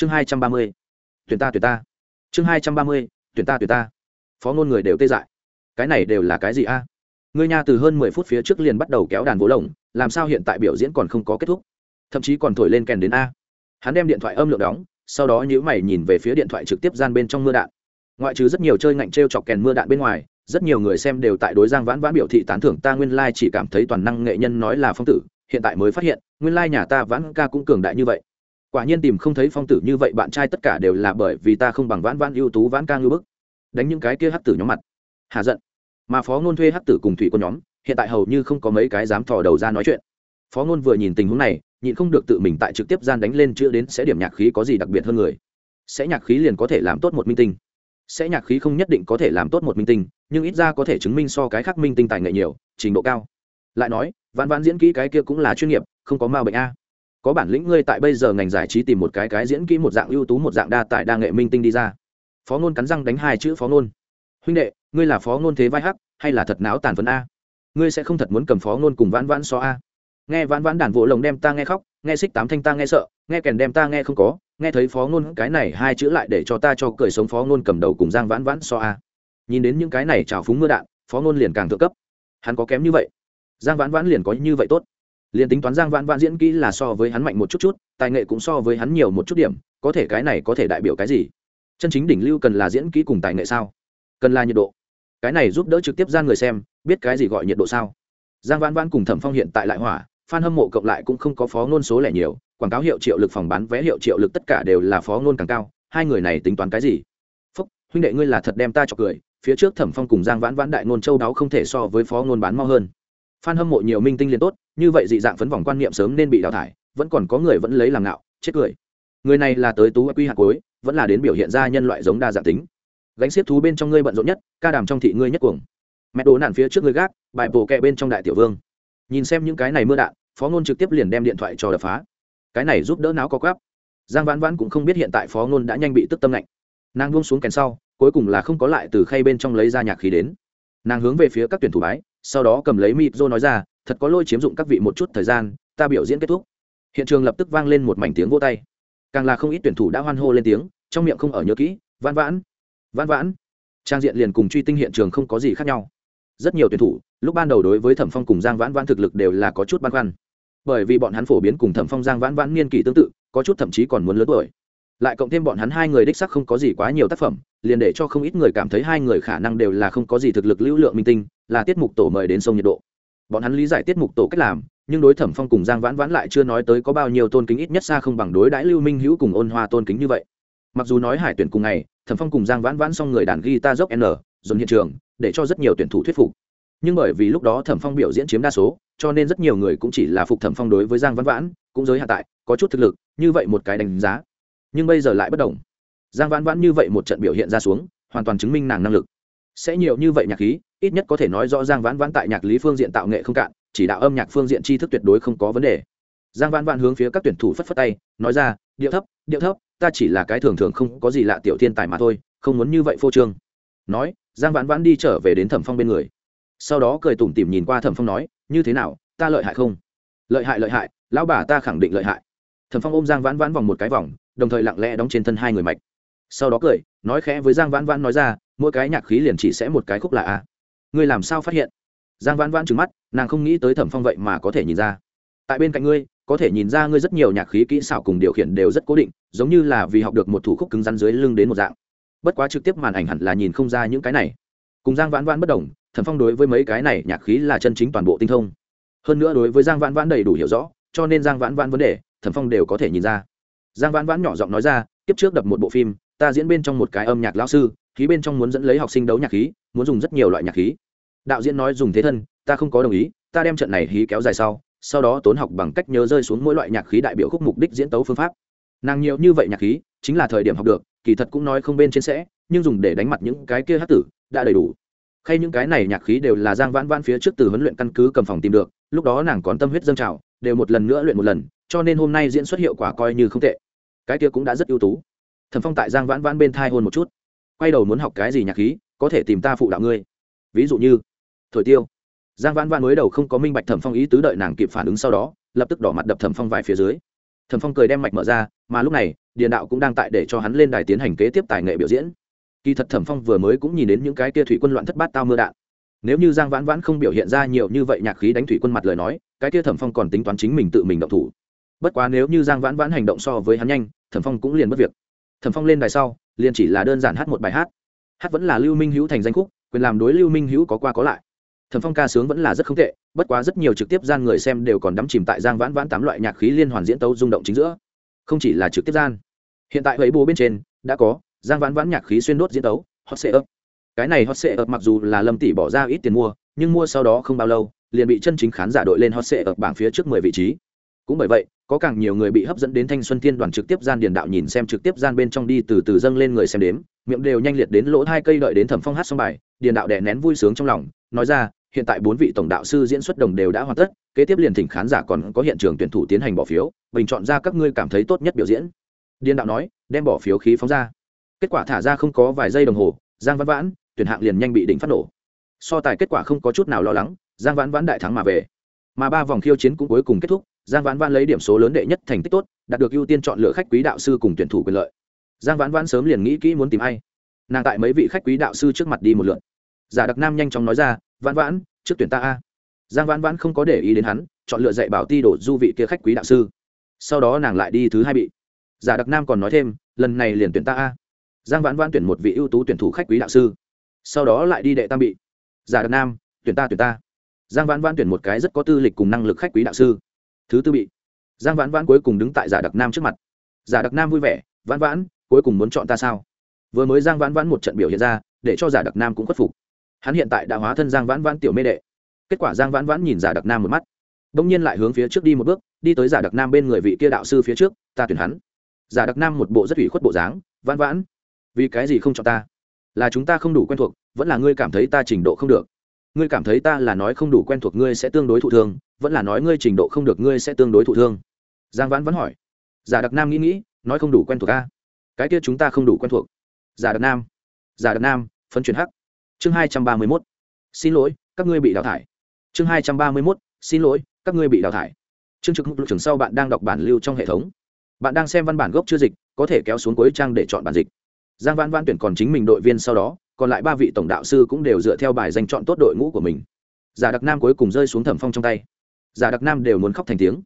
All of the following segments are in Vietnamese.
chương hai trăm ba mươi, tuyển ta tuyển ta. Chương hai trăm ba mươi, tuyển ta tuyển ta. Phó ngôn người đều tê dại. Cái này đều là cái gì a? À? người nhà từ hơn mười phút phía trước liền bắt đầu kéo đàn vỗ lồng, làm sao hiện tại biểu diễn còn không có kết thúc? Thậm chí còn thổi lên kèn đến a. Hắn đem điện thoại âm lượng đóng, sau đó nhữ mày nhìn về phía điện thoại trực tiếp gian bên trong mưa đạn. Ngoại trừ rất nhiều chơi ngạnh t r e o chọc kèn mưa đạn bên ngoài, rất nhiều người xem đều tại đối giang vãn vãn biểu thị tán thưởng ta nguyên lai、like、chỉ cảm thấy toàn năng nghệ nhân nói là phong tử, hiện tại mới phát hiện, nguyên lai、like、nhà ta vãn ca cũng cường đại như vậy quả nhiên tìm không thấy phong tử như vậy, bạn trai tất cả đều là bởi vì ta không bằng vãn vãn ưu tú, vãn ca ngưu bức. Đánh những cái kia hắc tử nhóm mặt. Hà giận. Mà phó ngôn thuê hắc tử cùng thủy quân nhóm, hiện tại hầu như không có mấy cái dám thò đầu ra nói chuyện. Phó ngôn vừa nhìn tình huống này, nhịn không được tự mình tại trực tiếp gian đánh lên chưa đến sẽ điểm nhạc khí có gì đặc biệt hơn người. Sẽ nhạc khí liền có thể làm tốt một minh tinh. Sẽ nhạc khí không nhất định có thể làm tốt một minh tinh, nhưng ít ra có thể chứng minh so cái khác minh tinh tài nghệ nhiều, trình độ cao. Lại nói, vãn vãn diễn kỹ cái kia cũng là chuyên nghiệp, không có ma bệnh a có bản lĩnh ngươi tại bây giờ ngành giải trí tìm một cái cái diễn kỹ một dạng ưu tú một dạng đa tài đa nghệ minh tinh đi ra. Phó ngôn cắn răng đánh hai chữ phó ngôn. Huynh đệ, ngươi là phó ngôn thế vai hắc, hay là thật não tàn phấn a? Ngươi sẽ không thật muốn cầm phó ngôn cùng vãn vãn so a? Nghe vãn vãn đàn vỗ lồng đem ta nghe khóc, nghe xích tám thanh ta nghe sợ, nghe kèn đem ta nghe không có, nghe thấy phó ngôn cái này hai chữ lại để cho ta cho cười sống phó ngôn cầm đầu cùng giang vãn vãn so a. Nhìn đến những cái này trào phúng mưa đạn, phó ngôn liền càng thượng cấp. Hắn có kém như vậy. Giang vãn vãn liền có như vậy tốt liền tính toán giang vãn vãn diễn kỹ là so với hắn mạnh một chút chút, tài nghệ cũng so với hắn nhiều một chút điểm, có thể cái này có thể đại biểu cái gì? Chân chính đỉnh lưu cần là diễn kỹ cùng tài nghệ sao? Cần là nhiệt độ. Cái này giúp đỡ trực tiếp gian người xem, biết cái gì gọi nhiệt độ sao? Giang vãn vãn cùng thẩm phong hiện tại lại hỏa f hâm mộ cộng lại cũng không có phó ngôn số lẻ nhiều, quảng cáo hiệu triệu lực phòng bán vé hiệu triệu lực tất cả đều là phó ngôn càng cao, hai người này tính toán cái gì? Phúc, huynh đệ ngươi là thật đem ta cho cười, phía trước thẩm phong cùng giang vãn vãn đại ngôn châu đáo không thể so với phó ngôn bán mau hơn. Phan hâm mộ nhiều minh tinh liền tốt như vậy dị dạng phấn vòng quan niệm sớm nên bị đào thải vẫn còn có người vẫn lấy làm ngạo chết cười. Người này là tới tú quy hạt cuối, vẫn là đến biểu hiện ra nhân loại giống đa dạng tính. Gánh xiết thú bên trong ngươi bận rộn nhất ca đàm trong thị ngươi nhất cuồng. Mẹ đồ nạn phía trước ngươi gác bài bổ kẹ bên trong đại tiểu vương. Nhìn xem những cái này mưa đạn phó ngôn trực tiếp liền đem điện thoại cho đập phá. Cái này giúp đỡ não có quáp. Giang vãn vãn cũng không biết hiện tại phó ngôn đã nhanh bị tức tâm lạnh. Nàng buông xuống kèn sau cuối cùng là không có lại từ khay bên trong lấy ra nhạc khí đến. Nàng hướng về phía các tuyển thủ bái sau đó cầm lấy mịt rô nói ra, thật có lôi chiếm dụng các vị một chút thời gian, ta biểu diễn kết thúc. Hiện trường lập tức vang lên một mảnh tiếng vô tay. Càng là không ít tuyển thủ đã hoan hô lên tiếng, trong miệng không ở nhớ kỹ, vãn vãn vãn vãn. Trang diện liền cùng truy tinh hiện trường không có gì khác nhau. Rất nhiều tuyển thủ, lúc ban đầu đối với thẩm phong cùng giang vãn vãn thực lực đều là có chút băn khoăn. Bởi vì bọn hắn phổ biến cùng thẩm phong, giang vãn vãn niên kỷ tương tự, có chút thậm chí còn muốn lớn tuổi. Lại cộng thêm bọn hắn hai người đích sắc không có gì quá nhiều tác phẩm, liền để cho không ít người cảm thấy hai người khả năng đều là không có gì thực lực lưu lượng minh tinh là tiết mục tổ mời đến sông nhiệt độ. Bọn hắn lý giải tiết mục tổ cách làm, nhưng đối thẩm phong cùng giang vãn vãn lại chưa nói tới có bao nhiêu tôn kính ít nhất xa không bằng đối đãi lưu minh hữu cùng ôn hoa tôn kính như vậy. Mặc dù nói hải tuyển cùng ngày, thẩm phong cùng giang vãn vãn xong người đàn guitar dốc n, dồn hiện trường, để cho rất nhiều tuyển thủ thuyết phục. Nhưng bởi vì lúc đó thẩm phong biểu diễn chiếm đa số, cho nên rất nhiều người cũng chỉ là phục thẩm phong đối với giang vãn vãn, cũng giới hạ tại, có chút thực lực, như vậy một cái đánh giá. Nhưng bây giờ lại bất đồng. Giang vãn vãn như vậy một trận biểu hiện ra xuống, hoàn toàn chứng minh nàng năng lực sẽ nhiều như vậy nhạc khí, ít nhất có thể nói rõ giang vãn vãn tại nhạc lý phương diện tạo nghệ không cạn, chỉ đạo âm nhạc phương diện tri thức tuyệt đối không có vấn đề. Giang vãn vãn hướng phía các tuyển thủ phất phất tay, nói ra, điệu thấp điệu thấp, ta chỉ là cái thường thường không có gì lạ tiểu thiên tài mà thôi, không muốn như vậy phô trương. Nói, giang vãn vãn đi trở về đến thẩm phong bên người. Sau đó cười tủm tỉm nhìn qua thẩm phong nói, như thế nào, ta lợi hại không? Lợi hại lợi hại, lão bà ta khẳng định lợi hại. Thẩm phong ôm giang vãn vãn vòng một cái vòng, đồng thời lặng lẽ đóng trên thân hai người mạch. Sau đó cười, nói khẽ với giang vãn vãn nói ra mỗi cái nhạc khí liền chỉ sẽ một cái khúc là a. Ngươi làm sao phát hiện? Giang vãn vãn trừng mắt, nàng không nghĩ tới thẩm phong vậy mà có thể nhìn ra. Tại bên cạnh ngươi, có thể nhìn ra ngươi rất nhiều nhạc khí kỹ xảo cùng điều khiển đều rất cố định, giống như là vì học được một thủ khúc cứng rắn dưới lưng đến một dạng. Bất quá trực tiếp màn ảnh hẳn là nhìn không ra những cái này. Cùng giang vãn vãn bất đồng, thẩm phong đối với mấy cái này nhạc khí là chân chính toàn bộ tinh thông. Hơn nữa đối với giang vãn vãn đầy đủ hiểu rõ, cho nên giang vãn vãn vấn đề, thẩm phong đều có thể nhìn ra. Giang vãn vãn nhỏ giọng nói ra, kiếp trước đập một bộ phim, ta diễn bên trong một cái âm nhạc lão sư khí bên trong muốn dẫn lấy học sinh đấu nhạc khí, muốn dùng rất nhiều loại nhạc khí. Đạo diễn nói dùng thế thân, ta không có đồng ý, ta đem trận này hí kéo dài sau sau đó tốn học bằng cách nhớ rơi xuống mỗi loại nhạc khí đại biểu khúc mục đích diễn tấu phương pháp. Nàng nhiều như vậy nhạc khí, chính là thời điểm học được, kỳ thật cũng nói không bên trên sẽ, nhưng dùng để đánh mặt những cái kia hát tử, đã đầy đủ. Khay những cái này nhạc khí đều là giang vãn vãn phía trước từ huấn luyện căn cứ cầm phòng tìm được, lúc đó nàng còn tâm huyết dâng trào, đều một lần nữa luyện một lần, cho nên hôm nay diễn xuất hiệu quả coi như không tệ. Cái kia cũng đã rất ưu tú. Thẩm phong tại giang vãn vãn bên thai hôn một chút quay đầu muốn học cái gì nhạc khí, có thể tìm ta phụ đạo ngươi. Ví dụ như, thổi tiêu. Giang vãn vãn mới đầu không có minh bạch thẩm phong ý tứ đợi nàng kịp phản ứng sau đó, lập tức đỏ mặt đập thẩm phong vài phía dưới. Thẩm phong cười đem mạch mở ra, mà lúc này, điền đạo cũng đang tại để cho hắn lên đài tiến hành kế tiếp tài nghệ biểu diễn. Kỳ thật thẩm phong vừa mới cũng nhìn đến những cái kia thủy quân loạn thất bát tao mưa đạn. Nếu như giang vãn vãn không biểu hiện ra nhiều như vậy nhạc khí đánh thủy quân mặt lời nói, cái kia thẩm phong còn tính toán chính mình tự mình động thủ. Bất quá nếu như giang vãn vãn hành động so với hắn nhanh, thẩm phong cũng liền mất việc thẩm phong lên đài sau, liền chỉ là đơn giản hát một bài hát. Hát vẫn là lưu minh hữu thành danh khúc, quyền làm đối lưu minh hữu có qua có lại. Thẩm phong ca sướng vẫn là rất không tệ, bất quá rất nhiều trực tiếp gian người xem đều còn đắm chìm tại giang vãn vãn tám loại nhạc khí liên hoàn diễn tấu rung động chính giữa. Không chỉ là trực tiếp gian. Hiện tại ấy bố bên trên, đã có giang vãn vãn nhạc khí xuyên đốt diễn tấu, hot sệ ấp cái này hot sệ ấp mặc dù là lâm tỷ bỏ ra ít tiền mua, nhưng mua sau đó không bao lâu, liền bị chân chính khán giả đội lên hot sệ ấp bảng phía trước mười vị trí. Cũng bởi vậy có càng nhiều người bị hấp dẫn đến thanh xuân thiên đoàn trực tiếp gian điền đạo nhìn xem trực tiếp gian bên trong đi từ từ dâng lên người xem đếm, miệng đều nhanh liệt đến lỗ hai cây đợi đến thẩm phong hát xong bài, điền đạo đè nén vui sướng trong lòng, nói ra, hiện tại bốn vị tổng đạo sư diễn xuất đồng đều đã hoàn tất, kế tiếp liền thỉnh khán giả còn có hiện trường tuyển thủ tiến hành bỏ phiếu, bình chọn ra các ngươi cảm thấy tốt nhất biểu diễn. Điền đạo nói, đem bỏ phiếu khí phóng ra. Kết quả thả ra không có vài giây đồng hồ, giang văn vãn, tuyển hạng liền nhanh bị đỉnh phát nổ. So tài kết quả không có chút nào lo lắng, giang vãn vãn đại thắng mà về. Mà ba vòng khiêu chiến cũng cuối cùng kết thúc giang vãn vãn lấy điểm số lớn đệ nhất thành tích tốt, đạt được ưu tiên chọn lựa khách quý đạo sư cùng tuyển thủ quyền lợi. Giang vãn vãn sớm liền nghĩ kỹ muốn tìm ai. Nàng tại mấy vị khách quý đạo sư trước mặt đi một lượt. Giả đặc nam nhanh chóng nói ra, vãn vãn, trước tuyển ta a. Giang vãn vãn không có để ý đến hắn, chọn lựa dạy bảo ti đổ du vị kia khách quý đạo sư. Sau đó nàng lại đi thứ hai bị. Giả đặc nam còn nói thêm, lần này liền tuyển ta a. Giang vãn vãn tuyển một vị ưu tú tuyển thủ khách quý đạo sư. Sau đó lại đi đệ tam bị. Giả đặc nam, tuyển ta tuyển ta. Giang vãn vãn tuyển một cái rất có tư lịch cùng năng lực khách quý đạo sư thứ tư bị. Giang vãn vãn cuối cùng đứng tại giả đặc nam trước mặt. Giả đặc nam vui vẻ, vãn vãn, cuối cùng muốn chọn ta sao? Vừa mới giang vãn vãn một trận biểu hiện ra, để cho giả đặc nam cũng khuất phục. Hắn hiện tại đã hóa thân giang vãn vãn tiểu mê đệ. Kết quả giang vãn vãn nhìn giả đặc nam một mắt đ ỗ n g nhiên lại hướng phía trước đi một bước, đi tới giả đặc nam bên người vị kia đạo sư phía trước, ta tuyển hắn. Giả đặc nam một bộ rất ủy khuất bộ dáng, vãn vãn, vì cái gì không chọn ta? Là chúng ta không đủ quen thuộc, vẫn là ngươi cảm thấy ta trình độ không được. Ngươi cảm thấy ta là nói không đủ quen thuộc, ngươi sẽ tương đối thụ thương vẫn là nói ngươi trình độ không được ngươi sẽ tương đối thụ thương. Giang vãn vẫn hỏi. Giả đặc nam nghĩ nghĩ, nói không đủ quen thuộc a. Cái kia chúng ta không đủ quen thuộc. Giả đặc nam. Giả đặc nam, phấn chuyển hắc. Chương hai trăm ba mươi mốt. Xin lỗi, các ngươi bị đào thải. Chương hai trăm ba mươi mốt. Xin lỗi, các ngươi bị đào thải. Chương trực mục trường sau bạn đang đọc bản lưu trong hệ thống. Bạn đang xem văn bản gốc chưa dịch, có thể kéo xuống cuối trang để chọn bản dịch. Giang Vãn Vãn tuyển còn chính mình đội viên sau đó, còn lại ba vị tổng đạo sư cũng đều dựa theo bài danh chọn tốt đội ngũ của mình. Giả đặc nam cuối cùng rơi xuống thẩm phong trong tay giả đặc nam đều muốn khóc thành tiếng.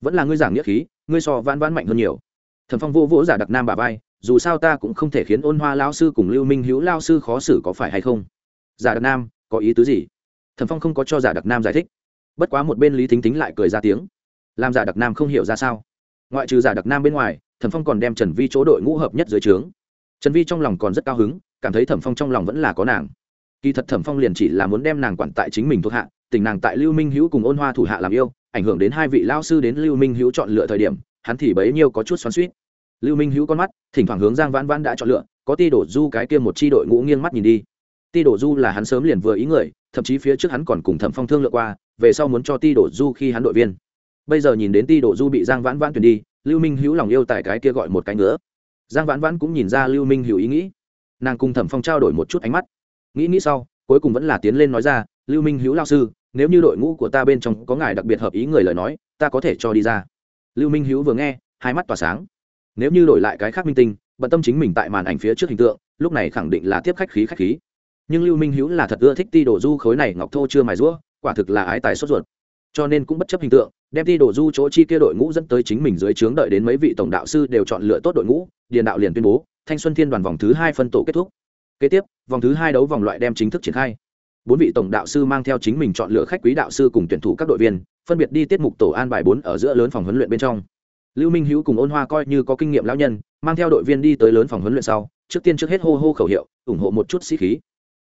Vẫn là ngươi giảng nghĩa khí, ngươi so văn văn mạnh hơn nhiều. Thẩm phong vô vỗ giả đặc nam bà vai, dù sao ta cũng không thể khiến ôn hoa lao sư cùng lưu minh hữu lao sư khó xử có phải hay không? Giả đặc nam, có ý tứ gì? Thẩm phong không có cho giả đặc nam giải thích. Bất quá một bên lý thính thính lại cười ra tiếng. Làm giả đặc nam không hiểu ra sao. Ngoại trừ giả đặc nam bên ngoài, thẩm phong còn đem trần vi chỗ đội ngũ hợp nhất dưới trướng. Trần vi trong lòng còn rất cao hứng, cảm thấy thẩm phong trong lòng vẫn là có nàng. Kỳ thật thẩm phong liền chỉ là muốn đem nàng quản tại chính mình thuộc hạ tình nàng tại lưu minh hữu cùng ôn hoa thủ hạ làm yêu, ảnh hưởng đến hai vị lao sư đến lưu minh hữu chọn lựa thời điểm, hắn thì bấy nhiêu có chút xoắn suýt lưu minh hữu con mắt, thỉnh thoảng hướng giang vãn vãn đã chọn lựa, có ti đổ du cái kia một chi đội ngũ nghiêng mắt nhìn đi. Ti đổ du là hắn sớm liền vừa ý người, thậm chí phía trước hắn còn cùng thẩm phong thương lượng qua, về sau muốn cho ti đổ du khi hắn đội viên. Bây giờ nhìn đến ti đổ du bị giang vãn vãn tuyển đi, lưu minh hữu lòng yêu tại cái kia gọi một cái nữa giang vãn vãn cũng nhìn ra lưu minh hữu ý nghĩ. Nàng cùng thẩm phong trao đổi một chút ánh mắt. Nghĩ nghĩ sau, cuối cùng vẫn là tiến lên nói ra, lưu minh hữu lao sư nếu như đội ngũ của ta bên trong có ngài đặc biệt hợp ý người lời nói, ta có thể cho đi ra. Lưu minh hữu vừa nghe, hai mắt tỏa sáng. Nếu như đổi lại cái khác minh tinh, bận tâm chính mình tại màn ảnh phía trước hình tượng, lúc này khẳng định là tiếp khách khí khách khí. Nhưng lưu minh hữu là thật ưa thích ti đồ du khối này ngọc thô chưa mài rũa quả thực là ái tài sốt ruột. Cho nên cũng bất chấp hình tượng, đem ti đồ du chỗ chi kia đội ngũ dẫn tới chính mình dưới trướng đợi đến mấy vị tổng đạo sư đều chọn lựa tốt đội ngũ, điền đạo liền tuyên bố, thanh xuân thiên đoàn vòng thứ hai phân tổ kết thúc. Kế tiếp, vòng thứ hai đấu vòng loại đem chính thức triển khai bốn vị tổng đạo sư mang theo chính mình chọn lựa khách quý đạo sư cùng tuyển thủ các đội viên, phân biệt đi tiết mục tổ an bài bốn ở giữa lớn phòng huấn luyện bên trong. Lưu minh hữu cùng ôn hoa coi như có kinh nghiệm lão nhân, mang theo đội viên đi tới lớn phòng huấn luyện sau, trước tiên trước hết hô hô khẩu hiệu, ủng hộ một chút sĩ khí.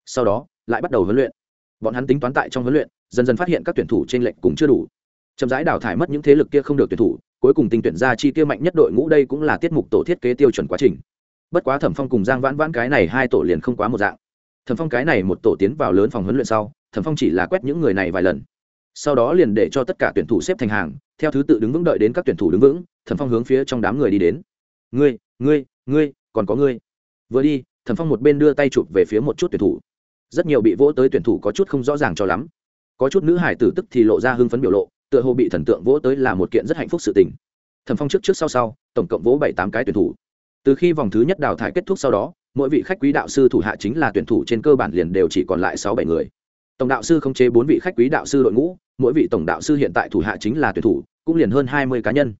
Sau đó, lại bắt đầu huấn luyện. Bọn hắn tính toán tại trong huấn luyện, dần dần phát hiện các tuyển thủ trên lệnh cũng chưa đủ. Chậm rãi đào thải mất những thế lực kia không được tuyển thủ, cuối cùng tinh tuyển ra chi tiêu mạnh nhất đội ngũ đây cũng là tiết mục tổ thiết kế tiêu chuẩn quá trình. Bất quá thẩm phong cùng giang vãn vãn cái này hai tổ liền không quá một dạng thẩm phong cái này một tổ tiến vào lớn phòng huấn luyện sau, thẩm phong chỉ là quét những người này vài lần. Sau đó liền để cho tất cả tuyển thủ xếp thành hàng, theo thứ tự đứng vững đợi đến các tuyển thủ đứng vững, thẩm phong hướng phía trong đám người đi đến. Ngươi ngươi ngươi, còn có ngươi. Vừa đi, thẩm phong một bên đưa tay chụp về phía một chút tuyển thủ. Rất nhiều bị vỗ tới tuyển thủ có chút không rõ ràng cho lắm. Có chút nữ hải tử tức thì lộ ra hưng phấn biểu lộ, tựa hồ bị thần tượng vỗ tới là một kiện rất hạnh phúc sự tình. Thẩm phong trước trước sau sau, tổng cộng vỗ bảy tám cái tuyển thủ. Từ khi vòng thứ nhất đào thải kết thúc sau đó mỗi vị khách quý đạo sư thủ hạ chính là tuyển thủ trên cơ bản liền đều chỉ còn lại sáu bảy người. Tổng đạo sư không chế bốn vị khách quý đạo sư đội ngũ, mỗi vị tổng đạo sư hiện tại thủ hạ chính là tuyển thủ, cũng liền hơn hai mươi cá nhân.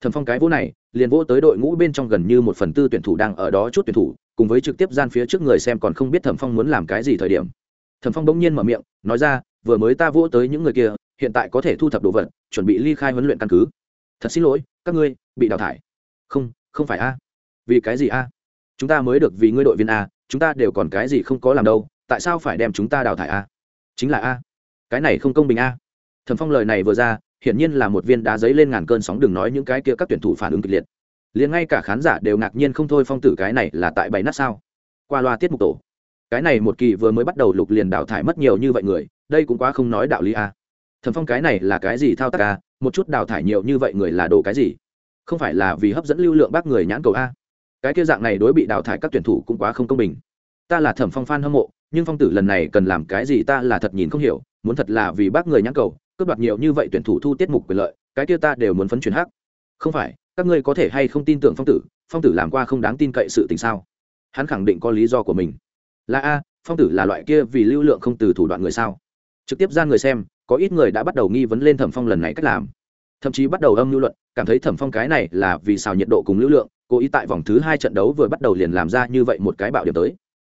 Thẩm phong cái vỗ này, liền vỗ tới đội ngũ bên trong gần như một phần tư tuyển thủ đang ở đó chút tuyển thủ, cùng với trực tiếp gian phía trước người xem còn không biết thẩm phong muốn làm cái gì thời điểm. Thẩm phong bỗng nhiên mở miệng, nói ra, vừa mới ta vỗ tới những người kia, hiện tại có thể thu thập đồ vật, chuẩn bị ly khai huấn luyện căn cứ. Thật xin lỗi, các ngươi, bị đào thải. Không không phải a. Vì cái gì a? Chúng ta mới được vì ngươi đội viên a, chúng ta đều còn cái gì không có làm đâu, tại sao phải đem chúng ta đào thải a? Chính là a. Cái này không công bình a. Thẩm phong lời này vừa ra, hiển nhiên là một viên đá giấy lên ngàn cơn sóng đừng nói những cái kia các tuyển thủ phản ứng kịch liệt. Liền ngay cả khán giả đều ngạc nhiên không thôi phong tử cái này là tại bảy nát sao? Qua loa tiết mục tổ. Cái này một kỳ vừa mới bắt đầu lục liền đào thải mất nhiều như vậy người, đây cũng quá không nói đạo lý a. Thẩm phong cái này là cái gì thao tác a? Một chút đào thải nhiều như vậy người là đồ cái gì? Không phải là vì hấp dẫn lưu lượng bác người nhãn cầu a cái kia dạng này đối bị đào thải các tuyển thủ cũng quá không công bình. Ta là thẩm phong f hâm mộ, nhưng phong tử lần này cần làm cái gì ta là thật nhìn không hiểu, muốn thật là vì bác người nhãn cầu, cướp đoạt nhiều như vậy tuyển thủ thu tiết mục quyền lợi, cái kia ta đều muốn phấn chuyển hắc. Không phải, các ngươi có thể hay không tin tưởng phong tử phong tử làm qua không đáng tin cậy sự tình sao? Hắn khẳng định có lý do của mình. Là a, phong tử là loại kia vì lưu lượng không từ thủ đoạn người sao? Trực tiếp ra người xem, có ít người đã bắt đầu nghi vấn lên thẩm phong lần này cách làm. Thậm chí bắt đầu âm lưu luận, cảm thấy thẩm phong cái này là vì xào nhiệt độ cùng lưu lượng cố ý tại vòng thứ hai trận đấu vừa bắt đầu liền làm ra như vậy một cái bạo điểm tới.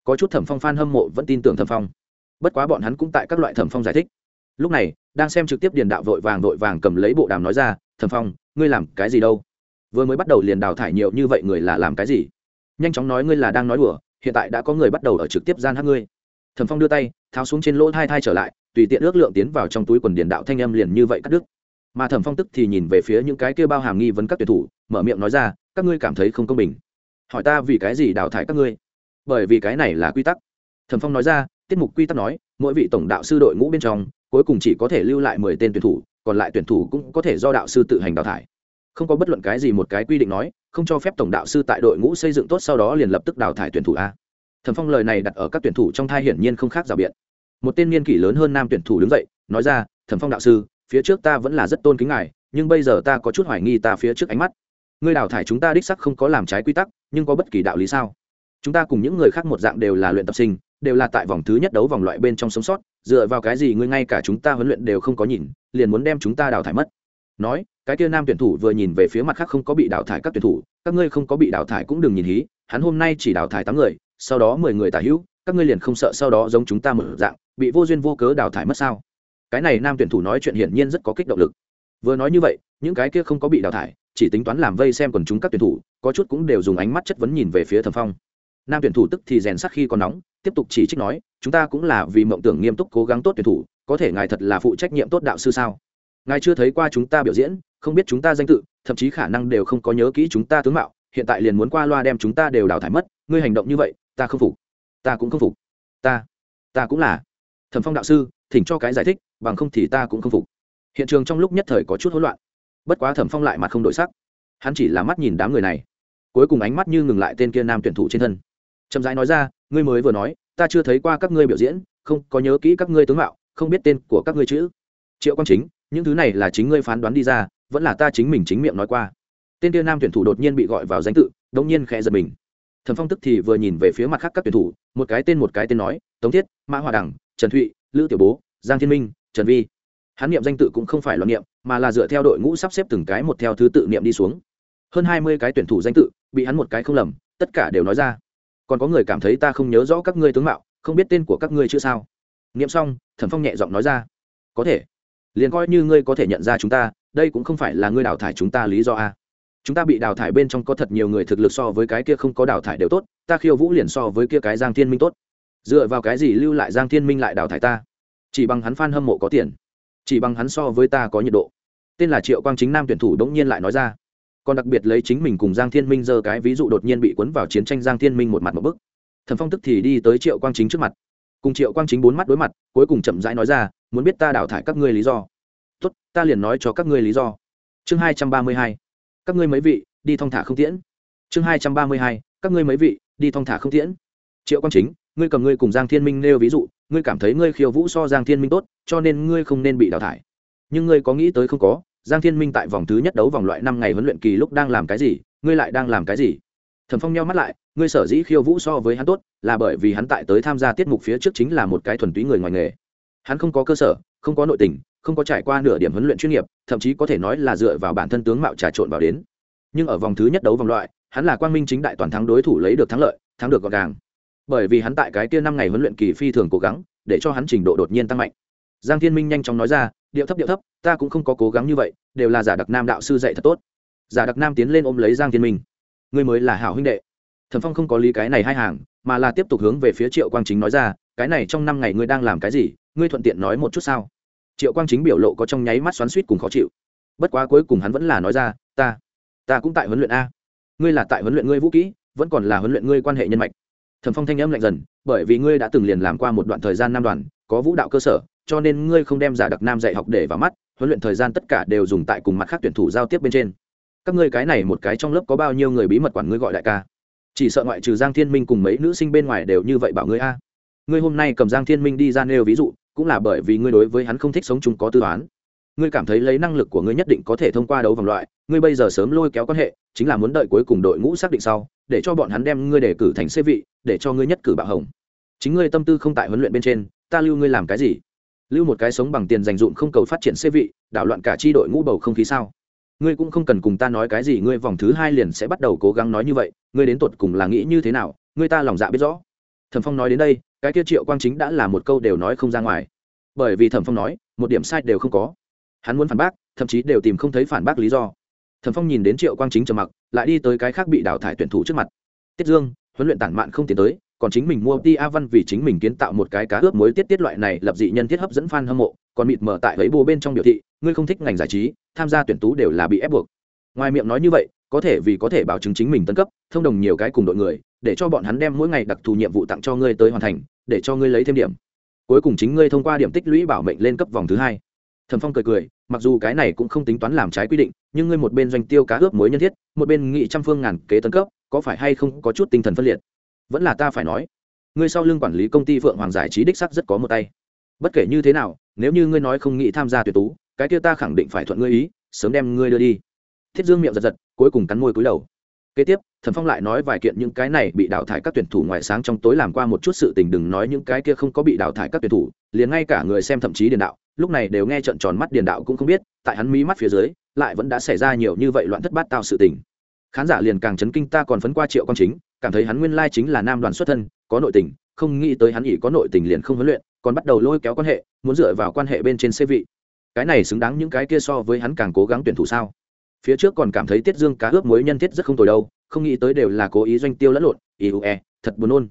Có chút thẩm phong f a n hâm mộ vẫn tin tưởng thẩm phong. Bất quá bọn hắn cũng tại các loại thẩm phong giải thích. Lúc này, đang xem trực tiếp điền đạo vội vàng vội vàng cầm lấy bộ đàm nói ra, thẩm phong, ngươi làm cái gì đâu? Vừa mới bắt đầu liền đào thải nhiều như vậy người là làm cái gì? Nhanh chóng nói ngươi là đang nói đùa, hiện tại đã có người bắt đầu ở trực tiếp gian hát ngươi. Thẩm phong đưa tay, tháo xuống trên lỗ thai thai trở lại, tùy tiện ước lượng tiến vào trong túi quần điền đạo thanh âm liền như vậy cắt đứt. Mà thẩm phong tức thì nhìn về phía những cái kia bao hàm nghi vấn các tuyển thủ, mở miệng nói ra các ngươi cảm thấy không công bình. Hỏi ta vì cái gì đào thải các ngươi? Bởi vì cái này là quy tắc. Thẩm phong nói ra, tiết mục quy tắc nói, mỗi vị tổng đạo sư đội ngũ bên trong, cuối cùng chỉ có thể lưu lại mười tên tuyển thủ, còn lại tuyển thủ cũng có thể do đạo sư tự hành đào thải. Không có bất luận cái gì một cái quy định nói, không cho phép tổng đạo sư tại đội ngũ xây dựng tốt sau đó liền lập tức đào thải tuyển thủ a. Thẩm phong lời này đặt ở các tuyển thủ trong thai hiển nhiên không khác rào biện. Một tên niên kỷ lớn hơn nam tuyển thủ đứng dậy, nói ra, thẩm phong đạo sư, phía trước ta vẫn là rất tôn kính ngài, nhưng bây giờ ta có chút hoài nghi ta phía trước ánh mắt ngươi đào thải chúng ta đích sắc không có làm trái quy tắc, nhưng có bất kỳ đạo lý sao? Chúng ta cùng những người khác một dạng đều là luyện tập sinh, đều là tại vòng thứ nhất đấu vòng loại bên trong sống sót, dựa vào cái gì ngươi ngay cả chúng ta huấn luyện đều không có nhìn, liền muốn đem chúng ta đào thải mất? Nói, cái kia nam tuyển thủ vừa nhìn về phía mặt khác không có bị đào thải các tuyển thủ, các ngươi không có bị đào thải cũng đừng nhìn hí, hắn hôm nay chỉ đào thải tám người, sau đó mười người tả hữu, các ngươi liền không sợ sau đó giống chúng ta mở dạng, bị vô duyên vô cớ đào thải mất sao? Cái này nam tuyển thủ nói chuyện hiển nhiên rất có kích động lực. Vừa nói như vậy, những cái kia không có bị đào thải chỉ tính toán làm vây xem quần chúng các tuyển thủ, có chút cũng đều dùng ánh mắt chất vấn nhìn về phía thẩm phong. Nam tuyển thủ tức thì rèn sắc khi còn nóng, tiếp tục chỉ trích nói, chúng ta cũng là vì mộng tưởng nghiêm túc cố gắng tốt tuyển thủ, có thể ngài thật là phụ trách nhiệm tốt đạo sư sao? Ngài chưa thấy qua chúng ta biểu diễn, không biết chúng ta danh tự, thậm chí khả năng đều không có nhớ kỹ chúng ta tướng mạo, hiện tại liền muốn qua loa đem chúng ta đều đào thải mất, ngươi hành động như vậy, ta không phục. Ta cũng không phục. Ta ta cũng là. Thẩm phong đạo sư, thỉnh cho cái giải thích, bằng không thì ta cũng không phục. Hiện trường trong lúc nhất thời có chút hỗn loạn bất quá thẩm phong lại mặt không đổi sắc. Hắn chỉ là mắt nhìn đám người này. Cuối cùng ánh mắt như ngừng lại tên kia nam tuyển thủ trên thân. Trầm rãi nói ra, ngươi mới vừa nói, ta chưa thấy qua các ngươi biểu diễn, không, có nhớ kỹ các ngươi tướng mạo, không biết tên của các ngươi chữ. Triệu quang chính, những thứ này là chính ngươi phán đoán đi ra, vẫn là ta chính mình chính miệng nói qua. Tên kia nam tuyển thủ đột nhiên bị gọi vào danh tự đông nhiên khẽ giật mình. Thẩm phong tức thì vừa nhìn về phía mặt khác các tuyển thủ, một cái tên một cái tên nói, tống thiết, mã hòa đằng, trần thụy, lữ tiểu bố, giang thiên minh, trần vi hắn niệm danh tự cũng không phải loạn niệm, mà là dựa theo đội ngũ sắp xếp từng cái một theo thứ tự niệm đi xuống. Hơn hai mươi cái tuyển thủ danh tự, bị hắn một cái không lầm, tất cả đều nói ra. Còn có người cảm thấy ta không nhớ rõ các ngươi tướng mạo, không biết tên của các ngươi chưa sao. Niệm xong, thẩm phong nhẹ giọng nói ra. Có thể. Liền coi như ngươi có thể nhận ra chúng ta, đây cũng không phải là ngươi đào thải chúng ta lý do a. Chúng ta bị đào thải bên trong có thật nhiều người thực lực so với cái kia không có đào thải đều tốt, ta khiêu vũ liền so với kia cái giang thiên minh tốt. Dựa vào cái gì lưu lại giang thiên minh lại đào thải ta? Chỉ bằng hắn f a n hâm mộ có tiền chỉ bằng hắn so với ta có nhiệt độ. Tên là triệu quang chính nam tuyển thủ đ ỗ n g nhiên lại nói ra. Còn đặc biệt lấy chính mình cùng giang thiên minh giơ cái ví dụ đột nhiên bị cuốn vào chiến tranh giang thiên minh một mặt một bức. Thần phong tức thì đi tới triệu quang chính trước mặt. Cùng triệu quang chính bốn mắt đối mặt, cuối cùng chậm rãi nói ra, muốn biết ta đào thải các ngươi lý do? Tốt, ta liền nói cho các ngươi lý do. Chương hai trăm ba mươi hai. Các ngươi mấy vị, đi thong thả không tiễn. Chương hai trăm ba mươi hai. Các ngươi mấy vị, đi thong thả không tiễn. Triệu quang chính, ngươi cầm ngươi cùng giang thiên minh nêu ví dụ ngươi cảm thấy ngươi khiêu vũ so giang thiên minh tốt, cho nên ngươi không nên bị đào thải. Nhưng ngươi có nghĩ tới không có, giang thiên minh tại vòng thứ nhất đấu vòng loại năm ngày huấn luyện kỳ lúc đang làm cái gì, ngươi lại đang làm cái gì? Thẩm phong nhau mắt lại, ngươi sở dĩ khiêu vũ so với hắn tốt, là bởi vì hắn tại tới tham gia tiết mục phía trước chính là một cái thuần túy người ngoài nghề. Hắn không có cơ sở, không có nội tình, không có trải qua nửa điểm huấn luyện chuyên nghiệp, thậm chí có thể nói là dựa vào bản thân tướng mạo trà trộn vào đến. Nhưng ở vòng thứ nhất đấu vòng loại, hắn là quang minh chính đại toàn thắng đối thủ lấy được thắng lợi, thắng được gọn gàng bởi vì hắn tại cái kia năm ngày huấn luyện kỳ phi thường cố gắng, để cho hắn trình độ đột nhiên tăng mạnh. Giang thiên minh nhanh chóng nói ra, điệu thấp điệu thấp, ta cũng không có cố gắng như vậy, đều là giả đặc nam đạo sư dạy thật tốt. Giả đặc nam tiến lên ôm lấy giang thiên minh. Ngươi mới là hảo huynh đệ. Thần phong không có lý cái này hai hàng, mà là tiếp tục hướng về phía triệu quang chính nói ra, cái này trong năm ngày ngươi đang làm cái gì, ngươi thuận tiện nói một chút sao? Triệu quang chính biểu lộ có trong nháy mắt xoắn suýt cùng khó chịu. Bất quá cuối cùng hắn vẫn là nói ra, ta ta cũng tại huấn luyện a. Ngươi là tại huấn luyện ngươi vũ kỹ, vẫn còn là huấn luyện ngươi quan hệ nhân mạch thẩm phong thanh âm lạnh dần, bởi vì ngươi đã từng liền làm qua một đoạn thời gian nam đoàn, có vũ đạo cơ sở, cho nên ngươi không đem giả đặc nam dạy học để vào mắt, huấn luyện thời gian tất cả đều dùng tại cùng mặt khác tuyển thủ giao tiếp bên trên. Các ngươi cái này một cái trong lớp có bao nhiêu người bí mật quản ngươi gọi đại ca? Chỉ sợ ngoại trừ giang thiên minh cùng mấy nữ sinh bên ngoài đều như vậy bảo ngươi a. Ngươi hôm nay cầm giang thiên minh đi ra nêu ví dụ, cũng là bởi vì ngươi đối với hắn không thích sống chung có tư toán. Ngươi cảm thấy lấy năng lực của ngươi nhất định có thể thông qua đấu vòng loại, ngươi bây giờ sớm lôi kéo quan hệ, chính là muốn đợi cuối cùng đội ngũ xác định sau để cho bọn hắn đem ngươi đề cử thành xê vị, để cho ngươi nhất cử bạo hồng. Chính ngươi tâm tư không tại huấn luyện bên trên, ta lưu ngươi làm cái gì? Lưu một cái sống bằng tiền dành dụm không cầu phát triển xê vị, đảo loạn cả chi đội ngũ bầu không khí sao? Ngươi cũng không cần cùng ta nói cái gì, ngươi vòng thứ hai liền sẽ bắt đầu cố gắng nói như vậy, ngươi đến tột cùng là nghĩ như thế nào, ngươi ta lòng dạ biết rõ. Thẩm phong nói đến đây, cái kia triệu quang chính đã là một câu đều nói không ra ngoài. Bởi vì thẩm phong nói, một điểm sai đều không có. Hắn muốn phản bác, thậm chí đều tìm không thấy phản bác lý do thẩm phong nhìn đến triệu quang chính trầm mặc, lại đi tới cái khác bị đào thải tuyển thủ trước mặt. Tiết dương, huấn luyện tản mạn không tiến tới, còn chính mình mua ti a văn vì chính mình kiến tạo một cái cá ướp mối tiết tiết loại này lập dị nhân thiết hấp dẫn fan hâm mộ, còn mịt mở tại lấy bồ bên trong biểu thị, ngươi không thích ngành giải trí, tham gia tuyển tú đều là bị ép buộc. Ngoài miệng nói như vậy, có thể vì có thể bảo chứng chính mình tân cấp, thông đồng nhiều cái cùng đội người, để cho bọn hắn đem mỗi ngày đặc thù nhiệm vụ tặng cho ngươi tới hoàn thành, để cho ngươi lấy thêm điểm. Cuối cùng chính ngươi thông qua điểm tích lũy bảo mệnh lên cấp vòng thứ hai thẩm phong cười cười, mặc dù cái này cũng không tính toán làm trái quy định, nhưng ngươi một bên doanh tiêu cá ướp mới nhân thiết, một bên nghị trăm phương ngàn kế tấn cấp, có phải hay không có chút tinh thần phân liệt? Vẫn là ta phải nói, ngươi sau lưng quản lý công ty phượng hoàng giải trí đích sắc rất có một tay. Bất kể như thế nào, nếu như ngươi nói không nghĩ tham gia tuyệt tú, cái kia ta khẳng định phải thuận ngươi ý, sớm đem ngươi đưa đi. Thiết dương miệng giật giật, cuối cùng cắn môi cúi đầu. Kế tiếp thần phong lại nói vài kiện những cái này bị đào thải các tuyển thủ ngoài sáng trong tối làm qua một chút sự tình, đừng nói những cái kia không có bị đào thải các tuyển thủ, liền ngay cả người xem thậm chí điền đạo lúc này đều nghe trận tròn mắt điền đạo cũng không biết, tại hắn mí mắt phía dưới, lại vẫn đã xảy ra nhiều như vậy loạn thất bát tạo sự tình. Khán giả liền càng chấn kinh ta còn phấn qua triệu quan chính, cảm thấy hắn nguyên lai chính là nam đoàn xuất thân, có nội tình, không nghĩ tới hắn ỉ có nội tình liền không huấn luyện, còn bắt đầu lôi kéo quan hệ, muốn dựa vào quan hệ bên trên xê vị. Cái này xứng đáng những cái kia so với hắn càng cố gắng tuyển thủ sao? Phía trước còn cảm thấy tiết dương cá ướp mối nhân thiết rất không tồi đâu, không nghĩ tới đều là cố ý doanh tiêu lẫn lộn iue thật buồn nôn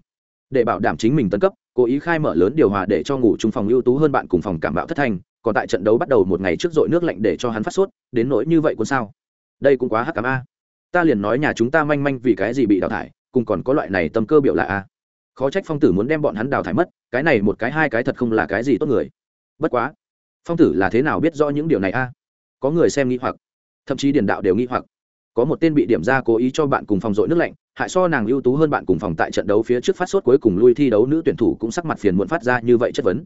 để bảo đảm chính mình tấn cấp, cố ý khai mở lớn điều hòa để cho ngủ chung phòng ưu tú hơn bạn cùng phòng cảm bạo thất thành. còn tại trận đấu bắt đầu một ngày trước dội nước lạnh để cho hắn phát sốt, đến nỗi như vậy còn sao? Đây cũng quá hắc cảm a. Ta liền nói nhà chúng ta manh manh vì cái gì bị đào thải, cùng còn có loại này tâm cơ biểu là a. Khó trách phong tử muốn đem bọn hắn đào thải mất, cái này một cái hai cái thật không là cái gì tốt người. Bất quá, phong tử là thế nào biết rõ những điều này a? Có người xem nghi hoặc, thậm chí điền đạo đều nghi hoặc. Có một tên bị điểm ra cố ý cho bạn cùng phòng dội nước lạnh hại so nàng ưu tú hơn bạn cùng phòng tại trận đấu phía trước phát sốt cuối cùng lui thi đấu nữ tuyển thủ cũng sắc mặt phiền muộn phát ra như vậy chất vấn.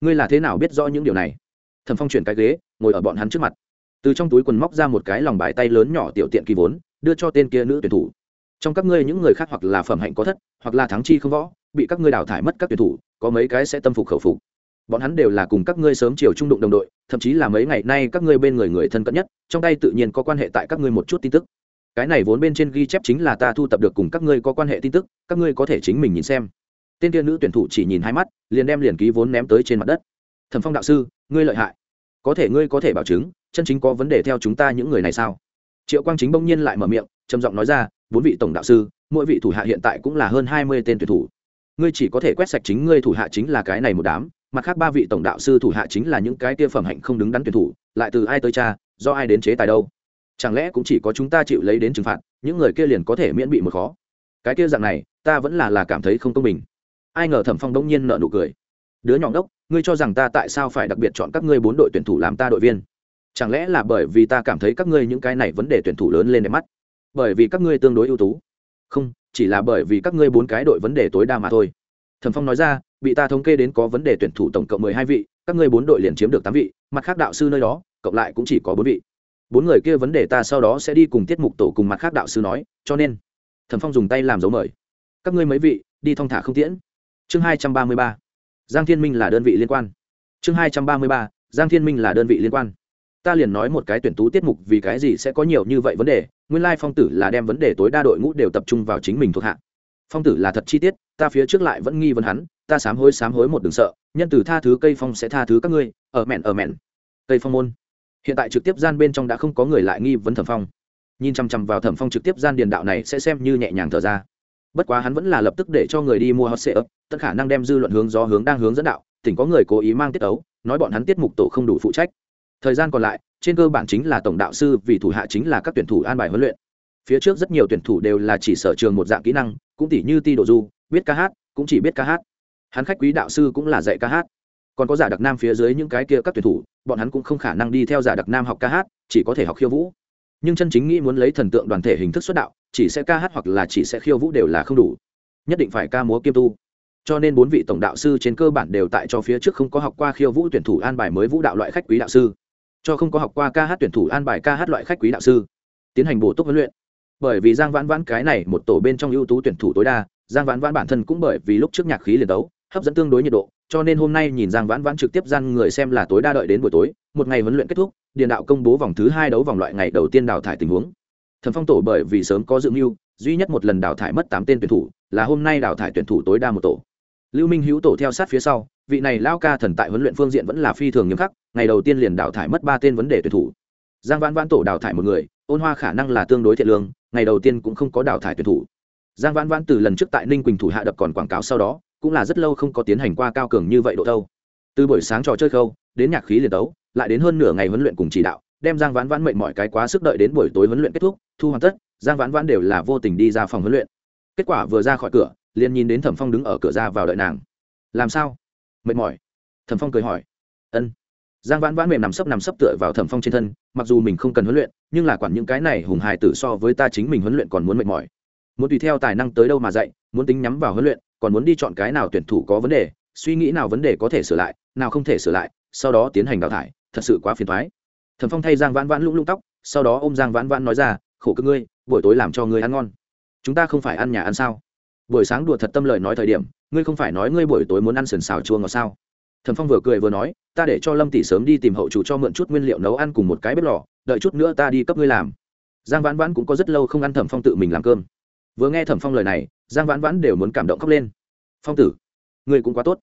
Ngươi là thế nào biết rõ những điều này? Thẩm phong chuyển cái ghế, ngồi ở bọn hắn trước mặt. Từ trong túi quần móc ra một cái lòng bài tay lớn nhỏ tiểu tiện kỳ vốn, đưa cho tên kia nữ tuyển thủ. Trong các ngươi những người khác hoặc là phẩm hạnh có thất, hoặc là thắng chi không võ, bị các ngươi đào thải mất các tuyển thủ, có mấy cái sẽ tâm phục khẩu phục. Bọn hắn đều là cùng các ngươi sớm chiều trung đụng đồng đội, thậm chí là mấy ngày nay các ngươi bên người người thân cận nhất, trong tay tự nhiên có quan hệ tại các ngươi một chút tin tức cái này vốn bên trên ghi chép chính là ta thu tập được cùng các ngươi có quan hệ tin tức, các ngươi có thể chính mình nhìn xem. Tên kia nữ tuyển thủ chỉ nhìn hai mắt, liền đem liền ký vốn ném tới trên mặt đất. Thẩm phong đạo sư, ngươi lợi hại. Có thể ngươi có thể bảo chứng, chân chính có vấn đề theo chúng ta những người này sao? Triệu quang chính bỗng nhiên lại mở miệng, trầm giọng nói ra, bốn vị tổng đạo sư, mỗi vị thủ hạ hiện tại cũng là hơn hai mươi tên tuyển thủ. Ngươi chỉ có thể quét sạch chính ngươi thủ hạ chính là cái này một đám, mặt khác ba vị tổng đạo sư thủ hạ chính là những cái tia phẩm hạnh không đứng đắn tuyển thủ, lại từ ai tới cha, do ai đến chế tài đâu? Chẳng lẽ cũng chỉ có chúng ta chịu lấy đến trừng phạt, những người kia liền có thể miễn bị một khó? Cái kia dạng này, ta vẫn là là cảm thấy không công bình. Ai ngờ thẩm phong đông nhiên nợ nụ cười. Đứa nhỏ đốc ngươi cho rằng ta tại sao phải đặc biệt chọn các ngươi bốn đội tuyển thủ làm ta đội viên? Chẳng lẽ là bởi vì ta cảm thấy các ngươi những cái này vấn đề tuyển thủ lớn lên đẹp mắt? Bởi vì các ngươi tương đối ưu tú? Không, chỉ là bởi vì các ngươi bốn cái đội vấn đề tối đa mà thôi. Thẩm phong nói ra, bị ta thống kê đến có vấn đề tuyển thủ tổng cộng mười hai vị, các ngươi bốn đội liền chiếm được tám vị, mặt khác đạo sư nơi đó, cộng lại cũng chỉ có bốn vị bốn người kia vấn đề ta sau đó sẽ đi cùng tiết mục tổ cùng mặt khác đạo sư nói, cho nên, thẩm phong dùng tay làm dấu mời. Các ngươi mấy vị, đi thong thả không tiễn. Chương hai trăm ba mươi ba. Giang thiên minh là đơn vị liên quan. Chương hai trăm ba mươi ba, giang thiên minh là đơn vị liên quan. Ta liền nói một cái tuyển tú tiết mục vì cái gì sẽ có nhiều như vậy vấn đề, nguyên lai phong tử là đem vấn đề tối đa đội ngũ đều tập trung vào chính mình thuộc hạ. Phong tử là thật chi tiết, ta phía trước lại vẫn nghi vấn hắn, ta sám hối sám hối một đừng sợ, nhân từ tha thứ cây phong sẽ tha thứ các ngươi, ở mẹn ở mẹn. Cây phong môn hiện tại trực tiếp gian bên trong đã không có người lại nghi vấn thẩm phong. Nhìn chằm chằm vào thẩm phong trực tiếp gian điền đạo này sẽ xem như nhẹ nhàng thở ra. Bất quá hắn vẫn là lập tức để cho người đi mua hot sale, tất khả năng đem dư luận hướng do hướng đang hướng dẫn đạo tỉnh có người cố ý mang tiết ấu nói bọn hắn tiết mục tổ không đủ phụ trách. Thời gian còn lại trên cơ bản chính là tổng đạo sư vì thủ hạ chính là các tuyển thủ an bài huấn luyện. Phía trước rất nhiều tuyển thủ đều là chỉ sở trường một dạng kỹ năng cũng tỷ như ti độ du biết ca hát cũng chỉ biết ca hát. Hắn khách quý đạo sư cũng là dạy ca hát còn có giả đặc nam phía dưới những cái kia các tuyển thủ, bọn hắn cũng không khả năng đi theo giả đặc nam học ca hát, chỉ có thể học khiêu vũ. Nhưng chân chính nghĩ muốn lấy thần tượng đoàn thể hình thức xuất đạo, chỉ sẽ ca hát hoặc là chỉ sẽ khiêu vũ đều là không đủ. Nhất định phải ca múa kiêm tu. Cho nên bốn vị tổng đạo sư trên cơ bản đều tại cho phía trước không có học qua khiêu vũ tuyển thủ an bài mới vũ đạo loại khách quý đạo sư. Cho không có học qua ca hát tuyển thủ an bài ca hát loại khách quý đạo sư. Tiến hành bổ túc huấn luyện. Bởi vì giang vãn vãn cái này một tổ bên trong ưu tú tuyển thủ tối đa, giang vãn vãn bản thân cũng bởi vì lúc trước nhạc khí liền đấu, hấp dẫn tương đối nhiệt độ cho nên hôm nay nhìn giang vãn vãn trực tiếp gian người xem là tối đa đợi đến buổi tối, một ngày huấn luyện kết thúc, Điền đạo công bố vòng thứ hai đấu vòng loại ngày đầu tiên đào thải tình huống. Thần phong tổ bởi vì sớm có dự mưu, duy nhất một lần đào thải mất tám tên tuyển thủ, là hôm nay đào thải tuyển thủ tối đa một tổ. Lưu minh hữu tổ theo sát phía sau, vị này lao ca thần tại huấn luyện phương diện vẫn là phi thường nghiêm khắc, ngày đầu tiên liền đào thải mất ba tên vấn đề tuyển thủ. Giang vãn vãn tổ đào thải một người, ôn hoa khả năng là tương đối thiện lương, ngày đầu tiên cũng không có đào thải tuyển thủ. Giang vãn vãn từ lần trước tại ninh quỳnh thủ hạ đập còn quảng cáo sau đó cũng là rất lâu không có tiến hành qua cao cường như vậy độ thâu. Từ buổi sáng trò chơi khâu, đến nhạc khí liền đấu lại đến hơn nửa ngày huấn luyện cùng chỉ đạo, đem giang vãn vãn mệnh mọi cái quá sức đợi đến buổi tối huấn luyện kết thúc, thu hoàn tất, giang vãn vãn đều là vô tình đi ra phòng huấn luyện. Kết quả vừa ra khỏi cửa, liền nhìn đến thẩm phong đứng ở cửa ra vào đợi nàng. Làm sao? Mệt mỏi? Thẩm phong cười hỏi. Ân. Giang vãn vãn mềm nằm sấp nằm sấp tựa vào thẩm phong trên thân, mặc dù mình không cần huấn luyện, nhưng là quản những cái này hùng hài tử so với ta chính mình huấn luyện còn muốn mệt mỏi. Muốn tùy theo tài năng tới đâu mà dạy, muốn tính nhắm vào huấn luyện còn muốn đi chọn cái nào tuyển thủ có vấn đề, suy nghĩ nào vấn đề có thể sửa lại, nào không thể sửa lại, sau đó tiến hành đào thải, thật sự quá phiền thoái thẩm phong thay giang vãn vãn lũng lũng tóc, sau đó ô m giang vãn vãn nói ra, khổ cực ngươi, buổi tối làm cho ngươi ăn ngon. Chúng ta không phải ăn nhà ăn sao? Buổi sáng đùa thật tâm lời nói thời điểm, ngươi không phải nói ngươi buổi tối muốn ăn sườn xào chua ngọt sao? Thẩm phong vừa cười vừa nói, ta để cho lâm tỷ sớm đi tìm hậu chủ cho mượn chút nguyên liệu nấu ăn cùng một cái bếp lò, đợi chút nữa ta đi cấp ngươi làm. Giang vãn vãn cũng có rất lâu không ăn thẩm phong tự mình làm cơm vừa nghe thẩm phong lời này, giang vãn vãn đều muốn cảm động khóc lên. Phong tử người cũng quá tốt.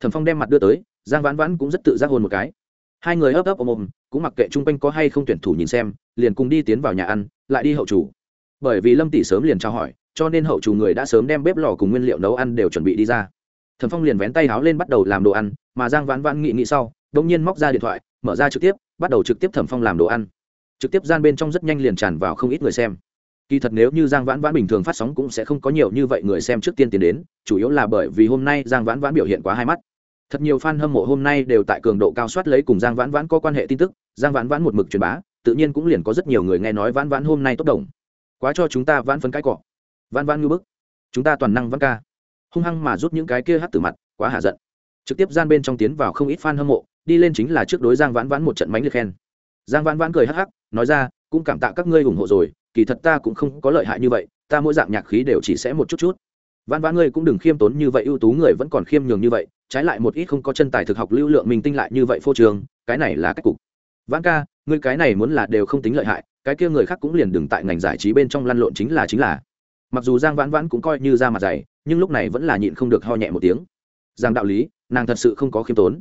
Thẩm phong đem mặt đưa tới, giang vãn vãn cũng rất tự giác hôn một cái. Hai người ấp ấp ôm ôm, cũng mặc kệ chung quanh có hay không tuyển thủ nhìn xem, liền cùng đi tiến vào nhà ăn, lại đi hậu chủ. Bởi vì lâm tỷ sớm liền trao hỏi, cho nên hậu chủ người đã sớm đem bếp lò cùng nguyên liệu nấu ăn đều chuẩn bị đi ra. Thẩm phong liền vén tay háo lên bắt đầu làm đồ ăn, mà giang vãn vãn nghị nghị sau đ ỗ n g nhiên móc ra điện thoại, mở ra trực tiếp, bắt đầu trực tiếp thẩm phong làm đồ ăn. Trực tiếp gian bên trong rất nhanh liền tràn vào không ít người xem kỳ thật nếu như giang vãn vãn bình thường phát sóng cũng sẽ không có nhiều như vậy người xem trước tiên tiến đến, chủ yếu là bởi vì hôm nay giang vãn vãn biểu hiện quá hai mắt. Thật nhiều fan hâm mộ hôm nay đều tại cường độ cao soát lấy cùng giang vãn vãn có quan hệ tin tức, giang vãn vãn một mực truyền bá, tự nhiên cũng liền có rất nhiều người nghe nói vãn vãn hôm nay tốt đồng. Quá cho chúng ta vãn phấn cái cọ vãn vãn ngư bức. Chúng ta toàn năng vãn ca. Hung hăng mà rút những cái kia hát từ mặt, quá hạ giận. Trực tiếp gian bên trong tiến vào không ít fan hâm mộ, đi lên chính là trước đối giang vãn vãn một trận mánh liệt khen. Giang vãn vãn cười hắc hắc, nói ra, cũng cảm tạ các ngươi ủng hộ rồi kỳ thật ta cũng không có lợi hại như vậy, ta mỗi dạng nhạc khí đều chỉ sẽ một chút chút. Vãn vãn ngươi cũng đừng khiêm tốn như vậy, ưu tú người vẫn còn khiêm nhường như vậy, trái lại một ít không có chân tài thực học lưu lượng mình tinh lại như vậy phô trường cái này là cách cục. Vãn ca, ngươi cái này muốn là đều không tính lợi hại, cái kia người khác cũng liền đừng tại ngành giải trí bên trong lăn lộn chính là chính là. Mặc dù giang vãn vãn cũng coi như ra mặt dày, nhưng lúc này vẫn là nhịn không được ho nhẹ một tiếng. Rằng đạo lý, nàng thật sự không có khiêm tốn.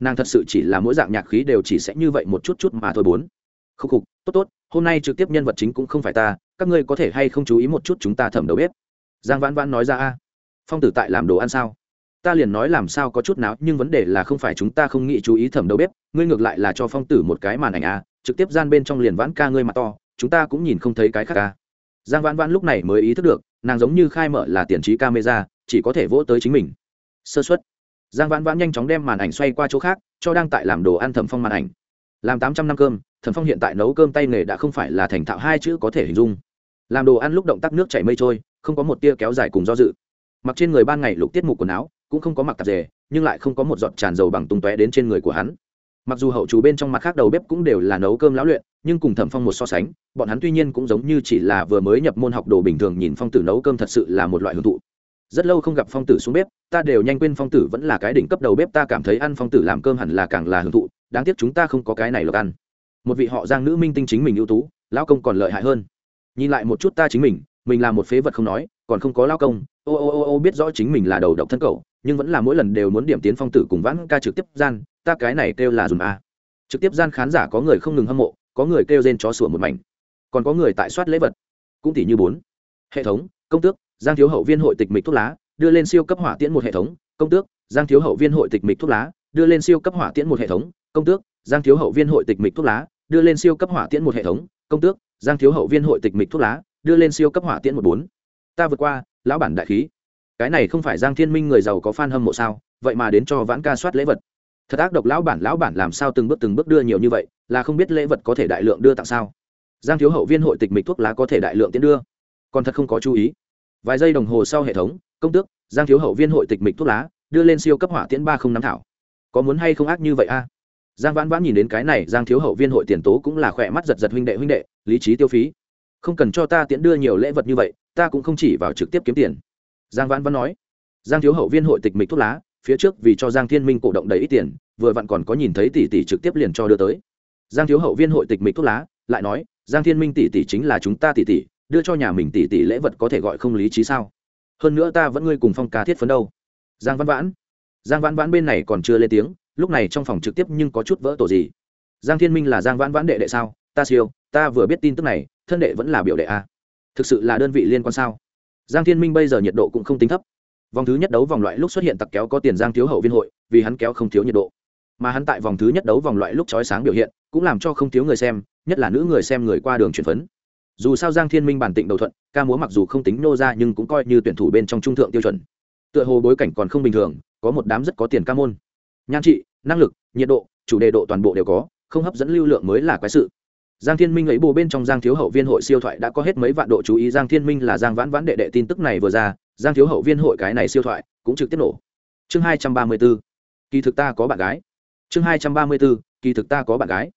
Nàng thật sự chỉ là mỗi dạng nhạc khí đều chỉ sẽ như vậy một chút chút mà thôi bốn khúc khục, tốt tốt, hôm nay trực tiếp nhân vật chính cũng không phải ta, các ngươi có thể hay không chú ý một chút chúng ta thẩm đầu bếp? Giang vãn vãn nói ra, a, phong tử tại làm đồ ăn sao? Ta liền nói làm sao có chút nào, nhưng vấn đề là không phải chúng ta không nghĩ chú ý thẩm đầu bếp, ngươi ngược lại là cho phong tử một cái màn ảnh, a, trực tiếp gian bên trong liền vãn ca ngươi mặt to, chúng ta cũng nhìn không thấy cái khác ca giang vãn vãn lúc này mới ý thức được, nàng giống như khai mở là tiền trí camera, chỉ có thể vỗ tới chính mình. Sơ xuất giang vãn vãn nhanh chóng đem màn ảnh xoay qua chỗ khác, cho đang tại làm đồ ăn thẩm phong màn ảnh. Làm tám trăm năm cơm Thần phong hiện tại nấu cơm tay nghề đã không phải là thành thạo hai chữ có thể hình dung. Làm đồ ăn lúc động tác nước chảy mây trôi, không có một tia kéo dài cùng do dự. Mặc trên người ban ngày lục tiết mục quần áo, cũng không có mặc tạp dề, nhưng lại không có một giọt tràn dầu bằng tung tóe đến trên người của hắn. Mặc dù hậu chú bên trong mặt khác đầu bếp cũng đều là nấu cơm lão luyện, nhưng cùng thẩm phong một so sánh, bọn hắn tuy nhiên cũng giống như chỉ là vừa mới nhập môn học đồ bình thường nhìn phong tử nấu cơm thật sự là một loại hưởng thụ. Rất lâu không gặp phong tử xuống bếp, ta đều nhanh quên phong tử vẫn là cái đỉnh cấp đầu bếp, ta cảm thấy ăn phong tử làm cơm hẳn là càng là hưởng thụ, đáng tiếc chúng ta không có cái này lộc ăn một vị họ giang nữ minh tinh chính mình ưu tú, lão công còn lợi hại hơn. Nhìn lại một chút ta chính mình mình là một phế vật không nói, còn không có lao công, ô ô ô ô biết rõ chính mình là đầu độc thân cậu nhưng vẫn là mỗi lần đều muốn điểm tiến phong tử cùng vãn ca trực tiếp gian, ta cái này kêu là dùm a. Trực tiếp gian khán giả có người không ngừng hâm mộ, có người kêu rên chó sủa một mảnh. Còn có người tại soát lễ vật. Cũng tỷ như bốn. Hệ thống, công tước, giang thiếu hậu viên hội tịch mịch thuốc lá, đưa lên siêu cấp hỏa tiễn một hệ thống, công tước, giang thiếu hậu viên hội tịch mịch thuốc lá, đưa lên siêu cấp hỏa tiễn một hệ thống, công tước, giang thiếu hậu viên hội tịch mịch thuốc lá đưa lên siêu cấp hỏa tiễn một hệ thống, công tước, giang thiếu hậu viên hội tịch mịch thuốc lá, đưa lên siêu cấp hỏa tiễn một bốn. Ta vượt qua, lão bản đại khí. Cái này không phải giang thiên minh người giàu có fan hâm mộ sao? Vậy mà đến cho vãn ca soát lễ vật. Thật ác độc, lão bản lão bản làm sao từng bước từng bước đưa nhiều như vậy, là không biết lễ vật có thể đại lượng đưa tặng sao? Giang thiếu hậu viên hội tịch mịch thuốc lá có thể đại lượng tiến đưa. Còn thật không có chú ý. Vài giây đồng hồ sau hệ thống, công tước, giang thiếu hậu viên hội tịch mịch thuốc lá, đưa lên siêu cấp hỏa tiễn ba không năm thảo. Có muốn hay không ác như vậy a? Giang vãn vãn nhìn đến cái này, giang thiếu hậu viên hội tiền tố cũng là khỏe mắt giật giật huynh đệ huynh đệ, lý trí tiêu phí. Không cần cho ta tiễn đưa nhiều lễ vật như vậy, ta cũng không chỉ vào trực tiếp kiếm tiền. Giang vãn vãn nói. Giang thiếu hậu viên hội tịch mịch thuốc lá, phía trước vì cho giang thiên minh cổ động đầy ít tiền, vừa vặn còn có nhìn thấy tỷ tỷ trực tiếp liền cho đưa tới. Giang thiếu hậu viên hội tịch mịch thuốc lá, lại nói, giang thiên minh tỷ tỷ chính là chúng ta tỷ tỷ, đưa cho nhà mình tỷ tỷ lễ vật có thể gọi không lý trí sao? Hơn nữa ta vẫn ngươi cùng phong ca thiết phấn đâu. Giang văn vãn. Giang vãn vãn bên này còn chưa lên tiếng lúc này trong phòng trực tiếp nhưng có chút vỡ tổ gì. Giang thiên minh là giang vãn vãn đệ đệ sao? Ta siêu, ta vừa biết tin tức này, thân đệ vẫn là biểu đệ a. Thực sự là đơn vị liên quan sao? Giang thiên minh bây giờ nhiệt độ cũng không tính thấp. Vòng thứ nhất đấu vòng loại lúc xuất hiện tặc kéo có tiền giang thiếu hậu viên hội, vì hắn kéo không thiếu nhiệt độ. Mà hắn tại vòng thứ nhất đấu vòng loại lúc trói sáng biểu hiện, cũng làm cho không thiếu người xem, nhất là nữ người xem người qua đường chuyển phấn. Dù sao giang thiên minh bản tịnh đầu thuận, ca múa mặc dù không tính nô ra nhưng cũng coi như tuyển thủ bên trong trung thượng tiêu chuẩn. Tựa hồ bối cảnh còn không bình thường, có một đám rất có tiền ca môn nhan trị, năng lực, nhiệt độ, chủ đề độ toàn bộ đều có, không hấp dẫn lưu lượng mới là quái sự. Giang thiên minh ấy bồ bên trong giang thiếu hậu viên hội siêu thoại đã có hết mấy vạn độ chú ý. Giang thiên minh là giang vãn vãn đệ đệ tin tức này vừa ra, giang thiếu hậu viên hội cái này siêu thoại cũng trực tiếp nổ. Chương hai trăm ba mươi b ố kỳ thực ta có bạn gái. Chương hai trăm ba mươi b ố kỳ thực ta có bạn gái.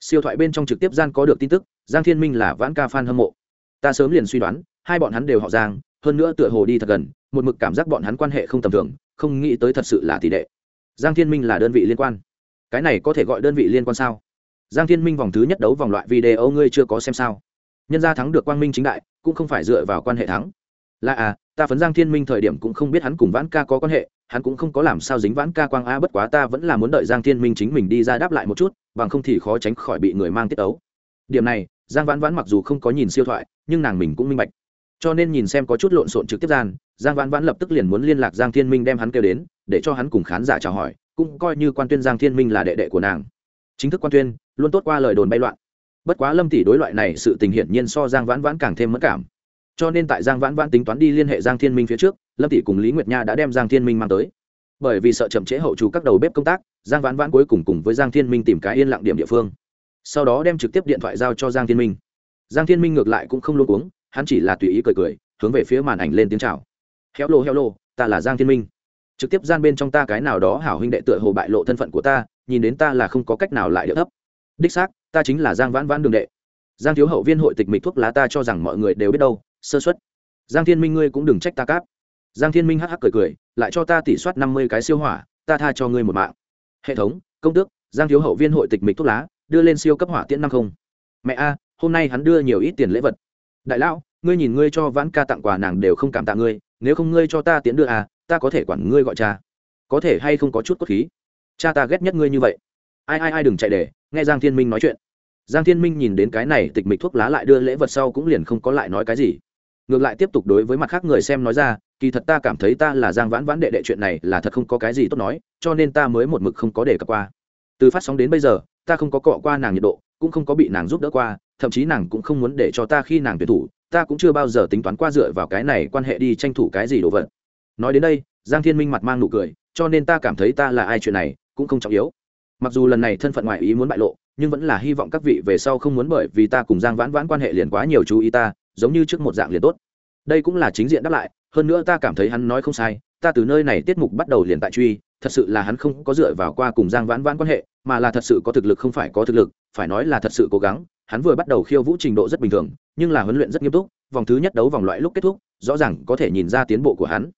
Siêu thoại bên trong trực tiếp gian có được tin tức, giang thiên minh là vãn ca f a n hâm mộ. Ta sớm liền suy đoán, hai bọn hắn đều họ giang, hơn nữa tựa hồ đi thật gần, một mực cảm giác bọn hắn quan hệ không tầm thường, không nghĩ tới thật sự là tỷ đệ giang thiên minh là đơn vị liên quan. Cái này có thể gọi đơn vị liên quan sao? Giang thiên minh vòng thứ nhất đấu vòng loại video ngươi chưa có xem sao? Nhân gia thắng được quang minh chính đại, cũng không phải dựa vào quan hệ thắng. Là à ta phấn giang thiên minh thời điểm cũng không biết hắn cùng vãn ca có quan hệ, hắn cũng không có làm sao dính vãn ca quang a bất quá ta vẫn là muốn đợi giang thiên minh chính mình đi ra đáp lại một chút, bằng không thì khó tránh khỏi bị người mang tiết ấu điểm này, giang vãn vãn mặc dù không có nhìn siêu thoại, nhưng nàng mình cũng minh bạch. Cho nên nhìn xem có chút lộn xộn trực tiếp gian giang vãn vãn lập tức liền muốn liên lạc giang thiên minh đem hắn kêu đến, để cho hắn cùng khán giả chào hỏi, cũng coi như quan tuyên giang thiên minh là đệ đệ của nàng. Chính thức quan tuyên, luôn tốt qua lời đồn bay loạn. Bất quá lâm tỷ đối loại này sự tình hiển nhiên so giang vãn vãn càng thêm mất cảm. Cho nên tại giang vãn vãn tính toán đi liên hệ giang thiên minh phía trước, lâm tỷ cùng lý nguyệt nha đã đem giang thiên minh mang tới. Bởi vì sợ chậm trễ hậu chủ các đầu bếp công tác, giang vãn vãn cuối cùng cùng với giang thiên minh tìm cái yên lặng điểm địa phương. Sau đó đem trực tiếp điện thoại giao cho giang thiên minh. Giang thiên minh ngược lại cũng không luôn uống hắn chỉ là tùy ý cười cười, hướng về phía màn ảnh lên tiếng chào héo lô héo lô, ta là giang thiên minh. Trực tiếp gian bên trong ta cái nào đó hảo huynh đệ tựa hồ bại lộ thân phận của ta, nhìn đến ta là không có cách nào lại điệu thấp. Đích xác, ta chính là giang vãn vãn đường đệ. Giang thiếu hậu viên hội tịch mịch thuốc lá ta cho rằng mọi người đều biết đâu, sơ xuất giang thiên minh ngươi cũng đừng trách ta cáp. Giang thiên minh hắc hắc cười cười, lại cho ta tỷ soát năm mươi cái siêu hỏa, ta tha cho ngươi một mạng. Hệ thống, công tước, giang thiếu hậu viên hội tịch mịch thuốc lá, đưa lên siêu cấp hỏa tiễn năm không. Mẹ a, hôm nay hắn đưa nhiều ít tiền lễ vật. Đại lão ngươi nhìn ngươi cho vãn ca tặng quà nàng đều không cảm tạ ngươi, nếu không ngươi cho ta tiến đưa à ta có thể quản ngươi gọi cha. Có thể hay không có chút cốt khí? Cha ta ghét nhất ngươi như vậy. Ai ai ai đừng chạy để, nghe giang thiên minh nói chuyện. Giang thiên minh nhìn đến cái này tịch mịch thuốc lá lại đưa lễ vật sau cũng liền không có lại nói cái gì. Ngược lại tiếp tục đối với mặt khác người xem nói ra, kỳ thật ta cảm thấy ta là giang vãn vãn đệ đệ chuyện này là thật không có cái gì tốt nói, cho nên ta mới một mực không có đề cập qua. Từ phát sóng đến bây giờ, ta không có cọ qua nàng nhiệt độ, cũng không có bị nàng giúp đỡ qua, thậm chí nàng cũng không muốn để cho ta khi nàng tuyển thủ ta cũng chưa bao giờ tính toán qua dựa vào cái này quan hệ đi tranh thủ cái gì đồ vật. Nói đến đây, giang thiên minh mặt mang nụ cười, cho nên ta cảm thấy ta là ai chuyện này cũng không trọng yếu. Mặc dù lần này thân phận ngoại ý muốn bại lộ, nhưng vẫn là hy vọng các vị về sau không muốn bởi vì ta cùng giang vãn vãn quan hệ liền quá nhiều chú ý ta, giống như trước một dạng liền tốt. Đây cũng là chính diện đáp lại, hơn nữa ta cảm thấy hắn nói không sai, ta từ nơi này tiết mục bắt đầu liền tại truy, thật sự là hắn không có dựa vào qua cùng giang vãn vãn quan hệ, mà là thật sự có thực lực không phải có thực lực, phải nói là thật sự cố gắng hắn vừa bắt đầu khiêu vũ trình độ rất bình thường, nhưng là huấn luyện rất nghiêm túc, vòng thứ nhất đấu vòng loại lúc kết thúc, rõ ràng có thể nhìn ra tiến bộ của hắn.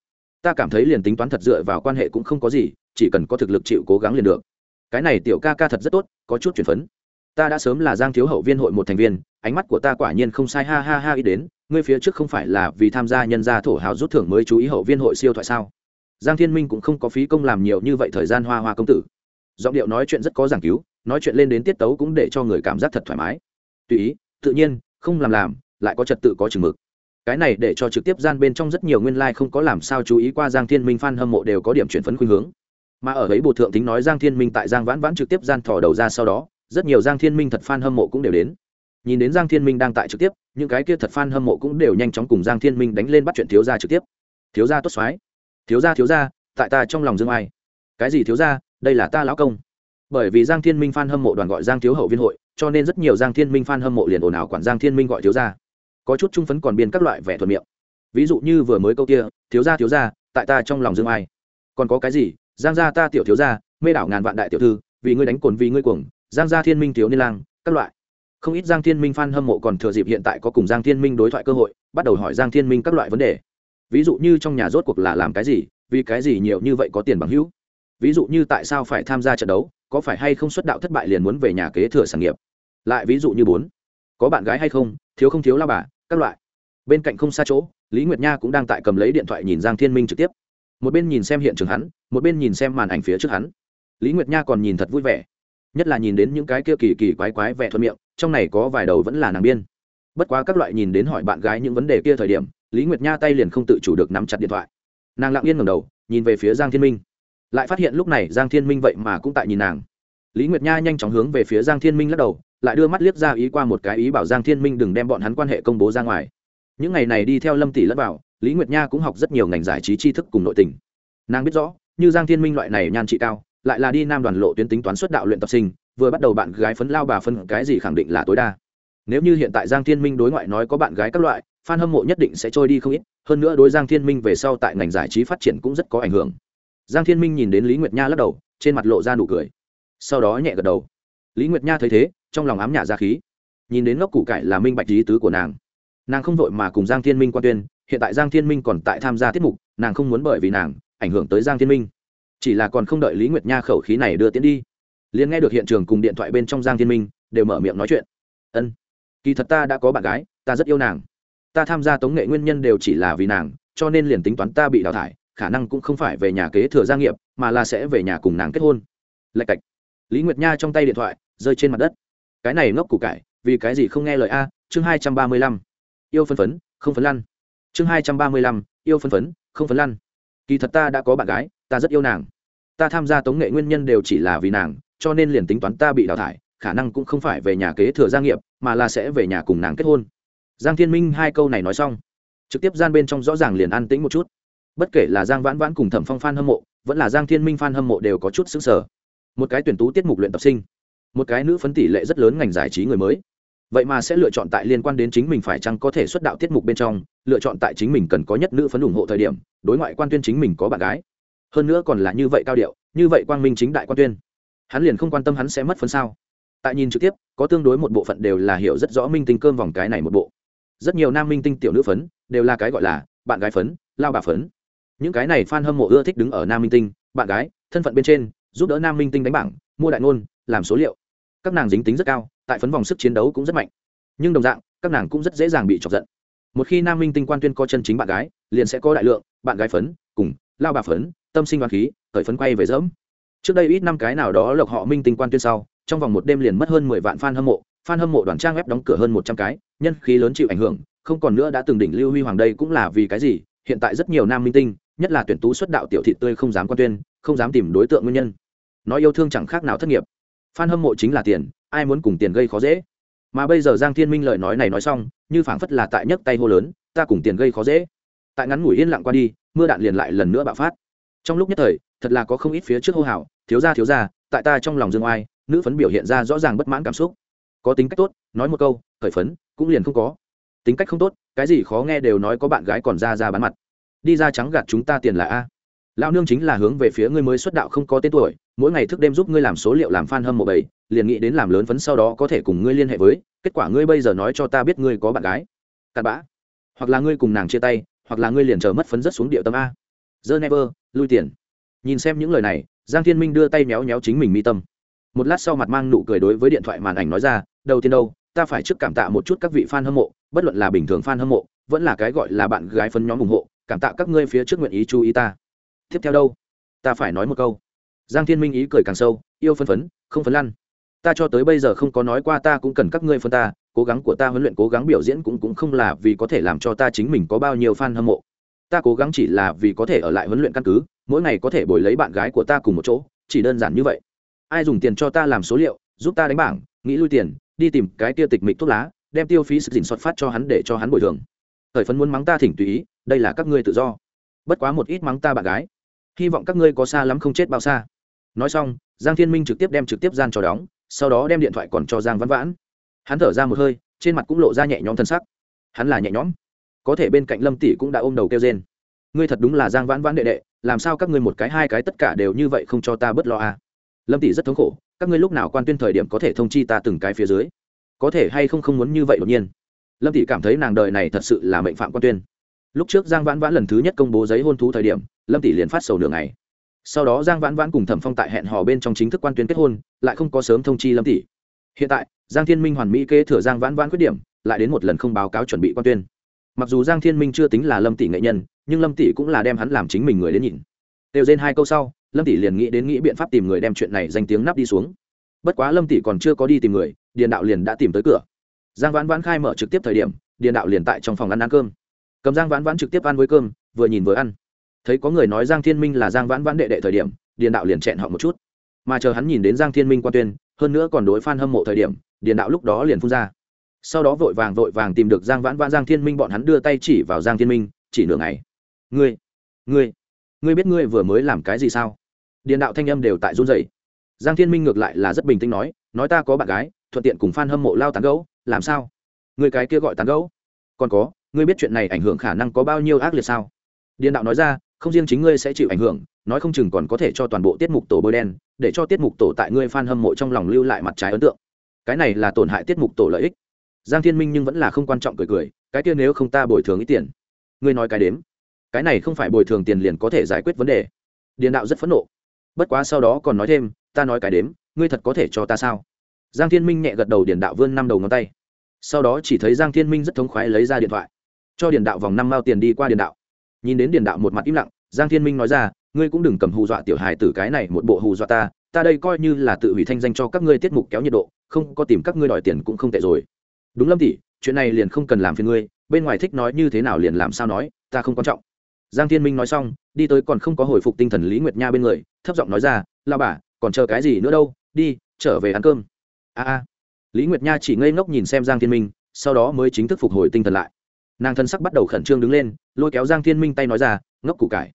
Ta cảm thấy liền tính toán thật dựa vào quan hệ cũng không có gì, chỉ cần có thực lực chịu cố gắng liền được. Cái này tiểu ca ca thật rất tốt, có chút chuyển phấn. Ta đã sớm là giang thiếu hậu viên hội một thành viên, ánh mắt của ta quả nhiên không sai, ha ha ha ý đến, ngươi phía trước không phải là vì tham gia nhân gia thổ hào rút thưởng mới chú ý hậu viên hội siêu thoại sao? Giang thiên minh cũng không có phí công làm nhiều như vậy thời gian hoa hoa công tử. Giọng điệu nói chuyện rất có giảng cứu, nói chuyện lên đến tiết tấu cũng để cho người cảm giác thật thoải mái tùy ý, tự nhiên, không làm làm, lại có trật tự có chừng mực. Cái này để cho trực tiếp gian bên trong rất nhiều nguyên lai không có làm sao chú ý qua giang thiên minh f a n hâm mộ đều có điểm chuyển phấn khuynh hướng. Mà ở ấy bộ thượng tính nói giang thiên minh tại giang vãn vãn trực tiếp gian thò đầu ra sau đó, rất nhiều giang thiên minh thật f a n hâm mộ cũng đều đến. Nhìn đến giang thiên minh đang tại trực tiếp, những cái kia thật f a n hâm mộ cũng đều nhanh chóng cùng giang thiên minh đánh lên bắt chuyện thiếu gia trực tiếp. Thiếu gia tốt soái. Thiếu gia thiếu gia, tại ta trong lòng dương ai. Cái gì thiếu gia? Đây là ta lão công. Bởi vì giang thiên minh f a n hâm mộ đoàn gọi giang thiếu hậu viên hội cho nên rất nhiều giang thiên minh f a n hâm mộ liền ồn ào quản giang thiên minh gọi thiếu gia. Có chút trung phấn còn biên các loại vẻ thuận miệng. Ví dụ như vừa mới câu kia, thiếu gia thiếu gia, tại ta trong lòng dương ai? Còn có cái gì, giang gia ta tiểu thiếu gia, mê đảo ngàn vạn đại tiểu thư, vì ngươi đánh cồn vì ngươi cuồng, giang gia thiên minh thiếu niên lang, các loại. Không ít giang thiên minh f a n hâm mộ còn thừa dịp hiện tại có cùng giang thiên minh đối thoại cơ hội, bắt đầu hỏi giang thiên minh các loại vấn đề. Ví dụ như trong nhà rốt cuộc là làm cái gì, vì cái gì nhiều như vậy có tiền bằng hữu? Ví dụ như tại sao phải tham gia trận đấu có phải hay không xuất đạo thất bại liền muốn về nhà kế thừa sản nghiệp? Lại ví dụ như bốn. Có bạn gái hay không? Thiếu không thiếu lao bà, các loại. Bên cạnh không xa chỗ, lý nguyệt nha cũng đang tại cầm lấy điện thoại nhìn giang thiên minh trực tiếp. Một bên nhìn xem hiện trường hắn, một bên nhìn xem màn ảnh phía trước hắn. Lý nguyệt nha còn nhìn thật vui vẻ. Nhất là nhìn đến những cái kia kỳ kỳ quái quái vẻ thuận miệng, trong này có vài đầu vẫn là nàng biên. Bất quá các loại nhìn đến hỏi bạn gái những vấn đề kia thời điểm, lý nguyệt nha tay liền không tự chủ được nắm chặt điện thoại. Nàng lặng yên ngầm đầu, nhìn về phía giang thiên minh lại phát hiện lúc này giang thiên minh vậy mà cũng tại nhìn nàng. Lý nguyệt nha nhanh chóng hướng về phía giang thiên minh lắc đầu, lại đưa mắt liếc ra ý qua một cái ý bảo giang thiên minh đừng đem bọn hắn quan hệ công bố ra ngoài. Những ngày này đi theo lâm tỷ lẫn vào, lý nguyệt nha cũng học rất nhiều ngành giải trí tri thức cùng nội tình. Nàng biết rõ, như giang thiên minh loại này nhan trị cao, lại là đi nam đoàn lộ tuyến tính toán xuất đạo luyện tập sinh, vừa bắt đầu bạn gái phấn lao bà phân cái gì khẳng định là tối đa. Nếu như hiện tại giang thiên minh đối ngoại nói có bạn gái các loại, fan hâm mộ nhất định sẽ trôi đi không ít, hơn nữa đối giang thiên minh về sau tại ngành giải trí phát triển cũng rất có ảnh hưởng giang thiên minh nhìn đến lý nguyệt nha lắc đầu, trên mặt lộ ra nụ cười. Sau đó nhẹ gật đầu. Lý nguyệt nha thấy thế, trong lòng ám nhả ra khí. Nhìn đến ngốc củ cải là minh bạch lý tứ của nàng. Nàng không vội mà cùng giang thiên minh quan tuyên, hiện tại giang thiên minh còn tại tham gia tiết mục, nàng không muốn bởi vì nàng, ảnh hưởng tới giang thiên minh. Chỉ là còn không đợi lý nguyệt nha khẩu khí này đưa tiến đi, liền nghe được hiện trường cùng điện thoại bên trong giang thiên minh, đều mở miệng nói chuyện. Ân, kỳ thật ta đã có bạn gái, ta rất yêu nàng. Ta tham gia tống nghệ nguyên nhân đều chỉ là vì nàng, cho nên liền tính toán ta bị đào thải khả năng cũng không phải về nhà kế thừa gia nghiệp, mà là sẽ về nhà cùng nàng kết hôn. Lạch cạch. Lý nguyệt nha trong tay điện thoại, rơi trên mặt đất. Cái này ngốc củ cải, vì cái gì không nghe lời a, chương hai trăm ba mươi lăm. Yêu phân phấn, không phấn lăn. Chương hai trăm ba mươi lăm, yêu phân phấn, không phấn lăn. Kỳ thật ta đã có bạn gái, ta rất yêu nàng. Ta tham gia tống nghệ nguyên nhân đều chỉ là vì nàng, cho nên liền tính toán ta bị đào thải, khả năng cũng không phải về nhà kế thừa gia nghiệp, mà là sẽ về nhà cùng nàng kết hôn. Giang thiên minh hai câu này nói xong, trực tiếp gian bên trong rõ ràng liền an tĩnh một chút bất kể là giang vãn vãn cùng thẩm phong phan hâm mộ, vẫn là giang thiên minh phan hâm mộ đều có chút xứng sở một cái tuyển tú tiết mục luyện tập sinh, một cái nữ phấn tỷ lệ rất lớn ngành giải trí người mới. Vậy mà sẽ lựa chọn tại liên quan đến chính mình phải chăng có thể xuất đạo tiết mục bên trong, lựa chọn tại chính mình cần có nhất nữ phấn ủng hộ thời điểm, đối ngoại quan tuyên chính mình có bạn gái. Hơn nữa còn là như vậy cao điệu, như vậy quang minh chính đại quan tuyên. Hắn liền không quan tâm hắn sẽ mất phấn sao. Tại nhìn trực tiếp, có tương đối một bộ phận đều là hiểu rất rõ minh tinh cơm vòng cái này một bộ. Rất nhiều nam minh tinh tiểu nữ phấn, đều là cái gọi là bạn gái phấn, lao bà phấn những cái này f a n hâm mộ ưa thích đứng ở nam minh tinh, bạn gái, thân phận bên trên, giúp đỡ nam minh tinh đánh bảng, mua đại ngôn, làm số liệu. Các nàng dính tính rất cao, tại phấn vòng sức chiến đấu cũng rất mạnh. Nhưng đồng dạng, các nàng cũng rất dễ dàng bị chọc giận. Một khi nam minh tinh quan tuyên có chân chính bạn gái, liền sẽ có đại lượng, bạn gái phấn, cùng lao bà phấn, tâm sinh đoàn khí khởi phấn quay về dẫm. Trước đây ít năm cái nào đó lộc họ minh tinh quan tuyên sau, trong vòng một đêm liền mất hơn mười vạn fan hâm mộ, fan hâm mộ đoàn trang web đóng cửa hơn một trăm cái, nhân khí lớn chịu ảnh hưởng, không còn nữa đã từng đỉnh lưu huy hoàng đây cũng là vì cái gì, hiện tại rất nhiều nam minh tinh nhất là tuyển tú xuất đạo tiểu thị tươi không dám quan tuyên, không dám tìm đối tượng nguyên nhân. Nói yêu thương chẳng khác nào thất nghiệp. Phan hâm mộ chính là tiền, ai muốn cùng tiền gây khó dễ? Mà bây giờ giang thiên minh lời nói này nói xong, như phảng phất là tại nhấc tay hô lớn, ta cùng tiền gây khó dễ. Tại ngắn ngủi yên lặng qua đi, mưa đạn liền lại lần nữa bạo phát. Trong lúc nhất thời, thật là có không ít phía trước hô hào, thiếu gia thiếu gia, tại ta trong lòng dương oai, nữ phấn biểu hiện ra rõ ràng bất mãn cảm xúc. Có tính cách tốt, nói một câu, khởi phấn, cũng liền không có. Tính cách không tốt, cái gì khó nghe đều nói có bạn gái còn ra ra bán mặt đi ra trắng gạt chúng ta tiền là a. Lão nương chính là hướng về phía ngươi mới xuất đạo không có tên tuổi, mỗi ngày thức đêm giúp ngươi làm số liệu làm f a n hâm mộ bảy, liền nghĩ đến làm lớn phấn sau đó có thể cùng ngươi liên hệ với, kết quả ngươi bây giờ nói cho ta biết ngươi có bạn gái. Cặn bã. Hoặc là ngươi cùng nàng chia tay, hoặc là ngươi liền chờ mất phấn rất xuống địa tâm a. Dơ never, lui tiền. Nhìn xem những lời này, giang thiên minh đưa tay méo méo chính mình mi tâm. Một lát sau mặt mang nụ cười đối với điện thoại màn ảnh nói ra, đầu tiên đâu, ta phải trước cảm tạ một chút các vị fan hâm mộ, bất luận là bình thường fan hâm mộ, vẫn là cái gọi là bạn gái phân nhóm ủng hộ cảm tạ các ngươi phía trước nguyện ý chú ý ta. Tiếp theo đâu? Ta phải nói một câu. Giang thiên minh ý cười càng sâu, yêu phân phấn, không phấn lăn. Ta cho tới bây giờ không có nói qua ta cũng cần các ngươi phân ta, cố gắng của ta huấn luyện, cố gắng biểu diễn cũng cũng không là vì có thể làm cho ta chính mình có bao nhiêu fan hâm mộ. Ta cố gắng chỉ là vì có thể ở lại huấn luyện căn cứ, mỗi ngày có thể bồi lấy bạn gái của ta cùng một chỗ, chỉ đơn giản như vậy. Ai dùng tiền cho ta làm số liệu, giúp ta đánh bảng, nghĩ lui tiền, đi tìm cái tia tịch mịch thuốc lá, đem tiêu phí sự dình soát phát cho hắn để cho hắn bồi thường. Thời phấn muốn mắng ta thỉnh tùy ý đây là các ngươi tự do. Bất quá một ít mắng ta bạn gái. Hy vọng các ngươi có xa lắm không chết bao xa. Nói xong, giang thiên minh trực tiếp đem trực tiếp gian cho đóng, sau đó đem điện thoại còn cho giang văn vãn. Hắn thở ra một hơi, trên mặt cũng lộ ra nhẹ nhõm thân sắc. Hắn là nhẹ nhõm. Có thể bên cạnh lâm tỷ cũng đã ôm đầu kêu trên ngươi thật đúng là giang vãn vãn đệ đệ, làm sao các ngươi một cái hai cái tất cả đều như vậy không cho ta bớt lo à. lâm tỷ rất thống khổ, các ngươi lúc nào quan tuyên thời điểm có thể thông chi ta từng cái phía dưới? Có thể hay không không muốn như vậy đột nhiên? Lâm tỷ cảm thấy nàng đời này thật sự là mệnh phạm quan tuyên lúc trước giang vãn vãn lần thứ nhất công bố giấy hôn thú thời điểm, lâm tỷ liền phát sầu nửa ngày. Sau đó giang vãn vãn cùng thẩm phong tại hẹn hò bên trong chính thức quan tuyên kết hôn, lại không có sớm thông chi lâm tỷ. Hiện tại, giang thiên minh hoàn mỹ kế thừa giang vãn vãn khuyết điểm, lại đến một lần không báo cáo chuẩn bị quan tuyên. Mặc dù giang thiên minh chưa tính là lâm tỷ nghệ nhân, nhưng lâm tỷ cũng là đem hắn làm chính mình người đến nhìn. Đều trên hai câu sau, lâm tỷ liền nghĩ đến nghĩ biện pháp tìm người đem chuyện này danh tiếng nắp đi xuống. Bất quá lâm tỷ còn chưa có đi tìm người, điền đạo liền đã tìm tới cửa. Giang vãn vãn khai mở trực tiếp thời điểm, điền đạo liền tại trong phòng ăn ăn cơm cầm giang vãn vãn trực tiếp ăn với cơm, vừa nhìn vừa ăn. Thấy có người nói giang thiên minh là giang vãn vãn đệ đệ thời điểm, điền đạo liền chẹn họ một chút. Mà chờ hắn nhìn đến giang thiên minh quan tuyên, hơn nữa còn đối f a n hâm mộ thời điểm, điền đạo lúc đó liền phun ra. Sau đó vội vàng vội vàng tìm được giang vãn vãn, giang thiên minh bọn hắn đưa tay chỉ vào giang thiên minh, chỉ nửa ngày. Ngươi ngươi ngươi biết ngươi vừa mới làm cái gì sao? Điền đạo thanh âm đều tại run dày giang thiên minh ngược lại là rất bình tĩnh nói nói ta có bạn gái, thuận tiện cùng f a n hâm mộ lao tán gấu làm sao? Người cái kia gọi tán gấu còn có ngươi biết chuyện này ảnh hưởng khả năng có bao nhiêu ác liệt sao? Điền đạo nói ra, không riêng chính ngươi sẽ chịu ảnh hưởng, nói không chừng còn có thể cho toàn bộ tiết mục tổ bôi đen, để cho tiết mục tổ tại ngươi f a n hâm mộ trong lòng lưu lại mặt trái ấn tượng. Cái này là tổn hại tiết mục tổ lợi ích. Giang thiên minh nhưng vẫn là không quan trọng cười cười, cái kia nếu không ta bồi thường ít tiền. Ngươi nói cái đếm. Cái này không phải bồi thường tiền liền có thể giải quyết vấn đề. Điền đạo rất phẫn nộ. Bất quá sau đó còn nói thêm, ta nói cái đếm, ngươi thật có thể cho ta sao? Giang thiên minh nhẹ gật đầu điền đạo vươn năm đầu ngón tay. Sau đó chỉ thấy giang thiên minh rất thống khoái lấy ra điện thoại cho điền đạo vòng năm mao tiền đi qua điền đạo. Nhìn đến điền đạo một mặt im lặng, giang thiên minh nói ra, ngươi cũng đừng cầm hù dọa tiểu hài tử cái này một bộ hù dọa ta ta đây coi như là tự hủy thanh danh cho các ngươi tiết mục kéo nhiệt độ, không có tìm các ngươi đòi tiền cũng không tệ rồi. Đúng lâm tỷ chuyện này liền không cần làm phiền ngươi, bên ngoài thích nói như thế nào liền làm sao nói, ta không quan trọng. Giang thiên minh nói xong, đi tới còn không có hồi phục tinh thần lý nguyệt nha bên người, thấp giọng nói ra lao bà, còn chờ cái gì nữa đâu, đi, trở về ăn cơm. A a. Lý nguyệt nha chỉ ngây ngốc nhìn xem giang thiên minh, sau đó mới chính thức phục hồi tinh thần lại nàng thân sắc bắt đầu khẩn trương đứng lên lôi kéo giang thiên minh tay nói ra ngốc củ cải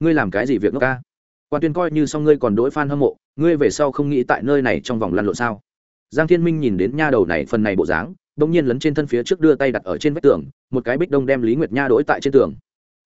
ngươi làm cái gì việc ngốc ca? Quan tuyên coi như xong ngươi còn đỗi f a n hâm mộ ngươi về sau không nghĩ tại nơi này trong vòng lăn lộn sao? Giang thiên minh nhìn đến nha đầu này phần này bộ dáng đ ỗ n g nhiên lấn trên thân phía trước đưa tay đặt ở trên vách tường một cái bích đông đem lý nguyệt nha đỗi tại trên tường.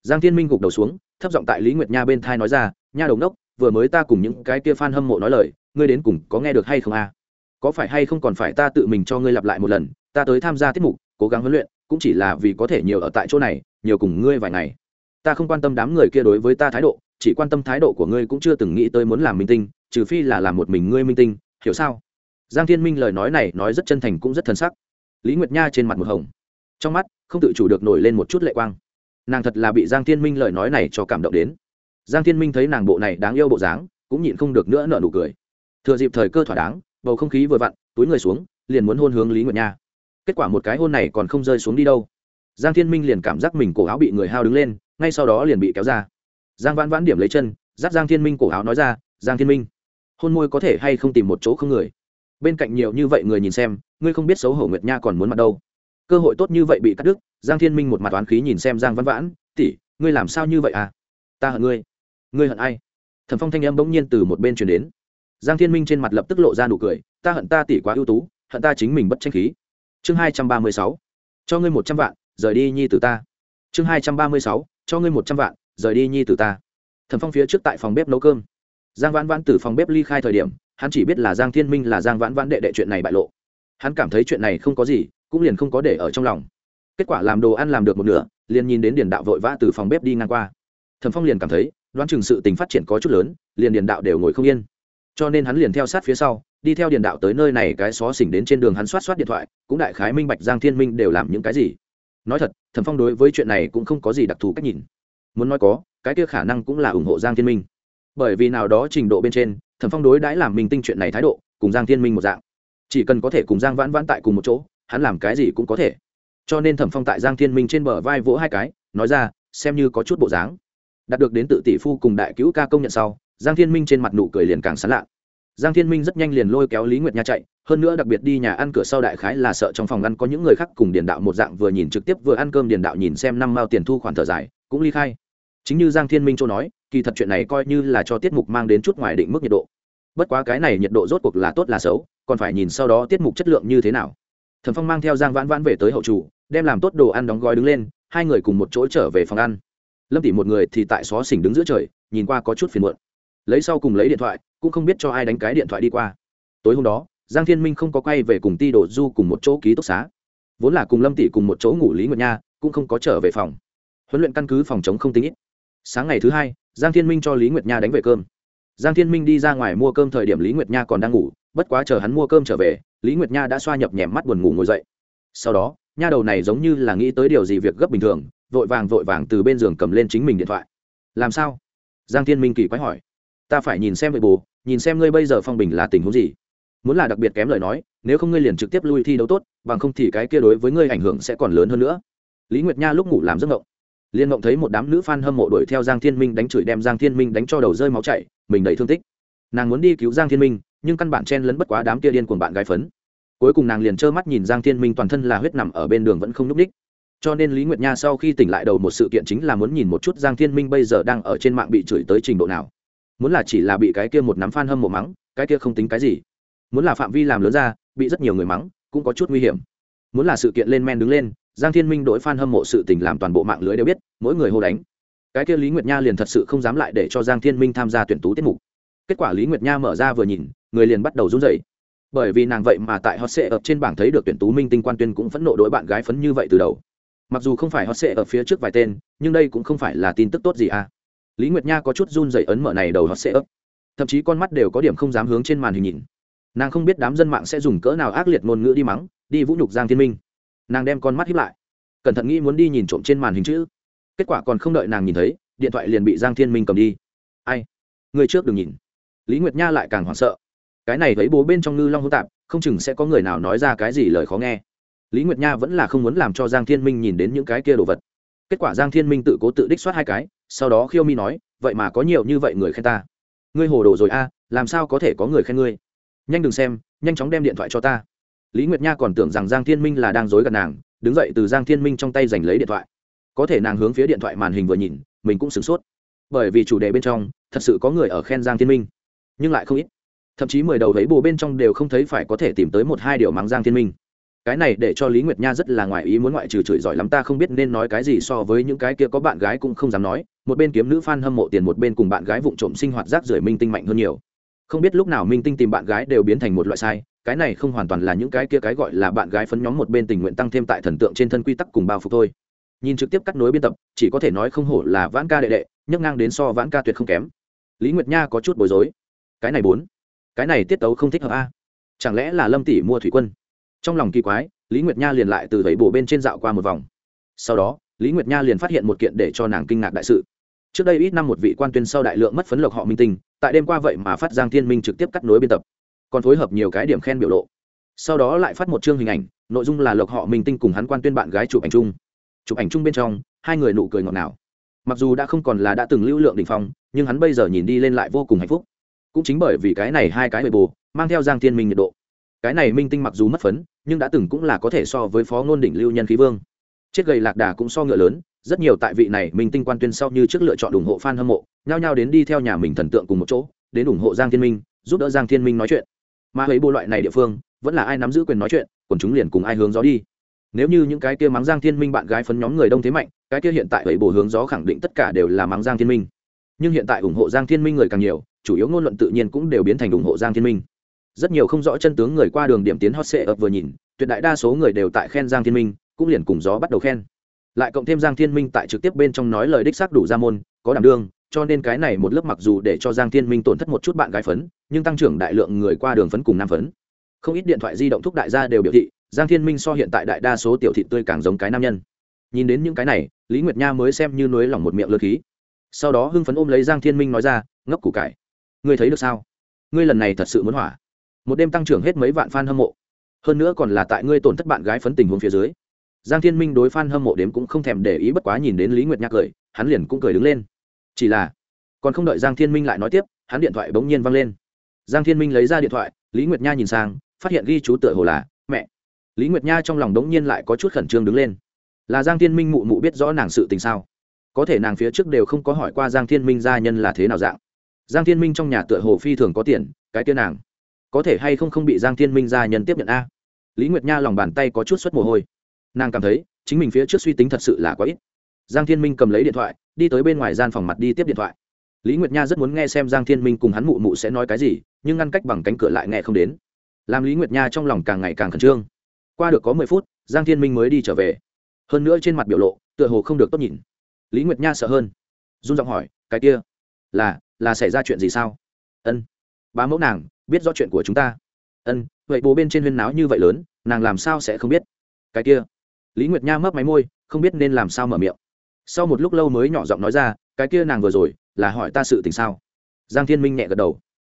Giang thiên minh gục đầu xuống thấp giọng tại lý nguyệt nha bên thai nói ra nha đầu ngốc, vừa mới ta cùng những cái kia f a n hâm mộ nói lời ngươi đến cùng có nghe được hay không a? À? có phải hay không còn phải ta tự mình cho ngươi lặp lại một lần ta tới tham gia tiết mục cố gắng huấn luyện cũng chỉ là vì có thể nhiều ở tại chỗ này, nhiều cùng ngươi vài ngày. Ta không quan tâm đám người kia đối với ta thái độ, chỉ quan tâm thái độ của ngươi cũng chưa từng nghĩ tới muốn làm minh tinh, trừ phi là làm một mình ngươi minh tinh, hiểu sao? Giang thiên minh lời nói này nói rất chân thành cũng rất thân sắc. Lý nguyệt nha trên mặt một hồng. Trong mắt, không tự chủ được nổi lên một chút lệ quang. Nàng thật là bị giang thiên minh lời nói này cho cảm động đến. Giang thiên minh thấy nàng bộ này đáng yêu bộ dáng, cũng nhịn không được nữa nở nụ cười. Thừa dịp thời cơ thỏa đáng, bầu không khí vừa vặn, túi người xuống, liền muốn hôn hướng lý nguyệt nha kết quả một cái hôn này còn không rơi xuống đi đâu. Giang thiên minh liền cảm giác mình cổ áo bị người hao đứng lên, ngay sau đó liền bị kéo ra. Giang vãn vãn điểm lấy chân dắt giang thiên minh cổ áo nói ra, giang thiên minh, hôn môi có thể hay không tìm một chỗ không người? Bên cạnh nhiều như vậy người nhìn xem, ngươi không biết xấu hổ nguyệt nha còn muốn mặt đâu. Cơ hội tốt như vậy bị cắt đứt, giang thiên minh một mặt oán khí nhìn xem giang văn vãn tỉ ngươi làm sao như vậy à? Ta hận ngươi. Ngươi hận ai? Thần phong thanh âm bỗng nhiên từ một bên truyền đến. Giang thiên minh trên mặt lập tức lộ ra nụ cười, ta hận ta tỉ quá ưu tú, hận ta chính mình bất tranh khí chương hai trăm ba mươi sáu, cho ngươi một trăm vạn, rời đi nhi từ ta. Chương hai trăm ba mươi sáu, cho ngươi một trăm vạn, rời đi nhi từ ta. Thẩm phong phía trước tại phòng bếp nấu cơm. Giang vãn vãn từ phòng bếp ly khai thời điểm, hắn chỉ biết là giang thiên minh là giang vãn vãn đệ đệ chuyện này bại lộ. Hắn cảm thấy chuyện này không có gì, cũng liền không có để ở trong lòng. Kết quả làm đồ ăn làm được một nửa, liền nhìn đến điền đạo vội vã từ phòng bếp đi ngang qua. Thẩm phong liền cảm thấy, đoán chừng sự tình phát triển có chút lớn, liền điền đạo đều ngồi không yên. Cho nên hắn liền theo sát phía sau đi theo điện đạo tới nơi này cái xó xỉnh đến trên đường hắn soát soát điện thoại, cũng đại khái minh bạch giang thiên minh đều làm những cái gì. Nói thật, thẩm phong đối với chuyện này cũng không có gì đặc thù cách nhìn. Muốn nói có, cái kia khả năng cũng là ủng hộ giang thiên minh. Bởi vì nào đó trình độ bên trên, thẩm phong đối đãi làm minh tinh chuyện này thái độ, cùng giang thiên minh một dạng. Chỉ cần có thể cùng giang vãn vãn tại cùng một chỗ, hắn làm cái gì cũng có thể. Cho nên thẩm phong tại giang thiên minh trên bờ vai vỗ hai cái, nói ra, xem như có chút bộ dáng. Đạt được đến tự tỷ phu cùng đại cứu ca công nhận sau, giang thiên minh trên mặt nụ cười liền càng sán lạ giang thiên minh rất nhanh liền lôi kéo lý nguyệt nha chạy, hơn nữa đặc biệt đi nhà ăn cửa sau đại khái là sợ trong phòng ăn có những người khác cùng điền đạo một dạng vừa nhìn trực tiếp vừa ăn cơm điền đạo nhìn xem năm mao tiền thu khoản thở dài, cũng ly khai. Chính như giang thiên minh châu nói, kỳ thật chuyện này coi như là cho tiết mục mang đến chút ngoài định mức nhiệt độ. Bất quá cái này nhiệt độ rốt cuộc là tốt là xấu, còn phải nhìn sau đó tiết mục chất lượng như thế nào. Thần phong mang theo giang vãn vãn về tới hậu chủ, đem làm tốt đồ ăn đóng gói đứng lên, hai người cùng một chỗ trở về phòng ăn. Lâm tỷ một người thì tại xó xỉnh đứng giữa trời, nhìn qua có chút phiền muộn lấy sau cùng lấy điện thoại, cũng không biết cho ai đánh cái điện thoại đi qua. Tối hôm đó, giang thiên minh không có quay về cùng ti đồ du cùng một chỗ ký túc xá. Vốn là cùng lâm tỷ cùng một chỗ ngủ lý nguyệt nha, cũng không có trở về phòng. Huấn luyện căn cứ phòng chống không tính ít. Sáng ngày thứ hai, giang thiên minh cho lý nguyệt nha đánh về cơm. Giang thiên minh đi ra ngoài mua cơm thời điểm lý nguyệt nha còn đang ngủ, bất quá chờ hắn mua cơm trở về, lý nguyệt nha đã xoa nhập nhèm mắt buồn ngủ ngồi dậy. Sau đó, nha đầu này giống như là nghĩ tới điều gì việc gấp bình thường, vội vàng vội vàng từ bên giường cầm lên chính mình điện thoại. Làm sao? Giang thiên minh kỳ quái hỏi ta phải nhìn xem vậy bù nhìn xem ngươi bây giờ phong bình là tình huống gì. Muốn là đặc biệt kém lời nói, nếu không ngươi liền trực tiếp lui thi đấu tốt, bằng không thì cái kia đối với ngươi ảnh hưởng sẽ còn lớn hơn nữa. Lý nguyệt nha lúc ngủ làm giấc ngộng. Liên ngộng thấy một đám nữ f a n hâm mộ đuổi theo giang thiên minh đánh chửi đem giang thiên minh đánh cho đầu rơi máu chảy, mình đầy thương tích. Nàng muốn đi cứu giang thiên minh, nhưng căn bản chen lấn bất quá đám kia điên cuồng bạn gái phấn. Cuối cùng nàng liền trơ mắt nhìn giang thiên minh toàn thân là huyết nằm ở bên đường vẫn không n ú c ních cho nên lý nguyệt nha sau khi tỉnh lại đầu một sự kiện chính là muốn nhìn một chút giang thiên minh bây giờ đang ở trên mạng bị chửi tới trình độ nào muốn là chỉ là bị cái kia một nắm fan hâm mộ mắng, cái kia không tính cái gì. Muốn là phạm vi làm lớn ra, bị rất nhiều người mắng, cũng có chút nguy hiểm. Muốn là sự kiện lên men đứng lên, giang thiên minh đội fan hâm mộ sự tình làm toàn bộ mạng lưới đều biết, mỗi người hô đánh. Cái kia lý nguyệt nha liền thật sự không dám lại để cho giang thiên minh tham gia tuyển tú tiết mục. Kết quả lý nguyệt nha mở ra vừa nhìn, người liền bắt đầu run rẩy. Bởi vì nàng vậy mà tại hot sệ ập trên bảng thấy được tuyển tú minh tinh quan tuyên cũng phẫn nộ đối bạn gái phấn như vậy từ đầu. Mặc dù không phải hot sệ ở phía trước vài tên, nhưng đây cũng không phải là tin tức tốt gì à lý nguyệt nha có chút run dày ấn mở này đầu hot sẽ ấp. Thậm chí con mắt đều có điểm không dám hướng trên màn hình nhìn. Nàng không biết đám dân mạng sẽ dùng cỡ nào ác liệt ngôn ngữ đi mắng, đi vũ nhục giang thiên minh. Nàng đem con mắt hiếp lại. Cẩn thận nghĩ muốn đi nhìn trộm trên màn hình chữ kết quả còn không đợi nàng nhìn thấy, điện thoại liền bị giang thiên minh cầm đi. Ai? Người trước đừng nhìn. Lý nguyệt nha lại càng hoảng sợ. Cái này thấy bố bên trong ngư long hỗn tạp, không chừng sẽ có người nào nói ra cái gì lời khó nghe. Lý nguyệt nha vẫn là không muốn làm cho giang thiên minh nhìn đến những cái kia đồ vật. Kết quả giang thiên minh tự cố tự đích soát hai cái sau đó khiêu mi nói, vậy mà có nhiều như vậy người khen ta. Ngươi hồ đồ rồi a, làm sao có thể có người khen ngươi? Nhanh đừng xem, nhanh chóng đem điện thoại cho ta. Lý nguyệt nha còn tưởng rằng giang thiên minh là đang dối gần nàng, đứng dậy từ giang thiên minh trong tay giành lấy điện thoại. Có thể nàng hướng phía điện thoại màn hình vừa nhìn, mình cũng sửng sốt. Bởi vì chủ đề bên trong, thật sự có người ở khen giang thiên minh, nhưng lại không ít. Thậm chí mười đầu thấy bồ bên trong đều không thấy phải có thể tìm tới một hai điều mắng giang thiên minh. Cái này để cho lý nguyệt nha rất là ngoài ý muốn ngoại trừ chửi giỏi lắm, ta không biết nên nói cái gì so với những cái kia có bạn gái cũng không dám nói một bên kiếm nữ f a n hâm mộ tiền, một bên cùng bạn gái vụng trộm sinh hoạt rác rưởi minh tinh mạnh hơn nhiều. Không biết lúc nào minh tinh tìm bạn gái đều biến thành một loại sai, cái này không hoàn toàn là những cái kia cái gọi là bạn gái phấn nhóm một bên tình nguyện tăng thêm tại thần tượng trên thân quy tắc cùng bao phục thôi. Nhìn trực tiếp cắt nối biên tập, chỉ có thể nói không hổ là vãn ca đệ đệ, nhấc ngang đến so vãn ca tuyệt không kém. Lý nguyệt nha có chút bối rối. Cái này bốn, cái này tiết tấu không thích hợp a. Chẳng lẽ là lâm tỷ mua thủy quân? Trong lòng kỳ quái, lý nguyệt nha liền lại từ vẫy bổ bên trên dạo qua một vòng. Sau đó, lý nguyệt nha liền phát hiện một kiện để cho nàng kinh ngạc đại sự trước đây ít năm một vị quan tuyên sau đại lượng mất phấn lộc họ minh tinh, tại đêm qua vậy mà phát giang thiên minh trực tiếp cắt nối biên tập, còn phối hợp nhiều cái điểm khen biểu lộ. Sau đó lại phát một chương hình ảnh, nội dung là lộc họ minh tinh cùng hắn quan tuyên bạn gái chụp ảnh chung. Chụp ảnh chung bên trong, hai người nụ cười ngọt ngào. Mặc dù đã không còn là đã từng lưu lượng đ ỉ n h phong, nhưng hắn bây giờ nhìn đi lên lại vô cùng hạnh phúc. Cũng chính bởi vì cái này hai cái bề bù, mang theo giang thiên minh nhiệt độ. Cái này minh tinh mặc dù mất phấn, nhưng đã từng cũng là có thể so với phó ngôn đỉnh lưu nhân khí vương. Chết gầy lạc đà cũng so ngựa lớn rất nhiều tại vị này minh tinh quan tuyên sau như trước lựa chọn ủng hộ f a n hâm mộ, nhao nhao đến đi theo nhà mình thần tượng cùng một chỗ, đến ủng hộ giang thiên minh, giúp đỡ giang thiên minh nói chuyện. Mà ấy bộ loại này địa phương, vẫn là ai nắm giữ quyền nói chuyện còn chúng liền cùng ai hướng gió đi. Nếu như những cái kia mắng giang thiên minh bạn gái phấn nhóm người đông thế mạnh, cái kia hiện tại ấy bộ hướng gió khẳng định tất cả đều là mắng giang thiên minh. Nhưng hiện tại ủng hộ giang thiên minh người càng nhiều, chủ yếu ngôn luận tự nhiên cũng đều biến thành ủng hộ giang thiên minh. Rất nhiều không rõ chân tướng người qua đường điểm tiến hot sệ ập vừa nhìn, tuyệt đại đa số người đều tại khen giang thiên minh, cũng liền cùng gió bắt đầu khen lại cộng thêm giang thiên minh tại trực tiếp bên trong nói lời đích xác đủ ra môn, có đảm đương, cho nên cái này một lớp mặc dù để cho giang thiên minh tổn thất một chút bạn gái phấn, nhưng tăng trưởng đại lượng người qua đường phấn cùng nam phấn. Không ít điện thoại di động thúc đại gia đều biểu thị, giang thiên minh so hiện tại đại đa số tiểu thị tươi càng giống cái nam nhân. Nhìn đến những cái này, lý nguyệt nha mới xem như nới lỏng một miệng lơ khí. Sau đó hưng phấn ôm lấy giang thiên minh nói ra, ngốc củ cải, ngươi thấy được sao? Ngươi lần này thật sự muốn hỏa. Một đêm tăng trưởng hết mấy vạn f a n hâm mộ. Hơn nữa còn là tại ngươi tổn thất bạn gái phấn tình huống phía dưới giang thiên minh đối phan hâm mộ đếm cũng không thèm để ý bất quá nhìn đến lý nguyệt nha cười, hắn liền cũng cười đứng lên. Chỉ là, còn không đợi giang thiên minh lại nói tiếp, hắn điện thoại bỗng nhiên văng lên. Giang thiên minh lấy ra điện thoại, lý nguyệt nha nhìn sang, phát hiện ghi chú tựa hồ là, mẹ. Lý nguyệt nha trong lòng đống nhiên lại có chút khẩn trương đứng lên. Là giang thiên minh mụ mụ biết rõ nàng sự tình sao? Có thể nàng phía trước đều không có hỏi qua giang thiên minh gia nhân là thế nào dạng. Giang thiên minh trong nhà tựa hồ phi thường có tiền, cái tiên nàng, có thể hay không không bị giang thiên minh gia nhân tiếp nhận a? Lý nguyệt nha lòng bàn tay có chút suất mồ hôi nàng cảm thấy chính mình phía trước suy tính thật sự là quá ít. Giang thiên minh cầm lấy điện thoại, đi tới bên ngoài gian phòng mặt đi tiếp điện thoại. Lý nguyệt nha rất muốn nghe xem giang thiên minh cùng hắn mụ mụ sẽ nói cái gì, nhưng ngăn cách bằng cánh cửa lại nghe không đến. Làm lý nguyệt nha trong lòng càng ngày càng khẩn trương. Qua được có mười phút, giang thiên minh mới đi trở về. Hơn nữa trên mặt biểu lộ, tựa hồ không được tốt nhìn. Lý nguyệt nha sợ hơn. Run giọng hỏi, cái kia, là là xảy ra chuyện gì sao? Ân, bá mẫu nàng, biết rõ chuyện của chúng ta. Ân, vậy bố bên trên huyên náo như vậy lớn, nàng làm sao sẽ không biết? Cái kia lý nguyệt nha mấp máy môi, không biết nên làm sao mở miệng. Sau một lúc lâu mới nhỏ giọng nói ra, cái kia nàng vừa rồi, là hỏi ta sự tình sao? Giang thiên minh nhẹ gật đầu.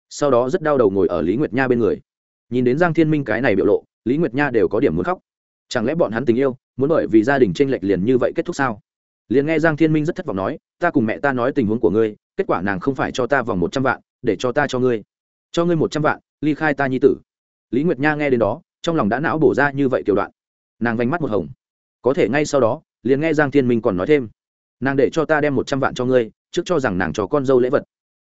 Sau đó rất đau đầu ngồi ở lý nguyệt nha bên người. Nhìn đến giang thiên minh cái này biểu lộ, lý nguyệt nha đều có điểm muốn khóc. Chẳng lẽ bọn hắn tình yêu, muốn bởi vì gia đình tranh lệch liền như vậy kết thúc sao? Liền nghe giang thiên minh rất thất vọng nói, ta cùng mẹ ta nói tình huống của ngươi, kết quả nàng không phải cho ta vòng một trăm vạn, để cho ta cho ngươi. Cho ngươi một trăm vạn, ly khai ta nhi tử. Lý nguyệt nha nghe đến đó, trong lòng đã não bổ ra như vậy tiểu đoạn. Nàng vánh mắt một hồng có thể ngay sau đó, liền nghe giang thiên minh còn nói thêm, nàng để cho ta đem một trăm vạn cho ngươi, trước cho rằng nàng cho con dâu lễ vật.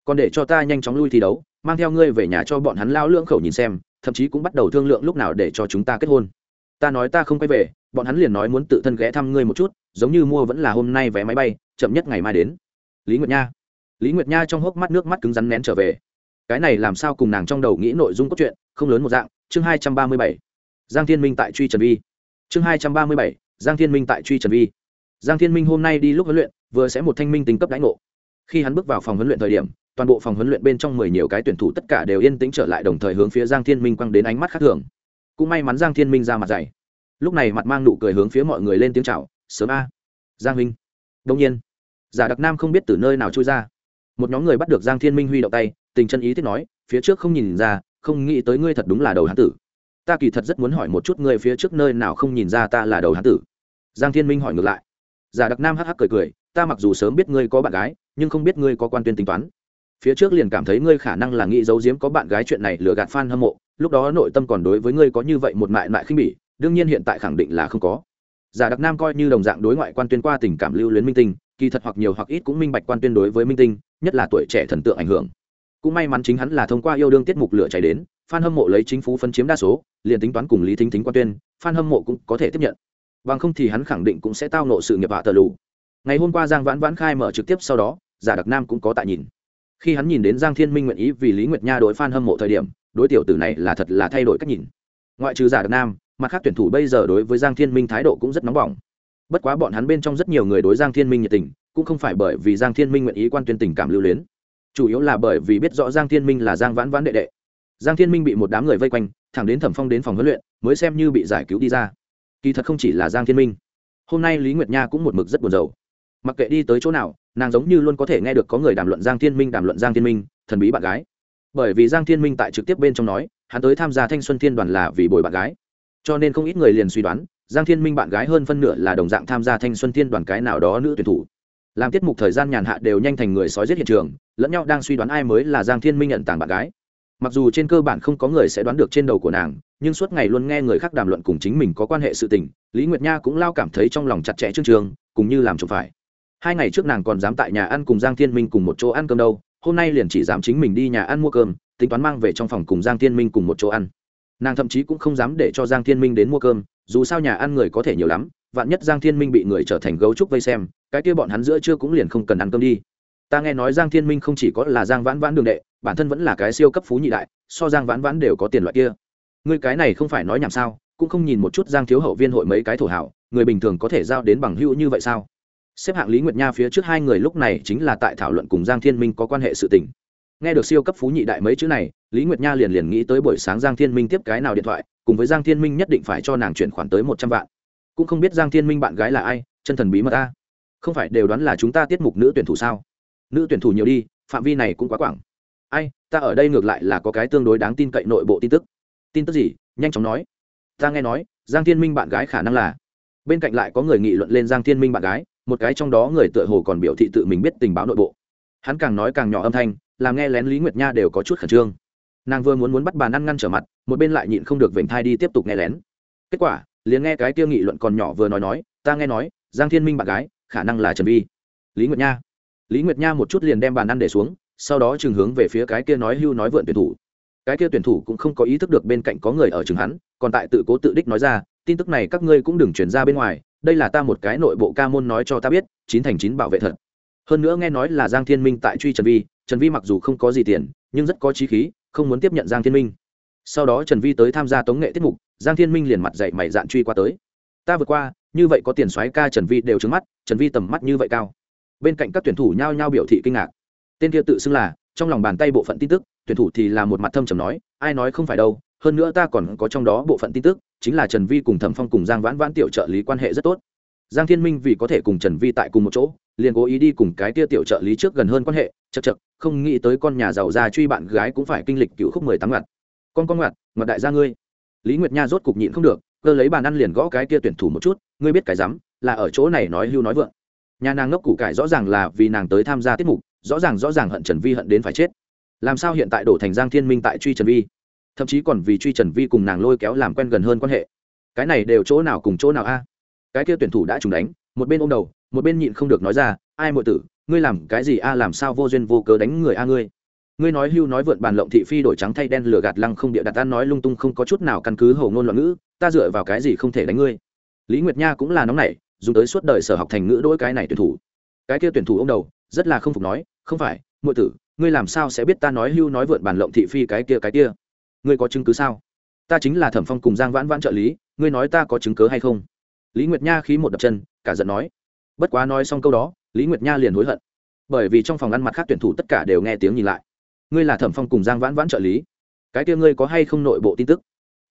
Còn để cho ta nhanh chóng lui thi đấu, mang theo ngươi về nhà cho bọn hắn lao lưỡng khẩu nhìn xem, thậm chí cũng bắt đầu thương lượng lúc nào để cho chúng ta kết hôn. Ta nói ta không quay về, bọn hắn liền nói muốn tự thân ghé thăm ngươi một chút, giống như mua vẫn là hôm nay vé máy bay, chậm nhất ngày mai đến. Lý nguyệt nha. Lý nguyệt nha trong hốc mắt nước mắt cứng rắn nén trở về. Cái này làm sao cùng nàng trong đầu nghĩ nội dung cốt truyện không lớn một dạng. Chương hai trăm ba mươi bảy. Giang thiên minh tại truy trần vi. Chương hai trăm ba mươi bảy giang thiên minh tại truy trần vi. Giang thiên minh hôm nay đi lúc huấn luyện, vừa sẽ một thanh minh tính cấp đánh ngộ. Khi hắn bước vào phòng huấn luyện thời điểm, toàn bộ phòng huấn luyện bên trong mười nhiều cái tuyển thủ tất cả đều yên tĩnh trở lại đồng thời hướng phía giang thiên minh quăng đến ánh mắt khác thường. Cũng may mắn giang thiên minh ra mặt dày. Lúc này mặt mang nụ cười hướng phía mọi người lên tiếng chào, sớm a, giang minh đông nhiên, giả đặc nam không biết từ nơi nào trôi ra. Một nhóm người bắt được giang thiên minh huy động tay, tình chân ý thiết nói, phía trước không nhìn ra, không nghĩ tới ngươi thật đúng là đầu hán tử. Ta kỳ thật rất muốn hỏi một chút ngươi phía trước nơi nào không nhìn ra ta là đầu hán tử giang thiên minh hỏi ngược lại. Giả đặc nam hắc hắc cười cười, ta mặc dù sớm biết ngươi có bạn gái, nhưng không biết ngươi có quan tuyên tính toán. Phía trước liền cảm thấy ngươi khả năng là nghĩ giấu giếm có bạn gái chuyện này lừa gạt fan hâm mộ, lúc đó nội tâm còn đối với ngươi có như vậy một mại mại khinh bỉ, đương nhiên hiện tại khẳng định là không có. Giả đặc nam coi như đồng dạng đối ngoại quan tuyên qua tình cảm lưu luyến minh tinh, kỳ thật hoặc nhiều hoặc ít cũng minh bạch quan tuyên đối với minh tinh, nhất là tuổi trẻ thần tượng ảnh hưởng. Cũng may mắn chính hắn là thông qua yêu đương tiết mục lửa cháy đến, fan hâm mộ lấy chính phủ phân chiếm đa số, liền tính toán cùng lý thính thính quan tuyên, fan hâm mộ cũng có thể tiếp nhận bằng không thì hắn khẳng định cũng sẽ tao nộ sự nghiệp hạ tờ lù. Ngày hôm qua giang vãn vãn khai mở trực tiếp sau đó, giả đặc nam cũng có tại nhìn. Khi hắn nhìn đến giang thiên minh nguyện ý vì lý nguyệt nha đội f a n hâm mộ thời điểm, đối tiểu tử này là thật là thay đổi cách nhìn. Ngoại trừ giả đặc nam, mặt khác tuyển thủ bây giờ đối với giang thiên minh thái độ cũng rất nóng bỏng. Bất quá bọn hắn bên trong rất nhiều người đối giang thiên minh nhiệt tình, cũng không phải bởi vì giang thiên minh nguyện ý quan tuyên tình cảm lưu luyến. Chủ yếu là bởi vì biết rõ giang thiên minh là giang vãn vãn đệ đệ. Giang thiên minh bị một đám người vây quanh, thẳng đến thẩm phong đến phòng huấn luyện, mới xem như bị giải cứu đi ra kỳ thật không chỉ là giang thiên minh. Hôm nay lý nguyệt nha cũng một mực rất buồn rầu. Mặc kệ đi tới chỗ nào, nàng giống như luôn có thể nghe được có người đàm luận giang thiên minh, đàm luận giang thiên minh, thần bí bạn gái. Bởi vì giang thiên minh tại trực tiếp bên trong nói, hắn tới tham gia thanh xuân thiên đoàn là vì bồi bạn gái. Cho nên không ít người liền suy đoán, giang thiên minh bạn gái hơn phân nửa là đồng dạng tham gia thanh xuân thiên đoàn cái nào đó nữ tuyển thủ. Làm tiết mục thời gian nhàn hạ đều nhanh thành người sói giết hiện trường, lẫn nhau đang suy đoán ai mới là giang thiên minh nhận tàng bạn gái mặc dù trên cơ bản không có người sẽ đoán được trên đầu của nàng, nhưng suốt ngày luôn nghe người khác đàm luận cùng chính mình có quan hệ sự tình, lý nguyệt nha cũng lao cảm thấy trong lòng chặt chẽ chương trường cùng như làm trộm phải. Hai ngày trước nàng còn dám tại nhà ăn cùng giang thiên minh cùng một chỗ ăn cơm đâu, hôm nay liền chỉ dám chính mình đi nhà ăn mua cơm, tính toán mang về trong phòng cùng giang thiên minh cùng một chỗ ăn. Nàng thậm chí cũng không dám để cho giang thiên minh đến mua cơm, dù sao nhà ăn người có thể nhiều lắm, vạn nhất giang thiên minh bị người trở thành gấu trúc vây xem, cái kia bọn hắn giữa chưa cũng liền không cần ăn cơm đi ta nghe nói giang thiên minh không chỉ có là giang vãn vãn đường đệ, bản thân vẫn là cái siêu cấp phú nhị đại, so giang vãn vãn đều có tiền loại kia. Ngươi cái này không phải nói nhảm sao, cũng không nhìn một chút giang thiếu hậu viên hội mấy cái thổ hảo, người bình thường có thể giao đến bằng hữu như vậy sao? Xếp hạng lý nguyệt nha phía trước hai người lúc này chính là tại thảo luận cùng giang thiên minh có quan hệ sự tình. Nghe được siêu cấp phú nhị đại mấy chữ này, lý nguyệt nha liền liền nghĩ tới buổi sáng giang thiên minh tiếp cái nào điện thoại, cùng với giang thiên minh nhất định phải cho nàng chuyển khoản tới một trăm vạn. Cũng không biết giang thiên minh bạn gái là ai, chân thần bí mật ta. Không phải đều đoán là chúng ta tiết mục nữ tuyển thủ sao? Nữ tuyển thủ nhiều đi, phạm vi này cũng quá quảng. Ai, ta ở đây ngược lại là có cái tương đối đáng tin cậy nội bộ tin tức. Tin tức gì? Nhanh chóng nói. Ta nghe nói, giang thiên minh bạn gái khả năng là. Bên cạnh lại có người nghị luận lên giang thiên minh bạn gái, một cái trong đó người tựa hồ còn biểu thị tự mình biết tình báo nội bộ. Hắn càng nói càng nhỏ âm thanh, làm nghe lén lý nguyệt nha đều có chút khẩn trương. Nàng vừa muốn muốn bắt bàn ăn ngăn trở mặt, một bên lại nhịn không được vểnh thai đi tiếp tục nghe lén. Kết quả, liền nghe cái tiêu nghị luận còn nhỏ vừa nói nói, ta nghe nói, giang thiên minh bạn gái khả năng là trần vi. Lý nguyệt nha lý nguyệt nha một chút liền đem bàn ăn để xuống, sau đó chừng hướng về phía cái kia nói hưu nói vượn tuyển thủ. Cái kia tuyển thủ cũng không có ý thức được bên cạnh có người ở chừng hắn, còn tại tự cố tự đích nói ra, tin tức này các ngươi cũng đừng chuyển ra bên ngoài, đây là ta một cái nội bộ ca môn nói cho ta biết, chín thành chín bảo vệ thật. Hơn nữa nghe nói là giang thiên minh tại truy trần vi trần vi mặc dù không có gì tiền, nhưng rất có trí khí, không muốn tiếp nhận giang thiên minh. Sau đó trần vi tới tham gia tống nghệ tiết mục, giang thiên minh liền mặt dậy mày dạn truy qua tới. Ta vượt qua, như vậy có tiền xoáy ca trần vi đều trứng mắt, trần vi tầm mắt như vậy cao bên cạnh các tuyển thủ nhao nhao biểu thị kinh ngạc. Tên kia tự xưng là, trong lòng bàn tay bộ phận tin tức, tuyển thủ thì là một mặt thâm trầm nói, ai nói không phải đâu, hơn nữa ta còn có trong đó bộ phận tin tức, chính là trần vi cùng thẩm phong cùng giang vãn vãn tiểu trợ lý quan hệ rất tốt. Giang thiên minh vì có thể cùng trần vi tại cùng một chỗ, liền cố ý đi cùng cái tia tiểu trợ lý trước gần hơn quan hệ chật chật không nghĩ tới con nhà giàu ra truy bạn gái cũng phải kinh lịch cựu khúc mười tám ngặt. Con con ngặt ngặt đại gia ngươi. Lý nguyệt nha rốt cục nhịn không được, cơ lấy bàn ăn liền gõ cái tia tuyển thủ một chút, ngươi biết cái rắm, là ở chỗ này nói hưu nói vượng nhà nàng ngốc củ cải rõ ràng là vì nàng tới tham gia tiết mục, rõ ràng rõ ràng hận trần vi hận đến phải chết. Làm sao hiện tại đổ thành giang thiên minh tại truy trần vi? Thậm chí còn vì truy trần vi cùng nàng lôi kéo làm quen gần hơn quan hệ. Cái này đều chỗ nào cùng chỗ nào a? Cái kia tuyển thủ đã trùng đánh, một bên ôm đầu, một bên nhịn không được nói ra, ai mọi tử, ngươi làm cái gì a? Làm sao vô duyên vô cớ đánh người a ngươi? Ngươi nói hưu nói vượn bàn lộng thị phi đổi trắng thay đen lừa gạt lăng không địa đặt ta nói lung tung không có chút nào căn cứ hầu ngôn loạn ngữ, ta dựa vào cái gì không thể đánh ngươi? Lý nguyệt nha cũng là nóng nảy dùng tới suốt đời sở học thành ngữ đôi cái này tuyển thủ. Cái kia tuyển thủ ông đầu, rất là không phục nói, không phải, muội tử, ngươi làm sao sẽ biết ta nói hưu nói vượn bàn lộng thị phi cái kia cái kia? Ngươi có chứng cứ sao? Ta chính là thẩm phong cùng giang vãn vãn trợ lý, ngươi nói ta có chứng cứ hay không? Lý nguyệt nha khí một đập chân, cả giận nói, bất quá nói xong câu đó, lý nguyệt nha liền hối hận, bởi vì trong phòng ăn mặt khác tuyển thủ tất cả đều nghe tiếng nhìn lại. Ngươi là thẩm phong cùng giang vãn vãn trợ lý, cái kia ngươi có hay không nội bộ tin tức?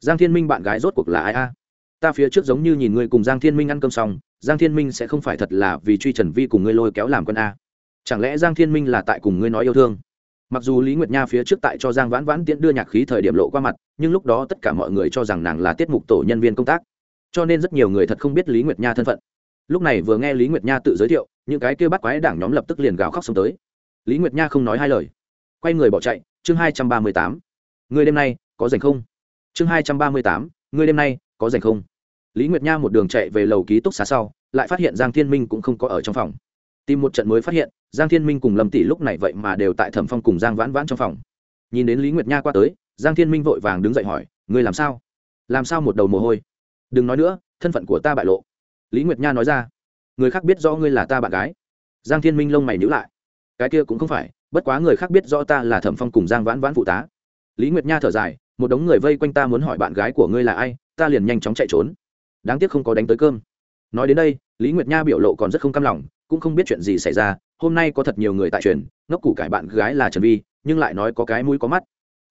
Giang thiên minh bạn gái rốt cuộc là ai a? Ta phía trước giống như nhìn ngươi cùng giang thiên minh ăn cơm xong giang thiên minh sẽ không phải thật là vì truy trần vi cùng ngươi lôi kéo làm con a. Chẳng lẽ giang thiên minh là tại cùng ngươi nói yêu thương? Mặc dù lý nguyệt nha phía trước tại cho giang vãn vãn tiễn đưa nhạc khí thời điểm lộ qua mặt, nhưng lúc đó tất cả mọi người cho rằng nàng là tiết mục tổ nhân viên công tác. Cho nên rất nhiều người thật không biết lý nguyệt nha thân phận. Lúc này vừa nghe lý nguyệt nha tự giới thiệu, những cái kia bắt quái đảng nhóm lập tức liền gào khóc xông tới. Lý nguyệt nha không nói hai lời, quay người bỏ chạy. Chương hai trăm ba mươi tám. Người đêm nay có dành không? Chương hai trăm ba mươi tám. Người đêm nay có dành không? Lý nguyệt nha một đường chạy về lầu ký túc xá sau, lại phát hiện giang thiên minh cũng không có ở trong phòng. Tìm một trận mới phát hiện, giang thiên minh cùng lâm tỷ lúc này vậy mà đều tại thẩm phong cùng giang vãn vãn trong phòng. Nhìn đến lý nguyệt nha qua tới, giang thiên minh vội vàng đứng dậy hỏi, ngươi làm sao? Làm sao một đầu mồ hôi? Đừng nói nữa, thân phận của ta bại lộ. Lý nguyệt nha nói ra, người khác biết rõ ngươi là ta bạn gái. Giang thiên minh lông mày nhữ lại, cái kia cũng không phải, bất quá người khác biết rõ ta là thẩm phong cùng giang vãn vãn phụ tá. Lý nguyệt nha thở dài, một đống người vây quanh ta muốn hỏi bạn gái của ngươi là ai, ta liền nhanh chóng chạy trốn đáng tiếc không có đánh tới cơm. Nói đến đây, lý nguyệt nha biểu lộ còn rất không cam lòng, cũng không biết chuyện gì xảy ra, hôm nay có thật nhiều người tại truyền, ngốc củ cải bạn gái là trần vi, nhưng lại nói có cái mũi có mắt.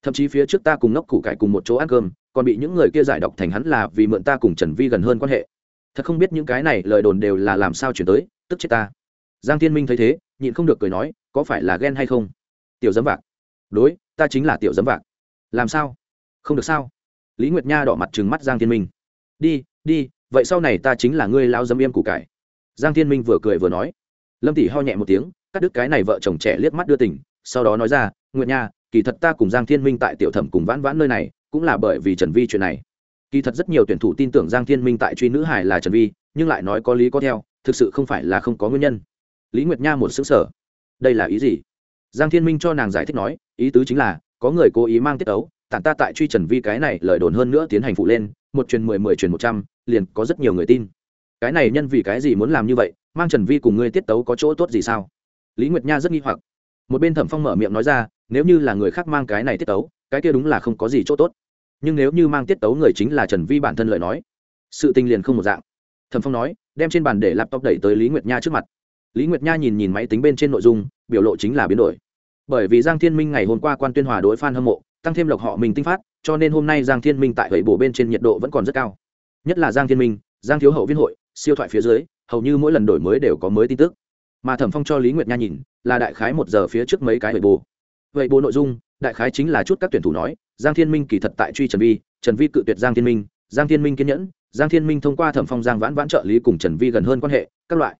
Thậm chí phía trước ta cùng ngốc củ cải cùng một chỗ ăn cơm, còn bị những người kia giải độc thành hắn là vì mượn ta cùng trần vi gần hơn quan hệ. Thật không biết những cái này lời đồn đều là làm sao chuyển tới, tức chết ta. Giang thiên minh thấy thế, nhịn không được cười nói, có phải là ghen hay không? Tiểu dấm vạc. Đối, ta chính là tiểu dấm vạc. Làm sao? Không được sao? Lý nguyệt nha đỏ mặt trừng mắt giang thiên minh. Đi đi, vậy sau này ta chính là ngươi lao dâm yêm củ cải. Giang thiên minh vừa cười vừa nói. Lâm tỷ ho nhẹ một tiếng, cắt đứt cái này vợ chồng trẻ liếc mắt đưa tỉnh sau đó nói ra, nguyệt nha, kỳ thật ta cùng giang thiên minh tại tiểu thẩm cùng vãn vãn nơi này, cũng là bởi vì trần vi chuyện này. Kỳ thật rất nhiều tuyển thủ tin tưởng giang thiên minh tại truy nữ hải là trần vi, nhưng lại nói có lý có theo, thực sự không phải là không có nguyên nhân. Lý nguyệt nha một xứng sở đây là ý gì? Giang thiên minh cho nàng giải thích nói, ý tứ chính là, có người cố ý mang tiết ấu, tản ta tại truy trần vi cái này lời đồn hơn nữa tiến hành phụ lên một truyền mười mười truyền một trăm, liền có rất nhiều người tin. Cái này nhân vì cái gì muốn làm như vậy? Mang trần vi cùng ngươi tiết tấu có chỗ tốt gì sao? Lý nguyệt nha rất nghi hoặc. Một bên thẩm phong mở miệng nói ra, nếu như là người khác mang cái này tiết tấu, cái kia đúng là không có gì chỗ tốt. Nhưng nếu như mang tiết tấu người chính là trần vi bản thân lời nói, sự tình liền không một dạng. Thẩm phong nói, đem trên bàn để laptop đẩy tới lý nguyệt nha trước mặt. Lý nguyệt nha nhìn nhìn máy tính bên trên nội dung, biểu lộ chính là biến đổi. Bởi vì giang thiên minh ngày hôm qua quan tuyên hòa đối f a n hâm mộ tăng thêm lộc họ mình tinh phát, cho nên hôm nay giang thiên minh tại gậy bổ bên trên nhiệt độ vẫn còn rất cao. Nhất là giang thiên minh, giang thiếu hậu viên hội, siêu thoại phía dưới, hầu như mỗi lần đổi mới đều có mới tin tức. Mà thẩm phong cho lý nguyệt nha nhìn, là đại khái một giờ phía trước mấy cái gậy bổ. Vậy bộ nội dung, đại khái chính là chút các tuyển thủ nói, giang thiên minh kỳ thật tại truy trần vi trần vi cự tuyệt giang thiên minh, giang thiên minh kiên nhẫn, giang thiên minh thông qua thẩm phong giang vãn vãn trợ lý cùng trần vi gần hơn quan hệ, các loại.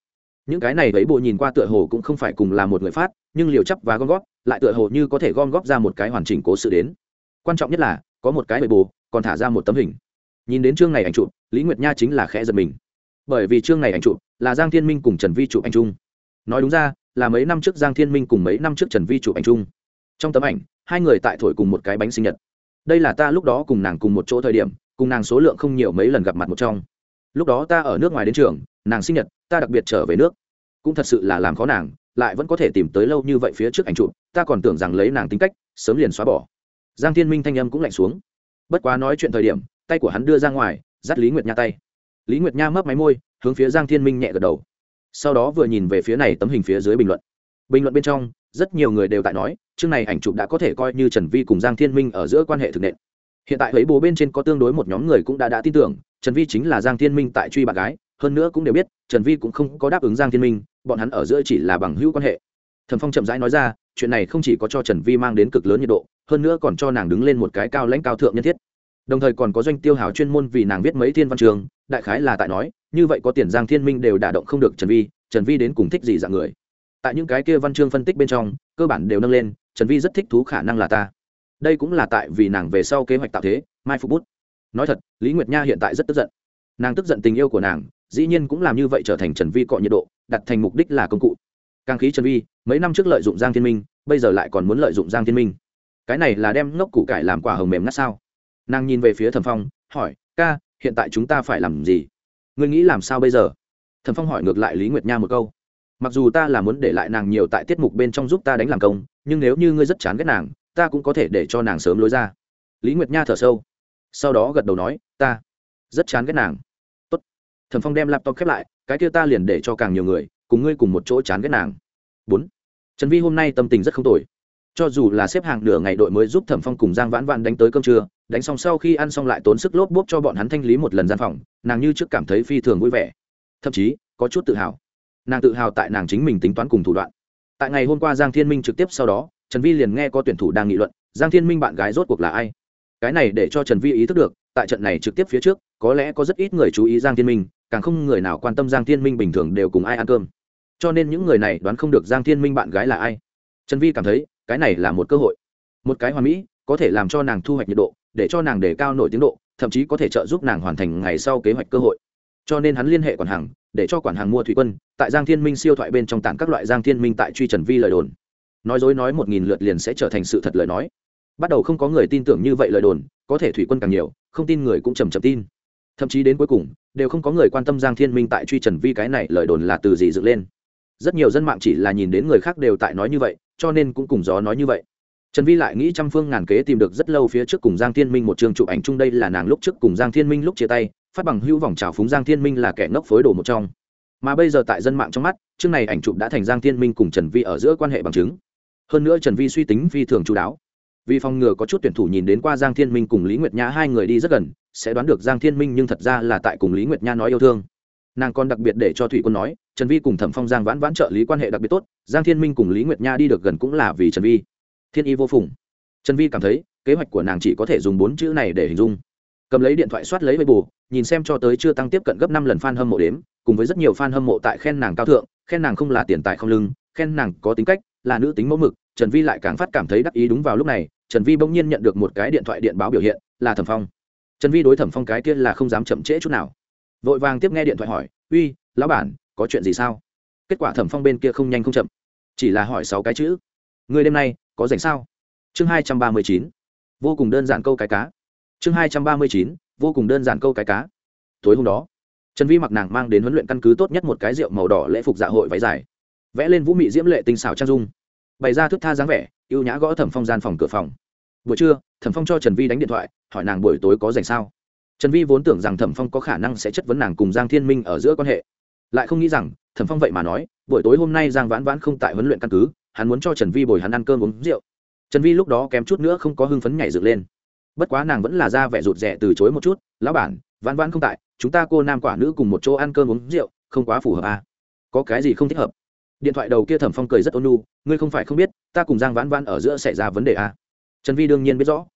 Những cái này ấy bộ nhìn qua tựa hồ cũng không phải cùng là một người phát, nhưng liều chấp và gom góp lại tựa hồ như có thể gom góp ra một cái hoàn chỉnh cố sự đến. Quan trọng nhất là, có một cái bề bù, còn thả ra một tấm hình. Nhìn đến chương này ảnh chụp, lý nguyệt nha chính là khẽ giật mình. Bởi vì chương này ảnh chụp là giang thiên minh cùng trần vi chụp anh trung nói đúng ra, là mấy năm trước giang thiên minh cùng mấy năm trước trần vi chụp anh trung trong tấm ảnh, hai người tại thổi cùng một cái bánh sinh nhật. Đây là ta lúc đó cùng nàng cùng một chỗ thời điểm, cùng nàng số lượng không nhiều mấy lần gặp mặt một trong. Lúc đó ta ở nước ngoài đến trường, nàng sinh nhật, ta đặc biệt trở về nước. Cũng thật sự là làm khó nàng lại vẫn có thể tìm tới lâu như vậy phía trước ảnh chụp, ta còn tưởng rằng lấy nàng tính cách, sớm liền xóa bỏ. Giang thiên minh thanh âm cũng lạnh xuống. Bất quá nói chuyện thời điểm, tay của hắn đưa ra ngoài, dắt lý nguyệt nha tay. Lý nguyệt nha mấp máy môi, hướng phía giang thiên minh nhẹ gật đầu. Sau đó vừa nhìn về phía này tấm hình phía dưới bình luận. Bình luận bên trong, rất nhiều người đều tại nói, chương này ảnh chụp đã có thể coi như trần vi cùng giang thiên minh ở giữa quan hệ thực nện. Hiện tại thấy bố bên trên có tương đối một nhóm người cũng đã đã tin tưởng, trần vi chính là giang thiên minh tại truy bạn gái hơn nữa cũng đều biết, trần vi cũng không có đáp ứng giang thiên minh, bọn hắn ở giữa chỉ là bằng hữu quan hệ. Thần phong chậm rãi nói ra, chuyện này không chỉ có cho trần vi mang đến cực lớn nhiệt độ, hơn nữa còn cho nàng đứng lên một cái cao lãnh cao thượng nhân thiết. Đồng thời còn có doanh tiêu hào chuyên môn vì nàng viết mấy thiên văn trường, đại khái là tại nói, như vậy có tiền giang thiên minh đều đả động không được trần vi trần vi đến cùng thích gì dạng người. Tại những cái kia văn chương phân tích bên trong, cơ bản đều nâng lên, trần vi rất thích thú khả năng là ta. Đây cũng là tại vì nàng về sau kế hoạch tạo thế, mai phục bút. Nói thật, lý nguyệt nha hiện tại rất tức giận. Nàng tức giận tình yêu của nàng dĩ nhiên cũng làm như vậy trở thành trần vi cọ nhiệt độ, đặt thành mục đích là công cụ. Càng khí trần vi, mấy năm trước lợi dụng giang thiên minh, bây giờ lại còn muốn lợi dụng giang thiên minh. Cái này là đem ngốc củ cải làm quả hồng mềm ngắt sao? Nàng nhìn về phía thẩm phong, hỏi, ca, hiện tại chúng ta phải làm gì? Ngươi nghĩ làm sao bây giờ? Thẩm phong hỏi ngược lại lý nguyệt nha một câu, mặc dù ta là muốn để lại nàng nhiều tại tiết mục bên trong giúp ta đánh làm công, nhưng nếu như ngươi rất chán ghét nàng, ta cũng có thể để cho nàng sớm lối ra. Lý nguyệt nha thở sâu, sau đó gật đầu nói, ta rất chán ghét nàng thẩm phong đem laptop khép lại, cái kia ta liền để cho càng nhiều người, cùng ngươi cùng một chỗ chán ghét nàng. Bốn. Trần vi hôm nay tâm tình rất không tồi. Cho dù là xếp hàng nửa ngày đội mới giúp thẩm phong cùng giang vãn vãn đánh tới cơm trưa, đánh xong sau khi ăn xong lại tốn sức lốp bốp cho bọn hắn thanh lý một lần gian phòng, nàng như trước cảm thấy phi thường vui vẻ. Thậm chí, có chút tự hào. Nàng tự hào tại nàng chính mình tính toán cùng thủ đoạn. Tại ngày hôm qua giang thiên minh trực tiếp sau đó, trần vi liền nghe có tuyển thủ đang nghị luận, giang thiên minh bạn gái rốt cuộc là ai? Cái này để cho trần vi ý thức được, tại trận này trực tiếp phía trước, có lẽ có rất ít người chú ý giang thiên minh càng không người nào quan tâm giang thiên minh bình thường đều cùng ai ăn cơm. Cho nên những người này đoán không được giang thiên minh bạn gái là ai. Trần vi cảm thấy, cái này là một cơ hội. Một cái hoàn mỹ, có thể làm cho nàng thu hoạch nhiệt độ, để cho nàng đề cao nổi tiến độ, thậm chí có thể trợ giúp nàng hoàn thành ngày sau kế hoạch cơ hội. Cho nên hắn liên hệ quản hàng, để cho quản hàng mua thủy quân, tại giang thiên minh siêu thoại bên trong tản các loại giang thiên minh tại truy trần vi lời đồn. Nói dối nói một nghìn lượt liền sẽ trở thành sự thật lời nói. Bắt đầu không có người tin tưởng như vậy lời đồn, có thể thủy quân càng nhiều, không tin người cũng chầm chậm tin thậm chí đến cuối cùng, đều không có người quan tâm giang thiên minh tại truy trần vi cái này lời đồn là từ gì dựng lên. Rất nhiều dân mạng chỉ là nhìn đến người khác đều tại nói như vậy, cho nên cũng cùng gió nói như vậy. Trần vi lại nghĩ trăm phương ngàn kế tìm được rất lâu phía trước cùng giang thiên minh một trường chụp ảnh chung đây là nàng lúc trước cùng giang thiên minh lúc chia tay, phát bằng hữu vòng trào phúng giang thiên minh là kẻ ngốc phối đồ một trong. Mà bây giờ tại dân mạng trong mắt, chương này ảnh chụp đã thành giang thiên minh cùng trần vi ở giữa quan hệ bằng chứng. Hơn nữa trần vi suy tính phi thường chú đáo. Vì phòng ngừa có chút tuyển thủ nhìn đến qua giang thiên minh cùng lý nguyệt nhã hai người đi rất gần sẽ đoán được giang thiên minh nhưng thật ra là tại cùng lý nguyệt Nha nói yêu thương. Nàng còn đặc biệt để cho thủy quân nói, trần vi cùng thẩm phong giang vãn vãn trợ lý quan hệ đặc biệt tốt, giang thiên minh cùng lý nguyệt nha đi được gần cũng là vì trần vi. Thiên y vô phùng. Trần vi cảm thấy, kế hoạch của nàng chỉ có thể dùng bốn chữ này để hình dung. Cầm lấy điện thoại soát lấy bê bù nhìn xem cho tới chưa tăng tiếp cận gấp năm lần f a n hâm mộ đếm, cùng với rất nhiều f a n hâm mộ tại khen nàng cao thượng, khen nàng không là tiền tài không lưng, khen nàng có tính cách, là nữ tính mẫu mực, trần vi lại càng phát cảm thấy đắc ý đúng vào lúc này, trần vi bỗng nhiên nhận được một cái điện thoại điện báo biểu hiện, là thẩm phong trần vi đối thẩm phong cái kia là không dám chậm trễ chút nào. Vội vàng tiếp nghe điện thoại hỏi, uy, lão bản, có chuyện gì sao? Kết quả thẩm phong bên kia không nhanh không chậm, chỉ là hỏi sáu cái chữ. Người đêm nay có rảnh sao? Chương hai trăm ba mươi chín, vô cùng đơn giản câu cái cá. Chương hai trăm ba mươi chín, vô cùng đơn giản câu cái cá. Tối hôm đó, trần vi mặc nàng mang đến huấn luyện căn cứ tốt nhất một cái rượu màu đỏ lễ phục dạ hội váy dài. Vẽ lên vũ mị diễm lệ tinh xảo trang dung. Bày ra thức tha dáng vẻ y ê u nhã gõ thẩm phong gian phòng cửa phòng buổi trưa, thẩm phong cho trần vi đánh điện thoại, hỏi nàng buổi tối có dành sao? Trần vi vốn tưởng rằng thẩm phong có khả năng sẽ chất vấn nàng cùng giang thiên minh ở giữa quan hệ. Lại không nghĩ rằng, thẩm phong vậy mà nói, buổi tối hôm nay giang vãn vãn không tại huấn luyện căn cứ, hắn muốn cho trần vi bồi hắn ăn cơm uống rượu. Trần vi lúc đó kém chút nữa không có hưng phấn nhảy dựng lên. Bất quá nàng vẫn là ra vẻ rụt rè từ chối một chút, lão bản, vãn vãn không tại, chúng ta cô nam quả nữ cùng một chỗ ăn cơm uống rượu, không quá phù hợp à. có cái gì không thích hợp? Điện thoại đầu kia thẩm phong cười rất ôn nu ngươi không phải không biết, ta cùng giang vãn vãn ở giữa xảy ra vấn đề à trần vi đương nhiên biết rõ.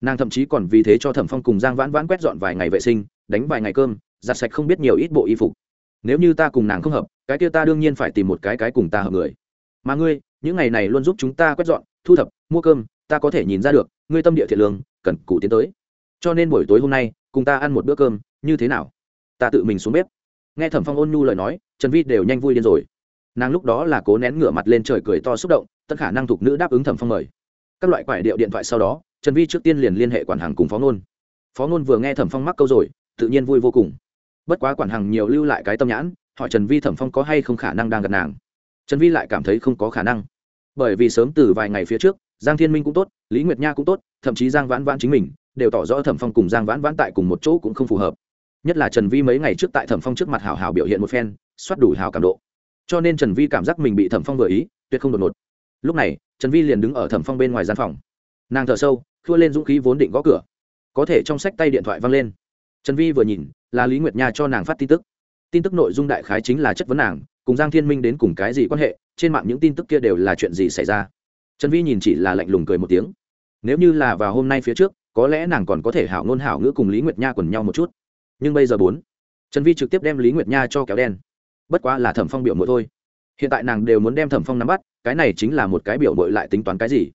Nàng thậm chí còn vì thế cho thẩm phong cùng giang vãn vãn quét dọn vài ngày vệ sinh, đánh vài ngày cơm, giặt sạch không biết nhiều ít bộ y phục. Nếu như ta cùng nàng không hợp, cái kia ta đương nhiên phải tìm một cái cái cùng ta hợp người. Mà ngươi, những ngày này luôn giúp chúng ta quét dọn, thu thập, mua cơm, ta có thể nhìn ra được, ngươi tâm địa thiện lương, cần cụ tiến tới. Cho nên buổi tối hôm nay, cùng ta ăn một bữa cơm, như thế nào? Ta tự mình xuống bếp. Nghe thẩm phong ôn nhu lời nói, trần vi đều nhanh vui điên rồi. Nàng lúc đó là cố nén ngửa mặt lên trời cười to xúc động tất khả năng thuộc nữ đáp ứng thẩm phong mời các loại quải điệu điện thoại sau đó, trần vi trước tiên liền liên hệ quản hàng cùng phó ngôn phó ngôn vừa nghe thẩm phong mắc câu rồi, tự nhiên vui vô cùng. Bất quá quản hàng nhiều lưu lại cái tâm nhãn, hỏi trần vi thẩm phong có hay không khả năng đang gặp nàng. Trần vi lại cảm thấy không có khả năng. Bởi vì sớm từ vài ngày phía trước, giang thiên minh cũng tốt, lý nguyệt nha cũng tốt, thậm chí giang vãn vãn chính mình, đều tỏ rõ thẩm phong cùng giang vãn vãn tại cùng một chỗ cũng không phù hợp. Nhất là trần vi mấy ngày trước tại thẩm phong trước mặt hào hào biểu hiện một phen, soát đủ hào cảm độ. Cho nên trần vi cảm giác mình bị thẩm phong vừa ý, tuyệt không đột ngột. Lúc này trần vi liền đứng ở thẩm phong bên ngoài gian phòng. Nàng thở sâu, khua lên dũng khí vốn định gõ cửa. Có thể trong sách tay điện thoại văng lên. Trần vi vừa nhìn, là lý nguyệt nha cho nàng phát tin tức. Tin tức nội dung đại khái chính là chất vấn nàng, cùng giang thiên minh đến cùng cái gì quan hệ, trên mạng những tin tức kia đều là chuyện gì xảy ra. Trần vi nhìn chỉ là lạnh lùng cười một tiếng. Nếu như là vào hôm nay phía trước, có lẽ nàng còn có thể hảo ngôn hảo ngữ cùng lý nguyệt nha quần nhau một chút. Nhưng bây giờ bốn, trần vi trực tiếp đem lý nguyệt nha cho kéo đen. Bất quá là thẩm phong biểu mỗi thôi hiện tại nàng đều muốn đem thẩm phong nắm bắt, cái này chính là một cái biểu bội lại tính toán cái gì?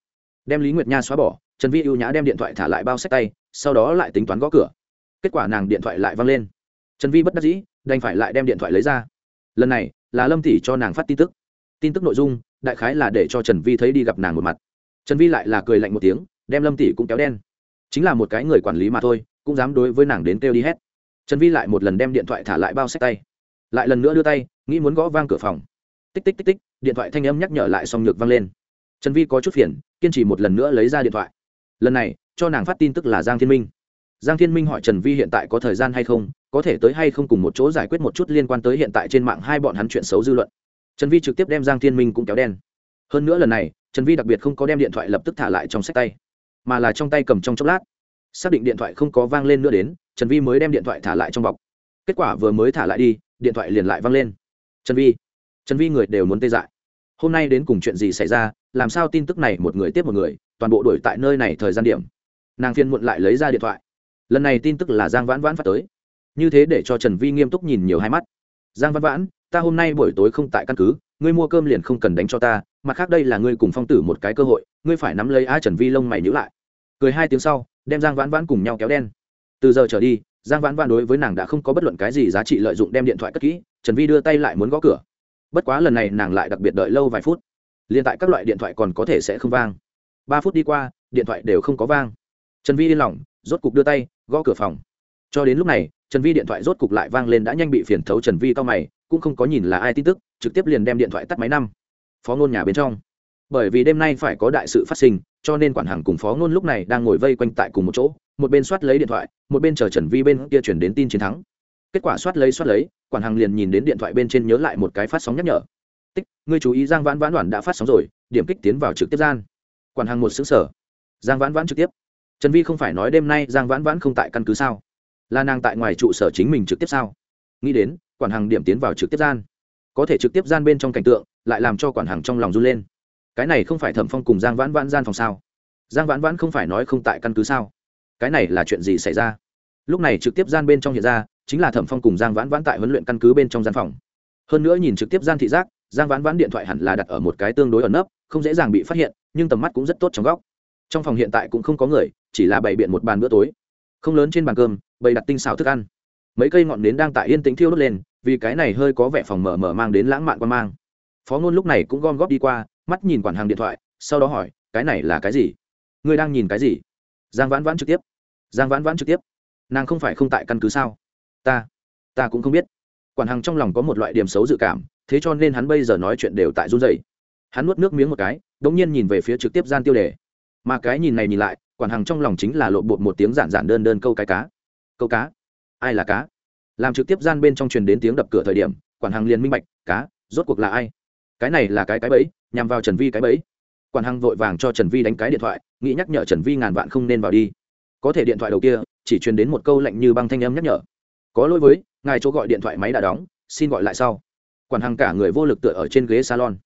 Đem lý nguyệt nha xóa bỏ, trần vi ưu nhã đem điện thoại thả lại bao sách tay, sau đó lại tính toán gõ cửa. Kết quả nàng điện thoại lại văng lên. Trần vi bất đắc dĩ, đành phải lại đem điện thoại lấy ra. Lần này, là lâm tỷ cho nàng phát tin tức. Tin tức nội dung, đại khái là để cho trần vi thấy đi gặp nàng một mặt. Trần vi lại là cười lạnh một tiếng, đem lâm tỷ cũng kéo đen. Chính là một cái người quản lý mà thôi, cũng dám đối với nàng đến kêu đi hết. Trần vi lại một lần đem điện thoại thả lại bao sách tay. Lại lần nữa đưa tay, nghĩ muốn gõ vang cửa phòng tích tích tích tích, điện thoại thanh âm nhắc nhở lại xong nhược vang lên. Trần vi có chút phiền, kiên trì một lần nữa lấy ra điện thoại. Lần này, cho nàng phát tin tức là giang thiên minh. Giang thiên minh hỏi trần vi hiện tại có thời gian hay không, có thể tới hay không cùng một chỗ giải quyết một chút liên quan tới hiện tại trên mạng hai bọn hắn chuyện xấu dư luận. Trần vi trực tiếp đem giang thiên minh cũng kéo đen. Hơn nữa lần này, trần vi đặc biệt không có đem điện thoại lập tức thả lại trong sách tay, mà là trong tay cầm trong chốc lát. Xác định điện thoại không có vang lên nữa đến, trần vi mới đem điện thoại thả lại trong bọc. Kết quả vừa mới thả lại đi, điện thoại liền lại vang lên. Trần vi trần vi người đều muốn tê dại. Hôm nay đến cùng chuyện gì xảy ra, làm sao tin tức này một người tiếp một người, toàn bộ đuổi tại nơi này thời gian điểm. Nàng phiên muộn lại lấy ra điện thoại. Lần này tin tức là giang vãn vãn phát tới. Như thế để cho trần vi nghiêm túc nhìn nhiều hai mắt. Giang vãn vãn, ta hôm nay buổi tối không tại căn cứ, ngươi mua cơm liền không cần đánh cho ta, mặt khác đây là ngươi cùng phong tử một cái cơ hội, ngươi phải nắm lấy a trần vi lông mày nhữ lại. Cười hai tiếng sau, đem giang vãn vãn cùng nhau kéo đen. Từ giờ trở đi, giang vãn vãn đối với nàng đã không có bất luận cái gì giá trị lợi dụng đem điện thoại cất kỹ, trần vi đưa tay lại muốn gõ cửa bất quá lần này nàng lại đặc biệt đợi lâu vài phút. Liền tại các loại điện thoại còn có thể sẽ không vang. Ba phút đi qua, điện thoại đều không có vang. Trần vi yên lòng, rốt cục đưa tay, gõ cửa phòng. Cho đến lúc này, trần vi điện thoại rốt cục lại vang lên đã nhanh bị phiền thấu trần vi cao mày, cũng không có nhìn là ai tin tức, trực tiếp liền đem điện thoại tắt máy năm. Phó ngôn nhà bên trong. Bởi vì đêm nay phải có đại sự phát sinh, cho nên quản hàng cùng phó ngôn lúc này đang ngồi vây quanh tại cùng một chỗ, một bên soát lấy điện thoại, một bên chờ trần vi bên kia chuyển đến tin chiến thắng kết quả soát lấy soát lấy, quản Hằng liền nhìn đến điện thoại bên trên nhớ lại một cái phát sóng nhắc nhở. Tích, ngươi chú ý giang vãn vãn đoàn đã phát sóng rồi, điểm kích tiến vào trực tiếp gian. Quản Hằng một xứng sở giang vãn vãn trực tiếp. Trần vi không phải nói đêm nay giang vãn vãn không tại căn cứ sao? Là nàng tại ngoài trụ sở chính mình trực tiếp sao? Nghĩ đến, quản Hằng điểm tiến vào trực tiếp gian. Có thể trực tiếp gian bên trong cảnh tượng, lại làm cho quản Hằng trong lòng run lên. Cái này không phải thẩm phong cùng giang vãn vãn gian phòng sao? Giang vãn vãn không phải nói không tại căn cứ sao? Cái này là chuyện gì xảy ra? Lúc này trực tiếp gian bên trong hiện ra chính là thẩm phong cùng giang vãn vãn tại huấn luyện căn cứ bên trong gian phòng. Hơn nữa nhìn trực tiếp gian thị giác, giang vãn vãn điện thoại hẳn là đặt ở một cái tương đối ẩn nấp, không dễ dàng bị phát hiện, nhưng tầm mắt cũng rất tốt trong góc. Trong phòng hiện tại cũng không có người, chỉ là bày biện một bàn bữa tối. Không lớn trên bàn cơm, bày đặt tinh xào thức ăn. Mấy cây ngọn nến đang tại yên tĩnh thiêu đốt lên, vì cái này hơi có vẻ phòng mở mở mang đến lãng mạn quan mang. Phó ngôn lúc này cũng gom góp đi qua, mắt nhìn quản hàng điện thoại, sau đó hỏi, cái này là cái gì? Ngươi đang nhìn cái gì? Giang vãn vãn trực tiếp. Giang vãn vãn trực tiếp. Nàng không phải không tại căn cứ sao? Ta ta cũng không biết. Quản hằng trong lòng có một loại điểm xấu dự cảm, thế cho nên hắn bây giờ nói chuyện đều tại run dày hắn nuốt nước miếng một cái đ ỗ n g nhiên nhìn về phía trực tiếp gian tiêu đề. Mà cái nhìn này nhìn lại, quản hằng trong lòng chính là lộn bột một tiếng giản giản đơn đơn câu cái cá. Câu cá? Ai là cá? Làm trực tiếp gian bên trong truyền đến tiếng đập cửa thời điểm, quản hằng liền minh bạch, cá, rốt cuộc là ai? Cái này là cái cái bẫy, nhằm vào trần vi cái bẫy. Quản hằng vội vàng cho trần vi đánh cái điện thoại, nghĩ nhắc nhở trần vi ngàn vạn không nên vào đi. Có thể điện thoại đầu kia, chỉ truyền đến một câu lạnh như băng thanh âm nhắc nhở có lỗi với, ngài chỗ gọi điện thoại máy đã đóng, xin gọi lại sau. Quản hằng cả người vô lực tựa ở trên ghế salon.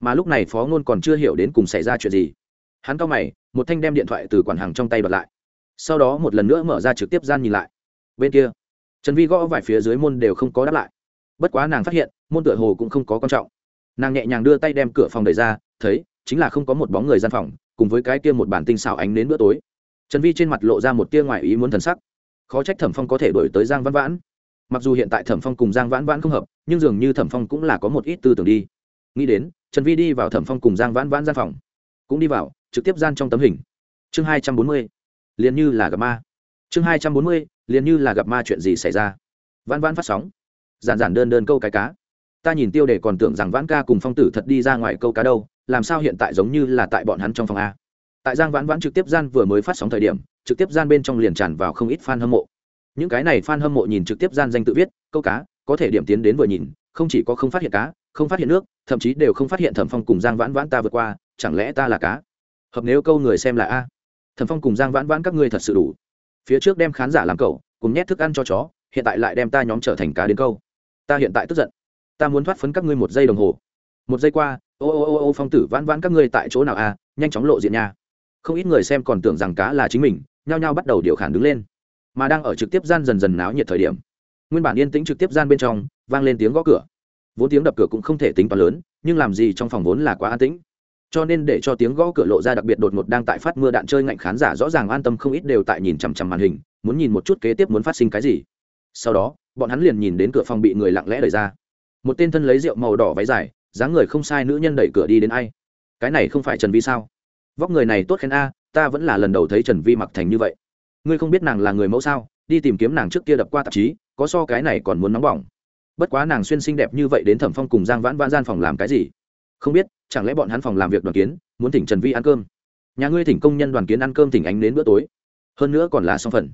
Mà lúc này phó ngôn còn chưa hiểu đến cùng xảy ra chuyện gì. Hắn cao mày, một thanh đem điện thoại từ quản hàng trong tay bật lại. Sau đó một lần nữa mở ra trực tiếp gian nhìn lại. Bên kia, trần vi gõ vài phía dưới môn đều không có đáp lại. Bất quá nàng phát hiện, môn tựa hồ cũng không có quan trọng. Nàng nhẹ nhàng đưa tay đem cửa phòng đẩy ra, thấy, chính là không có một bóng người gian phòng, cùng với cái kia một bản tinh xảo ánh đến bữa tối. Trần vi trên mặt lộ ra một tia ngoài ý muốn thần sắc khó trách thẩm phong có thể đổi tới giang văn vãn. Mặc dù hiện tại thẩm phong cùng giang vãn vãn không hợp, nhưng dường như thẩm phong cũng là có một ít tư tưởng đi. Nghĩ đến, trần vi đi vào thẩm phong cùng giang vãn vãn gian phòng. Cũng đi vào, trực tiếp gian trong tấm hình. Chương hai trăm bốn mươi, liền như là gặp ma. Chương hai trăm bốn mươi, liền như là gặp ma chuyện gì xảy ra. Vãn vãn phát sóng. Giản giản đơn đơn câu cái cá. Ta nhìn tiêu đề còn tưởng rằng vãn ca cùng phong tử thật đi ra ngoài câu cá đâu, làm sao hiện tại giống như là tại bọn hắn trong phòng a tại giang vãn vãn trực tiếp gian vừa mới phát sóng thời điểm, trực tiếp gian bên trong liền tràn vào không ít fan hâm mộ. Những cái này fan hâm mộ nhìn trực tiếp gian danh tự viết, câu cá, có thể điểm tiến đến vừa nhìn, không chỉ có không phát hiện cá, không phát hiện nước, thậm chí đều không phát hiện thẩm phong cùng giang vãn vãn ta vượt qua, chẳng lẽ ta là cá? Hợp nếu câu người xem là a. Thẩm phong cùng giang vãn vãn các ngươi thật sự đủ. Phía trước đem khán giả làm cậu, cùng nhét thức ăn cho chó, hiện tại lại đem ta nhóm trở thành cá đến câu. Ta hiện tại tức giận. Ta muốn thoát phấn các ngươi một giây đồng hồ. Một giây qua, ô ô ô ô phong tử vãn vãn các ngươi tại chỗ nào a, nhanh chóng lộ diện nha không ít người xem còn tưởng rằng cá là chính mình, nhao nhao bắt đầu điều khản đứng lên. Mà đang ở trực tiếp gian dần dần náo nhiệt thời điểm, nguyên bản yên tĩnh trực tiếp gian bên trong, vang lên tiếng gõ cửa. Vốn tiếng đập cửa cũng không thể tính toán lớn, nhưng làm gì trong phòng vốn là quá an tĩnh. Cho nên để cho tiếng gõ cửa lộ ra đặc biệt đột ngột đang tại phát mưa đạn chơi ngạnh khán giả rõ ràng an tâm không ít đều tại nhìn chằm chằm màn hình, muốn nhìn một chút kế tiếp muốn phát sinh cái gì. Sau đó, bọn hắn liền nhìn đến cửa phòng bị người lặng lẽ đẩy ra. Một tên thân lấy rượu màu đỏ váy dài, dáng người không sai nữ nhân đẩy cửa đi đến ai? Cái này không phải trần vi sao? Vóc người này tốt khen a, ta vẫn là lần đầu thấy trần vi mặc thành như vậy. Ngươi không biết nàng là người mẫu sao, đi tìm kiếm nàng trước kia đập qua tạp chí, có so cái này còn muốn nóng bỏng. Bất quá nàng xuyên xinh đẹp như vậy đến thẩm phong cùng giang vãn vãn gian phòng làm cái gì? Không biết, chẳng lẽ bọn hắn phòng làm việc đoàn kiến, muốn thỉnh trần vi ăn cơm? Nhà ngươi thỉnh công nhân đoàn kiến ăn cơm thỉnh ánh đến bữa tối. Hơn nữa còn là song phần.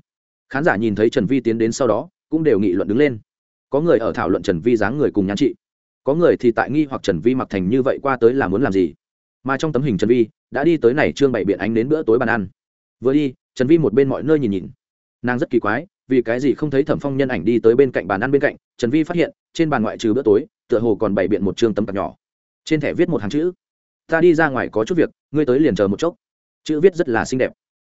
Khán giả nhìn thấy trần vi tiến đến sau đó, cũng đều nghị luận đứng lên. Có người ở thảo luận trần vi dáng người cùng nhắn chị có người thì tại nghi hoặc trần vi mặc thành như vậy qua tới là muốn làm gì? Mà trong tấm hình trần vi đã đi tới này trương bày biện ánh đến bữa tối bàn ăn. Vừa đi, trần vi một bên mọi nơi nhìn nhìn. Nàng rất kỳ quái, vì cái gì không thấy thẩm phong nhân ảnh đi tới bên cạnh bàn ăn bên cạnh, trần vi phát hiện, trên bàn ngoại trừ bữa tối, tựa hồ còn bày biện một chương tấm cặp nhỏ. Trên thẻ viết một hàng chữ, ta đi ra ngoài có chút việc, ngươi tới liền chờ một chốc. Chữ viết rất là xinh đẹp.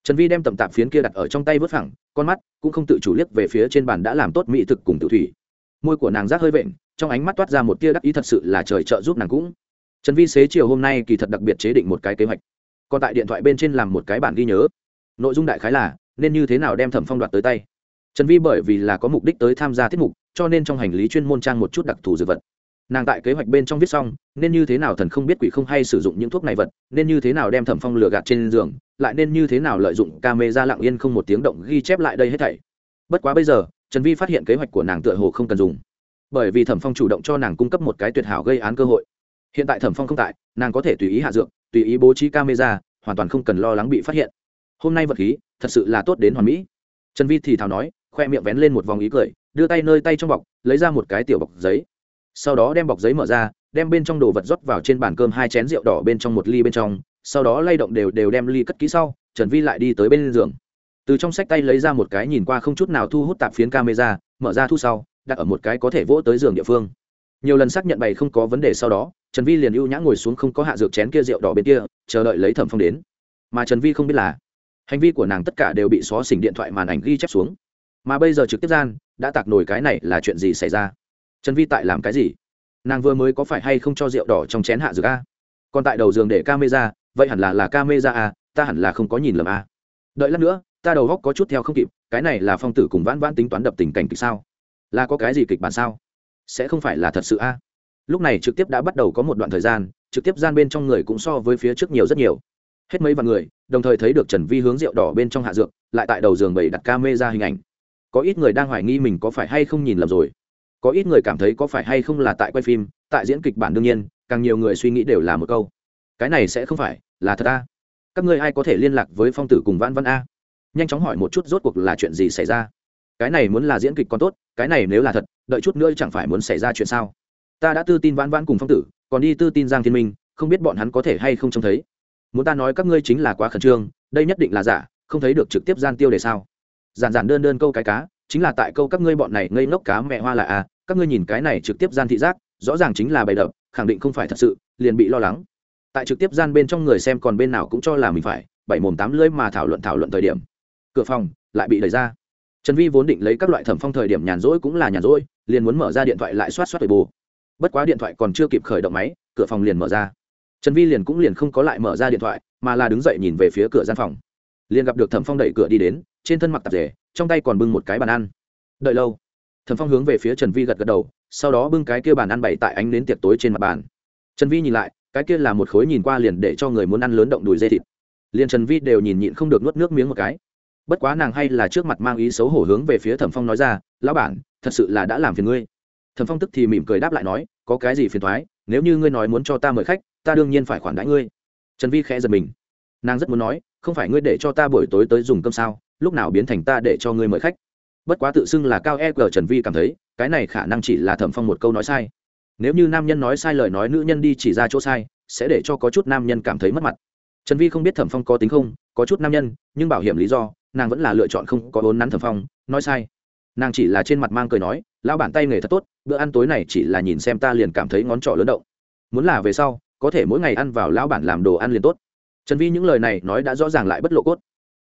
Trần vi đem tầm tạp phiến kia đặt ở trong tay vớt phẳng, con mắt cũng không tự chủ liếc về phía trên bàn đã làm tốt mỹ thực cùng tự thủy. Môi của nàng rác hơi vện, trong ánh mắt toát ra một tia đắc ý thật sự là trời trợ giúp nàng cũng trần vi xế chiều hôm nay kỳ thật đặc biệt chế định một cái kế hoạch. Còn tại điện thoại bên trên làm một cái bản ghi nhớ. Nội dung đại khái là, nên như thế nào đem thẩm phong đoạt tới tay. Trần vi bởi vì là có mục đích tới tham gia tiết mục, cho nên trong hành lý chuyên môn trang một chút đặc thù dược vật. Nàng tại kế hoạch bên trong viết xong, nên như thế nào thần không biết quỷ không hay sử dụng những thuốc này vật, nên như thế nào đem thẩm phong lừa gạt trên giường, lại nên như thế nào lợi dụng ca mê ra lặng yên không một tiếng động ghi chép lại đây hết thảy. Bất quá bây giờ, trần vi phát hiện kế hoạch của nàng tựa hồ không cần dùng. Bởi vì thẩm phong chủ động cho nàng cung cấp một cái tuyệt hảo gây án cơ hội hiện tại thẩm phong không tại, nàng có thể tùy ý hạ dược, tùy ý bố trí camera, hoàn toàn không cần lo lắng bị phát hiện. Hôm nay vật khí, thật sự là tốt đến hoàn mỹ. Trần vi thì thào nói, khoe miệng vén lên một vòng ý cười, đưa tay nơi tay trong bọc, lấy ra một cái tiểu bọc giấy. Sau đó đem bọc giấy mở ra, đem bên trong đồ vật rót vào trên bàn cơm hai chén rượu đỏ bên trong một ly bên trong, sau đó lay động đều đều đem ly cất kỹ sau, trần vi lại đi tới bên giường. Từ trong sách tay lấy ra một cái nhìn qua không chút nào thu hút tạp phiến camera, mở ra thu sau, đặt ở một cái có thể vỗ tới giường địa phương. Nhiều lần xác nhận bày không có vấn đề sau đó trần vi liền ưu nhã ngồi xuống không có hạ dược chén kia rượu đỏ bên kia, chờ đợi lấy thẩm phong đến. Mà trần vi không biết là, hành vi của nàng tất cả đều bị xóa xỉnh điện thoại màn ảnh ghi chép xuống. Mà bây giờ trực tiếp gian, đã tạc nổi cái này là chuyện gì xảy ra? Trần vi tại làm cái gì? Nàng vừa mới có phải hay không cho rượu đỏ trong chén hạ dược a? Còn tại đầu giường để camera, vậy hẳn là là camera a, ta hẳn là không có nhìn lầm a. Đợi lát nữa, ta đầu góc có chút theo không kịp, cái này là phong tử cùng vãn vãn tính toán đập tình cảnh kịch sao? Là có cái gì kịch bản sao? Sẽ không phải là thật sự a? Lúc này trực tiếp đã bắt đầu có một đoạn thời gian, trực tiếp gian bên trong người cũng so với phía trước nhiều rất nhiều. Hết mấy vạn người, đồng thời thấy được trần vi hướng rượu đỏ bên trong hạ dược, lại tại đầu giường bày đặt ca mê ra hình ảnh. Có ít người đang hoài nghi mình có phải hay không nhìn lầm rồi. Có ít người cảm thấy có phải hay không là tại quay phim, tại diễn kịch bản đương nhiên, càng nhiều người suy nghĩ đều là một câu. Cái này sẽ không phải là thật a. Các ngươi ai có thể liên lạc với phong tử cùng văn văn a? Nhanh chóng hỏi một chút rốt cuộc là chuyện gì xảy ra. Cái này muốn là diễn kịch còn tốt, cái này nếu là thật, đợi chút nữa chẳng phải muốn xảy ra chuyện sao? Ta đã tư tin vãn vãn cùng phong tử, còn đi tư tin giang thiên minh, không biết bọn hắn có thể hay không trông thấy. Muốn ta nói các ngươi chính là quá khẩn trương, đây nhất định là giả, không thấy được trực tiếp gian tiêu để sao? Giản giản đơn đơn câu cái cá, chính là tại câu các ngươi bọn này ngây ngốc cá mẹ hoa là à? các ngươi nhìn cái này trực tiếp gian thị giác, rõ ràng chính là bày đập, khẳng định không phải thật sự, liền bị lo lắng. Tại trực tiếp gian bên trong người xem còn bên nào cũng cho là mình phải, bảy mồm tám lưỡi mà thảo luận thảo luận thời điểm. Cửa phòng lại bị đẩy ra. Trần vi vốn định lấy các loại thẩm phong thời điểm nhàn rỗi cũng là nhàn rỗi, liền muốn mở ra điện thoại lại soát soát thời bù bất quá điện thoại còn chưa kịp khởi động máy, cửa phòng liền mở ra. Trần vi liền cũng liền không có lại mở ra điện thoại, mà là đứng dậy nhìn về phía cửa gian phòng. Liền gặp được thẩm phong đẩy cửa đi đến, trên thân mặc tạp rể trong tay còn bưng một cái bàn ăn. Đợi lâu, thẩm phong hướng về phía trần vi gật gật đầu, sau đó bưng cái kia bàn ăn bày tại ánh đến tiệc tối trên mặt bàn. Trần vi nhìn lại, cái kia là một khối nhìn qua liền để cho người muốn ăn lớn động đùi dê thịt. Liền trần vi đều nhìn nhịn không được nuốt nước miếng một cái. Bất quá nàng hay là trước mặt mang ý xấu hổ hướng về phía thẩm phong nói ra, lão bản, thật sự là đã làm phiền ngươi thẩm phong tức thì mỉm cười đáp lại nói, có cái gì phiền thoái nếu như ngươi nói muốn cho ta mời khách, ta đương nhiên phải khoản đãi ngươi. Trần vi khẽ giật mình. Nàng rất muốn nói, không phải ngươi để cho ta buổi tối tới dùng cơm sao, lúc nào biến thành ta để cho ngươi mời khách? Bất quá tự xưng là cao e g trần vi cảm thấy, cái này khả năng chỉ là thẩm phong một câu nói sai. Nếu như nam nhân nói sai lời nói, nữ nhân đi chỉ ra chỗ sai, sẽ để cho có chút nam nhân cảm thấy mất mặt. Trần vi không biết thẩm phong có tính không, có chút nam nhân, nhưng bảo hiểm lý do, nàng vẫn là lựa chọn không có vốn nắn thẩm phong, nói sai nàng chỉ là trên mặt mang cười nói, lão bản tay nghề thật tốt, bữa ăn tối này chỉ là nhìn xem ta liền cảm thấy ngón trỏ lớn động. Muốn là về sau, có thể mỗi ngày ăn vào lão bản làm đồ ăn liền tốt. Trần vi những lời này nói đã rõ ràng lại bất lộ cốt.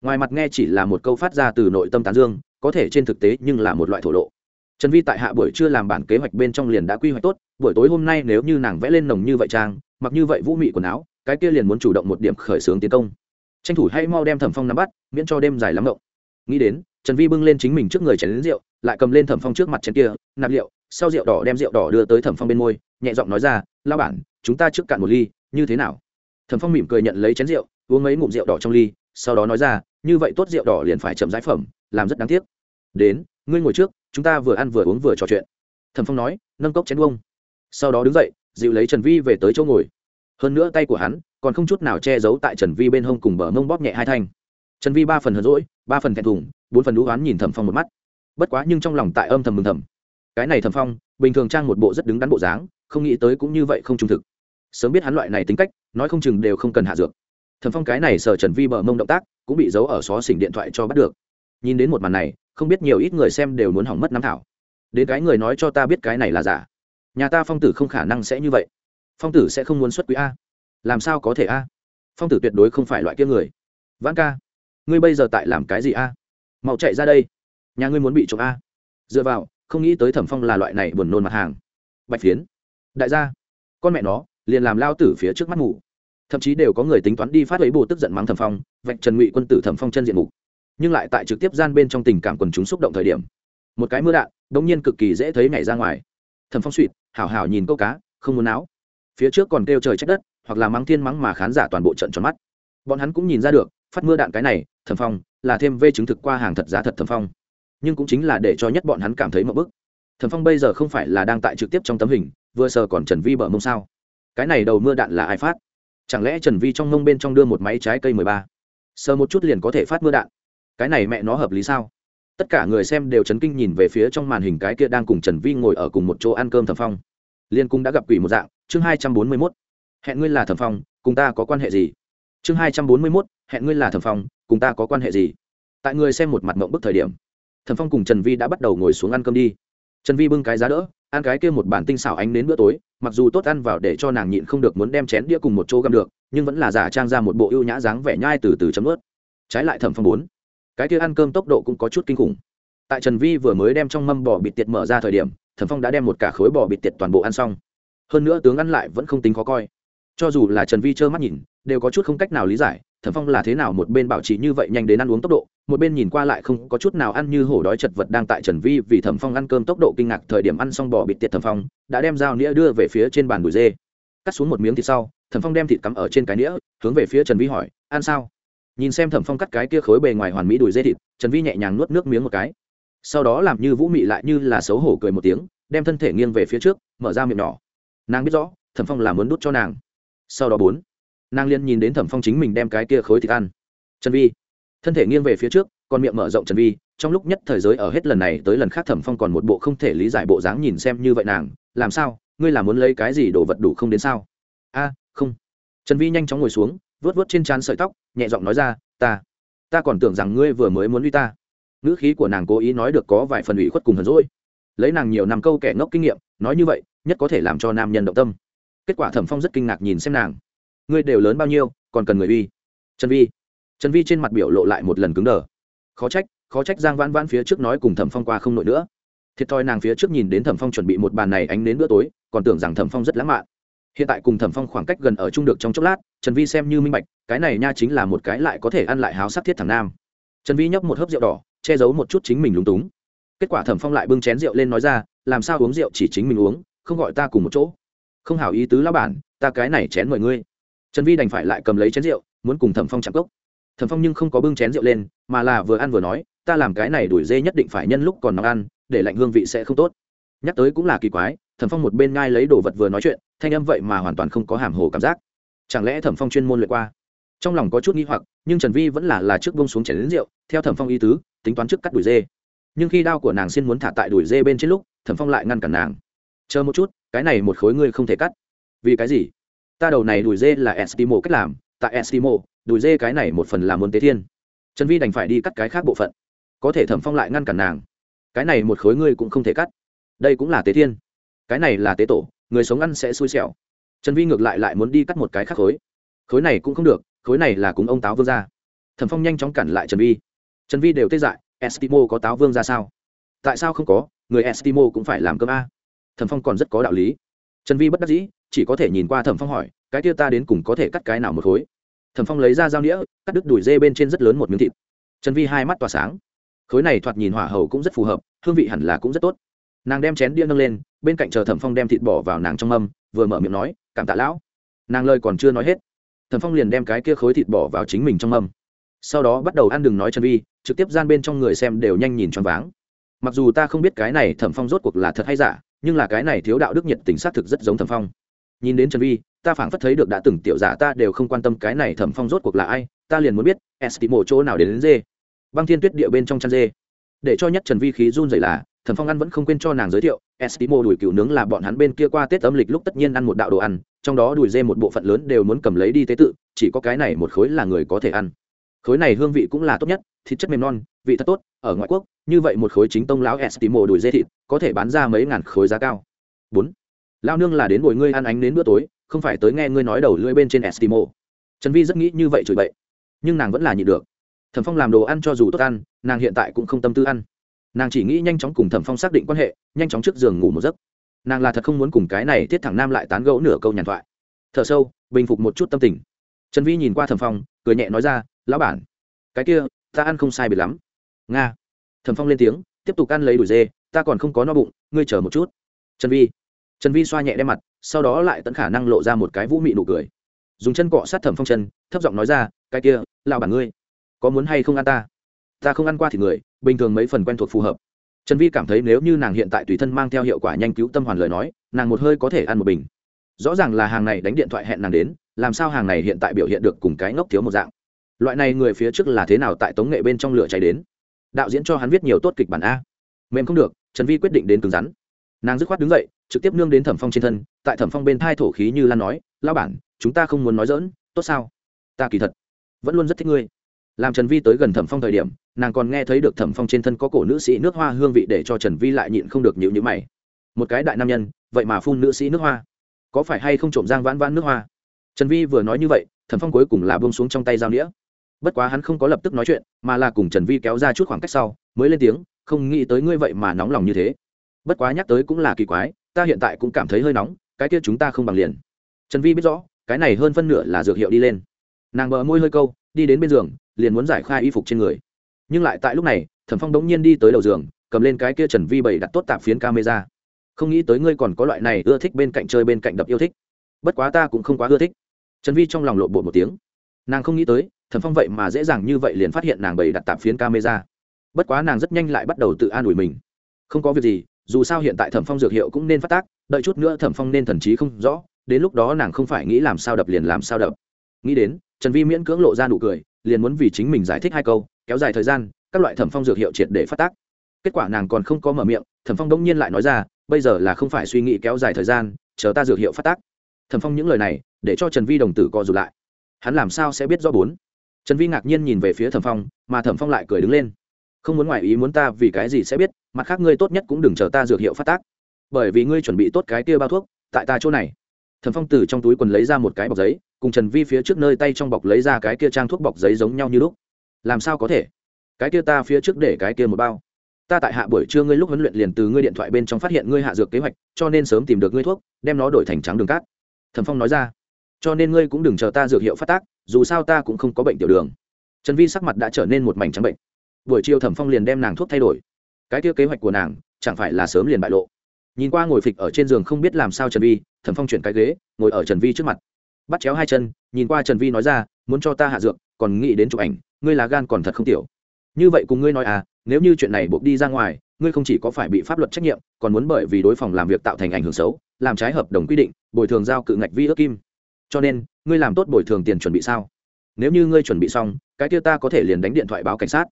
Ngoài mặt nghe chỉ là một câu phát ra từ nội tâm tán dương, có thể trên thực tế nhưng là một loại thổ lộ. Trần vi tại hạ buổi chưa làm bản kế hoạch bên trong liền đã quy hoạch tốt, buổi tối hôm nay nếu như nàng vẽ lên nồng như vậy trang, mặc như vậy vũ mị quần áo, cái kia liền muốn chủ động một điểm khởi xướng tiến công. Tranh thủ hay mau đem thẩm phong nắm bắt, miễn cho đêm dài lắm động. Nghĩ đến trần vi bưng lên chính mình trước người chén đến rượu, lại cầm lên thẩm phong trước mặt chén kia, nạp liệu, sau rượu đỏ đem rượu đỏ đưa tới thẩm phong bên môi, nhẹ giọng nói ra lao bản, chúng ta trước cạn một ly, như thế nào? Thẩm phong mỉm cười nhận lấy chén rượu, uống mấy ngụm rượu đỏ trong ly, sau đó nói ra, như vậy tốt rượu đỏ liền phải chậm giải phẩm, làm rất đáng tiếc. Đến, ngươi ngồi trước, chúng ta vừa ăn vừa uống vừa trò chuyện. Thẩm phong nói, nâng cốc chén uống. sau đó đứng dậy, dịu lấy trần vi về tới chỗ ngồi. Hơn nữa tay của hắn còn không chút nào che giấu tại trần vi bên hông cùng bờ mông bóp nhẹ hai thanh. Trần vi ba phần hờn rỗi ba phần thẹn thùng bốn phần đũ oán nhìn thẩm phong một mắt. Bất quá nhưng trong lòng tại âm thầm mừng thầm. Cái này thẩm phong, bình thường trang một bộ rất đứng đắn bộ dáng, không nghĩ tới cũng như vậy không trung thực. Sớm biết hắn loại này tính cách, nói không chừng đều không cần hạ dược. Thẩm phong cái này sờ trần vi bờ mông động tác, cũng bị giấu ở xó xỉnh điện thoại cho bắt được. Nhìn đến một màn này, không biết nhiều ít người xem đều muốn hỏng mất nắm thảo. Đến cái người nói cho ta biết cái này là giả. Nhà ta phong tử không khả năng sẽ như vậy. Phong tử sẽ không muốn xuất quý a. Làm sao có thể a? Phong tử tuyệt đối không phải loại kia người. Vãn ca, ngươi bây giờ tại làm cái gì a? Mau chạy ra đây. Nhà ngươi muốn bị trộm a. Dựa vào, không nghĩ tới thẩm phong là loại này buồn nôn mặt hàng. Bạch phiến. Đại gia. Con mẹ nó, liền làm lao tử phía trước mắt ngủ. Thậm chí đều có người tính toán đi phát lấy bồ tức giận mắng thẩm phong, vạch trần ngụy quân tử thẩm phong chân diện mục. Nhưng lại tại trực tiếp gian bên trong tình cảm quần chúng xúc động thời điểm, một cái mưa đạn đ ỗ n g nhiên cực kỳ dễ thấy nhảy ra ngoài. Thẩm phong suỵt hảo hảo nhìn câu cá, không muốn não. phía trước còn kêu trời trách đất, hoặc là mắng thiên mắng mà khán giả toàn bộ trận tròn mắt. Bọn hắn cũng nhìn ra được phát mưa đạn cái này, thẩm phong, là thêm vê chứng thực qua hàng thật giá thật thẩm phong. Nhưng cũng chính là để cho nhất bọn hắn cảm thấy mậu bức. Thẩm phong bây giờ không phải là đang tại trực tiếp trong tấm hình, vừa sờ còn trần vi bờ mông sao. Cái này đầu mưa đạn là ai phát? Chẳng lẽ trần vi trong mông bên trong đưa một máy trái cây mười ba? Sờ một chút liền có thể phát mưa đạn. Cái này mẹ nó hợp lý sao? Tất cả người xem đều chấn kinh nhìn về phía trong màn hình cái kia đang cùng trần vi ngồi ở cùng một chỗ ăn cơm thẩm phong. Liên cung đã gặp quỷ một dạng, chương hai trăm bốn mươi mốt. Hẹn ngươi là thẩm phong, cùng ta có quan hệ gì? Chương hai trăm bốn mươi mốt hẹn ngươi là thẩm phong, cùng ta có quan hệ gì? Tại người xem một mặt mộng bức thời điểm, thẩm phong cùng trần vi đã bắt đầu ngồi xuống ăn cơm đi. Trần vi bưng cái giá đỡ, ăn cái kia một bản tinh xảo ánh đến bữa tối, mặc dù tốt ăn vào để cho nàng nhịn không được muốn đem chén đĩa cùng một chỗ găm được, nhưng vẫn là giả trang ra một bộ ưu nhã dáng vẻ nhai từ từ chấm ướt. Trái lại thẩm phong bốn, cái kia ăn cơm tốc độ cũng có chút kinh khủng. Tại trần vi vừa mới đem trong mâm bò bịt tiệt mở ra thời điểm, thẩm phong đã đem một cả khối bò bịt tiệt toàn bộ ăn xong. Hơn nữa tướng ăn lại vẫn không tính khó coi. Cho dù là trần vi trơ mắt nhìn, đều có chút không cách nào lý giải thẩm phong là thế nào một bên bảo trì như vậy nhanh đến ăn uống tốc độ, một bên nhìn qua lại không có chút nào ăn như hổ đói chật vật đang tại trần vi vì thẩm phong ăn cơm tốc độ kinh ngạc thời điểm ăn xong bò bịt tiệt thẩm phong, đã đem dao nĩa đưa về phía trên bàn đùi dê. Cắt xuống một miếng thịt sau, thẩm phong đem thịt cắm ở trên cái nĩa, hướng về phía trần vi hỏi, ăn sao? Nhìn xem thẩm phong cắt cái kia khối bề ngoài hoàn mỹ đùi dê thịt, trần vi nhẹ nhàng nuốt nước miếng một cái. Sau đó làm như vũ mị lại như là xấu hổ cười một tiếng, đem thân thể nghiêng về phía trước, mở ra miệng nhỏ. Nàng biết rõ, thẩm phong là muốn đút cho nàng. Sau đó bốn nàng liên nhìn đến thẩm phong chính mình đem cái kia khối thịt ăn. Trần vi, thân thể nghiêng về phía trước còn miệng mở rộng trần vi, trong lúc nhất thời giới ở hết lần này tới lần khác thẩm phong còn một bộ không thể lý giải bộ dáng nhìn xem như vậy nàng, làm sao, ngươi là muốn lấy cái gì đồ vật đủ không đến sao? A, không. Trần vi nhanh chóng ngồi xuống vớt vớt trên trán sợi tóc, nhẹ giọng nói ra, ta ta còn tưởng rằng ngươi vừa mới muốn uy ta. Ngữ khí của nàng cố ý nói được có vài phần ủy khuất cùng hờn rỗi lấy nàng nhiều năm câu kẻ ngốc kinh nghiệm, nói như vậy, nhất có thể làm cho nam nhân động tâm. Kết quả thẩm phong rất kinh ngạc nhìn xem nàng ngươi đều lớn bao nhiêu, còn cần người uy. Trần vi. Trần vi trên mặt biểu lộ lại một lần cứng đờ. Khó trách khó trách giang vãn vãn phía trước nói cùng thẩm phong qua không nổi nữa. Thiệt thòi nàng phía trước nhìn đến thẩm phong chuẩn bị một bàn này ánh đến bữa tối, còn tưởng rằng thẩm phong rất lãng mạn. Hiện tại cùng thẩm phong khoảng cách gần ở chung được trong chốc lát, trần vi xem như minh bạch, cái này nha chính là một cái lại có thể ăn lại háo sắc thiết thằng nam. Trần vi nhấp một hớp rượu đỏ, che giấu một chút chính mình lúng túng. Kết quả thẩm phong lại bưng chén rượu lên nói ra, làm sao uống rượu chỉ chính mình uống, không gọi ta cùng một chỗ? Không hảo ý tứ lão bản, ta cái này chén mời ngươi trần vi đành phải lại cầm lấy chén rượu, muốn cùng thẩm phong chạm cốc. Thẩm phong nhưng không có bưng chén rượu lên, mà là vừa ăn vừa nói, ta làm cái này đuổi dê nhất định phải nhân lúc còn nóng ăn, để lạnh hương vị sẽ không tốt. Nhắc tới cũng là kỳ quái, thẩm phong một bên ngai lấy đồ vật vừa nói chuyện, thanh âm vậy mà hoàn toàn không có hàm hồ cảm giác. Chẳng lẽ thẩm phong chuyên môn luyện qua? Trong lòng có chút nghi hoặc, nhưng trần vi vẫn là là trước bông xuống chén đến rượu, theo thẩm phong y tứ, tính toán trước cắt đuổi dê. Nhưng khi đao của nàng xin muốn thả tại đuổi dê bên trên lúc, thẩm phong lại ngăn cản nàng. Chờ một chút, cái này một khối ngươi không thể cắt. Vì cái gì? Ta đầu này đuổi dê là estimo cách làm, tại estimo đuổi dê cái này một phần là muốn tế thiên. Trần vi đành phải đi cắt cái khác bộ phận. Có thể thẩm phong lại ngăn cản nàng. Cái này một khối ngươi cũng không thể cắt. Đây cũng là tế thiên. Cái này là tế tổ, người sống ăn sẽ xui xẻo. Trần vi ngược lại lại muốn đi cắt một cái khác khối. Khối này cũng không được, khối này là cúng ông táo vương ra thẩm phong nhanh chóng cản lại trần vi. Trần vi đều tê dại estimo có táo vương ra sao? Tại sao không có? Người estimo cũng phải làm cơm a. Thẩm phong còn rất có đạo lý trần vi bất đắc dĩ chỉ có thể nhìn qua thẩm phong hỏi cái kia ta đến cùng có thể cắt cái nào một khối? Thẩm phong lấy ra dao đĩa cắt đứt đùi dê bên trên rất lớn một miếng thịt. Trần vi hai mắt tỏa sáng. Khối này thoạt nhìn hỏa hầu cũng rất phù hợp hương vị hẳn là cũng rất tốt. Nàng đem chén đĩa nâng lên bên cạnh chờ thẩm phong đem thịt bỏ vào nàng trong âm, vừa mở miệng nói cảm tạ lão. Nàng lời còn chưa nói hết thẩm phong liền đem cái kia khối thịt bỏ vào chính mình trong âm, sau đó bắt đầu ăn đừng nói Trần vi trực tiếp gian bên trong người xem đều nhanh nhìn choáng váng. Mặc dù ta không biết cái này thẩm phong rốt cuộc là thật hay giả nhưng là cái này thiếu đạo đức nhiệt tình xác thực rất giống thẩm phong. Nhìn đến trần vi ta phảng phất thấy được đã từng tiểu giả ta đều không quan tâm cái này thẩm phong rốt cuộc là ai ta liền muốn biết estimo chỗ nào đến, đến dê? Băng thiên tuyết địa bên trong chăn dê. Để cho nhất trần vi khí run dày là thẩm phong ăn vẫn không quên cho nàng giới thiệu estimo đùi cừu nướng là bọn hắn bên kia qua tết âm lịch lúc tất nhiên ăn một đạo đồ ăn trong đó đùi dê một bộ phận lớn đều muốn cầm lấy đi tế tự chỉ có cái này một khối là người có thể ăn khối này hương vị cũng là tốt nhất, thịt chất mềm non, vị thật tốt, ở ngoại quốc, như vậy một khối chính tông lão estimo đùi dê thịt, có thể bán ra mấy ngàn khối giá cao. Bốn lao nương là đến ngồi ngươi ăn ánh đến bữa tối, không phải tới nghe ngươi nói đầu lưỡi bên trên estimo. Trần vi rất nghĩ như vậy chửi bậy, nhưng nàng vẫn là nhịn được. Thẩm phong làm đồ ăn cho dù tốt ăn, nàng hiện tại cũng không tâm tư ăn. Nàng chỉ nghĩ nhanh chóng cùng thẩm phong xác định quan hệ, nhanh chóng trước giường ngủ một giấc. Nàng là thật không muốn cùng cái này thiết thẳng nam lại tán gẫu nửa câu nhàn thoại. T h ở sâu, bình phục một chút tâm tình. Trần vi nhìn qua thẩm phong, cười nhẹ nói ra lão bản, cái kia, ta ăn không sai biệt lắm. Nga. Thẩm phong lên tiếng, tiếp tục ăn lấy đùi dê, ta còn không có no bụng, ngươi chờ một chút. Trần vi. Trần vi xoa nhẹ đem mặt, sau đó lại tận khả năng lộ ra một cái vũ mị nụ cười. Dùng chân cọ sát thẩm phong chân, thấp giọng nói ra, cái kia, lão bản ngươi, có muốn hay không ăn ta? Ta không ăn qua thì người, bình thường mấy phần quen thuộc phù hợp. Trần vi cảm thấy nếu như nàng hiện tại tùy thân mang theo hiệu quả nhanh cứu tâm hoàn lời nói, nàng một hơi có thể ăn một bình. Rõ ràng là hàng này đánh điện thoại hẹn nàng đến, làm sao hàng này hiện tại biểu hiện được cùng cái ngốc thiếu một dạng loại này người phía trước là thế nào tại tống nghệ bên trong lửa cháy đến? Đạo diễn cho hắn viết nhiều tốt kịch bản a. Mềm không được, trần vi quyết định đến cứng rắn. Nàng dứt khoát đứng dậy, trực tiếp nương đến thẩm phong trên thân, tại thẩm phong bên thai thổ khí như lan nói lao bản, chúng ta không muốn nói dỡn tốt sao? Ta kỳ thật vẫn luôn rất thích ngươi. Làm trần vi tới gần thẩm phong thời điểm, nàng còn nghe thấy được thẩm phong trên thân có cổ nữ sĩ nước hoa hương vị để cho trần vi lại nhịn không được nhịu nhữ mày. Một cái đại nam nhân, vậy mà phun nữ sĩ nước hoa. Có phải hay không trộm giang vãn vãn nước hoa? Trần vi vừa nói như vậy, thẩm phong cuối cùng là bông xuống trong tay dao nĩa bất quá hắn không có lập tức nói chuyện, mà là cùng trần vi kéo ra chút khoảng cách sau, mới lên tiếng, không nghĩ tới ngươi vậy mà nóng lòng như thế. Bất quá nhắc tới cũng là kỳ quái, ta hiện tại cũng cảm thấy hơi nóng, cái kia chúng ta không bằng liền. Trần vi biết rõ, cái này hơn phân nửa là dược hiệu đi lên. Nàng bờ môi hơi câu, đi đến bên giường, liền muốn giải khai y phục trên người. Nhưng lại tại lúc này, thẩm phong đống nhiên đi tới đầu giường, cầm lên cái kia trần vi bày đặt tốt tạp phiến camera. Không nghĩ tới ngươi còn có loại này ưa thích bên cạnh chơi bên cạnh đập yêu thích. Bất quá ta cũng không quá ưa thích. Trần vi trong lòng lộ bộ một tiếng. Nàng không nghĩ tới thẩm phong vậy mà dễ dàng như vậy liền phát hiện nàng bày đặt tạp phiến camera. Bất quá nàng rất nhanh lại bắt đầu tự an ủi mình. Không có việc gì, dù sao hiện tại thẩm phong dược hiệu cũng nên phát tác, đợi chút nữa thẩm phong nên thần trí không rõ, đến lúc đó nàng không phải nghĩ làm sao đập liền làm sao đập. Nghĩ đến, trần vi miễn cưỡng lộ ra nụ cười, liền muốn vì chính mình giải thích hai câu, kéo dài thời gian, các loại thẩm phong dược hiệu triệt để phát tác. Kết quả nàng còn không có mở miệng, thẩm phong đông nhiên lại nói ra, bây giờ là không phải suy nghĩ kéo dài thời gian, chờ ta dược hiệu phát tác. Thẩm phong những lời này, để cho trần vi đồng tử co rụt lại. Hắn làm sao sẽ biết rõ bốn? Trần vi ngạc nhiên nhìn về phía thẩm phong, mà thẩm phong lại cười đứng lên. Không muốn ngoại ý muốn ta vì cái gì sẽ biết, mặt khác ngươi tốt nhất cũng đừng chờ ta dược hiệu phát tác. Bởi vì ngươi chuẩn bị tốt cái kia bao thuốc, tại ta chỗ này. Thẩm phong từ trong túi quần lấy ra một cái bọc giấy, cùng trần vi phía trước nơi tay trong bọc lấy ra cái kia trang thuốc bọc giấy giống nhau như lúc. Làm sao có thể? Cái kia ta phía trước để cái kia một bao. Ta tại hạ buổi trưa ngươi lúc huấn luyện liền từ ngươi điện thoại bên trong phát hiện ngươi hạ dược kế hoạch, cho nên sớm tìm được ngươi thuốc, đem nó đổi thành trắng đường cát. Thẩm phong nói ra. Cho nên ngươi cũng đừng chờ ta dược hiệu phát tác dù sao ta cũng không có bệnh tiểu đường. Trần vi sắc mặt đã trở nên một mảnh trắng bệnh. Buổi chiều thẩm phong liền đem nàng thuốc thay đổi. Cái kia kế hoạch của nàng, chẳng phải là sớm liền bại lộ. Nhìn qua ngồi phịch ở trên giường không biết làm sao trần vi, thẩm phong chuyển cái ghế, ngồi ở trần vi trước mặt. Bắt chéo hai chân, nhìn qua trần vi nói ra, muốn cho ta hạ dược, còn nghĩ đến chụp ảnh, ngươi là gan còn thật không tiểu. Như vậy cùng ngươi nói à nếu như chuyện này buộc đi ra ngoài, ngươi không chỉ có phải bị pháp luật trách nhiệm, còn muốn bởi vì đối phòng làm việc tạo thành ảnh hưởng xấu, làm trái hợp đồng quy định, bồi thường giao cự ngạch vi ước kim. Cho nên ngươi làm tốt bồi thường tiền chuẩn bị sao? Nếu như ngươi chuẩn bị xong, cái kia ta có thể liền đánh điện thoại báo cảnh sát.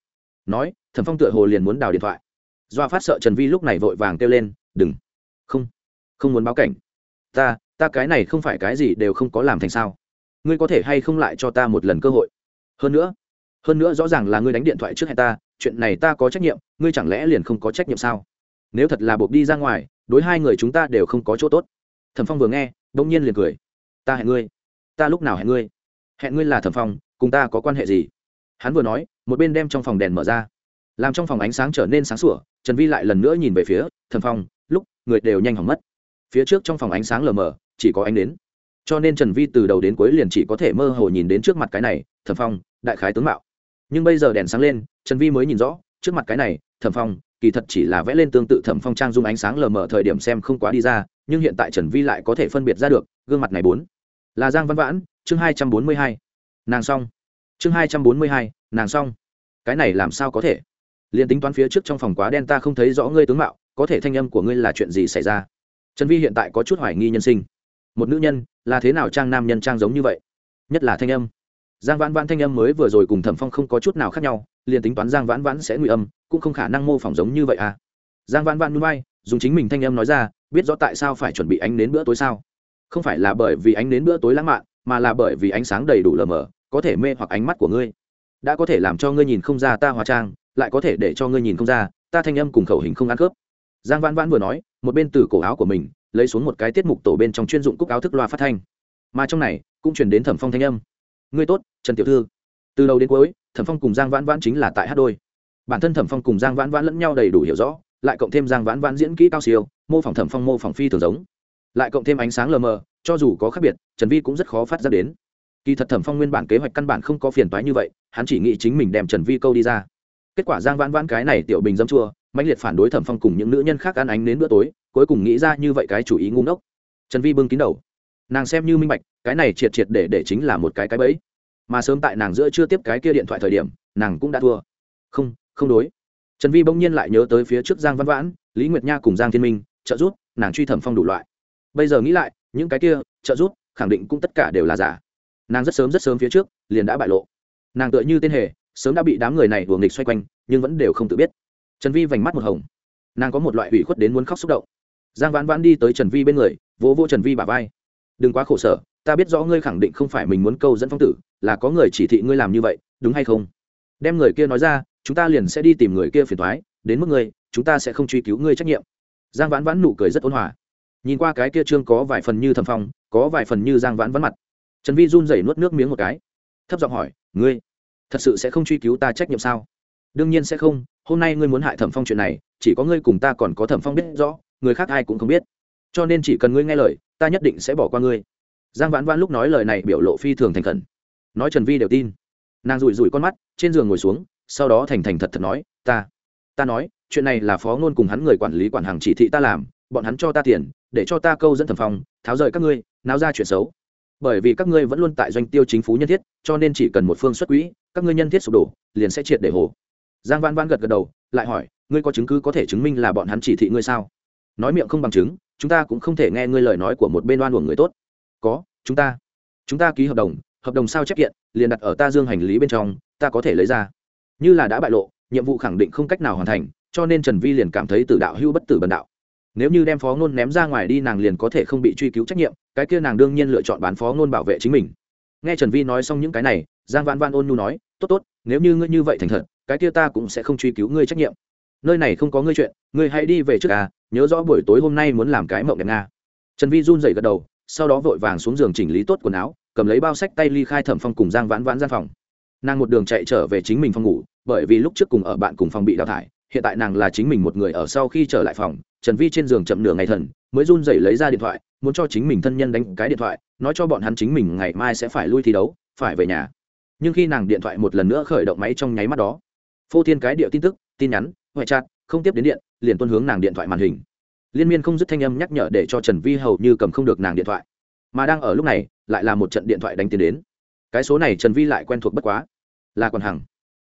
Nói, thẩm phong tựa hồ liền muốn đào điện thoại. Doa phát sợ trần vi lúc này vội vàng kêu lên, đừng. Không không muốn báo cảnh. Ta ta cái này không phải cái gì đều không có làm thành sao. Ngươi có thể hay không lại cho ta một lần cơ hội? Hơn nữa hơn nữa rõ ràng là ngươi đánh điện thoại trước hẹn ta, chuyện này ta có trách nhiệm, ngươi chẳng lẽ liền không có trách nhiệm sao? Nếu thật là buộc đi ra ngoài, đối hai người chúng ta đều không có chỗ tốt. Thẩm phong vừa nghe đông nhiên liền cười. Ta hẹn ngươi ta lúc nào hẹn ngươi? Hẹn ngươi là thẩm phong, cùng ta có quan hệ gì? Hắn vừa nói, một bên đem trong phòng đèn mở ra. Làm trong phòng ánh sáng trở nên sáng sủa, trần vi lại lần nữa nhìn về phía thẩm phong, lúc người đều nhanh hỏng mất. Phía trước trong phòng ánh sáng lờ mờ, chỉ có ánh đến cho nên trần vi từ đầu đến cuối liền chỉ có thể mơ hồ nhìn đến trước mặt cái này, thẩm phong, đại khái tướng mạo. Nhưng bây giờ đèn sáng lên, trần vi mới nhìn rõ, trước mặt cái này, thẩm phong, kỳ thật chỉ là vẽ lên tương tự thẩm phong trang dung ánh sáng lờ mờ thời điểm xem không quá đi ra, nhưng hiện tại trần vi lại có thể phân biệt ra được, gương mặt này bốn là giang văn vãn, chương hai trăm bốn mươi hai, nàng xong. Chương hai trăm bốn mươi hai, nàng xong. Cái này làm sao có thể? Liền tính toán phía trước trong phòng quá đen ta không thấy rõ ngươi tướng mạo, có thể thanh âm của ngươi là chuyện gì xảy ra? Trần vi hiện tại có chút hoài nghi nhân sinh. Một nữ nhân, là thế nào trang nam nhân trang giống như vậy? Nhất là thanh âm. Giang vãn vãn thanh âm mới vừa rồi cùng thẩm phong không có chút nào khác nhau, liền tính toán giang vãn vãn sẽ nguy âm, cũng không khả năng mô phỏng giống như vậy à. Giang vãn vãn núi bay dùng chính mình thanh âm nói ra, biết rõ tại sao phải chuẩn bị ánh đến bữa tối sao? Không phải là bởi vì ánh đến bữa tối lãng mạn, mà là bởi vì ánh sáng đầy đủ lờ mờ, có thể mê hoặc ánh mắt của ngươi. Đã có thể làm cho ngươi nhìn không ra ta hóa trang, lại có thể để cho ngươi nhìn không ra, ta thanh âm cùng khẩu hình không ăn khớp. Giang vãn vãn vừa nói, một bên từ cổ áo của mình, lấy xuống một cái tiết mục tổ bên trong chuyên dụng cúc áo thức loa phát thanh. Mà trong này, cũng chuyển đến thẩm phong thanh âm. Ngươi tốt, trần tiểu thư. Từ đầu đến cuối, thẩm phong cùng giang vãn vãn chính là tại hát đôi. Bản thân thẩm phong cùng giang vãn vãn lẫn nhau đầy đủ hiểu rõ, lại cộng thêm giang vãn vãn diễn kỹ cao siêu, mô phỏng thẩm phong mô phỏng phi thường giống lại cộng thêm ánh sáng lờ mờ, cho dù có khác biệt, trần vi cũng rất khó phát ra đến. Kỳ thật thẩm phong nguyên bản kế hoạch căn bản không có phiền toái như vậy, hắn chỉ nghĩ chính mình đem trần vi câu đi ra. Kết quả giang vãn vãn cái này tiểu bình dâm chua mạnh liệt phản đối thẩm phong cùng những nữ nhân khác ăn ánh đến bữa tối, cuối cùng nghĩ ra như vậy cái chủ ý ngu ngốc. Trần vi bưng kín đầu. Nàng xem như minh bạch, cái này triệt triệt để để chính là một cái cái bẫy. Mà sớm tại nàng giữa chưa tiếp cái kia điện thoại thời điểm, nàng cũng đã thua. Không không đối. Trần vi bỗng nhiên lại nhớ tới phía trước giang văn vãn, lý nguyệt nha cùng giang thiên minh, trợ giúp, nàng truy thẩm phong đủ loại bây giờ nghĩ lại, những cái kia, trợ giúp, khẳng định cũng tất cả đều là giả. Nàng rất sớm rất sớm phía trước, liền đã bại lộ. Nàng tựa như tên hề, sớm đã bị đám người này đuồng nghịch xoay quanh, nhưng vẫn đều không tự biết. Trần vi vành mắt một hồng. Nàng có một loại ủy khuất đến muốn khóc xúc động. Giang vãn vãn đi tới trần vi bên người, vỗ vỗ trần vi bà vai. Đừng quá khổ sở, ta biết rõ ngươi khẳng định không phải mình muốn câu dẫn phong tử, là có người chỉ thị ngươi làm như vậy, đúng hay không? Đem người kia nói ra, chúng ta liền sẽ đi tìm người kia phiền thoái đến mức ngươi, chúng ta sẽ không truy cứu ngươi trách nhiệm. Giang vãn vãn nụ cười rất ôn hòa nhìn qua cái kia trương có vài phần như thầm phong, có vài phần như giang vãn vắn mặt. Trần vi run rẩy nuốt nước miếng một cái. Thấp giọng hỏi, ngươi thật sự sẽ không truy cứu ta trách nhiệm sao? Đương nhiên sẽ không, hôm nay ngươi muốn hại thẩm phong chuyện này, chỉ có ngươi cùng ta còn có thẩm phong biết rõ, người khác ai cũng không biết. Cho nên chỉ cần ngươi nghe lời, ta nhất định sẽ bỏ qua ngươi. Giang vãn vãn lúc nói lời này biểu lộ phi thường thành khẩn. Nói trần vi đều tin. Nàng rủi rủi con mắt, trên giường ngồi xuống, sau đó thành thành thật thật nói, ta ta nói, chuyện này là phó ngôn cùng hắn người quản lý quản hàng chỉ thị ta làm bọn hắn cho ta tiền, để cho ta câu dẫn thẩm phong, tháo rời các ngươi, náo ra chuyện xấu. Bởi vì các ngươi vẫn luôn tại doanh tiêu chính phủ nhân thiết, cho nên chỉ cần một phương xuất quỹ, các ngươi nhân thiết sụp đổ, liền sẽ triệt để hồ. Giang văn văn gật gật đầu, lại hỏi, ngươi có chứng cứ có thể chứng minh là bọn hắn chỉ thị ngươi sao? Nói miệng không bằng chứng, chúng ta cũng không thể nghe ngươi lời nói của một bên oan của người tốt. Có, chúng ta. Chúng ta ký hợp đồng hợp đồng sao chép kiện, liền đặt ở ta dương hành lý bên trong, ta có thể lấy ra. Như là đã bại lộ, nhiệm vụ khẳng định không cách nào hoàn thành, cho nên trần vi liền cảm thấy tử đạo hưu bất tử bần đạo nếu như đem phó ngôn ném ra ngoài đi, nàng liền có thể không bị truy cứu trách nhiệm, cái kia nàng đương nhiên lựa chọn bán phó ngôn bảo vệ chính mình. Nghe trần vi nói xong những cái này, giang vãn vãn ôn nhu nói, tốt tốt, nếu như ngươi như vậy thành thật, cái kia ta cũng sẽ không truy cứu ngươi trách nhiệm. Nơi này không có ngươi chuyện, ngươi hãy đi về trước à nhớ rõ buổi tối hôm nay muốn làm cái mộng đẹp nga. Trần vi run dậy gật đầu, sau đó vội vàng xuống giường chỉnh lý tốt quần áo, cầm lấy bao sách tay ly khai thẩm phong cùng giang vãn vãn gian phòng. Nàng một đường chạy trở về chính mình phòng ngủ, bởi vì lúc trước cùng ở bạn cùng phòng bị đào thải hiện tại nàng là chính mình một người ở sau khi trở lại phòng, trần vi trên giường chậm nửa ngày thần, mới run dậy lấy ra điện thoại, muốn cho chính mình thân nhân đánh cái điện thoại, nói cho bọn hắn chính mình ngày mai sẽ phải lui thi đấu, phải về nhà. Nhưng khi nàng điện thoại một lần nữa khởi động máy trong nháy mắt đó, phô thiên cái điệu tin tức, tin nhắn, ngoại chat, không tiếp đến điện, liền tuân hướng nàng điện thoại màn hình. Liên miên không dứt thanh âm nhắc nhở để cho trần vi hầu như cầm không được nàng điện thoại. Mà đang ở lúc này, lại là một trận điện thoại đánh tiền đến. Cái số này trần vi lại quen thuộc bất quá. Là quản hàng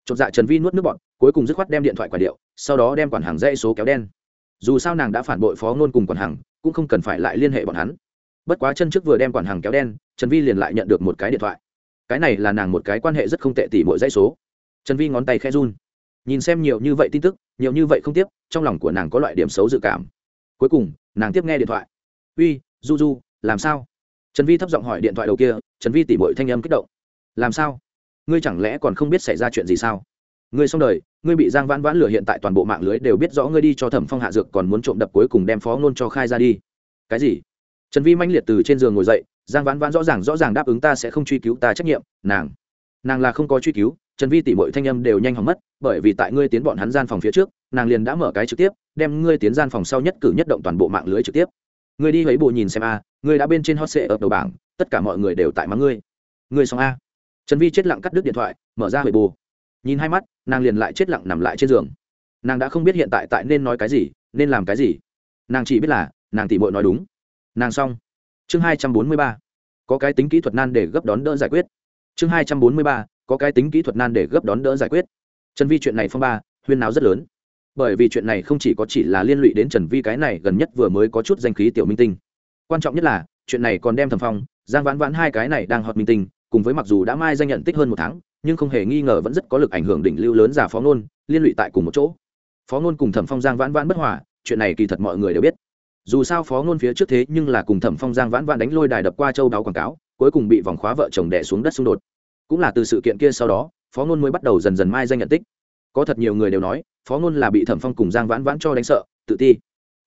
chột dạ trần vi nuốt nước bọn cuối cùng dứt khoát đem điện thoại quả điệu, sau đó đem quản hàng dây số kéo đen. Dù sao nàng đã phản bội phó ngôn cùng quản hàng, cũng không cần phải lại liên hệ bọn hắn. Bất quá chân trước vừa đem quản hàng kéo đen, trần vi liền lại nhận được một cái điện thoại. Cái này là nàng một cái quan hệ rất không tệ tỷ mỗi dãy số. Trần vi ngón tay khe run. Nhìn xem nhiều như vậy tin tức, nhiều như vậy không tiếp, trong lòng của nàng có loại điểm xấu dự cảm. Cuối cùng, nàng tiếp nghe điện thoại. Uy, du du, làm sao? Trần vi thấp giọng hỏi điện thoại đầu kia, trần vi tỉ mỗi thanh âm kích động. Làm sao? Ngươi chẳng lẽ còn không biết xảy ra chuyện gì sao? Ngươi xong đời, ngươi bị giang vãn vãn lửa hiện tại toàn bộ mạng lưới đều biết rõ ngươi đi cho thẩm phong hạ dược còn muốn trộm đập cuối cùng đem phó ngôn cho khai ra đi. Cái gì? Trần vi manh liệt từ trên giường ngồi dậy, giang vãn vãn rõ ràng rõ ràng đáp ứng ta sẽ không truy cứu ta trách nhiệm, nàng. Nàng là không có truy cứu, trần vi tỉ mọi thanh âm đều nhanh hỏng mất, bởi vì tại ngươi tiến bọn hắn gian phòng phía trước, nàng liền đã mở cái trực tiếp, đem ngươi tiến gian phòng sau nhất cử nhất động toàn bộ mạng lưới trực tiếp. Ngươi đi lấy bộ nhìn xem a, ngươi đã bên trên hot sệ ở đầu bảng, tất cả mọi người đều tại mắng ngươi. Ngươi xong a. Trần vi chết lặng cắt đứt điện thoại, mở ra huệ bù. Nhìn hai mắt nàng liền lại chết lặng nằm lại trên giường. Nàng đã không biết hiện tại tại nên nói cái gì, nên làm cái gì. Nàng chỉ biết là, nàng tỉ mội nói đúng. Nàng xong. Chương hai trăm bốn mươi ba. Có cái tính kỹ thuật nan để gấp đón đỡ giải quyết. Chương hai trăm bốn mươi ba. Có cái tính kỹ thuật nan để gấp đón đỡ giải quyết. Trần vi chuyện này phong ba, huyên náo rất lớn. Bởi vì chuyện này không chỉ có chỉ là liên lụy đến trần vi, cái này gần nhất vừa mới có chút danh khí tiểu minh tinh. Quan trọng nhất là, chuyện này còn đem thầm phong, giang vãn vãn hai cái này đang hot minh tinh, cùng với mặc dù đã mai danh nhận tích hơn một tháng nhưng không hề nghi ngờ vẫn rất có lực ảnh hưởng đỉnh lưu lớn giả phó ngôn, liên lụy tại cùng một chỗ. Phó ngôn cùng thẩm phong giang vãn vãn bất hòa, chuyện này kỳ thật mọi người đều biết. Dù sao phó ngôn phía trước thế nhưng là cùng thẩm phong giang vãn vãn đánh lôi đài đập qua châu đáo quảng cáo, cuối cùng bị vòng khóa vợ chồng đẻ xuống đất xung đột. Cũng là từ sự kiện kia sau đó, phó ngôn mới bắt đầu dần dần mai danh nhận tích. Có thật nhiều người đều nói, phó ngôn là bị thẩm phong cùng giang vãn vãn cho đánh sợ, tự ti.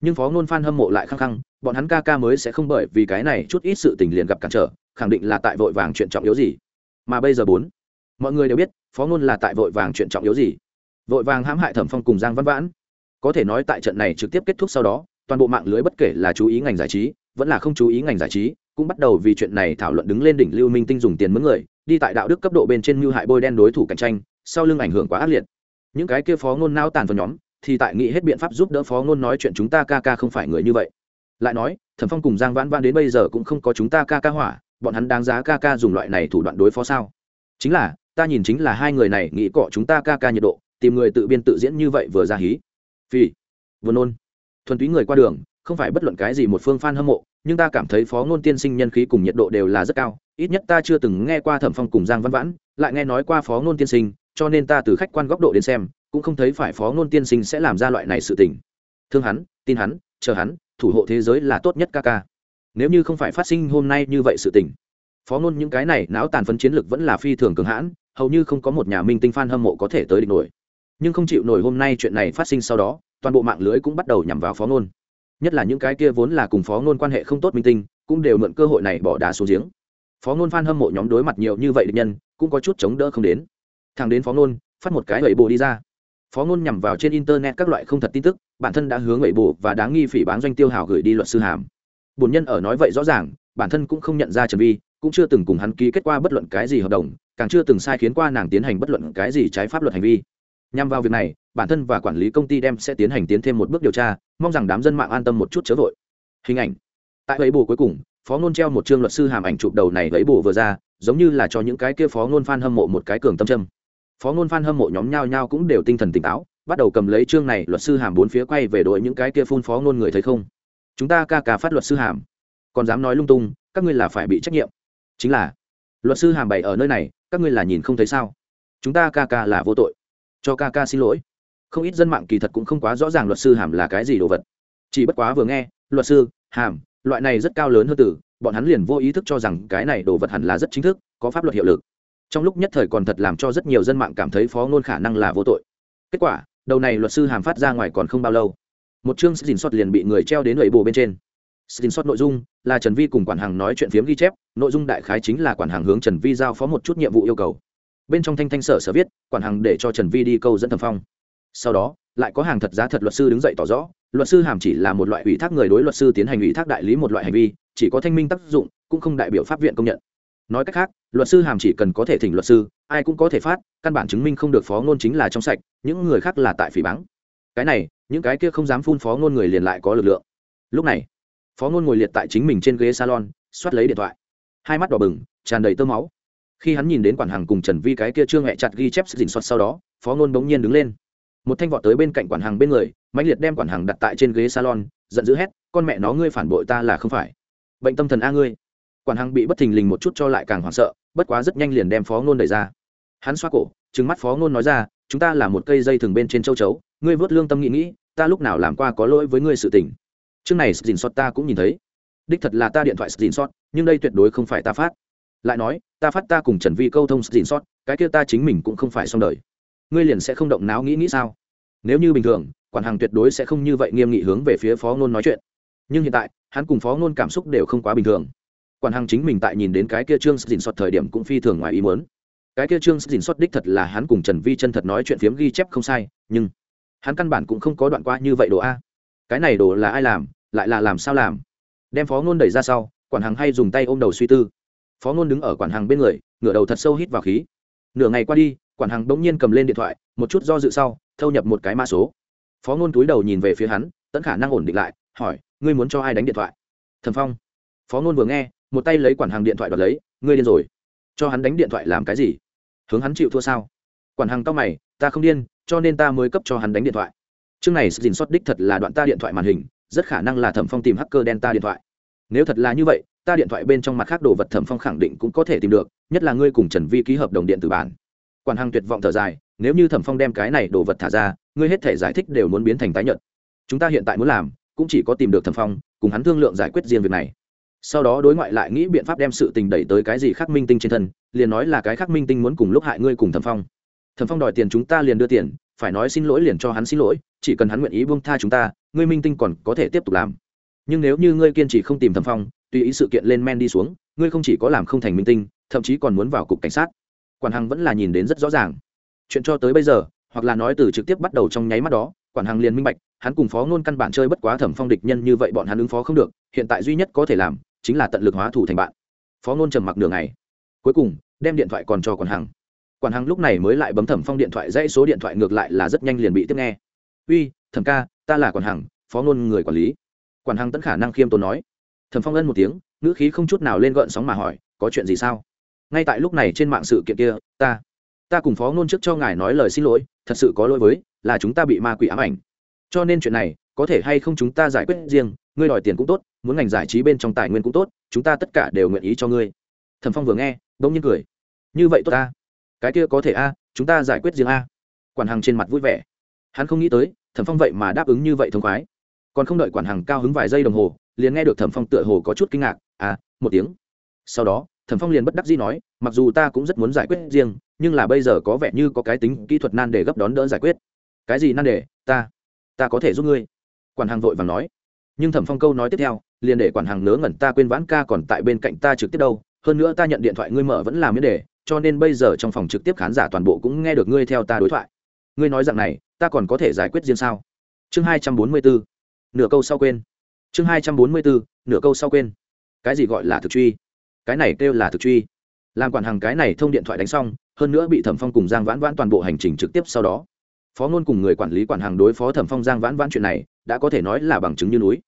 Nhưng phó ngôn f a n hâm mộ lại khăng khăng, bọn hắn ca ca mới sẽ không bởi vì cái này chút ít sự tình liền gặp cản trở, khẳng định là tại vội vàng chuyện trọng yếu gì. Mà bây giờ bốn mọi người đều biết, phó ngôn là tại vội vàng chuyện trọng yếu gì. Vội vàng hãm hại thẩm phong cùng giang văn vãn. Có thể nói tại trận này trực tiếp kết thúc sau đó, toàn bộ mạng lưới bất kể là chú ý ngành giải trí, vẫn là không chú ý ngành giải trí, cũng bắt đầu vì chuyện này thảo luận đứng lên đỉnh lưu minh tinh dùng tiền mướn người, đi tại đạo đức cấp độ bên trên mưu hại bôi đen đối thủ cạnh tranh, sau lưng ảnh hưởng quá ác liệt. Những cái kia phó ngôn nao tàn vào nhóm, thì tại nghĩ hết biện pháp giúp đỡ phó ngôn nói chuyện chúng ta ca ca không phải người như vậy. Lại nói, thẩm phong cùng giang vãn vãn đến bây giờ cũng không có chúng ta ca ca hỏa, bọn hắn đáng giá ca ca dùng loại này thủ đoạn đối phó sao? Chính là ta nhìn chính là hai người này, nghĩ cọ chúng ta ca ca nhiệt độ, tìm người tự biên tự diễn như vậy vừa ra hí. Phi vừa nôn. Thuần túy người qua đường, không phải bất luận cái gì một phương f a n hâm mộ, nhưng ta cảm thấy phó ngôn tiên sinh nhân khí cùng nhiệt độ đều là rất cao, ít nhất ta chưa từng nghe qua thẩm phong cùng giang văn vãn, lại nghe nói qua phó ngôn tiên sinh, cho nên ta từ khách quan góc độ đến xem, cũng không thấy phải phó ngôn tiên sinh sẽ làm ra loại này sự tình. Thương hắn, tin hắn, chờ hắn, thủ hộ thế giới là tốt nhất ca ca. Nếu như không phải phát sinh hôm nay như vậy sự tình, phó ngôn những cái này não tàn phấn chiến lược vẫn là phi thường cường hãn hầu như không có một nhà minh tinh fan hâm mộ có thể tới địch nổi. Nhưng không chịu nổi hôm nay chuyện này phát sinh sau đó, toàn bộ mạng lưới cũng bắt đầu nhằm vào phó ngôn. Nhất là những cái kia vốn là cùng phó ngôn quan hệ không tốt minh tinh, cũng đều mượn cơ hội này bỏ đá xuống giếng. Phó ngôn f hâm mộ nhóm đối mặt nhiều như vậy địch nhân, cũng có chút chống đỡ không đến. Thằng đến phó ngôn, phát một cái gậy bồ đi ra. Phó ngôn nhằm vào trên internet các loại không thật tin tức, bản thân đã hướng gậy bồ và đáng nghi phỉ bán doanh tiêu hào gửi đi luật sư hàm. Bổn nhân ở nói vậy rõ ràng, bản thân cũng không nhận ra trần vi, cũng chưa từng cùng hắn ký kết qua bất luận cái gì hợp đồng càng chưa từng sai khiến qua nàng tiến hành bất luận cái gì trái pháp luật hành vi. Nhằm vào việc này, bản thân và quản lý công ty đem sẽ tiến hành tiến thêm một bước điều tra, mong rằng đám dân mạng an tâm một chút chớ vội. Hình ảnh. Tại ấy bù cuối cùng, phó ngôn treo một chương luật sư hàm ảnh chụp đầu này ấy bù vừa ra, giống như là cho những cái kia phó ngôn f hâm mộ một cái cường tâm trâm phó ngôn f hâm mộ nhóm nhao nhao cũng đều tinh thần tỉnh táo, bắt đầu cầm lấy chương này luật sư hàm bốn phía quay về đội những cái kia phun phó ngôn người thấy không? Chúng ta ca ca phát luật sư hàm. Còn dám nói lung tung, các ngươi là phải bị trách nhiệm. Chính là luật sư hàm bày ở nơi này, các ngươi là nhìn không thấy sao? Chúng ta ca ca là vô tội. Cho ca ca xin lỗi. Không ít dân mạng kỳ thật cũng không quá rõ ràng luật sư hàm là cái gì đồ vật. Chỉ bất quá vừa nghe, luật sư, hàm, loại này rất cao lớn hơn từ bọn hắn liền vô ý thức cho rằng cái này đồ vật hẳn là rất chính thức, có pháp luật hiệu lực. Trong lúc nhất thời còn thật làm cho rất nhiều dân mạng cảm thấy phó ngôn khả năng là vô tội. Kết quả, đầu này luật sư hàm phát ra ngoài còn không bao lâu, một chương xin xót liền bị người treo đến lầy bồ bên trên. Xin xót nội dung là trần vi cùng quản hàng nói chuyện phiếm ghi chép nội dung đại khái chính là quản hàng hướng trần vi giao phó một chút nhiệm vụ yêu cầu. Bên trong thanh thanh sở sở viết, quản hàng để cho trần vi đi câu dẫn thẩm phong. Sau đó, lại có hàng thật giá thật luật sư đứng dậy tỏ rõ, luật sư hàm chỉ là một loại ủy thác người đối luật sư tiến hành ủy thác đại lý một loại hành vi, chỉ có thanh minh tác dụng, cũng không đại biểu pháp viện công nhận. Nói cách khác, luật sư hàm chỉ cần có thể thỉnh luật sư, ai cũng có thể phát, căn bản chứng minh không được phó ngôn chính là trong sạch, những người khác là tại phỉ báng. Cái này, những cái kia không dám phun phó ngôn người liền lại có lực lượng. Lúc này, phó ngôn ngồi liệt tại chính mình trên ghế salon xoát lấy điện thoại hai mắt đỏ bừng, tràn đầy tơ máu. Khi hắn nhìn đến quản hàng cùng trần vi cái kia trương hẹ chặt ghi chép dình xoát sau đó, phó ngôn bỗng nhiên đứng lên. Một thanh vọt tới bên cạnh quản hàng bên người mạnh liệt đem quản hàng đặt tại trên ghế salon, giận dữ hét, con mẹ nó, ngươi phản bội ta là không phải. Bệnh tâm thần a ngươi. Quản hàng bị bất thình lình một chút cho lại càng hoảng sợ, bất quá rất nhanh liền đem phó ngôn đẩy ra. Hắn xoa cổ, trừng mắt phó ngôn nói ra, chúng ta là một cây dây thừng bên trên châu chấu, ngươi vớt lương tâm nghĩ nghĩ, ta lúc nào làm qua có lỗi với ngươi sự tình. Chương này dình xót ta cũng nhìn thấy đích thật là ta điện thoại xin sót nhưng đây tuyệt đối không phải ta phát. Lại nói, ta phát ta cùng trần vi câu thông xin sót cái kia ta chính mình cũng không phải xong đời. Ngươi liền sẽ không động não nghĩ nghĩ sao? Nếu như bình thường, quản hàng tuyệt đối sẽ không như vậy nghiêm nghị hướng về phía phó ngôn nói chuyện. Nhưng hiện tại, hắn cùng phó ngôn cảm xúc đều không quá bình thường. Quản hàng chính mình tại nhìn đến cái kia trương xin sót thời điểm cũng phi thường ngoài ý muốn. Cái kia trương xin sót đích thật là hắn cùng trần vi chân thật nói chuyện phiếm ghi chép không sai, nhưng hắn căn bản cũng không có đoạn qua như vậy đồ a. Cái này đồ là ai làm, lại là làm sao làm? Đem phó ngôn đẩy ra sau, quản hàng hay dùng tay ôm đầu suy tư. Phó ngôn đứng ở quản hàng bên người, ngửa đầu thật sâu hít vào khí. Nửa ngày qua đi, quản hàng bỗng nhiên cầm lên điện thoại, một chút do dự sau, thâu nhập một cái mã số. Phó ngôn túi đầu nhìn về phía hắn tẫn khả năng ổn định lại, hỏi, ngươi muốn cho ai đánh điện thoại? Thần phong. Phó ngôn vừa nghe, một tay lấy quản hàng điện thoại đoạt lấy, ngươi điên rồi. Cho hắn đánh điện thoại làm cái gì? Hướng hắn chịu thua sao? Quản hàng tóc mày, ta không điên, cho nên ta mới cấp cho hắn đánh điện thoại. Chương này dình xót đích thật là đoạn ta điện thoại màn hình, rất khả năng là thẩm phong tìm hacker đen ta điện thoại nếu thật là như vậy, ta điện thoại bên trong mặt khác đồ vật thẩm phong khẳng định cũng có thể tìm được, nhất là ngươi cùng trần vi ký hợp đồng điện tử bản. Quản hàng tuyệt vọng thở dài, nếu như thẩm phong đem cái này đồ vật thả ra, ngươi hết thể giải thích đều muốn biến thành tái nhật chúng ta hiện tại muốn làm, cũng chỉ có tìm được thẩm phong, cùng hắn thương lượng giải quyết riêng việc này. Sau đó đối ngoại lại nghĩ biện pháp đem sự tình đẩy tới cái gì khác minh tinh trên thân, liền nói là cái khác minh tinh muốn cùng lúc hại ngươi cùng thẩm phong. Thẩm phong đòi tiền chúng ta liền đưa tiền, phải nói xin lỗi liền cho hắn xin lỗi, chỉ cần hắn nguyện ý buông tha chúng ta, ngươi minh tinh còn có thể tiếp tục làm nhưng nếu như ngươi kiên trì không tìm thẩm phong, tùy ý sự kiện lên men đi xuống, ngươi không chỉ có làm không thành minh tinh, thậm chí còn muốn vào cục cảnh sát. Quản hằng vẫn là nhìn đến rất rõ ràng. Chuyện cho tới bây giờ, hoặc là nói từ trực tiếp bắt đầu trong nháy mắt đó, quản hằng liền minh bạch, hắn cùng phó ngôn căn bản chơi bất quá thẩm phong địch nhân như vậy bọn hắn ứng phó không được, hiện tại duy nhất có thể làm, chính là tận lực hóa thủ thành bạn. Phó ngôn trầm mặc nửa ngày. Cuối cùng, đem điện thoại còn cho quản hằng. Quản hằng lúc này mới lại bấm thẩm phong điện thoại, dãy số điện thoại ngược lại là rất nhanh liền bị tiếp nghe. Uy, thẩm ca, ta là quản hằng, phó ngôn người quản lý quản hằng tẫn khả năng khiêm tốn nói. Thẩm phong ân một tiếng, ngữ khí không chút nào lên gợn sóng mà hỏi, có chuyện gì sao? Ngay tại lúc này trên mạng sự kiện kia, ta ta cùng phó ngôn trước cho ngài nói lời xin lỗi, thật sự có lỗi với, là chúng ta bị ma quỷ ám ảnh. Cho nên chuyện này, có thể hay không chúng ta giải quyết riêng, ngươi đòi tiền cũng tốt, muốn ngành giải trí bên trong tài nguyên cũng tốt, chúng ta tất cả đều nguyện ý cho ngươi. Thẩm phong vừa nghe, bỗng nhiên cười. Như vậy tốt ta. Cái kia có thể a, chúng ta giải quyết riêng a. Quản Hằng trên mặt vui vẻ. Hắn không nghĩ tới, thẩm phong vậy mà đáp ứng như vậy thông khoái còn không đợi quản hàng cao hứng vài giây đồng hồ, liền nghe được thẩm phong tựa hồ có chút kinh ngạc à một tiếng. Sau đó, thẩm phong liền bất đắc dĩ nói, mặc dù ta cũng rất muốn giải quyết riêng, nhưng là bây giờ có vẻ như có cái tính kỹ thuật nan để gấp đón đỡ giải quyết. Cái gì nan để ta ta có thể giúp ngươi. Quản hàng vội vàng nói. Nhưng thẩm phong câu nói tiếp theo, liền để quản hàng nớ ngẩn, ta quên vãn ca còn tại bên cạnh ta trực tiếp đâu, hơn nữa ta nhận điện thoại ngươi mở vẫn là miễn đề, cho nên bây giờ trong phòng trực tiếp khán giả toàn bộ cũng nghe được ngươi theo ta đối thoại. Ngươi nói rằng này, ta còn có thể giải quyết riêng sao? Chương hai trăm bốn mươi bốn nửa câu sau quên. Chương hai trăm bốn mươi bốn, nửa câu sau quên. Cái gì gọi là thực truy? Cái này kêu là thực truy. Làm quản hàng cái này thông điện thoại đánh xong, hơn nữa bị thẩm phong cùng giang vãn vãn toàn bộ hành trình trực tiếp sau đó. Phó ngôn cùng người quản lý quản hàng đối phó thẩm phong giang vãn vãn chuyện này, đã có thể nói là bằng chứng như núi.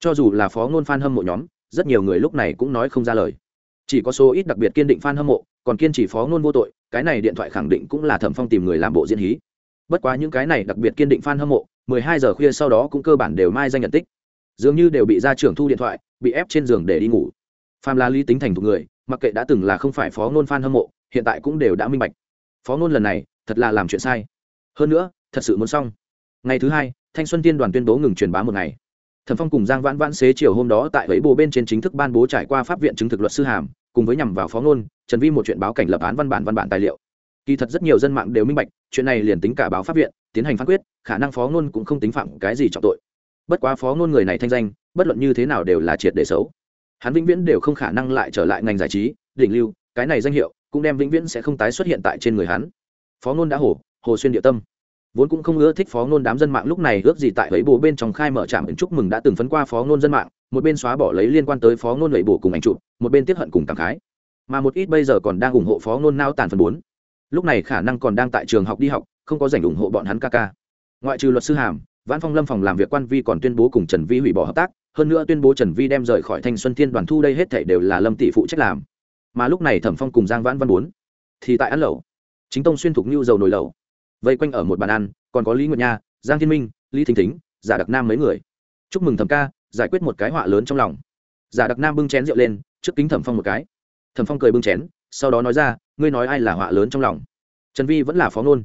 Cho dù là phó ngôn f a n hâm mộ nhóm, rất nhiều người lúc này cũng nói không ra lời. Chỉ có số ít đặc biệt kiên định f a n hâm mộ, còn kiên trì phó ngôn vô tội, cái này điện thoại khẳng định cũng là thẩm phong tìm người làm bộ diễn hí. Bất quá những cái này đặc biệt kiên định f a n hâm mộ 12 giờ khuya sau đó cũng cơ bản đều mai danh nhận tích. Dường như đều bị gia trưởng thu điện thoại, bị ép trên giường để đi ngủ. Phàm là lý tính thành thục người, mặc kệ đã từng là không phải phó ngôn phan hâm mộ, hiện tại cũng đều đã minh bạch. Phó ngôn lần này, thật là làm chuyện sai. Hơn nữa, thật sự muốn xong. Ngày thứ hai, thanh xuân tiên đoàn tuyên bố ngừng truyền bá một ngày. Thẩm phong cùng giang vãn vãn xế chiều hôm đó tại ấy bồ bên trên chính thức ban bố trải qua pháp viện chứng thực luật sư hàm, cùng với nhằm vào phó ngôn, trần vi một chuyện báo cảnh lập án văn bản văn bản tài liệu kỳ thật rất nhiều dân mạng đều minh bạch, chuyện này liền tính cả báo pháp viện, tiến hành phán quyết, khả năng phó ngôn cũng không tính phạm cái gì trọng tội. Bất quá phó ngôn người này thanh danh, bất luận như thế nào đều là triệt để xấu. Hắn vĩnh viễn đều không khả năng lại trở lại ngành giải trí, đỉnh lưu, cái này danh hiệu cũng đem vĩnh viễn sẽ không tái xuất hiện tại trên người hắn. Phó ngôn đã hổ, hồ xuyên địa tâm. Vốn cũng không ưa thích phó ngôn đám dân mạng lúc này ước gì tại lấy bồ bên trong khai mở trạm chúc mừng đã từng phấn qua phó ngôn dân mạng, một bên xóa bỏ lấy liên quan tới phó ngôn lấy bồ cùng ảnh chụp, một bên tiếp hận cùng cảm khái. Mà một ít bây giờ còn đang ủng hộ phó ngôn nao tàn phần bốn lúc này khả năng còn đang tại trường học đi học, không có dành ủng hộ bọn hắn ca ca. Ngoại trừ luật sư hàm, vãn phong lâm phòng làm việc quan vi còn tuyên bố cùng trần vi hủy bỏ hợp tác, hơn nữa tuyên bố trần vi đem rời khỏi thanh xuân thiên đoàn thu đây hết thể đều là lâm tỷ phụ trách làm. Mà lúc này thẩm phong cùng giang vãn văn bốn thì tại ăn lẩu. Chính tông xuyên thục như dầu nồi lẩu. Vây quanh ở một bàn ăn, còn có lý nguyệt nha, giang thiên minh, lý thính thính, giả đặc nam mấy người. Chúc mừng thẩm ca, giải quyết một cái họa lớn trong lòng. Giả đặc nam bưng chén rượu lên, trước kính thẩm phong một cái. Thẩm phong cười bưng chén sau đó nói ra, ngươi nói ai là họa lớn trong lòng? Trần vi vẫn là phó ngôn.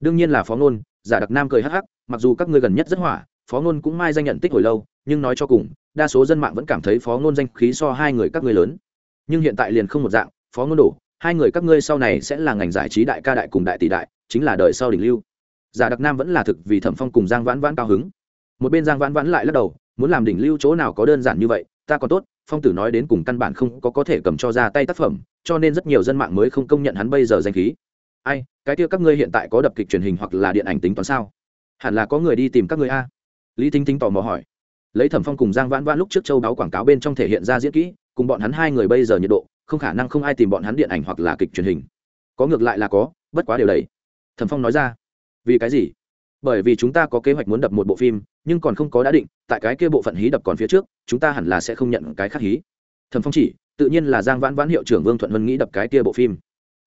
Đương nhiên là phó ngôn, giả đặc nam cười hắc hắc, mặc dù các ngươi gần nhất rất hỏa, phó ngôn cũng mai danh nhận tích hồi lâu, nhưng nói cho cùng, đa số dân mạng vẫn cảm thấy phó ngôn danh khí so hai người các ngươi lớn. Nhưng hiện tại liền không một dạng, phó ngôn đổ, hai người các ngươi sau này sẽ là ngành giải trí đại ca đại cùng đại tỷ đại, chính là đời sau đỉnh lưu. Giả đặc nam vẫn là thực vì thẩm phong cùng giang vãn vãn cao hứng. Một bên giang vãn vãn lại lắc đầu, muốn làm đỉnh lưu chỗ nào có đơn giản như vậy, ta còn tốt, phong tử nói đến cùng căn bản không có có thể cầm cho ra tay tác phẩm cho nên rất nhiều dân mạng mới không công nhận hắn bây giờ danh khí. Ai, cái kia các ngươi hiện tại có đập kịch truyền hình hoặc là điện ảnh tính toán sao? Hẳn là có người đi tìm các người a. Lý thính thính tò mò hỏi. Lấy thẩm phong cùng giang vãn vãn lúc trước châu báo quảng cáo bên trong thể hiện ra diễn kỹ, cùng bọn hắn hai người bây giờ nhiệt độ, không khả năng không ai tìm bọn hắn điện ảnh hoặc là kịch truyền hình. Có ngược lại là có, bất quá điều đấy thẩm phong nói ra. Vì cái gì? Bởi vì chúng ta có kế hoạch muốn đập một bộ phim, nhưng còn không có đã định, tại cái kia bộ phận hí đập còn phía trước, chúng ta hẳn là sẽ không nhận cái khác hí. Thẩm phong chỉ tự nhiên là giang vãn vãn hiệu trưởng vương thuận vân nghĩ đập cái kia bộ phim.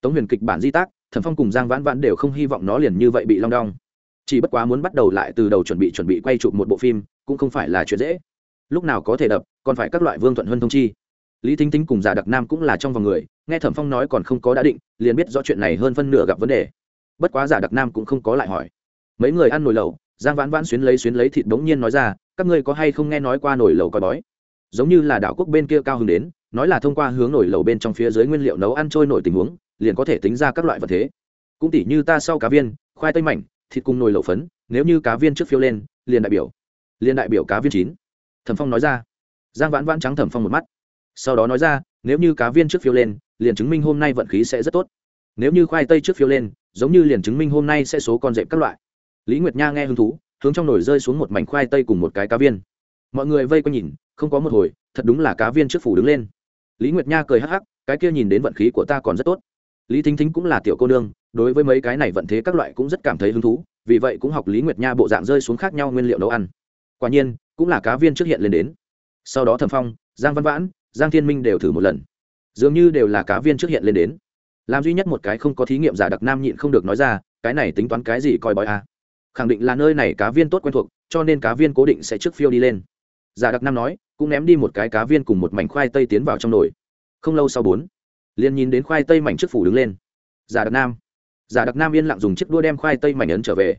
Tống huyền kịch bản di tác, thẩm phong cùng giang vãn vãn đều không hy vọng nó liền như vậy bị long đong. Chỉ bất quá muốn bắt đầu lại từ đầu chuẩn bị chuẩn bị quay chụp một bộ phim, cũng không phải là chuyện dễ. Lúc nào có thể đập, còn phải các loại vương thuận huân thông chi. Lý thính tính cùng giả đặc nam cũng là trong vòng người, nghe thẩm phong nói còn không có đã định, liền biết rõ chuyện này hơn phân nửa gặp vấn đề. Bất quá giả đặc nam cũng không có lại hỏi. Mấy người ăn nồi lẩu, giang vãn vãn xuyến lấy xuyến lấy thịt đống nhiên nói ra, các ngươi có hay không nghe nói qua nồi lẩu coi bói? Giống như là đảo quốc bên kia cao hứng đến nói là thông qua hướng nổi lẩu bên trong phía dưới nguyên liệu nấu ăn trôi nổi tình huống, liền có thể tính ra các loại vật thế. Cũng tỉ như ta sau cá viên, khoai tây mảnh, thịt cùng nồi lẩu phấn, nếu như cá viên trước phiêu lên, liền đại biểu, liền đại biểu cá viên chín. Thẩm phong nói ra. Giang vãn vãn trắng thẩm phong một mắt. Sau đó nói ra, nếu như cá viên trước phiêu lên, liền chứng minh hôm nay vận khí sẽ rất tốt. Nếu như khoai tây trước phiêu lên, giống như liền chứng minh hôm nay sẽ số con dẹp các loại. Lý nguyệt nha nghe hứng thú, hướng trong nồi rơi xuống một mảnh khoai tây cùng một cái cá viên. Mọi người vây quanh nhìn, không có một hồi, thật đúng là cá viên trước phủ đứng lên lý nguyệt nha cười hắc hắc, cái kia nhìn đến vận khí của ta còn rất tốt. Lý thính thính cũng là tiểu cô nương, đối với mấy cái này vận thế các loại cũng rất cảm thấy hứng thú, vì vậy cũng học lý nguyệt nha bộ dạng rơi xuống khác nhau nguyên liệu nấu ăn. Quả nhiên, cũng là cá viên trước hiện lên đến. Sau đó thẩm phong, giang văn vãn, giang thiên minh đều thử một lần. Dường như đều là cá viên trước hiện lên đến. Làm duy nhất một cái không có thí nghiệm giả đặc nam nhịn không được nói ra, cái này tính toán cái gì coi bói a? À. khẳng định là nơi này cá viên tốt quen thuộc, cho nên cá viên cố định sẽ trước phiêu đi lên. Giả đặc nam nói cũng ném đi một cái cá viên cùng một mảnh khoai tây tiến vào trong nồi. Không lâu sau bốn, liền nhìn đến khoai tây mảnh trước phủ đứng lên. Giả đặc nam. Giả đặc nam yên lặng dùng chiếc đua đem khoai tây mảnh ấn trở về.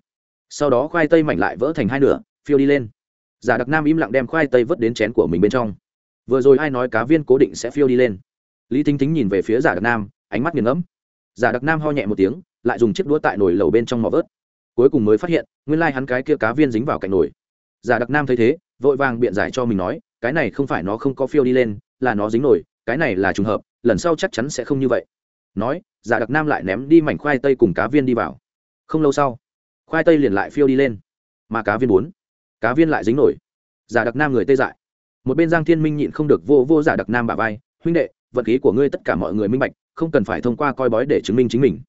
Sau đó khoai tây mảnh lại vỡ thành hai nửa, phiêu đi lên. Giả đặc nam im lặng đem khoai tây vớt đến chén của mình bên trong. Vừa rồi ai nói cá viên cố định sẽ phiêu đi lên? Lý thính thính nhìn về phía giả đặc nam, ánh mắt nghiền ngẫm. Giả đặc nam ho nhẹ một tiếng, lại dùng chiếc đũa tại nồi lầu bên trong mò vớt. Cuối cùng mới phát hiện, nguyên lai hắn cái kia cá viên dính vào cạnh nồi. Giả đặc nam thấy thế, vội vàng biện giải cho mình nói cái này không phải nó không có phiêu đi lên, là nó dính nổi, cái này là trùng hợp, lần sau chắc chắn sẽ không như vậy. Nói, giả đặc nam lại ném đi mảnh khoai tây cùng cá viên đi vào. Không lâu sau, khoai tây liền lại phiêu đi lên. Mà cá viên bốn, cá viên lại dính nổi. Giả đặc nam người tê dại. Một bên giang thiên minh nhịn không được vô vô giả đặc nam bà vai, huynh đệ, vận khí của ngươi tất cả mọi người minh bạch, không cần phải thông qua coi bói để chứng minh chính mình.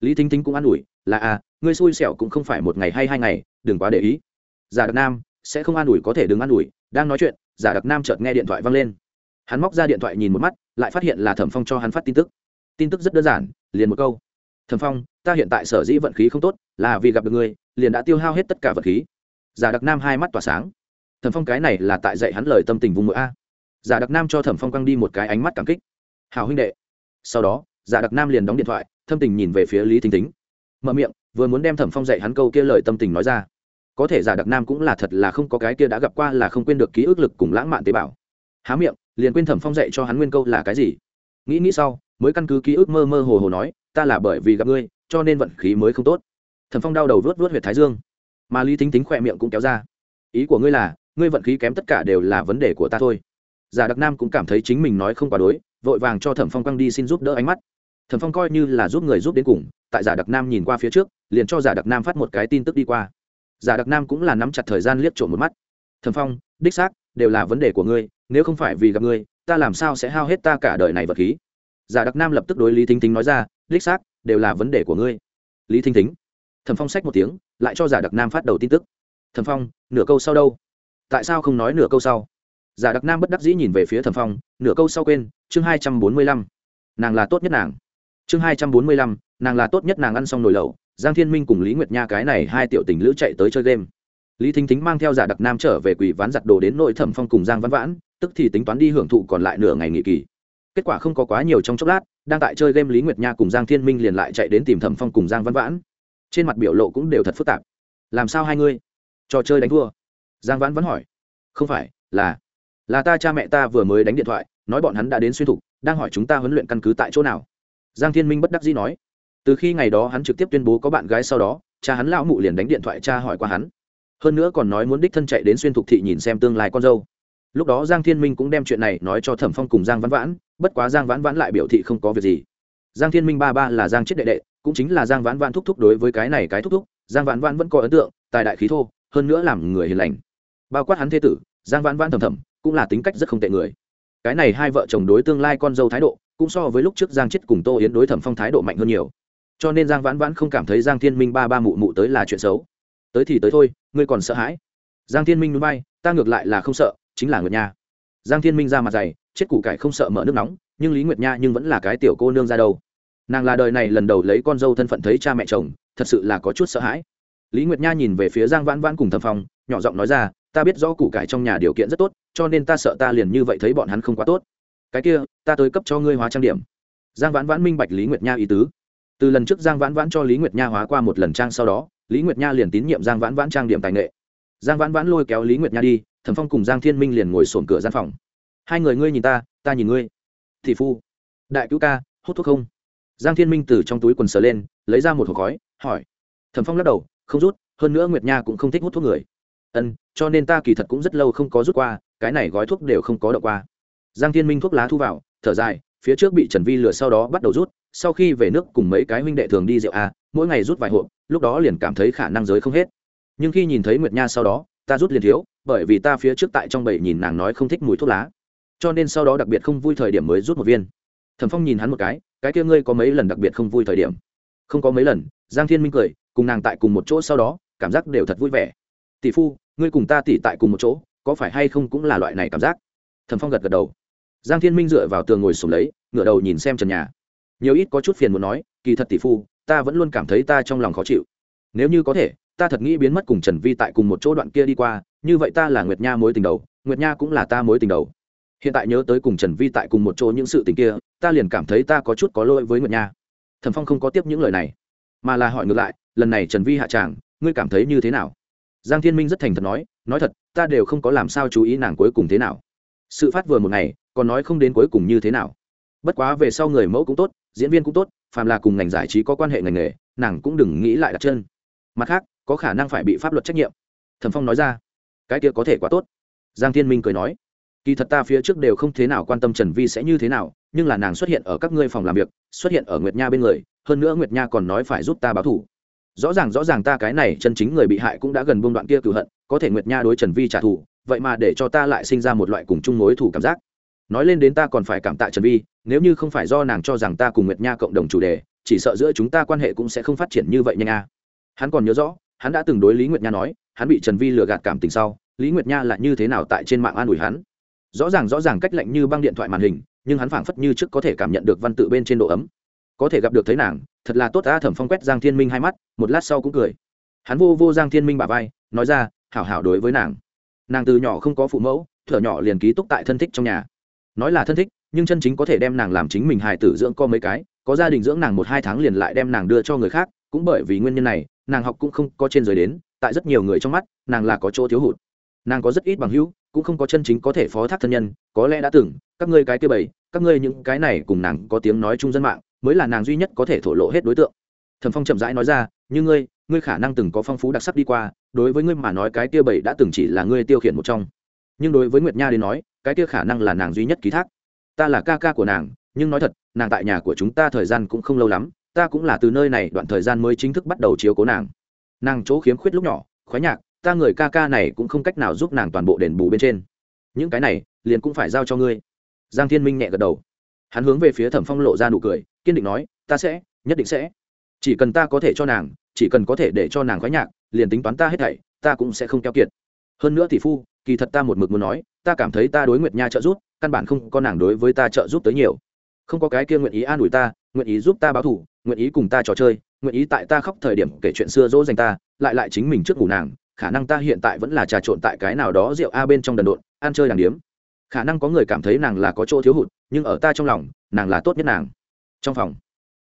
Lý thính thính cũng an ủi, là à ngươi xui xẻo cũng không phải một ngày hay hai ngày, đừng quá để ý. Giả đặc nam sẽ không an ủi có thể đừng an ủi, đang nói chuyện giả đặc nam chợt nghe điện thoại văng lên. Hắn móc ra điện thoại nhìn một mắt, lại phát hiện là thẩm phong cho hắn phát tin tức. Tin tức rất đơn giản, liền một câu. Thẩm phong, ta hiện tại sở dĩ vận khí không tốt, là vì gặp được ngươi, liền đã tiêu hao hết tất cả vận khí. Giả đặc nam hai mắt tỏa sáng. Thẩm phong cái này là tại dạy hắn lời tâm tình vùng mũi a. Giả đặc nam cho thẩm phong quăng đi một cái ánh mắt cảm kích. Hào huynh đệ. Sau đó, giả đặc nam liền đóng điện thoại, thâm tình nhìn về phía lý thính tính mở miệng, vừa muốn đem thẩm phong dạy hắn câu kia lời tâm tình nói ra có thể giả đặc nam cũng là thật là không có cái kia đã gặp qua là không quên được ký ức lực cùng lãng mạn tế bào. Há miệng, liền quên thẩm phong dạy cho hắn nguyên câu là cái gì. Nghĩ nghĩ sau, mới căn cứ ký ức mơ mơ hồ hồ nói, ta là bởi vì gặp ngươi, cho nên vận khí mới không tốt. Thẩm phong đau đầu vớt vớt huyệt thái dương. Mà lý tính tính khỏe miệng cũng kéo ra. Ý của ngươi là, ngươi vận khí kém tất cả đều là vấn đề của ta thôi. Giả đặc nam cũng cảm thấy chính mình nói không quá đối, vội vàng cho thẩm phong quăng đi xin giúp đỡ ánh mắt. Thẩm phong coi như là giúp người giúp đến cùng, tại giả đặc nam nhìn qua phía trước, liền cho giả đặc nam phát một cái tin tức đi qua giả đặc nam cũng là nắm chặt thời gian liếc trộm một mắt. Thầm phong, đích xác, đều là vấn đề của ngươi, nếu không phải vì gặp ngươi, ta làm sao sẽ hao hết ta cả đời này vật khí? Giả đặc nam lập tức đối lý thính thính nói ra, đích xác, đều là vấn đề của ngươi. Lý thính thính? Thầm phong xách một tiếng, lại cho giả đặc nam phát đầu tin tức. Thầm phong, nửa câu sau đâu? Tại sao không nói nửa câu sau? Giả đặc nam bất đắc dĩ nhìn về phía thầm phong, nửa câu sau quên, chương hai trăm bốn mươi lăm. Nàng là tốt nhất nàng. Chương hai trăm bốn mươi lăm, nàng là tốt nhất nàng ăn xong nồi lẩu giang thiên minh cùng lý nguyệt nha cái này hai tiểu tình lữ chạy tới chơi game. Lý thính thính mang theo giả đặc nam trở về quỷ ván giặt đồ đến nội thẩm phong cùng giang văn vãn, tức thì tính toán đi hưởng thụ còn lại nửa ngày nghỉ kỳ. Kết quả không có quá nhiều trong chốc lát, đang tại chơi game lý nguyệt nha cùng giang thiên minh liền lại chạy đến tìm thẩm phong cùng giang văn vãn. Trên mặt biểu lộ cũng đều thật phức tạp. Làm sao hai ngươi? Trò chơi đánh thua. Giang vãn vẫn hỏi. Không phải, là là ta cha mẹ ta vừa mới đánh điện thoại, nói bọn hắn đã đến xuyên thục, đang hỏi chúng ta huấn luyện căn cứ tại chỗ nào. Giang thiên minh bất đắc dĩ nói từ khi ngày đó hắn trực tiếp tuyên bố có bạn gái sau đó, cha hắn lão mụ liền đánh điện thoại cha hỏi qua hắn. Hơn nữa còn nói muốn đích thân chạy đến xuyên thục thị nhìn xem tương lai con dâu. Lúc đó giang thiên minh cũng đem chuyện này nói cho thẩm phong cùng giang vãn vãn, bất quá giang vãn vãn lại biểu thị không có việc gì. Giang thiên minh ba ba là giang chết đệ đệ, cũng chính là giang vãn vãn thúc thúc đối với cái này cái thúc thúc, giang vãn vãn vẫn có ấn tượng, tài đại khí thô, hơn nữa làm người hiền lành. Bao quát hắn thế tử, giang vãn vãn thầm thầm, cũng là tính cách rất không tệ người. Cái này hai vợ chồng đối tương lai con dâu thái độ, cũng so với lúc trước giang chết cùng tô yến đối thẩm phong thái độ mạnh hơn nhiều cho nên giang vãn vãn không cảm thấy giang thiên minh ba ba mụ mụ tới là chuyện xấu. Tới thì tới thôi ngươi còn sợ hãi. Giang thiên minh núi bay ta ngược lại là không sợ chính là nguyệt nha. Giang thiên minh ra mặt dày chết củ cải không sợ mở nước nóng nhưng lý nguyệt nha nhưng vẫn là cái tiểu cô nương ra đâu. Nàng là đời này lần đầu lấy con dâu thân phận thấy cha mẹ chồng thật sự là có chút sợ hãi. Lý nguyệt nha nhìn về phía giang vãn vãn cùng thầm phòng, nhỏ giọng nói ra ta biết rõ củ cải trong nhà điều kiện rất tốt cho nên ta sợ ta liền như vậy thấy bọn hắn không quá tốt. Cái kia ta tới cấp cho ngươi hóa trang điểm. Giang vãn vãn minh bạch lý nguyệt nha ý tứ từ lần trước giang vãn vãn cho lý nguyệt nha hóa qua một lần trang sau đó, lý nguyệt nha liền tín nhiệm giang vãn vãn trang điểm tài nghệ. Giang vãn vãn lôi kéo lý nguyệt nha đi, thẩm phong cùng giang thiên minh liền ngồi sổm cửa gian phòng. Hai người ngươi nhìn ta ta nhìn ngươi. Thị phu. Đại cứu ca, hút thuốc không? Giang thiên minh từ trong túi quần sờ lên, lấy ra một hộp khói, hỏi. Thẩm phong lắc đầu, không rút, hơn nữa nguyệt nha cũng không thích hút thuốc người. Ân, cho nên ta kỳ thật cũng rất lâu không có rút qua, cái này gói thuốc đều không có đậu qua. Giang thiên minh thuốc lá thu vào, thở dài, phía trước bị trần vi lừa sau đó bắt đầu rút sau khi về nước cùng mấy cái huynh đệ thường đi rượu a mỗi ngày rút vài hộp, lúc đó liền cảm thấy khả năng giới không hết. Nhưng khi nhìn thấy nguyệt nha sau đó, ta rút liền thiếu, bởi vì ta phía trước tại trong bầy nhìn nàng nói không thích mùi thuốc lá. Cho nên sau đó đặc biệt không vui thời điểm mới rút một viên. Thẩm phong nhìn hắn một cái cái kia ngươi có mấy lần đặc biệt không vui thời điểm? Không có mấy lần, giang thiên minh cười, cùng nàng tại cùng một chỗ sau đó, cảm giác đều thật vui vẻ. Tỷ phu, ngươi cùng ta tỷ tại cùng một chỗ, có phải hay không cũng là loại này cảm giác? Thẩm phong gật gật đầu. Giang thiên minh dựa vào tường ngồi sùng lấy, ngửa đầu nhìn xem trần nhà nhiều ít có chút phiền muốn nói, kỳ thật tỷ phu, ta vẫn luôn cảm thấy ta trong lòng khó chịu. Nếu như có thể, ta thật nghĩ biến mất cùng trần vi tại cùng một chỗ đoạn kia đi qua, như vậy ta là nguyệt nha mối tình đầu, nguyệt nha cũng là ta mối tình đầu. Hiện tại nhớ tới cùng trần vi tại cùng một chỗ những sự tình kia, ta liền cảm thấy ta có chút có lỗi với nguyệt nha. Thẩm phong không có tiếp những lời này, mà là hỏi ngược lại, lần này trần vi hạ tràng, ngươi cảm thấy như thế nào? Giang thiên minh rất thành thật nói nói thật, ta đều không có làm sao chú ý nàng cuối cùng thế nào. Sự phát vừa một ngày, còn nói không đến cuối cùng như thế nào. Bất quá về sau người mẫu cũng tốt diễn viên cũng tốt, phàm là cùng ngành giải trí có quan hệ ngành nghề, nàng cũng đừng nghĩ lại đặt chân. Mặt khác, có khả năng phải bị pháp luật trách nhiệm. Thẩm phong nói ra, cái kia có thể quá tốt. Giang thiên minh cười nói, kỳ thật ta phía trước đều không thế nào quan tâm trần vi sẽ như thế nào, nhưng là nàng xuất hiện ở các ngươi phòng làm việc, xuất hiện ở nguyệt nha bên người, hơn nữa nguyệt nha còn nói phải giúp ta báo thủ. Rõ ràng rõ ràng ta cái này chân chính người bị hại cũng đã gần buông đoạn kia cửu hận, có thể nguyệt nha đối trần vi trả thù, vậy mà để cho ta lại sinh ra một loại cùng chung mối thủ cảm giác nói lên đến ta còn phải cảm tạ trần vi, nếu như không phải do nàng cho rằng ta cùng nguyệt nha cộng đồng chủ đề, chỉ sợ giữa chúng ta quan hệ cũng sẽ không phát triển như vậy nhanh a. Hắn còn nhớ rõ, hắn đã từng đối lý nguyệt nha nói, hắn bị trần vi lừa gạt cảm tình sau, lý nguyệt nha là như thế nào tại trên mạng an ủi hắn? Rõ ràng rõ ràng cách lạnh như băng điện thoại màn hình, nhưng hắn phảng phất như trước có thể cảm nhận được văn tự bên trên độ ấm. Có thể gặp được thấy nàng, thật là tốt ta thẩm phong quét giang thiên minh hai mắt, một lát sau cũng cười. Hắn vô vô giang thiên minh bà vai, nói ra, hảo hảo đối với nàng. Nàng từ nhỏ không có phụ mẫu, thở nhỏ liền ký túc tại thân thích trong nhà nói là thân thích, nhưng chân chính có thể đem nàng làm chính mình hài tử dưỡng co mấy cái, có gia đình dưỡng nàng một hai tháng liền lại đem nàng đưa cho người khác, cũng bởi vì nguyên nhân này, nàng học cũng không có trên giới đến, tại rất nhiều người trong mắt, nàng là có chỗ thiếu hụt. Nàng có rất ít bằng hữu, cũng không có chân chính có thể phó thác thân nhân, có lẽ đã từng, các ngươi cái kia bảy các ngươi những cái này cùng nàng có tiếng nói chung dân mạng, mới là nàng duy nhất có thể thổ lộ hết đối tượng. Thẩm phong chậm rãi nói ra, như ngươi ngươi khả năng từng có phong phú đặc sắc đi qua, đối với ngươi mà nói cái kia bảy đã từng chỉ là ngươi tiêu khiển một trong nhưng đối với nguyệt nha đến nói, cái kia khả năng là nàng duy nhất ký thác. Ta là ca ca của nàng, nhưng nói thật, nàng tại nhà của chúng ta thời gian cũng không lâu lắm, ta cũng là từ nơi này đoạn thời gian mới chính thức bắt đầu chiếu cố nàng. Nàng chỗ khiếm khuyết lúc nhỏ, khoái nhạc, ta người ca ca này cũng không cách nào giúp nàng toàn bộ đền bù bên trên. Những cái này, liền cũng phải giao cho ngươi. Giang thiên minh nhẹ gật đầu. Hắn hướng về phía thẩm phong lộ ra nụ cười, kiên định nói, ta sẽ, nhất định sẽ. Chỉ cần ta có thể cho nàng, chỉ cần có thể để cho nàng khoái nhạc, liền tính toán ta hết thảy, ta cũng sẽ không keo kiệt. Hơn nữa tỷ phu kỳ thật ta một mực muốn nói, ta cảm thấy ta đối nguyệt nha trợ giúp, căn bản không có nàng đối với ta trợ giúp tới nhiều. Không có cái kia nguyện ý an ủi ta, nguyện ý giúp ta báo thủ nguyện ý cùng ta trò chơi, nguyện ý tại ta khóc thời điểm kể chuyện xưa dỗ dành ta, lại lại chính mình trước ngủ nàng, khả năng ta hiện tại vẫn là trà trộn tại cái nào đó rượu a bên trong đần độn, ăn chơi đàng điếm. Khả năng có người cảm thấy nàng là có chỗ thiếu hụt, nhưng ở ta trong lòng, nàng là tốt nhất nàng. Trong phòng,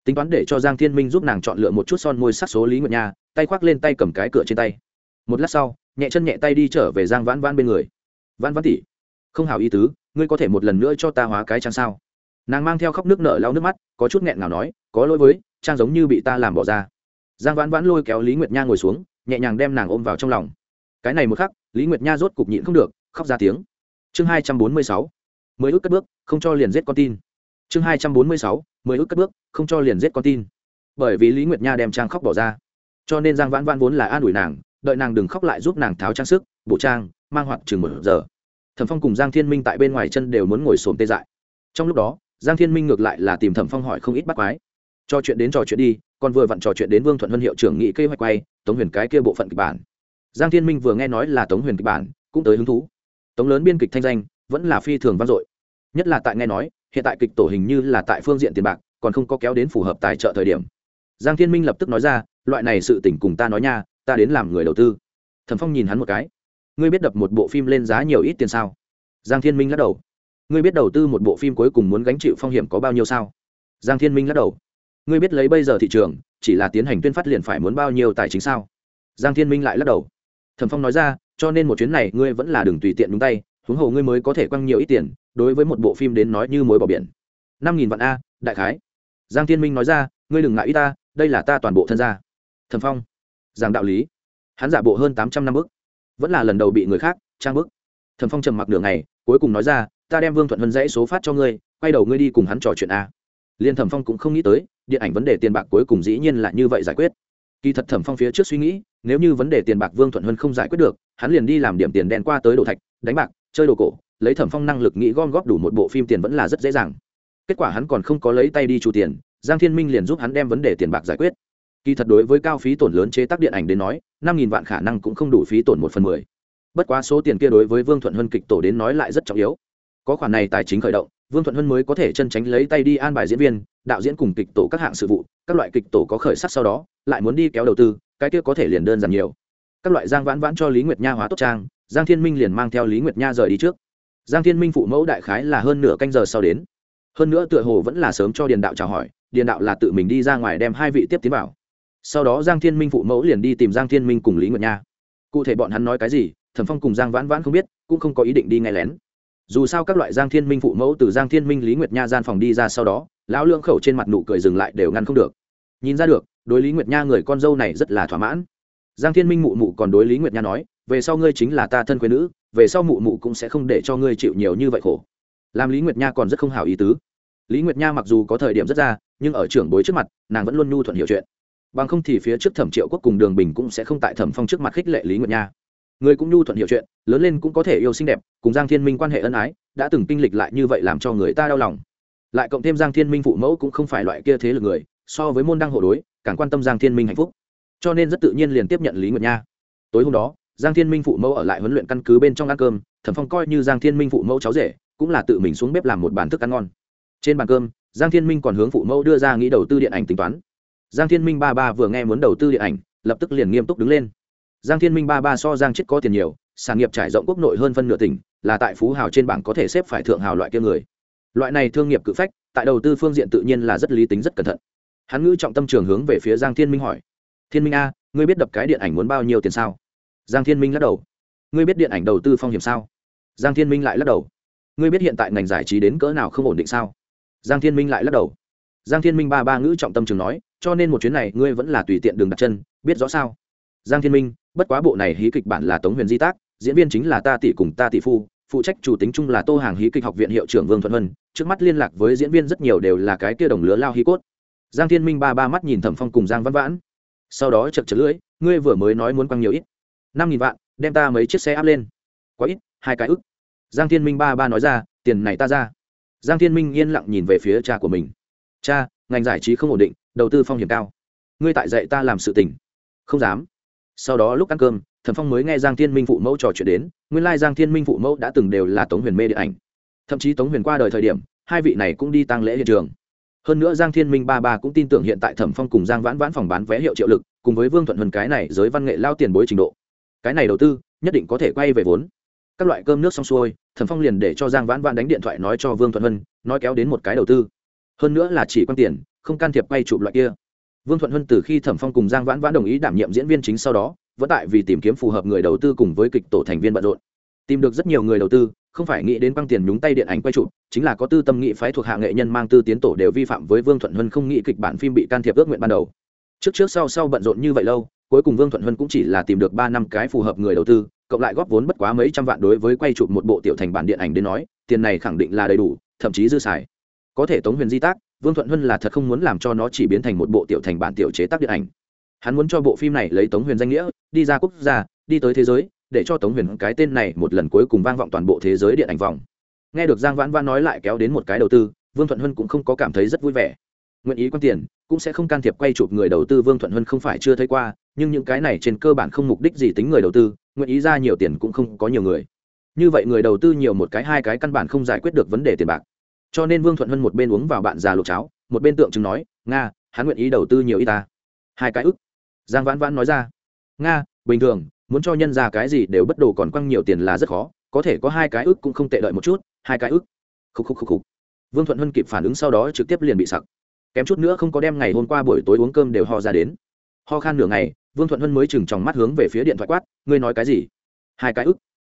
tính toán để cho giang thiên minh giúp nàng chọn lựa một chút son môi sắc số lý nguyệt nha, tay khoác lên tay cầm cái cửa trên tay. Một lát sau nhẹ chân nhẹ tay đi trở về giang vãn vãn bên người. Vãn vãn tỉ không hào ý tứ, ngươi có thể một lần nữa cho ta hóa cái trang sao? Nàng mang theo khóc nước nở lau nước mắt, có chút nghẹn nào nói, có lỗi với, trang giống như bị ta làm bỏ ra. Giang vãn vãn lôi kéo lý nguyệt nha ngồi xuống, nhẹ nhàng đem nàng ôm vào trong lòng. Cái này một khắc, lý nguyệt nha rốt cục nhịn không được, khóc ra tiếng. Chương hai trăm bốn mươi sáu mới ước cất bước, không cho liền giết con tin. Chương hai trăm bốn mươi sáu mới ước cất bước, không cho liền giết con tin. Bởi vì lý nguyệt nha đem trang khóc bỏ ra. Cho nên giang vãn vãn vốn là an ủi nàng đợi nàng đừng khóc lại giúp nàng tháo trang sức, bộ trang, mang hoạt chừng một giờ. Thẩm phong cùng giang thiên minh tại bên ngoài chân đều muốn ngồi xổm tê dại. Trong lúc đó, giang thiên minh ngược lại là tìm thẩm phong hỏi không ít bắt quái. Cho chuyện đến trò chuyện đi, còn vừa vặn trò chuyện đến vương thuận huân hiệu trưởng nghị kế hoạch quay, tống huyền cái kia bộ phận kịch bản. Giang thiên minh vừa nghe nói là tống huyền kịch bản, cũng tới hứng thú. Tống lớn biên kịch thanh danh, vẫn là phi thường vang dội. Nhất là tại nghe nói, hiện tại kịch tổ hình như là tại phương diện tiền bạc, còn không có kéo đến phù hợp tài trợ thời điểm. Giang thiên minh lập tức nói ra, loại này sự tỉnh cùng ta nói nha ta đến làm người đầu tư. Thẩm phong nhìn hắn một cái. Ngươi biết đập một bộ phim lên giá nhiều ít tiền sao? Giang thiên minh lắc đầu. Ngươi biết đầu tư một bộ phim cuối cùng muốn gánh chịu phong hiểm có bao nhiêu sao? Giang thiên minh lắc đầu. Ngươi biết lấy bây giờ thị trường, chỉ là tiến hành tuyên phát liền phải muốn bao nhiêu tài chính sao? Giang thiên minh lại lắc đầu. Thẩm phong nói ra, cho nên một chuyến này ngươi vẫn là đừng tùy tiện đúng tay, huống hồ ngươi mới có thể quăng nhiều ít tiền, đối với một bộ phim đến nói như mối bỏ biển. Năm nghìn vạn a, đại khái. Giang thiên minh nói ra, ngươi đừng ngại ý ta, đây là ta toàn bộ thân gia. Thẩm phong giảng đạo lý. Hắn giả bộ hơn tám trăm năm bức. Vẫn là lần đầu bị người khác trang bức. Thẩm phong trầm mặc nửa ngày, cuối cùng nói ra, ta đem vương thuận vân dãy số phát cho ngươi, quay đầu ngươi đi cùng hắn trò chuyện a. Liên thẩm phong cũng không nghĩ tới, điện ảnh vấn đề tiền bạc cuối cùng dĩ nhiên là như vậy giải quyết. Kỳ thật thẩm phong phía trước suy nghĩ, nếu như vấn đề tiền bạc vương thuận vân không giải quyết được, hắn liền đi làm điểm tiền đen qua tới đồ thạch, đánh bạc, chơi đồ cổ, lấy thẩm phong năng lực nghĩ gom góp đủ một bộ phim tiền vẫn là rất dễ dàng. Kết quả hắn còn không có lấy tay đi chủ tiền, giang thiên minh liền giúp hắn đem vấn đề tiền bạc giải quyết kỳ thật đối với cao phí tổn lớn chế tác điện ảnh đến nói, năm nghìn vạn khả năng cũng không đủ phí tổn một phần mười. Bất quá số tiền kia đối với vương thuận huân kịch tổ đến nói lại rất trọng yếu. Có khoản này tài chính khởi động, vương thuận huân mới có thể chân tránh lấy tay đi an bài diễn viên, đạo diễn cùng kịch tổ các hạng sự vụ, các loại kịch tổ có khởi sắc sau đó, lại muốn đi kéo đầu tư, cái kia có thể liền đơn giản nhiều. Các loại giang vãn vãn cho lý nguyệt nha hóa tốt trang, giang thiên minh liền mang theo lý nguyệt nha rời đi trước. Giang thiên minh phụ mẫu đại khái là hơn nửa canh giờ sau đến. Hơn nữa tựa hồ vẫn là sớm cho điền đạo chào hỏi, điền đạo là tự mình đi ra ngoài đem hai vị tiếp tiến vào sau đó giang thiên minh phụ mẫu liền đi tìm giang thiên minh cùng lý nguyệt nha. Cụ thể bọn hắn nói cái gì, thẩm phong cùng giang vãn vãn không biết, cũng không có ý định đi nghe lén. Dù sao các loại giang thiên minh phụ mẫu từ giang thiên minh lý nguyệt nha gian phòng đi ra sau đó, lão lương khẩu trên mặt nụ cười dừng lại đều ngăn không được. Nhìn ra được, đối lý nguyệt nha người con dâu này rất là thỏa mãn. Giang thiên minh mụ mụ còn đối lý nguyệt nha nói, về sau ngươi chính là ta thân quê nữ, về sau mụ mụ cũng sẽ không để cho ngươi chịu nhiều như vậy khổ. Làm lý nguyệt nha còn rất không hào ý tứ. Lý nguyệt nha mặc dù có thời điểm rất ra, nhưng ở trưởng bối trước mặt, nàng vẫn luôn nhu thuận hiểu chuyện bằng không thì phía trước thẩm triệu quốc cùng đường bình cũng sẽ không tại thẩm phong trước mặt khích lệ lý nguyệt nha. Người cũng nhu thuận hiểu chuyện, lớn lên cũng có thể yêu xinh đẹp, cùng giang thiên minh quan hệ ân ái, đã từng kinh lịch lại như vậy làm cho người ta đau lòng. Lại cộng thêm giang thiên minh phụ mẫu cũng không phải loại kia thế lực người, so với môn đăng hộ đối, càng quan tâm giang thiên minh hạnh phúc. Cho nên rất tự nhiên liền tiếp nhận lý nguyệt nha. Tối hôm đó, giang thiên minh phụ mẫu ở lại huấn luyện căn cứ bên trong ăn cơm, thẩm phong coi như giang thiên minh phụ mẫu cháu rể, cũng là tự mình xuống bếp làm một bàn thức ăn ngon. Trên bàn cơm, giang thiên minh còn hướng phụ mẫu đưa ra nghĩ đầu tư điện ảnh tính toán giang thiên minh ba ba vừa nghe muốn đầu tư điện ảnh, lập tức liền nghiêm túc đứng lên. Giang thiên minh ba ba so giang chết có tiền nhiều, sản nghiệp trải rộng quốc nội hơn phân nửa tỉnh, là tại phú hào trên bảng có thể xếp phải thượng hào loại kia người. Loại này thương nghiệp cự phách, tại đầu tư phương diện tự nhiên là rất lý tính rất cẩn thận. Hắn ngữ trọng tâm trường hướng về phía giang thiên minh hỏi, thiên minh a, ngươi biết đập cái điện ảnh muốn bao nhiêu tiền sao? Giang thiên minh lắc đầu, ngươi biết điện ảnh đầu tư phong hiểm sao? Giang thiên minh lại lắc đầu, ngươi biết hiện tại ngành giải trí đến cỡ nào không ổn định sao? Giang thiên minh lại lắc đầu, giang thiên minh ba ba ngữ trọng tâm trường nói cho nên một chuyến này ngươi vẫn là tùy tiện đường đặt chân, biết rõ sao? Giang thiên minh, bất quá bộ này hí kịch bản là tống huyền di tác, diễn viên chính là ta tỷ cùng ta tỷ phu, phụ trách chủ tính chung là tô hàng hí kịch học viện hiệu trưởng vương thuận vân trước mắt liên lạc với diễn viên rất nhiều đều là cái kia đồng lứa lao hí cốt. Giang thiên minh ba ba mắt nhìn thẩm phong cùng giang văn vãn. Sau đó chật chật lưỡi, ngươi vừa mới nói muốn quăng nhiều ít. Năm nghìn vạn, đem ta mấy chiếc xe áp lên. Quá ít, hai cái ức. Giang thiên minh ba ba nói ra, tiền này ta ra. Giang thiên minh yên lặng nhìn về phía cha của mình. Cha, ngành giải trí không ổn định đầu tư phong hiểm cao. Ngươi tại dạy ta làm sự tình. Không dám. Sau đó lúc ăn cơm, thần phong mới nghe giang thiên minh phụ mẫu trò chuyện đến, nguyên lai giang thiên minh phụ mẫu đã từng đều là tống huyền mê điện ảnh. Thậm chí tống huyền qua đời thời điểm, hai vị này cũng đi tăng lễ hiện trường. Hơn nữa giang thiên minh ba ba cũng tin tưởng hiện tại thẩm phong cùng giang vãn vãn phòng bán vé hiệu triệu lực, cùng với vương thuận huyền cái này giới văn nghệ lao tiền bối trình độ. Cái này đầu tư, nhất định có thể quay về vốn. Các loại cơm nước xong xuôi, thẩm phong liền để cho giang vãn vãn đánh điện thoại nói cho vương thuận huân nói kéo đến một cái đầu tư. Hơn nữa là chỉ quan tiền không can thiệp quay chụp loại kia. Vương thuận huân từ khi thẩm phong cùng giang vãn vãn đồng ý đảm nhiệm diễn viên chính sau đó, vẫn tại vì tìm kiếm phù hợp người đầu tư cùng với kịch tổ thành viên bận rộn. Tìm được rất nhiều người đầu tư, không phải nghĩ đến băng tiền nhúng tay điện ảnh quay chụp, chính là có tư tâm nghị phái thuộc hạ nghệ nhân mang tư tiến tổ đều vi phạm với vương thuận huân không nghĩ kịch bản phim bị can thiệp ước nguyện ban đầu. Trước trước sau sau bận rộn như vậy lâu, cuối cùng vương thuận huân cũng chỉ là tìm được ba năm cái phù hợp người đầu tư, cộng lại góp vốn bất quá mấy trăm vạn đối với quay chụp một bộ tiểu thành bản điện ảnh đến nói, tiền này khẳng định là đầy đủ, thậm chí dư xài. Có thể tống huyền di tác vương thuận huân là thật không muốn làm cho nó chỉ biến thành một bộ tiểu thành bản tiểu chế tác điện ảnh. Hắn muốn cho bộ phim này lấy tống huyền danh nghĩa, đi ra quốc gia, đi tới thế giới, để cho tống huyền cái tên này một lần cuối cùng vang vọng toàn bộ thế giới điện ảnh vòng. Nghe được giang vãn vãn nói lại kéo đến một cái đầu tư, vương thuận huân cũng không có cảm thấy rất vui vẻ. Nguyện ý quan tiền, cũng sẽ không can thiệp quay chụp người đầu tư vương thuận huân không phải chưa thấy qua, nhưng những cái này trên cơ bản không mục đích gì tính người đầu tư, nguyện ý ra nhiều tiền cũng không có nhiều người. Như vậy người đầu tư nhiều một cái, hai cái căn bản không giải quyết được vấn đề tiền bạc cho nên vương thuận Hân một bên uống vào bạn già luộc cháo, một bên tượng chứng nói, nga, hắn nguyện ý đầu tư nhiều y ta. Hai cái ức. Giang vãn vãn nói ra, nga, bình thường, muốn cho nhân ra cái gì đều bất đồ còn quăng nhiều tiền là rất khó, có thể có hai cái ức cũng không tệ đợi một chút, hai cái ức. Khúc khúc khúc khúc. Vương thuận Hân kịp phản ứng sau đó trực tiếp liền bị sặc. Kém chút nữa không có đem ngày hôm qua buổi tối uống cơm đều ho ra đến. Ho khan nửa ngày, vương thuận Hân mới chừng tròng mắt hướng về phía điện thoại quát, ngươi nói cái gì? Hai cái ức.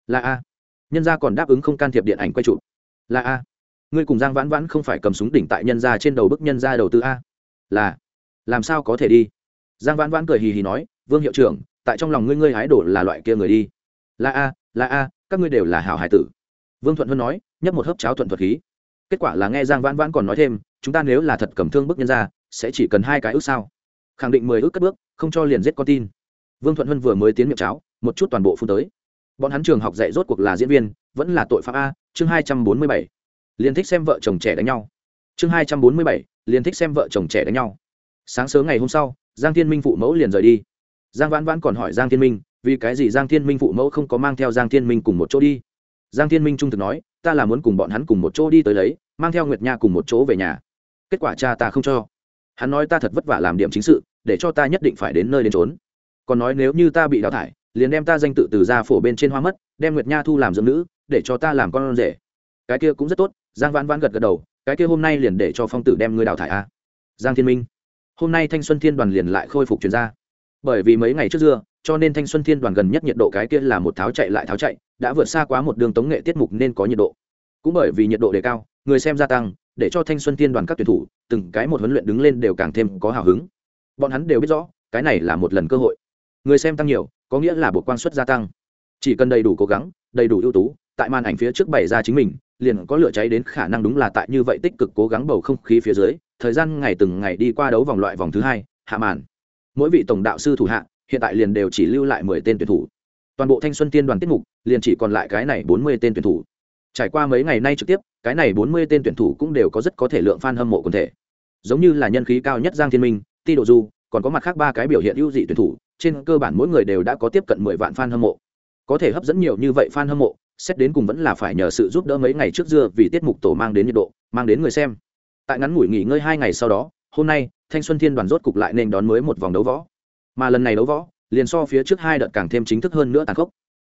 Là a. Nhân gia còn đáp ứng không can thiệp điện ảnh quay chụp. Là a ngươi cùng giang vãn vãn không phải cầm súng đỉnh tại nhân gia trên đầu bức nhân gia đầu tư a? Là, làm sao có thể đi? Giang vãn vãn cười hì hì nói, vương hiệu trưởng, tại trong lòng ngươi ngươi hái đổ là loại kia người đi. Là a là a, các ngươi đều là hảo hải tử. Vương thuận huân nói, nhấp một hớp cháo thuận thuật khí. Kết quả là nghe giang vãn vãn còn nói thêm, chúng ta nếu là thật cầm thương bức nhân ra sẽ chỉ cần hai cái ước sao? Khẳng định mười ước cất bước, không cho liền giết con tin. Vương thuận huân vừa mới tiến miệng cháo, một chút toàn bộ phun tới. Bọn hắn trường học dạy rốt cuộc là diễn viên, vẫn là tội phạm a, chương hai trăm bốn mươi bảy liền thích xem vợ chồng trẻ đánh nhau. Chương hai trăm bốn mươi bảy liền thích xem vợ chồng trẻ đánh nhau. Sáng sớm ngày hôm sau, giang thiên minh phụ mẫu liền rời đi. Giang vãn vãn còn hỏi giang thiên minh, vì cái gì giang thiên minh phụ mẫu không có mang theo giang thiên minh cùng một chỗ đi? Giang thiên minh trung thực nói, ta là muốn cùng bọn hắn cùng một chỗ đi tới lấy, mang theo nguyệt nha cùng một chỗ về nhà. Kết quả cha ta không cho. Hắn nói ta thật vất vả làm điểm chính sự, để cho ta nhất định phải đến nơi đến trốn còn nói nếu như ta bị đào thải, liền đem ta danh tự từ ra phổ bên trên hoa mất, đem nguyệt nha thu làm dưỡng nữ, để cho ta làm con rể. Cái kia cũng rất tốt giang vãn vãn gật gật đầu, cái kia hôm nay liền để cho phong tử đem ngươi đào thải a. Giang thiên minh, hôm nay thanh xuân thiên đoàn liền lại khôi phục chuyển ra bởi vì mấy ngày trước dưa, cho nên thanh xuân thiên đoàn gần nhất nhiệt độ cái kia là một tháo chạy lại tháo chạy, đã vượt xa quá một đường tống nghệ tiết mục nên có nhiệt độ. Cũng bởi vì nhiệt độ đề cao, người xem gia tăng, để cho thanh xuân thiên đoàn các tuyển thủ, từng cái một huấn luyện đứng lên đều càng thêm có hào hứng. Bọn hắn đều biết rõ, cái này là một lần cơ hội. Người xem tăng nhiều, có nghĩa là bộ quan suất gia tăng. Chỉ cần đầy đủ cố gắng, đầy đủ ưu tú, tại màn ảnh phía trước bày ra chính mình liền có lửa cháy đến khả năng đúng là tại như vậy tích cực cố gắng bầu không khí phía dưới, thời gian ngày từng ngày đi qua đấu vòng loại vòng thứ hai, hạ màn. Mỗi vị tổng đạo sư thủ hạ, hiện tại liền đều chỉ lưu lại mười tên tuyển thủ. Toàn bộ thanh xuân tiên đoàn tiết mục, liền chỉ còn lại cái này bốn mươi tên tuyển thủ. Trải qua mấy ngày nay trực tiếp, cái này bốn mươi tên tuyển thủ cũng đều có rất có thể lượng f a n hâm mộ quần thể. Giống như là nhân khí cao nhất giang thiên minh, ti độ du, còn có mặt khác ba cái biểu hiện ưu dị tuyển thủ, trên cơ bản mỗi người đều đã có tiếp cận mười vạn f a n hâm mộ. Có thể hấp dẫn nhiều như vậy f a n hâm mộ xét đến cùng vẫn là phải nhờ sự giúp đỡ mấy ngày trước dưa vì tiết mục tổ mang đến nhiệt độ, mang đến người xem. Tại ngắn ngủi nghỉ ngơi hai ngày sau đó, hôm nay, thanh xuân thiên đoàn rốt cục lại nên đón mới một vòng đấu võ. Mà lần này đấu võ, liền so phía trước hai đợt càng thêm chính thức hơn nữa tàn khốc.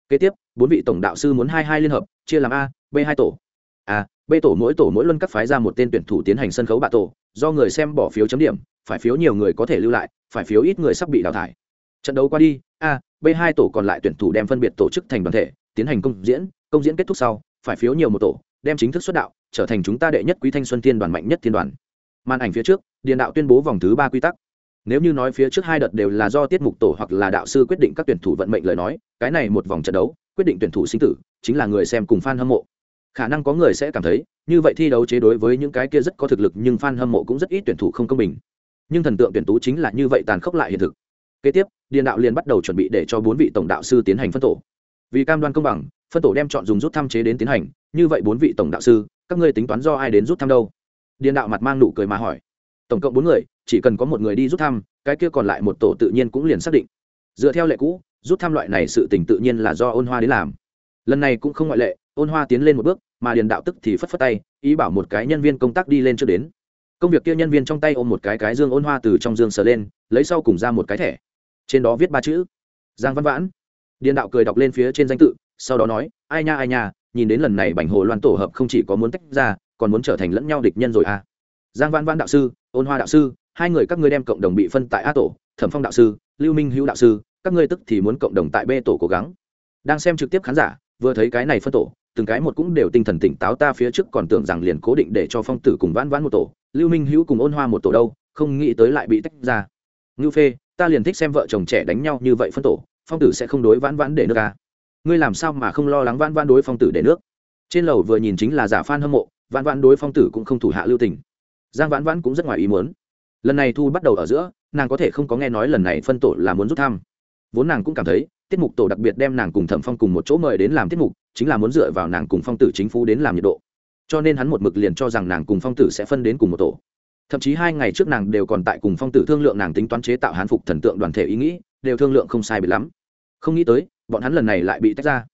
Kế tiếp, bốn vị tổng đạo sư muốn hai hai liên hợp, chia làm a, b hai tổ. A, b tổ mỗi tổ mỗi luân cắt phái ra một tên tuyển thủ tiến hành sân khấu bạ tổ, do người xem bỏ phiếu chấm điểm, phải phiếu nhiều người có thể lưu lại, phải phiếu ít người sắp bị đào thải. Trận đấu qua đi, a, b hai tổ còn lại tuyển thủ đem phân biệt tổ chức thành đoàn thể tiến hành công diễn công diễn kết thúc sau, phải phiếu nhiều một tổ, đem chính thức xuất đạo, trở thành chúng ta đệ nhất quý thanh xuân thiên đoàn mạnh nhất thiên đoàn. Màn ảnh phía trước điện đạo tuyên bố vòng thứ ba quy tắc. Nếu như nói phía trước hai đợt đều là do tiết mục tổ hoặc là đạo sư quyết định các tuyển thủ vận mệnh lời nói, cái này một vòng trận đấu, quyết định tuyển thủ sinh tử, chính là người xem cùng fan hâm mộ. Khả năng có người sẽ cảm thấy, như vậy thi đấu chế đối với những cái kia rất có thực lực nhưng fan hâm mộ cũng rất ít tuyển thủ không công bình. Nhưng thần tượng tuyển tú chính là như vậy tàn khốc lại hiện thực. Kế tiếp điện đạo liền bắt đầu chuẩn bị để cho bốn vị tổng đạo sư tiến hành phân tổ vì cam đoan công bằng, phân tổ đem chọn dùng rút thăm chế đến tiến hành, như vậy bốn vị tổng đạo sư, các ngươi tính toán do ai đến rút thăm đâu? Điện đạo mặt mang nụ cười mà hỏi. Tổng cộng bốn người, chỉ cần có một người đi rút thăm, cái kia còn lại một tổ tự nhiên cũng liền xác định. Dựa theo lệ cũ, rút thăm loại này sự tình tự nhiên là do ôn hoa đến làm. Lần này cũng không ngoại lệ, ôn hoa tiến lên một bước, mà điền đạo tức thì phất phất tay, ý bảo một cái nhân viên công tác đi lên trước đến. Công việc kia nhân viên trong tay ôm một cái cái dương ôn hoa từ trong dương sờ lên, lấy sau cùng ra một cái thẻ. Trên đó viết ba chữ. Giang văn vãn điền đạo cười đọc lên phía trên danh tự, sau đó nói, ai nha ai nha, nhìn đến lần này bành hồ loan tổ hợp không chỉ có muốn tách ra, còn muốn trở thành lẫn nhau địch nhân rồi à. Giang văn vãn đạo sư, ôn hoa đạo sư, hai người các ngươi đem cộng đồng bị phân tại a tổ, thẩm phong đạo sư, lưu minh hữu đạo sư, các ngươi tức thì muốn cộng đồng tại b tổ cố gắng. Đang xem trực tiếp khán giả, vừa thấy cái này phân tổ, từng cái một cũng đều tinh thần tỉnh táo ta phía trước còn tưởng rằng liền cố định để cho phong tử cùng vãn vãn một tổ, lưu minh hữu cùng ôn hoa một tổ đâu, không nghĩ tới lại bị tách ra. Ngưu phê, ta liền thích xem vợ chồng trẻ đánh nhau như vậy phân tổ phong tử sẽ không đối vãn vãn để nước à. ngươi làm sao mà không lo lắng vãn vãn đối phong tử để nước? Trên lầu vừa nhìn chính là giả phan hâm mộ, vãn vãn đối phong tử cũng không thủ hạ lưu tình. Giang vãn vãn cũng rất ngoài ý muốn. Lần này thu bắt đầu ở giữa, nàng có thể không có nghe nói lần này phân tổ là muốn rút thăm. Vốn nàng cũng cảm thấy, tiết mục tổ đặc biệt đem nàng cùng thẩm phong cùng một chỗ mời đến làm tiết mục, chính là muốn dựa vào nàng cùng phong tử chính phủ đến làm nhiệt độ. Cho nên hắn một mực liền cho rằng nàng cùng phong tử sẽ phân đến cùng một tổ. Thậm chí hai ngày trước nàng đều còn tại cùng phong tử thương lượng nàng tính toán chế tạo hán phục thần tượng đoàn thể ý nghĩ, đều thương lượng không sai biệt lắm không nghĩ tới, bọn hắn lần này lại bị tách ra.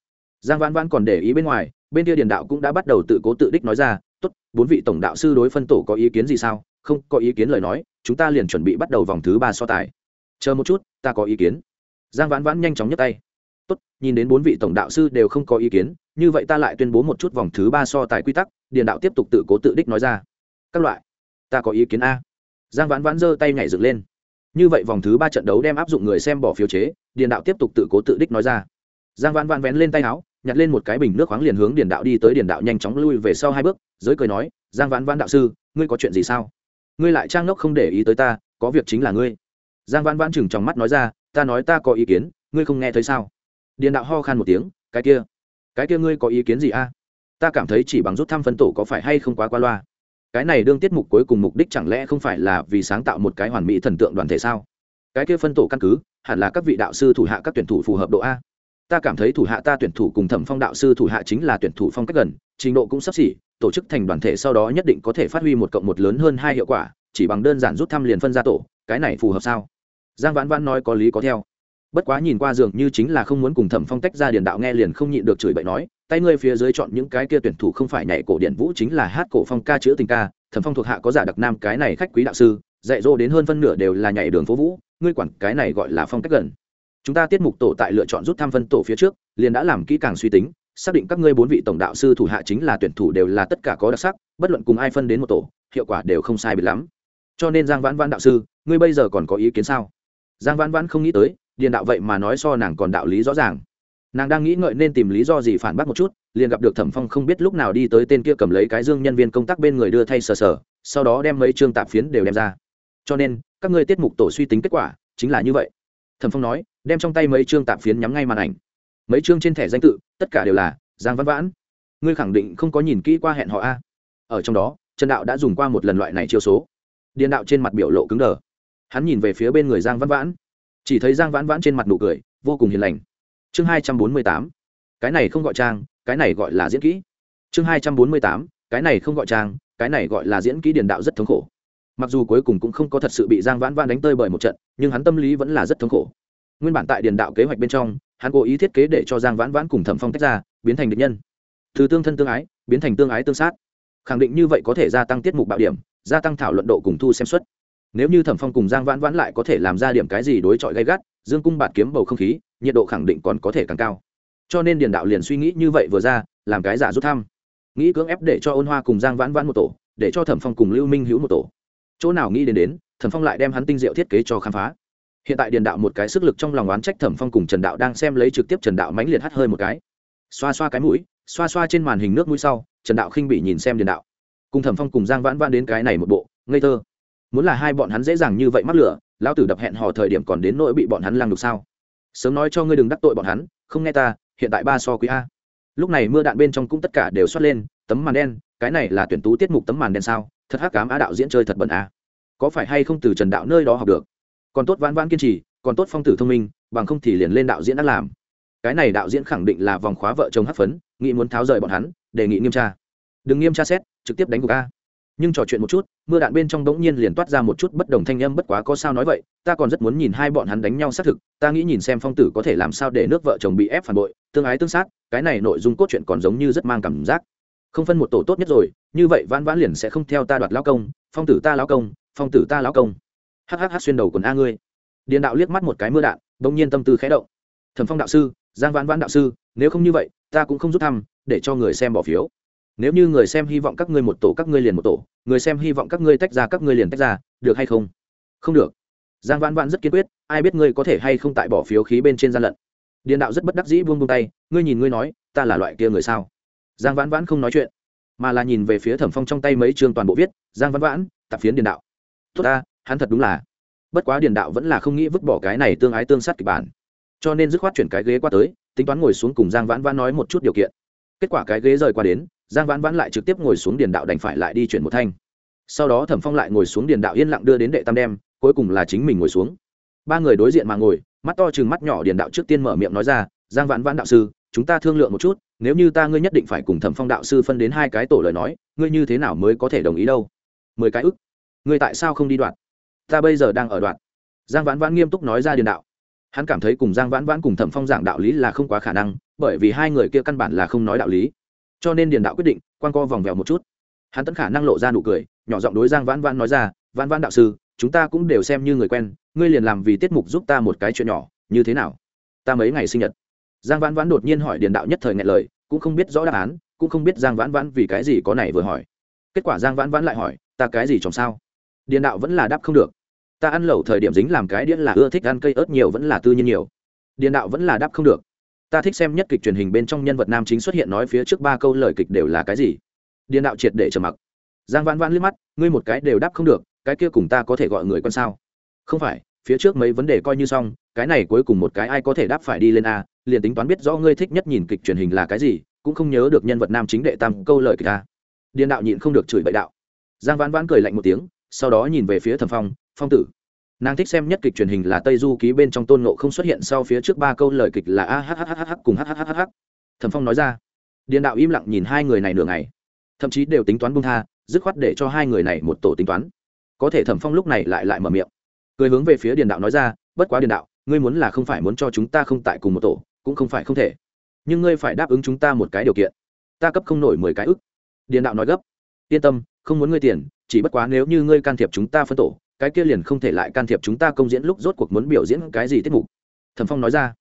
Giang vãn vãn còn để ý bên ngoài, bên kia điền đạo cũng đã bắt đầu tự cố tự đích nói ra, tốt, bốn vị tổng đạo sư đối phân tổ có ý kiến gì sao? Không có ý kiến lời nói, chúng ta liền chuẩn bị bắt đầu vòng thứ ba so tài. Chờ một chút, ta có ý kiến. Giang vãn vãn nhanh chóng nhấc tay. Tốt, nhìn đến bốn vị tổng đạo sư đều không có ý kiến, như vậy ta lại tuyên bố một chút vòng thứ ba so tài quy tắc. Điền đạo tiếp tục tự cố tự đích nói ra. Các loại, ta có ý kiến a. Giang vãn vãn giơ tay nhảy dựng lên như vậy vòng thứ ba trận đấu đem áp dụng người xem bỏ phiếu chế, điền đạo tiếp tục tự cố tự đích nói ra. Giang vãn vãn vén lên tay áo, nhặt lên một cái bình nước khoáng liền hướng điền đạo đi tới, điền đạo nhanh chóng lui về sau hai bước, giới cười nói, giang vãn vãn đạo sư, ngươi có chuyện gì sao? Ngươi lại trang ngốc không để ý tới ta, có việc chính là ngươi. Giang vãn vãn chừng trong mắt nói ra, ta nói ta có ý kiến, ngươi không nghe thấy sao? Điền đạo ho khan một tiếng, cái kia cái kia ngươi có ý kiến gì a? Ta cảm thấy chỉ bằng rút thăm phân tổ có phải hay không quá qua loa? Cái này đương tiết mục cuối cùng mục đích chẳng lẽ không phải là vì sáng tạo một cái hoàn mỹ thần tượng đoàn thể sao? Cái kia phân tổ căn cứ, hẳn là các vị đạo sư thủ hạ các tuyển thủ phù hợp độ a. Ta cảm thấy thủ hạ ta tuyển thủ cùng thẩm phong đạo sư thủ hạ chính là tuyển thủ phong cách gần, trình độ cũng sắp xỉ, tổ chức thành đoàn thể sau đó nhất định có thể phát huy một cộng một lớn hơn hai hiệu quả, chỉ bằng đơn giản rút thăm liền phân ra tổ, cái này phù hợp sao? Giang vãn vãn nói có lý có theo bất quá nhìn qua dường như chính là không muốn cùng thẩm phong tách ra điền đạo nghe liền không nhịn được chửi bậy nói, tay ngươi phía dưới chọn những cái kia tuyển thủ không phải nhảy cổ điện vũ chính là hát cổ phong ca chữ tình ca, thẩm phong thuộc hạ có giả đặc nam cái này khách quý đạo sư, dạy dỗ đến hơn phân nửa đều là nhảy đường phố vũ, ngươi quản cái này gọi là phong cách gần. Chúng ta tiết mục tổ tại lựa chọn rút tham phân tổ phía trước, liền đã làm kỹ càng suy tính, xác định các ngươi bốn vị tổng đạo sư thủ hạ chính là tuyển thủ đều là tất cả có đặc sắc, bất luận cùng ai phân đến một tổ, hiệu quả đều không sai biệt lắm. Cho nên giang vãn vãn đạo sư, ngươi bây giờ còn có ý kiến sao? Giang vãn vãn không nghĩ tới điền đạo vậy mà nói so nàng còn đạo lý rõ ràng. Nàng đang nghĩ ngợi nên tìm lý do gì phản bác một chút, liền gặp được thẩm phong không biết lúc nào đi tới tên kia cầm lấy cái dương nhân viên công tác bên người đưa thay sờ sờ, sau đó đem mấy chương tạp phiến đều đem ra. Cho nên, các ngươi tiết mục tổ suy tính kết quả chính là như vậy. Thẩm phong nói, đem trong tay mấy chương tạp phiến nhắm ngay màn ảnh. Mấy chương trên thẻ danh tự, tất cả đều là giang văn vãn. Ngươi khẳng định không có nhìn kỹ qua hẹn họ a? Ở trong đó, trần đạo đã dùng qua một lần loại này chiêu số. Điền đạo trên mặt biểu lộ cứng đờ. Hắn nhìn về phía bên người giang văn vãn chỉ thấy giang vãn vãn trên mặt nụ cười, vô cùng hiền lành. Chương hai trăm bốn mươi tám. Cái này không gọi trang, cái này gọi là diễn kỹ. Chương hai trăm bốn mươi tám. Cái này không gọi trang, cái này gọi là diễn kỹ điền đạo rất thống khổ. Mặc dù cuối cùng cũng không có thật sự bị giang vãn vãn đánh tơi bởi một trận, nhưng hắn tâm lý vẫn là rất thống khổ. Nguyên bản tại điền đạo kế hoạch bên trong, hắn cố ý thiết kế để cho giang vãn vãn cùng thẩm phong tách ra, biến thành địch nhân. Từ tương thân tương ái, biến thành tương ái tương sát. Khẳng định như vậy có thể gia tăng tiết mục bạo điểm, gia tăng thảo luận độ cùng thu xem suất nếu như thẩm phong cùng giang vãn vãn lại có thể làm ra điểm cái gì đối chọi gay gắt, dương cung bạt kiếm bầu không khí, nhiệt độ khẳng định còn có thể càng cao. Cho nên điền đạo liền suy nghĩ như vậy vừa ra, làm cái giả rút thăm. Nghĩ cưỡng ép để cho ôn hoa cùng giang vãn vãn một tổ, để cho thẩm phong cùng lưu minh hữu một tổ. Chỗ nào nghĩ đến đến, thẩm phong lại đem hắn tinh diệu thiết kế cho khám phá. Hiện tại điền đạo một cái sức lực trong lòng oán trách thẩm phong cùng trần đạo đang xem lấy trực tiếp trần đạo mãnh liệt hắt hơi một cái. Xoa xoa cái mũi, xoa xoa trên màn hình nước mũi sau, trần đạo khinh bị nhìn xem điền đạo. Cùng thẩm phong cùng giang vãn vãn đến cái này một bộ, ngây thơ muốn là hai bọn hắn dễ dàng như vậy mắc lửa, lão tử đập hẹn hò thời điểm còn đến nỗi bị bọn hắn lăng đục sao? Sớm nói cho ngươi đừng đắc tội bọn hắn, không nghe ta, hiện tại ba so quý a. Lúc này mưa đạn bên trong cũng tất cả đều xoát lên, tấm màn đen, cái này là tuyển tú tiết mục tấm màn đen sao? Thật hắc cám á đạo diễn chơi thật bẩn a. Có phải hay không từ trần đạo nơi đó học được? Còn tốt vãn vãn kiên trì, còn tốt phong tử thông minh, bằng không thì liền lên đạo diễn đã làm. Cái này đạo diễn khẳng định là vòng khóa vợ chồng hấp phấn, nghĩ muốn tháo rời bọn hắn, đề nghị nghiêm tra. Đừng nghiêm tra xét, trực tiếp đánh gục a nhưng trò chuyện một chút, mưa đạn bên trong đống nhiên liền toát ra một chút bất đồng thanh âm, bất quá có sao nói vậy, ta còn rất muốn nhìn hai bọn hắn đánh nhau xác thực, ta nghĩ nhìn xem phong tử có thể làm sao để nước vợ chồng bị ép phản bội, tương ái tương sát, cái này nội dung cốt truyện còn giống như rất mang cảm giác. Không phân một tổ tốt nhất rồi, như vậy vãn vãn liền sẽ không theo ta đoạt lao công, phong tử ta lao công, phong tử ta lao công. Hhh xuyên đầu quần a ngươi. Điện đạo liếc mắt một cái mưa đạn đống nhiên tâm tư khé động. Thẩm phong đạo sư, giang vãn vãn đạo sư, nếu không như vậy, ta cũng không rút thăm, để cho người xem bỏ phiếu nếu như người xem hy vọng các ngươi một tổ các ngươi liền một tổ, người xem hy vọng các ngươi tách ra, các ngươi liền tách ra, được hay không? Không được. Giang vãn vãn rất kiên quyết, ai biết ngươi có thể hay không tại bỏ phiếu khí bên trên gian lận. Điền đạo rất bất đắc dĩ buông buông tay, ngươi nhìn ngươi nói, ta là loại kia người sao? Giang vãn vãn không nói chuyện, mà là nhìn về phía thẩm phong trong tay mấy chương toàn bộ viết, giang vãn vãn tạp phiến điền đạo. Tốt ta, hắn thật đúng là. Bất quá điền đạo vẫn là không nghĩ vứt bỏ cái này tương ái tương sát kịch bản. Cho nên dứt khoát chuyển cái ghế qua tới, tính toán ngồi xuống cùng giang vãn vãn nói một chút điều kiện. Kết quả cái ghế rời qua đến giang vãn vãn lại trực tiếp ngồi xuống điền đạo đành phải lại đi chuyển một thanh. Sau đó thẩm phong lại ngồi xuống điền đạo yên lặng đưa đến đệ tam đem, cuối cùng là chính mình ngồi xuống. Ba người đối diện mà ngồi, mắt to chừng mắt nhỏ điền đạo trước tiên mở miệng nói ra, giang vãn vãn đạo sư, chúng ta thương lượng một chút, nếu như ta ngươi nhất định phải cùng thẩm phong đạo sư phân đến hai cái tổ lời nói, ngươi như thế nào mới có thể đồng ý đâu? Mười cái ức. Ngươi tại sao không đi đoạn ta bây giờ đang ở đoạn giang vãn vãn nghiêm túc nói ra điền đạo. Hắn cảm thấy cùng giang vãn vãn cùng thẩm phong giảng đạo lý là không quá khả năng, bởi vì hai người kia căn bản là không nói đạo lý cho nên điền đạo quyết định quan co vòng vèo một chút. Hắn tẫn khả năng lộ ra nụ cười, nhỏ giọng đối giang vãn vãn nói ra, vãn vãn đạo sư, chúng ta cũng đều xem như người quen, ngươi liền làm vì tiết mục giúp ta một cái chuyện nhỏ, như thế nào? Ta mấy ngày sinh nhật. Giang vãn vãn đột nhiên hỏi điền đạo nhất thời ngại lời, cũng không biết rõ đáp án, cũng không biết giang vãn vãn vì cái gì có này vừa hỏi. Kết quả giang vãn vãn lại hỏi, ta cái gì chồng sao? Điền đạo vẫn là đáp không được. Ta ăn lẩu thời điểm dính làm cái đĩa là ưa thích ăn cây ớt nhiều vẫn là tư nhiên nhiều. Điền đạo vẫn là đáp không được ta thích xem nhất kịch truyền hình bên trong nhân vật nam chính xuất hiện nói phía trước ba câu lời kịch đều là cái gì? Điền đạo triệt để trầm mặc. Giang vãn vãn liếc mắt, ngươi một cái đều đáp không được, cái kia cùng ta có thể gọi người con sao? Không phải, phía trước mấy vấn đề coi như xong, cái này cuối cùng một cái ai có thể đáp phải đi lên a, liền tính toán biết rõ ngươi thích nhất nhìn kịch truyền hình là cái gì, cũng không nhớ được nhân vật nam chính đệ tam câu lời kịch a. Điền đạo nhịn không được chửi bậy đạo. Giang vãn vãn cười lạnh một tiếng, sau đó nhìn về phía thẩm phong phong tử nàng thích xem nhất kịch truyền hình là tây du ký bên trong tôn nộ không xuất hiện sau phía trước ba câu lời kịch là a h h h cùng h h h h thẩm phong nói ra. Điện đạo im lặng nhìn hai người này nửa ngày. Thậm chí đều tính toán bung tha, dứt khoát để cho hai người này một tổ tính toán. Có thể thẩm phong lúc này lại lại mở miệng. Cười hướng về phía điện đạo nói ra, bất quá điện đạo, ngươi muốn là không phải muốn cho chúng ta không tại cùng một tổ, cũng không phải không thể. Nhưng ngươi phải đáp ứng chúng ta một cái điều kiện. Ta cấp không nổi mười cái ức. Điện đạo nói gấp, yên tâm, không muốn ngươi tiền, chỉ bất quá nếu như ngươi can thiệp chúng ta phân tổ cái kia liền không thể lại can thiệp chúng ta công diễn lúc rốt cuộc muốn biểu diễn cái gì tiết mục. Thẩm phong nói ra.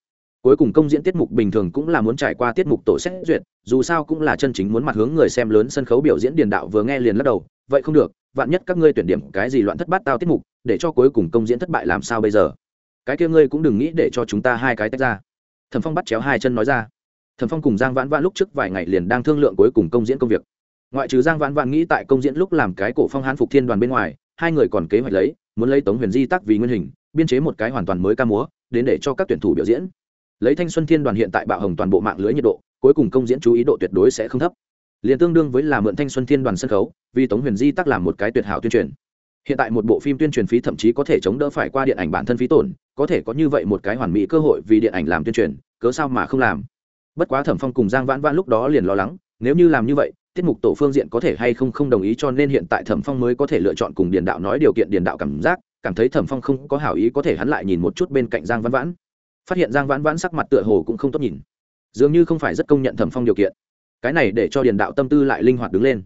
Cuối cùng công diễn tiết mục bình thường cũng là muốn trải qua tiết mục tổ xét duyệt, dù sao cũng là chân chính muốn mặt hướng người xem lớn sân khấu biểu diễn điền đạo vừa nghe liền lắc đầu, vậy không được, vạn nhất các ngươi tuyển điểm cái gì loạn thất bát tao tiết mục, để cho cuối cùng công diễn thất bại làm sao bây giờ? Cái kia ngươi cũng đừng nghĩ để cho chúng ta hai cái tách ra. Thẩm phong bắt chéo hai chân nói ra. Thẩm phong cùng giang vãn vãn lúc trước vài ngày liền đang thương lượng cuối cùng công diễn công việc. Ngoại trừ giang vãn vãn nghĩ tại công diễn lúc làm cái cổ phong hán phục thiên đoàn bên ngoài hai người còn kế hoạch lấy, muốn lấy tống huyền di tác vì nguyên hình, biên chế một cái hoàn toàn mới ca múa, đến để cho các tuyển thủ biểu diễn. Lấy thanh xuân thiên đoàn hiện tại bạo hồng toàn bộ mạng lưới nhiệt độ, cuối cùng công diễn chú ý độ tuyệt đối sẽ không thấp. Liền tương đương với là mượn thanh xuân thiên đoàn sân khấu, vì tống huyền di tác làm một cái tuyệt hảo tuyên truyền. Hiện tại một bộ phim tuyên truyền phí thậm chí có thể chống đỡ phải qua điện ảnh bản thân phí tổn, có thể có như vậy một cái hoàn mỹ cơ hội vì điện ảnh làm tuyên truyền, cớ sao mà không làm? Bất quá thẩm phong cùng giang vãn vãn lúc đó liền lo lắng, nếu như làm như vậy tiết mục tổ phương diện có thể hay không không đồng ý cho nên hiện tại thẩm phong mới có thể lựa chọn cùng điền đạo nói điều kiện điền đạo cảm giác, cảm thấy thẩm phong không có hảo ý có thể hắn lại nhìn một chút bên cạnh giang vãn vãn. Phát hiện giang vãn vãn sắc mặt tựa hồ cũng không tốt nhìn. Dường như không phải rất công nhận thẩm phong điều kiện. Cái này để cho điền đạo tâm tư lại linh hoạt đứng lên.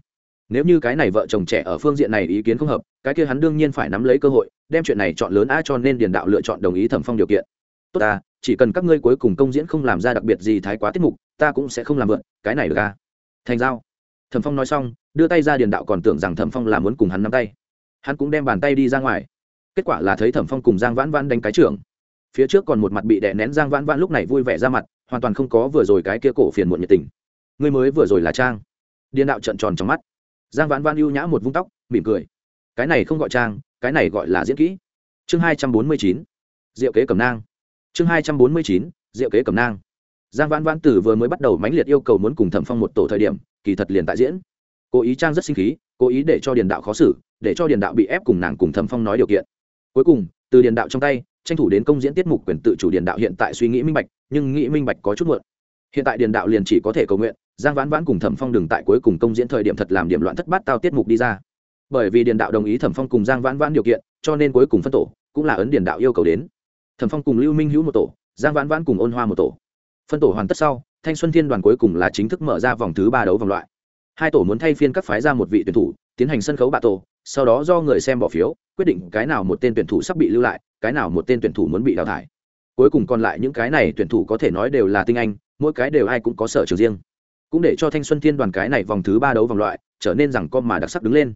Nếu như cái này vợ chồng trẻ ở phương diện này ý kiến không hợp, cái kia hắn đương nhiên phải nắm lấy cơ hội, đem chuyện này chọn lớn a cho nên điền đạo lựa chọn đồng ý thẩm phong điều kiện. Tốt ta, chỉ cần các ngươi cuối cùng công diễn không làm ra đặc biệt gì thái quá tiết mục, ta cũng sẽ không làm vượn cái này được a thành giao thẩm phong nói xong, đưa tay ra điền đạo còn tưởng rằng thẩm phong là muốn cùng hắn nắm tay. Hắn cũng đem bàn tay đi ra ngoài. Kết quả là thấy thẩm phong cùng giang vãn vãn đánh cái trưởng. Phía trước còn một mặt bị đè nén, giang vãn vãn lúc này vui vẻ ra mặt, hoàn toàn không có vừa rồi cái kia cổ phiền muộn nhiệt tình. Ngươi mới vừa rồi là trang. Điền đạo trận tròn trong mắt. Giang vãn vãn ưu nhã một vung tóc, mỉm cười. Cái này không gọi trang, cái này gọi là diễn kỹ. Chương hai trăm bốn mươi chín, diệu kế cầm nang. Chương hai trăm bốn mươi chín, diệu kế cầm nang. Giang vãn vãn tử vừa mới bắt đầu mãnh liệt yêu cầu muốn cùng thẩm phong một tổ thời điểm kỳ thật liền tại diễn. Cố ý trang rất sinh khí, cố ý để cho điền đạo khó xử, để cho điền đạo bị ép cùng nàng cùng thẩm phong nói điều kiện. Cuối cùng, từ điền đạo trong tay, tranh thủ đến công diễn tiết mục quyền tự chủ điền đạo hiện tại suy nghĩ minh bạch, nhưng nghĩ minh bạch có chút muộn. Hiện tại điền đạo liền chỉ có thể cầu nguyện, giang vãn vãn cùng thẩm phong đừng tại cuối cùng công diễn thời điểm thật làm điểm loạn thất bát tao tiết mục đi ra. Bởi vì điền đạo đồng ý thẩm phong cùng giang vãn vãn điều kiện, cho nên cuối cùng phân tổ cũng là ấn điền đạo yêu cầu đến. Thẩm phong cùng lưu minh hữu một tổ, giang vãn vãn cùng ôn hoa một tổ. Phân tổ hoàn tất sau thanh xuân thiên đoàn cuối cùng là chính thức mở ra vòng thứ ba đấu vòng loại. Hai tổ muốn thay phiên các phái ra một vị tuyển thủ, tiến hành sân khấu bạ tổ, sau đó do người xem bỏ phiếu, quyết định cái nào một tên tuyển thủ sắp bị lưu lại, cái nào một tên tuyển thủ muốn bị đào thải. Cuối cùng còn lại những cái này tuyển thủ có thể nói đều là tinh anh, mỗi cái đều ai cũng có sở trường riêng. Cũng để cho thanh xuân thiên đoàn cái này vòng thứ ba đấu vòng loại trở nên rằng con mà đặc sắc đứng lên.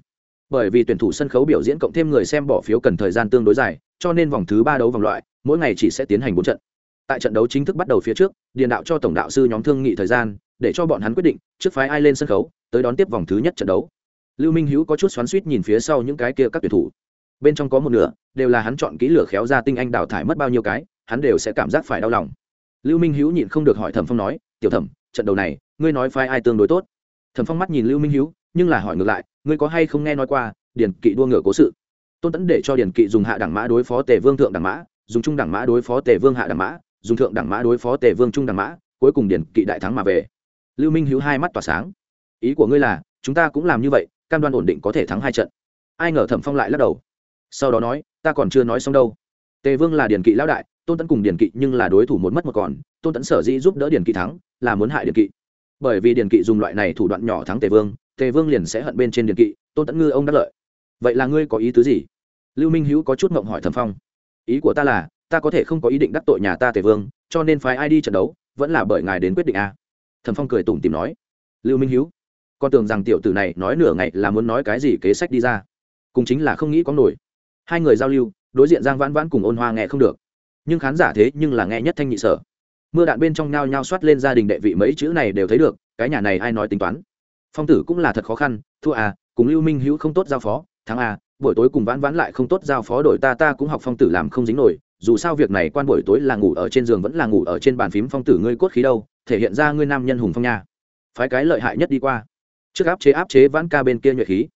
Bởi vì tuyển thủ sân khấu biểu diễn cộng thêm người xem bỏ phiếu cần thời gian tương đối dài, cho nên vòng thứ ba đấu vòng loại mỗi ngày chỉ sẽ tiến hành bốn trận tại trận đấu chính thức bắt đầu phía trước, điền đạo cho tổng đạo sư nhóm thương nghị thời gian, để cho bọn hắn quyết định trước phái ai lên sân khấu, tới đón tiếp vòng thứ nhất trận đấu. Lưu minh hữu có chút xoắn suýt nhìn phía sau những cái kia các tuyển thủ. Bên trong có một nửa, đều là hắn chọn kỹ lửa khéo ra tinh anh đào thải mất bao nhiêu cái, hắn đều sẽ cảm giác phải đau lòng. Lưu minh hữu nhịn không được hỏi thẩm phong nói, tiểu thẩm, trận đầu này, ngươi nói phái ai tương đối tốt? Thẩm phong mắt nhìn lưu minh hữu, nhưng là hỏi ngược lại, ngươi có hay không nghe nói qua, điền kỵ đua ngựa cố sự? Tôn tẫn để cho điền kỵ dùng hạ đẳng mã đối phó tề vương thượng đẳng mã, dùng trung đẳng mã đối phó tề vương hạ đẳng mã dùng thượng đẳng mã đối phó tề vương trung đẳng mã, cuối cùng điền kỵ đại thắng mà về. Lưu minh hữu hai mắt tỏa sáng. Ý của ngươi là, chúng ta cũng làm như vậy, cam đoan ổn định có thể thắng hai trận. Ai ngờ thẩm phong lại lắc đầu. Sau đó nói, ta còn chưa nói xong đâu. Tề vương là điền kỵ lão đại, tôn tẫn cùng điền kỵ nhưng là đối thủ một mất một còn, tôn tẫn sở dĩ giúp đỡ điền kỵ thắng, là muốn hại điền kỵ. Bởi vì điền kỵ dùng loại này thủ đoạn nhỏ thắng tề vương tề vương liền sẽ hận bên trên điền kỵ, tôn tẫn ngư ông đắc lợi. Vậy là ngươi có ý tứ gì? Lưu minh hữu có chút mộng hỏi thẩm phong. Ý của ta là ta có thể không có ý định đắc tội nhà ta tề vương cho nên phái ai đi trận đấu vẫn là bởi ngài đến quyết định a. Thẩm phong cười tủm tìm nói. Lưu minh hiếu, con tưởng rằng tiểu tử này nói nửa ngày là muốn nói cái gì kế sách đi ra. Cùng chính là không nghĩ có nổi. Hai người giao lưu đối diện giang vãn vãn cùng ôn hoa nghe không được. Nhưng khán giả thế nhưng là nghe nhất thanh nhị sở. Mưa đạn bên trong nhao nhao soát lên gia đình đệ vị mấy chữ này đều thấy được cái nhà này ai nói tính toán. Phong tử cũng là thật khó khăn thua à cùng lưu minh hữu không tốt giao phó thắng à buổi tối cùng vãn vãn lại không tốt giao phó đổi ta ta cũng học phong tử làm không dính nổi dù sao việc này quan buổi tối là ngủ ở trên giường vẫn là ngủ ở trên bàn phím phong tử ngươi cốt khí đâu, thể hiện ra ngươi nam nhân hùng phong nha. Phái cái lợi hại nhất đi qua. Trước áp chế áp chế vãn ca bên kia nhuệ khí.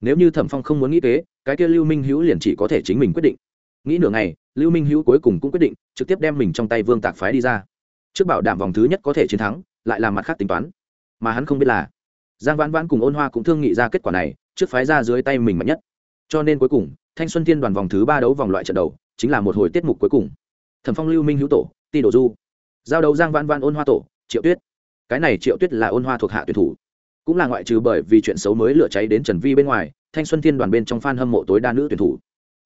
Nếu như thẩm phong không muốn nghĩ kế, cái kia lưu minh hữu liền chỉ có thể chính mình quyết định. Nghĩ nửa ngày, lưu minh hữu cuối cùng cũng quyết định, trực tiếp đem mình trong tay vương tạc phái đi ra. Trước bảo đảm vòng thứ nhất có thể chiến thắng, lại làm mặt khác tính toán. Mà hắn không biết là, giang vãn vãn cùng ôn hoa cũng thương nghị ra kết quả này, trước phái ra dưới tay mình mạnh nhất. Cho nên cuối cùng, thanh xuân thiên đoàn vòng thứ ba đấu vòng loại trận đầu chính là một hồi tiết mục cuối cùng. Thẩm phong, lưu minh hữu tổ, ti đồ du. Giao đấu giang Văn Văn ôn hoa tổ, triệu tuyết. Cái này triệu tuyết là ôn hoa thuộc hạ tuyển thủ. Cũng là ngoại trừ bởi vì chuyện xấu mới lửa cháy đến trần vi bên ngoài, thanh xuân thiên đoàn bên trong f a n hâm mộ tối đa nữ tuyển thủ.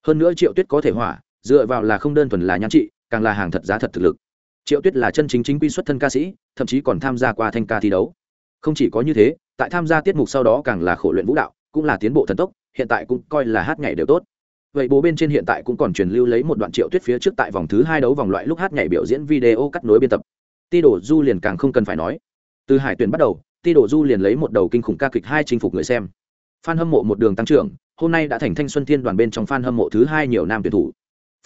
Hơn nữa triệu tuyết có thể hỏa, dựa vào là không đơn thuần là nhan trị, càng là hàng thật giá thật thực lực. Triệu tuyết là chân chính chính quy xuất thân ca sĩ, thậm chí còn tham gia qua thanh ca thi đấu. Không chỉ có như thế, tại tham gia tiết mục sau đó càng là khổ luyện vũ đạo, cũng là tiến bộ thần tốc, hiện tại cũng coi là hát nhảy đều tốt vậy bố bên trên hiện tại cũng còn truyền lưu lấy một đoạn triệu tuyết phía trước tại vòng thứ hai đấu vòng loại lúc hát nhảy biểu diễn video cắt nối biên tập. Ti đổ du liền càng không cần phải nói. Từ hải tuyển bắt đầu, ti đổ du liền lấy một đầu kinh khủng ca kịch hai chinh phục người xem. F hâm mộ một đường tăng trưởng, hôm nay đã thành thanh xuân thiên đoàn bên trong f hâm mộ thứ hai nhiều nam tuyển thủ.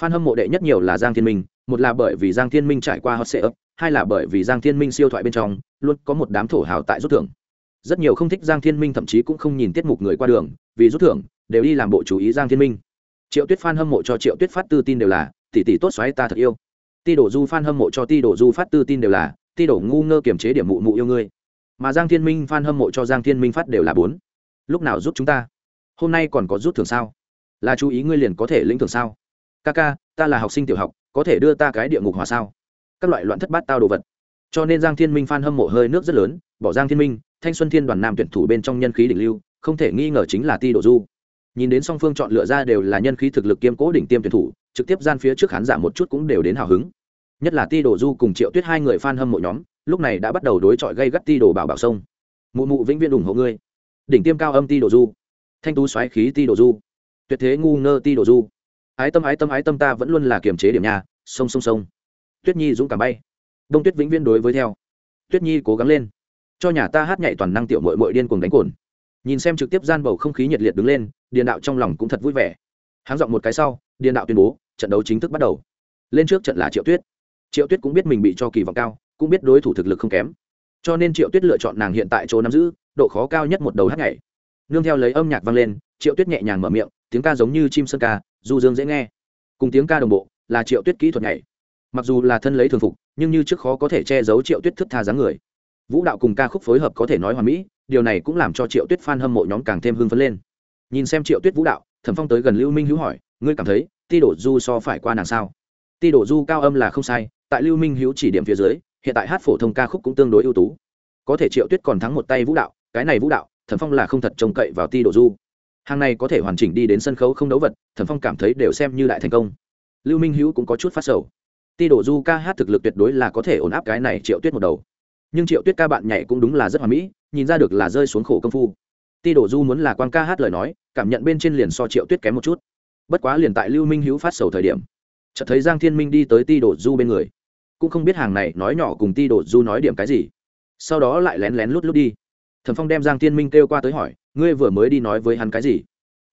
F hâm mộ đệ nhất nhiều là giang thiên minh, một là bởi vì giang thiên minh trải qua hot sệ ấp hai là bởi vì giang thiên minh siêu thoại bên trong, luôn có một đám thổ hào tại rút thưởng. Rất nhiều không thích giang thiên minh thậm chí cũng không nhìn tiết mục người qua đường, vì rút thưởng, đều đi làm bộ chú ý giang thiên minh triệu tuyết f hâm mộ cho triệu tuyết phát tư tin đều là, tỷ tỷ tốt xoáy ta thật yêu. Ti đổ du f hâm mộ cho ti đổ du phát tư tin đều là, ti đổ ngu ngơ kiềm chế điểm mụ mụ yêu ngươi. Mà giang thiên minh f a n hâm mộ cho giang thiên minh phát đều là bốn. Lúc nào giúp chúng ta? Hôm nay còn có rút thường sao? Là chú ý ngươi liền có thể lĩnh thường sao? Ca ca, ta là học sinh tiểu học, có thể đưa ta cái địa ngục hòa sao? Các loại loạn thất bát tao đồ vật. Cho nên giang thiên minh f a n hâm mộ hơi nước rất lớn, bỏ giang thiên minh, thanh xuân thiên đoàn nam tuyển thủ bên trong nhân khí đỉnh lưu, không thể nghi ngờ chính là ti Đổ du nhìn đến song phương chọn lựa ra đều là nhân khí thực lực kiêm cố đỉnh tiêm tuyển thủ, trực tiếp gian phía trước khán giả một chút cũng đều đến hào hứng. Nhất là ti đồ du cùng triệu tuyết hai người f a n hâm mộ nhóm, lúc này đã bắt đầu đối chọi gây gắt ti đồ bảo bảo sông. Mụ mụ vĩnh viễn ủng hộ ngươi. Đỉnh tiêm cao âm ti đồ du. Thanh tú xoáy khí ti đồ du. Tuyệt thế ngu ngơ ti đồ du. Ái tâm ái tâm ái tâm ta vẫn luôn là kiềm chế điểm nhà sông sông sông. Tuyết nhi dũng cảm bay. Đông tuyết vĩnh viễn đối với theo. Tuyết nhi cố gắng lên. Cho nhà ta hát nhảy toàn năng tiểu mội mội điên cuồng đánh cồn. Nhìn xem trực tiếp gian bầu không khí nhiệt liệt đứng lên điền đạo trong lòng cũng thật vui vẻ. Háng dọn một cái sau, điền đạo tuyên bố, trận đấu chính thức bắt đầu. Lên trước trận là triệu tuyết. Triệu tuyết cũng biết mình bị cho kỳ vọng cao, cũng biết đối thủ thực lực không kém. Cho nên triệu tuyết lựa chọn nàng hiện tại chỗ nắm giữ, độ khó cao nhất một đầu hát nhảy. Nương theo lấy âm nhạc vang lên, triệu tuyết nhẹ nhàng mở miệng, tiếng ca giống như chim sơn ca, du dương dễ nghe. Cùng tiếng ca đồng bộ, là triệu tuyết kỹ thuật nhảy. Mặc dù là thân lấy thường phục, nhưng như trước khó có thể che giấu triệu tuyết thức tha dáng người. Vũ đạo cùng ca khúc phối hợp có thể nói hoàn mỹ, điều này cũng làm cho triệu tuyết f a n hâm mộ nhóm càng thêm hưng phấn lên nhìn xem triệu tuyết vũ đạo, thẩm phong tới gần lưu minh hữu hỏi, ngươi cảm thấy, ti đổ du so phải qua nàng sao? Ti đổ du cao âm là không sai, tại lưu minh hữu chỉ điểm phía dưới, hiện tại hát phổ thông ca khúc cũng tương đối ưu tú. Có thể triệu tuyết còn thắng một tay vũ đạo, cái này vũ đạo, thẩm phong là không thật trông cậy vào ti đổ du. Hàng này có thể hoàn chỉnh đi đến sân khấu không đấu vật, thẩm phong cảm thấy đều xem như lại thành công. Lưu minh hữu cũng có chút phát sầu. Ti đổ du ca hát thực lực tuyệt đối là có thể ổn áp cái này triệu tuyết một đầu. Nhưng triệu tuyết ca bạn nhảy cũng đúng là rất hoà mỹ, nhìn ra được là rơi xuống khổ công phu ti đổ du muốn là quan ca hát lời nói, cảm nhận bên trên liền so triệu tuyết kém một chút. Bất quá liền tại lưu minh hữu phát sầu thời điểm, chợt thấy giang thiên minh đi tới ti đổ du bên người. Cũng không biết hàng này nói nhỏ cùng ti đổ du nói điểm cái gì. Sau đó lại lén lén lút lút đi. Thần phong đem giang thiên minh kêu qua tới hỏi, ngươi vừa mới đi nói với hắn cái gì?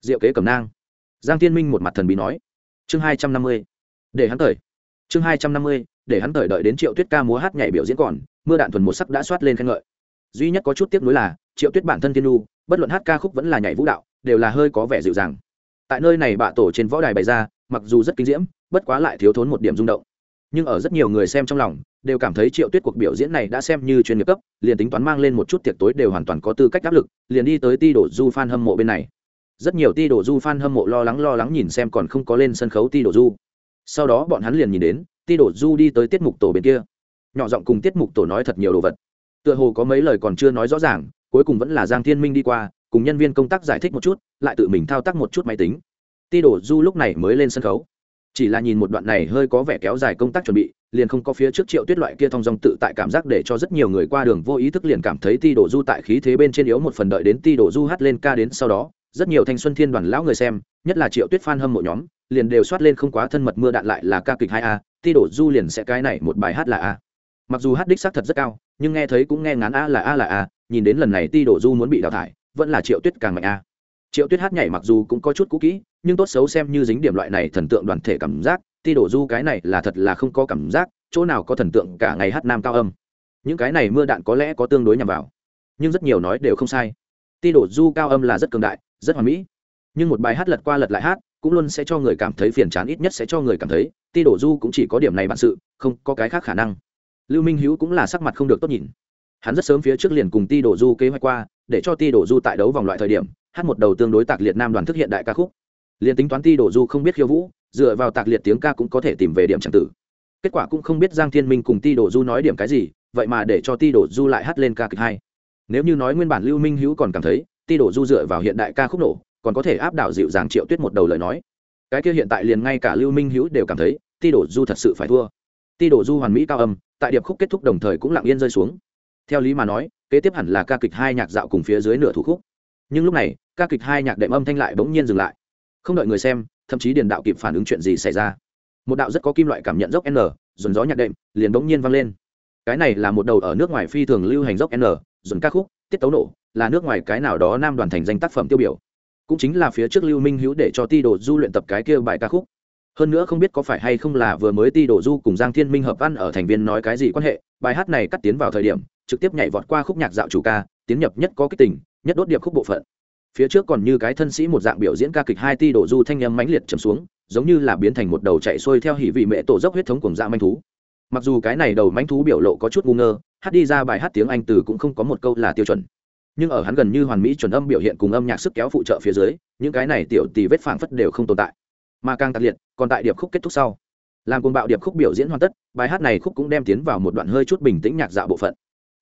Diệu kế cầm nang. Giang thiên minh một mặt thần bí nói, chương hai trăm năm mươi, để hắn thời. Chương hai trăm năm mươi, để hắn thời đợi đến triệu tuyết ca múa hát nhảy biểu diễn còn, mưa đạn thuần một sắc đã soát lên khen ngợi. Duy nhất có chút tiếc nuối là, triệu tuyết bản thân thiên lu bất luận hát ca khúc vẫn là nhảy vũ đạo, đều là hơi có vẻ dịu dàng. Tại nơi này bạ tổ trên võ đài bày ra, mặc dù rất kinh diễm, bất quá lại thiếu thốn một điểm rung động. Nhưng ở rất nhiều người xem trong lòng, đều cảm thấy triệu tuyết cuộc biểu diễn này đã xem như chuyên nghiệp cấp, liền tính toán mang lên một chút tiệc tối đều hoàn toàn có tư cách áp lực, liền đi tới ti đổ du f a n hâm mộ bên này. Rất nhiều ti đổ du f a n hâm mộ lo lắng lo lắng nhìn xem còn không có lên sân khấu ti đổ du. Sau đó bọn hắn liền nhìn đến, ti đổ du đi tới tiết mục tổ bên kia. Nhỏ giọng cùng tiết mục tổ nói thật nhiều đồ vật. Tựa hồ có mấy lời còn chưa nói rõ ràng cuối cùng vẫn là giang thiên minh đi qua, cùng nhân viên công tác giải thích một chút, lại tự mình thao tác một chút máy tính. Ti đổ du lúc này mới lên sân khấu. Chỉ là nhìn một đoạn này hơi có vẻ kéo dài công tác chuẩn bị, liền không có phía trước triệu tuyết loại kia thong dong tự tại cảm giác để cho rất nhiều người qua đường vô ý thức liền cảm thấy ti đổ du tại khí thế bên trên yếu một phần đợi đến ti đổ du hát lên ca đến sau đó, rất nhiều thanh xuân thiên đoàn lão người xem, nhất là triệu tuyết f hâm mộ nhóm, liền đều soát lên không quá thân mật mưa đạn lại là ca kịch hai a, ti đổ du liền sẽ cái này một bài hát là a mặc dù hát đích xác thật rất cao, nhưng nghe thấy cũng nghe ngán a là a là a, nhìn đến lần này ti đổ du muốn bị đào thải, vẫn là triệu tuyết càng mạnh a. Triệu tuyết hát nhảy mặc dù cũng có chút cũ kỹ, nhưng tốt xấu xem như dính điểm loại này thần tượng đoàn thể cảm giác, ti đổ du cái này là thật là không có cảm giác, chỗ nào có thần tượng cả ngày hát nam cao âm. Những cái này mưa đạn có lẽ có tương đối nhằm vào, nhưng rất nhiều nói đều không sai. Ti đổ du cao âm là rất cường đại, rất hoàn mỹ. Nhưng một bài hát lật qua lật lại hát, cũng luôn sẽ cho người cảm thấy phiền chán, ít nhất sẽ cho người cảm thấy, ti đổ du cũng chỉ có điểm này bản sự, không có cái khác khả năng lưu minh hữu cũng là sắc mặt không được tốt nhìn. Hắn rất sớm phía trước liền cùng ti đổ du kế hoạch qua, để cho ti đổ du tại đấu vòng loại thời điểm, hát một đầu tương đối tạc liệt nam đoàn thức hiện đại ca khúc. Liền tính toán ti đổ du không biết khiêu vũ, dựa vào tạc liệt tiếng ca cũng có thể tìm về điểm tràng tử. Kết quả cũng không biết giang thiên minh cùng ti đổ du nói điểm cái gì, vậy mà để cho ti đổ du lại hát lên ca kịch hay. Nếu như nói nguyên bản lưu minh hữu còn cảm thấy, ti đổ du dựa vào hiện đại ca khúc nổ, còn có thể áp đảo dịu dàng triệu tuyết một đầu lời nói. Cái kia hiện tại liền ngay cả lưu minh hữu đều cảm thấy, ti đổ du thật sự phải thua. Ti đổ du hoàn mỹ cao âm tại điệp khúc kết thúc đồng thời cũng lặng yên rơi xuống. Theo lý mà nói, kế tiếp hẳn là ca kịch hai nhạc dạo cùng phía dưới nửa thủ khúc. Nhưng lúc này, ca kịch hai nhạc đệm âm thanh lại bỗng nhiên dừng lại. Không đợi người xem, thậm chí điền đạo kịp phản ứng chuyện gì xảy ra. Một đạo rất có kim loại cảm nhận dốc n, dồn gió nhạc đệm, liền bỗng nhiên vang lên. Cái này là một đầu ở nước ngoài phi thường lưu hành dốc n, dồn ca khúc, tiết tấu nổ, là nước ngoài cái nào đó nam đoàn thành danh tác phẩm tiêu biểu. Cũng chính là phía trước lưu minh hữu để cho ti đồ du luyện tập cái kia bài ca khúc hơn nữa không biết có phải hay không là vừa mới ti Đổ du cùng giang thiên minh hợp văn ở thành viên nói cái gì quan hệ, bài hát này cắt tiến vào thời điểm, trực tiếp nhảy vọt qua khúc nhạc dạo chủ ca, tiến nhập nhất có kích tình, nhất đốt điệp khúc bộ phận. Phía trước còn như cái thân sĩ một dạng biểu diễn ca kịch hai ti Đổ du thanh âm mãnh liệt trầm xuống, giống như là biến thành một đầu chạy xuôi theo hỉ vị mẹ tổ dốc huyết thống cùng dạ manh thú. Mặc dù cái này đầu manh thú biểu lộ có chút ngu ngơ, hát đi ra bài hát tiếng anh từ cũng không có một câu là tiêu chuẩn. Nhưng ở hắn gần như hoàn mỹ chuẩn âm biểu hiện cùng âm nhạc sức kéo phụ trợ phía dưới, những cái này tiểu tì vết phảng phất đều không tồn tại. Mà càng tạc liệt còn tại điệp khúc kết thúc sau. Làm cùng bạo điệp khúc biểu diễn hoàn tất, bài hát này khúc cũng đem tiến vào một đoạn hơi chút bình tĩnh nhạc dạo bộ phận.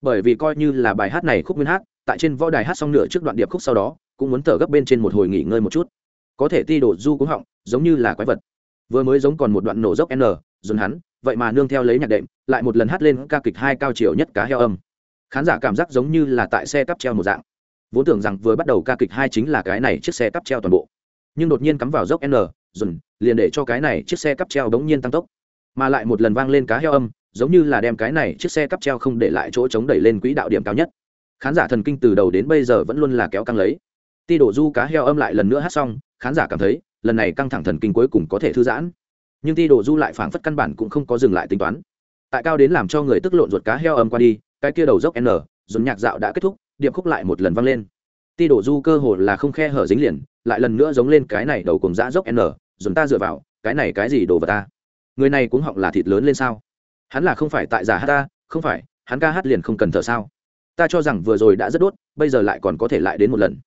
Bởi vì coi như là bài hát này khúc nguyên hát, tại trên võ đài hát xong nửa trước đoạn điệp khúc sau đó, cũng muốn thở gấp bên trên một hồi nghỉ ngơi một chút. Có thể ti đổ du cũng họng, giống như là quái vật. Vừa mới giống còn một đoạn nổ dốc n, dồn hắn, vậy mà nương theo lấy nhạc đệm, lại một lần hát lên ca kịch hai cao chiều nhất cá heo âm. Khán giả cảm giác giống như là tại xe cắp treo một dạng. Vốn tưởng rằng vừa bắt đầu ca kịch hai chính là cái này chiếc xe cắp treo toàn bộ. Nhưng đột nhiên cắm vào dốc n, dồn liền để cho cái này chiếc xe cắp treo đống nhiên tăng tốc. Mà lại một lần vang lên cá heo âm, giống như là đem cái này chiếc xe cắp treo không để lại chỗ chống đẩy lên quỹ đạo điểm cao nhất. Khán giả thần kinh từ đầu đến bây giờ vẫn luôn là kéo căng lấy. Ti đổ du cá heo âm lại lần nữa hát xong, khán giả cảm thấy, lần này căng thẳng thần kinh cuối cùng có thể thư giãn. Nhưng ti đổ du lại phảng phất căn bản cũng không có dừng lại tính toán. Tại cao đến làm cho người tức lộn ruột cá heo âm qua đi, cái kia đầu dốc n dồn nhạc dạo đã kết thúc, điệp khúc lại một lần vang lên. Ti đổ du cơ hồ là không khe hở dính liền, lại lần nữa giống lên cái này đầu cùng dã dốc n dồn ta dựa vào, cái này cái gì đồ vật ta? Người này cũng họng là thịt lớn lên sao? Hắn là không phải tại giả hát ta, không phải, hắn ca hát liền không cần thở sao? Ta cho rằng vừa rồi đã rất đốt, bây giờ lại còn có thể lại đến một lần.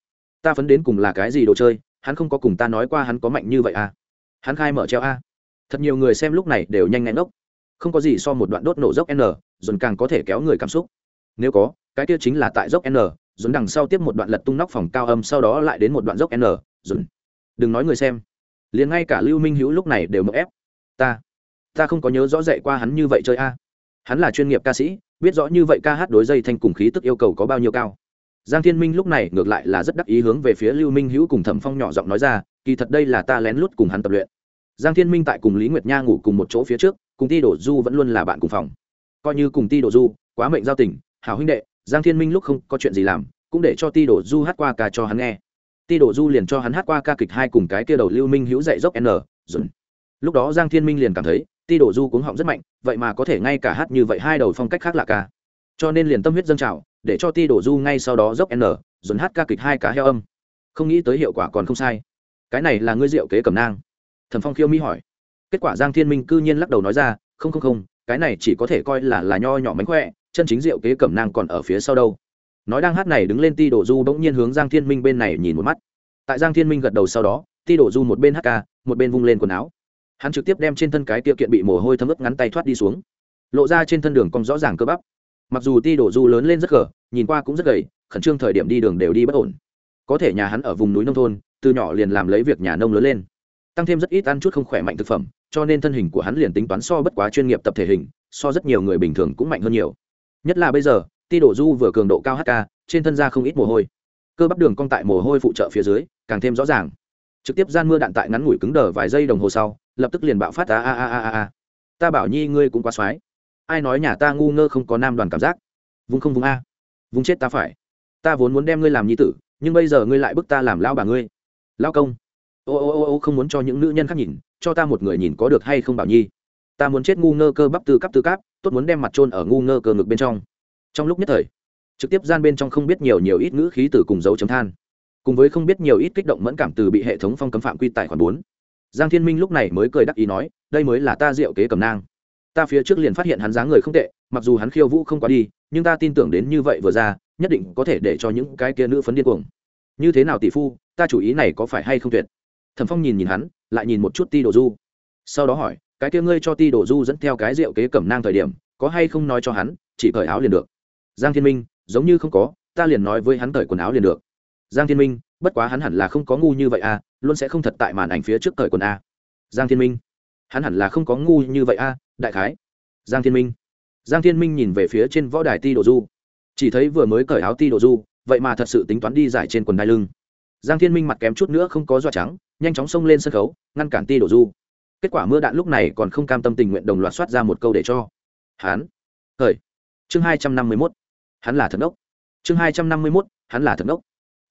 Ta phấn đến cùng là cái gì đồ chơi, hắn không có cùng ta nói qua hắn có mạnh như vậy à? Hắn khai mở treo a. Thật nhiều người xem lúc này đều nhanh nhanh ốc không có gì so một đoạn đốt nổ dốc n, dồn càng có thể kéo người cảm xúc. Nếu có, cái kia chính là tại dốc n, dồn đằng sau tiếp một đoạn lật tung nóc phòng cao âm sau đó lại đến một đoạn dốc n, dồn. Đừng nói người xem liền ngay cả lưu minh hữu lúc này đều mậu ép. Ta ta không có nhớ rõ dạy qua hắn như vậy chơi a. Hắn là chuyên nghiệp ca sĩ, biết rõ như vậy ca hát đối dây thanh cùng khí tức yêu cầu có bao nhiêu cao. Giang thiên minh lúc này ngược lại là rất đắc ý hướng về phía lưu minh hữu cùng thẩm phong nhỏ giọng nói ra, kỳ thật đây là ta lén lút cùng hắn tập luyện. Giang thiên minh tại cùng lý nguyệt nha ngủ cùng một chỗ phía trước, cùng ti đổ du vẫn luôn là bạn cùng phòng. Coi như cùng ti đổ du, quá mệnh giao tình, hảo huynh đệ, giang thiên minh lúc không có chuyện gì làm, cũng để cho ti đổ du hát qua ca cho hắn nghe ti đổ du liền cho hắn hát qua ca kịch hai cùng cái kia đầu lưu minh hữu dạy dốc n dùn lúc đó giang thiên minh liền cảm thấy, ti đổ du cuống họng rất mạnh, vậy mà có thể ngay cả hát như vậy hai đầu phong cách khác lạ ca. Cho nên liền tâm huyết dâng trào, để cho ti đổ du ngay sau đó dốc n dùn hát ca kịch hai cá heo âm. Không nghĩ tới hiệu quả còn không sai. Cái này là ngươi diệu kế cầm nang. Thẩm phong khiêu mỹ hỏi. Kết quả giang thiên minh cư nhiên lắc đầu nói ra, không không không, cái này chỉ có thể coi là là nho nhỏ mánh khỏe, chân chính diệu kế cẩm nang còn ở phía sau đâu. Nói đang hát này đứng lên ti đổ du bỗng nhiên hướng giang thiên minh bên này nhìn một mắt tại giang thiên minh gật đầu sau đó, ti đổ du một bên hk ca, một bên vung lên quần áo. Hắn trực tiếp đem trên thân cái kia kiện bị mồ hôi thấm ướt ngắn tay thoát đi xuống. Lộ ra trên thân đường cong rõ ràng cơ bắp. Mặc dù ti đổ du lớn lên rất gờ, nhìn qua cũng rất gầy, khẩn trương thời điểm đi đường đều đi bất ổn. Có thể nhà hắn ở vùng núi nông thôn, từ nhỏ liền làm lấy việc nhà nông lớn lên. Tăng thêm rất ít ăn chút không khỏe mạnh thực phẩm, cho nên thân hình của hắn liền tính toán so bất quá chuyên nghiệp tập thể hình, so rất nhiều người bình thường cũng mạnh hơn nhiều. Nhất là bây giờ, ti đổ du vừa cường độ cao hk trên thân ra không ít mồ hôi. Cơ bắp đường cong tại mồ hôi phụ trợ phía dưới càng thêm rõ ràng. Trực tiếp gian mưa đạn tại ngắn ngủi cứng đờ vài giây đồng hồ sau, lập tức liền bạo phát a a a a a ta bảo nhi ngươi cũng quá xoái. Ai nói nhà ta ngu ngơ không có nam đoàn cảm giác? Vùng không vùng a? Vùng chết ta phải. Ta vốn muốn đem ngươi làm nhi tử, nhưng bây giờ ngươi lại bức ta làm lao bà ngươi. Lao công. Ô ô ô ô, không muốn cho những nữ nhân khác nhìn, cho ta một người nhìn có được hay không bảo nhi. Ta muốn chết ngu ngơ cơ bắp tư cắp tư cáp, tốt muốn đem mặt trôn ở ngu ngơ cơ ngực bên trong. Trong lúc nhất thời, trực tiếp gian bên trong không biết nhiều nhiều ít ngữ khí từ cùng dấu chấm than cùng với không biết nhiều ít kích động mẫn cảm từ bị hệ thống phong cấm phạm quy tài khoản bốn. Giang thiên minh lúc này mới cười đắc ý nói, đây mới là ta diệu kế cầm nang. Ta phía trước liền phát hiện hắn dáng người không tệ, mặc dù hắn khiêu vũ không quá đi, nhưng ta tin tưởng đến như vậy vừa ra, nhất định có thể để cho những cái kia nữ phấn điên cuồng. Như thế nào tỷ phu, ta chủ ý này có phải hay không tuyệt? Thẩm phong nhìn nhìn hắn, lại nhìn một chút ti đồ du. Sau đó hỏi, cái kia ngươi cho ti đồ du dẫn theo cái rượu kế cẩm nang thời điểm, có hay không nói cho hắn, chỉ cởi áo liền được. Giang thiên minh, giống như không có, ta liền nói với hắn cởi quần áo liền được giang thiên minh, bất quá hắn hẳn là không có ngu như vậy à luôn sẽ không thật tại màn ảnh phía trước cởi quần a giang thiên minh, hắn hẳn là không có ngu như vậy a đại khái. Giang thiên minh, giang thiên minh nhìn về phía trên võ đài ti đồ du. Chỉ thấy vừa mới cởi áo ti đồ du, vậy mà thật sự tính toán đi giải trên quần đai lưng. Giang thiên minh mặt kém chút nữa không có doa trắng, nhanh chóng xông lên sân khấu, ngăn cản ti đồ du. Kết quả mưa đạn lúc này còn không cam tâm tình nguyện đồng loạt soát ra một câu để cho hắn khởi. Chương hai trăm năm mươi mốt, hắn là thần ốc chương hai trăm năm mươi mốt, hắn là thần ốc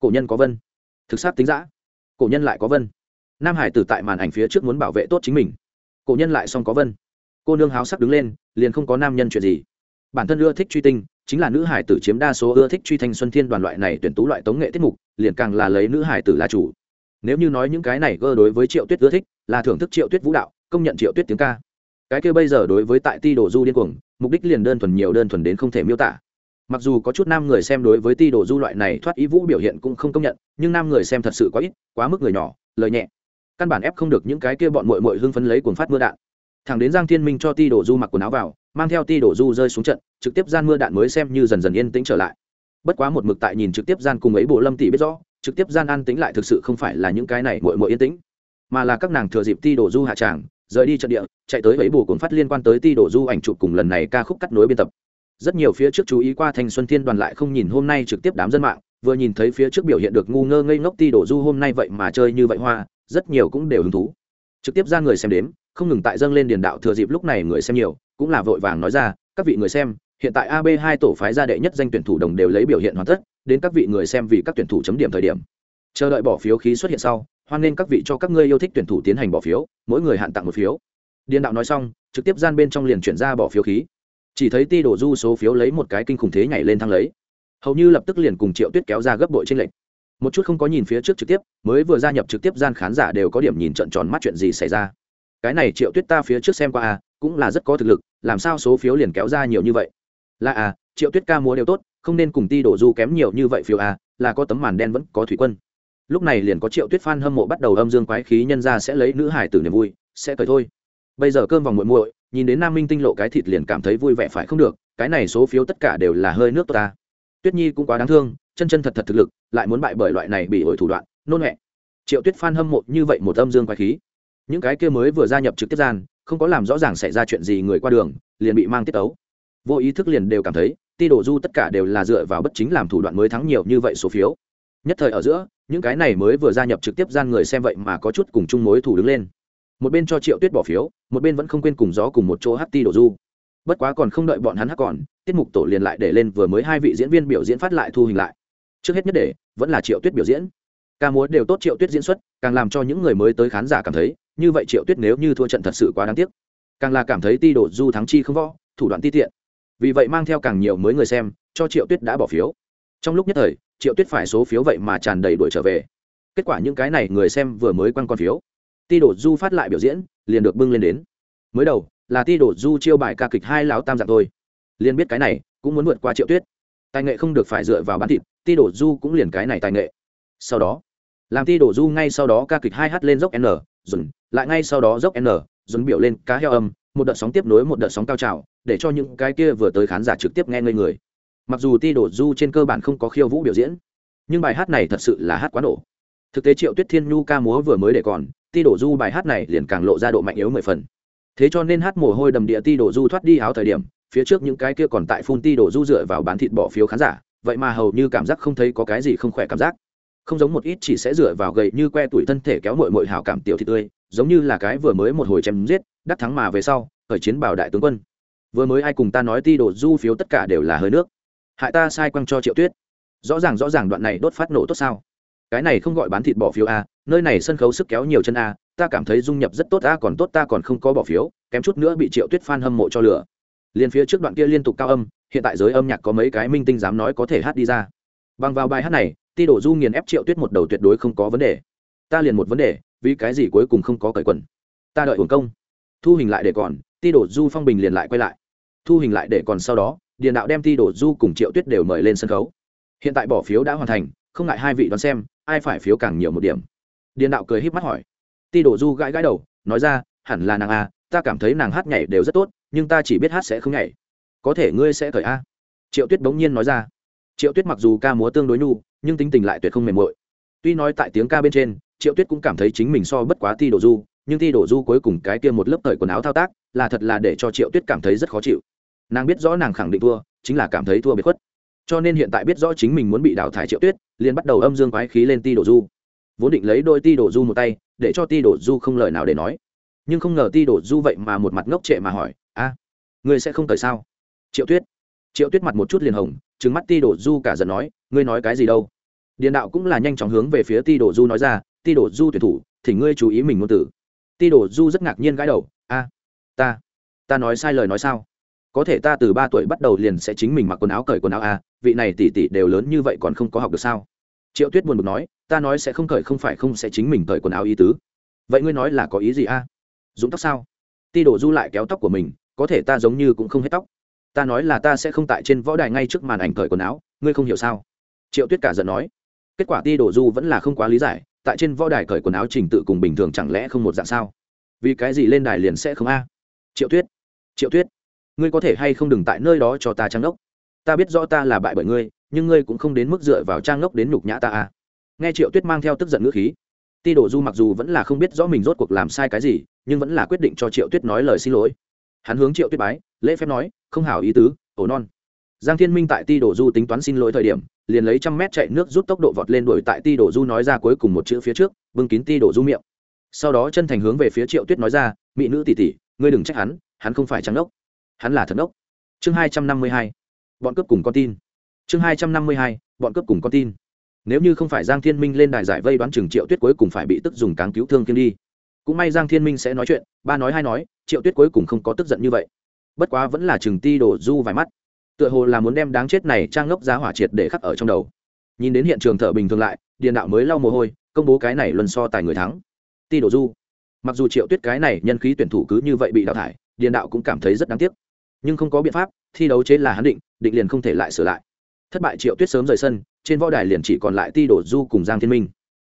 cổ nhân có vân. Thực sát tính giã cổ nhân lại có vân. Nam hải tử tại màn ảnh phía trước muốn bảo vệ tốt chính mình. Cổ nhân lại xong có vân. Cô nương háo sắc đứng lên, liền không có nam nhân chuyện gì. Bản thân ưa thích truy tinh, chính là nữ hải tử chiếm đa số ưa thích truy thanh xuân thiên đoàn loại này tuyển tú loại tống nghệ tiết mục, liền càng là lấy nữ hải tử là chủ. Nếu như nói những cái này gơ đối với triệu tuyết ưa thích, là thưởng thức triệu tuyết vũ đạo, công nhận triệu tuyết tiếng ca. Cái kia bây giờ đối với tại ti đồ du điên cuồng, mục đích liền đơn thuần nhiều đơn thuần đến không thể miêu tả mặc dù có chút nam người xem đối với ti đồ du loại này thoát ý vũ biểu hiện cũng không công nhận, nhưng nam người xem thật sự quá ít, quá mức người nhỏ, lời nhẹ. Căn bản ép không được những cái kia bọn mội mội hưng phấn lấy cuồng phát mưa đạn. Thằng đến giang thiên minh cho ti đồ du mặc quần áo vào, mang theo ti đồ du rơi xuống trận, trực tiếp gian mưa đạn mới xem như dần dần yên tĩnh trở lại. Bất quá một mực tại nhìn trực tiếp gian cùng ấy bộ lâm tỷ biết rõ, trực tiếp gian an tính lại thực sự không phải là những cái này mội mội yên tĩnh, mà là các nàng thừa dịp ti đồ du hạ tràng, rời đi trận địa, chạy tới ấy bộ cuốn phát liên quan tới ti đồ du ảnh chụp cùng lần này ca khúc cắt nối biên tập rất nhiều phía trước chú ý qua thanh xuân thiên đoàn lại không nhìn hôm nay trực tiếp đám dân mạng, vừa nhìn thấy phía trước biểu hiện được ngu ngơ ngây ngốc ti đổ du hôm nay vậy mà chơi như vậy hoa, rất nhiều cũng đều hứng thú. Trực tiếp ra người xem đếm, không ngừng tại dâng lên điền đạo thừa dịp lúc này người xem nhiều, cũng là vội vàng nói ra, các vị người xem, hiện tại ab hai tổ phái ra đệ nhất danh tuyển thủ đồng đều lấy biểu hiện hoàn tất, đến các vị người xem vì các tuyển thủ chấm điểm thời điểm. Chờ đợi bỏ phiếu khí xuất hiện sau, hoan nên các vị cho các ngươi yêu thích tuyển thủ tiến hành bỏ phiếu, mỗi người hạn tặng một phiếu. Điền đạo nói xong, trực tiếp gian bên trong liền chuyển ra bỏ phiếu khí chỉ thấy ti đổ du số phiếu lấy một cái kinh khủng thế nhảy lên thang lấy. Hầu như lập tức liền cùng triệu tuyết kéo ra gấp bội trên lệnh một chút không có nhìn phía trước trực tiếp, mới vừa gia nhập trực tiếp gian khán giả đều có điểm nhìn trận tròn mắt chuyện gì xảy ra. Cái này triệu tuyết ta phía trước xem qua à cũng là rất có thực lực, làm sao số phiếu liền kéo ra nhiều như vậy? Là à triệu tuyết ca múa đều tốt, không nên cùng ti đổ du kém nhiều như vậy phiếu à là có tấm màn đen vẫn có thủy quân. Lúc này liền có triệu tuyết f hâm mộ bắt đầu âm dương quái khí nhân ra sẽ lấy nữ hải tử niềm vui, sẽ cười thôi. Bây giờ cơm vòng muội muội nhìn đến nam minh tinh lộ cái thịt liền cảm thấy vui vẻ phải không được, cái này số phiếu tất cả đều là hơi nước ta. Tuyết nhi cũng quá đáng thương, chân chân thật thật thực lực, lại muốn bại bởi loại này bị ổi thủ đoạn, nôn mẹ triệu tuyết phan hâm mộ như vậy một âm dương quái khí. Những cái kia mới vừa gia nhập trực tiếp gian, không có làm rõ ràng xảy ra chuyện gì người qua đường, liền bị mang tiết tấu. Vô ý thức liền đều cảm thấy, ti đổ du tất cả đều là dựa vào bất chính làm thủ đoạn mới thắng nhiều như vậy số phiếu. Nhất thời ở giữa, những cái này mới vừa gia nhập trực tiếp gian người xem vậy mà có chút cùng chung mối thủ đứng lên một bên cho triệu tuyết bỏ phiếu, một bên vẫn không quên cùng gió cùng một chỗ hát ti đổ du. Bất quá còn không đợi bọn hắn hát còn, tiết mục tổ liền lại để lên vừa mới hai vị diễn viên biểu diễn phát lại thu hình lại. Trước hết nhất để, vẫn là triệu tuyết biểu diễn. Ca múa đều tốt triệu tuyết diễn xuất, càng làm cho những người mới tới khán giả cảm thấy, như vậy triệu tuyết nếu như thua trận thật sự quá đáng tiếc. Càng là cảm thấy ti đổ du thắng chi không võ, thủ đoạn ti tiện. Vì vậy mang theo càng nhiều mới người xem, cho triệu tuyết đã bỏ phiếu. Trong lúc nhất thời, triệu tuyết phải số phiếu vậy mà tràn đầy đuổi trở về. Kết quả những cái này người xem vừa mới quăng con phiếu ti đổ du phát lại biểu diễn, liền được bưng lên đến. Mới đầu, là ti đổ du chiêu bài ca kịch hai lão tam dạng thôi. Liền biết cái này, cũng muốn vượt qua triệu tuyết. Tài nghệ không được phải dựa vào bán thịt, ti đổ du cũng liền cái này tài nghệ. Sau đó, làm ti đổ du ngay sau đó ca kịch hai h lên dốc n dùn lại ngay sau đó dốc n dùn biểu lên cá heo âm, một đợt sóng tiếp nối một đợt sóng cao trào, để cho những cái kia vừa tới khán giả trực tiếp nghe ngây người. Mặc dù ti đổ du trên cơ bản không có khiêu vũ biểu diễn, nhưng bài hát này thật sự là hát quá nổ. Thực tế triệu tuyết thiên nhu ca múa vừa mới để còn ti đổ du bài hát này liền càng lộ ra độ mạnh yếu mười phần. Thế cho nên hát mồ hôi đầm địa ti đổ du thoát đi áo thời điểm, phía trước những cái kia còn tại phun ti đổ du dựa vào bán thịt bỏ phiếu khán giả, vậy mà hầu như cảm giác không thấy có cái gì không khỏe cảm giác. Không giống một ít chỉ sẽ dựa vào gậy như que tuổi thân thể kéo mội mội hảo cảm tiểu thị tươi, giống như là cái vừa mới một hồi chém giết, đắc thắng mà về sau, khởi chiến bảo đại tướng quân. Vừa mới ai cùng ta nói ti đổ du phiếu tất cả đều là hơi nước. Hại ta sai quăng cho triệu tuyết. Rõ ràng rõ ràng đoạn này đốt phát nổ tốt sao? Cái này không gọi bán thịt bỏ phiếu a nơi này sân khấu sức kéo nhiều chân a ta cảm thấy dung nhập rất tốt a còn tốt ta còn không có bỏ phiếu, kém chút nữa bị triệu tuyết f hâm mộ cho lửa liền phía trước đoạn kia liên tục cao âm, hiện tại giới âm nhạc có mấy cái minh tinh dám nói có thể hát đi ra. Bằng vào bài hát này, ti đổ du nghiền ép triệu tuyết một đầu tuyệt đối không có vấn đề. Ta liền một vấn đề, vì cái gì cuối cùng không có cởi quần? Ta đợi uổng công. Thu hình lại để còn, ti đổ du phong bình liền lại quay lại. Thu hình lại để còn sau đó, điền đạo đem ti đổ du cùng triệu tuyết đều mời lên sân khấu. Hiện tại bỏ phiếu đã hoàn thành, không ngại hai vị đón xem ai phải phiếu càng nhiều một điểm. Điền đạo cười híp mắt hỏi. Ti đổ du gãi gãi đầu, nói ra, hẳn là nàng a, ta cảm thấy nàng hát nhảy đều rất tốt, nhưng ta chỉ biết hát sẽ không nhảy. Có thể ngươi sẽ cởi a. Triệu tuyết bỗng nhiên nói ra. Triệu tuyết mặc dù ca múa tương đối nhu, nhưng tính tình lại tuyệt không mềm mội. Tuy nói tại tiếng ca bên trên, triệu tuyết cũng cảm thấy chính mình so bất quá ti đổ du, nhưng ti đổ du cuối cùng cái kia một lớp thời quần áo thao tác, là thật là để cho triệu tuyết cảm thấy rất khó chịu. Nàng biết rõ nàng khẳng định thua, chính là cảm thấy thua biệt khuất cho nên hiện tại biết rõ chính mình muốn bị đào thải triệu tuyết, liền bắt đầu âm dương quái khí lên ti đổ du. Vốn định lấy đôi ti đổ du một tay, để cho ti đổ du không lời nào để nói. Nhưng không ngờ ti đổ du vậy mà một mặt ngốc trệ mà hỏi, a, ngươi sẽ không cởi sao? Triệu tuyết triệu tuyết mặt một chút liền hồng, trừng mắt ti đổ du cả giận nói, ngươi nói cái gì đâu? Điền đạo cũng là nhanh chóng hướng về phía ti đổ du nói ra, ti đổ du tuyển thủ, thì ngươi chú ý mình ngôn tử ti đổ du rất ngạc nhiên gãi đầu, a, ta ta nói sai lời nói sao? Có thể ta từ ba tuổi bắt đầu liền sẽ chính mình mặc quần áo cởi quần áo a vị này tỷ tỷ đều lớn như vậy còn không có học được sao? Triệu tuyết buồn bực nói, ta nói sẽ không cởi không phải không sẽ chính mình cởi quần áo ý tứ. Vậy ngươi nói là có ý gì a dũng tóc sao? Ti đổ du lại kéo tóc của mình, có thể ta giống như cũng không hết tóc. Ta nói là ta sẽ không tại trên võ đài ngay trước màn ảnh cởi quần áo, ngươi không hiểu sao? Triệu tuyết cả giận nói. Kết quả ti đổ du vẫn là không quá lý giải, tại trên võ đài cởi quần áo trình tự cùng bình thường chẳng lẽ không một dạng sao? Vì cái gì lên đài liền sẽ không a? Triệu tuyết triệu tuyết ngươi có thể hay không đừng tại nơi đó cho ta trang ngốc? Ta biết rõ ta là bại bởi ngươi, nhưng ngươi cũng không đến mức dựa vào trang ngốc đến nhục nhã ta à? nghe triệu tuyết mang theo tức giận ngữ khí, ti đổ du mặc dù vẫn là không biết rõ mình rốt cuộc làm sai cái gì, nhưng vẫn là quyết định cho triệu tuyết nói lời xin lỗi. Hắn hướng triệu tuyết bái, lễ phép nói, không hảo ý tứ, ổ non. Giang thiên minh tại ti đổ du tính toán xin lỗi thời điểm, liền lấy trăm mét chạy nước rút tốc độ vọt lên đuổi tại ti đổ du nói ra cuối cùng một chữ phía trước, bưng kín ti đổ du miệng. Sau đó chân thành hướng về phía triệu tuyết nói ra, mỹ nữ tỷ tỷ, ngươi đừng trách hắn hắn không phải trắng đốc hắn là thần ốc chương hai trăm năm mươi hai, bọn cướp cùng con tin. Chương hai trăm năm mươi hai, bọn cướp cùng con tin. Nếu như không phải giang thiên minh lên đài giải vây đoán chừng triệu tuyết cuối cùng phải bị tức dùng cáng cứu thương kiên đi. Cũng may giang thiên minh sẽ nói chuyện, ba nói hai nói, triệu tuyết cuối cùng không có tức giận như vậy. Bất quá vẫn là chừng ti đổ du vài mắt. Tựa hồ là muốn đem đáng chết này trang ngốc giá hỏa triệt để khắc ở trong đầu. Nhìn đến hiện trường thợ bình thường lại, điền đạo mới lau mồ hôi, công bố cái này luân so tài người thắng. Ti đổ du. Mặc dù triệu tuyết cái này nhân khí tuyển thủ cứ như vậy bị đào thải, điền đạo cũng cảm thấy rất đáng tiếc nhưng không có biện pháp thi đấu chế là hắn định định liền không thể lại sửa lại. Thất bại triệu tuyết sớm rời sân trên võ đài liền chỉ còn lại ti đổ du cùng giang thiên minh.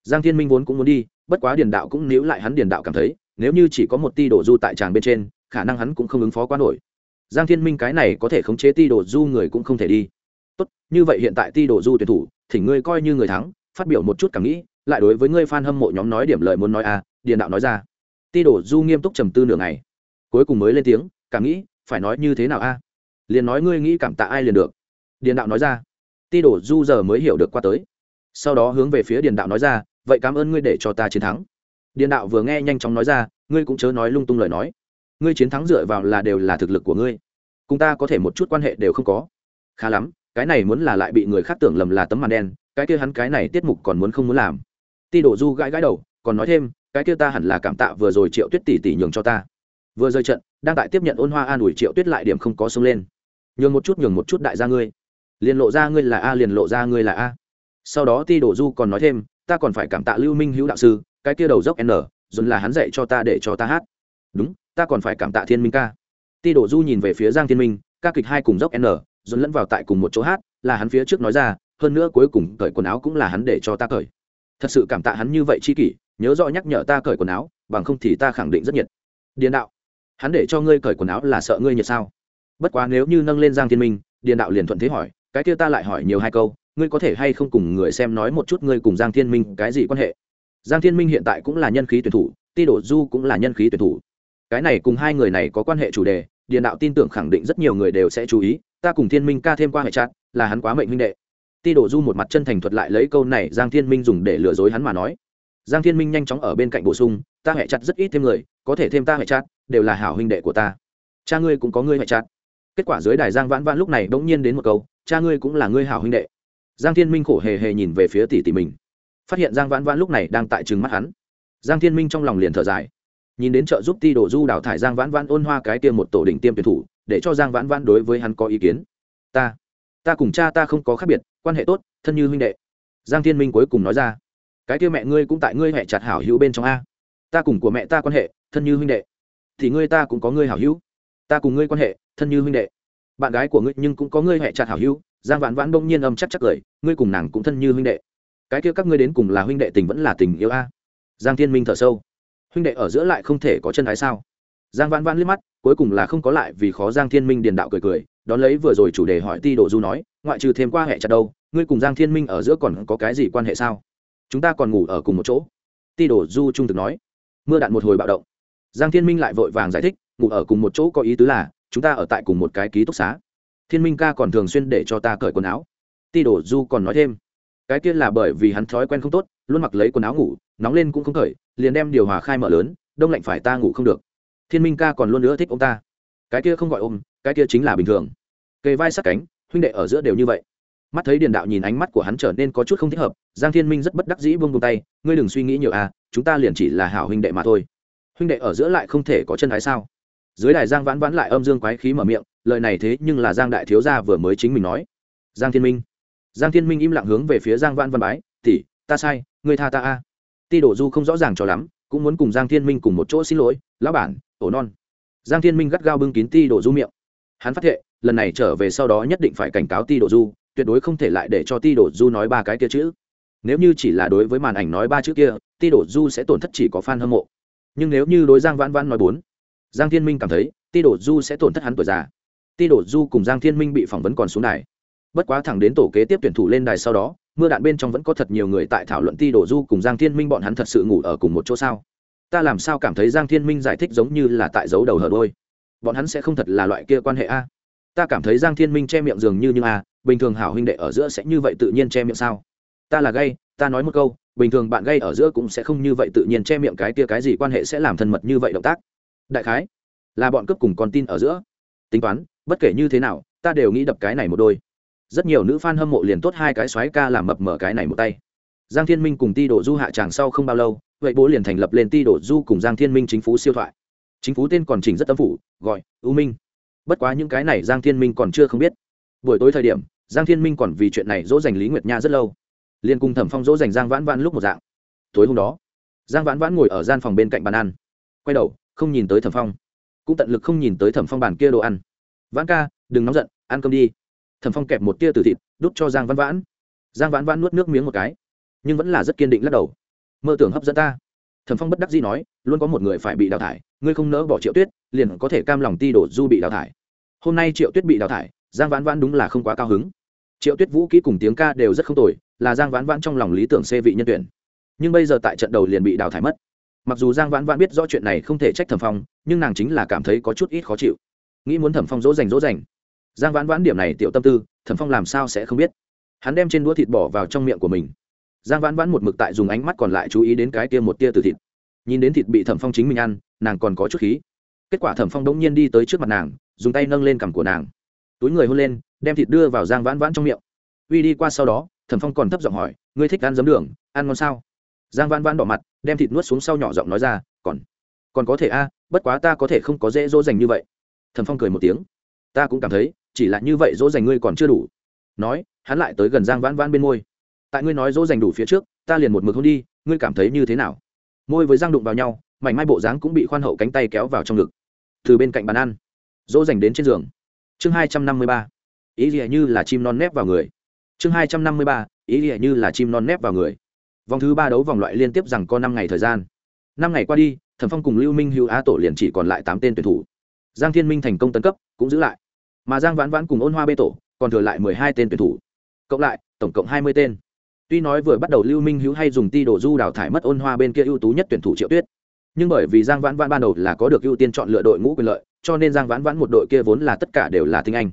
Giang thiên minh vốn cũng muốn đi bất quá điền đạo cũng níu lại hắn điền đạo cảm thấy nếu như chỉ có một ti đổ du tại tràng bên trên khả năng hắn cũng không ứng phó quá nổi. Giang thiên minh cái này có thể khống chế ti đổ du người cũng không thể đi. Tốt như vậy hiện tại ti đổ du tuyển thủ thì ngươi coi như người thắng phát biểu một chút cảm nghĩ lại đối với ngươi f a n hâm mộ nhóm nói điểm lời muốn nói a à, điền đạo nói ra. Ti đổ du nghiêm túc trầm tư nửa ngày. Cuối cùng mới lên tiếng cảm nghĩ phải nói như thế nào a? À? Liền nói ngươi nghĩ cảm tạ ai liền được. Điền đạo nói ra. Ti đổ du giờ mới hiểu được qua tới. Sau đó hướng về phía điền đạo nói ra, vậy cảm ơn ngươi để cho ta chiến thắng. Điền đạo vừa nghe nhanh chóng nói ra, ngươi cũng chớ nói lung tung lời nói. Ngươi chiến thắng dựa vào là đều là thực lực của ngươi. Cùng ta có thể một chút quan hệ đều không có. Khá lắm, cái này muốn là lại bị người khác tưởng lầm là tấm màn đen, cái kia hắn cái này tiết mục còn muốn không muốn làm. Ti đổ du gãi gãi đầu, còn nói thêm, cái kia ta hẳn là cảm tạ vừa rồi triệu tuyết tỷ tỷ nhường cho ta vừa rơi trận, đang tại tiếp nhận ôn hoa an ủi triệu tuyết lại điểm không có sông lên. Nhường một chút, nhường một chút đại gia ngươi. Liền lộ ra ngươi là a, liền lộ ra ngươi là a. Sau đó ti đổ du còn nói thêm, ta còn phải cảm tạ lưu minh hữu đạo sư, cái kia đầu dốc n, dồn là hắn dạy cho ta để cho ta hát. Đúng, ta còn phải cảm tạ thiên minh ca. Ti đổ du nhìn về phía giang thiên minh, ca kịch hai cùng dốc n, dồn lẫn vào tại cùng một chỗ hát, là hắn phía trước nói ra, hơn nữa cuối cùng cởi quần áo cũng là hắn để cho ta cởi. Thật sự cảm tạ hắn như vậy chi kỷ, nhớ rõ nhắc nhở ta cởi quần áo, bằng không thì ta khẳng định rất nhiệt. Điền đạo hắn để cho ngươi cởi quần áo là sợ ngươi nhiệt sao? Bất quá nếu như nâng lên giang thiên minh, điền đạo liền thuận thế hỏi, cái kia ta lại hỏi nhiều hai câu, ngươi có thể hay không cùng người xem nói một chút ngươi cùng giang thiên minh cái gì quan hệ? Giang thiên minh hiện tại cũng là nhân khí tuyển thủ, ti đổ du cũng là nhân khí tuyển thủ. Cái này cùng hai người này có quan hệ chủ đề, điền đạo tin tưởng khẳng định rất nhiều người đều sẽ chú ý, ta cùng thiên minh ca thêm qua hệ chặt là hắn quá mệnh huynh đệ. Ti đổ du một mặt chân thành thuật lại lấy câu này giang thiên minh dùng để lừa dối hắn mà nói. Giang thiên minh nhanh chóng ở bên cạnh bổ sung, ta hệ chặt rất ít thêm người, có thể thêm ta hệ chặt đều là hảo huynh đệ của ta. Cha ngươi cũng có ngươi mẹ chặt kết quả dưới đài giang vãn vãn lúc này bỗng nhiên đến một câu, cha ngươi cũng là ngươi hảo huynh đệ. Giang thiên minh khổ hề hề nhìn về phía tỷ tỷ mình. Phát hiện giang vãn vãn lúc này đang tại trừng mắt hắn. Giang thiên minh trong lòng liền thở dài. Nhìn đến trợ giúp ti đồ du đào thải giang vãn vãn ôn hoa cái tiêm một tổ đỉnh tiêm tuyển thủ, để cho giang vãn vãn đối với hắn có ý kiến. Ta ta cùng cha ta không có khác biệt, quan hệ tốt, thân như huynh đệ. Giang thiên minh cuối cùng nói ra. Cái kia mẹ ngươi cũng tại ngươi hẹ chặt hảo hữu bên trong a. Ta cùng của mẹ ta quan hệ, thân như huynh đệ thì ngươi ta cũng có ngươi hảo hữu. Ta cùng ngươi quan hệ, thân như huynh đệ. Bạn gái của ngươi nhưng cũng có ngươi hẹ chặt hảo hữu. Giang vãn vãn đông nhiên âm chắc chắc cười, ngươi cùng nàng cũng thân như huynh đệ. Cái kia các ngươi đến cùng là huynh đệ tình vẫn là tình yêu a? Giang thiên minh thở sâu. Huynh đệ ở giữa lại không thể có chân ái sao? Giang vãn vãn liếc mắt, cuối cùng là không có lại vì khó giang thiên minh điền đạo cười cười, đón lấy vừa rồi chủ đề hỏi ti đồ du nói, ngoại trừ thêm qua hệ chặt đâu, ngươi cùng giang thiên minh ở giữa còn có cái gì quan hệ sao? Chúng ta còn ngủ ở cùng một chỗ. Ti đổ du trung thực nói. Mưa đạn một hồi bạo động giang thiên minh lại vội vàng giải thích, ngủ ở cùng một chỗ có ý tứ là, chúng ta ở tại cùng một cái ký túc xá. Thiên minh ca còn thường xuyên để cho ta cởi quần áo. Ti đổ du còn nói thêm, cái kia là bởi vì hắn thói quen không tốt, luôn mặc lấy quần áo ngủ, nóng lên cũng không cởi, liền đem điều hòa khai mở lớn, đông lạnh phải ta ngủ không được. Thiên minh ca còn luôn nữa thích ông ta. Cái kia không gọi ôm, cái kia chính là bình thường. Kề vai sát cánh, huynh đệ ở giữa đều như vậy. Mắt thấy điền đạo nhìn ánh mắt của hắn trở nên có chút không thích hợp, giang thiên minh rất bất đắc dĩ buông buông tay, ngươi đừng suy nghĩ nhiều à chúng ta liền chỉ là hảo huynh đệ mà thôi huynh đệ ở giữa lại không thể có chân ái sao? Dưới đài giang vãn vãn lại âm dương quái khí mở miệng lời này thế nhưng là giang đại thiếu gia vừa mới chính mình nói. Giang thiên minh. Giang thiên minh im lặng hướng về phía giang vãn văn bái tỷ ta sai ngươi tha ta a. Ti đổ du không rõ ràng cho lắm cũng muốn cùng giang thiên minh cùng một chỗ xin lỗi lão bản ổ non. Giang thiên minh gắt gao bưng kín ti đổ du miệng. Hắn phát thệ, lần này trở về sau đó nhất định phải cảnh cáo ti đổ du tuyệt đối không thể lại để cho ti đổ du nói ba cái kia chữ. Nếu như chỉ là đối với màn ảnh nói ba chữ kia ti đổ du sẽ tổn thất chỉ có f a n hâm mộ nhưng nếu như đối giang vãn vãn nói bốn, giang thiên minh cảm thấy, ti đổ du sẽ tổn thất hắn tuổi già. Ti đổ du cùng giang thiên minh bị phỏng vấn còn xuống đài. Bất quá thẳng đến tổ kế tiếp tuyển thủ lên đài sau đó, mưa đạn bên trong vẫn có thật nhiều người tại thảo luận ti đổ du cùng giang thiên minh bọn hắn thật sự ngủ ở cùng một chỗ sao. Ta làm sao cảm thấy giang thiên minh giải thích giống như là tại dấu đầu hở đôi? Bọn hắn sẽ không thật là loại kia quan hệ a? Ta cảm thấy giang thiên minh che miệng dường như nhưng a, bình thường hảo huynh đệ ở giữa sẽ như vậy tự nhiên che miệng sao? Ta là gay ta nói một câu, bình thường bạn gây ở giữa cũng sẽ không như vậy tự nhiên che miệng cái kia cái gì quan hệ sẽ làm thân mật như vậy động tác. Đại khái, là bọn cướp cùng con tin ở giữa. Tính toán, bất kể như thế nào, ta đều nghĩ đập cái này một đôi. Rất nhiều nữ fan hâm mộ liền tốt hai cái xoáy ca làm mập mở cái này một tay. Giang thiên minh cùng ti đổ du hạ tràng sau không bao lâu, vậy bố liền thành lập lên ti đổ du cùng giang thiên minh chính phủ siêu thoại. Chính phủ tên còn chỉnh rất tâm phủ, gọi ưu minh. Bất quá những cái này giang thiên minh còn chưa không biết. Buổi tối thời điểm, giang thiên minh còn vì chuyện này dỗ dành lý nguyệt nha rất lâu liền cùng thẩm phong dỗ dành giang vãn vãn lúc một dạng. Tối hôm đó, giang vãn vãn ngồi ở gian phòng bên cạnh bàn ăn. Quay đầu, không nhìn tới thẩm phong. Cũng tận lực không nhìn tới thẩm phong bàn kia đồ ăn. Vãn ca, đừng nóng giận, ăn cơm đi. Thẩm phong kẹp một tia từ thịt, đút cho giang vãn vãn. Giang vãn vãn nuốt nước miếng một cái, nhưng vẫn là rất kiên định lắc đầu. Mơ tưởng hấp dẫn ta. Thẩm phong bất đắc dĩ nói, luôn có một người phải bị đào thải, ngươi không nỡ bỏ triệu tuyết, liền có thể cam lòng ti đổ du bị đào thải. Hôm nay triệu tuyết bị đào thải, giang vãn vãn đúng là không quá cao hứng. Triệu tuyết vũ kỹ cùng tiếng ca đều rất không tồi là giang vãn vãn trong lòng lý tưởng xê vị nhân tuyển. Nhưng bây giờ tại trận đầu liền bị đào thải mất. Mặc dù giang vãn vãn biết rõ chuyện này không thể trách thẩm phong, nhưng nàng chính là cảm thấy có chút ít khó chịu. Nghĩ muốn thẩm phong dỗ dành dỗ dành. Giang vãn vãn điểm này tiểu tâm tư, thẩm phong làm sao sẽ không biết? Hắn đem trên đũa thịt bỏ vào trong miệng của mình. Giang vãn vãn một mực tại dùng ánh mắt còn lại chú ý đến cái kia một tia từ thịt. Nhìn đến thịt bị thẩm phong chính mình ăn, nàng còn có chút khí. Kết quả thẩm phong đ ỗ n g nhiên đi tới trước mặt nàng, dùng tay nâng lên cằm của nàng. Túi người hôn lên, đem thịt đưa vào giang vãn vãn trong miệng uy đi qua sau đó, thẩm phong còn thấp giọng hỏi, ngươi thích ăn giấm đường, ăn ngon sao? Giang văn văn đỏ mặt, đem thịt nuốt xuống sau nhỏ giọng nói ra, còn còn có thể a, bất quá ta có thể không có dễ dỗ dành như vậy. Thẩm phong cười một tiếng, ta cũng cảm thấy, chỉ là như vậy dỗ dành ngươi còn chưa đủ. Nói, hắn lại tới gần giang vãn vãn bên môi. Tại ngươi nói dỗ dành đủ phía trước, ta liền một mực không đi, ngươi cảm thấy như thế nào? Môi với giang đụng vào nhau, mảnh mai bộ dáng cũng bị khoan hậu cánh tay kéo vào trong ngực. Từ bên cạnh bàn ăn, dỗ dành đến trên giường. Chương hai trăm năm mươi ba. Ý nghĩa như là chim non nép vào người chương hai trăm năm mươi ba, ý nghĩa như là chim non nép vào người. Vòng thứ ba đấu vòng loại liên tiếp rằng có năm ngày thời gian. Năm ngày qua đi, thẩm phong cùng lưu minh hữu á tổ liền chỉ còn lại tám tên tuyển thủ. Giang thiên minh thành công tấn cấp, cũng giữ lại. Mà giang vãn vãn cùng ôn hoa bê tổ còn thừa lại mười hai tên tuyển thủ. Cộng lại, tổng cộng hai mươi tên. Tuy nói vừa bắt đầu lưu minh hữu hay dùng ti đồ du đào thải mất ôn hoa bên kia ưu tú nhất tuyển thủ triệu tuyết. Nhưng bởi vì giang vãn vãn ban đầu là có được ưu tiên chọn lựa đội ngũ quyền lợi, cho nên giang vãn vãn một đội kia vốn là tất cả đều là tinh anh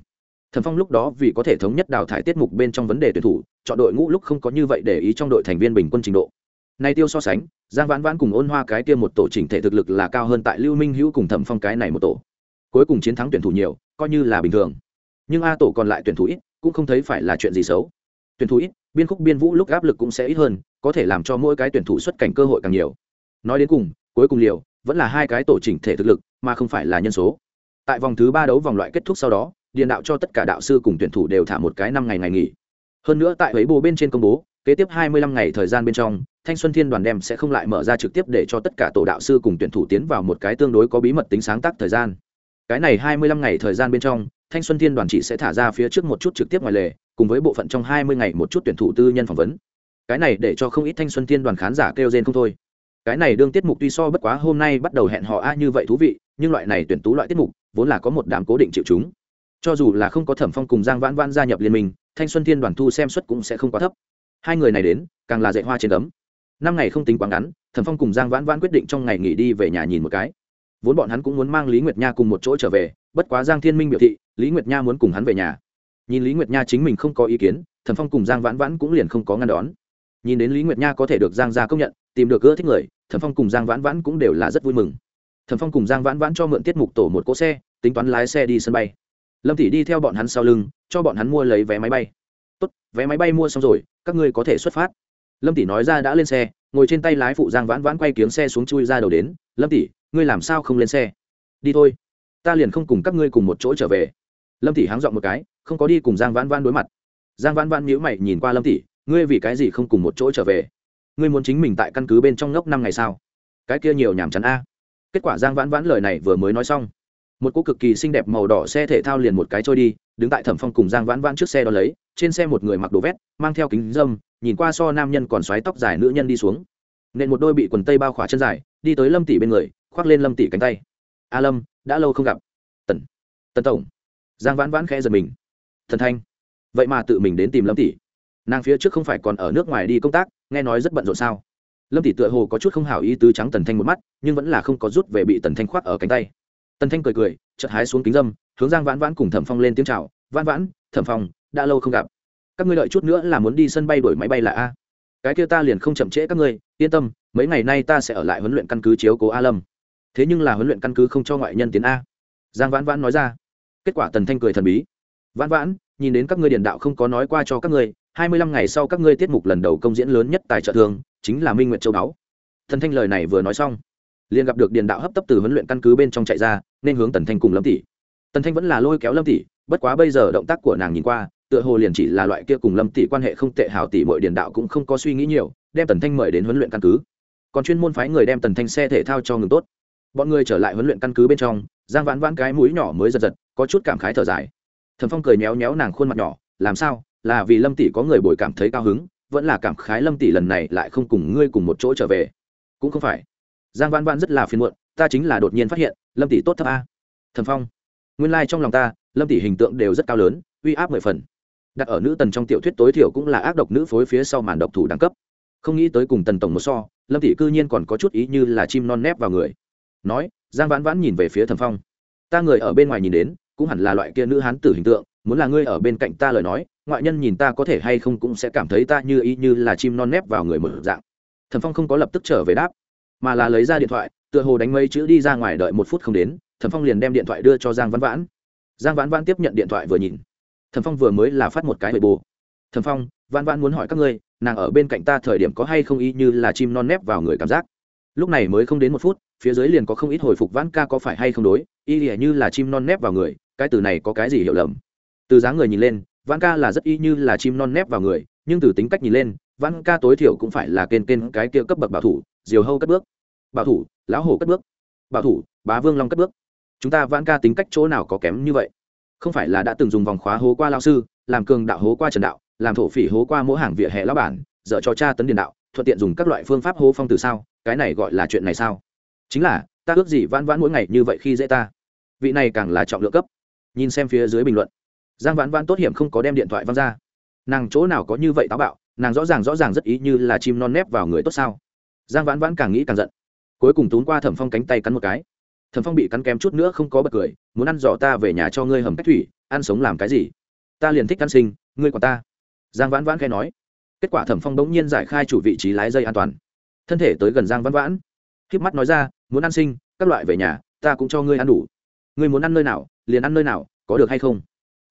thần phong lúc đó vì có thể thống nhất đào thải tiết mục bên trong vấn đề tuyển thủ, chọn đội ngũ lúc không có như vậy để ý trong đội thành viên bình quân trình độ. Nay tiêu so sánh, giang vãn vãn cùng ôn hoa cái kia một tổ chỉnh thể thực lực là cao hơn tại lưu minh hữu cùng thẩm phong cái này một tổ. Cuối cùng chiến thắng tuyển thủ nhiều, coi như là bình thường. Nhưng a tổ còn lại tuyển thủ ít, cũng không thấy phải là chuyện gì xấu. Tuyển thủ ít, biên khúc biên vũ lúc áp lực cũng sẽ ít hơn, có thể làm cho mỗi cái tuyển thủ xuất cảnh cơ hội càng nhiều. Nói đến cùng, cuối cùng liều, vẫn là hai cái tổ chỉnh thể thực lực, mà không phải là nhân số. Tại vòng thứ ba đấu vòng loại kết thúc sau đó điền đạo cho tất cả đạo sư cùng tuyển thủ đều thả một cái năm ngày ngày nghỉ. Hơn nữa tại ấy bồ bên trên công bố, kế tiếp hai mươi lăm ngày thời gian bên trong, thanh xuân thiên đoàn đem sẽ không lại mở ra trực tiếp để cho tất cả tổ đạo sư cùng tuyển thủ tiến vào một cái tương đối có bí mật tính sáng tác thời gian. Cái này hai mươi lăm ngày thời gian bên trong, thanh xuân thiên đoàn chỉ sẽ thả ra phía trước một chút trực tiếp ngoài lề, cùng với bộ phận trong hai mươi ngày một chút tuyển thủ tư nhân phỏng vấn. Cái này để cho không ít thanh xuân thiên đoàn khán giả kêu rên không thôi. Cái này đương tiết mục tuy so bất quá hôm nay bắt đầu hẹn họ a như vậy thú vị, nhưng loại này tuyển tú loại tiết mục, vốn là có một đám cố định chịu chúng cho dù là không có thẩm phong cùng giang vãn vãn gia nhập liên minh, thanh xuân thiên đoàn thu xem suất cũng sẽ không quá thấp. Hai người này đến, càng là dạy hoa trên tấm năm ngày không tính quá ngắn, thẩm phong cùng giang vãn vãn quyết định trong ngày nghỉ đi về nhà nhìn một cái. Vốn bọn hắn cũng muốn mang lý nguyệt nha cùng một chỗ trở về, bất quá giang thiên minh biểu thị, lý nguyệt nha muốn cùng hắn về nhà. Nhìn lý nguyệt nha chính mình không có ý kiến, Thẩm phong cùng giang vãn vãn cũng liền không có ngăn đón. Nhìn đến lý nguyệt nha có thể được giang gia công nhận, tìm được gỡ thích người, Thẩm phong cùng giang vãn vãn cũng đều là rất vui mừng. Thẩm phong cùng giang vãn vãn cho mượn tiết mục tổ một cỗ xe, tính toán lái xe đi sân bay lâm tỷ đi theo bọn hắn sau lưng, cho bọn hắn mua lấy vé máy bay. Tốt, vé máy bay mua xong rồi, các ngươi có thể xuất phát. Lâm tỷ nói ra đã lên xe, ngồi trên tay lái phụ giang vãn vãn quay kiếng xe xuống chui ra đầu đến, lâm tỷ ngươi làm sao không lên xe? Đi thôi, ta liền không cùng các ngươi cùng một chỗ trở về. Lâm tỷ háng dọn một cái, không có đi cùng giang vãn vãn đối mặt. Giang vãn vãn nhíu mày nhìn qua lâm tỷ ngươi vì cái gì không cùng một chỗ trở về? Ngươi muốn chính mình tại căn cứ bên trong ngốc năm ngày sao? Cái kia nhiều nhảm chán a. Kết quả giang vãn vãn lời này vừa mới nói xong một cô cực kỳ xinh đẹp màu đỏ xe thể thao liền một cái trôi đi, đứng tại thẩm phong cùng giang vãn vãn trước xe đ ó lấy, trên xe một người mặc đồ vét, mang theo kính dâm, nhìn qua so nam nhân còn xoáy tóc dài nữ nhân đi xuống. Nện một đôi bị quần tây bao khỏa chân dài, đi tới lâm tỷ bên người, khoác lên lâm tỷ cánh tay. A lâm, đã lâu không gặp. Tần tần tổng. Giang vãn vãn khẽ giật mình. Thần thanh, vậy mà tự mình đến tìm lâm tỷ. Nàng phía trước không phải còn ở nước ngoài đi công tác, nghe nói rất bận rộn sao? Lâm tỷ tựa hồ có chút không hảo ý tứ trắng tần thanh một mắt, nhưng vẫn là không có rút về bị tần thanh khoác ở cánh tay tần thanh cười cười, chợt hái xuống kính dâm, hướng giang vãn vãn cùng thẩm phong lên tiếng chào. Vãn vãn, thẩm phong, đã lâu không gặp. Các ngươi đợi chút nữa là muốn đi sân bay đổi máy bay là a. Cái kia ta liền không chậm trễ các ngươi, yên tâm, mấy ngày nay ta sẽ ở lại huấn luyện căn cứ chiếu cố a lâm. Thế nhưng là huấn luyện căn cứ không cho ngoại nhân tiến a. Giang vãn vãn nói ra. Kết quả tần thanh cười thần bí. Vãn vãn, nhìn đến các ngươi điền đạo không có nói qua cho các ngươi, hai mươi lăm ngày sau các ngươi tiết mục lần đầu công diễn lớn nhất tại trợ thường, chính là minh nguyệt châu đáo thần thanh lời này vừa nói xong liền gặp được điền đạo hấp tấp từ huấn luyện căn cứ bên trong chạy ra, nên hướng tần thanh cùng lâm tỷ. Tần thanh vẫn là lôi kéo lâm tỷ, bất quá bây giờ động tác của nàng nhìn qua, tựa hồ liền chỉ là loại kia cùng lâm tỷ quan hệ không tệ hảo tỷ mọi điền đạo cũng không có suy nghĩ nhiều, đem tần thanh mời đến huấn luyện căn cứ. Còn chuyên môn phái người đem tần thanh xe thể thao cho ngừng tốt. Bọn người trở lại huấn luyện căn cứ bên trong, giang vãn vãn cái mũi nhỏ mới giật giật, có chút cảm khái thở dài. Thần phong cười méo méo nàng khuôn mặt nhỏ, làm sao? Là vì lâm tỷ có người bồi cảm thấy cao hứng, vẫn là cảm khái lâm tỷ lần này lại không cùng ngươi cùng một chỗ trở về? Cũng không phải giang vãn vãn rất là phiền muộn, ta chính là đột nhiên phát hiện, lâm tỷ tốt thấp a. Thần phong, nguyên lai、like、trong lòng ta, lâm tỷ hình tượng đều rất cao lớn, uy áp mười phần. Đặt ở nữ tần trong tiểu thuyết tối thiểu cũng là ác độc nữ phối phía sau màn độc thủ đẳng cấp. Không nghĩ tới cùng tần tổng một so, lâm tỷ cư nhiên còn có chút ý như là chim non nép vào người. Nói, giang vãn vãn nhìn về phía thần phong. Ta người ở bên ngoài nhìn đến, cũng hẳn là loại kia nữ hán tử hình tượng, muốn là ngươi ở bên cạnh ta lời nói, ngoại nhân nhìn ta có thể hay không cũng sẽ cảm thấy ta như ý như là chim non nép vào người một dạng. Thần phong không có lập tức trở về đáp mà là lấy ra điện thoại, tựa hồ đánh mấy chữ đi ra ngoài đợi một phút không đến thần phong liền đem điện thoại đưa cho giang văn vãn. Giang vãn vãn tiếp nhận điện thoại vừa nhìn. Thần phong vừa mới là phát một cái bề bồ thần phong, vãn vãn muốn hỏi các ngươi, nàng ở bên cạnh ta thời điểm có hay không y như là chim non nép vào người cảm giác? Lúc này mới không đến một phút, phía dưới liền có không ít hồi phục vãn ca có phải hay không đối y như là chim non nép vào người, cái từ này có cái gì hiểu lầm? Từ dáng người nhìn lên, vãn ca là rất y như là chim non nép vào người, nhưng từ tính cách nhìn lên văn ca tối thiểu cũng phải là kên kên cái kia cấp bậc bảo thủ, diều hâu cất bước. Bảo thủ, lão hổ cất bước. Bảo thủ, bá vương long cất bước. Chúng ta văn ca tính cách chỗ nào có kém như vậy? Không phải là đã từng dùng vòng khóa hố qua lao sư, làm cường đạo hố qua trần đạo, làm thổ phỉ hố qua mỗi hàng vỉa hè lao bản dợ cho cha tấn điền đạo, thuận tiện dùng các loại phương pháp hố phong từ sao? Cái này gọi là chuyện này sao? Chính là, ta ước gì vãn vãn mỗi ngày như vậy khi dễ ta. Vị này càng là trọng lượng cấp. Nhìn xem phía dưới bình luận. Giang vãn vãn tốt hiểm không có đem điện thoại văng ra. Nàng chỗ nào có như vậy táo bạo nàng rõ ràng rõ ràng rất ý như là chim non nép vào người tốt sao. Giang vãn vãn càng nghĩ càng giận. Cuối cùng tún qua thẩm phong cánh tay cắn một cái. Thẩm phong bị cắn kém chút nữa không có bật cười, muốn ăn dò ta về nhà cho ngươi hầm cách thủy, ăn sống làm cái gì? Ta liền thích ăn sinh, ngươi còn ta. Giang vãn vãn khai nói. Kết quả thẩm phong bỗng nhiên giải khai chủ vị trí lái dây an toàn. Thân thể tới gần giang vãn vãn k mắt nói ra, muốn ăn sinh, các loại về nhà, ta cũng cho ngươi ăn đủ. Ngươi muốn ăn nơi nào, liền ăn nơi nào, có được hay không?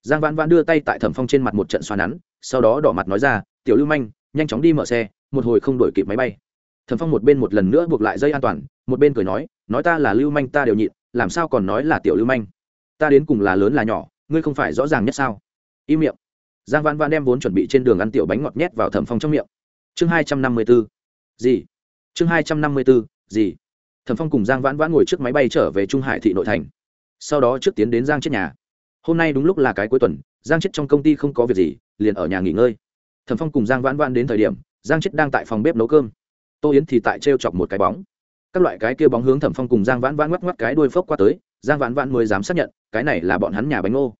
Giang vãn vãn đưa tay tại thẩm phong trên mặt một trận xoa nắn, sau đó đỏ mặt nói ra tiểu lưu manh, nhanh chóng đi mở xe, một hồi không đổi kịp máy bay. Thẩm phong một bên một lần nữa buộc lại dây an toàn, một bên cười nói nói ta là lưu manh ta đều nhịn, làm sao còn nói là tiểu lưu manh? Ta đến cùng là lớn là nhỏ, ngươi không phải rõ ràng nhất sao? Im miệng. Giang vãn vãn đem vốn chuẩn bị trên đường ăn tiểu bánh ngọt nhét vào thẩm phong trong miệng. Chương hai trăm năm mươi b ố gì? Chương hai trăm năm mươi b ố gì? Thẩm phong cùng giang vãn vãn ngồi trước máy bay trở về trung hải thị nội thành. Sau đó trước tiến đến giang chết nhà. Hôm nay đúng lúc là cái cuối tuần, giang chết trong công ty không có việc gì, liền ở nhà nghỉ ngơi thẩm phong cùng giang vãn vãn đến thời điểm, giang chết đang tại phòng bếp nấu cơm. Tô yến thì tại t r e o chọc một cái bóng. Các loại cái kia bóng hướng thẩm phong cùng giang vãn vãn ngoắc ngoắc cái đuôi phốc qua tới, giang vãn vãn mới dám xác nhận, cái này là bọn hắn nhà bánh ngô.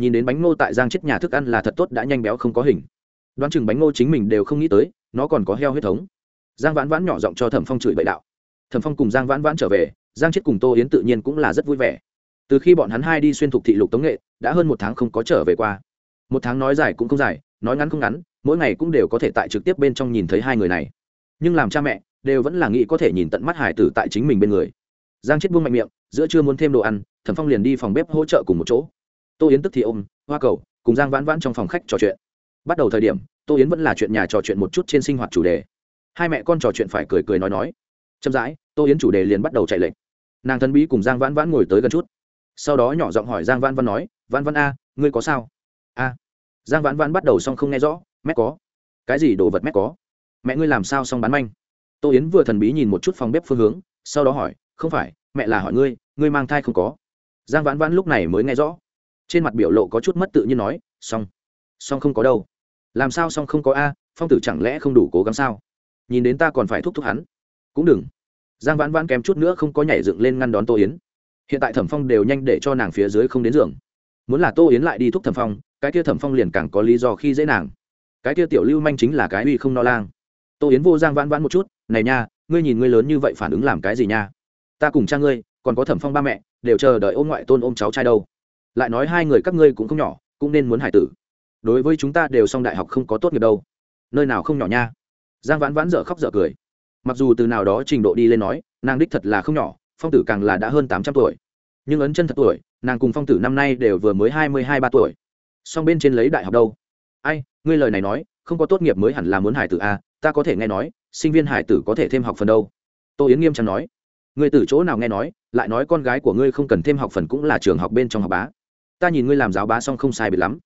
Nhìn đến bánh ngô tại giang chết nhà thức ăn là thật tốt, đã nhanh béo không có hình. Đoán chừng bánh ngô chính mình đều không nghĩ tới, nó còn có heo huyết thống. Giang vãn vãn nhỏ giọng cho thẩm phong chửi bậy đạo. Thẩm phong cùng giang vãn vãn trở về, giang chết cùng tô yến tự nhiên cũng là rất vui vẻ. Từ khi bọn hắn hai đi xuyên thục thị lục tống nghệ, đã hơn một tháng không có trở về qua. Một tháng nói dài cũng không dài, nói ngắn không ngắn mỗi ngày cũng đều có thể tại trực tiếp bên trong nhìn thấy hai người này. Nhưng làm cha mẹ, đều vẫn là nghĩ có thể nhìn tận mắt hải tử tại chính mình bên người. Giang chết buông mạnh miệng, giữa chưa muốn thêm đồ ăn, thẩm phong liền đi phòng bếp hỗ trợ cùng một chỗ. Tô yến tức thì ôm, hoa cầu, cùng giang vãn vãn trong phòng khách trò chuyện. Bắt đầu thời điểm, tô yến vẫn là chuyện nhà trò chuyện một chút trên sinh hoạt chủ đề. Hai mẹ con trò chuyện phải cười cười nói nói. Chậm rãi, tô yến chủ đề liền bắt đầu chạy lệnh nàng thân bí cùng giang vãn vãn ngồi tới gần chút. Sau đó nhỏ giọng hỏi giang vãn vãn nói, vãn vãn a, ngươi có sao? A. Giang vãn vãn bắt đầu xong không nghe rõ mét có. Cái gì đồ vật mét có? Mẹ ngươi làm sao xong bán manh? Tô yến vừa thần bí nhìn một chút phòng bếp phương hướng, sau đó hỏi, không phải, mẹ là hỏi ngươi ngươi mang thai không có? Giang vãn vãn lúc này mới nghe rõ. Trên mặt biểu lộ có chút mất tự nhiên nói, xong xong không có đâu. Làm sao xong không có a, phong tử chẳng lẽ không đủ cố gắng sao? Nhìn đến ta còn phải thúc thúc hắn. Cũng đừng. Giang vãn vãn kém chút nữa không có nhảy dựng lên ngăn đón tô yến. Hiện tại thẩm phong đều nhanh để cho nàng phía dưới không đến giường. Muốn là tô yến lại đi thúc thẩm phong, cái kia thẩm phong liền càng có lý do khi dễ nàng cái kia tiểu lưu manh chính là cái uy không no lang. Tô yến vô giang vãn vãn một chút, này nha, ngươi nhìn ngươi lớn như vậy phản ứng làm cái gì nha? Ta cùng cha ngươi, còn có thẩm phong ba mẹ, đều chờ đợi ôm ngoại tôn ôm cháu trai đâu. Lại nói hai người các ngươi cũng không nhỏ, cũng nên muốn hải tử. Đối với chúng ta đều xong đại học không có tốt nghiệp đâu. Nơi nào không nhỏ nha. Giang vãn vãn dở khóc dở cười. Mặc dù từ nào đó trình độ đi lên nói, nàng đích thật là không nhỏ, phong tử càng là đã hơn tám trăm tuổi. Nhưng ấn chân thật tuổi, nàng cùng phong tử năm nay đều vừa mới hai mươi hai ba tuổi. Song bên trên lấy đại học đâu? Ai ngươi lời này nói không có tốt nghiệp mới hẳn là muốn hải tử a à, ta có thể nghe nói sinh viên hải tử có thể thêm học phần đâu. Tô yến nghiêm trọng nói. Ngươi từ chỗ nào nghe nói lại nói con gái của ngươi không cần thêm học phần cũng là trường học bên trong học bá. Ta nhìn ngươi làm giáo bá xong không sai biệt lắm.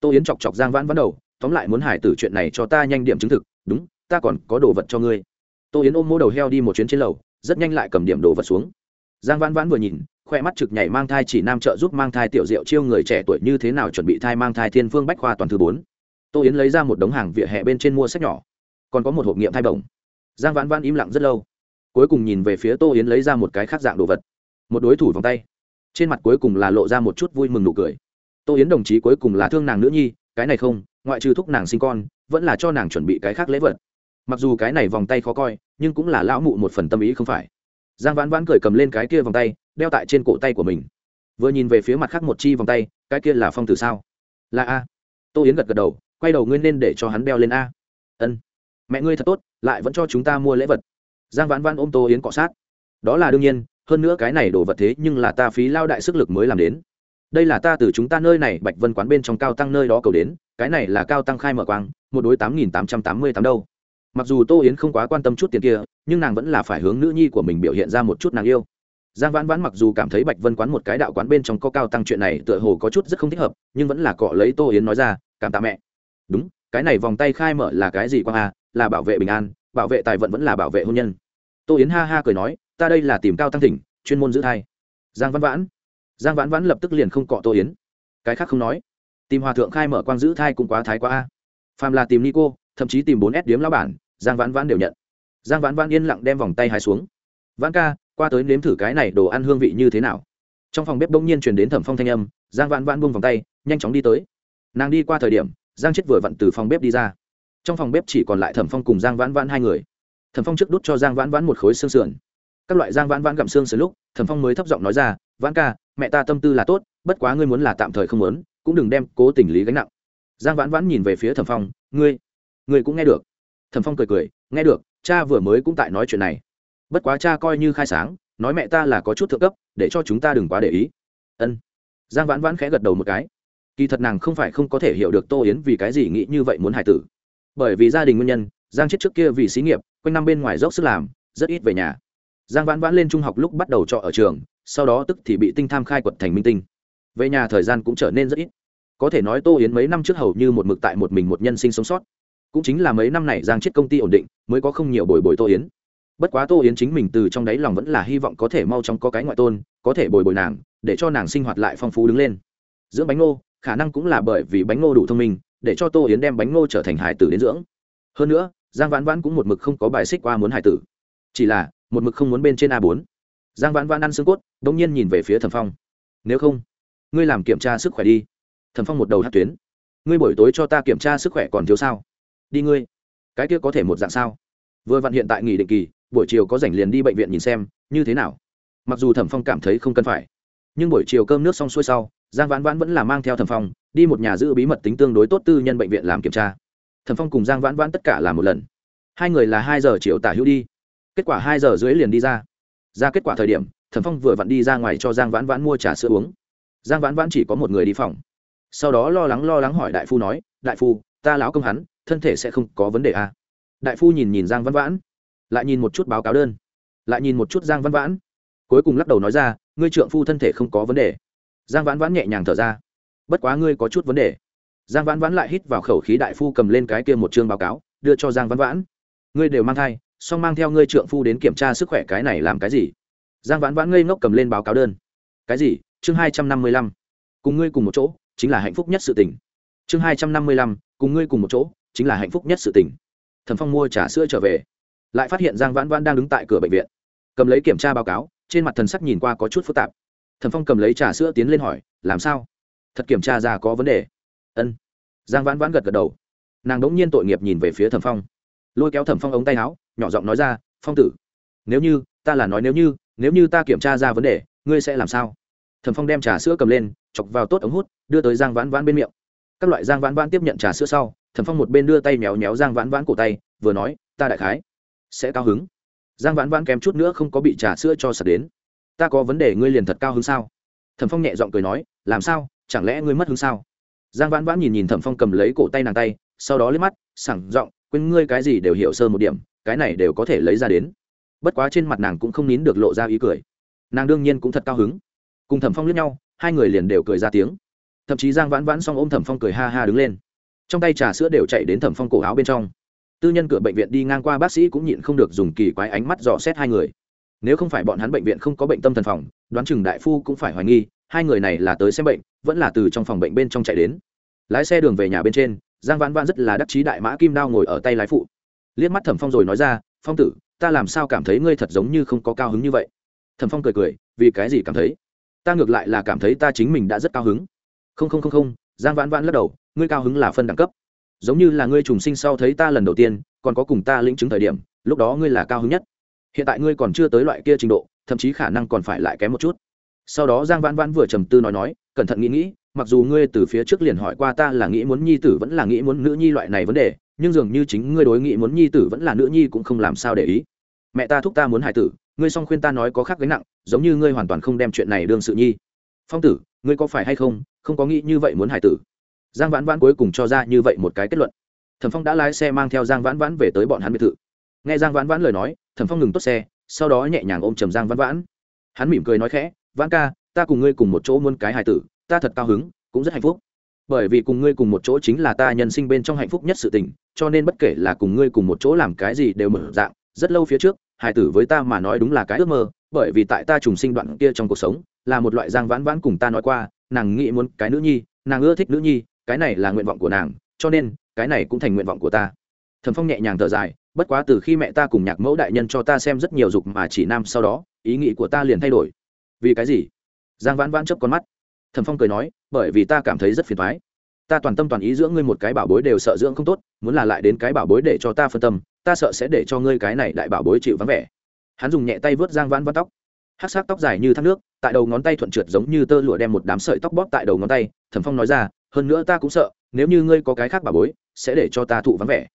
Tô yến chọc chọc giang vãn vãn đầu tóm lại muốn hải tử chuyện này cho ta nhanh điểm chứng thực đúng ta còn có đồ vật cho ngươi. Tô yến ôm mô đầu heo đi một chuyến trên lầu rất nhanh lại cầm điểm đồ vật xuống. Giang vãn vãn vừa nhìn khoe mắt trực nhảy mang thai chỉ nam trợ giúp mang thai tiểu diệu chiêu người trẻ tuổi như thế nào chuẩn bị thai mang thai thiên phương bách khoa toàn thứ bốn tô yến lấy ra một đống hàng vỉa hè bên trên mua sách nhỏ. Còn có một hộp nghiệm thai bổng. Giang vãn vãn im lặng rất lâu. Cuối cùng nhìn về phía tô yến lấy ra một cái khác dạng đồ vật. Một đối thủ vòng tay. Trên mặt cuối cùng là lộ ra một chút vui mừng nụ cười. Tô yến đồng chí cuối cùng là thương nàng nữ nhi, cái này không, ngoại trừ thúc nàng sinh con, vẫn là cho nàng chuẩn bị cái khác lễ vật. Mặc dù cái này vòng tay khó coi, nhưng cũng là lão mụ một phần tâm ý không phải. Giang vãn vãn cười cầm lên cái kia vòng tay, đeo tại trên cổ tay của mình. Vừa nhìn về phía mặt khác một chi vòng tay, cái kia là phong tử sao? Là a. Tô yến gật gật đầu quay đầu ngươi nên để cho hắn đeo lên a. Ân. Mẹ ngươi thật tốt, lại vẫn cho chúng ta mua lễ vật. Giang vãn vãn ôm tô yến cọ sát. Đó là đương nhiên, hơn nữa cái này đồ vật thế nhưng là ta phí lao đại sức lực mới làm đến. Đây là ta từ chúng ta nơi này bạch vân quán bên trong cao tăng nơi đó cầu đến, cái này là cao tăng khai mở quang, một đối tám nghìn tám trăm tám mươi tám đâu. Mặc dù tô yến không quá quan tâm chút tiền kia, nhưng nàng vẫn là phải hướng nữ nhi của mình biểu hiện ra một chút nàng yêu. Giang vãn vãn mặc dù cảm thấy bạch vân quán một cái đạo quán bên trong có cao tăng chuyện này tựa hồ có chút rất không thích hợp, nhưng vẫn là cọ lấy tô yến nói ra, cảm tạ mẹ đúng, cái này vòng tay khai mở là cái gì quang a? Là bảo vệ bình an, bảo vệ tài vận vẫn là bảo vệ hôn nhân. Tô yến ha ha cười nói, ta đây là tìm cao tăng thỉnh, chuyên môn giữ thai. Giang văn vãn. Giang vãn vãn lập tức liền không cọ tô yến. Cái khác không nói. Tìm hòa thượng khai mở quang giữ thai cũng quá thái quá a. Phàm là tìm nico, thậm chí tìm bốn s điếm lão bản, giang vãn vãn đều nhận. Giang vãn vãn yên lặng đem vòng tay hai xuống. Vãn ca, qua tới nếm thử cái này đồ ăn hương vị như thế nào? Trong phòng bếp đông nhiên truyền đến thẩm phong thanh âm, giang vãn vãn buông vòng tay, nhanh chóng đi tới. Nàng đi qua thời điểm giang chết vừa vặn từ phòng bếp đi ra. Trong phòng bếp chỉ còn lại thẩm phong cùng giang vãn vãn hai người. Thẩm phong trước đút cho giang vãn vãn một khối xương sườn. Các loại giang vãn vãn gặm xương sườn lúc, thẩm phong mới thấp giọng nói ra, vãn ca, mẹ ta tâm tư là tốt, bất quá ngươi muốn là tạm thời không muốn, cũng đừng đem cố tình lý gánh nặng. Giang vãn vãn nhìn về phía thẩm phong, ngươi ngươi cũng nghe được. Thẩm phong cười cười, nghe được, cha vừa mới cũng tại nói chuyện này. Bất quá cha coi như khai sáng, nói mẹ ta là có chút thượng cấp, để cho chúng ta đừng quá để ý. Ân. Giang vãn vãn khẽ gật đầu một cái kỳ thật nàng không phải không có thể hiểu được tô yến vì cái gì nghĩ như vậy muốn hải tử. Bởi vì gia đình nguyên nhân, giang chết trước kia vì xí nghiệp, quanh năm bên ngoài dốc sức làm, rất ít về nhà. Giang vãn vãn lên trung học lúc bắt đầu trọ ở trường, sau đó tức thì bị tinh tham khai quật thành minh tinh. Về nhà thời gian cũng trở nên rất ít. Có thể nói tô yến mấy năm trước hầu như một mực tại một mình một nhân sinh sống sót. Cũng chính là mấy năm này giang chết công ty ổn định, mới có không nhiều bồi bồi tô yến. Bất quá tô yến chính mình từ trong đáy lòng vẫn là hy vọng có thể mau chóng có cái ngoại tôn, có thể bồi bồi nàng, để cho nàng sinh hoạt lại phong phú đứng lên. Dưỡng bánh ngô khả năng cũng là bởi vì bánh ngô đủ thông minh, để cho tô yến đem bánh ngô trở thành hải tử đến dưỡng. Hơn nữa, giang vãn vãn cũng một mực không có bài xích qua muốn hải tử. Chỉ là, một mực không muốn bên trên a bốn. Giang vãn vãn ăn xương cốt đ ỗ n g nhiên nhìn về phía thẩm phong. Nếu không, ngươi làm kiểm tra sức khỏe đi. Thẩm phong một đầu hát tuyến. Ngươi buổi tối cho ta kiểm tra sức khỏe còn thiếu sao? Đi ngươi. Cái kia có thể một dạng sao? Vừa vặn hiện tại nghỉ định kỳ, buổi chiều có rảnh liền đi bệnh viện nhìn xem, như thế nào? Mặc dù thẩm phong cảm thấy không cần phải, nhưng buổi chiều cơm nước xong xuôi sau giang vãn vãn vẫn là mang theo thẩm phong, đi một nhà giữ bí mật tính tương đối tốt tư nhân bệnh viện làm kiểm tra. Thẩm phong cùng giang vãn vãn tất cả là một lần. Hai người là hai giờ chiều tả hữu đi. Kết quả hai giờ dưới liền đi ra. Ra kết quả thời điểm, thẩm phong vừa vặn đi ra ngoài cho giang vãn vãn mua trà sữa uống. Giang vãn vãn chỉ có một người đi phòng. Sau đó lo lắng lo lắng hỏi đại phu nói, đại phu, ta lão công hắn, thân thể sẽ không có vấn đề à? đại phu nhìn nhìn giang vãn vãn, lại nhìn một chút báo cáo đơn, lại nhìn một chút giang vãn vãn, cuối cùng lắc đầu nói ra, ngươi trượng phu thân thể không có vấn đề giang vãn vãn nhẹ nhàng thở ra. Bất quá ngươi có chút vấn đề. Giang vãn vãn lại hít vào khẩu khí đại phu cầm lên cái kia một chương báo cáo, đưa cho giang vãn vãn. Ngươi đều mang thai, song mang theo ngươi trượng phu đến kiểm tra sức khỏe cái này làm cái gì? Giang vãn vãn ngây ngốc cầm lên báo cáo đơn. Cái gì? Chương hai trăm năm mươi lăm. Cùng ngươi cùng một chỗ, chính là hạnh phúc nhất sự tình. Chương hai trăm năm mươi lăm, cùng ngươi cùng một chỗ, chính là hạnh phúc nhất sự tình. Thẩm phong mua trà sữa trở về. Lại phát hiện giang vãn vãn đang đứng tại cửa bệnh viện. Cầm lấy kiểm tra báo cáo, trên mặt thần sắc nhìn qua có chút phức tạp thẩm phong cầm lấy trà sữa tiến lên hỏi, làm sao? Thật kiểm tra ra có vấn đề? Ân. Giang vãn vãn gật gật đầu. Nàng đ ỗ n g nhiên tội nghiệp nhìn về phía thẩm phong. Lôi kéo thẩm phong ống tay áo, nhỏ giọng nói ra, phong tử, nếu như, ta là nói nếu như nếu như ta kiểm tra ra vấn đề, ngươi sẽ làm sao? Thẩm phong đem trà sữa cầm lên, chọc vào tốt ống hút, đưa tới giang vãn vãn bên miệng. Các loại giang vãn vãn tiếp nhận trà sữa sau thẩm phong một bên đưa tay méo méo giang vãn vãn cổ tay, vừa nói, ta đại khái sẽ cao hứng. Giang vãn vãn kém chút nữa không có bị trà sữa cho sạt đến ta có vấn đề ngươi liền thật cao hứng sao? Thẩm phong nhẹ giọng cười nói, làm sao, chẳng lẽ ngươi mất hứng sao? Giang vãn vãn nhìn nhìn thẩm phong cầm lấy cổ tay nàng tay, sau đó liếc mắt sẳng giọng, quên ngươi cái gì đều hiểu sơ một điểm, cái này đều có thể lấy ra đến. Bất quá trên mặt nàng cũng không nín được lộ ra ý cười. Nàng đương nhiên cũng thật cao hứng. Cùng thẩm phong liếc nhau, hai người liền đều cười ra tiếng. Thậm chí giang vãn vãn xong ôm thẩm phong cười ha ha đứng lên. Trong tay trà sữa đều chạy đến thẩm phong cổ áo bên trong. Tư nhân cửa bệnh viện đi ngang qua, bác sĩ cũng nhịn không được dùng kỳ quái ánh mắt dò xét hai người nếu không phải bọn hắn bệnh viện không có bệnh tâm thần phòng, đoán chừng đại phu cũng phải hoài nghi, hai người này là tới xem bệnh, vẫn là từ trong phòng bệnh bên trong chạy đến. Lái xe đường về nhà bên trên, giang vãn vãn rất là đắc chí đại mã kim đao ngồi ở tay lái phụ. Liếc mắt thẩm phong rồi nói ra, phong tử, ta làm sao cảm thấy ngươi thật giống như không có cao hứng như vậy? Thẩm phong cười cười, vì cái gì cảm thấy? Ta ngược lại là cảm thấy ta chính mình đã rất cao hứng. Không không không không, giang vãn vãn lắc đầu, ngươi cao hứng là phân đẳng cấp. Giống như là ngươi trùng sinh sau thấy ta lần đầu tiên, còn có cùng ta lĩnh chứng thời điểm, lúc đó ngươi là cao hứng nhất hiện tại ngươi còn chưa tới loại kia trình độ, thậm chí khả năng còn phải lại kém một chút. Sau đó giang vãn vãn vừa trầm tư nói nói, cẩn thận nghĩ nghĩ, mặc dù ngươi từ phía trước liền hỏi qua ta là nghĩ muốn nhi tử vẫn là nghĩ muốn nữ nhi loại này vấn đề, nhưng dường như chính ngươi đối nghĩ muốn nhi tử vẫn là nữ nhi cũng không làm sao để ý. Mẹ ta thúc ta muốn hài tử, ngươi song khuyên ta nói có khác gánh nặng, giống như ngươi hoàn toàn không đem chuyện này đương sự nhi. Phong tử, ngươi có phải hay không không có nghĩ như vậy muốn hài tử? Giang vãn vãn cuối cùng cho ra như vậy một cái kết luận. Thẩm phong đã lái xe mang theo giang vãn vãn về tới bọn hắn biệt thự nghe giang vãn vãn lời nói, thẩm phong ngừng tốt xe, sau đó nhẹ nhàng ôm trầm giang vãn vãn. Hắn mỉm cười nói khẽ, vãn ca, ta cùng ngươi cùng một chỗ muôn cái hài tử, ta thật cao hứng, cũng rất hạnh phúc. Bởi vì cùng ngươi cùng một chỗ chính là ta nhân sinh bên trong hạnh phúc nhất sự tình, cho nên bất kể là cùng ngươi cùng một chỗ làm cái gì đều mở dạng, rất lâu phía trước, hài tử với ta mà nói đúng là cái ước mơ, bởi vì tại ta trùng sinh đoạn kia trong cuộc sống, là một loại giang vãn vãn cùng ta nói qua, nàng nghĩ muốn cái nữ nhi, nàng ưa thích nữ nhi, cái này là nguyện vọng của nàng, cho nên cái này cũng thành nguyện vọng của ta. Thẩm phong nhẹ nhàng thở dài bất quá từ khi mẹ ta cùng nhạc mẫu đại nhân cho ta xem rất nhiều dục mà chỉ nam sau đó, ý nghĩ của ta liền thay đổi. Vì cái gì? Giang vãn vãn chấp con mắt. Thẩm phong cười nói, bởi vì ta cảm thấy rất phiền thoái ta toàn tâm toàn ý dưỡng ngươi một cái bảo bối đều sợ dưỡng không tốt, muốn là lại đến cái bảo bối để cho ta phân tâm, ta sợ sẽ để cho ngươi cái này đại bảo bối chịu vắng vẻ. Hắn dùng nhẹ tay vớt giang vãn vãn tóc. Hát sắc tóc dài như thác nước, tại đầu ngón tay thuận trượt giống như tơ lụa đem một đám sợi tóc bóp tại đầu ngón tay. Thẩm phong nói ra, hơn nữa ta cũng sợ, nếu như ngươi có cái khác bảo bối, sẽ để cho ta thụ vắng vẻ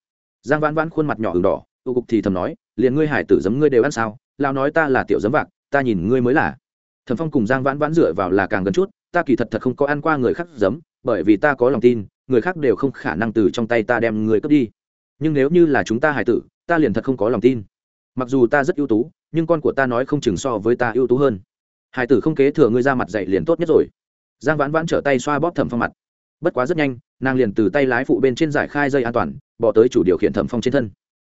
giang vãn vãn khuôn mặt nhỏ h đỏ tụ cục thì thầm nói, liền ngươi hải tử giấm ngươi đều ăn sao? Lao nói ta là tiểu giấm vạc, ta nhìn ngươi mới là. Thẩm phong cùng giang vãn vãn dựa vào là càng gần chút, ta kỳ thật thật không có ăn qua người khác giấm, bởi vì ta có lòng tin, người khác đều không khả năng từ trong tay ta đem người cướp đi. Nhưng nếu như là chúng ta hải tử, ta liền thật không có lòng tin. Mặc dù ta rất ưu tú, nhưng con của ta nói không chừng so với ta ưu tú hơn. Hải tử không kế thừa ngươi ra mặt dạy liền tốt nhất rồi. Giang vãn vãn trở tay xoa bóp thẩm phong mặt bất quá rất nhanh, nàng liền từ tay lái phụ bên trên giải khai dây an toàn, bỏ tới chủ điều khiển thẩm phong trên thân.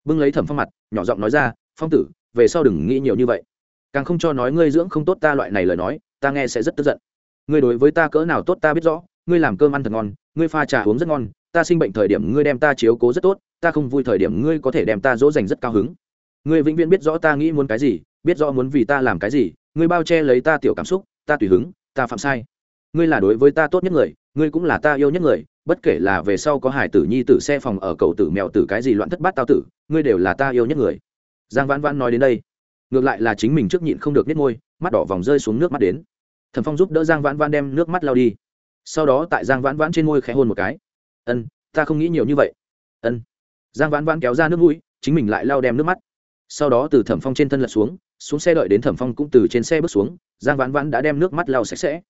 Bưng lấy thẩm phong mặt, nhỏ giọng nói ra, phong tử, về sau đừng nghĩ nhiều như vậy. Càng không cho nói ngươi dưỡng không tốt ta loại này lời nói, ta nghe sẽ rất tức giận. Ngươi đối với ta cỡ nào tốt ta biết rõ, ngươi làm cơm ăn thật ngon, ngươi pha trà uống rất ngon, ta sinh bệnh thời điểm ngươi đem ta chiếu cố rất tốt, ta không vui thời điểm ngươi có thể đem ta dỗ dành rất cao hứng. Ngươi vĩnh viễn biết rõ ta nghĩ muốn cái gì, biết rõ muốn vì ta làm cái gì, ngươi bao che lấy ta tiểu cảm xúc, ta tùy hứng, ta phạm sai. Ngươi là đối với ta tốt nhất người ngươi cũng là ta yêu nhất người, bất kể là về sau có hải tử nhi tử, xe phòng ở cầu tử mèo tử cái gì loạn thất bát tao tử, ngươi đều là ta yêu nhất người. Giang vãn vãn nói đến đây, ngược lại là chính mình trước nhịn không được nết môi, mắt đỏ vòng rơi xuống nước mắt đến. Thần phong giúp đỡ giang vãn vãn đem nước mắt lao đi. Sau đó tại giang vãn vãn trên môi khẽ hôn một cái. Ân, ta không nghĩ nhiều như vậy. Ân. Giang vãn vãn kéo ra nước mũi, chính mình lại lao đem nước mắt. Sau đó từ thẩm phong trên thân lật xuống xuống xe đợi đến thẩm phong cũng từ trên xe bước xuống, giang vãn vãn đã đem nước mắt lao sạch sẽ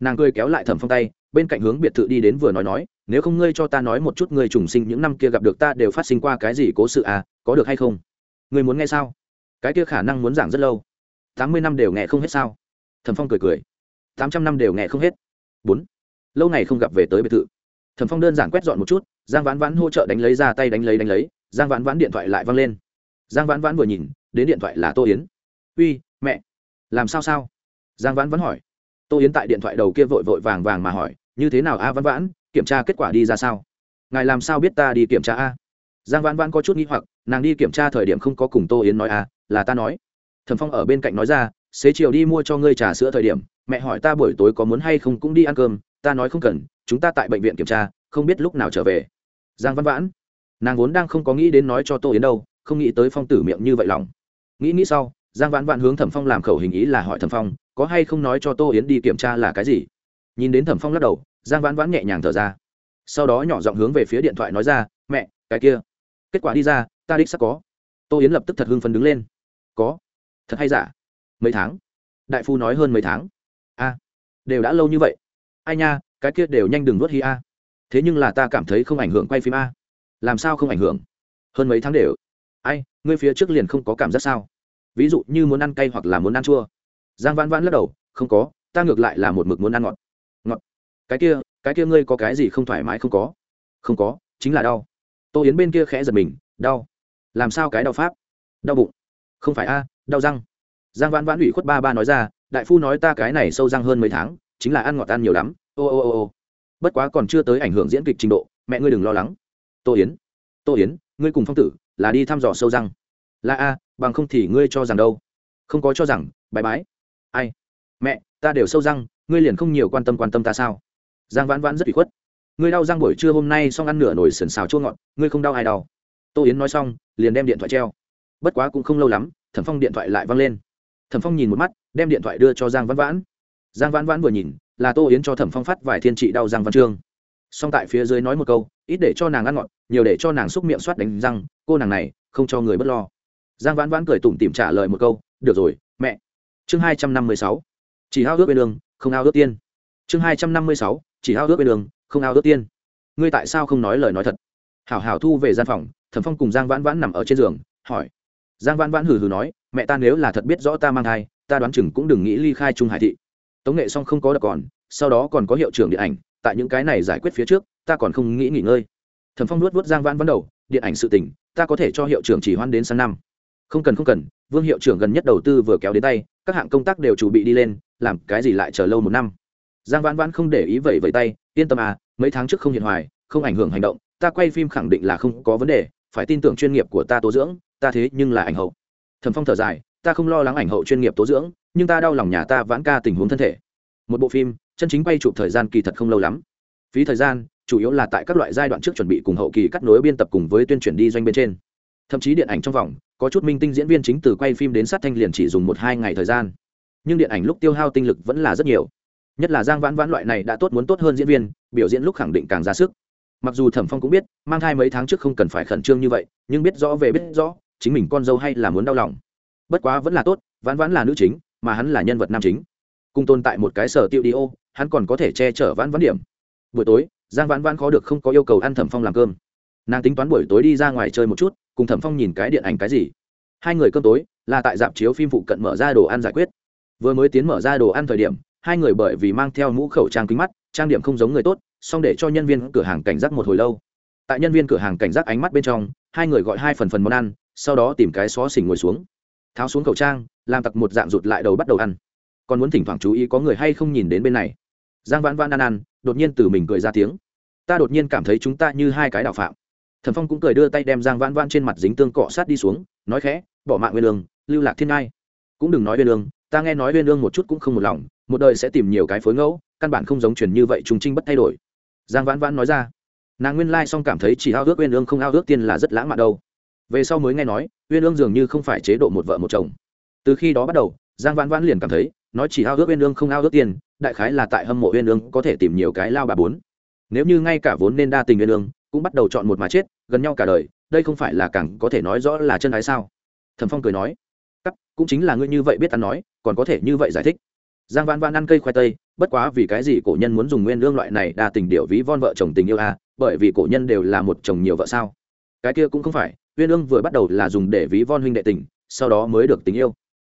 nàng cười kéo lại thẩm phong tay, bên cạnh hướng biệt thự đi đến vừa nói nói, nếu không ngươi cho ta nói một chút ngươi trùng sinh những năm kia gặp được ta đều phát sinh qua cái gì cố sự à có được hay không? Ngươi muốn nghe sao? Cái kia khả năng muốn giảng rất lâu. Tám mươi năm đều nghe không hết sao? Thẩm phong cười cười. Tám trăm năm đều nghe không hết. Bốn. Lâu ngày không gặp về tới biệt thự. Thẩm phong đơn giản quét dọn một chút, giang vãn vãn hỗ trợ đánh lấy ra tay đánh lấy đánh lấy, giang vãn vãn điện thoại lại văng lên. Giang vãn vãn vừa nhìn, đến điện thoại là tô yến. Uy, mẹ, làm sao sao? Giang vãn vãn hỏi tô yến tại điện thoại đầu kia vội vội vàng vàng mà hỏi, như thế nào a Văn vãn, kiểm tra kết quả đi ra sao? Ngài làm sao biết ta đi kiểm tra a? Giang vãn vãn có chút n g h i hoặc, nàng đi kiểm tra thời điểm không có cùng tô yến nói a, là ta nói. Thẩm phong ở bên cạnh nói ra, xế chiều đi mua cho ngươi trà sữa thời điểm, mẹ hỏi ta buổi tối có muốn hay không cũng đi ăn cơm, ta nói không cần, chúng ta tại bệnh viện kiểm tra, không biết lúc nào trở về. Giang văn vãn, nàng vốn đang không có nghĩ đến nói cho tô yến đâu, không nghĩ tới phong tử miệng như vậy lòng. Nghĩ nghĩ sau giang vãn vãn hướng thẩm phong làm khẩu hình ý là hỏi thẩm phong, có hay không nói cho tô yến đi kiểm tra là cái gì? Nhìn đến thẩm phong lắc đầu, giang vãn vãn nhẹ nhàng thở ra. Sau đó nhỏ giọng hướng về phía điện thoại nói ra, mẹ, cái kia, kết quả đi ra, ta đích sắc có. Tô yến lập tức thật hưng phấn đứng lên. Có? Thật hay giả? Mấy tháng? Đại phu nói hơn mấy tháng. A, đều đã lâu như vậy. Ai nha, cái kia đều nhanh đừng nuốt hi a. Thế nhưng là ta cảm thấy không ảnh hưởng quay phim a. Làm sao không ảnh hưởng? Hơn mấy tháng đều. Ai, ngươi phía trước liền không có cảm giác sao? Ví dụ như muốn ăn cay hoặc là muốn ăn chua. Giang vãn vãn lắc đầu, không có, ta ngược lại là một mực muốn ăn ngọt. Ngọt? Cái kia cái kia ngươi có cái gì không thoải mái không có? Không có, chính là đau. Tô yến bên kia khẽ giật mình, đau? Làm sao cái đau pháp? Đau bụng. Không phải a, đau răng. Giang vãn vãn ủy khuất ba ba nói ra, đại phu nói ta cái này sâu răng hơn mấy tháng, chính là ăn ngọt ăn nhiều lắm. Ô ô ô ô. Bất quá còn chưa tới ảnh hưởng diễn kịch trình độ, mẹ ngươi đừng lo lắng. Tô yến tô yến, ngươi cùng phong tử là đi thăm dò sâu răng. Là a bằng không thì ngươi cho rằng đâu. Không có cho rằng bài bái. Ai? Mẹ, ta đều sâu răng, ngươi liền không nhiều quan tâm quan tâm ta sao? Giang vãn vãn rất bị khuất. Ngươi đau răng buổi trưa hôm nay xong ăn nửa nồi sườn xào chua ngọt, ngươi không đau ai đau? Tô yến nói xong, liền đem điện thoại treo. Bất quá cũng không lâu lắm, thẩm phong điện thoại lại văng lên. Thẩm phong nhìn một mắt, đem điện thoại đưa cho giang vãn vãn. Giang vãn vãn vừa nhìn, là tô yến cho thẩm phong phát vài thiên trị đau răng văn chương. Xong tại phía dưới nói một câu, ít để cho nàng ăn ngọt, nhiều để cho nàng xúc miệng soát đánh răng, cô nàng này không cho người b ấ t lo giang vãn vãn cười tủm tìm trả lời một câu, được rồi, mẹ. Chương hai trăm năm mươi sáu. Chỉ hao ước bên đường, không ao ước tiên. Chương hai trăm năm mươi sáu. Chỉ hao ước bên đường, không ao ước tiên. Ngươi tại sao không nói lời nói thật? Hảo hảo thu về gian phòng, thẩm phong cùng giang vãn vãn nằm ở trên giường, hỏi. Giang vãn vãn hừ hừ nói, mẹ ta nếu là thật biết rõ ta mang thai, ta đoán chừng cũng đừng nghĩ ly khai trung hải thị. Tống nghệ xong không có đợt còn, sau đó còn có hiệu trưởng điện ảnh, tại những cái này giải quyết phía trước, ta còn không nghĩ nghỉ ngơi. Thẩm phong nuốt vớt giang vãn vãn đầu, điện ảnh sự tỉnh ta có thể cho hiệu trưởng chỉ hoan đến sang năm không cần không cần, vương hiệu trưởng gần nhất đầu tư vừa kéo đến tay, các hạng công tác đều chuẩn bị đi lên, làm cái gì lại chờ lâu một năm. Giang vãn vãn không để ý vậy vẩy tay, yên tâm à mấy tháng trước không hiện hoài, không ảnh hưởng hành động, ta quay phim khẳng định là không có vấn đề, phải tin tưởng chuyên nghiệp của ta tố dưỡng, ta thế nhưng là ảnh hậu. Thẩm phong thở dài, ta không lo lắng ảnh hậu chuyên nghiệp tố dưỡng, nhưng ta đau lòng nhà ta vãn ca tình huống thân thể. Một bộ phim, chân chính quay chụp thời gian kỳ thật không lâu lắm. Phí thời gian, chủ yếu là tại các loại giai đoạn trước chuẩn bị cùng hậu kỳ cắt nối biên tập cùng với tuyên truyền đi doanh bên trên. Thậm chí điện ảnh trong vòng có chút minh tinh diễn viên chính từ quay phim đến sát thanh liền chỉ dùng một hai ngày thời gian. Nhưng điện ảnh lúc tiêu hao tinh lực vẫn là rất nhiều. Nhất là giang vãn vãn loại này đã tốt muốn tốt hơn diễn viên, biểu diễn lúc khẳng định càng ra sức. Mặc dù thẩm phong cũng biết, mang thai mấy tháng trước không cần phải khẩn trương như vậy, nhưng biết rõ về biết rõ, chính mình con dâu hay là muốn đau lòng. Bất quá vẫn là tốt, vãn vãn là nữ chính, mà hắn là nhân vật nam chính. Cùng tồn tại một cái sở tiêu đi ô, hắn còn có thể che chở vãn vãn điểm. Buổi tối, giang vãn vãn khó được không có yêu cầu ăn thẩm phong làm cơm. Nàng tính toán buổi tối đi ra ngoài chơi một chút cùng thẩm phong nhìn cái điện ảnh cái gì? Hai người cơm tối, là tại dạp chiếu phim phụ cận mở ra đồ ăn giải quyết. Vừa mới tiến mở ra đồ ăn thời điểm, hai người bởi vì mang theo mũ khẩu trang kính mắt, trang điểm không giống người tốt song để cho nhân viên cửa hàng cảnh giác một hồi lâu. Tại nhân viên cửa hàng cảnh giác ánh mắt bên trong, hai người gọi hai phần phần món ăn, sau đó tìm cái xó xỉnh ngồi xuống. Tháo xuống khẩu trang, làm tặc một dạng rụt lại đầu bắt đầu ăn. Còn muốn thỉnh thoảng chú ý có người hay không nhìn đến bên này. Giang vãn vãn ăn ăn, đột nhiên từ mình cười ra tiếng. Ta đột nhiên cảm thấy chúng ta như hai cái đạo phạm thần phong cũng cười đưa tay đem giang vãn vãn trên mặt dính tương cọ sát đi xuống, nói khẽ, bỏ mạng nguyên lương, lưu lạc thiên ngai. Cũng đừng nói nguyên lương, ta nghe nói nguyên lương một chút cũng không một lòng, một đời sẽ tìm nhiều cái phối ngẫu, căn bản không giống truyền như vậy trùng trinh bất thay đổi. Giang vãn vãn nói ra, nàng nguyên lai xong cảm thấy chỉ ao ước uyên ương không ao ước tiên là rất lãng mạn đâu. Về sau mới nghe nói, uyên ương dường như không phải chế độ một vợ một chồng. Từ khi đó bắt đầu, giang vãn vãn liền cảm thấy, nói chỉ ao ước uyên ương không ao ước tiền đại khái là tại hâm mộ uyên ương có thể tìm nhiều cái lao bà bốn. Nếu như ngay cả vốn nên đa tình uyên ương cũng bắt đầu chọn một mà chết, gần nhau cả đời, đây không phải là càng có thể nói rõ là chân ái sao? Thẩm phong cười nói, cắt, cũng chính là ngươi như vậy biết ăn nói, còn có thể như vậy giải thích. Giang vãn vãn ăn cây khoai tây, bất quá vì cái gì cổ nhân muốn dùng nguyên lương loại này đa tình điệu ví von vợ chồng tình yêu à bởi vì cổ nhân đều là một chồng nhiều vợ sao? Cái kia cũng không phải, nguyên lương vừa bắt đầu là dùng để ví von huynh đệ tình, sau đó mới được tình yêu.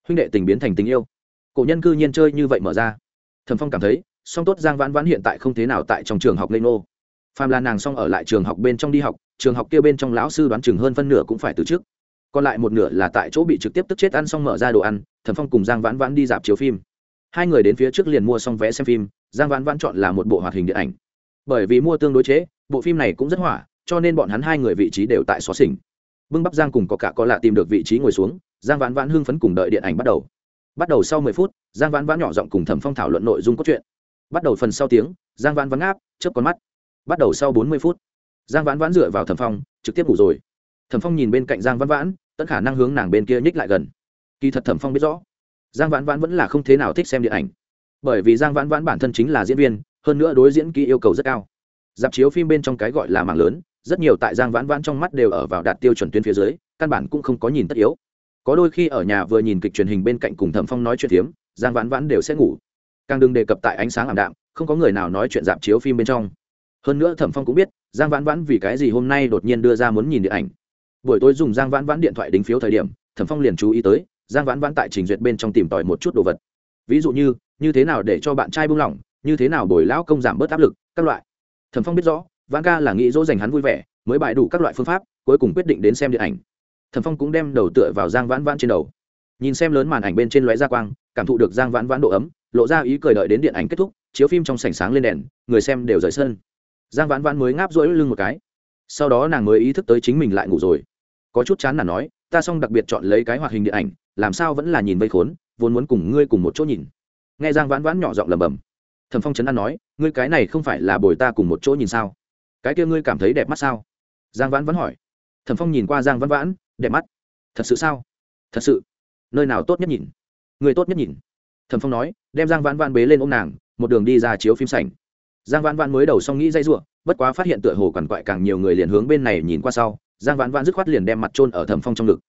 Huynh đệ tình biến thành tình yêu. Cổ nhân cư nhiên chơi như vậy mở ra. Thẩm phong cảm thấy, song tốt giang vãn vãn hiện tại không thế nào tại trong trường học lê nô phàm là nàng xong ở lại trường học bên trong đi học, trường học kia bên trong lão sư đoán chừng hơn phân nửa cũng phải từ trước. Còn lại một nửa là tại chỗ bị trực tiếp tức chết ăn xong mở ra đồ ăn thẩm phong cùng giang vãn vãn đi dạp chiếu phim. Hai người đến phía trước liền mua xong vé xem phim, giang vãn vãn chọn là một bộ hoạt hình điện ảnh. Bởi vì mua tương đối chế, bộ phim này cũng rất hỏa, cho nên bọn hắn hai người vị trí đều tại xó xỉnh. Bưng bắp giang cùng có cả có lạ tìm được vị trí ngồi xuống, giang vãn vãn hưng phấn cùng đợi điện ảnh bắt đầu. Bắt đầu sau mười phút, giang vãn vãn nhỏ giọng cùng thẩm phong thảo luận nội dung cốt truyện. Bắt đầu phần sau tiếng, giang vãn vãn áp chớp con mắt bắt đầu sau bốn mươi phút. Giang vãn vãn dựa vào thẩm phong, trực tiếp ngủ rồi. Thẩm phong nhìn bên cạnh giang vãn vãn, tận khả năng hướng nàng bên kia nhích lại gần. Kỳ thật thẩm phong biết rõ, giang vãn vãn vẫn là không thế nào thích xem điện ảnh. Bởi vì giang vãn vãn bản thân chính là diễn viên, hơn nữa đối diễn kỹ yêu cầu rất cao. Dạp chiếu phim bên trong cái gọi là mảng lớn, rất nhiều tại giang vãn vãn trong mắt đều ở vào đạt tiêu chuẩn tuyến phía dưới, căn bản cũng không có nhìn tất yếu. Có đôi khi ở nhà vừa nhìn kịch truyền hình bên cạnh cùng thẩm phong nói chuyện phiếm giang vãn vãn đều sẽ ngủ. Càng đừng đề cập tại ánh sáng ảm đạm, không có người nào nói chuyện dạp chiếu phim bên trong hơn nữa thẩm phong cũng biết, giang vãn vãn vì cái gì hôm nay đột nhiên đưa ra muốn nhìn điện ảnh. Buổi tối dùng giang vãn vãn điện thoại đính phiếu thời điểm, thẩm phong liền chú ý tới, giang vãn vãn tại trình duyệt bên trong tìm tòi một chút đồ vật. Ví dụ như như thế nào để cho bạn trai buông lỏng, như thế nào bồi lão công giảm bớt áp lực, các loại. Thẩm phong biết rõ, vãn ca là nghĩ dỗ dành hắn vui vẻ, mới bại đủ các loại phương pháp, cuối cùng quyết định đến xem điện ảnh. Thẩm phong cũng đem đầu tựa vào giang vãn vãn trên đầu. Nhìn xem lớn màn ảnh bên trên lóe ra quang, cảm thụ được giang vãn vãn độ ấm, lộ ra ý cười đợi đến điện ảnh kết thúc, chiếu phim trong sảnh sáng lên đèn, người xem đều rời sân giang vãn vãn mới ngáp rỗi lưng một cái. Sau đó nàng mới ý thức tới chính mình lại ngủ rồi. Có chút chán là nói, ta xong đặc biệt chọn lấy cái hoạt hình điện ảnh, làm sao vẫn là nhìn vây khốn, vốn muốn cùng ngươi cùng một chỗ nhìn. Nghe giang vãn vãn nhỏ giọng lầm bầm thẩm phong trấn an nói, ngươi cái này không phải là bồi ta cùng một chỗ nhìn sao? Cái kia ngươi cảm thấy đẹp mắt sao? Giang vãn vẫn hỏi. Thẩm phong nhìn qua giang vãn vãn, đẹp mắt? Thật sự sao? Thật sự? Nơi nào tốt nhất nhìn? Người tốt nhất nhìn? Thẩm phong nói, đem giang vãn vãn bế lên ôm nàng, một đường đi ra chiếu phim sảnh giang vãn vãn mới đầu xong nghĩ dây r bất quá phát hiện tựa hồ quằn quại càng nhiều người liền hướng bên này nhìn qua sau giang vãn vãn dứt khoát liền đem mặt trôn ở thẩm phong trong ngực.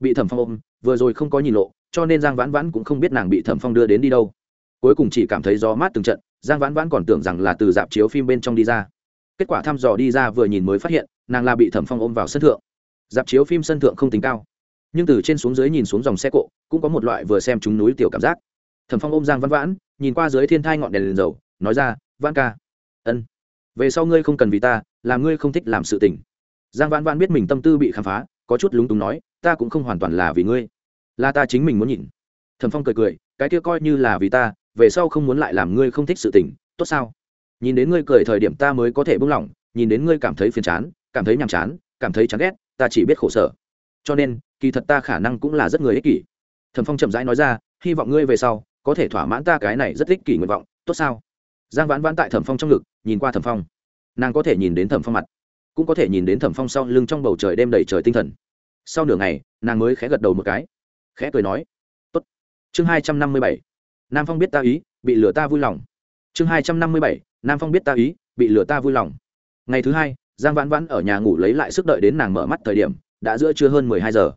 Bị thẩm phong ôm vừa rồi không có nhìn lộ cho nên giang vãn vãn cũng không biết nàng bị thẩm phong đưa đến đi đâu. Cuối cùng chỉ cảm thấy gió mát từng trận giang vãn vãn còn tưởng rằng là từ dạp chiếu phim bên trong đi ra. Kết quả thăm dò đi ra vừa nhìn mới phát hiện nàng là bị thẩm phong ôm vào sân thượng. Dạp chiếu phim sân thượng không tính cao nhưng từ trên xuống dưới nhìn xuống dòng xe cộ cũng có một loại vừa xem chúng núi tiểu cảm giác. Thẩm phong ôm giang vãn vãn nhìn qua dưới thiên thai ngọn đèn, liền dầu nói ra vãn ca. Ân. Về sau ngươi không cần vì ta làm ngươi không thích làm sự tình. Giang vãn vãn biết mình tâm tư bị khám phá, có chút lúng túng nói, ta cũng không hoàn toàn là vì ngươi. Là ta chính mình muốn nhìn. Thẩm phong cười cười, cái kia coi như là vì ta, về sau không muốn lại làm ngươi không thích sự tình, tốt sao? Nhìn đến ngươi cười thời điểm ta mới có thể buông lỏng, nhìn đến ngươi cảm thấy phiền chán, cảm thấy nhàm chán, cảm thấy chán ghét, ta chỉ biết khổ sở. Cho nên, kỳ thật ta khả năng cũng là rất người ích kỷ. Thẩm phong chậm rãi nói ra, hy vọng ngươi về sau có thể thỏa mãn ta cái này rất ích kỷ nguyện vọng, tốt sao? Giang vãn vãn tại thẩm phong trong ngực, nhìn qua thẩm phong. Nàng có thể nhìn đến thẩm phong mặt, cũng có thể nhìn đến thẩm phong sau lưng trong bầu trời đêm đầy trời tinh thần. Sau nửa ngày, nàng mới khẽ gật đầu một cái, khẽ cười nói, tốt. Chương hai trăm năm mươi bảy, nam phong biết ta ý, bị lừa ta vui lòng. Chương hai trăm năm mươi bảy, nam phong biết ta ý, bị lừa ta vui lòng. Ngày thứ hai, giang vãn vãn ở nhà ngủ lấy lại sức đợi đến nàng mở mắt thời điểm, đã giữa trưa hơn mười hai giờ.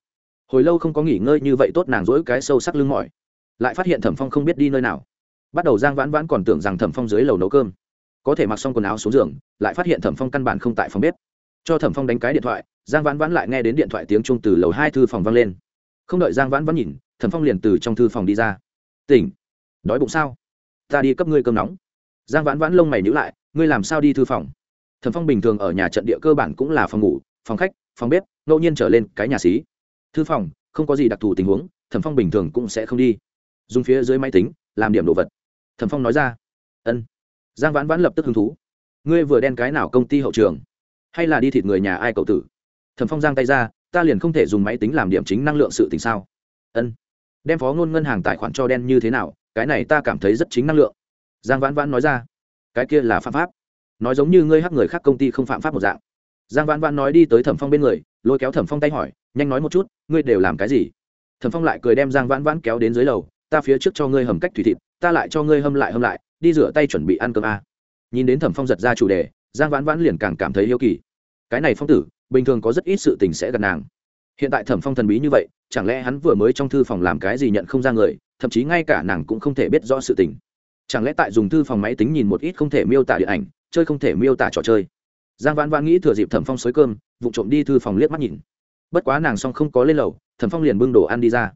Hồi lâu không có nghỉ ngơi như vậy tốt nàng dỗi cái sâu sắc lưng mỏi. Lại phát hiện thẩm phong không biết đi nơi nào bắt đầu giang vãn vãn còn tưởng rằng thẩm phong dưới lầu nấu cơm. Có thể mặc xong quần áo xuống giường, lại phát hiện thẩm phong căn bản không tại phòng bếp. Cho thẩm phong đánh cái điện thoại, giang vãn vãn lại nghe đến điện thoại tiếng chung từ lầu hai thư phòng vang lên. Không đợi giang vãn vãn nhìn, thẩm phong liền từ trong thư phòng đi ra. Tỉnh. Đói bụng sao? Ta đi cấp ngươi cơm nóng. Giang vãn vãn lông mày nhữ lại, ngươi làm sao đi thư phòng? Thẩm phong bình thường ở nhà trận địa cơ bản cũng là phòng ngủ, phòng khách, phòng bếp, ngẫu nhiên trở lên cái nhà xí. Thư phòng, không có gì đặc thù tình huống, thẩm phong bình thường cũng sẽ không đi. Dùng phía dưới máy tính, làm điểm đồ vật thẩm phong nói ra. Ân. Giang vãn vãn lập tức hứng thú. Ngươi vừa đen cái nào công ty hậu trường? Hay là đi thịt người nhà ai cậu tử? Thẩm phong giang tay ra, ta liền không thể dùng máy tính làm điểm chính năng lượng sự tình sao? Ân. Đem phó ngôn ngân hàng tài khoản cho đen như thế nào, cái này ta cảm thấy rất chính năng lượng. Giang vãn vãn nói ra. Cái kia là phạm pháp. Nói giống như ngươi hắc người khác công ty không phạm pháp một dạng. Giang vãn vãn nói đi tới thẩm phong bên người, lôi kéo thẩm phong tay hỏi, nhanh nói một chút, ngươi đều làm cái gì? Thẩm phong lại cười đem giang vãn vãn kéo đến dưới lầu, ta phía trước cho ngươi hầm cách thủy thịt ta lại cho ngươi hâm lại hâm lại, đi rửa tay chuẩn bị ăn cơm a. Nhìn đến thẩm phong giật ra chủ đề, giang vãn vãn liền càng cảm thấy yêu kỳ. Cái này phong tử, bình thường có rất ít sự tình sẽ gần nàng. Hiện tại thẩm phong thần bí như vậy, chẳng lẽ hắn vừa mới trong thư phòng làm cái gì nhận không ra người, thậm chí ngay cả nàng cũng không thể biết rõ sự tình. Chẳng lẽ tại dùng thư phòng máy tính nhìn một ít không thể miêu tả điện ảnh, chơi không thể miêu tả trò chơi? Giang vãn vãn nghĩ thừa dịp thẩm phong xới cơm, vụ trộm đi thư phòng liếc mắt nhìn. Bất quá nàng xong không có lên lầu, thẩm phong liền bưng đồ ăn đi ra.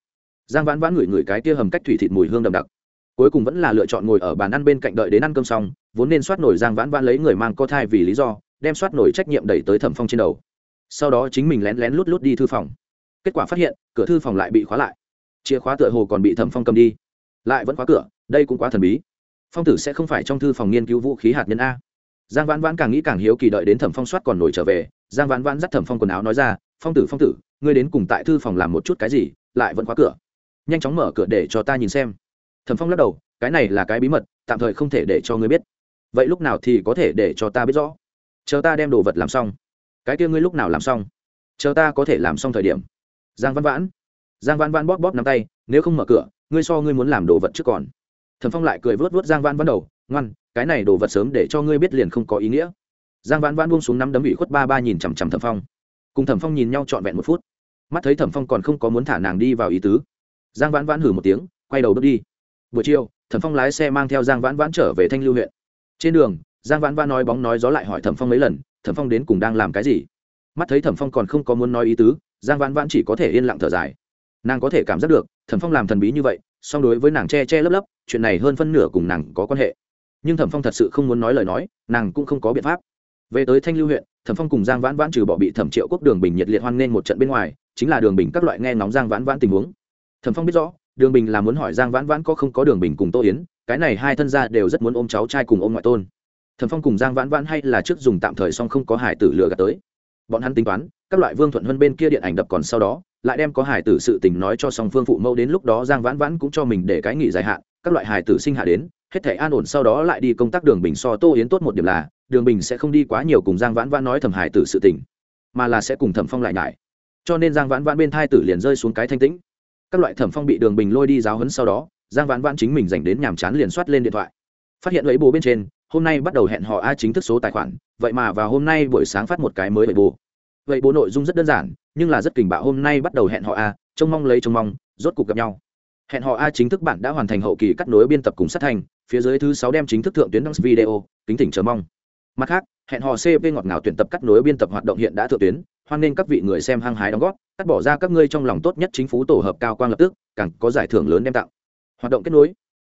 Giang vãn vãn ngửi ngửi cái tia hầm cách thủy thịt mùi hương đậm đặc cuối cùng vẫn là lựa chọn ngồi ở bàn ăn bên cạnh đợi đến ăn cơm xong, vốn nên soát nổi giang vãn vãn lấy người mang có thai vì lý do, đem soát nổi trách nhiệm đẩy tới thẩm phong trên đầu. Sau đó chính mình lén lén lút lút đi thư phòng. Kết quả phát hiện, cửa thư phòng lại bị khóa lại. Chìa khóa tựa hồ còn bị thẩm phong cầm đi. Lại vẫn khóa cửa, đây cũng quá thần bí. Phong tử sẽ không phải trong thư phòng nghiên cứu vũ khí hạt nhân a. Giang vãn vãn càng nghĩ càng hiếu kỳ đợi đến thẩm phong soát còn nổi trở về, giang vãn vãn dắt thẩm phong quần áo nói ra, phong tử phong tử, ngươi đến cùng tại thư phòng làm một chút cái gì, lại vẫn khóa cửa. Nhanh chóng mở cửa để cho ta nhìn xem thẩm phong lắc đầu, cái này là cái bí mật, tạm thời không thể để cho ngươi biết. Vậy lúc nào thì có thể để cho ta biết rõ? Chờ ta đem đồ vật làm xong. Cái kia ngươi lúc nào làm xong? Chờ ta có thể làm xong thời điểm. Giang văn vãn. Giang văn vãn bóp bóp nắm tay, nếu không mở cửa, ngươi so ngươi muốn làm đồ vật trước còn. Thẩm phong lại cười vớt vớt giang văn vãn đầu, ngoan, cái này đồ vật sớm để cho ngươi biết liền không có ý nghĩa. Giang vãn vãn buông xuống năm đấm ủy khuất ba ba nhìn chằm chằm thẩm phong. Cùng thẩm phong nhìn nhau trọn vẹn một phút. Mắt thấy thẩm phong còn không có muốn thả nàng đi vào ý tứ, giang vãn vãn hử một tiếng, quay đầu bước đi buổi chiều, thẩm phong lái xe mang theo giang vãn vãn trở về thanh lưu huyện. Trên đường, giang vãn vãn nói bóng nói gió lại hỏi thẩm phong mấy lần, thẩm phong đến cùng đang làm cái gì? Mắt thấy thẩm phong còn không có muốn nói ý tứ, giang vãn vãn chỉ có thể yên lặng thở dài. Nàng có thể cảm giác được, thẩm phong làm thần bí như vậy, song đối với nàng che che lấp lấp, chuyện này hơn phân nửa cùng nàng có quan hệ. Nhưng thẩm phong thật sự không muốn nói lời nói, nàng cũng không có biện pháp. Về tới thanh lưu huyện, thẩm phong cùng giang vãn vãn trừ bỏ bị thẩm triệu quốc đường bình nhiệt liệt hoan nghênh một trận bên ngoài, chính là đường bình các loại nghe ngóng giang vãn vãn tình huống. Thẩm phong biết rõ đường bình là muốn hỏi giang vãn vãn có không có đường bình cùng tô yến, cái này hai thân gia đều rất muốn ôm cháu trai cùng ôm ngoại tôn. Thẩm phong cùng giang vãn vãn hay là trước dùng tạm thời song không có hải tử lừa gạt tới. Bọn hắn tính toán, các loại vương thuận hơn bên kia điện ảnh đập còn sau đó, lại đem có hải tử sự tình nói cho song phương phụ mẫu đến lúc đó giang vãn vãn cũng cho mình để cái nghỉ dài hạn, các loại hải tử sinh hạ đến, hết thể an ổn sau đó lại đi công tác đường bình so tô yến tốt một điểm là, đường bình sẽ không đi quá nhiều cùng giang vãn vãn nói thẩm hải tử sự tình, mà là sẽ cùng thẩm phong lại nhải. Cho nên giang vãn vãn bên thai tử liền rơi xuống cái thanh tĩnh các loại thẩm phong bị đường bình lôi đi giáo hấn sau đó, giang vãn vãn chính mình dành đến nhàm chán liền soát lên điện thoại. Phát hiện lấy bố bên trên, hôm nay bắt đầu hẹn họ a chính thức số tài khoản, vậy mà vào hôm nay buổi sáng phát một cái mới vậy bố vậy bố nội dung rất đơn giản, nhưng là rất kình bạo hôm nay bắt đầu hẹn họ a, trông mong lấy trông mong, rốt cuộc gặp nhau. Hẹn họ a chính thức bản đã hoàn thành hậu kỳ cắt nối biên tập cùng sát thành, phía dưới thứ sáu đem chính thức thượng tuyến đăng video, kính thỉnh chờ mong. Mặt khác, hẹn họ cp ngọt ngào tuyển tập cắt nối biên tập hoạt động hiện đã thượng tuyến hoan nên các vị người xem hăng hái đóng góp, cắt bỏ ra các ngươi trong lòng tốt nhất chính phủ tổ hợp cao quang lập tức, càng có giải thưởng lớn đem tặng. Hoạt động kết nối.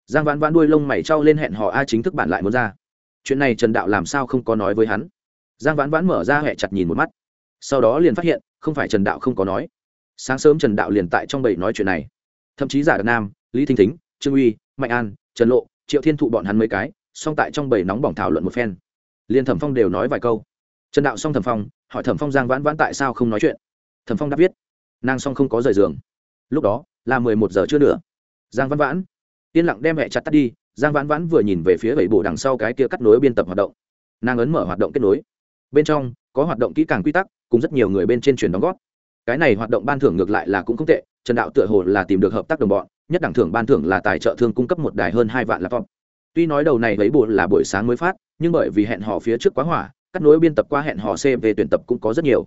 Giang vãn vãn đuôi lông mày trao lên hẹn họ a chính thức bản lại muốn ra. Chuyện này trần đạo làm sao không có nói với hắn? Giang vãn vãn mở ra hẹ chặt nhìn một mắt. Sau đó liền phát hiện, không phải trần đạo không có nói. Sáng sớm trần đạo liền tại trong bầy nói chuyện này. Thậm chí giả đặc nam, lý thinh thính, trương uy, mạnh an, trần lộ, triệu thiên thụ bọn hắn mấy cái, song tại trong bầy nóng bỏng thảo luận một phen. Liền thẩm phong đều nói vài câu trần đạo xong thẩm phong, hỏi thẩm phong giang vãn vãn tại sao không nói chuyện. Thẩm phong đáp viết, nàng song không có rời giường. Lúc đó, là mười một giờ chưa nữa. Giang vãn vãn, yên lặng đem mẹ chặt tắt đi, giang vãn vãn vừa nhìn về phía bảy bộ đằng sau cái kia cắt nối biên tập hoạt động. Nàng ấn mở hoạt động kết nối. Bên trong, có hoạt động kỹ càng quy tắc, cùng rất nhiều người bên trên truyền đóng góp. Cái này hoạt động ban thưởng ngược lại là cũng không tệ, trần đạo tựa hồ là tìm được hợp tác đồng bọn, nhất đẳng thưởng ban thưởng là tài trợ thương cung cấp một đài hơn hai vạn laptop. Tuy nói đầu này lấy bộ là buổi sáng mới phát, nhưng bởi vì hẹn họ phía trước quá hỏa cắt nối biên tập qua hẹn họ c về tuyển tập cũng có rất nhiều.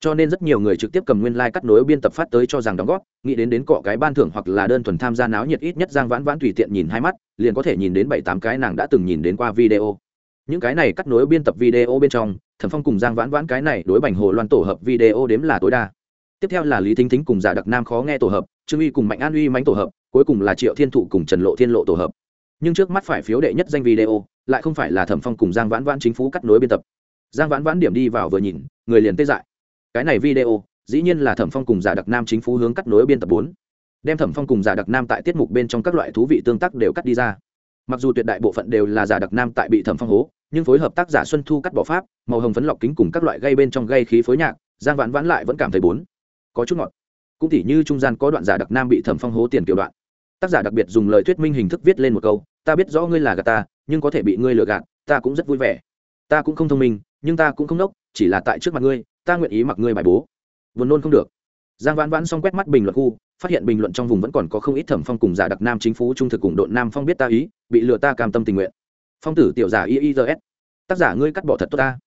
Cho nên rất nhiều người trực tiếp cầm nguyên lai、like、cắt nối biên tập phát tới cho rằng đóng góp, nghĩ đến đến cọ cái ban thưởng hoặc là đơn thuần tham gia náo nhiệt ít nhất giang vãn vãn tùy tiện nhìn hai mắt, liền có thể nhìn đến bảy tám cái nàng đã từng nhìn đến qua video. Những cái này cắt nối biên tập video bên trong, thẩm phong cùng giang vãn vãn cái này đối bành hồ loan tổ hợp video đếm là tối đa. Tiếp theo là lý thính thính cùng giả đặc nam khó nghe tổ hợp, trương uy cùng mạnh an uy mánh tổ hợp, cuối cùng là triệu thiên thụ cùng trần lộ thiên lộ tổ hợp. Nhưng trước mắt phải phiếu đệ nhất danh video, lại không phải là thẩm phong cùng giang vãn vãn chính phủ cắt nối biên tập giang vãn vãn điểm đi vào vừa nhìn, người liền tê dại. Cái này video, dĩ nhiên là thẩm phong cùng giả đặc nam chính phủ hướng cắt nối biên tập bốn. Đem thẩm phong cùng giả đặc nam tại tiết mục bên trong các loại thú vị tương tác đều cắt đi ra. Mặc dù tuyệt đại bộ phận đều là giả đặc nam tại bị thẩm phong hố, nhưng phối hợp tác giả xuân thu cắt bỏ pháp, màu hồng phấn lọc kính cùng các loại gây bên trong gây khí phối nhạc, giang vãn vãn lại vẫn cảm thấy bốn. Có chút ngọt. Cũng tỉ như trung gian có đoạn giả đặc nam bị thẩm phong hố tiền kiểu đoạn. Tác giả đặc biệt dùng lời thuyết minh hình thức viết lên một câu, ta biết rõ ngươi là gạt ta, nhưng có thể bị ngươi lừa gạt, ta cũng rất vui vẻ. Ta cũng không thông minh nhưng ta cũng không nốc, chỉ là tại trước mặt ngươi, ta nguyện ý mặc ngươi bài bố. Vốn nôn không được. Giang vãn vãn xong quét mắt bình luận khu, phát hiện bình luận trong vùng vẫn còn có không ít thẩm phong cùng giả đặc nam chính phủ trung thực cùng đội nam phong biết ta ý, bị lừa ta cam tâm tình nguyện. Phong tử tiểu giả iis tác giả ngươi cắt bỏ thật tốt ta.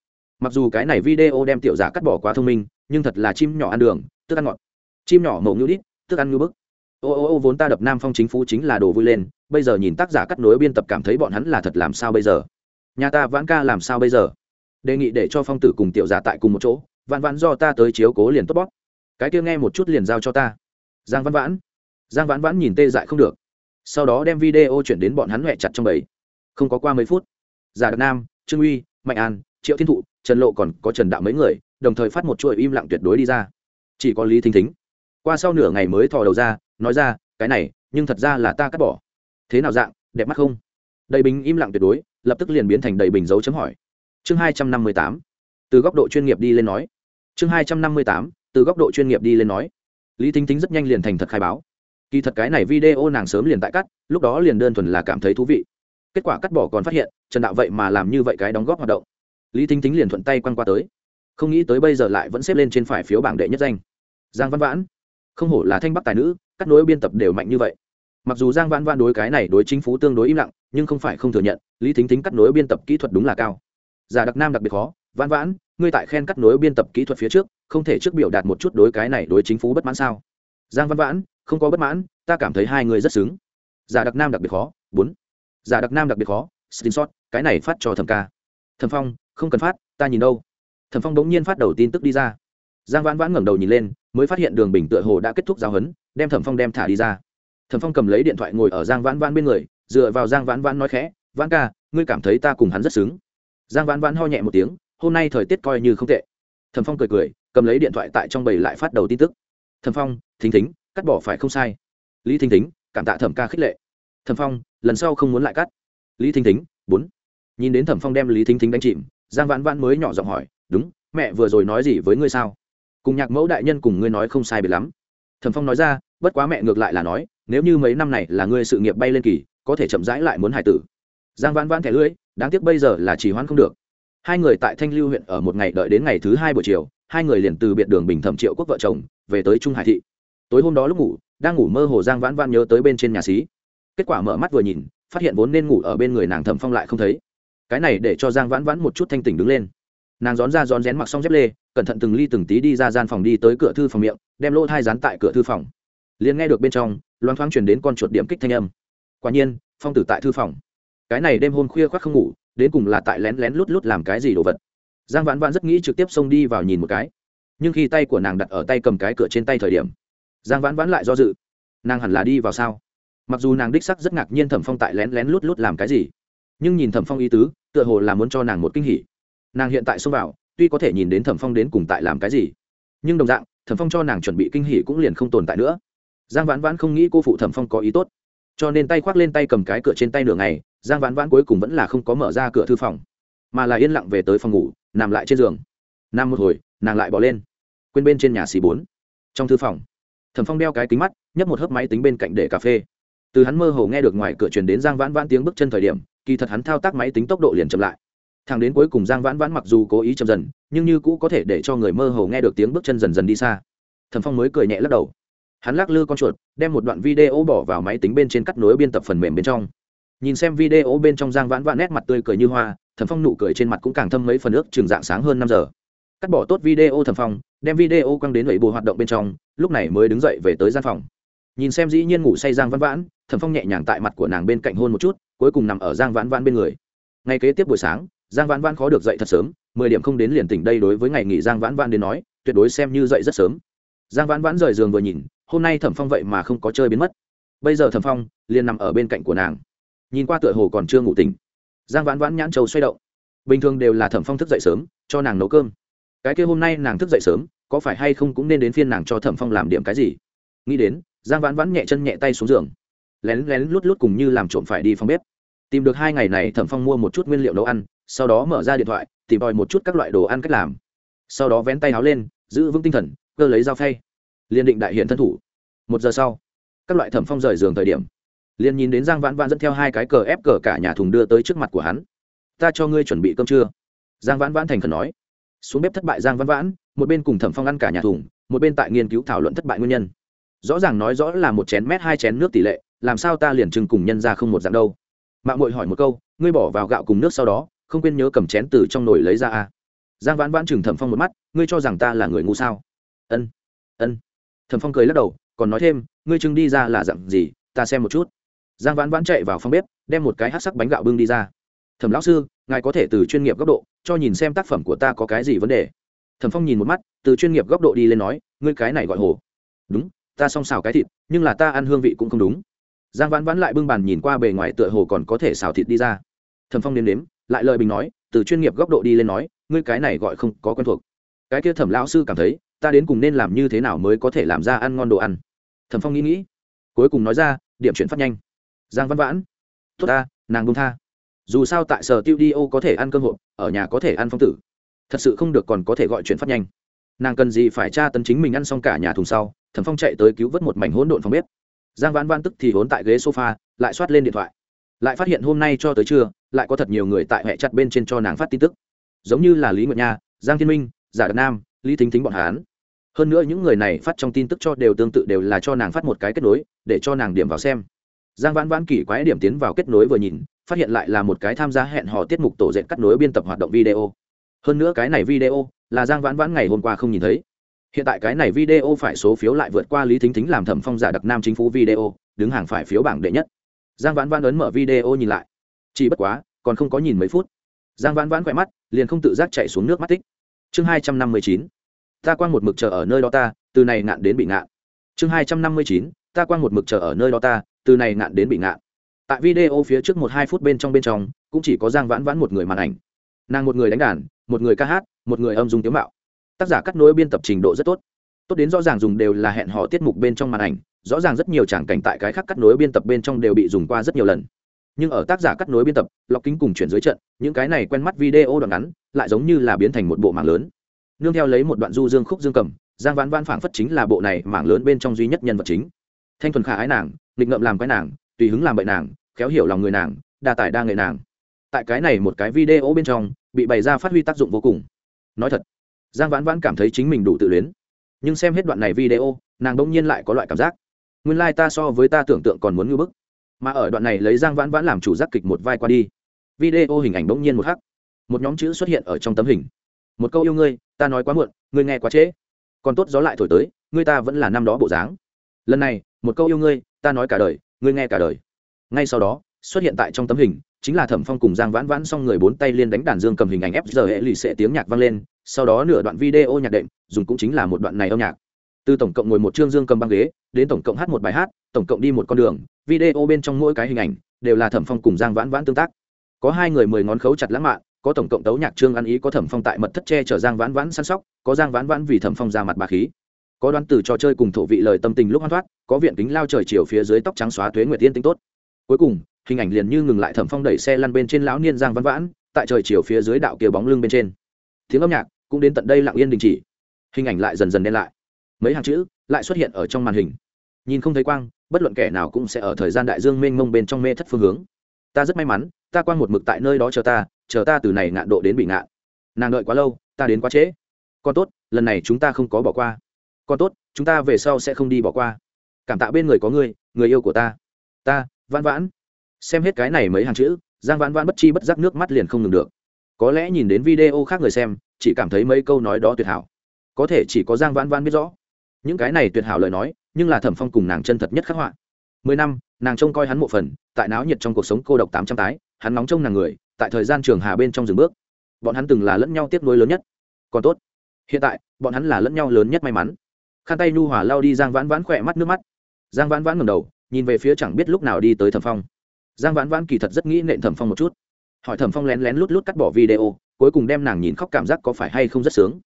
Mặc dù cái này video đem tiểu giả cắt bỏ quá thông minh, nhưng thật là chim nhỏ ăn đường, tức ăn ngọt. Chim nhỏ mổ nhũ đít, tức ăn ngưu bức. Ô ô ô, vốn ta đập nam phong chính phủ chính là đồ vui lên, bây giờ nhìn tác giả cắt nối biên tập cảm thấy bọn hắn là thật làm sao bây giờ? Nhà ta vãn ca làm sao bây giờ? Đề nghị để cho phong tử cùng tiểu giả tại cùng một chỗ, Vạn vãn do ta tới chiếu cố liền tốt bóp. Cái kia nghe một chút liền giao cho ta. Giang văn vãn. Giang vãn vãn nhìn tê dại không được. Sau đó đem video chuyển đến bọn hắn huệ chặt trong bầy. Không có qua mấy phút, giả đặc nam, trương uy, mạnh an, triệu thiên thụ, trần lộ còn có trần đạo mấy người, đồng thời phát một chuỗi im lặng tuyệt đối đi ra. Chỉ có lý thính thính. Qua sau nửa ngày mới thò đầu ra, nói ra, cái này, nhưng thật ra là ta cắt bỏ. Thế nào dạng, đẹp mắt không? Đầy bình im lặng tuyệt đối, lập tức liền biến thành đầy bình dấu chấm hỏi chương hai trăm năm mươi tám, từ góc độ chuyên nghiệp đi lên nói. Chương hai trăm năm mươi tám, từ góc độ chuyên nghiệp đi lên nói. Lý thính thính rất nhanh liền thành thật khai báo. Kỳ thật cái này video nàng sớm liền tại cắt, lúc đó liền đơn thuần là cảm thấy thú vị. Kết quả cắt bỏ còn phát hiện, trần đạo vậy mà làm như vậy cái đóng góp hoạt động. Lý thính thính liền thuận tay quăng qua tới. Không nghĩ tới bây giờ lại vẫn xếp lên trên phải phiếu bảng đệ nhất danh. Giang văn vãn. Không hổ là thanh bắc tài nữ, cắt nối biên tập đều mạnh như vậy. Mặc dù giang văn vãn đối cái này đối chính phủ tương đối im lặng, nhưng không phải không thừa nhận, lý thính thính cắt nối biên tập kỹ thuật đúng là cao giả đặc nam đặc biệt khó vãn vãn ngươi tại khen cắt nối biên tập kỹ thuật phía trước không thể trước biểu đạt một chút đối cái này đối chính phủ bất mãn sao? Giang văn vãn không có bất mãn ta cảm thấy hai người rất xứng. Giả đặc nam đặc biệt khó bốn. Giả đặc nam đặc biệt khó screenshot cái này phát cho thẩm ca. Thẩm phong không cần phát ta nhìn đâu. Thẩm phong bỗng nhiên phát đầu tin tức đi ra. Giang vãn vãn ngẩng đầu nhìn lên mới phát hiện đường bình tựa hồ đã kết thúc giao hấn, đem thẩm phong đem thả đi ra. Thẩm phong cầm lấy điện thoại ngồi ở giang vãn vãn bên người dựa vào giang vãn vãn nói khẽ vãn ca ngươi cảm thấy ta cùng hắn rất xứng? Giang vãn vãn ho nhẹ một tiếng, hôm nay thời tiết coi như không tệ. Thẩm phong cười cười, cầm lấy điện thoại tại trong bầy lại phát đầu tin tức. Thẩm phong, thính thính, cắt bỏ phải không sai. Lý thính thính, cảm tạ thẩm ca khích lệ. Thẩm phong, lần sau không muốn lại cắt. Lý thính thính, bốn. Nhìn đến thẩm phong đem lý thính thính đánh chìm, giang vãn vãn mới nhỏ giọng hỏi, đúng, mẹ vừa rồi nói gì với ngươi sao? Cùng nhạc mẫu đại nhân cùng ngươi nói không sai biệt lắm. Thẩm phong nói ra, bất quá mẹ ngược lại là nói, nếu như mấy năm này là ngươi sự nghiệp bay lên kỳ, có thể chậm rãi lại muốn hài tử. Giang vãn vãn thẻ lưỡi đáng tiếc bây giờ là chỉ hoãn không được. Hai người tại thanh lưu huyện ở một ngày đợi đến ngày thứ hai buổi chiều, hai người liền từ biệt đường bình thẩm triệu quốc vợ chồng, về tới trung hải thị. Tối hôm đó lúc ngủ, đang ngủ mơ hồ giang vãn vãn nhớ tới bên trên nhà xí. Kết quả mở mắt vừa nhìn, phát hiện vốn nên ngủ ở bên người nàng thẩm phong lại không thấy. Cái này để cho giang vãn vãn một chút thanh tỉnh đứng lên. Nàng rón ra rón rén mặc xong dép lê, cẩn thận từng ly từng tí đi ra gian phòng đi tới cửa thư phòng miệng, đem lỗ thai dán tại cửa thư phòng. Liền nghe được bên trong, loáng thoáng chuyển đến con chuột điểm kích thanh âm. Quả nhiên, phong tử tại thư phòng cái này đêm hôm khuya khoác không ngủ, đến cùng là tại lén lén lút lút làm cái gì đồ vật. Giang vãn vãn rất nghĩ trực tiếp xông đi vào nhìn một cái. Nhưng khi tay của nàng đặt ở tay cầm cái cửa trên tay thời điểm, giang vãn vãn lại do dự. Nàng hẳn là đi vào sao? Mặc dù nàng đích sắc rất ngạc nhiên thẩm phong tại lén lén lút lút làm cái gì, nhưng nhìn thẩm phong ý tứ, tựa hồ là muốn cho nàng một kinh hỉ. Nàng hiện tại xông vào, tuy có thể nhìn đến thẩm phong đến cùng tại làm cái gì, nhưng đồng dạng, thẩm phong cho nàng chuẩn bị kinh hỉ cũng liền không tồn tại nữa. Giang vãn vãn không nghĩ cô phụ thẩm phong có ý tốt, cho nên tay khoác lên tay cầm cái cửa trên tay nửa ngày giang vãn vãn cuối cùng vẫn là không có mở ra cửa thư phòng, mà là yên lặng về tới phòng ngủ, nằm lại trên giường. Nằm một hồi, nàng lại bỏ lên, quên bên trên nhà xì bốn. Trong thư phòng, thẩm phong đeo cái kính mắt, nhấp một hớp máy tính bên cạnh để cà phê. Từ hắn mơ hồ nghe được ngoài cửa truyền đến giang vãn vãn tiếng bước chân thời điểm, kỳ thật hắn thao tác máy tính tốc độ liền chậm lại. Thằng đến cuối cùng giang vãn vãn mặc dù cố ý chậm dần, nhưng như cũ có thể để cho người mơ hồ nghe được tiếng bước chân dần dần đi xa. Thẩm phong mới cười nhẹ lắc đầu. Hắn lắc lư con chuột, đem một đoạn video bỏ vào máy tính bên trên cắt nối biên tập phần mềm bên trong nhìn xem video bên trong giang vãn vãn nét mặt tươi cười như hoa, thẩm phong nụ cười trên mặt cũng càng thâm mấy phần ước trường dạng sáng hơn năm giờ. Cắt bỏ tốt video thẩm phong, đem video quăng đến lẩy bù hoạt động bên trong, lúc này mới đứng dậy về tới gian phòng. Nhìn xem dĩ nhiên ngủ say giang vãn vãn, thẩm phong nhẹ nhàng tại mặt của nàng bên cạnh hôn một chút, cuối cùng nằm ở giang vãn vãn bên người. Ngay kế tiếp buổi sáng, giang vãn vãn khó được dậy thật sớm, mười điểm không đến liền tỉnh đây đối với ngày nghỉ giang vãn vãn đến nói, tuyệt đối xem như dậy rất sớm. Giang vãn vãn rời giường vừa nhìn, hôm nay thẩm phong vậy mà không có chơi biến mất. Bây giờ thẩm phong liền nằm ở bên cạnh của nàng nhìn qua tựa hồ còn chưa ngủ tỉnh. Giang vãn vãn nhãn trầu xoay động. Bình thường đều là thẩm phong thức dậy sớm, cho nàng nấu cơm. Cái kia hôm nay nàng thức dậy sớm, có phải hay không cũng nên đến phiên nàng cho thẩm phong làm điểm cái gì? Nghĩ đến, giang vãn vãn nhẹ chân nhẹ tay xuống giường. Lén lén lút lút cùng như làm trộm phải đi phòng bếp. Tìm được hai ngày này, thẩm phong mua một chút nguyên liệu nấu ăn, sau đó mở ra điện thoại, tìm tòi một chút các loại đồ ăn cách làm. Sau đó vén tay áo lên, giữ vững tinh thần, cơ lấy dao phay. Liền định đại hiện thân thủ. Một giờ sau, các loại thẩm phong rời giường thời điểm liền nhìn đến giang vãn vãn dẫn theo hai cái cờ ép cờ cả nhà thùng đưa tới trước mặt của hắn. Ta cho ngươi chuẩn bị cơm trưa. Giang vãn vãn thành khẩn nói. Xuống bếp thất bại giang vãn vãn, một bên cùng thẩm phong ăn cả nhà thùng, một bên tại nghiên cứu thảo luận thất bại nguyên nhân. Rõ ràng nói rõ là một chén mét hai chén nước tỷ lệ, làm sao ta liền chừng cùng nhân ra không một dạng đâu. Mạng mội hỏi một câu, ngươi bỏ vào gạo cùng nước sau đó, không quên nhớ cầm chén từ trong nồi lấy ra à. giang vãn vãn chừng thẩm phong một mắt, ngươi cho rằng ta là người ngu sao? Ân ân. Thẩm phong cười lắc đầu, còn nói thêm, ngươi chừng đi ra là dặn gì, ta xem một chút giang vãn vãn chạy vào phòng bếp, đem một cái hát sắc bánh gạo bưng đi ra. Thẩm lão sư, ngài có thể từ chuyên nghiệp góc độ cho nhìn xem tác phẩm của ta có cái gì vấn đề. Thẩm phong nhìn một mắt, từ chuyên nghiệp góc độ đi lên nói, ngươi cái này gọi hồ. Đúng, ta xong xào cái thịt, nhưng là ta ăn hương vị cũng không đúng. Giang vãn vãn lại bưng bàn nhìn qua bề ngoài tựa hồ còn có thể xào thịt đi ra. Thẩm phong nếm nếm, lại lời bình nói, từ chuyên nghiệp góc độ đi lên nói, ngươi cái này gọi không có quen thuộc. Cái kia thẩm lão sư cảm thấy, ta đến cùng nên làm như thế nào mới có thể làm ra ăn ngon đồ ăn? Thẩm phong nghĩ nghĩ, cuối cùng nói ra, điểm chuyển phát nhanh giang văn vãn. Tốt ta, nàng bông tha. Dù sao tại sở tiêu đi ô có thể ăn cơm hộp ở nhà có thể ăn phong tử. Thật sự không được còn có thể gọi chuyện phát nhanh. Nàng cần gì phải tra tấn chính mình ăn xong cả nhà thùng sau, thẩm phong chạy tới cứu vớt một mảnh hỗn độn phòng bếp. Giang vãn vãn tức thì hốn tại ghế sofa, lại soát lên điện thoại. Lại phát hiện hôm nay cho tới trưa, lại có thật nhiều người tại hệ chặt bên trên cho nàng phát tin tức. Giống như là lý nguyệt nha, giang thiên minh, giả đạt nam, lý thính thính bọn hán hơn nữa những người này phát trong tin tức cho đều tương tự đều là cho nàng phát một cái kết nối, để cho nàng điểm vào xem giang vãn vãn kỳ quái điểm tiến vào kết nối vừa nhìn, phát hiện lại là một cái tham gia hẹn hò tiết mục tổ dệt cắt nối biên tập hoạt động video. Hơn nữa cái này video là giang vãn vãn ngày hôm qua không nhìn thấy. Hiện tại cái này video phải số phiếu lại vượt qua lý thính thính làm thẩm phong giả đặc nam chính phủ video, đứng hàng phải phiếu bảng đệ nhất. Giang vãn vãn ấn mở video nhìn lại. Chỉ bất quá, còn không có nhìn mấy phút. Giang vãn vãn khỏe mắt, liền không tự giác chạy xuống nước mắt tích. Chương hai trăm năm mươi chín. Ta quang một mực chờ ở nơi đó ta, từ này ngạn đến bị ngạn. Chương hai trăm năm mươi chín. Ta quang một mực chờ ở nơi đó ta từ này ngạn đến bị ngạn. Tại video phía trước một hai phút bên trong bên trong, cũng chỉ có giang vãn vãn một người màn ảnh. Nàng một người đánh đàn, một người ca hát, một người âm dung tiếng mạo. Tác giả cắt nối biên tập trình độ rất tốt. Tốt đến rõ ràng dùng đều là hẹn hò tiết mục bên trong màn ảnh, rõ ràng rất nhiều tràng cảnh tại cái khác cắt nối biên tập bên trong đều bị dùng qua rất nhiều lần. Nhưng ở tác giả cắt nối biên tập, lọc kính cùng chuyển dưới trận, những cái này quen mắt video đoạn ngắn, lại giống như là biến thành một bộ mạng lớn. Nương theo lấy một đoạn du dương khúc dương cầm, giang vãn vãn phảng phất chính là bộ này mảng lớn bên trong duy nhất nhân vật chính. Thanh thuần khả ái nàng nghịch ngợm làm cái nàng tùy hứng làm bậy nàng khéo hiểu lòng người nàng đa tài đa nghệ nàng. Tại cái này một cái video bên trong bị bày ra phát huy tác dụng vô cùng. Nói thật giang vãn vãn cảm thấy chính mình đủ tự luyến. Nhưng xem hết đoạn này video nàng đông nhiên lại có loại cảm giác. Nguyên lai、like、ta so với ta tưởng tượng còn muốn ngư bức. Mà ở đoạn này lấy giang vãn vãn làm chủ giác kịch một vai qua đi. Video hình ảnh bỗng nhiên một hắc, một nhóm chữ xuất hiện ở trong tấm hình. Một câu yêu ngươi ta nói quá muộn ngươi nghe quá trễ. Còn tốt gió lại thổi tới ngươi ta vẫn là năm đó bộ dáng. Lần này một câu yêu ngươi ta nói cả đời, ngươi nghe cả đời. Ngay sau đó, xuất hiện tại trong tấm hình, chính là thẩm phong cùng giang vãn vãn xong người bốn tay liên đánh đàn dương cầm hình ảnh ép giờ hệ lì xệ tiếng nhạc vang lên, sau đó nửa đoạn video nhạc đệm, dùng cũng chính là một đoạn này âm nhạc. Từ tổng cộng ngồi một chương dương cầm băng ghế, đến tổng cộng hát một bài hát, tổng cộng đi một con đường, video bên trong mỗi cái hình ảnh, đều là thẩm phong cùng giang vãn vãn tương tác. Có hai người mười ngón khấu chặt lãng mạn, có tổng cộng tấu nhạc trương ăn ý, có thẩm phong tại mật thất tre chở giang vãn vãn săn sóc, có giang vãn vãn vì thẩm phong ra mặt bà khí có đoán từ trò chơi cùng thổ vị lời tâm tình lúc hoan thoát, có viện kính lao trời chiều phía dưới tóc trắng xóa thuế nguyệt tiên tính tốt. Cuối cùng, hình ảnh liền như ngừng lại thẩm phong đẩy xe lăn bên trên lão niên giang văn vãn, tại trời chiều phía dưới đạo kia bóng lưng bên trên. Tiếng âm nhạc cũng đến tận đây lặng yên đình chỉ. Hình ảnh lại dần dần đen lại. Mấy hàng chữ lại xuất hiện ở trong màn hình. Nhìn không thấy quang, bất luận kẻ nào cũng sẽ ở thời gian đại dương mênh mông bên trong mê thất phương hướng. Ta rất may mắn, ta quang một mực tại nơi đó chờ ta chờ ta từ này ngạn độ đến bị ngạn. Nàng đợi quá lâu, ta đến quá trễ. Còn tốt, lần này chúng ta không có bỏ qua còn tốt, chúng ta về sau sẽ không đi bỏ qua. Cảm tạ bên người có người người yêu của ta. Ta, vãn vãn. Xem hết cái này mấy hàng chữ, giang vãn vãn bất chi bất giác nước mắt liền không ngừng được. Có lẽ nhìn đến video khác người xem, chỉ cảm thấy mấy câu nói đó tuyệt hảo. Có thể chỉ có giang vãn vãn biết rõ. Những cái này tuyệt hảo lời nói, nhưng là thẩm phong cùng nàng chân thật nhất khắc họa. Mười năm, nàng trông coi hắn một phần, tại náo nhiệt trong cuộc sống cô độc tám trăm tái, hắn nóng trông nàng người, tại thời gian trường hà bên trong rừng bước. Bọn hắn từng là lẫn nhau tiếp nối lớn nhất. Còn tốt, hiện tại, bọn hắn là lẫn nhau lớn nhất may mắn khăn tay nhu hòa lao đi giang vãn vãn khỏe mắt nước mắt. Giang vãn vãn ngầm đầu, nhìn về phía chẳng biết lúc nào đi tới thẩm phong. Giang vãn vãn kỳ thật rất nghĩ nện thẩm phong một chút. Hỏi thẩm phong lén lén lút lút cắt bỏ video, cuối cùng đem nàng nhìn khóc cảm giác có phải hay không rất sướng.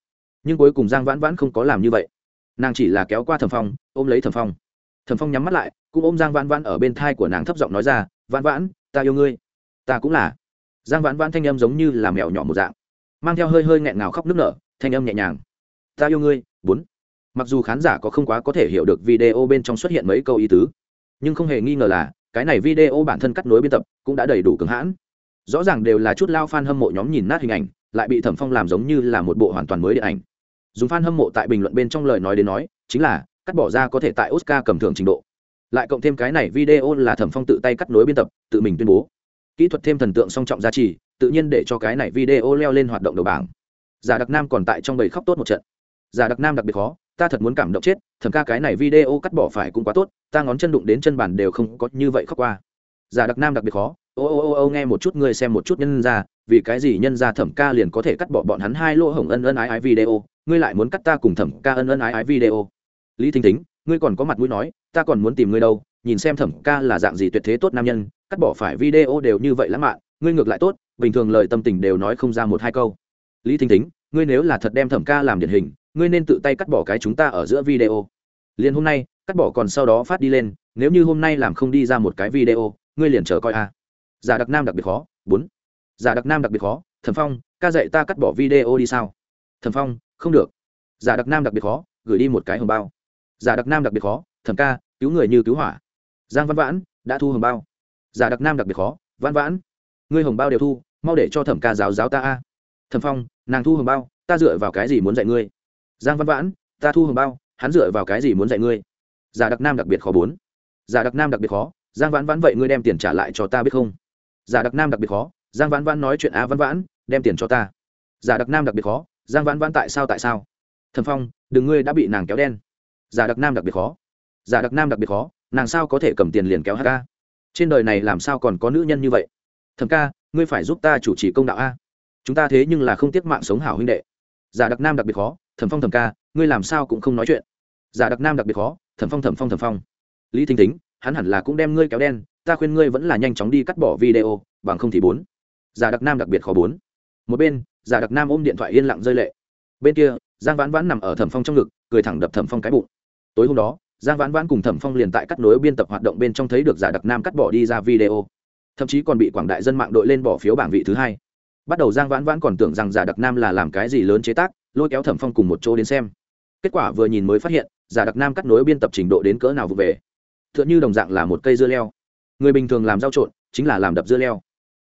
Nhưng cuối cùng giang vãn vãn không có làm như vậy. Nàng chỉ là kéo qua thẩm phong, ôm lấy thẩm phong. Thẩm phong nhắm mắt lại, cũng ôm giang vãn vãn ở bên thai của nàng thấp giọng nói ra, vãn vãn, ta yêu ngươi. Ta cũng là. Giang vãn vãn thanh âm giống như là mèo nhỏ một dạng, mang theo hơi hơi nghẹn ngào khóc nức nở, thanh âm nhẹ nhàng, ta yêu ngươi, bốn mặc dù khán giả có không quá có thể hiểu được video bên trong xuất hiện mấy câu ý tứ, nhưng không hề nghi ngờ là, cái này video bản thân cắt nối biên tập cũng đã đầy đủ cứng hãn. Rõ ràng đều là chút lao f a n hâm mộ nhóm nhìn nát hình ảnh, lại bị thẩm phong làm giống như là một bộ hoàn toàn mới điện ảnh. Dùng f a n hâm mộ tại bình luận bên trong lời nói đến nói, chính là, cắt bỏ ra có thể tại oscar cầm thưởng trình độ. Lại cộng thêm cái này video là thẩm phong tự tay cắt nối biên tập, tự mình tuyên bố. Kỹ thuật thêm thần tượng song trọng giá trị tự nhiên để cho cái này video leo lên hoạt động đầu bảng. Giả đặc nam còn tại trong bầy khóc tốt một trận. Giả đặc nam đặc biệt khó ta thật muốn cảm động chết thầm ca cái này video cắt bỏ phải cũng quá tốt, ta ngón chân đụng đến chân bàn đều không có như vậy khóc qua. Giả đặc nam đặc biệt khó, ô ô ô ô nghe một chút ngươi xem một chút nhân ra, vì cái gì nhân ra thẩm ca liền có thể cắt bỏ bọn hắn hai lỗ hổng ân ân ái ái video, ngươi lại muốn cắt ta cùng thẩm ca ân ân ái ái video. Lý thính thính, ngươi còn có mặt mũi nói, ta còn muốn tìm ngươi đâu, nhìn xem thẩm ca là dạng gì tuyệt thế tốt nam nhân, cắt bỏ phải video đều như vậy lãng mạn, ngươi ngược lại tốt, bình thường lời tâm tình đều nói không ra một hai câu. Lý thính thính, ngươi nếu là thật đem thẩm ca làm điển hình ngươi nên tự tay cắt bỏ cái chúng ta ở giữa video. Liền hôm nay, cắt bỏ còn sau đó phát đi lên, nếu như hôm nay làm không đi ra một cái video, ngươi liền chờ coi a. Giả đặc nam đặc biệt khó, bốn. Giả đặc nam đặc biệt khó, thẩm phong, ca dạy ta cắt bỏ video đi sao? Thẩm phong, không được. Giả đặc nam đặc biệt khó, gửi đi một cái hồng bao. Giả đặc nam đặc biệt khó, thẩm ca, cứu người như cứu hỏa. Giang văn vãn, đã thu hồng bao. Giả đặc nam đặc biệt khó, văn vãn, ngươi hồng bao đều thu, mau để cho thẩm ca giáo giáo ta a. Thẩm phong, nàng thu hồng bao, ta dựa vào cái gì muốn dạy ngươi? Giang văn vãn, ta thu hồng bao, hắn dựa vào cái gì muốn dạy ngươi? Giả đặc nam đặc biệt khó bốn. Giả đặc nam đặc biệt khó, giang vãn vãn vậy ngươi đem tiền trả lại cho ta biết không? Giả đặc nam đặc biệt khó, giang vãn vãn nói chuyện á Văn vãn, đem tiền cho ta. Giả đặc nam đặc biệt khó, giang vãn vãn tại sao tại sao? Thầm phong, đừng ngươi đã bị nàng kéo đen. Giả đặc nam đặc biệt khó. Giả đặc nam đặc biệt khó, nàng sao có thể cầm tiền liền kéo hát ca? Trên đời này làm sao còn có nữ nhân như vậy? Thầm ca, ngươi phải giúp ta chủ trì công đạo a. Chúng ta thế nhưng là không tiếc mạng sống hảo huynh đệ. Giả đặc nam đặc biệt khó thẩm phong thẩm ca, ngươi làm sao cũng không nói chuyện. Giả đặc nam đặc biệt khó, thẩm phong thẩm phong thẩm phong. Lý thinh tính hắn hẳn là cũng đem ngươi kéo đen, ta khuyên ngươi vẫn là nhanh chóng đi cắt bỏ video, bằng không thì bốn. Giả đặc nam đặc biệt khó bốn. Một bên, giả đặc nam ôm điện thoại yên lặng rơi lệ. Bên kia, giang vãn vãn nằm ở thẩm phong trong ngực, cười thẳng đập thẩm phong cái bụng. Tối hôm đó, giang vãn vãn cùng thẩm phong liền tại cắt nối biên tập hoạt động bên trong thấy được giả đặc nam cắt bỏ đi ra video. Thậm chí còn bị quảng đại dân mạng đội lên bỏ phiếu bảng vị thứ hai bắt đầu giang vãn vãn còn tưởng rằng giả đặc nam là làm cái gì lớn chế tác, lôi kéo thẩm phong cùng một chỗ đến xem. Kết quả vừa nhìn mới phát hiện, giả đặc nam cắt nối biên tập trình độ đến cỡ nào vụ về. T h ư ợ n h ư đồng dạng là một cây dưa leo. Người bình thường làm rau trộn, chính là làm đập dưa leo.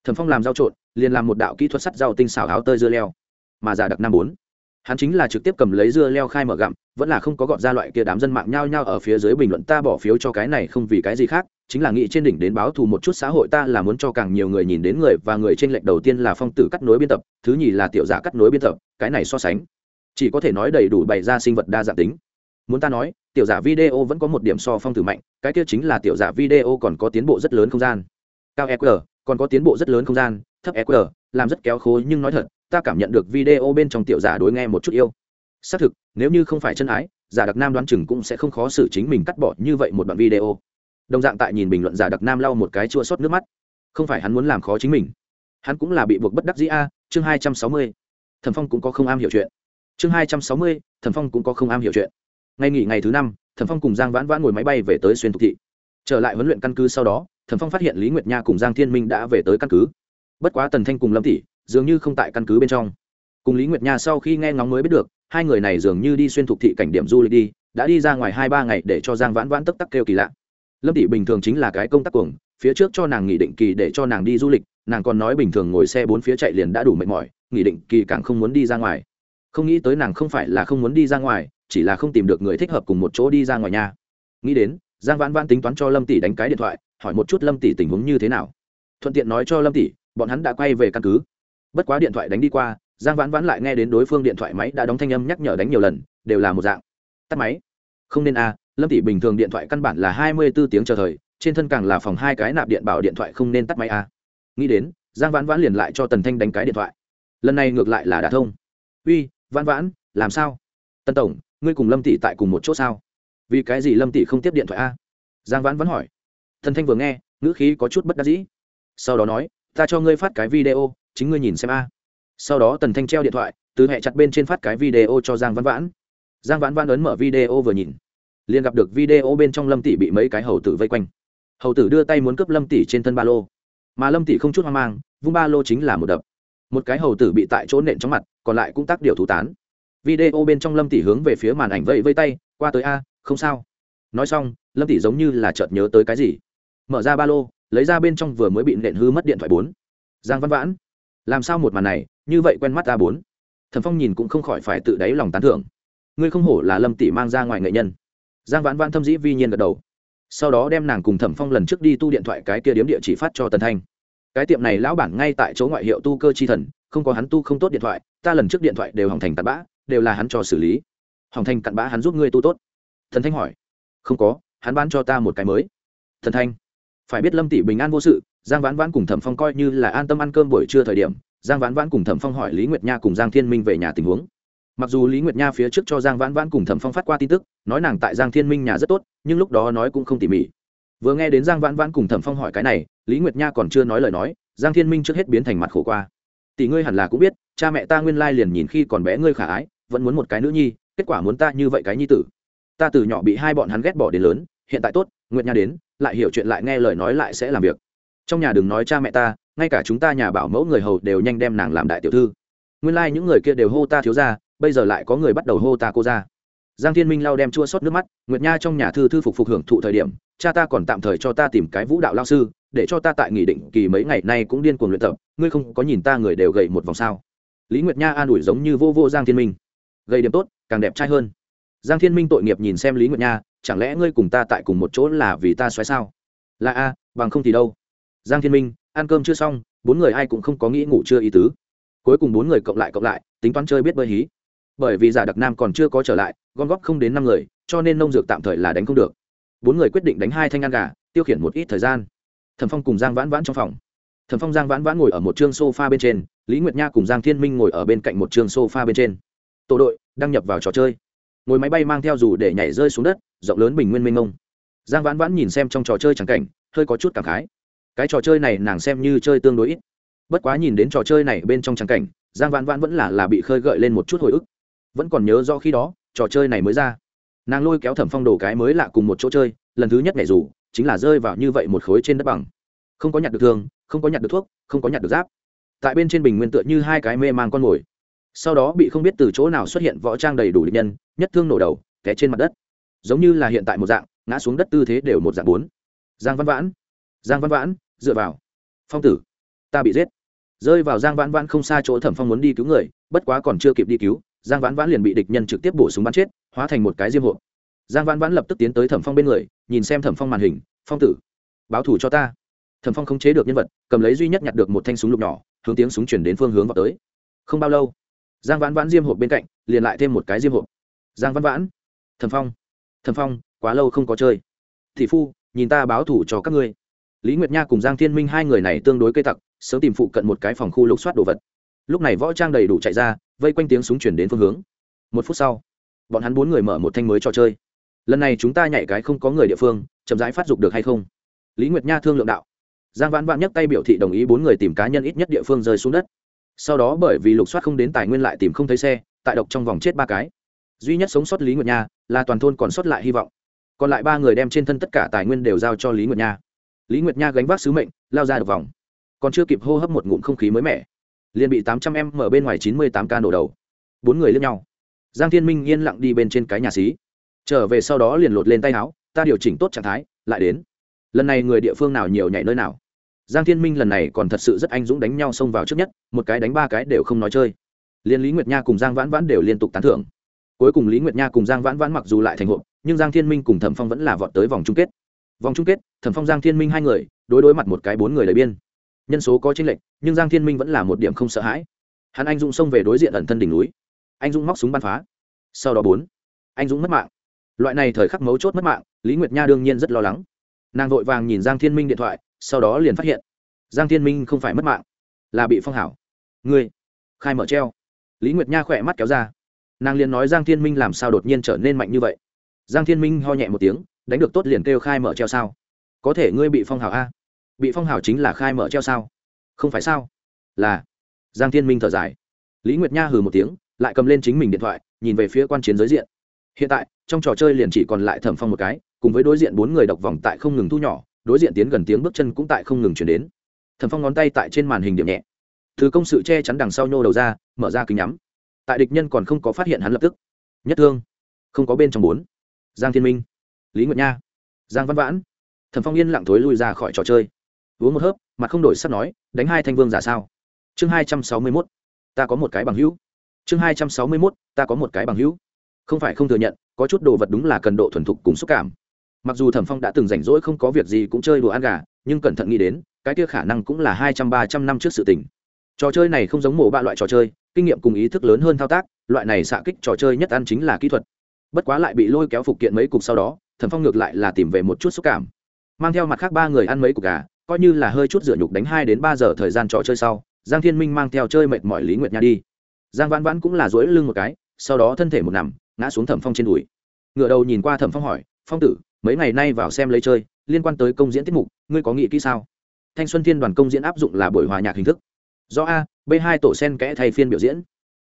Thẩm phong làm rau trộn, liền làm một đạo kỹ thuật sắt rau tinh xào áo tơi dưa leo. Mà giả đặc nam bốn, hắn chính là trực tiếp cầm lấy dưa leo khai mở gặm, vẫn là không có gọt ra loại kia đám dân mạng nhao nhao ở phía dưới bình luận ta bỏ phiếu cho cái này không vì cái gì khác chính là nghĩ trên đỉnh đến báo thù một chút xã hội ta là muốn cho càng nhiều người nhìn đến người và người trên lệnh đầu tiên là phong tử cắt nối biên tập, thứ nhì là tiểu giả cắt nối biên tập, cái này so sánh. Chỉ có thể nói đầy đủ bày ra sinh vật đa dạng tính. Muốn ta nói, tiểu giả video vẫn có một điểm so phong tử mạnh, cái kia chính là tiểu giả video còn có tiến bộ rất lớn không gian. Cao eq còn có tiến bộ rất lớn không gian, thấp eq làm rất kéo khối nhưng nói thật, ta cảm nhận được video bên trong tiểu giả đối nghe một chút yêu. Xác thực, nếu như không phải chân ái, giả đặc nam đoán chừng cũng sẽ không khó xử chính mình cắt bỏ như vậy một đoạn video đồng dạng tại nhìn bình luận giả đặc nam lau một cái chua xót nước mắt. Không phải hắn muốn làm khó chính mình. Hắn cũng là bị buộc bất đắc dĩ a, chương hai trăm sáu mươi. Thần phong cũng có không am hiểu chuyện. Chương hai trăm sáu mươi thần phong cũng có không am hiểu chuyện. Ngày nghỉ ngày thứ năm thần phong cùng giang vãn vãn ngồi máy bay về tới xuyên thục thị. Trở lại huấn luyện căn cứ sau đó thần phong phát hiện lý nguyệt nha cùng giang thiên minh đã về tới căn cứ. Bất quá tần thanh cùng lâm tỷ dường như không tại căn cứ bên trong. Cùng lý nguyệt nha sau khi nghe ngóng mới biết được, hai người này dường như đi xuyên thục thị cảnh điểm du lịch đi, đã đi ra ngoài hai ba ngày để cho giang vãn vãn tức tắc kêu kỳ lạ lâm tỷ bình thường chính là cái công tác cuồng, phía trước cho nàng nghỉ định kỳ để cho nàng đi du lịch, nàng còn nói bình thường ngồi xe bốn phía chạy liền đã đủ mệt mỏi, nghỉ định kỳ càng không muốn đi ra ngoài. Không nghĩ tới nàng không phải là không muốn đi ra ngoài, chỉ là không tìm được người thích hợp cùng một chỗ đi ra ngoài nhà nghĩ đến, giang vãn vãn tính toán cho lâm tỷ đánh cái điện thoại, hỏi một chút lâm tỷ tình huống như thế nào. Thuận tiện nói cho lâm tỷ, bọn hắn đã quay về căn cứ. Bất quá điện thoại đánh đi qua, giang vãn vãn lại nghe đến đối phương điện thoại máy đã đóng thanh âm nhắc nhở đánh nhiều lần, đều là một dạng. Tắt máy. Không nên a lâm tỷ bình thường điện thoại căn bản là hai mươi b ố tiếng chờ thời, trên thân càng là phòng hai cái nạp điện bảo điện thoại không nên tắt máy a. Nghĩ đến, giang vãn vãn liền lại cho tần thanh đánh cái điện thoại. Lần này ngược lại là đã thông. Uy, vãn vãn, làm sao? Tân tổng, ngươi cùng lâm tỷ tại cùng một chỗ sao? Vì cái gì lâm tỷ không tiếp điện thoại a? Giang vãn Vãn hỏi. Thần thanh vừa nghe, ngữ khí có chút bất đắc dĩ. Sau đó nói, ta cho ngươi phát cái video, chính ngươi nhìn xem a. Sau đó tần thanh treo điện thoại, từ hẹ chặt bên trên phát cái video cho giang vãn vãn. Giang vãn vãn ấn mở video vừa nhìn liền gặp được video bên trong lâm tỷ bị mấy cái hầu tử vây quanh. Hầu tử đưa tay muốn cướp lâm tỷ trên thân ba lô. Mà lâm tỷ không chút hoang mang, vung ba lô chính là một đập. Một cái hầu tử bị tại chỗ nện trong mặt, còn lại cũng tác điều thú tán. Video bên trong lâm tỷ hướng về phía màn ảnh vẫy vây tay, qua tới a, không sao. Nói xong, lâm tỷ giống như là chợt nhớ tới cái gì. Mở ra ba lô, lấy ra bên trong vừa mới bị nện hư mất điện thoại bốn. Giang văn vãn, làm sao một màn này, như vậy quen mắt a bốn? Thần phong nhìn cũng không khỏi phải tự đáy lòng tán thưởng. Ngươi không hổ là lâm tỷ mang ra ngoài nghệ nhân giang vãn vãn thâm dĩ vi nhiên gật đầu. Sau đó đem nàng cùng thẩm phong lần trước đi tu điện thoại cái kia điếm địa chỉ phát cho tần thanh. Cái tiệm này lão bản ngay tại chỗ ngoại hiệu tu cơ chi thần, không có hắn tu không tốt điện thoại, ta lần trước điện thoại đều hỏng thành tạt bã, đều là hắn cho xử lý. Hỏng thành cặn bã hắn giúp ngươi tu tốt. Thần thanh hỏi. Không có, hắn bán cho ta một cái mới. Thần thanh. Phải biết lâm tỷ bình an vô sự, giang vãn vãn cùng thẩm phong coi như là an tâm ăn cơm buổi trưa thời điểm, giang vãn vãn cùng thẩm phong hỏi lý nguyệt nha cùng giang thiên minh về nhà tình huống mặc dù lý nguyệt nha phía trước cho giang vãn vãn cùng thẩm phong phát qua tin tức, nói nàng tại giang thiên minh nhà rất tốt, nhưng lúc đó nói cũng không tỉ mỉ. Vừa nghe đến giang vãn vãn cùng thẩm phong hỏi cái này, lý nguyệt nha còn chưa nói lời nói, giang thiên minh trước hết biến thành mặt khổ qua. Tỷ ngươi hẳn là cũng biết, cha mẹ ta nguyên lai liền nhìn khi còn bé ngươi khả ái, vẫn muốn một cái nữ nhi, kết quả muốn ta như vậy cái nhi tử. Ta từ nhỏ bị hai bọn hắn ghét bỏ đến lớn, hiện tại tốt, nguyệt nha đến, lại hiểu chuyện lại nghe lời nói lại sẽ làm việc. Trong nhà đừng nói cha mẹ ta, ngay cả chúng ta nhà bảo mẫu người hầu đều nhanh đem nàng làm đại tiểu thư. Nguyên lai những người kia đều hô ta thiếu ra bây giờ lại có người bắt đầu hô ta cô ra. Giang thiên minh lau đem chua xót nước mắt, nguyệt nha trong nhà thư thư phục phục hưởng thụ thời điểm, cha ta còn tạm thời cho ta tìm cái vũ đạo lao sư, để cho ta tại nghỉ định kỳ mấy ngày nay cũng điên cuồng luyện tập, ngươi không có nhìn ta người đều gầy một vòng sao? Lý nguyệt nha an ủi giống như vô vô giang thiên minh. Gầy điểm tốt, càng đẹp trai hơn. Giang thiên minh tội nghiệp nhìn xem lý nguyệt nha, chẳng lẽ ngươi cùng ta tại cùng một chỗ là vì ta xoáy sao? Là a, bằng không thì đâu. Giang thiên minh, ăn cơm chưa xong, bốn người ai cũng không có nghĩ ngủ chưa ý tứ. Cuối cùng bốn người cộng lại cộng lại, tính toán chơi biết bơi hí bởi vì giả đặc nam còn chưa có trở lại, gom góp không đến năm người, cho nên nông dược tạm thời là đánh không được. Bốn người quyết định đánh hai thanh ăn gà, tiêu khiển một ít thời gian. Thẩm phong cùng giang vãn vãn trong phòng. Thẩm phong, giang vãn vãn ngồi ở một chương sofa bên trên, lý nguyệt nha cùng giang thiên minh ngồi ở bên cạnh một chương sofa bên trên. Tổ đội, đăng nhập vào trò chơi. Ngồi máy bay mang theo dù để nhảy rơi xuống đất, rộng lớn bình nguyên mênh mông. Giang vãn vãn nhìn xem trong trò chơi trắng cảnh, hơi có chút cảm khái. Cái trò chơi này nàng xem như chơi tương đối ít. Bất quá nhìn đến trò chơi này bên trong trắng cảnh, giang vãn vãn vẫn là là bị khơi gợi lên một chút hồi ức vẫn còn nhớ do khi đó, trò chơi này mới ra. Nàng lôi kéo thẩm phong đồ cái mới lạ cùng một chỗ chơi, lần thứ nhất nhảy dù, chính là rơi vào như vậy một khối trên đất bằng. Không có nhặt được thương không có nhặt được thuốc, không có nhặt được giáp. Tại bên trên bình nguyên tựa như hai cái mê man con mồi. Sau đó bị không biết từ chỗ nào xuất hiện võ trang đầy đủ địch nhân, nhất thương nổ đầu, té trên mặt đất. Giống như là hiện tại một dạng, ngã xuống đất tư thế đều một dạng bốn. Giang văn vãn, giang văn vãn, dựa vào. Phong tử, ta bị giết. Rơi vào giang vãn vãn không xa chỗ thẩm phong muốn đi cứu người, bất quá còn chưa kịp đi cứu giang vãn vãn liền bị địch nhân trực tiếp bổ súng bắn chết, hóa thành một cái diêm hộp. Giang vãn vãn lập tức tiến tới thẩm phong bên người, nhìn xem thẩm phong màn hình, phong tử, báo thủ cho ta. Thẩm phong không chế được nhân vật, cầm lấy duy nhất nhặt được một thanh súng lục nhỏ, hướng tiếng súng chuyển đến phương hướng vào tới. Không bao lâu, giang vãn vãn diêm hộp bên cạnh, liền lại thêm một cái diêm hộp. Giang vãn vãn, thẩm phong thẩm phong, quá lâu không có chơi. Thị phu, nhìn ta báo thủ cho các ngươi. Lý nguyệt nha cùng giang thiên minh hai người này tương đối cây tặc, sớm tìm phụ cận một cái phòng khu lục soát đồ vật. Lúc này võ trang đầy đủ chạy ra vây quanh tiếng súng chuyển đến phương hướng. Một phút sau, bọn hắn bốn người mở một thanh mới trò chơi. Lần này chúng ta nhảy cái không có người địa phương, chậm rãi phát dục được hay không? Lý nguyệt nha thương lượng đạo. Giang vãn vãn nhấc tay biểu thị đồng ý bốn người tìm cá nhân ít nhất địa phương rơi xuống đất. Sau đó bởi vì lục soát không đến tài nguyên lại tìm không thấy xe, tại độc trong vòng chết ba cái. Duy nhất sống sót lý nguyệt nha là toàn thôn còn sót lại hy vọng. Còn lại ba người đem trên thân tất cả tài nguyên đều giao cho lý nguyệt nha. Lý nguyệt nha gánh vác sứ mệnh, lao ra được vòng. Còn chưa kịp hô hấp một ngụm không khí mới mẻ liền bị tám trăm em mở bên ngoài chín mươi tám ca nổ đầu. Bốn người lướt nhau. Giang thiên minh yên lặng đi bên trên cái nhà xí. Trở về sau đó liền lột lên tay áo, ta điều chỉnh tốt trạng thái, lại đến. Lần này người địa phương nào nhiều nhảy nơi nào. Giang thiên minh lần này còn thật sự rất anh dũng đánh nhau xông vào trước nhất, một cái đánh ba cái đều không nói chơi. Liên lý nguyệt nha cùng giang vãn vãn đều liên tục tán thưởng. Cuối cùng lý nguyệt nha cùng giang vãn vãn mặc dù lại thành hộp, nhưng giang thiên minh cùng thẩm phong vẫn là vọt tới vòng chung kết. Vòng chung kết, thẩm phong, giang thiên minh hai người, đối đối mặt một cái bốn người đầy biên nhân số có chênh lệch, nhưng giang thiên minh vẫn là một điểm không sợ hãi. Hắn anh dũng xông về đối diện ẩn thân đỉnh núi. Anh dũng móc súng bắn phá. Sau đó bốn, anh dũng mất mạng. Loại này thời khắc mấu chốt mất mạng, lý nguyệt nha đương nhiên rất lo lắng. Nàng vội vàng nhìn giang thiên minh điện thoại, sau đó liền phát hiện, giang thiên minh không phải mất mạng, là bị phong hảo. Ngươi, khai mở treo. Lý nguyệt nha khỏe mắt kéo ra. Nàng liền nói giang thiên minh làm sao đột nhiên trở nên mạnh như vậy. Giang thiên minh ho nhẹ một tiếng, đánh được tốt liền kêu khai mở treo sao? Có thể ngươi bị phong hảo a? Bị phong hảo chính là khai mở treo sao? Không phải sao? Là. Giang thiên minh thở dài. Lý nguyệt nha hừ một tiếng, lại cầm lên chính mình điện thoại, nhìn về phía quan chiến giới diện. Hiện tại, trong trò chơi liền chỉ còn lại thẩm phong một cái, cùng với đối diện bốn người độc vòng tại không ngừng thu nhỏ, đối diện tiến gần tiếng bước chân cũng tại không ngừng chuyển đến. Thẩm phong ngón tay tại trên màn hình điểm nhẹ. Thứ công sự che chắn đằng sau nhô đầu ra, mở ra kính nhắm. Tại địch nhân còn không có phát hiện hắn lập tức. Nhất thương. Không có bên trong bốn. Giang thiên minh. Lý nguyệt nha. Giang văn vãn. Thẩm phong yên lặng thối lui ra khỏi trò chơi uống một hớp mà không đổi sắp nói, đánh hai thanh vương giả sao? Chương hai trăm sáu mươi mốt, ta có một cái bằng hữu. Chương hai trăm sáu mươi mốt, ta có một cái bằng hữu. Không phải không thừa nhận, có chút đồ vật đúng là cần độ thuần thục cùng xúc cảm. Mặc dù thẩm phong đã từng rảnh rỗi không có việc gì cũng chơi đùa ăn gà, nhưng cẩn thận nghĩ đến, cái kia khả năng cũng là hai trăm, ba trăm năm trước sự tình. Trò chơi này không giống mổ ba loại trò chơi, kinh nghiệm cùng ý thức lớn hơn thao tác, loại này xạ kích trò chơi nhất ăn chính là kỹ thuật. Bất quá lại bị lôi kéo phục kiện mấy cục sau đó, thẩm phong ngược lại là tìm về một chút xúc cảm. Mang theo mặt khác ba người ăn mấy cục gà coi như là hơi chút rửa nhục đánh hai đến ba giờ thời gian trò chơi sau, giang thiên minh mang theo chơi mệt mỏi lý nguyệt nha đi. Giang vãn vãn cũng là dối lưng một cái, sau đó thân thể một nằm, ngã xuống thẩm phong trên đùi. Ngựa đầu nhìn qua thẩm phong hỏi, phong tử, mấy ngày nay vào xem lấy chơi, liên quan tới công diễn tiết mục, ngươi có nghĩ kỹ sao? Thanh xuân thiên đoàn công diễn áp dụng là buổi hòa nhạc hình thức. Do a, b hai tổ sen kẽ thay phiên biểu diễn.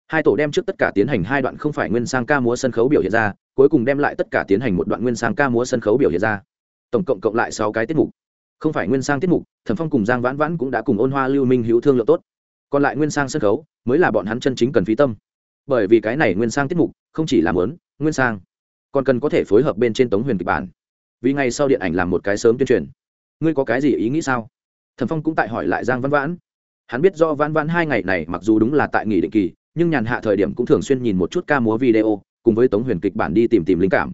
Hai tổ đem trước tất cả tiến hành hai đoạn không phải nguyên sang ca múa sân khấu biểu hiện ra, cuối cùng đem lại tất cả tiến hành một đoạn nguyên sang ca múa sân khấu biểu hiện ra. Tổng cộng cộng lại sáu cái tiết mục không phải nguyên sang tiết mục, thẩm phong cùng giang vãn vãn cũng đã cùng ôn hoa lưu minh hữu thương lượng tốt. Còn lại nguyên sang sân khấu, mới là bọn hắn chân chính cần phí tâm. Bởi vì cái này nguyên sang tiết mục, không chỉ làm lớn nguyên sang, còn cần có thể phối hợp bên trên tống huyền kịch bản. Vì ngày sau điện ảnh làm một cái sớm tuyên truyền. Ngươi có cái gì ý nghĩ sao? Thẩm phong cũng tại hỏi lại giang văn vãn. Hắn biết do vãn vãn hai ngày này mặc dù đúng là tại nghỉ định kỳ, nhưng nhàn hạ thời điểm cũng thường xuyên nhìn một chút ca múa video, cùng với tống huyền kịch bản đi tìm tìm linh cảm.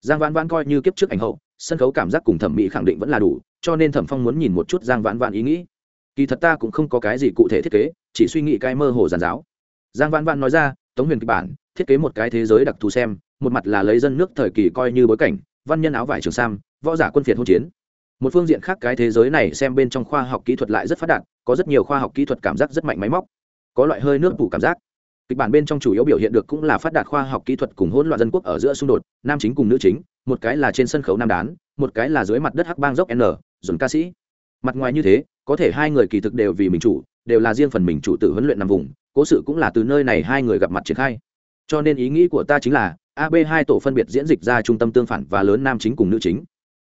Giang vãn vãn coi như kiếp trước ảnh hậu, sân khấu cảm giác cùng thẩm mỹ khẳng định vẫn là đủ cho nên thẩm phong muốn nhìn một chút giang vãn vãn ý nghĩ. Kỳ thật ta cũng không có cái gì cụ thể thiết kế, chỉ suy nghĩ cái mơ hồ giàn giáo. Giang vãn vãn nói ra, tống huyền kịch bản, thiết kế một cái thế giới đặc thù xem, một mặt là lấy dân nước thời kỳ coi như bối cảnh, văn nhân áo vải trường sam, võ giả quân phiệt hỗn chiến. Một phương diện khác cái thế giới này xem bên trong khoa học kỹ thuật lại rất phát đạt, có rất nhiều khoa học kỹ thuật cảm giác rất mạnh máy móc, có loại hơi nước phủ cảm giác. Kịch bản bên trong chủ yếu biểu hiện được cũng là phát đạt khoa học kỹ thuật cùng hỗn loạn dân quốc ở giữa xung đột, nam chính cùng nữ chính, một cái là trên sân khấu nam đán, một cái là dưới mặt đất hắc bang dốc n dồn ca sĩ. Mặt ngoài như thế, có thể hai người kỳ thực đều vì mình chủ, đều là riêng phần mình chủ tự huấn luyện nằm vùng, cố sự cũng là từ nơi này hai người gặp mặt triển khai. Cho nên ý nghĩ của ta chính là ab hai tổ phân biệt diễn dịch ra trung tâm tương phản và lớn nam chính cùng nữ chính.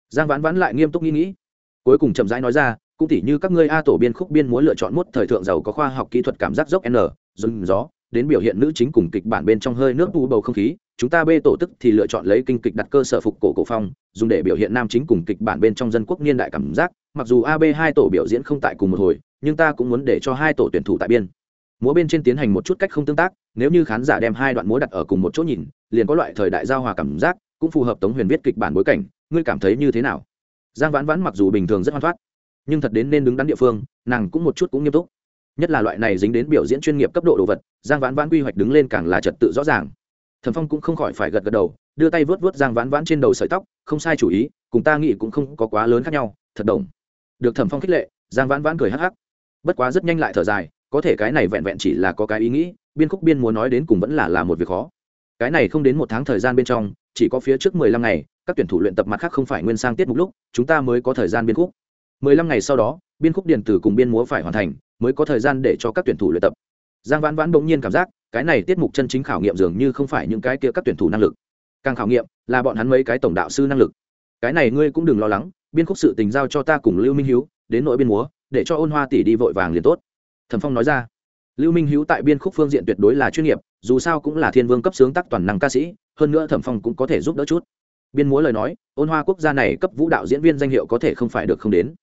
Giang vãn vãn lại nghiêm túc nghĩ nghĩ. Cuối cùng chậm rãi nói ra, cũng tỉ như các ngươi a tổ biên khúc biên muốn lựa chọn mốt thời thượng giàu có khoa học kỹ thuật cảm giác dốc n dừng gió đến biểu hiện nữ chính cùng kịch bản bên trong hơi nước u bầu không khí, chúng ta b tổ tức thì lựa chọn lấy kinh kịch đặt cơ sở phục cổ cổ phong, dùng để biểu hiện nam chính cùng kịch bản bên trong dân quốc niên đại cảm giác, mặc dù ab hai tổ biểu diễn không tại cùng một hồi, nhưng ta cũng muốn để cho hai tổ tuyển thủ tại biên. Múa bên trên tiến hành một chút cách không tương tác, nếu như khán giả đem hai đoạn múa đặt ở cùng một chỗ nhìn, liền có loại thời đại giao hòa cảm giác, cũng phù hợp tống huyền viết kịch bản bối cảnh, ngươi cảm thấy như thế nào? Giang vãn vãn mặc dù bình thường rất hoan thoát, nhưng thật đến nên đứng đắn địa phương, nàng cũng một chút cũng nghiêm túc nhất là loại này dính đến biểu diễn chuyên nghiệp cấp độ đồ vật, giang vãn vãn quy hoạch đứng lên càng là trật tự rõ ràng. Thẩm phong cũng không khỏi phải gật gật đầu, đưa tay vớt vớt giang vãn vãn trên đầu sợi tóc, không sai chủ ý, cùng ta nghĩ cũng không có quá lớn khác nhau, thật đồng. Được thẩm phong khích lệ, giang vãn vãn cười hắc hắc. Bất quá rất nhanh lại thở dài, có thể cái này vẹn vẹn chỉ là có cái ý nghĩ, biên khúc biên muốn nói đến cùng vẫn là là một việc khó. Cái này không đến một tháng thời gian bên trong, chỉ có phía trước mười lăm ngày, các tuyển thủ luyện tập mặt khác không phải nguyên sang tiết mục lúc, chúng ta mới có thời gian biên khúc. mười lăm ngày sau đó biên khúc điện tử cùng biên múa phải hoàn thành, mới có thời gian để cho các tuyển thủ luyện tập. Giang vãn vãn bỗng nhiên cảm giác, cái này tiết mục chân chính khảo nghiệm dường như không phải những cái kia các tuyển thủ năng lực. Càng khảo nghiệm, là bọn hắn mấy cái tổng đạo sư năng lực. Cái này ngươi cũng đừng lo lắng, biên khúc sự tình giao cho ta cùng lưu minh hiếu, đến nội biên múa, để cho ôn hoa tỷ đi vội vàng liền tốt. Thẩm phong nói ra. Lưu minh hiếu tại biên khúc phương diện tuyệt đối là chuyên nghiệp, dù sao cũng là thiên vương cấp sướng tác toàn năng ca sĩ, hơn nữa thẩm phong cũng có thể giúp đỡ chút. Biên múa lời nói, ôn hoa quốc gia này cấp vũ đạo diễn viên danh hiệu có thể không phải được không đến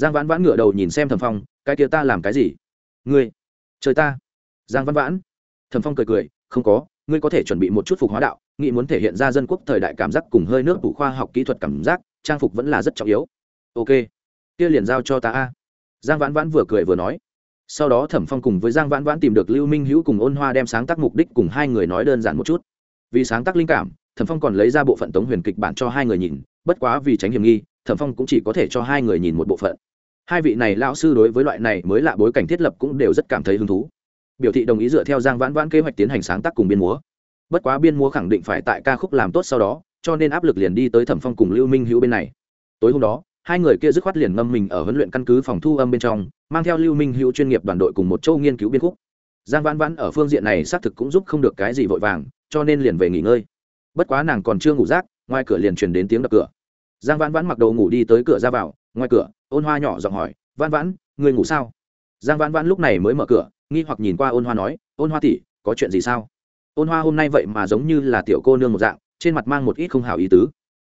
giang vãn vãn ngửa đầu nhìn xem thẩm phong, cái kia ta làm cái gì? Ngươi, trời ta. Giang Vãn vãn, thẩm phong cười cười, không có, ngươi có thể chuẩn bị một chút phục hóa đạo, nghĩ muốn thể hiện ra dân quốc thời đại cảm giác cùng hơi nước đủ khoa học kỹ thuật cảm giác, trang phục vẫn là rất trọng yếu. Ok, kia liền giao cho ta a. Giang vãn vãn vừa cười vừa nói. Sau đó thẩm phong cùng với giang vãn vãn tìm được lưu minh hữu cùng ôn hoa đem sáng tác mục đích cùng hai người nói đơn giản một chút. Vì sáng tác linh cảm, thẩm phong còn lấy ra bộ phận tống huyền kịch bản cho hai người nhìn, bất quá vì tránh hiểm nghi, thẩm phong cũng chỉ có thể cho hai người nhìn một bộ phận hai vị này lão sư đối với loại này mới lạ bối cảnh thiết lập cũng đều rất cảm thấy hứng thú. Biểu thị đồng ý dựa theo giang vãn vãn kế hoạch tiến hành sáng tác cùng biên múa. Bất quá biên múa khẳng định phải tại ca khúc làm tốt sau đó, cho nên áp lực liền đi tới thẩm phong cùng lưu minh hữu bên này. Tối hôm đó, hai người kia dứt khoát liền ngâm mình ở huấn luyện căn cứ phòng thu âm bên trong, mang theo lưu minh hữu chuyên nghiệp đoàn đội cùng một châu nghiên cứu biên khúc. Giang vãn vãn ở phương diện này xác thực cũng giúp không được cái gì vội vàng, cho nên liền về nghỉ ngơi. Bất quá nàng còn chưa ngủ rác, ngoài cửa liền truyền đến tiếng đập cửa. Giang vãn vãn mặc đồ ngủ đi tới cửa ra vào ngoài cửa, ôn hoa nhỏ giọng hỏi văn vãn, người ngủ sao? Giang vãn vãn lúc này mới mở cửa, nghi hoặc nhìn qua ôn hoa nói, ôn hoa tỉ có chuyện gì sao? Ôn hoa hôm nay vậy mà giống như là tiểu cô nương một dạng, trên mặt mang một ít không hào ý tứ.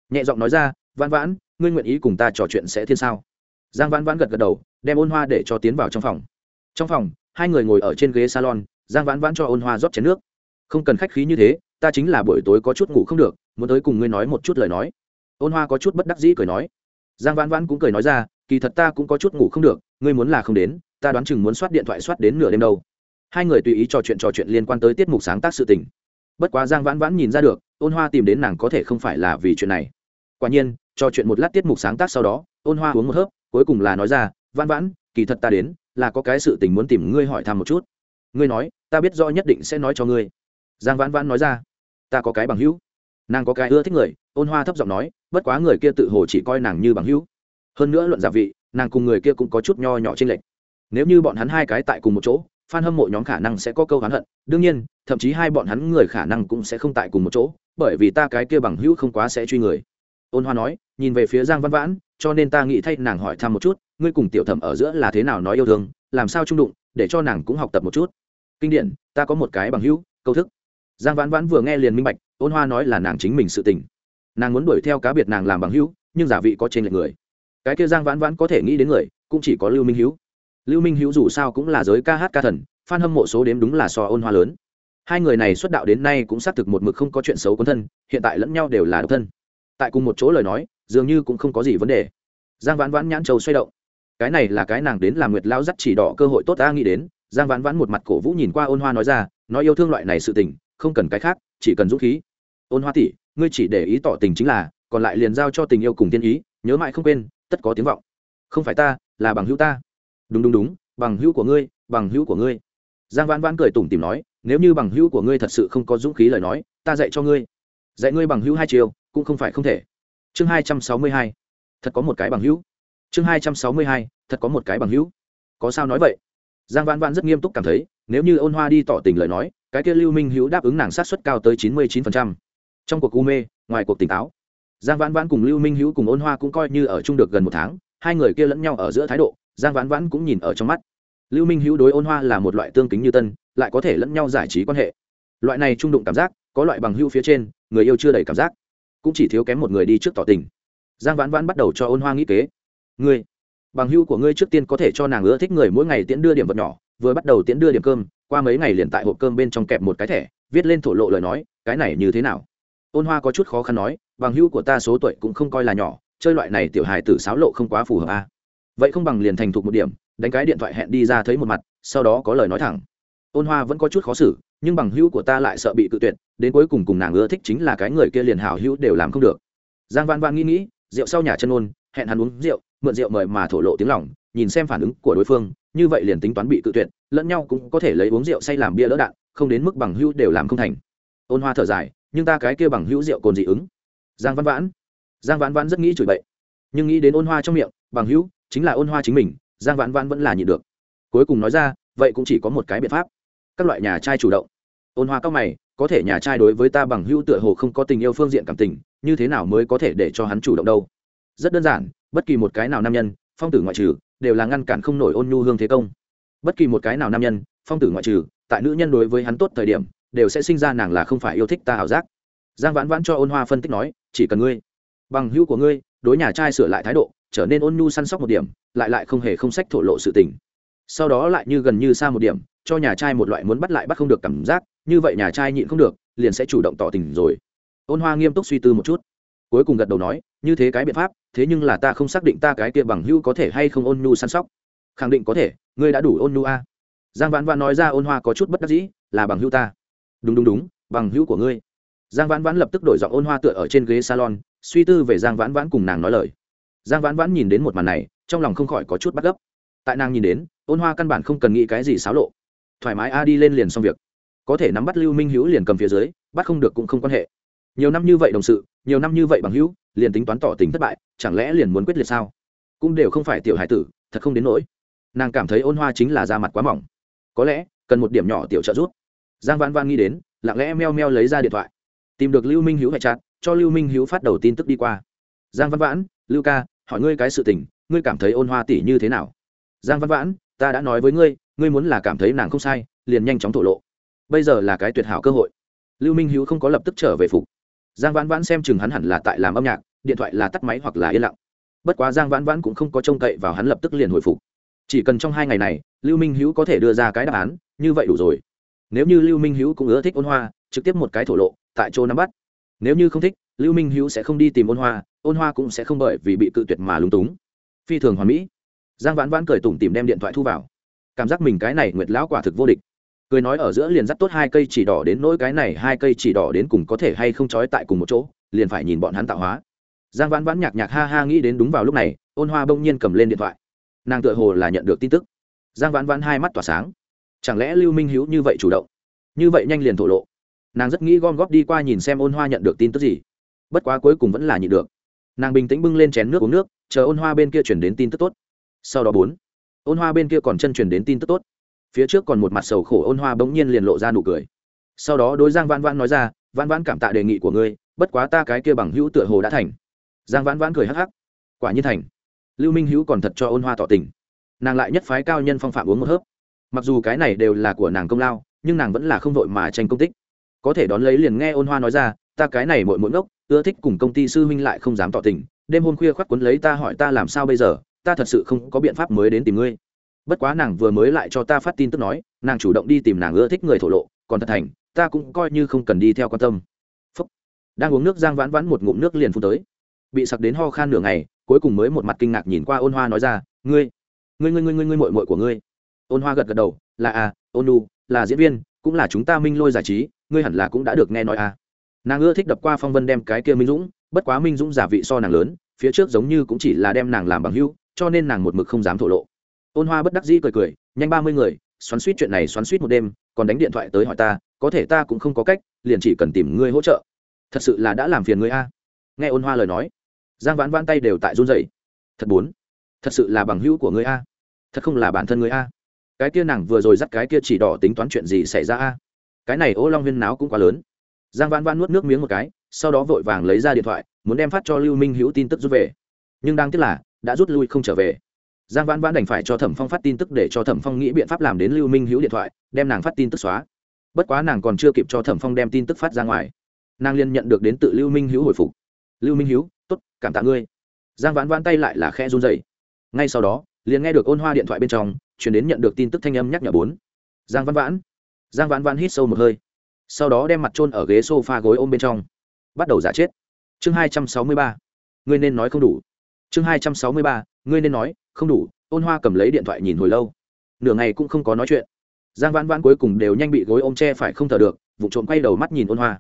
Nhẹ giọng nói ra, vãn vãn, ngươi nguyện ý cùng ta trò chuyện sẽ thiên sao? Giang vãn vãn gật gật đầu, đem ôn hoa để cho tiến vào trong phòng. Trong phòng, hai người ngồi ở trên ghế salon, giang vãn vãn cho ôn hoa rót chén nước. Không cần khách khí như thế, ta chính là buổi tối có chút ngủ không được, muốn tới cùng ngươi nói một chút lời nói. Ôn hoa có chút bất đắc dĩ cười nói giang vãn vãn cũng cười nói ra, kỳ thật ta cũng có chút ngủ không được, ngươi muốn là không đến, ta đoán chừng muốn soát điện thoại soát đến nửa đêm đâu. Hai người tùy ý trò chuyện trò chuyện liên quan tới tiết mục sáng tác sự tình. Bất quá giang vãn vãn nhìn ra được, ôn hoa tìm đến nàng có thể không phải là vì chuyện này. Quả nhiên, trò chuyện một lát tiết mục sáng tác sau đó, ôn hoa uống một hớp, cuối cùng là nói ra, vãn vãn, kỳ thật ta đến, là có cái sự tình muốn tìm ngươi hỏi thăm một chút. Ngươi nói, ta biết rõ nhất định sẽ nói cho ngươi. Giang vãn vãn nói ra, ta có cái bằng hữu. Nàng có cái ưa thích người, ôn hoa thấp giọng nói bất quá người kia tự hồ chỉ coi nàng như bằng hữu. Hơn nữa luận giả vị, nàng cùng người kia cũng có chút nho nhỏ trên lệch. Nếu như bọn hắn hai cái tại cùng một chỗ f hâm mộ nhóm khả năng sẽ có câu hắn hận. Đương nhiên, thậm chí hai bọn hắn người khả năng cũng sẽ không tại cùng một chỗ, bởi vì ta cái kia bằng hữu không quá sẽ truy người. Ôn hoa nói, nhìn về phía giang văn vãn, cho nên ta nghĩ thay nàng hỏi thăm một chút, ngươi cùng tiểu thẩm ở giữa là thế nào nói yêu thương, làm sao trung đụng, để cho nàng cũng học tập một chút. Kinh điển, ta có một cái bằng hữu, câu thức. Giang vãn vãn vừa nghe liền minh bạch, ôn hoa nói là nàng chính mình sự tình nàng muốn đuổi theo cá biệt nàng làm bằng hữu, nhưng giả vị có trên lệch người. Cái kia giang vãn vãn có thể nghĩ đến người, cũng chỉ có lưu minh hữu lưu minh hữu dù sao cũng là giới ca hát ca thần f hâm mộ số đếm đúng là so ôn hoa lớn. Hai người này xuất đạo đến nay cũng xác thực một mực không có chuyện xấu quấn thân, hiện tại lẫn nhau đều là độc thân. Tại cùng một chỗ lời nói, dường như cũng không có gì vấn đề. Giang vãn vãn nhãn châu xoay động. Cái này là cái nàng đến làm nguyệt lao dắt chỉ đỏ cơ hội tốt ta nghĩ đến. Giang vãn vãn một mặt cổ vũ nhìn qua ôn hoa nói ra, nói yêu thương loại này sự tình, không cần cái khác, chỉ cần dũng khí. Ôn hoa tỷ ngươi chỉ để ý tỏ tình chính là, còn lại liền giao cho tình yêu cùng tiên ý, nhớ mãi không quên, tất có tiếng vọng. Không phải ta, là bằng hữu ta. Đúng đúng đúng, bằng hữu của ngươi, bằng hữu của ngươi. Giang vãn vãn cười tủm tìm nói, nếu như bằng hữu của ngươi thật sự không có dũng khí lời nói, ta dạy cho ngươi. Dạy ngươi bằng hữu hai chiều, cũng không phải không thể. Chương hai trăm sáu mươi hai, thật có một cái bằng hữu. Chương hai trăm sáu mươi hai, thật có một cái bằng hữu. Có sao nói vậy? Giang vãn vãn rất nghiêm túc cảm thấy, nếu như ôn hoa đi tỏ tình lời nói, cái kia lưu minh hữu đáp ứng nàng sát xuất cao tới chín mươi chín phần trăm trong cuộc u mê, ngoài cuộc tỉnh táo. Giang vãn vãn cùng lưu minh hữu cùng ôn hoa cũng coi như ở chung được gần một tháng, hai người kia lẫn nhau ở giữa thái độ, giang vãn vãn cũng nhìn ở trong mắt. Lưu minh hữu đối ôn hoa là một loại tương kính như tân, lại có thể lẫn nhau giải trí quan hệ. Loại này trung đụng cảm giác, có loại bằng hữu phía trên, người yêu chưa đầy cảm giác, cũng chỉ thiếu kém một người đi trước tỏ tình. Giang vãn vãn bắt đầu cho ôn hoa nghĩ kế. Ngươi, bằng hữu của ngươi trước tiên có thể cho nàng ưa thích người mỗi ngày tiễn đưa điểm vật nhỏ, vừa bắt đầu tiễn đưa điểm cơm, qua mấy ngày liền tại hộp cơm bên trong kẹp một cái thẻ, viết lên thổ lộ lời nói, cái này như thế nào? Ôn hoa có chút khó khăn nói bằng hữu của ta số tuổi cũng không coi là nhỏ chơi loại này tiểu hài tử sáo lộ không quá phù hợp a. À. vậy không bằng liền thành thục một điểm đánh cái điện thoại hẹn đi ra thấy một mặt sau đó có lời nói thẳng. Ôn hoa vẫn có chút khó xử nhưng bằng hữu của ta lại sợ bị cự tuyệt đến cuối cùng cùng nàng ưa thích chính là cái người kia liền hảo hữu đều làm không được. Giang văn văn nghĩ nghĩ rượu sau nhà chân ôn hẹn hắn uống rượu mượn rượu mời mà thổ lộ tiếng lòng, nhìn xem phản ứng của đối phương như vậy liền tính toán bị cự tuyệt lẫn nhau cũng có thể lấy uống rượu say làm bia lỡ đạn không đến mức bằng hữu đều làm không thành. Ôn hoa thở dài nhưng ta cái kia bằng hữu rượu cồn dị ứng. Giang văn vãn. Giang vãn vãn rất nghĩ chửi bậy, nhưng nghĩ đến ôn hoa trong miệng, bằng hữu chính là ôn hoa chính mình, giang vãn vãn vẫn là nhịn được. Cuối cùng nói ra, vậy cũng chỉ có một cái biện pháp, các loại nhà trai chủ động. Ôn hoa cao mày, có thể nhà trai đối với ta bằng hữu tựa hồ không có tình yêu phương diện cảm tình, như thế nào mới có thể để cho hắn chủ động đâu? Rất đơn giản, bất kỳ một cái nào nam nhân, phong tử ngoại trừ, đều là ngăn cản không nổi ôn nhu hương thế công. Bất kỳ một cái nào nam nhân, phong tử ngoại trừ, tại nữ nhân đối với hắn tốt thời điểm đều sẽ sinh ra nàng là không phải yêu thích ta ảo giác. Giang vãn vãn cho ôn hoa phân tích nói, chỉ cần ngươi, bằng hữu của ngươi, đối nhà trai sửa lại thái độ, trở nên ôn nhu săn sóc một điểm, lại lại không hề không sách thổ lộ sự tình. Sau đó lại như gần như xa một điểm, cho nhà trai một loại muốn bắt lại bắt không được cảm giác, như vậy nhà trai nhịn không được, liền sẽ chủ động tỏ tình rồi. Ôn hoa nghiêm túc suy tư một chút, cuối cùng gật đầu nói, như thế cái biện pháp, thế nhưng là ta không xác định ta cái kia bằng hữu có thể hay không ôn nhu săn sóc. Khẳng định có thể, ngươi đã đủ ôn nhu a. Giang vãn vãn nói ra ôn hoa có chút bất đắc dĩ, là bằng hữu ta đúng đúng đúng, bằng hữu của ngươi. Giang vãn vãn lập tức đổi giọng ôn hoa tựa ở trên ghế salon, suy tư về giang vãn vãn cùng nàng nói lời. Giang vãn vãn nhìn đến một màn này, trong lòng không khỏi có chút bắt gấp. Tại nàng nhìn đến, ôn hoa căn bản không cần nghĩ cái gì xáo lộ. Thoải mái a đi lên liền xong việc. Có thể nắm bắt lưu minh hữu liền cầm phía dưới, bắt không được cũng không quan hệ. Nhiều năm như vậy đồng sự, nhiều năm như vậy bằng hữu, liền tính toán tỏ tình thất bại, chẳng lẽ liền muốn quyết liệt sao? Cũng đều không phải tiểu hải tử, thật không đến nỗi. Nàng cảm thấy ôn hoa chính là da mặt quá mỏng. Có lẽ, cần một điểm nhỏ tiểu trợ giúp giang vãn vãn nghĩ đến, lặng lẽ meo meo lấy ra điện thoại. Tìm được lưu minh hữu hẹn chặt, cho lưu minh hữu phát đầu tin tức đi qua. Giang văn vãn, lưu ca, hỏi ngươi cái sự tình, ngươi cảm thấy ôn hoa tỷ như thế nào? Giang văn vãn, ta đã nói với ngươi ngươi muốn là cảm thấy nàng không sai, liền nhanh chóng thổ lộ. Bây giờ là cái tuyệt hảo cơ hội. Lưu minh hữu không có lập tức trở về phục. Giang vãn vãn xem chừng hắn hẳn là tại làm âm nhạc, điện thoại là tắt máy hoặc là yên lặng. Bất quá giang vãn vãn cũng không có trông cậy vào hắn lập tức liền hồi phục. Chỉ cần trong hai ngày này, lưu minh hữu có thể đưa ra cái đáp án, như vậy đủ rồi nếu như lưu minh hữu cũng ưa thích ôn hoa, trực tiếp một cái thổ lộ, tại chỗ nắm bắt. Nếu như không thích, lưu minh hữu sẽ không đi tìm ôn hoa ôn hoa cũng sẽ không bởi vì bị cự tuyệt mà lúng túng. Phi thường hoàn mỹ. Giang vãn vãn cười tủm tìm đem điện thoại thu vào. Cảm giác mình cái này nguyệt lão quả thực vô địch. Cười nói ở giữa liền dắt tốt hai cây chỉ đỏ đến nỗi cái này hai cây chỉ đỏ đến cùng có thể hay không trói tại cùng một chỗ, liền phải nhìn bọn hắn tạo hóa. Giang vãn vãn nhạc nhạc ha ha nghĩ đến đúng vào lúc này, ôn hoa bỗng nhiên cầm lên điện thoại. Nàng tựa hồ là nhận được tin tức. Giang vãn vãn hai mắt tỏa sáng chẳng lẽ lưu minh hữu như vậy chủ động? Như vậy nhanh liền thổ lộ. Nàng rất nghĩ gom góp đi qua nhìn xem ôn hoa nhận được tin tức gì. Bất quá cuối cùng vẫn là nhịn được. Nàng bình tĩnh bưng lên chén nước uống nước, chờ ôn hoa bên kia chuyển đến tin tức tốt. Sau đó bốn, ôn hoa bên kia còn chân chuyển đến tin tức tốt. Phía trước còn một mặt sầu khổ ôn hoa bỗng nhiên liền lộ ra nụ cười. Sau đó đối giang vãn vãn nói ra, vãn vãn cảm tạ đề nghị của ngươi, bất quá ta cái kia bằng hữu tựa hồ đã thành. Giang vãn vãn cười hắc hắc. Quả nhiên thành. Lưu minh hữu còn thật cho ôn hoa tỏ tình. Nàng lại nhất phái cao nhân phong phạm uống một hớp mặc dù cái này đều là của nàng công lao, nhưng nàng vẫn là không vội mà tranh công tích. Có thể đón lấy liền nghe ôn hoa nói ra, ta cái này mội mội ngốc, ưa thích cùng công ty sư huynh lại không dám tỏ tình, đêm hôm khuya khoác quấn lấy ta hỏi ta làm sao bây giờ, ta thật sự không có biện pháp mới đến tìm ngươi. Bất quá nàng vừa mới lại cho ta phát tin tức nói, nàng chủ động đi tìm nàng ưa thích người thổ lộ, còn thật thành, ta cũng coi như không cần đi theo quan tâm. Phúc. đang uống nước giang vãn vãn một ngụm nước liền phun tới. Bị sặc đến ho khan nửa ngày, cuối cùng mới một mặt kinh ngạc nhìn qua ôn hoa nói ra, ngươi ngươi ngươi ngươi ngươi ngươi mội mội của ngươi ôn hoa gật gật đầu, là à ôn nu là diễn viên, cũng là chúng ta minh lôi giải trí, ngươi hẳn là cũng đã được nghe nói à. Nàng ưa thích đập qua phong vân đem cái kia minh dũng, bất quá minh dũng giả vị so nàng lớn, phía trước giống như cũng chỉ là đem nàng làm bằng hưu cho nên nàng một mực không dám thổ lộ. Ôn hoa bất đắc dĩ cười cười, nhanh ba mươi người, xoắn suýt chuyện này xoắn suýt một đêm, còn đánh điện thoại tới hỏi ta, có thể ta cũng không có cách, liền chỉ cần tìm ngươi hỗ trợ. Thật sự là đã làm phiền ngươi a. Nghe ôn hoa lời nói, giang vãn vãn tay đều tại run dậy thật bốn thật sự là bằng hữu của ngươi a, thật không là bản thân ngươi a cái kia nàng vừa rồi dắt cái kia chỉ đỏ tính toán chuyện gì xảy ra a? Cái này ô long huyên náo cũng quá lớn. Giang vãn vãn nuốt nước miếng một cái, sau đó vội vàng lấy ra điện thoại, muốn đem phát cho lưu minh hữu tin tức rút về. Nhưng đang tiếc là, đã rút lui không trở về. Giang vãn vãn đành phải cho thẩm phong phát tin tức để cho thẩm phong nghĩ biện pháp làm đến lưu minh hữu điện thoại, đem nàng phát tin tức xóa. Bất quá nàng còn chưa kịp cho thẩm phong đem tin tức phát ra ngoài. Nàng liền nhận được đến tự lưu minh hữu hồi phục. Lưu minh hữu t ố t cảm tạ ngươi. Giang vãn vãn tay lại là khe run dày ngay sau đó, liền nghe được ôn hoa điện thoại bên trong chuyển đến nhận được tin tức thanh âm nhắc nhở bốn. Giang Văn vãn. Giang vãn vãn hít sâu một hơi, sau đó đem mặt trôn ở ghế s o f a gối ôm bên trong. Bắt đầu giả chết. Chương hai trăm sáu mươi ba. Ngươi nên nói không đủ. Chương hai trăm sáu mươi ba. Ngươi nên nói không đủ. Ôn hoa cầm lấy điện thoại nhìn hồi lâu. Nửa ngày cũng không có nói chuyện. Giang vãn vãn cuối cùng đều nhanh bị gối ôm che phải không thở được vụ trộm quay đầu mắt nhìn ôn hoa.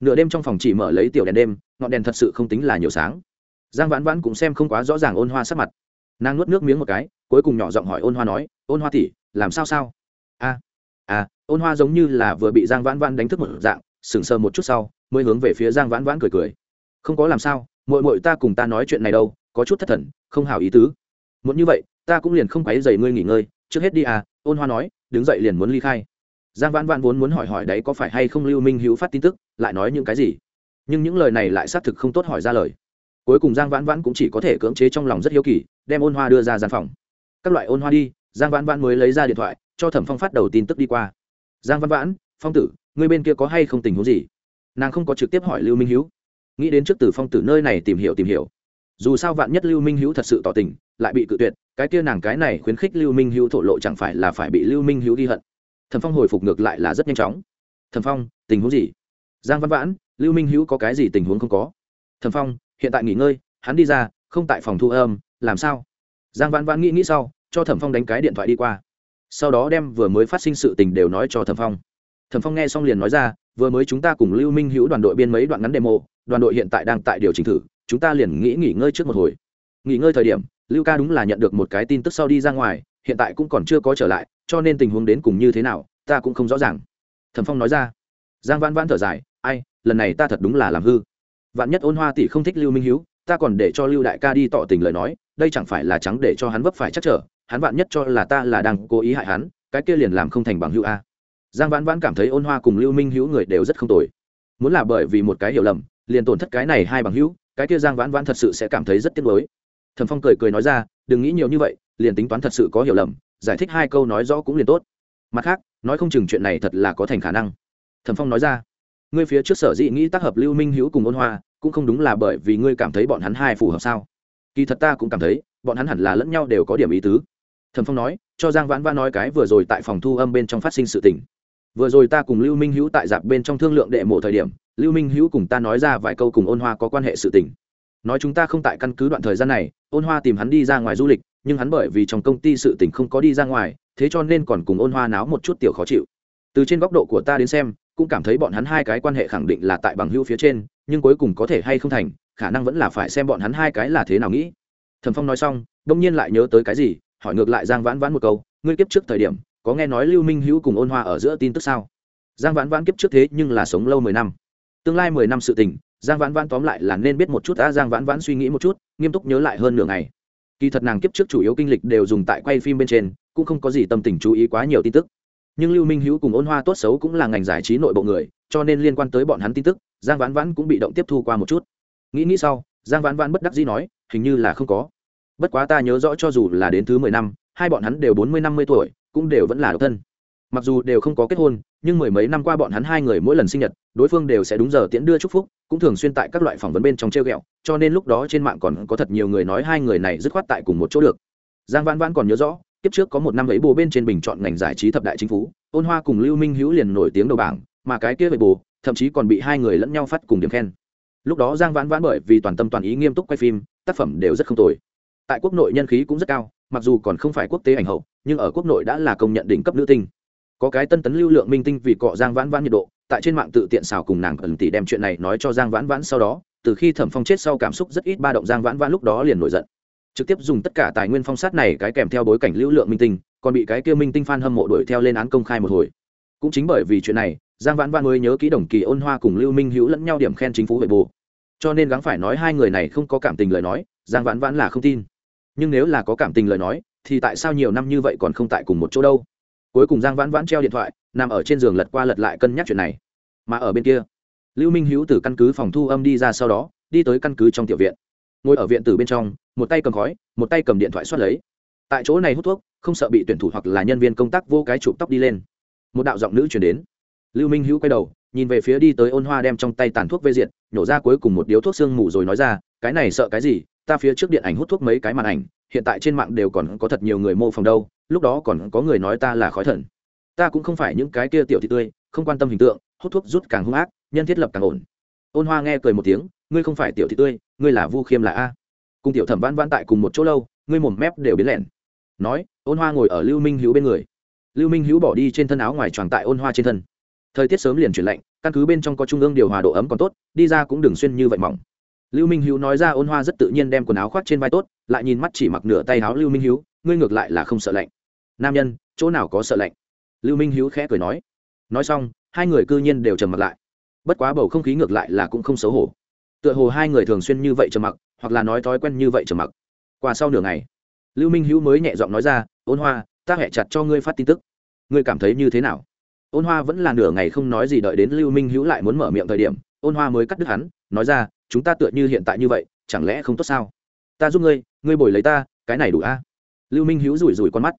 Nửa đêm trong phòng chỉ mở lấy tiểu đèn đêm, ngọn đèn thật sự không tính là nhiều sáng. Giang vãn vãn cũng xem không quá rõ ràng ôn hoa sắc mặt nàng nuốt nước miếng một cái cuối cùng nhỏ giọng hỏi ôn hoa nói ôn hoa tỉ làm sao sao? A à, ôn hoa giống như là vừa bị giang vãn vãn đánh thức một dạng sừng sờ một chút sau mới hướng về phía giang vãn vãn cười cười. Không có làm sao mội mội ta cùng ta nói chuyện này đâu có chút thất thần không hảo ý tứ. Muốn như vậy ta cũng liền không quấy dày ngươi nghỉ ngơi trước hết đi à ôn hoa nói đứng dậy liền muốn ly khai. Giang vãn vãn vốn muốn hỏi hỏi đấy có phải hay không lưu minh hữu phát tin tức lại nói những cái gì? Nhưng những lời này lại xác thực không tốt hỏi ra lời cuối cùng giang vãn vãn cũng chỉ có thể cưỡng chế trong lòng rất hiếu kỳ, đem ôn hoa đưa ra gian phòng. Các loại ôn hoa đi, giang vãn vãn mới lấy ra điện thoại, cho thẩm phong phát đầu tin tức đi qua. Giang vãn vãn, phong tử, người bên kia có hay không tình huống gì? Nàng không có trực tiếp hỏi lưu minh hữu nghĩ đến trước từ phong tử nơi này tìm hiểu tìm hiểu. Dù sao vạn nhất lưu minh hữu thật sự tỏ tình, lại bị cự tuyệt, cái kia nàng cái này khuyến khích lưu minh hữu thổ lộ chẳng phải là phải bị lưu minh hữu ghi hận. Thẩm phong hồi phục ngược lại là rất nhanh chóng. Thẩm phong, tình huống gì? Giang văn vãn, lưu minh hữu có cái gì tình huống không có? Thẩm phong hiện tại nghỉ ngơi, hắn đi ra, không tại phòng thu âm, làm sao? Giang văn vãn nghĩ nghĩ sau, cho thẩm phong đánh cái điện thoại đi qua. Sau đó đem vừa mới phát sinh sự tình đều nói cho thẩm phong. Thẩm phong nghe xong liền nói ra, vừa mới chúng ta cùng lưu minh hữu đoàn đội biên mấy đoạn ngắn demo, đoàn đội hiện tại đang tại điều chỉnh thử, chúng ta liền nghĩ nghỉ ngơi trước một hồi. Nghỉ ngơi thời điểm, lưu ca đúng là nhận được một cái tin tức sau đi ra ngoài, hiện tại cũng còn chưa có trở lại, cho nên tình huống đến cùng như thế nào, ta cũng không rõ ràng. Thẩm phong nói ra. Giang vãn vãn thở dài, ai, lần này ta thật đúng là làm hư vạn nhất ôn hoa tỷ không thích lưu minh hiếu, ta còn để cho lưu đại ca đi tỏ tình lời nói, đây chẳng phải là trắng để cho hắn vấp phải chắc trở, hắn vạn nhất cho là ta là đang cố ý hại hắn, cái kia liền làm không thành bằng hữu a. Giang vãn vãn cảm thấy ôn hoa cùng lưu minh hữu người đều rất không tồi. Muốn là bởi vì một cái hiểu lầm, liền tổn thất cái này hai bằng hữu, cái kia giang vãn vãn thật sự sẽ cảm thấy rất tiếc nuối. Thẩm phong cười cười nói ra, đừng nghĩ nhiều như vậy, liền tính toán thật sự có hiểu lầm, giải thích hai câu nói rõ cũng liền tốt. Mặt khác, nói không chừng chuyện này thật là có thành khả năng. Thẩm phong nói ra ngươi phía trước sở dĩ nghĩ tác hợp lưu minh hữu cùng ôn hoa, cũng không đúng là bởi vì ngươi cảm thấy bọn hắn hai phù hợp sao? Kỳ thật ta cũng cảm thấy, bọn hắn hẳn là lẫn nhau đều có điểm ý tứ. Thẩm phong nói, cho giang vãn vãn nói cái vừa rồi tại phòng thu âm bên trong phát sinh sự tình. Vừa rồi ta cùng lưu minh hữu tại dạp bên trong thương lượng đệ mộ thời điểm, lưu minh hữu cùng ta nói ra vài câu cùng ôn hoa có quan hệ sự tình. Nói chúng ta không tại căn cứ đoạn thời gian này, ôn hoa tìm hắn đi ra ngoài du lịch, nhưng hắn bởi vì trong công ty sự tình không có đi ra ngoài, thế cho nên còn cùng ôn hoa náo một chút tiểu khó chịu. Từ trên góc độ của ta đến xem cũng cảm thấy bọn hắn hai cái quan hệ khẳng định là tại bằng hữu phía trên, nhưng cuối cùng có thể hay không thành, khả năng vẫn là phải xem bọn hắn hai cái là thế nào nghĩ. Thẩm phong nói xong, đông nhiên lại nhớ tới cái gì, hỏi ngược lại giang vãn vãn một câu, ngươi kiếp trước thời điểm, có nghe nói lưu minh hữu cùng ôn hoa ở giữa tin tức sao? Giang vãn vãn kiếp trước thế nhưng là sống lâu mười năm. Tương lai mười năm sự tình, giang vãn vãn tóm lại là nên biết một chút đã giang vãn vãn suy nghĩ một chút, nghiêm túc nhớ lại hơn nửa ngày. Kỳ thật nàng kiếp trước chủ yếu kinh lịch đều dùng tại quay phim bên trên, cũng không có gì tâm tình chú ý quá nhiều tin tức nhưng lưu minh hữu cùng ôn hoa tốt xấu cũng là ngành giải trí nội bộ người, cho nên liên quan tới bọn hắn tin tức, giang vãn vãn cũng bị động tiếp thu qua một chút. Nghĩ nghĩ sau, giang vãn vãn bất đắc dĩ nói, hình như là không có. Bất quá ta nhớ rõ cho dù là đến thứ mười năm, hai bọn hắn đều bốn mươi năm mươi tuổi, cũng đều vẫn là độc thân. Mặc dù đều không có kết hôn, nhưng mười mấy năm qua bọn hắn hai người mỗi lần sinh nhật, đối phương đều sẽ đúng giờ tiễn đưa chúc phúc, cũng thường xuyên tại các loại phỏng vấn bên trong treo ghẹo, cho nên lúc đó trên mạng còn có thật nhiều người nói hai người này dứt khoát tại cùng một chỗ được. Giang vãn vãn còn nhớ rõ kiếp trước có một năm ấy bồ bên trên bình chọn ngành giải trí thập đại chính phủ ôn hoa cùng lưu minh hữu liền nổi tiếng đầu bảng, mà cái kia vậy bồ, thậm chí còn bị hai người lẫn nhau phát cùng điểm khen. Lúc đó giang vãn vãn bởi vì toàn tâm toàn ý nghiêm túc quay phim, tác phẩm đều rất không tồi. Tại quốc nội nhân khí cũng rất cao, mặc dù còn không phải quốc tế ảnh hậu, nhưng ở quốc nội đã là công nhận đỉnh cấp nữ tinh. Có cái tân tấn lưu lượng minh tinh vì cọ giang vãn vãn nhiệt độ, tại trên mạng tự tiện xào cùng nàng ẩn tỷ đem chuyện này nói cho giang vãn vãn sau đó, từ khi thẩm phong chết sau cảm xúc rất ít ba động giang vãn vãn lúc đó liền nổi giận trực tiếp dùng tất cả tài nguyên phong sát này cái kèm theo bối cảnh lưu lượng minh tinh, còn bị cái kia minh tinh phan hâm mộ đuổi theo lên án công khai một hồi. Cũng chính bởi vì chuyện này, giang vãn vãn mới nhớ kỹ đồng kỳ ôn hoa cùng lưu minh hữu lẫn nhau điểm khen chính phủ vệ bồ. Cho nên gắng phải nói hai người này không có cảm tình lời nói, giang vãn vãn là không tin. Nhưng nếu là có cảm tình lời nói, thì tại sao nhiều năm như vậy còn không tại cùng một chỗ đâu? Cuối cùng giang vãn vãn treo điện thoại, nằm ở trên giường lật qua lật lại cân nhắc chuyện này. Mà ở bên kia, lưu minh hữu từ căn cứ phòng thu âm đi ra sau đó, đi tới căn cứ trong tiểu viện ngồi ở viện tử bên trong, một tay cầm khói, một tay cầm điện thoại xoát lấy. Tại chỗ này hút thuốc, không sợ bị tuyển thủ hoặc là nhân viên công tác vô cái chụp tóc đi lên. Một đạo giọng nữ chuyển đến. Lưu minh hữu quay đầu, nhìn về phía đi tới ôn hoa đem trong tay tàn thuốc vê diện nhổ ra cuối cùng một điếu thuốc sương mù rồi nói ra, cái này sợ cái gì? Ta phía trước điện ảnh hút thuốc mấy cái màn ảnh, hiện tại trên mạng đều còn có thật nhiều người mô phỏng đâu, lúc đó còn có người nói ta là khói thần. Ta cũng không phải những cái kia tiểu thị tươi, không quan tâm hình tượng, hút thuốc rút càng hung ác, nhân thiết lập càng ổn ôn hoa nghe cười một tiếng, ngươi không phải tiểu thị tươi, ngươi là vu khiêm là a. Cùng tiểu thẩm văn văn tại cùng một chỗ lâu, ngươi mồm mép đều biến lẻn nói, ôn hoa ngồi ở lưu minh hữu bên người. Lưu minh hữu bỏ đi trên thân áo ngoài tròn tại ôn hoa trên thân. Thời tiết sớm liền chuyển lạnh, căn cứ bên trong có trung ương điều hòa độ ấm còn tốt, đi ra cũng đừng xuyên như vậy mỏng. Lưu minh hữu nói ra ôn hoa rất tự nhiên đem quần áo khoác trên vai tốt, lại nhìn mắt chỉ mặc nửa tay áo lưu minh hữu, ngươi ngược lại là không sợ lạnh. Nam nhân, chỗ nào có sợ lạnh? Lưu minh hữu khẽ cười nói. Nói xong, hai người cư nhiên đều trầm mặt lại bất quá bầu không khí ngược lại là cũng không xấu hổ. Tựa hồ hai người thường xuyên như vậy trầm mặc, hoặc là nói thói quen như vậy trầm mặc. Qua sau nửa ngày, lưu minh hữu mới nhẹ giọng nói ra, ôn hoa, ta hẹ chặt cho ngươi phát tin tức. Ngươi cảm thấy như thế nào? Ôn hoa vẫn là nửa ngày không nói gì đợi đến lưu minh hữu lại muốn mở miệng thời điểm, ôn hoa mới cắt đứt hắn, nói ra, chúng ta tựa như hiện tại như vậy, chẳng lẽ không tốt sao? Ta giúp ngươi ngươi bồi lấy ta, cái này đủ a? Lưu minh hữu rủi rủi con mắt,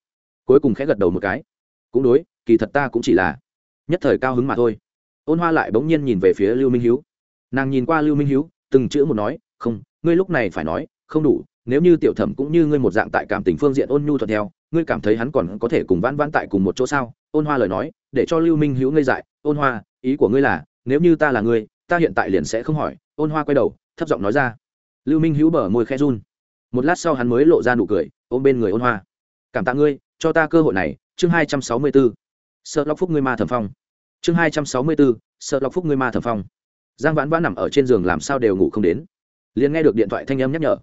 cuối cùng khẽ gật đầu một cái. Cũng đối, kỳ thật ta cũng chỉ là nhất thời cao hứng mà thôi ôn hoa lại bỗng nhiên nhìn về phía lưu minh Hiếu, nàng nhìn qua lưu minh Hiếu, từng chữ một nói không ngươi lúc này phải nói không đủ nếu như tiểu thẩm cũng như ngươi một dạng tại cảm tình phương diện ôn nhu thuận theo ngươi cảm thấy hắn còn có thể cùng vãn vãn tại cùng một chỗ sao ôn hoa lời nói để cho lưu minh hữu ngây dại ôn hoa ý của ngươi là nếu như ta là ngươi ta hiện tại liền sẽ không hỏi ôn hoa quay đầu thấp giọng nói ra lưu minh hữu bở môi khe run một lát sau hắn mới lộ ra nụ cười ôm bên người ôn hoa cảm tạ ngươi cho ta cơ hội này chương hai trăm sáu mươi bốn sợ lóc phúc ngươi ma thẩm phong chương hai trăm sáu mươi bốn sợ lọc phúc ngươi ma thẩm phong. Giang vãn vãn nằm ở trên giường làm sao đều ngủ không đến. Liền nghe được điện thoại thanh âm nhắc nhở.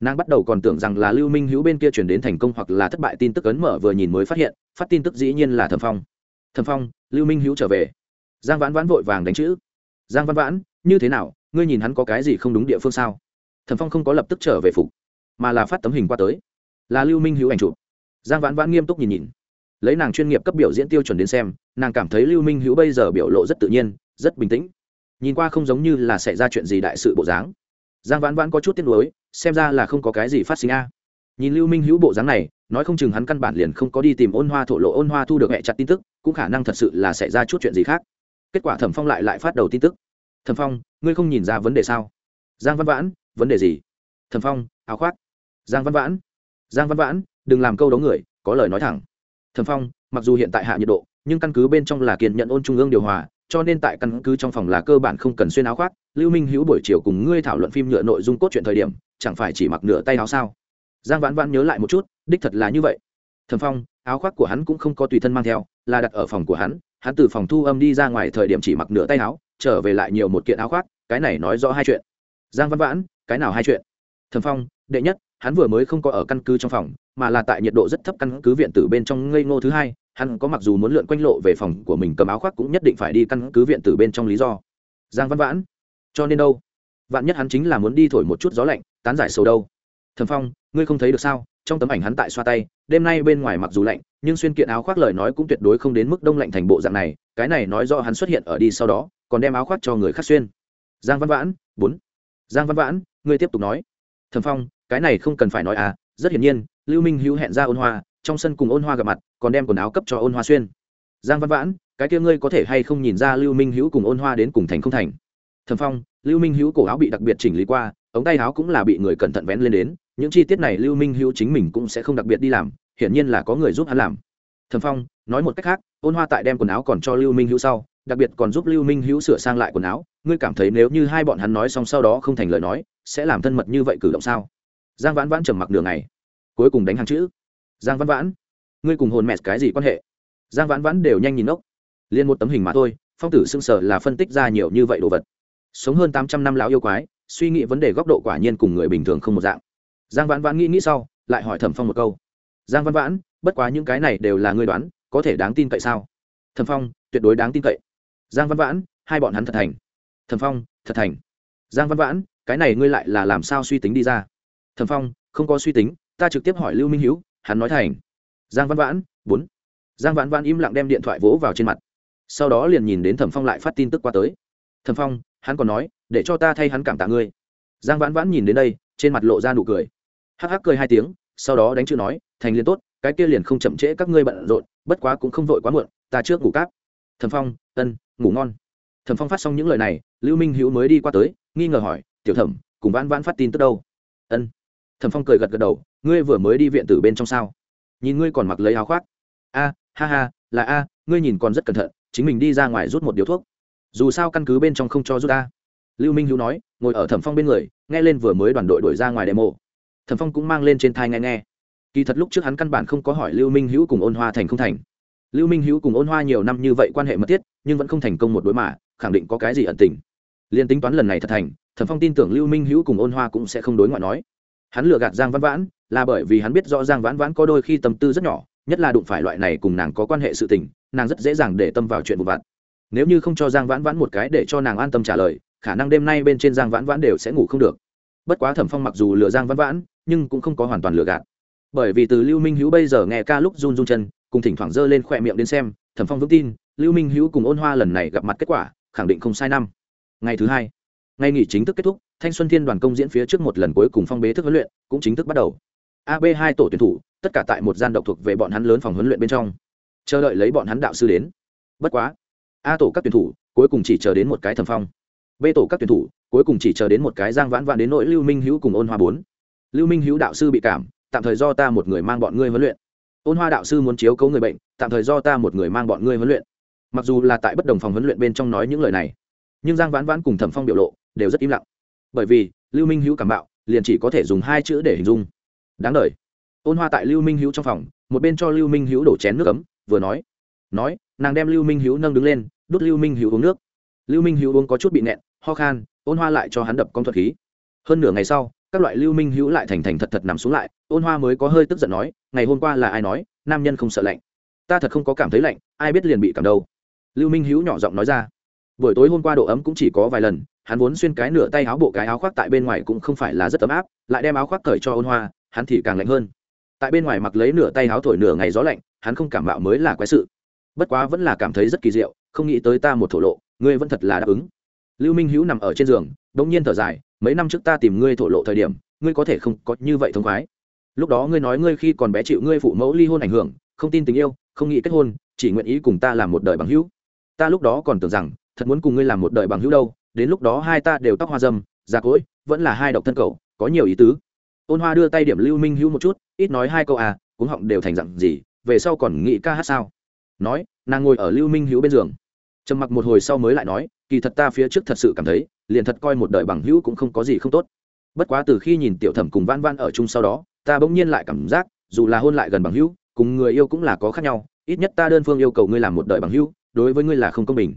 Nàng bắt đầu còn tưởng rằng là lưu minh hữu bên kia chuyển đến thành công hoặc là thất bại tin tức ấn mở vừa nhìn mới phát hiện, phát tin tức dĩ nhiên là thẩm phong. Thẩm phong, lưu minh hữu trở về. Giang vãn vãn vội vàng đánh chữ. Giang văn vãn, như thế nào, ngươi nhìn hắn có cái gì không đúng địa phương sao? Thẩm phong không có lập tức trở về phục, mà là phát tấm hình qua tới. Là lưu minh hữu ảnh chụp. Giang vãn vãn nghiêm túc nhìn nhìn lấy nàng chuyên nghiệp cấp biểu diễn tiêu chuẩn đến xem, nàng cảm thấy lưu minh hữu bây giờ biểu lộ rất tự nhiên, rất bình tĩnh. Nhìn qua không giống như là xảy ra chuyện gì đại sự bộ dáng. Giang vãn vãn có chút tiếc nuối, xem ra là không có cái gì phát sinh a. Nhìn lưu minh hữu bộ dáng này, nói không chừng hắn căn bản liền không có đi tìm ôn hoa thổ lộ, ôn hoa thu được mẹ chặt tin tức, cũng khả năng thật sự là xảy ra chút chuyện gì khác. Kết quả thẩm phong lại lại phát đầu tin tức. Thẩm phong, ngươi không nhìn ra vấn đề sao? Giang văn vãn, vấn đề gì? Thẩm phong, áo khoác. Giang văn vãn, giang văn vãn, đừng làm câu đấu người, có lời nói thẳng. Thần phong, mặc dù hiện tại hạ nhiệt độ, nhưng căn cứ bên trong là kiên nhận ôn trung ương điều hòa, cho nên tại căn cứ trong phòng là cơ bản không cần xuyên áo khoác. Lưu minh hữu buổi chiều cùng ngươi thảo luận phim nhựa nội dung cốt truyện thời điểm, chẳng phải chỉ mặc nửa tay áo sao? Giang vãn vãn nhớ lại một chút, đích thật là như vậy. Thần phong, áo khoác của hắn cũng không có tùy thân mang theo, là đặt ở phòng của hắn hắn từ phòng thu âm đi ra ngoài thời điểm chỉ mặc nửa tay áo, trở về lại nhiều một kiện áo khoác, cái này nói rõ hai chuyện. Giang văn vãn, cái nào hai chuyện? Thần phong, đệ nhất hắn vừa mới không có ở căn cứ trong phòng, mà là tại nhiệt độ rất thấp căn cứ viện tử bên trong ngây ngô thứ hai, hắn có mặc dù muốn lượn quanh lộ về phòng của mình cầm áo khoác cũng nhất định phải đi căn cứ viện tử bên trong lý do. Giang văn vãn, cho nên đâu? Vạn nhất hắn chính là muốn đi thổi một chút gió lạnh, tán giải sầu đâu? Thẩm phong, ngươi không thấy được sao? Trong tấm ảnh hắn tại xoa tay, đêm nay bên ngoài mặc dù lạnh, nhưng xuyên kiện áo khoác lời nói cũng tuyệt đối không đến mức đông lạnh thành bộ dạng này, cái này nói do hắn xuất hiện ở đi sau đó, còn đem áo khoác cho người khác xuyên. Giang văn vãn, bốn. Giang văn vãn, ngươi tiếp tục nói. Thẩm phong cái này không cần phải nói à rất hiển nhiên, lưu minh hữu hẹn ra ôn hoa, trong sân cùng ôn hoa gặp mặt, còn đem quần áo cấp cho ôn hoa xuyên. Giang văn vãn, cái kia ngươi có thể hay không nhìn ra lưu minh hữu cùng ôn hoa đến cùng thành không thành? Thẩm phong, lưu minh hữu cổ áo bị đặc biệt chỉnh lý qua, ống tay áo cũng là bị người cẩn thận vén lên đến, những chi tiết này lưu minh hữu chính mình cũng sẽ không đặc biệt đi làm, hiển nhiên là có người giúp hắn làm. Thẩm phong, nói một cách khác, ôn hoa tại đem quần áo còn cho lưu minh hữu sau, đặc biệt còn giúp lưu minh hữu sửa sang lại quần áo. Ngươi cảm thấy nếu như hai bọn hắn nói xong sau đó không thành lời nói, sẽ làm thân mật như vậy cử động sao? Giang vãn vãn trầm mặc đường này cuối cùng đánh hàng chữ. Giang vãn vãn, ngươi cùng hồn mẹ cái gì quan hệ? Giang vãn vãn đều nhanh nhìn ốc liền một tấm hình mà thôi, phong tử xưng sở là phân tích ra nhiều như vậy đồ vật. Sống hơn tám trăm năm lão yêu quái, suy nghĩ vấn đề góc độ quả nhiên cùng người bình thường không một dạng. Giang vãn vãn nghĩ nghĩ sau, lại hỏi thẩm phong một câu. Giang văn vãn, bất quá những cái này đều là ngươi đoán, có thể đáng tin cậy sao? Thẩm phong, tuyệt đối đáng tin cậy. Giang văn vãn, hai bọn hắn thật thành. Thẩm phong, thật thành. Giang văn vãn, cái này ngươi lại là làm sao suy tính đi ra? Thẩm phong, không có suy tính, ta trực tiếp hỏi lưu minh hữu hắn nói thành. Giang văn vãn, bốn. Giang vãn vãn im lặng đem điện thoại vỗ vào trên mặt. Sau đó liền nhìn đến thẩm phong lại phát tin tức qua tới. Thẩm phong, hắn còn nói, để cho ta thay hắn cảm tạ ngươi. Giang vãn vãn nhìn đến đây, trên mặt lộ ra nụ cười. Hắc hắc cười hai tiếng, sau đó đánh chữ nói, thành liên tốt, cái kia liền không chậm trễ các ngươi bận rộn, bất quá cũng không vội quá muộn, ta trước ngủ cáp. Thẩm phong, ân, ngủ ngon. Thẩm phong phát xong những lời này, lưu minh hữu mới đi qua tới, nghi ngờ hỏi, tiểu thẩm, cùng vãn vãn phát tin tức đâu? Ân. Thẩm phong cười gật gật đầu, ngươi vừa mới đi viện tử bên trong sao? Nhìn ngươi còn mặc lấy áo khoác. A, ha ha, là a, ngươi nhìn còn rất cẩn thận, chính mình đi ra ngoài rút một điếu thuốc. Dù sao căn cứ bên trong không cho rút ta lưu minh hữu nói, ngồi ở thẩm phong bên người, nghe lên vừa mới đoàn đội đuổi ra ngoài demo. Thẩm phong cũng mang lên trên thai nghe nghe. Kỳ thật lúc trước hắn căn bản không có hỏi lưu minh hữu cùng ôn hoa thành không thành. Lưu minh hữu cùng ôn hoa nhiều năm như vậy quan hệ mật thiết, nhưng vẫn không thành công một đối mà, khẳng định có cái gì ẩn tình. Liền tính toán lần này thật thành, thẩm phong tin tưởng lưu minh hữu cùng ôn hoa cũng sẽ không đối ngoại nói hắn lừa gạt giang Văn vãn, là bởi vì hắn biết rõ giang vãn vãn có đôi khi tâm tư rất nhỏ, nhất là đụng phải loại này cùng nàng có quan hệ sự tình, nàng rất dễ dàng để tâm vào chuyện vụ vặt. Nếu như không cho giang vãn vãn một cái để cho nàng an tâm trả lời, khả năng đêm nay bên trên giang vãn vãn đều sẽ ngủ không được. Bất quá thẩm phong mặc dù lừa giang vãn vãn, nhưng cũng không có hoàn toàn lừa gạt. Bởi vì từ lưu minh hữu bây giờ nghe ca lúc run run chân, cùng thỉnh thoảng giơ lên khỏe miệng đến xem, thẩm phong vững tin, lưu minh hữu cùng ôn hoa lần này gặp mặt kết quả, khẳng định không sai năm. Ngày thứ hai, ngày nghỉ chính thức kết thúc thanh xuân thiên đoàn công diễn phía trước một lần cuối cùng phong bế thức huấn luyện, cũng chính thức bắt đầu. Ab hai tổ tuyển thủ, tất cả tại một gian độc thuộc về bọn hắn lớn phòng huấn luyện bên trong. Chờ đợi lấy bọn hắn đạo sư đến. Bất quá, a tổ các tuyển thủ, cuối cùng chỉ chờ đến một cái thẩm phong. B tổ các tuyển thủ, cuối cùng chỉ chờ đến một cái giang vãn vãn đến nỗi lưu minh hữu cùng ôn hoa bốn. Lưu minh hữu đạo sư bị cảm, tạm thời do ta một người mang bọn ngươi huấn luyện. Ôn hoa đạo sư muốn chiếu cấu người bệnh, tạm thời do ta một người mang bọn ngươi huấn luyện. Mặc dù là tại bất đồng phòng huấn luyện bên trong nói những lời này, nhưng giang vãn vãn cùng thẩm phong biểu lộ đều rất im lặng bởi vì lưu minh hữu cảm bạo liền chỉ có thể dùng hai chữ để hình dung đáng đ ôn hoa tại lưu minh hữu trong phòng một bên cho lưu minh hữu đổ chén nước ấm vừa nói nói nàng đem lưu minh hữu nâng đứng lên đút lưu minh hữu uống nước lưu minh hữu uống có chút bị nẹn ho khan ôn hoa lại cho hắn đập con thuật khí hơn nửa ngày sau các loại lưu minh hữu lại thành thành thật thật nằm xuống lại ôn hoa mới có hơi tức giận nói ngày hôm qua là ai nói nam nhân không sợ lạnh ta thật không có cảm thấy lạnh ai biết liền bị cảm đâu lưu minh hữu nhỏ giọng nói ra buổi tối hôm qua độ ấm cũng chỉ có vài lần, hắn vốn xuyên cái nửa tay áo bộ cái áo khoác tại bên ngoài cũng không phải là rất ấm áp, lại đem áo khoác cởi cho ôn hoa, hắn thì càng lạnh hơn. Tại bên ngoài mặc lấy nửa tay áo thổi nửa ngày gió lạnh, hắn không cảm mạo mới là quái sự. Bất quá vẫn là cảm thấy rất kỳ diệu, không nghĩ tới ta một thổ lộ, ngươi vẫn thật là đáp ứng. Lưu minh hữu nằm ở trên giường đ ỗ n g nhiên thở dài, mấy năm trước ta tìm ngươi thổ lộ thời điểm, ngươi có thể không có như vậy thông khoái. Lúc đó ngươi nói ngươi khi còn bé chịu ngươi phụ mẫu ly hôn ảnh hưởng, không tin tình yêu, không nghĩ kết hôn, chỉ nguyện ý cùng ta làm một đời bằng hữu. Ta lúc đó còn tưởng rằng thật muốn cùng ngươi làm một đời bằng hữu đâu, đến lúc đó hai ta đều tóc hoa dâm, già cỗi, vẫn là hai độc thân cầu có nhiều ý tứ. Ôn hoa đưa tay điểm lưu minh hữu một chút, ít nói hai câu à cuống họng đều thành dặn gì, về sau còn nghĩ ca hát sao? Nói, nàng ngồi ở lưu minh hữu bên giường. Trầm mặc một hồi sau mới lại nói, kỳ thật ta phía trước thật sự cảm thấy, liền thật coi một đời bằng hữu cũng không có gì không tốt. Bất quá từ khi nhìn tiểu thẩm cùng van van ở chung sau đó, ta bỗng nhiên lại cảm giác, dù là hôn lại gần bằng hữu, cùng người yêu cũng là có khác nhau, ít nhất ta đơn phương yêu cầu ngươi làm một đời bằng hữu, đối với ngươi là không công bình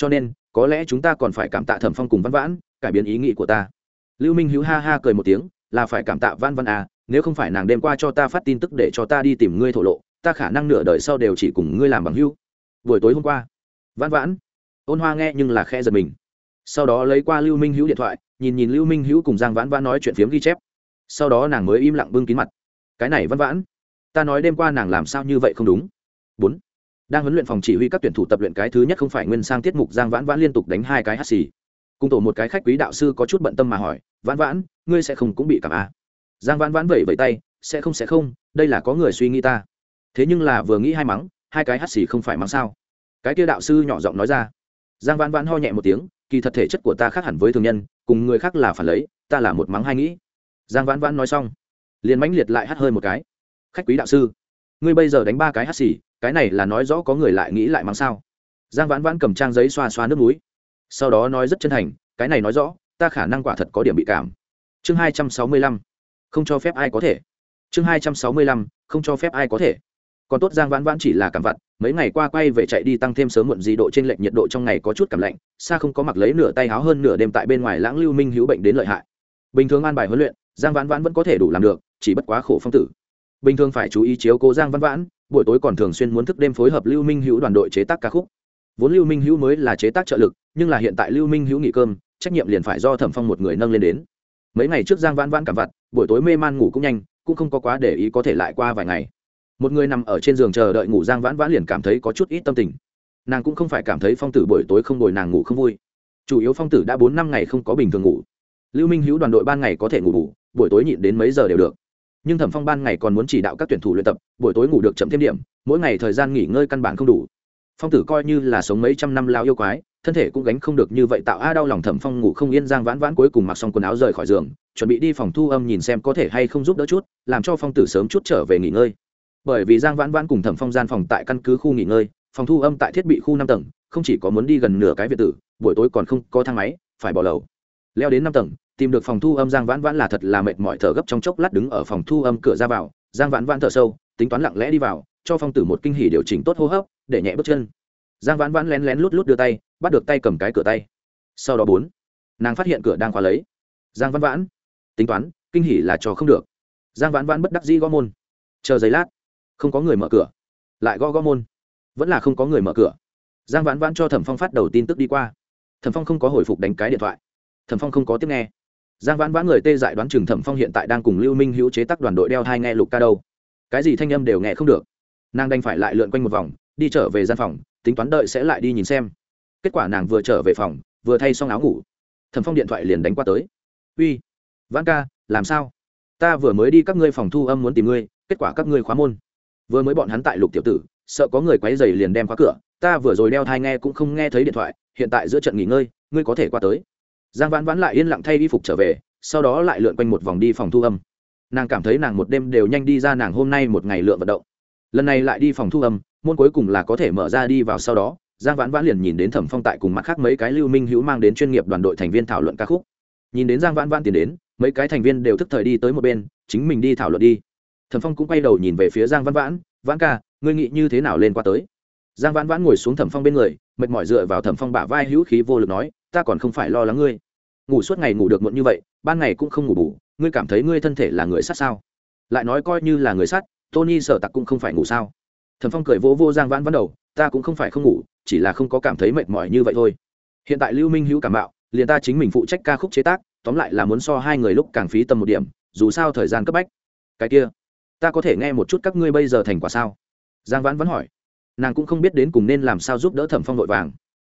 cho nên, có lẽ chúng ta còn phải cảm tạ thẩm phong cùng văn vãn, cải biến ý nghĩ của ta. Lưu minh hữu ha ha cười một tiếng, là phải cảm tạ văn văn à nếu không phải nàng đêm qua cho ta phát tin tức để cho ta đi tìm ngươi thổ lộ, ta khả năng nửa đời sau đều chỉ cùng ngươi làm bằng hữu. Buổi tối hôm qua, văn vãn, ôn hoa nghe nhưng là khe giật mình. Sau đó lấy qua lưu minh hữu điện thoại, nhìn nhìn lưu minh hữu cùng giang vãn vãn nói chuyện phiếm ghi chép. Sau đó nàng mới im lặng bưng kín mặt. Cái này văn vãn, ta nói đêm qua nàng làm sao như vậy không đúng? Bốn đang huấn luyện phòng chỉ huy các tuyển thủ tập luyện cái thứ nhất không phải nguyên sang tiết mục giang vãn vãn liên tục đánh hai cái hắt xì. Cùng tổ một cái khách quý đạo sư có chút bận tâm mà hỏi, vãn vãn, ngươi sẽ không cũng bị cảm à. giang vãn vãn vẩy vẩy tay, sẽ không sẽ không, đây là có người suy nghĩ ta. Thế nhưng là vừa nghĩ hai mắng, hai cái hắt xì không phải mắng sao? Cái kia đạo sư nhỏ giọng nói ra. Giang vãn vãn ho nhẹ một tiếng, kỳ thật thể chất của ta khác hẳn với thường nhân, cùng người khác là phản lấy, ta là một mắng hai nghĩ. Giang vãn vãn nói xong, liền mãnh liệt lại hắt hơi một cái. Khách quý đạo sư, ngươi bây giờ đánh ba cái hắt xì cái này là nói rõ có người lại nghĩ lại mắng sao? Giang vãn vãn cầm trang giấy xoa xoa nước núi sau đó nói rất chân thành, cái này nói rõ, ta khả năng quả thật có điểm bị cảm. Chương hai trăm sáu mươi lăm, không cho phép ai có thể. Chương hai trăm sáu mươi lăm, không cho phép ai có thể. Còn tốt giang vãn vãn chỉ là cảm vặt, mấy ngày qua quay về chạy đi tăng thêm sớm muộn gì độ trên lệnh nhiệt độ trong ngày có chút cảm lạnh, xa không có mặc lấy nửa tay háo hơn nửa đêm tại bên ngoài lãng lưu minh hữu bệnh đến lợi hại. Bình thường an bài huấn luyện, giang vãn vãn vẫn có thể đủ làm được, chỉ bất quá khổ phong tử. Bình thường phải chú ý chiếu cố giang vãn vãn buổi tối còn thường xuyên muốn thức đêm phối hợp lưu minh hữu đoàn đội chế tác ca khúc. Vốn lưu minh hữu mới là chế tác trợ lực, nhưng là hiện tại lưu minh hữu nghỉ cơm, trách nhiệm liền phải do thẩm phong một người nâng lên đến. Mấy ngày trước giang vãn vãn cảm vặt, buổi tối mê man ngủ cũng nhanh, cũng không có quá để ý có thể lại qua vài ngày. Một người nằm ở trên giường chờ đợi ngủ, giang vãn vãn liền cảm thấy có chút ít tâm tình. Nàng cũng không phải cảm thấy phong tử buổi tối không ngồi nàng ngủ không vui. Chủ yếu phong tử đã bốn năm ngày không có bình thường ngủ. Lưu minh hữu đoàn đội ban ngày có thể ngủ đủ buổi tối nhịn đến mấy giờ đều được nhưng thẩm phong ban ngày còn muốn chỉ đạo các tuyển thủ luyện tập, buổi tối ngủ được chậm thêm điểm, mỗi ngày thời gian nghỉ ngơi căn bản không đủ. Phong tử coi như là sống mấy trăm năm lao yêu quái, thân thể cũng gánh không được như vậy tạo a đau lòng thẩm phong ngủ không yên giang vãn vãn cuối cùng mặc xong quần áo rời khỏi giường, chuẩn bị đi phòng thu âm nhìn xem có thể hay không giúp đỡ chút, làm cho phong tử sớm chút trở về nghỉ ngơi. Bởi vì giang vãn vãn cùng thẩm phong gian phòng tại căn cứ khu nghỉ ngơi, phòng thu âm tại thiết bị khu năm tầng, không chỉ có muốn đi gần nửa cái việt tử, buổi tối còn không có thang máy, phải bỏ lầu. Leo đến năm tầng tìm được phòng thu âm giang vãn vãn là thật là mệt mỏi thở gấp trong chốc lát đứng ở phòng thu âm cửa ra vào. Giang vãn vãn thở sâu, tính toán lặng lẽ đi vào, cho phong tử một kinh hỉ điều chỉnh tốt hô hấp, để nhẹ bước chân. Giang vãn vãn lén lén lút lút đưa tay, bắt được tay cầm cái cửa tay. Sau đó bốn, nàng phát hiện cửa đang khóa lấy. Giang vãn vãn, tính toán, kinh hỉ là trò không được. Giang vãn vãn bất đắc dĩ gõ môn. Chờ giấy lát, không có người mở cửa. Lại gõ gõ môn. Vẫn là không có người mở cửa. Giang vãn vãn cho thẩm phong phát đầu tin tức đi qua. Thẩm phong không có hồi phục đánh cái điện thoại. Thẩm phong không có tiếp nghe giang vãn vãn người tê dại đoán trường thẩm phong hiện tại đang cùng lưu minh hữu chế tác đoàn đội đeo hai nghe lục ca đâu. Cái gì thanh âm đều nghe không được. Nàng đành phải lại lượn quanh một vòng, đi trở về gian phòng, tính toán đợi sẽ lại đi nhìn xem. Kết quả nàng vừa trở về phòng, vừa thay xong áo ngủ. Thẩm phong điện thoại liền đánh qua tới. Uy, vãn ca, làm sao? Ta vừa mới đi các ngươi phòng thu âm muốn tìm ngươi, kết quả các ngươi khóa môn. Vừa mới bọn hắn tại lục tiểu tử, sợ có người quấy dày liền đem khóa cửa. Ta vừa rồi đeo thai nghe cũng không nghe thấy điện thoại, hiện tại giữa trận nghỉ ngơi, ngươi có thể qua tới giang vãn vãn lại yên lặng thay y phục trở về, sau đó lại lượn quanh một vòng đi phòng thu âm. Nàng cảm thấy nàng một đêm đều nhanh đi ra nàng hôm nay một ngày lượn vận động. Lần này lại đi phòng thu âm, môn cuối cùng là có thể mở ra đi vào sau đó, giang vãn vãn liền nhìn đến thẩm phong tại cùng mặt khác mấy cái lưu minh hữu mang đến chuyên nghiệp đoàn đội thành viên thảo luận ca khúc. Nhìn đến giang vãn vãn tiến đến, mấy cái thành viên đều thức thời đi tới một bên, chính mình đi thảo luận đi. Thẩm phong cũng quay đầu nhìn về phía giang vãn vãn vãn ca, ngươi nghĩ như thế nào lên qua tới? Giang vãn vãn ngồi xuống thẩm phong bên người, mệt mỏi dựa vào thẩm phong bả vai hữu khí vô lực nói ta còn không phải lo lắng ngươi. Ngủ suốt ngày ngủ được muộn như vậy, ban ngày cũng không ngủ bù, ngươi cảm thấy ngươi thân thể là người sát sao? Lại nói coi như là người sát tony sợ tặc cũng không phải ngủ sao? Thẩm phong cười vỗ vô giang vãn vãn đầu, ta cũng không phải không ngủ, chỉ là không có cảm thấy mệt mỏi như vậy thôi. Hiện tại lưu minh hữu cảm bạo liền ta chính mình phụ trách ca khúc chế tác, tóm lại là muốn so hai người lúc càng phí tầm một điểm, dù sao thời gian cấp bách. Cái kia, ta có thể nghe một chút các ngươi bây giờ thành quả sao? Giang vãn vẫn hỏi. Nàng cũng không biết đến cùng nên làm sao giúp đỡ thẩm phong vội vàng.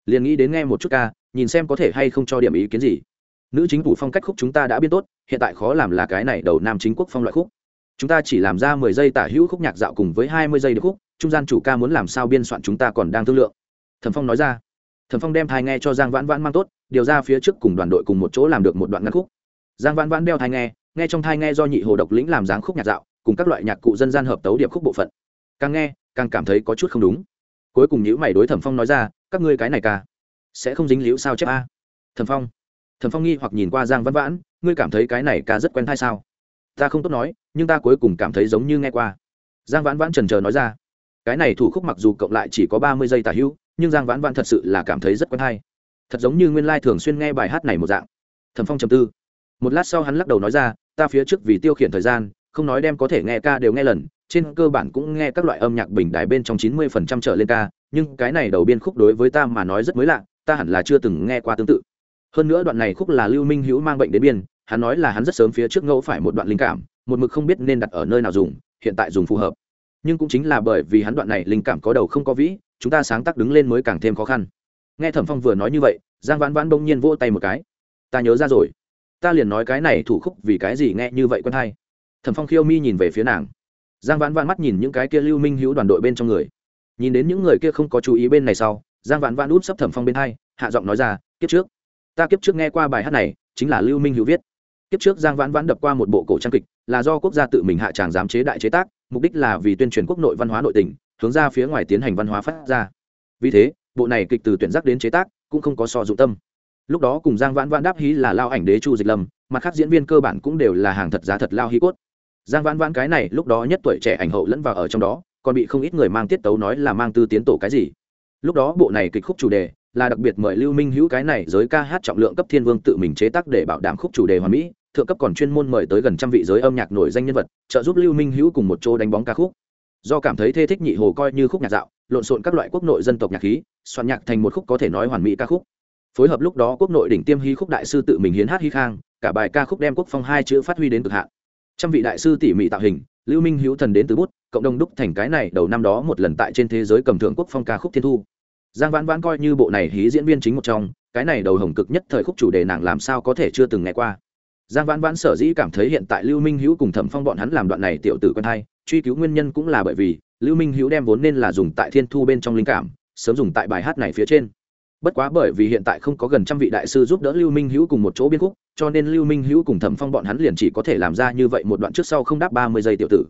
Liền nghĩ đến nghe một chút ca nhìn xem có thể hay không cho điểm ý kiến gì. Nữ chính phủ phong cách khúc chúng ta đã biết tốt, hiện tại khó làm là cái này đầu nam chính quốc phong loại khúc. Chúng ta chỉ làm ra mười giây tả hữu khúc nhạc dạo cùng với hai mươi giây được khúc, trung gian chủ ca muốn làm sao biên soạn chúng ta còn đang thương lượng. Thẩm phong nói ra. Thẩm phong đem thai nghe cho giang vãn vãn mang tốt, điều ra phía trước cùng đoàn đội cùng một chỗ làm được một đoạn ngắn khúc. Giang vãn vãn đeo thai nghe nghe trong thai nghe do nhị hồ độc lĩnh làm dáng khúc nhạc dạo, cùng các loại nhạc cụ dân gian hợp tấu điệp khúc bộ phận. Càng nghe, càng cảm thấy có chút không đúng. Cuối cùng nhữ mày đối thẩm phong nói ra, các ngươi cái này ca sẽ không dính liễu sao chép a? Thẩm phong. Thẩm phong nghi hoặc nhìn qua giang văn vãn, ngươi cảm thấy cái này ca rất quen thai sao? Ta không tốt nói, nhưng ta cuối cùng cảm thấy giống như nghe qua. Giang vãn vãn trần trờ nói ra. Cái này thủ khúc mặc dù cộng lại chỉ có ba mươi giây tả hữu, nhưng giang vãn vãn thật sự là cảm thấy rất quen thai. Thật giống như nguyên lai thường xuyên nghe bài hát này một dạng. Thẩm phong trầm tư. Một lát sau hắn lắc đầu nói ra, ta phía trước vì tiêu khiển thời gian, không nói đem có thể nghe ca đều nghe lần, trên cơ bản cũng nghe các loại âm nhạc bình đài bên trong chín mươi phần trăm trở lên ca, nhưng cái này đầu biên khúc đối với ta mà nói rất mới lạ ta hẳn là chưa từng nghe qua tương tự. Hơn nữa đoạn này khúc là lưu minh hữu mang bệnh đến biên, hắn nói là hắn rất sớm phía trước ngẫu phải một đoạn linh cảm, một mực không biết nên đặt ở nơi nào dùng, hiện tại dùng phù hợp. Nhưng cũng chính là bởi vì hắn đoạn này linh cảm có đầu không có vĩ, chúng ta sáng tác đứng lên mới càng thêm khó khăn. Nghe thẩm phong vừa nói như vậy, giang vãn vãn bỗng nhiên vỗ tay một cái. Ta nhớ ra rồi. Ta liền nói cái này thủ khúc vì cái gì nghe như vậy quân hay. Thẩm phong khiêu mi nhìn về phía nàng. Giang vãn vãn mắt nhìn những cái kia lưu minh hữu đoàn đội bên trong người. Nhìn đến những người kia không có chú ý bên này sau giang vãn vãn út sắp thẩm phong bên hai, hạ giọng nói ra, kiếp trước, ta kiếp trước nghe qua bài hát này, chính là lưu minh hữu viết. Kiếp trước giang vãn vãn đập qua một bộ cổ trang kịch, là do quốc gia tự mình hạ tràng giám chế đại chế tác, mục đích là vì tuyên truyền quốc nội văn hóa nội tỉnh hướng ra phía ngoài tiến hành văn hóa phát ra. Vì thế, bộ này kịch từ tuyển giác đến chế tác cũng không có so dụng tâm. Lúc đó cùng giang vãn vãn đáp hí là lao ảnh đế chu dịch lâm, mặt khác diễn viên cơ bản cũng đều là hàng thật giá thật lao hí cốt. Giang vãn vãn cái này lúc đó nhất tuổi trẻ ảnh hậu lẫn vào ở trong đó, còn bị không ít người mang tiết tấu nói là mang tư tiến tổ cái gì lúc đó bộ này kịch khúc chủ đề là đặc biệt mời lưu minh hữu cái này giới ca hát trọng lượng cấp thiên vương tự mình chế tác để bảo đảm khúc chủ đề hoàn mỹ, thượng cấp còn chuyên môn mời tới gần trăm vị giới âm nhạc nổi danh nhân vật, trợ giúp lưu minh hữu cùng một chỗ đánh bóng ca khúc. Do cảm thấy thê thích nhị hồ coi như khúc nhạc dạo, lộn xộn các loại quốc nội dân tộc nhạc khí, soạn nhạc thành một khúc có thể nói hoàn mỹ ca khúc. Phối hợp lúc đó quốc nội đỉnh tiêm hy khúc đại sư tự mình hiến hát hy khang, cả bài ca khúc đem quốc phong hai chữ phát huy đến cực hạn. Trăm vị đại sư tỉ mỉ tạo hình, lưu minh hữu thần đến từ bút, cộng đồng đúc thành cái này đầu năm đó một lần tại trên thế giới cầm thượng quốc phong ca khúc thiên thu giang vãn vãn coi như bộ này hí diễn viên chính một trong, cái này đầu hồng cực nhất thời khúc chủ đề nàng làm sao có thể chưa từng nghe qua. Giang vãn vãn sở dĩ cảm thấy hiện tại lưu minh hữu cùng thẩm phong bọn hắn làm đoạn này tiểu tử quen hay, truy cứu nguyên nhân cũng là bởi vì, lưu minh hữu đem vốn nên là dùng tại thiên thu bên trong linh cảm, sớm dùng tại bài hát này phía trên. Bất quá bởi vì hiện tại không có gần trăm vị đại sư giúp đỡ lưu minh hữu cùng một chỗ biên khúc, cho nên lưu minh hữu cùng thẩm phong bọn hắn liền chỉ có thể làm ra như vậy một đoạn trước sau không đáp ba mươi giây tiểu tử.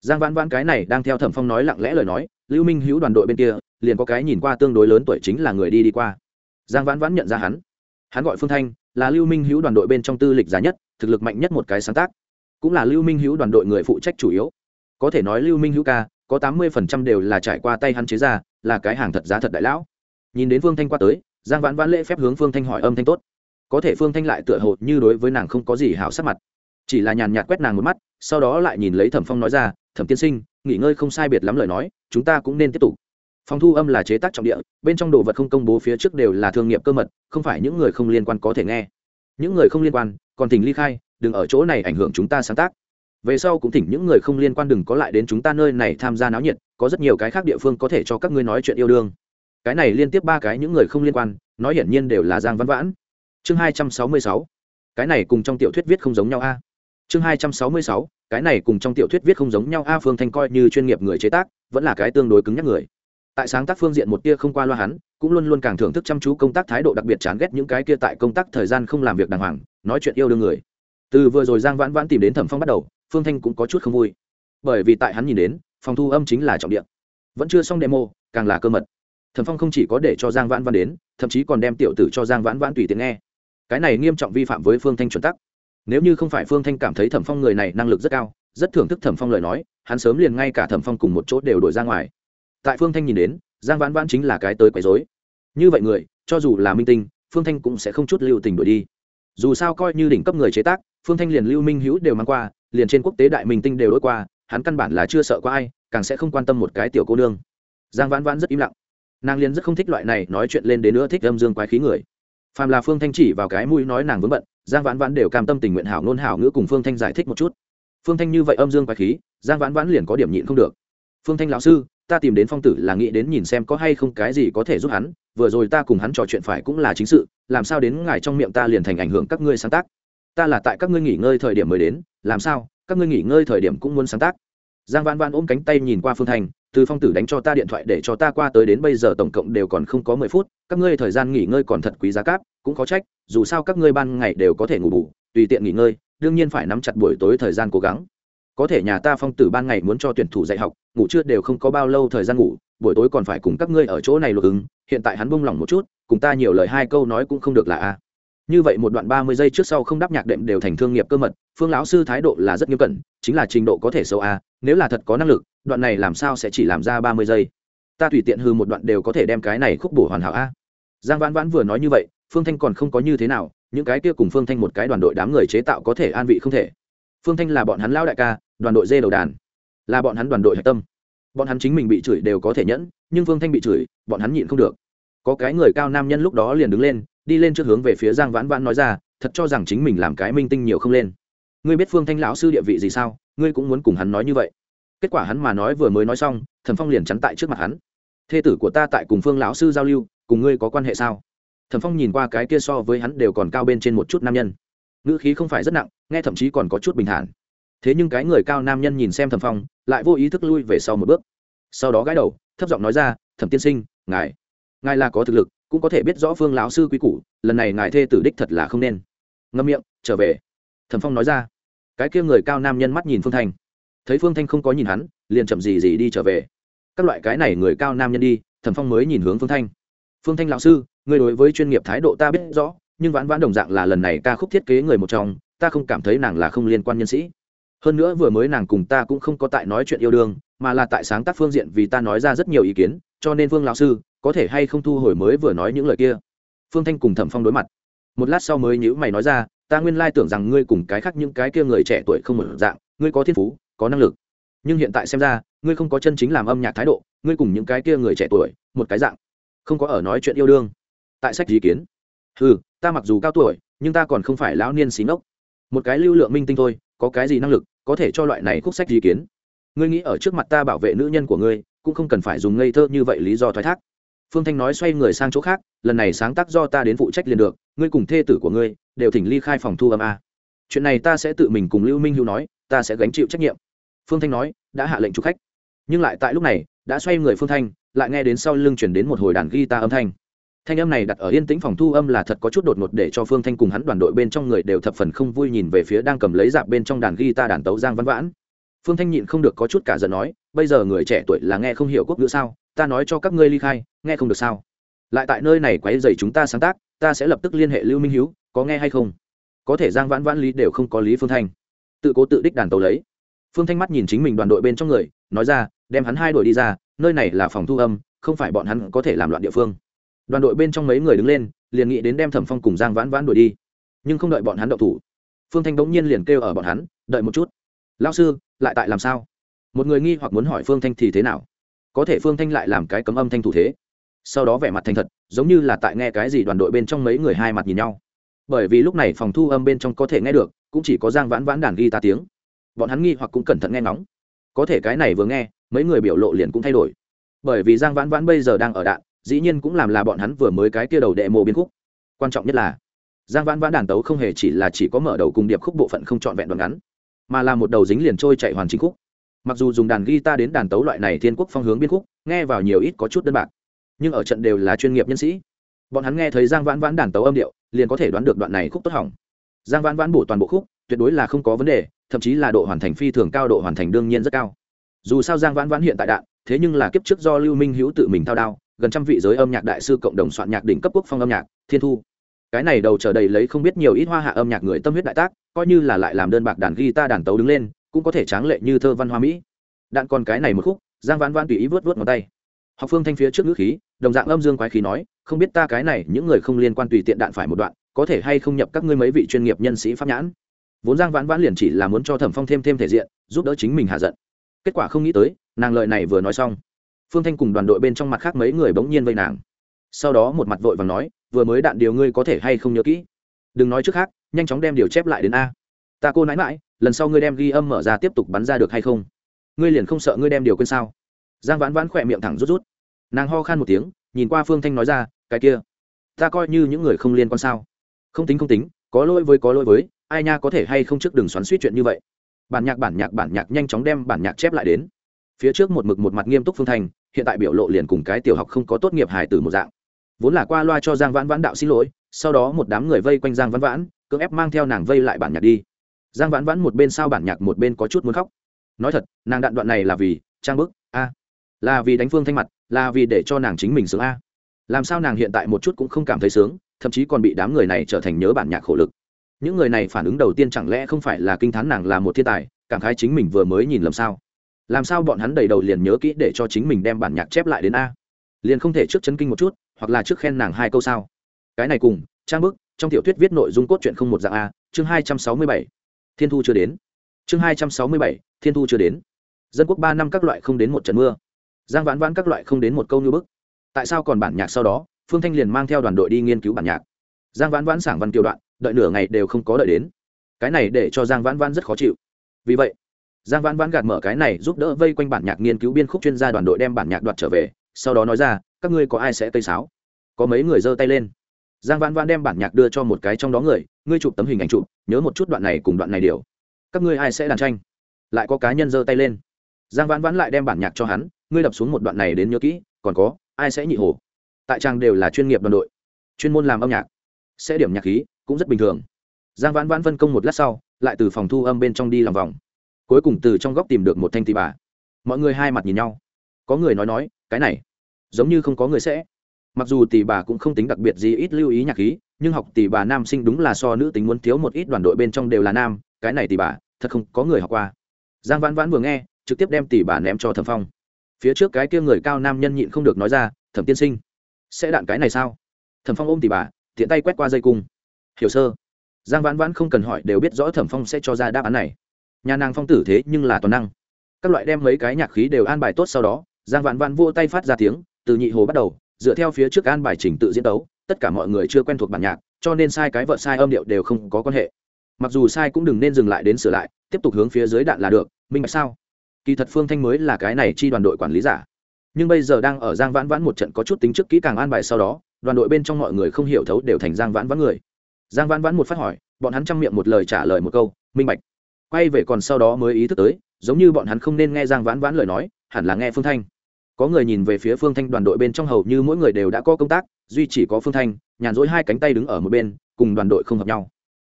Giang vãn vãn cái này đang theo thẩm phong nói lặng lẽ lời nói lưu minh hữu đoàn đội bên kia, liền có cái nhìn qua tương đối lớn tuổi chính là người đi đi qua. Giang vãn vãn nhận ra hắn. Hắn gọi phương thanh, là lưu minh hữu đoàn đội bên trong tư lịch giá nhất, thực lực mạnh nhất một cái sáng tác. Cũng là lưu minh hữu đoàn đội người phụ trách chủ yếu. Có thể nói lưu minh hữu ca, có tám mươi phần trăm đều là trải qua tay hắn chế ra, là cái hàng thật giá thật đại lão. Nhìn đến phương thanh qua tới, giang vãn vãn lễ phép hướng phương thanh hỏi âm thanh tốt. Có thể phương thanh lại tựa hồ như đối với nàng không có gì hảo sắc mặt. Chỉ là nhàn nhạt quét nàng một mắt, sau đó lại nhìn lấy thẩm phong nói ra, thẩm tiên sinh nghỉ ngơi không sai biệt lắm lời nói, chúng ta cũng nên tiếp tục. Phòng thu âm là chế tác trọng địa, bên trong đồ vật không công bố phía trước đều là thương nghiệp cơ mật, không phải những người không liên quan có thể nghe. Những người không liên quan, còn thỉnh ly khai, đừng ở chỗ này ảnh hưởng chúng ta sáng tác. Về sau cũng thỉnh những người không liên quan đừng có lại đến chúng ta nơi này tham gia náo nhiệt, có rất nhiều cái khác địa phương có thể cho các ngươi nói chuyện yêu đương. Cái này liên tiếp ba cái những người không liên quan, nói hiển nhiên đều là giang văn vãn. Chương hai trăm sáu mươi sáu. Cái này cùng trong tiểu thuyết viết không giống nhau a. Chương hai trăm sáu mươi sáu cái này cùng trong tiểu thuyết viết không giống nhau, a phương thanh coi như chuyên nghiệp người chế tác, vẫn là cái tương đối cứng nhắc người. Tại sáng tác phương diện một tia không qua loa hắn, cũng luôn luôn càng thưởng thức chăm chú công tác thái độ đặc biệt chán ghét những cái kia tại công tác thời gian không làm việc đàng hoàng, nói chuyện yêu đương người. Từ vừa rồi giang vãn vãn tìm đến thẩm phong bắt đầu, phương thanh cũng có chút không vui. Bởi vì tại hắn nhìn đến, phòng thu âm chính là trọng điểm. Vẫn chưa xong demo, càng là cơ mật. Thẩm phong không chỉ có để cho giang vãn vãn đến, thậm chí còn đem tiểu tử cho giang vãn vãn tùy tiện nghe. Cái này nghiêm trọng vi phạm với phương thanh chuẩn tắc nếu như không phải phương thanh cảm thấy thẩm phong người này năng lực rất cao, rất thưởng thức thẩm phong lời nói, hắn sớm liền ngay cả thẩm phong cùng một chỗ đều đổi ra ngoài. Tại phương thanh nhìn đến, giang vãn vãn chính là cái tới quấy dối như vậy người, cho dù là minh tinh, phương thanh cũng sẽ không chút lưu tình đổi đi. Dù sao coi như đỉnh cấp người chế tác, phương thanh liền lưu minh hữu đều mang qua, liền trên quốc tế đại minh tinh đều đ ố i qua, hắn căn bản là chưa sợ có ai, càng sẽ không quan tâm một cái tiểu cô nương. Giang vãn vãn rất im lặng. Nàng liền rất không thích loại này nói chuyện lên đến nữa thích âm dương quái khí người. Phàm là phương thanh chỉ vào cái mũi nói nàng vướng bận giang vãn vãn đều cam tâm tình nguyện hảo ngôn hảo ngữ cùng phương thanh giải thích một chút. Phương thanh như vậy âm dương quái khí, giang vãn vãn liền có điểm nhịn không được. Phương thanh lão sư, ta tìm đến phong tử là nghĩ đến nhìn xem có hay không cái gì có thể giúp hắn, vừa rồi ta cùng hắn trò chuyện phải cũng là chính sự, làm sao đến ngài trong miệng ta liền thành ảnh hưởng các ngươi sáng tác. Ta là tại các ngươi nghỉ ngơi thời điểm mới đến, làm sao, các ngươi nghỉ ngơi thời điểm cũng muốn sáng tác. Giang vãn vãn ôm cánh tay nhìn qua phương Thanh từ phong tử đánh cho ta điện thoại để cho ta qua tới đến bây giờ tổng cộng đều còn không có mười phút, các ngươi thời gian nghỉ ngơi còn thật quý giá cáp, cũng có trách, dù sao các ngươi ban ngày đều có thể ngủ bù, tùy tiện nghỉ ngơi, đương nhiên phải nắm chặt buổi tối thời gian cố gắng. Có thể nhà ta phong tử ban ngày muốn cho tuyển thủ dạy học, ngủ chưa đều không có bao lâu thời gian ngủ, buổi tối còn phải cùng các ngươi ở chỗ này lục ứng, hiện tại hắn bông lỏng một chút, cùng ta nhiều lời hai câu nói cũng không được là a như vậy một đoạn ba mươi giây trước sau không đáp nhạc đệm đều thành thương nghiệp cơ mật, phương lão sư thái độ là rất nghiêm cẩn, chính là trình độ có thể sâu a à, nếu là thật có năng lực, đoạn này làm sao sẽ chỉ làm ra ba mươi giây? Ta tùy tiện hư một đoạn đều có thể đem cái này khúc bổ hoàn hảo a giang vãn vãn vừa nói như vậy, phương thanh còn không có như thế nào, những cái kia cùng phương thanh một cái đoàn đội đám người chế tạo có thể an vị không thể. Phương thanh là bọn hắn lao đại ca, đoàn đội dê đầu đàn. Là bọn hắn đoàn đội hạch tâm. Bọn hắn chính mình bị chửi đều có thể nhẫn, nhưng phương thanh bị chửi, bọn hắn nhịn không được. Có cái người cao nam nhân lúc đó liền đứng lên đi lên trước hướng về phía giang vãn vãn nói ra, thật cho rằng chính mình làm cái minh tinh nhiều không lên. Ngươi biết phương thanh lão sư địa vị gì sao? Ngươi cũng muốn cùng hắn nói như vậy. Kết quả hắn mà nói vừa mới nói xong thần phong liền chắn tại trước mặt hắn. Thê tử của ta tại cùng phương lão sư giao lưu, cùng ngươi có quan hệ sao? Thần phong nhìn qua cái kia so với hắn đều còn cao bên trên một chút nam nhân. Ngữ khí không phải rất nặng, nghe thậm chí còn có chút bình thản. Thế nhưng cái người cao nam nhân nhìn xem thẩm phong, lại vô ý thức lui về sau một bước. Sau đó gãi đầu, thấp giọng nói ra, thẩm tiên sinh, ngài ngài là có thực lực cũng có thể biết rõ phương lão sư quý củ, lần này ngài thê tử đích thật là không nên. Ngâm miệng, trở về. Thẩm phong nói ra. Cái kia người cao nam nhân mắt nhìn phương thanh. Thấy phương thanh không có nhìn hắn, liền chậm gì gì đi trở về. Các loại cái này người cao nam nhân đi, thẩm phong mới nhìn hướng phương thanh. Phương thanh lão sư người đối với chuyên nghiệp thái độ ta biết rõ, nhưng vãn vãn đồng dạng là lần này ca khúc thiết kế người một trong, ta không cảm thấy nàng là không liên quan nhân sĩ. Hơn nữa vừa mới nàng cùng ta cũng không có tại nói chuyện yêu đương, mà là tại sáng tác phương diện vì ta nói ra rất nhiều ý kiến, cho nên phương lão sư có thể hay không thu hồi mới vừa nói những lời kia? Phương thanh cùng thẩm phong đối mặt. Một lát sau mới nhữ mày nói ra, ta nguyên lai tưởng rằng ngươi cùng cái khác những cái kia người trẻ tuổi không một dạng, ngươi có thiên phú, có năng lực. Nhưng hiện tại xem ra, ngươi không có chân chính làm âm nhạc thái độ, ngươi cùng những cái kia người trẻ tuổi, một cái dạng. Không có ở nói chuyện yêu đương. Tại sách ý kiến. Ừ ta mặc dù cao tuổi, nhưng ta còn không phải lão niên xí ngốc. Một cái lưu lượng minh tinh thôi, có cái gì năng lực, có thể cho loại này khúc sách ý kiến. Ngươi nghĩ ở trước mặt ta bảo vệ nữ nhân của ngươi, cũng không cần phải dùng ngây thơ như vậy lý do thoái thác phương thanh nói xoay người sang chỗ khác, lần này sáng tác do ta đến phụ trách liền được, ngươi cùng thê tử của ngươi, đều thỉnh ly khai phòng thu âm a. Chuyện này ta sẽ tự mình cùng lưu minh hữu nói, ta sẽ gánh chịu trách nhiệm. Phương thanh nói, đã hạ lệnh chụp khách. Nhưng lại tại lúc này, đã xoay người phương thanh, lại nghe đến sau lưng chuyển đến một hồi đàn guitar âm thanh. Thanh âm này đặt ở yên tĩnh phòng thu âm là thật có chút đột ngột để cho phương thanh cùng hắn đoàn đội bên trong người đều thập phần không vui nhìn về phía đang cầm lấy dạp bên trong đàn guitar đàn tấu giang văn vãn phương thanh nhịn không được có chút cả giận nói, bây giờ người trẻ tuổi là nghe không hiểu quốc ngữ sao? Ta nói cho các ngươi ly khai, nghe không được sao? Lại tại nơi này quấy dày chúng ta sáng tác, ta sẽ lập tức liên hệ lưu minh hiếu, có nghe hay không? Có thể giang vãn vãn lý đều không có lý phương thanh. Tự cố tự đích đàn tàu lấy. Phương thanh mắt nhìn chính mình đoàn đội bên trong người, nói ra, đem hắn hai đội đi ra, nơi này là phòng thu âm, không phải bọn hắn có thể làm loạn địa phương. Đoàn đội bên trong mấy người đứng lên, liền nghĩ đến đem thẩm phong cùng giang vãn vãn đuổi đi. Nhưng không đợi bọn hắn đậu thủ, phương thanh bỗng nhiên liền kêu ở bọn hắn, đợi một chút. Lao sư lại tại làm sao? Một người nghi hoặc muốn hỏi phương thanh thì thế nào? Có thể phương thanh lại làm cái cấm âm thanh thủ thế. Sau đó vẻ mặt thành thật, giống như là tại nghe cái gì đoàn đội bên trong mấy người hai mặt nhìn nhau. Bởi vì lúc này phòng thu âm bên trong có thể nghe được, cũng chỉ có giang vãn vãn đàn ghi ta tiếng. Bọn hắn nghi hoặc cũng cẩn thận nghe ngóng. Có thể cái này vừa nghe, mấy người biểu lộ liền cũng thay đổi. Bởi vì giang vãn vãn bây giờ đang ở đạn, dĩ nhiên cũng làm là bọn hắn vừa mới cái kia đầu đệ mộ biên khúc. Quan trọng nhất là, giang vãn vãn đàn tấu không hề chỉ là chỉ có mở đầu cùng điệp khúc bộ phận không trọn vẹn đoạn ngắn mà là một đầu dính liền trôi chạy hoàn chính khúc. Mặc dù dùng đàn guitar đến đàn tấu loại này thiên quốc phong hướng biên khúc, nghe vào nhiều ít có chút đơn bạc. Nhưng ở trận đều là chuyên nghiệp nhân sĩ. Bọn hắn nghe thấy giang vãn vãn đàn tấu âm điệu, liền có thể đoán được đoạn này khúc tốt hỏng. Giang vãn vãn bổ toàn bộ khúc, tuyệt đối là không có vấn đề, thậm chí là độ hoàn thành phi thường cao, độ hoàn thành đương nhiên rất cao. Dù sao giang vãn vãn hiện tại đạn, thế nhưng là kiếp trước do lưu minh hữu tự mình thao đao, gần trăm vị giới âm nhạc đại sư cộng đồng soạn nhạc đỉnh cấp quốc phong âm nhạc, thiên thu cái này đầu chờ đầy lấy không biết nhiều ít hoa hạ âm nhạc người tâm huyết đại tác, coi như là lại làm đơn bạc đàn guitar đàn tấu đứng lên, cũng có thể tráng lệ như thơ văn hoa mỹ. Đạn còn cái này một khúc, giang vãn vãn tùy ý vớt vớt ngón tay. Học phương thanh phía trước ngữ khí, đồng dạng âm dương quái khí nói, không biết ta cái này, những người không liên quan tùy tiện đạn phải một đoạn, có thể hay không nhập các ngươi mấy vị chuyên nghiệp nhân sĩ pháp nhãn? Vốn giang vãn vãn liền chỉ là muốn cho thẩm phong thêm thêm thể diện, giúp đỡ chính mình hạ giận. Kết quả không nghĩ tới, nàng lợi này vừa nói xong, phương thanh cùng đoàn đội bên trong mặt khác mấy người bỗng nhiên vây nàng. Sau đó một mặt vội và nói vừa mới đạn điều ngươi có thể hay không nhớ kỹ. Đừng nói trước khác, nhanh chóng đem điều chép lại đến a. Ta cô nãi mãi lần sau ngươi đem ghi âm mở ra tiếp tục bắn ra được hay không? Ngươi liền không sợ ngươi đem điều quên sao? Giang vãn vãn khỏe miệng thẳng rút rút. Nàng ho khan một tiếng, nhìn qua phương thanh nói ra, cái kia, ta coi như những người không liên quan sao? Không tính không tính, có lỗi với có lỗi với, ai nha có thể hay không trước đừng xoắn suýt chuyện như vậy? Bản nhạc bản nhạc bản nhạc nhanh chóng đem bản nhạc chép lại đến. Phía trước một mực một mặt nghiêm túc phương thanh, hiện tại biểu lộ liền cùng cái tiểu học không có tốt nghiệp hài tử một dạng vốn là qua loa cho giang vãn vãn đạo xin lỗi, sau đó một đám người vây quanh giang vãn vãn, cưỡng ép mang theo nàng vây lại bản nhạc đi. Giang vãn vãn một bên sao bản nhạc một bên có chút muốn khóc. Nói thật, nàng đạn đoạn này là vì trang bức, a. Là vì đánh phương thanh mặt, là vì để cho nàng chính mình sướng, a. Làm sao nàng hiện tại một chút cũng không cảm thấy sướng, thậm chí còn bị đám người này trở thành nhớ bản nhạc khổ lực. Những người này phản ứng đầu tiên chẳng lẽ không phải là kinh t h á n nàng là một thiên tài, cảm khái chính mình vừa mới nhìn lầm sao? Làm sao bọn hắn đầy đầu liền nhớ kỹ để cho chính mình đem bản nhạc chép lại đến a? Liền không thể trước chấn kinh một chút hoặc là trước khen nàng hai câu sao? Cái này cùng, trang bức, trong tiểu thuyết viết nội dung cốt truyện không một dạng a, chương hai trăm sáu mươi bảy. Thiên thu chưa đến. Chương hai trăm sáu mươi bảy, thiên thu chưa đến. Dân quốc ba năm các loại không đến một trận mưa. Giang vãn vãn các loại không đến một câu như bức. Tại sao còn bản nhạc sau đó, phương thanh liền mang theo đoàn đội đi nghiên cứu bản nhạc. Giang vãn vãn sảng văn kiều đoạn, đợi nửa ngày đều không có đợi đến. Cái này để cho giang vãn vãn rất khó chịu. Vì vậy, giang vãn vãn gạt mở cái này giúp đỡ vây quanh bản nhạc nghiên cứu biên khúc chuyên gia đoàn đội đem bản nhạc đoạt trở về, sau đó nói ra các ngươi có ai sẽ tây sáo? Có mấy người giơ tay lên. Giang vãn vãn đem bản nhạc đưa cho một cái trong đó người, ngươi chụp tấm hình ảnh chụp, nhớ một chút đoạn này cùng đoạn này điều. Các ngươi ai sẽ đàn tranh? Lại có cá nhân giơ tay lên. Giang vãn vãn lại đem bản nhạc cho hắn, ngươi đập xuống một đoạn này đến nhớ kỹ, còn có, ai sẽ nhị hồ? Tại trang đều là chuyên nghiệp đoàn đội, chuyên môn làm âm nhạc, sẽ điểm nhạc khí, cũng rất bình thường. Giang vãn vãn phân công một lát sau, lại từ phòng thu âm bên trong đi lòng vòng. Cuối cùng từ trong góc tìm được một thanh tì bà. Mọi người hai mặt nhìn nhau. Có người nói nói, cái này giống như không có người sẽ. Mặc dù tỷ bà cũng không tính đặc biệt gì ít lưu ý nhạc khí, nhưng học tỷ bà nam sinh đúng là so nữ tính muốn thiếu một ít đoàn đội bên trong đều là nam, cái này tỷ bà, thật không có người học qua. Giang vãn vãn vừa nghe, trực tiếp đem tỷ bà ném cho thẩm phong. Phía trước cái kia người cao nam nhân nhịn không được nói ra, thẩm tiên sinh, sẽ đạn cái này sao? Thẩm phong ôm tỷ bà, tiện tay quét qua dây cung. Hiểu, sơ. Giang vãn vãn không cần hỏi đều biết rõ thẩm phong sẽ cho ra đáp án này. Nhà nàng phong tử thế nhưng là toàn năng. Các loại đem mấy cái nhạc khí đều an bài tốt sau đó, giang vãn vãn vô tay phát ra tiếng từ nhị hồ bắt đầu dựa theo phía trước an bài trình tự diễn đấu, tất cả mọi người chưa quen thuộc bản nhạc cho nên sai cái vợ sai âm điệu đều không có quan hệ. Mặc dù sai cũng đừng nên dừng lại đến sửa lại tiếp tục hướng phía dưới đạn là được minh bạch sao? Kỳ thật phương thanh mới là cái này chi đoàn đội quản lý giả. Nhưng bây giờ đang ở giang vãn vãn một trận có chút tính trước kỹ càng an bài sau đó đoàn đội bên trong mọi người không hiểu thấu đều thành giang vãn vãn người. Giang vãn vãn một phát hỏi bọn hắn chăm miệng một lời trả lời một câu minh bạch. Quay về còn sau đó mới ý thức tới giống như bọn hắn không nên nghe giang vãn vãn lời nói hẳn là nghe phương thanh có người nhìn về phía phương thanh đoàn đội bên trong hầu như mỗi người đều đã có công tác, duy chỉ có phương thanh, nhàn rỗi hai cánh tay đứng ở một bên, cùng đoàn đội không hợp nhau.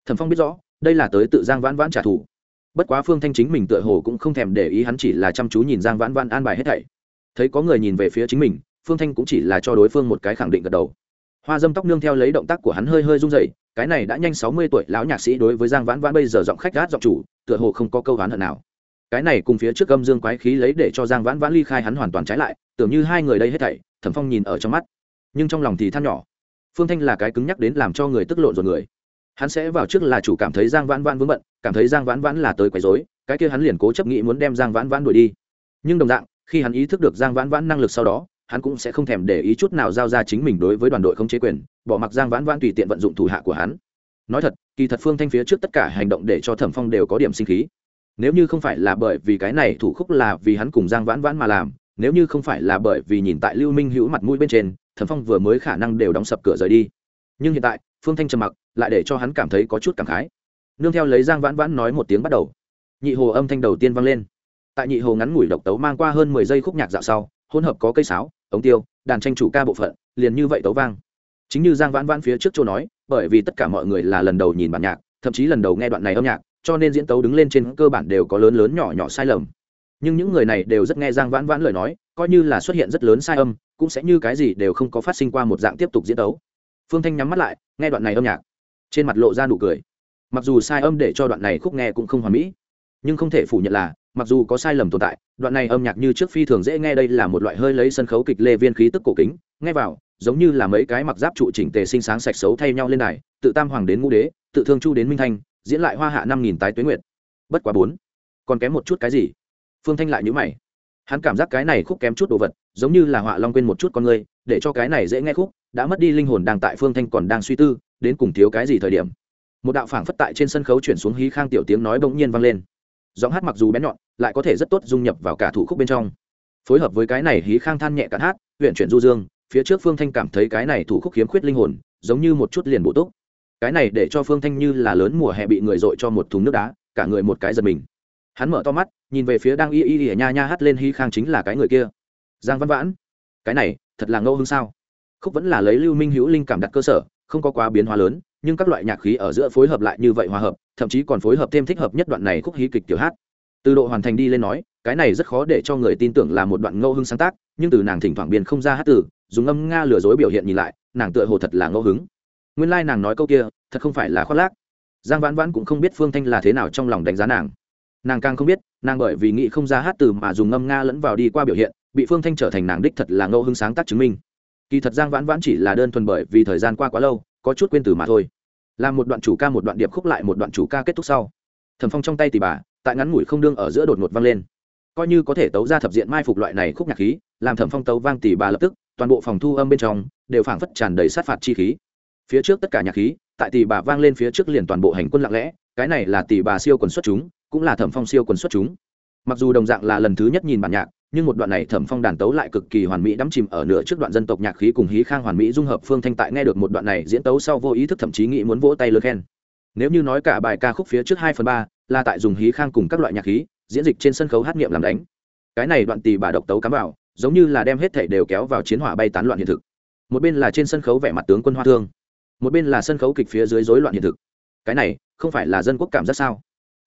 Thẩm phong biết rõ, đây là tới tự giang vãn vãn trả thù. Bất quá phương thanh chính mình tựa hồ cũng không thèm để ý hắn chỉ là chăm chú nhìn giang vãn vãn an bài hết thảy. Thấy có người nhìn về phía chính mình, phương thanh cũng chỉ là cho đối phương một cái khẳng định gật đầu. Hoa dâm tóc nương theo lấy động tác của hắn hơi hơi run rẩy, cái này đã nhanh sáu mươi tuổi, lão nhạc sĩ đối với giang vãn vãn bây giờ giọng khách gát giọng chủ, tựa hồ không có câu oán hận nào cái này cùng phía trước âm dương quái khí lấy để cho giang vãn vãn ly khai hắn hoàn toàn trái lại, tưởng như hai người đây hết thảy, thẩm phong nhìn ở trong mắt. Nhưng trong lòng thì than nhỏ. Phương thanh là cái cứng nhắc đến làm cho người tức lộn rồi người. Hắn sẽ vào trước là chủ cảm thấy giang vãn vãn vướng bận, cảm thấy giang vãn vãn là tới quấy dối cái kia hắn liền cố chấp nghĩ muốn đem giang vãn vãn đuổi đi. Nhưng đồng dạng, khi hắn ý thức được giang vãn vãn năng lực sau đó, hắn cũng sẽ không thèm để ý chút nào giao ra chính mình đối với đoàn đội không chế quyền, bỏ mặc giang vãn vãn tùy tiện vận dụng thủ hạ của hắn. Nói thật, kỳ thật phương thanh phía trước tất cả hành động để cho thẩm phong đều có điểm sinh khí nếu như không phải là bởi vì cái này thủ khúc là vì hắn cùng giang vãn vãn mà làm, nếu như không phải là bởi vì nhìn tại lưu minh hữu mặt mũi bên trên, thẩm phong vừa mới khả năng đều đóng sập cửa rời đi. Nhưng hiện tại, phương thanh trầm mặc, lại để cho hắn cảm thấy có chút cảm khái. Nương theo lấy giang vãn vãn nói một tiếng bắt đầu, nhị hồ âm thanh đầu tiên vang lên. Tại nhị hồ ngắn ngủi độc tấu mang qua hơn mười giây khúc nhạc dạo sau, hỗn hợp có cây sáo, ống tiêu, đàn tranh chủ ca bộ phận, liền như vậy tấu vang. Chính như giang vãn vãn phía trước châu nói, bởi vì tất cả mọi người là lần đầu nhìn bản nhạc, thậm chí lần đầu nghe đoạn này âm nhạc cho nên diễn tấu đứng lên trên cơ bản đều có lớn lớn nhỏ nhỏ sai lầm. Nhưng những người này đều rất nghe giang vãn vãn lời nói, coi như là xuất hiện rất lớn sai âm, cũng sẽ như cái gì đều không có phát sinh qua một dạng tiếp tục diễn tấu. Phương thanh nhắm mắt lại, nghe đoạn này âm nhạc. Trên mặt lộ ra nụ cười. Mặc dù sai âm để cho đoạn này khúc nghe cũng không hoàn mỹ, nhưng không thể phủ nhận là, mặc dù có sai lầm tồn tại, đoạn này âm nhạc như trước phi thường dễ nghe đây là một loại hơi lấy sân khấu kịch lê viên khí tức cổ kính, nghe vào, giống như là mấy cái mặc giáp trụ chỉnh tề sinh sáng sạch xấu thay nhau lên này tự tam hoàng đến ngũ đế, tự thương chu đến minh thanh diễn lại hoa hạ năm nghìn tái tuyến nguyệt. Bất quá bốn, còn kém một chút cái gì? Phương thanh lại nhữ mày. Hắn cảm giác cái này khúc kém chút đồ vật, giống như là họa long quên một chút con người, để cho cái này dễ nghe khúc, đã mất đi linh hồn đang tại phương thanh còn đang suy tư, đến cùng thiếu cái gì thời điểm. Một đạo phảng phất tại trên sân khấu chuyển xuống hí khang tiểu tiếng nói bỗng nhiên vang lên. Giọng hát mặc dù bén nhọn, lại có thể rất tốt dung nhập vào cả thủ khúc bên trong. Phối hợp với cái này hí khang than nhẹ cạn hát huyện chuyển du dương, phía trước phương thanh cảm thấy cái này thủ khúc khiếm khuyết linh hồn, giống như một chút liền bổ túc cái này để cho phương thanh như là lớn mùa hè bị người dội cho một thùng nước đá, cả người một cái giật mình. Hắn mở to mắt, nhìn về phía đang y y ỉa nha nha hát lên hí khang chính là cái người kia. Giang văn vãn, cái này, thật là ngẫu hưng sao? Khúc vẫn là lấy lưu minh hữu linh cảm đặt cơ sở, không có quá biến hóa lớn, nhưng các loại nhạc khí ở giữa phối hợp lại như vậy hòa hợp, thậm chí còn phối hợp thêm thích hợp nhất đoạn này khúc hí kịch tiểu hát. Từ độ hoàn thành đi lên nói, cái này rất khó để cho người tin tưởng là một đoạn ngẫu hưng sáng tác, nhưng từ nàng thỉnh thoảng biên không ra hát từ, dùng âm nga lừa dối biểu hiện nhìn lại, nàng tựa hồ thật là ngẫu hứng nguyên lai nàng nói câu kia, thật không phải là khoác lác. Giang vãn vãn cũng không biết phương thanh là thế nào trong lòng đánh giá nàng. Nàng càng không biết, nàng bởi vì nghĩ không ra hát từ mà dùng ngâm nga lẫn vào đi qua biểu hiện, bị phương thanh trở thành nàng đích thật là ngẫu hưng sáng tác chứng minh. Kỳ thật giang vãn vãn chỉ là đơn thuần bởi vì thời gian qua quá lâu, có chút quên từ mà thôi. Làm một đoạn chủ ca một đoạn điệp khúc lại một đoạn chủ ca kết thúc sau. Thẩm phong trong tay tỉ bà, tại ngắn ngủi không đương ở giữa đột ngột vang lên. Coi như có thể tấu ra thập diện mai phục loại này khúc nhạc khí, làm thẩm phong tấu vang tỉ bà lập tức, toàn bộ phòng thu âm bên trong, đều phảng phất tràn đầy sát phạt chi khí phía trước tất cả nhạc khí, tại tỷ bà vang lên phía trước liền toàn bộ hành quân lặng lẽ, cái này là tỷ bà siêu quần xuất chúng, cũng là thẩm phong siêu quần xuất chúng. Mặc dù đồng dạng là lần thứ nhất nhìn bản nhạc, nhưng một đoạn này thẩm phong đàn tấu lại cực kỳ hoàn mỹ đắm chìm ở nửa trước đoạn dân tộc nhạc khí cùng hí khang hoàn mỹ dung hợp phương thanh tại nghe được một đoạn này diễn tấu sau vô ý thức thậm chí nghĩ muốn vỗ tay lơ khen. Nếu như nói cả bài ca khúc phía trước hai phần ba là tại dùng hí khang cùng các loại nhạc khí, diễn dịch trên sân khấu hát nghiệm làm đánh. Cái này đoạn tì bà độc tấu cắm vào, giống như là đem hết thảy đều kéo vào chiến hỏa bay tán loạn hiện thực. Một bên là trên sân khấu vẻ mặt tướng quân hoa thương một bên là sân khấu kịch phía dưới rối loạn hiện thực. Cái này, không phải là dân quốc cảm giác sao?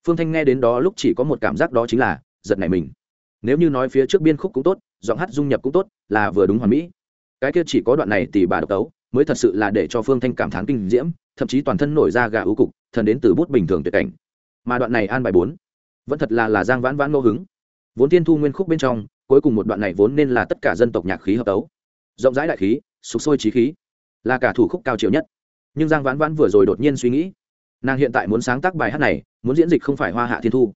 Phương thanh nghe đến đó lúc chỉ có một cảm giác đó chính là, giật này mình. Nếu như nói phía trước biên khúc cũng tốt, giọng hát dung nhập cũng tốt, là vừa đúng hoàn mỹ. Cái kia chỉ có đoạn này tỷ bà độc tấu mới thật sự là để cho phương thanh cảm thán kinh diễm, thậm chí toàn thân nổi ra gà ưu cục, thần đến từ bút bình thường tuyệt cảnh. Mà đoạn này an bài bốn, vẫn thật là là giang vãn vãn ngô hứng. Vốn tiên thu nguyên khúc bên trong, cuối cùng một đoạn này vốn nên là tất cả dân tộc nhạc khí hợp tấu. Rộng rãi đại khí, sục sôi trí khí, là cả thủ khúc cao chiều nhất nhưng giang vãn vãn vừa rồi đột nhiên suy nghĩ, nàng hiện tại muốn sáng tác bài hát này, muốn diễn dịch không phải hoa hạ thiên thu,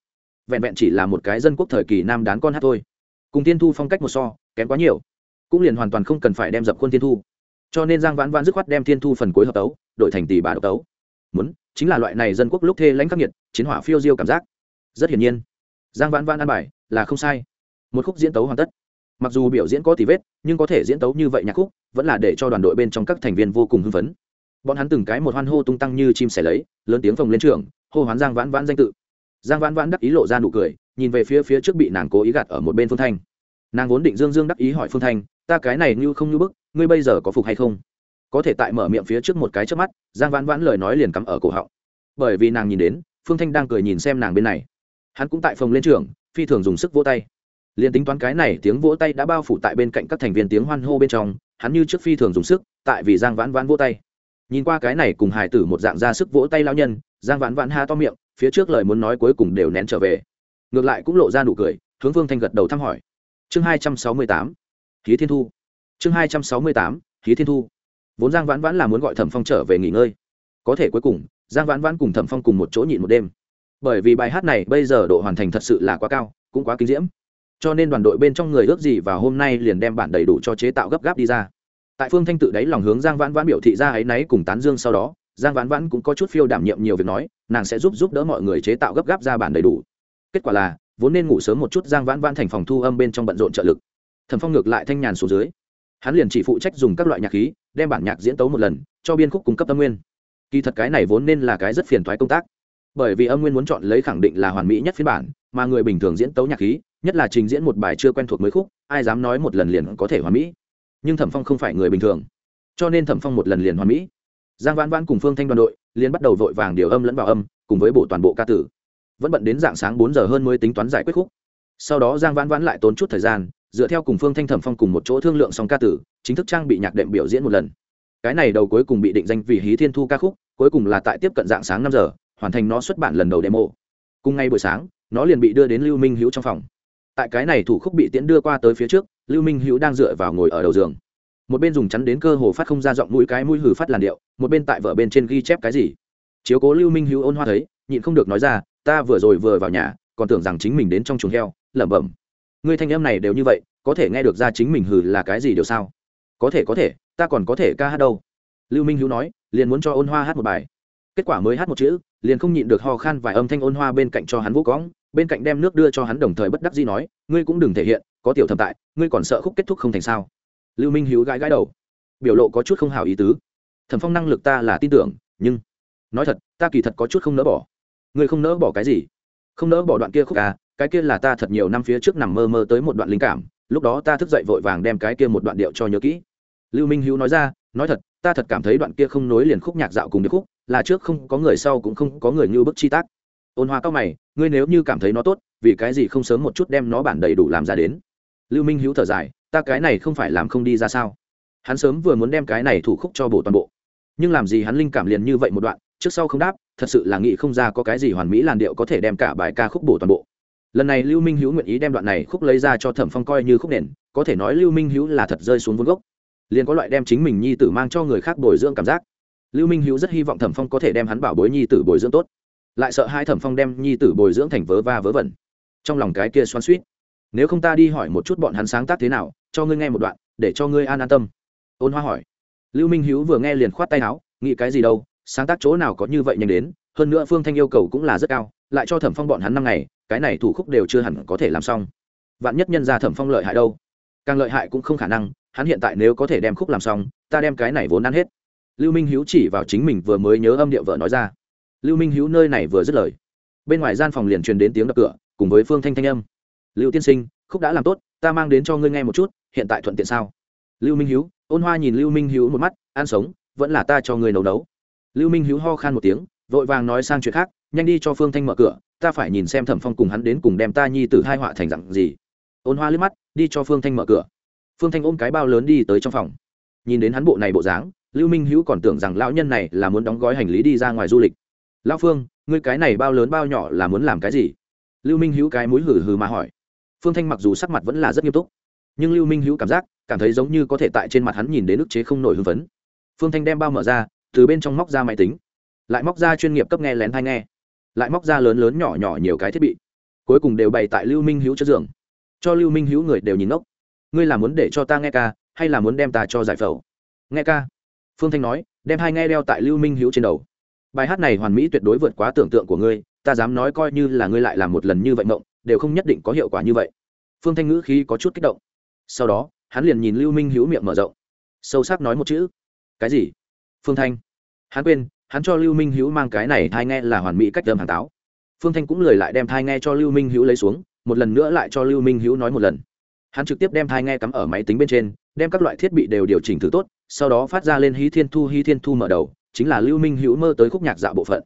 vẹn vẹn chỉ là một cái dân quốc thời kỳ nam đán con hát thôi. Cùng thiên thu phong cách một so, kém quá nhiều, cũng liền hoàn toàn không cần phải đem dập khuôn thiên thu. Cho nên giang vãn vãn dứt khoát đem thiên thu phần cuối hợp tấu, đổi thành tỷ bà độc tấu. Muốn, chính là loại này dân quốc lúc thê lãnh khắc nghiệt, chiến hỏa phiêu diêu cảm giác. Rất hiển nhiên, giang vãn vãn ăn bài là không sai. Một khúc diễn tấu hoàn tất. Mặc dù biểu diễn có tỷ vết, nhưng có thể diễn tấu như vậy nhạc khúc, vẫn là để cho đoàn đội bên trong các thành viên vô cùng hưng phấn bọn hắn từng cái một hoan hô tung tăng như chim sẻ lấy, lớn tiếng phồng lên trường, hô hoán giang vãn vãn danh tự. Giang vãn vãn đắc ý lộ ra nụ cười, nhìn về phía phía trước bị nàng cố ý gạt ở một bên phương thanh. Nàng vốn định dương dương đắc ý hỏi phương thanh, ta cái này như không như bức, ngươi bây giờ có phục hay không? Có thể tại mở miệng phía trước một cái trước mắt, giang vãn vãn lời nói liền cắm ở cổ họng. Bởi vì nàng nhìn đến, phương thanh đang cười nhìn xem nàng bên này. Hắn cũng tại phòng lên trường, phi thường dùng sức vỗ tay. Liền tính toán cái này, tiếng vỗ tay đã bao phủ tại bên cạnh các thành viên tiếng hoan hô bên trong, hắn như trước phi thường dùng sức, tại vì giang vãn vãn vỗ tay nhìn qua cái này cùng hải tử một dạng ra sức vỗ tay lao nhân, giang vãn vãn ha to miệng, phía trước lời muốn nói cuối cùng đều nén trở về. Ngược lại cũng lộ ra nụ cười, hướng Vương thanh gật đầu thăm hỏi. Chương hai trăm sáu mươi tám khí thiên thu. Chương hai trăm sáu mươi tám khí thiên thu. Vốn giang vãn vãn là muốn gọi thẩm phong trở về nghỉ ngơi. Có thể cuối cùng, giang vãn vãn cùng thẩm phong cùng một chỗ nhịn một đêm. Bởi vì bài hát này bây giờ độ hoàn thành thật sự là quá cao, cũng quá kinh diễm. Cho nên đoàn đội bên trong người ước gì và hôm nay liền đem bản đầy đủ cho chế tạo gấp gáp đi ra tại phương thanh tự đáy lòng hướng giang vãn vãn biểu thị ra ấ y náy cùng tán dương sau đó, giang vãn vãn cũng có chút phiêu đảm nhiệm nhiều việc nói, nàng sẽ giúp giúp đỡ mọi người chế tạo gấp gáp ra bản đầy đủ. Kết quả là, vốn nên ngủ sớm một chút, giang vãn vãn thành phòng thu âm bên trong bận rộn trợ lực. Thẩm phong ngược lại thanh nhàn xuống dưới. Hắn liền chỉ phụ trách dùng các loại nhạc khí, đem bản nhạc diễn tấu một lần, cho biên khúc cung cấp âm nguyên. Kỳ thật cái này vốn nên là cái rất phiền thoái công tác. Bởi vì âm nguyên muốn chọn lấy khẳng định là hoàn mỹ nhất phiên bản, mà người bình thường diễn tấu nhạc khí, nhất là trình diễn một bài chưa quen thuộc mới khúc, ai dám nói một lần liền có thể hoàn mỹ nhưng thẩm phong không phải người bình thường. Cho nên thẩm phong một lần liền hoàn mỹ. Giang vãn vãn cùng phương thanh đoàn đội liền bắt đầu vội vàng điều âm lẫn vào âm, cùng với bộ toàn bộ ca tử. Vẫn bận đến dạng sáng bốn giờ hơn mới tính toán giải quyết khúc. Sau đó giang vãn vãn lại tốn chút thời gian, dựa theo cùng phương thanh thẩm phong cùng một chỗ thương lượng xong ca tử, chính thức trang bị nhạc đệm biểu diễn một lần. Cái này đầu cuối cùng bị định danh vì hí thiên thu ca khúc, cuối cùng là tại tiếp cận dạng sáng năm giờ, hoàn thành nó xuất bản lần đầu demo. Cùng ngay buổi sáng, nó liền bị đưa đến lưu minh hữu trong phòng. Tại cái này thủ khúc bị tiễn đưa qua tới phía trước lưu minh hữu đang dựa vào ngồi ở đầu giường. Một bên dùng chắn đến cơ hồ phát không ra giọng mũi cái mũi hử phát làn điệu một bên tại vợ bên trên ghi chép cái gì. Chiếu cố lưu minh hữu ôn hoa thấy nhịn không được nói ra ta vừa rồi vừa vào nhà còn tưởng rằng chính mình đến trong chuồng heo lẩm bẩm. Ngươi thanh em này đều như vậy có thể nghe được ra chính mình hử là cái gì điều sao? Có thể có thể ta còn có thể ca hát đâu. Lưu minh hữu nói liền muốn cho ôn hoa hát một bài. Kết quả mới hát một chữ liền không nhịn được ho khan vài âm thanh ôn hoa bên cạnh cho hắn vũ cõng, bên cạnh đem nước đưa cho hắn đồng thời bất đắc dĩ nói ngươi cũng đừng thể hiện có tiểu thẩm tại, ngươi còn sợ khúc kết thúc không thành sao? Lưu minh hữu gãi gãi đầu. Biểu lộ có chút không hào ý tứ. Thẩm phong năng lực ta là tin tưởng, nhưng nói thật, ta kỳ thật có chút không nỡ bỏ. Ngươi không nỡ bỏ cái gì? Không nỡ bỏ đoạn kia khúc à cái kia là ta thật nhiều năm phía trước nằm mơ mơ tới một đoạn linh cảm, lúc đó ta thức dậy vội vàng đem cái kia một đoạn điệu cho nhớ kỹ. Lưu minh hữu nói ra, nói thật, ta thật cảm thấy đoạn kia không nối liền khúc nhạc dạo cùng điệp khúc, là trước không có người sau cũng không có người như bức chi tác. Ôn hoa cao mày, ngươi nếu như cảm thấy nó tốt, vì cái gì không sớm một chút đem nó bản đầy đủ làm ra đến? Lưu minh hữu thở dài, ta cái này không phải làm không đi ra sao? Hắn sớm vừa muốn đem cái này thủ khúc cho bộ toàn bộ. Nhưng làm gì hắn linh cảm liền như vậy một đoạn, trước sau không đáp, thật sự là nghĩ không ra có cái gì hoàn mỹ làn điệu có thể đem cả bài ca khúc bổ toàn bộ. Lần này lưu minh hữu nguyện ý đem đoạn này khúc lấy ra cho thẩm phong coi như khúc nền, có thể nói lưu minh hữu là thật rơi xuống vốn gốc. Liền có loại đem chính mình nhi tử mang cho người khác bồi dưỡng cảm giác. Lưu minh hữu rất hy vọng thẩm phong có thể đem hắn bảo bối nhi tử bồi dưỡng tốt. Lại sợ hai thẩm phong đem nhi tử bồi dưỡng thành vớ va vớ vẩn. Trong lòng cái kia xoan suýt nếu không ta đi hỏi một chút bọn hắn sáng tác thế nào, cho ngươi nghe một đoạn, để cho ngươi an an tâm. Ôn hoa hỏi. Lưu minh hữu vừa nghe liền khoát tay áo, nghĩ cái gì đâu, sáng tác chỗ nào có như vậy nhanh đến, hơn nữa phương thanh yêu cầu cũng là rất cao, lại cho thẩm phong bọn hắn năm ngày, cái này thủ khúc đều chưa hẳn có thể làm xong. Vạn nhất nhân ra thẩm phong lợi hại đâu? Càng lợi hại cũng không khả năng, hắn hiện tại nếu có thể đem khúc làm xong, ta đem cái này vốn ăn hết. Lưu minh hữu chỉ vào chính mình vừa mới nhớ âm điệu vợ nói ra. Lưu minh hữu nơi này vừa dứt lời. Bên ngoài gian phòng liền truyền đến tiếng đập cửa, cùng với phương thanh thanh âm lưu tiên sinh, khúc đã làm tốt, ta mang đến cho ngươi nghe một chút, hiện tại thuận tiện sao? Lưu minh hữu ôn hoa nhìn lưu minh hữu một mắt, ăn sống, vẫn là ta cho ngươi nấu nấu. Lưu minh hữu ho khan một tiếng, vội vàng nói sang chuyện khác, nhanh đi cho phương thanh mở cửa, ta phải nhìn xem thẩm phong cùng hắn đến cùng đem ta nhi t hai họa thành dặn gì. Ôn hoa liếc mắt, đi cho phương thanh mở cửa. Phương thanh ôm cái bao lớn đi tới trong phòng. Nhìn đến hắn bộ này bộ dáng, lưu minh hữu còn tưởng rằng lão nhân này là muốn đóng gói hành lý đi ra ngoài du lịch. Lão phương, ngươi cái này bao lớn bao nhỏ là muốn làm cái gì? Lưu minh hữu cái mũi hử hử mà hỏi phương thanh mặc dù sắc mặt vẫn là rất nghiêm túc, nhưng lưu minh hữu cảm giác, cảm thấy giống như có thể tại trên mặt hắn nhìn đến ức chế không nổi hưng phấn. Phương thanh đem bao mở ra, từ bên trong móc ra máy tính, lại móc ra chuyên nghiệp cấp nghe lén thai nghe, lại móc ra lớn lớn nhỏ nhỏ nhiều cái thiết bị, cuối cùng đều bày tại lưu minh hữu trước giường. Cho lưu minh hữu người đều nhìn ngốc. Ngươi là muốn để cho ta nghe ca, hay là muốn đem ta cho giải phẫu? Nghe ca. Phương thanh nói, đem hai nghe đeo tại lưu minh hữu trên đầu. Bài hát này hoàn mỹ tuyệt đối vượt quá tưởng tượng của ngươi, ta dám nói coi như là ngươi lại làm một lần như vậy mộng đều không nhất định có hiệu quả như vậy. Phương thanh ngữ khí có chút kích động. Sau đó, hắn liền nhìn lưu minh hữu miệng mở rộng. Sâu sắc nói một chữ. Cái gì? Phương thanh. Hắn quên, hắn cho lưu minh hữu mang cái này thai nghe là hoàn mỹ cách đơm hàng táo. Phương thanh cũng lời lại đem thai nghe cho lưu minh hữu lấy xuống, một lần nữa lại cho lưu minh hữu nói một lần. Hắn trực tiếp đem thai nghe cắm ở máy tính bên trên, đem các loại thiết bị đều điều chỉnh thử tốt, sau đó phát ra lên hí thiên thu, hí thiên thu mở đầu, chính là lưu minh hữu mơ tới khúc nhạc dạo bộ phận.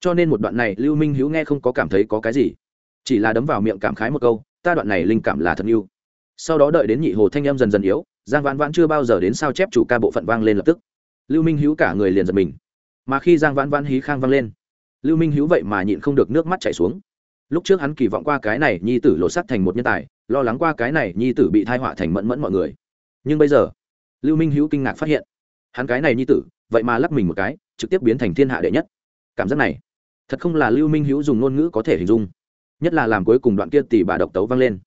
Cho nên một đoạn này lưu minh hữu nghe không có cảm thấy có cái gì chỉ là đấm vào miệng cảm khái một câu, ta đoạn này linh cảm là thật yêu. Sau đó đợi đến nhị hồ thanh em dần dần yếu, giang vãn vãn chưa bao giờ đến sao chép chủ ca bộ phận vang lên lập tức. Lưu minh hữu cả người liền giật mình. Mà khi giang vãn vãn hí khang vang lên, lưu minh hữu vậy mà nhịn không được nước mắt chảy xuống. Lúc trước hắn kỳ vọng qua cái này nhi tử lộ sắt thành một nhân tài, lo lắng qua cái này nhi tử bị thai họa thành mẫn mẫn mọi người. Nhưng bây giờ, lưu minh hữu kinh ngạc phát hiện, hắn cái này nhi tử, vậy mà lắc mình một cái, trực tiếp biến thành thiên hạ đệ nhất. Cảm giác này, thật không là lưu minh hữu dùng ngôn ngữ có thể hình dung nhất là làm cuối cùng đoạn kia tỷ bà độc tấu vang lên.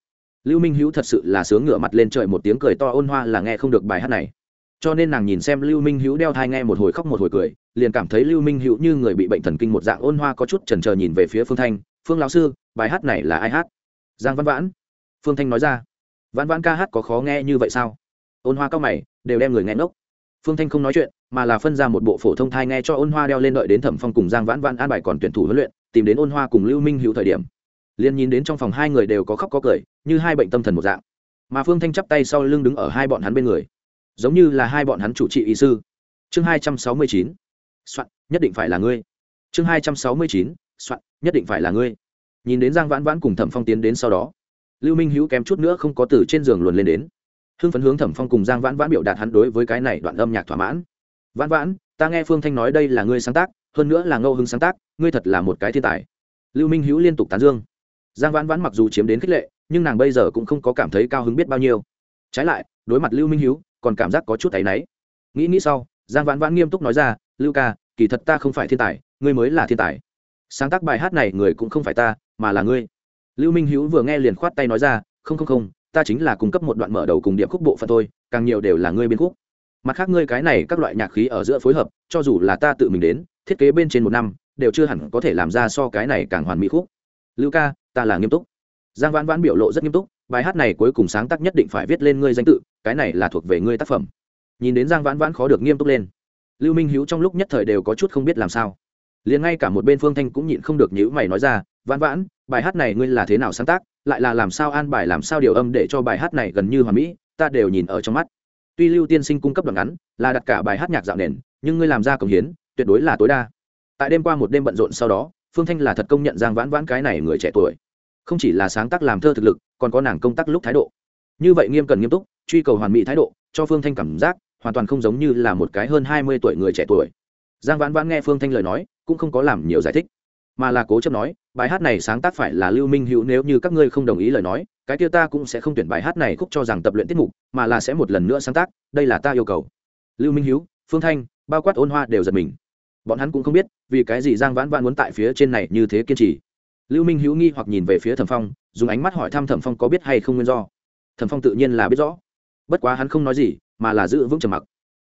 Lưu minh hữu thật sự là sướng ngửa mặt lên trời một tiếng cười to ôn hoa là nghe không được bài hát này. Cho nên nàng nhìn xem lưu minh hữu đeo thai nghe một hồi khóc một hồi cười, liền cảm thấy lưu minh hữu như người bị bệnh thần kinh một dạng ôn hoa có chút chần chờ nhìn về phía phương thanh, phương lão sư, bài hát này là ai hát? Giang văn vãn. Phương thanh nói ra, vãn vãn ca hát có khó nghe như vậy sao? Ôn hoa cao mày, đều đem người nghe ngốc. Phương thanh không nói chuyện, mà là phân ra một bộ phổ thông thai nghe cho ôn hoa đeo lên đợi đến thẩm phong cùng giang vãn vãn an bài còn tuyển thủ huấn luyện, tìm đến ôn hoa cùng lưu minh hữu thời điểm liền nhìn đến trong phòng hai người đều có khóc có cười, như hai bệnh tâm thần một dạng. Mà phương thanh chắp tay sau lưng đứng ở hai bọn hắn bên người. Giống như là hai bọn hắn chủ trị y sư. Chương hai trăm sáu mươi chín. Soạn, nhất định phải là ngươi. Chương hai trăm sáu mươi chín. Soạn, nhất định phải là ngươi. Nhìn đến giang vãn vãn cùng thẩm phong tiến đến sau đó, lưu minh hữu kém chút nữa không có từ trên giường luồn lên đến. Hưng phấn hướng thẩm phong cùng giang vãn vãn biểu đạt hắn đối với cái này đoạn âm nhạc thỏa mãn. Vãn vãn, ta nghe phương thanh nói đây là ngươi sáng tác, hơn nữa là ngẫu hưng sáng tác, ngươi thật là một cái thiên tài. Lưu minh hữu liên tục tán dương giang vãn vãn mặc dù chiếm đến khích lệ, nhưng nàng bây giờ cũng không có cảm thấy cao hứng biết bao nhiêu. Trái lại, đối mặt lưu minh Hiếu, còn cảm giác có chút áy náy. Nghĩ nghĩ sau, giang vãn vãn nghiêm túc nói ra, lưu ca, kỳ thật ta không phải thiên tài, ngươi mới là thiên tài. Sáng tác bài hát này người cũng không phải ta, mà là ngươi. Lưu minh Hiếu vừa nghe liền khoát tay nói ra, không không không, ta chính là cung cấp một đoạn mở đầu cùng điệp khúc bộ phận thôi, càng nhiều đều là ngươi biên khúc. Mặt khác ngươi cái này các loại nhạc khí ở giữa phối hợp, cho dù là ta tự mình đến, thiết kế bên trên một năm, đều chưa hẳn có thể làm ra so cái này càng hoàn mỹ khúc. Lưu ca ta là nghiêm túc. Giang vãn vãn biểu lộ rất nghiêm túc, bài hát này cuối cùng sáng tác nhất định phải viết lên ngươi danh tự, cái này là thuộc về ngươi tác phẩm. Nhìn đến giang vãn vãn khó được nghiêm túc lên. Lưu minh hữu trong lúc nhất thời đều có chút không biết làm sao. Liền ngay cả một bên phương thanh cũng nhịn không được nhữ mày nói ra, vãn vãn, bài hát này ngươi là thế nào sáng tác? Lại là làm sao an bài, làm sao điều âm để cho bài hát này gần như hoàn mỹ, ta đều nhìn ở trong mắt. Tuy lưu tiên sinh cung cấp đoạn ngắn, là đặt cả bài hát nhạc dạo nền, nhưng ngươi làm ra công hiến, tuyệt đối là tối đa. Tại đêm qua một đêm bận rộn sau đó, phương thanh là thật công nhận giang vãn vãn cái này người trẻ tuổi không chỉ là sáng tác làm thơ thực lực, còn có nàng công tác lúc thái độ. Như vậy nghiêm cần nghiêm túc, truy cầu hoàn mỹ thái độ, cho phương thanh cảm giác, hoàn toàn không giống như là một cái hơn hai mươi tuổi người trẻ tuổi. Giang vãn vãn nghe phương thanh lời nói, cũng không có làm nhiều giải thích, mà là cố chấp nói, bài hát này sáng tác phải là lưu minh hữu nếu như các ngươi không đồng ý lời nói, cái kia ta cũng sẽ không tuyển bài hát này khúc cho rằng tập luyện tiết mục, mà là sẽ một lần nữa sáng tác, đây là ta yêu cầu. Lưu minh hữu, phương thanh, bao quát ôn hoa đều giật mình. Bọn hắn cũng không biết, vì cái gì giang vãn vãn muốn tại phía trên này như thế kiên trì lưu minh hữu nghi hoặc nhìn về phía thẩm phong, dùng ánh mắt hỏi thăm thẩm phong có biết hay không nguyên do. Thẩm phong tự nhiên là biết rõ. Bất quá hắn không nói gì, mà là giữ vững trầm mặc.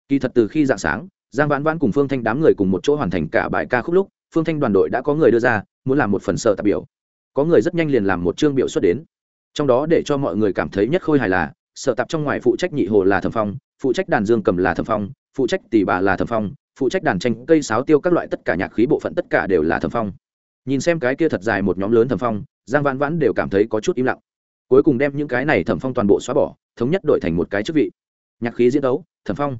Kỳ thật từ khi dạng sáng, giang vãn vãn cùng phương thanh đám người cùng một chỗ hoàn thành cả bài ca khúc lúc, phương thanh đoàn đội đã có người đưa ra, muốn làm một phần sợ tạp biểu. Có người rất nhanh liền làm một chương biểu xuất đến. Trong đó để cho mọi người cảm thấy nhất khôi hài là sợ tạp trong ngoài phụ trách nhị hồ là thẩm phong, phụ trách đàn dương cầm là thẩm phong, phụ trách tỷ bà là thẩm phong, phụ trách đàn tranh, cây sáo tiêu các loại tất cả nhạc khí bộ phận tất cả đều là thẩm phong nhìn xem cái kia thật dài một nhóm lớn thẩm phong, giang vãn vãn đều cảm thấy có chút im lặng. Cuối cùng đem những cái này thẩm phong toàn bộ xóa bỏ, thống nhất đổi thành một cái chức vị. Nhạc khí diễn đấu, thẩm phong.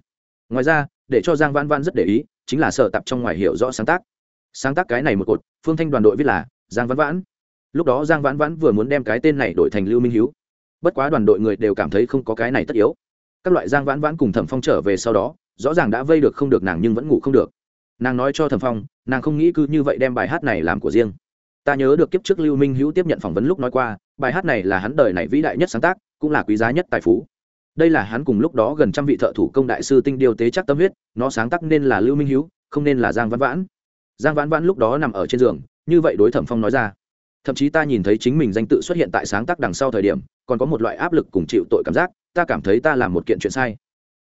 Ngoài ra, để cho giang vãn vãn rất để ý, chính là sở tập trong ngoài hiểu rõ sáng tác. Sáng tác cái này một cột, phương thanh đoàn đội viết là giang vãn vãn. Lúc đó giang vãn vãn vừa muốn đem cái tên này đổi thành lưu minh hiếu. Bất quá đoàn đội người đều cảm thấy không có cái này tất yếu. Các loại giang vãn vãn cùng thẩm phong trở về sau đó, rõ ràng đã vây được không được nàng nhưng vẫn ngủ không được. Nàng nói cho thẩm phong nàng không nghĩ cứ như vậy đem bài hát này làm của riêng. Ta nhớ được kiếp trước lưu minh hữu tiếp nhận phỏng vấn lúc nói qua, bài hát này là hắn đời này vĩ đại nhất sáng tác, cũng là quý giá nhất tài phú. Đây là hắn cùng lúc đó gần trăm vị thợ thủ công đại sư tinh điều tế chắc tâm huyết, nó sáng tác nên là lưu minh hữu, không nên là giang Văn vãn. Giang vãn vãn lúc đó nằm ở trên giường, như vậy đối thẩm phong nói ra. Thậm chí ta nhìn thấy chính mình danh tự xuất hiện tại sáng tác đằng sau thời điểm, còn có một loại áp lực cùng chịu tội cảm giác, ta cảm thấy ta làm một kiện chuyện sai.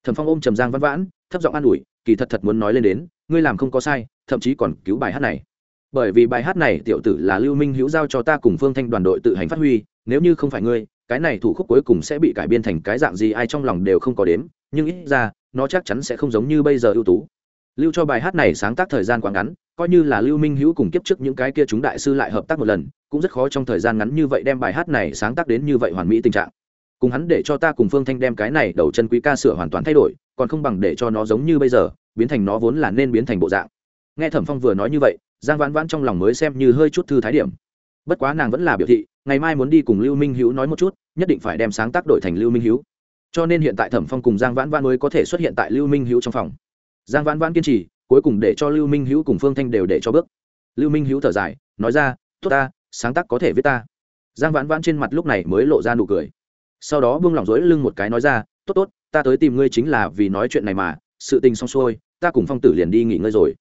Thẩm phong ôm trầm giang Văn vãn, thấp giọng an ủi, kỳ thật thật muốn nói lên đến ngươi làm không có sai, thậm chí còn cứu bài hát này. Bởi vì bài hát này, tiểu tử là lưu minh hữu giao cho ta cùng phương thanh đoàn đội tự hành phát huy, nếu như không phải ngươi, cái này thủ khúc cuối cùng sẽ bị cải biên thành cái dạng gì ai trong lòng đều không có đếm, nhưng ít ra, nó chắc chắn sẽ không giống như bây giờ ưu tú. Lưu cho bài hát này sáng tác thời gian quá ngắn, coi như là lưu minh hữu cùng kiếp trước những cái kia chúng đại sư lại hợp tác một lần, cũng rất khó trong thời gian ngắn như vậy đem bài hát này sáng tác đến như vậy hoàn mỹ tình trạng. Cùng hắn để cho ta cùng phương thanh đem cái này đầu chân quý ca sửa hoàn toàn thay đổi, còn không bằng để cho nó giống như bây giờ biến thành nó vốn là nên biến thành bộ dạng. Nghe thẩm phong vừa nói như vậy, giang vãn vãn trong lòng mới xem như hơi chút thư thái điểm. Bất quá nàng vẫn là biểu thị, ngày mai muốn đi cùng lưu minh hữu nói một chút, nhất định phải đem sáng tác đổi thành lưu minh hữu. Cho nên hiện tại thẩm phong cùng giang vãn vãn mới có thể xuất hiện tại lưu minh hữu trong phòng. Giang vãn vãn kiên trì, cuối cùng để cho lưu minh hữu cùng phương thanh đều để cho bước. Lưu minh hữu thở dài, nói ra, tốt ta, sáng tác có thể viết ta. Giang vãn vãn trên mặt lúc này mới lộ ra nụ cười. Sau đó buông lỏng rối lưng một cái nói ra, tốt tốt, ta tới tìm ngươi chính là vì nói chuyện này mà, sự tình xong xuôi ta cùng phong tử liền đi nghỉ ngơi rồi.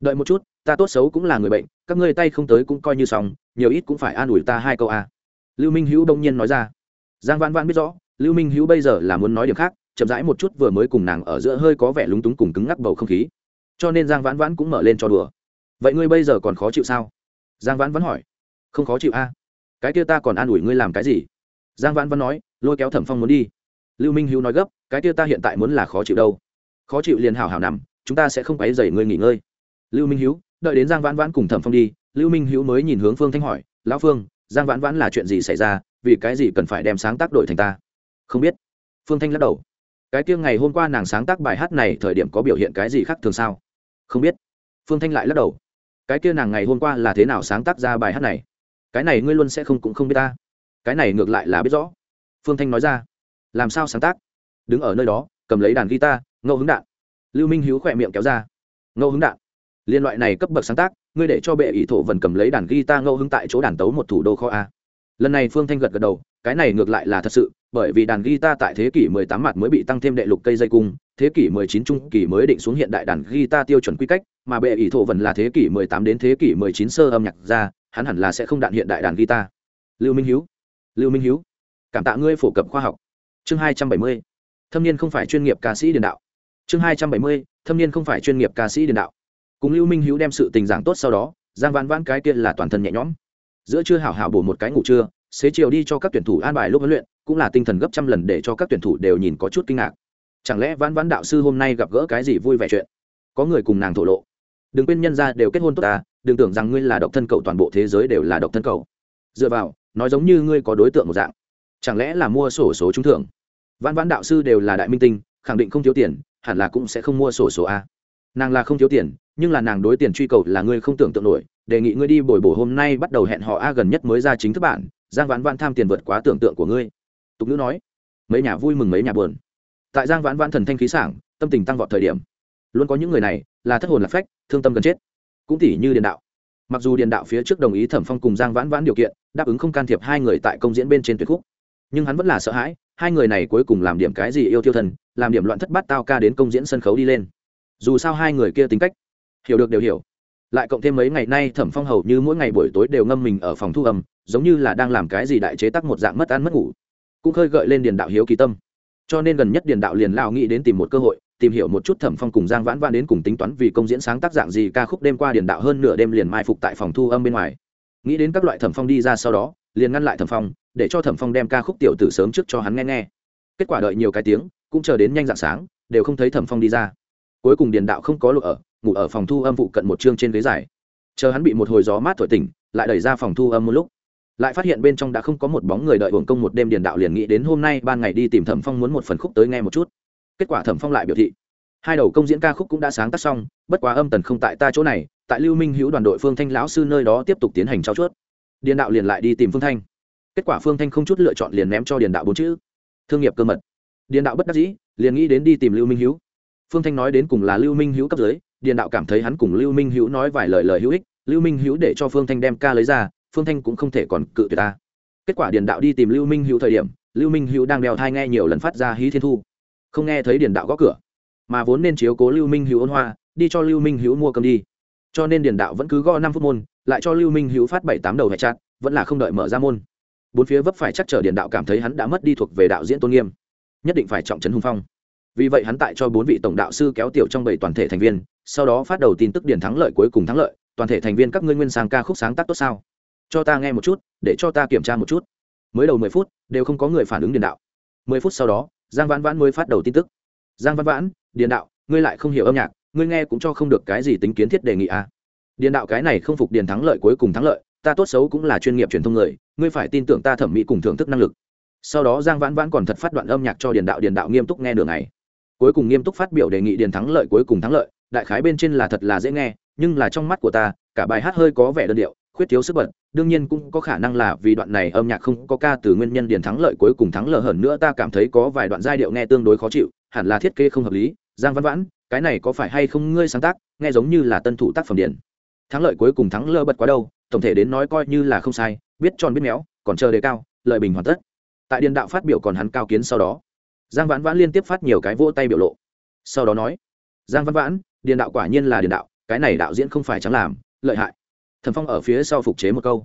Đợi một chút, ta tốt xấu cũng là người bệnh, các ngươi tay không tới cũng coi như xong, nhiều ít cũng phải an ủi ta hai câu a. À. lưu minh hữu đông nhiên nói ra. Giang vãn vãn biết rõ, lưu minh hữu bây giờ là muốn nói điểm khác, chậm rãi một chút vừa mới cùng nàng ở giữa hơi có vẻ lúng túng cùng cứng ngắc bầu không khí. Cho nên giang vãn vãn cũng mở lên cho đùa. Vậy ngươi bây giờ còn khó chịu sao? Giang vãn vãn hỏi. Không khó chịu a. Cái kia ta còn an ủi ngươi làm cái gì? Giang vãn vãn nói, lôi kéo thẩm phong muốn đi. Lưu minh hữu nói gấp, cái kia ta hiện tại muốn là khó chịu đâu. Khó chịu liền hảo hảo nằm chúng ta sẽ không quấy rầy ngươi nghỉ ngơi. Lưu minh Hiếu, đợi đến giang vãn vãn cùng thẩm phong đi lưu minh Hiếu mới nhìn hướng phương thanh hỏi lão phương giang vãn vãn là chuyện gì xảy ra? Vì cái gì cần phải đem sáng tác đổi thành ta? Không biết. Phương thanh lắc đầu. Cái kia ngày hôm qua nàng sáng tác bài hát này thời điểm có biểu hiện cái gì khác thường sao? Không biết. Phương thanh lại lắc đầu. Cái kia nàng ngày hôm qua là thế nào sáng tác ra bài hát này? Cái này ngươi luôn sẽ không cũng không biết ta. Cái này ngược lại là biết rõ. Phương thanh nói ra. Làm sao sáng tác? Đứng ở nơi đó cầm lấy đàn guitar ngẫu hứng đạn lưu minh hữu khỏe miệng kéo ra. Ngẫu hứng đạn. Liên loại này cấp bậc sáng tác, ngươi để cho bệ ý thổ vần cầm lấy đàn guitar ngẫu hứng tại chỗ đàn tấu một thủ đô kho a. Lần này phương thanh gật gật đầu, cái này ngược lại là thật sự, bởi vì đàn guitar tại thế kỷ 18 mặt mới bị tăng thêm đệ lục cây dây cung, thế kỷ 19 trung kỳ mới định xuống hiện đại đàn guitar tiêu chuẩn quy cách, mà bệ ý thổ vần là thế kỷ 18 đến thế kỷ 19 sơ âm nhạc ra, hắn hẳn là sẽ không đạn hiện đại đàn guitar. Lưu minh hiếu. Lưu minh hiếu. Cảm tạ ngươi phổ cập khoa học. Chương 270. thâm niên không phải chuyên nghiệp ca sĩ điền đạo chương 270. thâm niên không phải chuyên nghiệp ca sĩ điền đạo. Cùng lưu minh hữu đem sự tình giảng tốt sau đó, giang vãn vãn cái kia là toàn thân nhẹ nhõm. Giữa chưa hảo hảo bổ một cái ngủ trưa, xế chiều đi cho các tuyển thủ an bài lúc huấn luyện, cũng là tinh thần gấp trăm lần để cho các tuyển thủ đều nhìn có chút kinh ngạc. Chẳng lẽ vãn vãn đạo sư hôm nay gặp gỡ cái gì vui vẻ chuyện? Có người cùng nàng thổ lộ. Đừng quên nhân ra đều kết hôn tốt ta, đừng tưởng rằng ngươi là độc thân cậu toàn bộ thế giới đều là độc thân cậu. Dựa vào, nói giống như ngươi có đối tượng một dạng. Chẳng lẽ là mua sổ số trúng thưởng? Vãn vãn đạo sư đều là đại minh tinh, khẳng định không thiếu tiền hẳn là cũng sẽ không mua sổ số a. Nàng là không thiếu tiền, nhưng là nàng đối tiền truy cầu là ngươi không tưởng tượng nổi, đề nghị ngươi đi bồi bổ hôm nay bắt đầu hẹn họ a gần nhất mới ra chính thức bản, giang vãn vãn tham tiền vượt quá tưởng tượng của ngươi. Tục ngữ nói, mấy nhà vui mừng mấy nhà buồn. Tại giang vãn vãn thần thanh khí sảng, tâm tình tăng vọt thời điểm. Luôn có những người này, là thất hồn lạc phách, thương tâm gần chết. Cũng tỉ như điện đạo. Mặc dù điện đạo phía trước đồng ý thẩm phong cùng giang vãn vãn điều kiện, đáp ứng không can thiệp hai người tại công diễn bên trên tuyệt khúc. Nhưng hắn vẫn là sợ hãi, hai người này cuối cùng làm điểm cái gì yêu tiêu thân làm điểm loạn thất bát tao ca đến công diễn sân khấu đi lên. Dù sao hai người kia tính cách, hiểu được đều hiểu. Lại cộng thêm mấy ngày nay thẩm phong hầu như mỗi ngày buổi tối đều ngâm mình ở phòng thu âm, giống như là đang làm cái gì đại chế tắc một dạng mất ăn mất ngủ. Cũng khơi gợi lên điền đạo hiếu kỳ tâm. Cho nên gần nhất điền đạo liền lao nghĩ đến tìm một cơ hội, tìm hiểu một chút thẩm phong cùng giang vãn vãn đến cùng tính toán vì công diễn sáng tác dạng gì ca khúc đêm qua điền đạo hơn nửa đêm liền mai phục tại phòng thu âm bên ngoài. Nghĩ đến các loại thẩm phong đi ra sau đó, liền ngăn lại thẩm phong, để cho thẩm phong đem ca khúc tiểu tử sớm trước cho hắn nghe nghe. Kết quả đợi nhiều cái tiếng cũng chờ đến nhanh dạng sáng, đều không thấy thẩm phong đi ra. Cuối cùng điền đạo không có lộ ở, ngủ ở phòng thu âm vụ cận một chương trên ghế dài. Chờ hắn bị một hồi gió mát thổi tỉnh, lại đẩy ra phòng thu âm một lúc. Lại phát hiện bên trong đã không có một bóng người đợi uổng công một đêm điền đạo liền nghĩ đến hôm nay ban ngày đi tìm thẩm phong muốn một phần khúc tới nghe một chút. Kết quả thẩm phong lại biểu thị. Hai đầu công diễn ca khúc cũng đã sáng tác xong, bất quá âm tần không tại ta chỗ này, tại lưu minh hữu đoàn đội phương thanh lão sư nơi đó tiếp tục tiến hành trao chuốt. Điền đạo liền lại đi tìm phương thanh. Kết quả phương thanh không chút lựa chọn liền ném cho điền đạo bốn chữ. Thương nghiệp cơ mật điền đạo bất đắc dĩ, liền nghĩ đến đi tìm lưu minh hữu phương thanh nói đến cùng là lưu minh hữu cấp dưới, điền đạo cảm thấy hắn cùng lưu minh hữu nói vài lời lời hữu ích, lưu minh hữu để cho phương thanh đem ca lấy ra, phương thanh cũng không thể còn cự tuyệt ta. Kết quả điền đạo đi tìm lưu minh hữu thời điểm, lưu minh hữu đang đeo thai nghe nhiều lần phát ra hí thiên thu. Không nghe thấy điền đạo gõ cửa, mà vốn nên chiếu cố lưu minh hữu ôn hoa đi cho lưu minh hữu mua cơm đi. Cho nên điền đạo vẫn cứ gõ năm phút môn, lại cho lưu minh hữu phát bảy tám đầu hệ chặt, vẫn là không đợi mở ra môn. Bốn phía vấp phải chắc trở điền đạo cảm thấy hắn đã mất đi thuộc về đạo diễn tôn nghiêm nhất định phải trọng trấn hung phong. Vì vậy hắn tại cho bốn vị tổng đạo sư kéo tiểu trong bảy toàn thể thành viên, sau đó phát đầu tin tức điền thắng lợi cuối cùng thắng lợi, toàn thể thành viên các ngươi nguyên sang ca khúc sáng tác tốt sao? Cho ta nghe một chút, để cho ta kiểm tra một chút. Mới đầu mười phút, đều không có người phản ứng điền đạo. Mười phút sau đó, giang vãn vãn mới phát đầu tin tức. Giang vãn vãn, điền đạo, ngươi lại không hiểu âm nhạc, ngươi nghe cũng cho không được cái gì tính kiến thiết đề nghị à. điền đạo cái này không phục điền thắng lợi cuối cùng thắng lợi, ta tốt xấu cũng là chuyên nghiệp truyền thông người, ngươi phải tin tưởng ta thẩm mỹ cùng thưởng thức năng lực sau đó giang vãn vãn còn thật phát đoạn âm nhạc cho điền đạo điền đạo nghiêm túc nghe đường này cuối cùng nghiêm túc phát biểu đề nghị điền thắng lợi, cuối cùng thắng lợi. Đại khái bên trên là thật là dễ nghe, nhưng là trong mắt của ta, cả bài hát hơi có vẻ đơn điệu, khuyết thiếu sức bật. Đương nhiên cũng có khả năng là vì đoạn này âm nhạc không có ca từ nguyên nhân điền thắng lợi cuối cùng thắng lợi hơn nữa, ta cảm thấy có vài đoạn giai điệu nghe tương đối khó chịu, hẳn là thiết kế không hợp lý. Giang văn vãn, cái này có phải hay không ngươi sáng tác, nghe giống như là tân thủ tác phẩm điển thắng lợi cuối cùng thắng lơ bật quá đâu, tổng thể đến nói coi như là không sai, biết tròn biết méo, còn chờ đề cao, lợi bình hoàn tất tại điền đạo phát biểu còn hắn cao kiến sau đó, giang vãn vãn liên tiếp phát nhiều cái vỗ tay biểu lộ. Sau đó nói, giang Vãn vãn, điền đạo quả nhiên là điền đạo, cái này đạo diễn không phải chẳng làm, lợi hại. Thần phong ở phía sau phục chế một câu.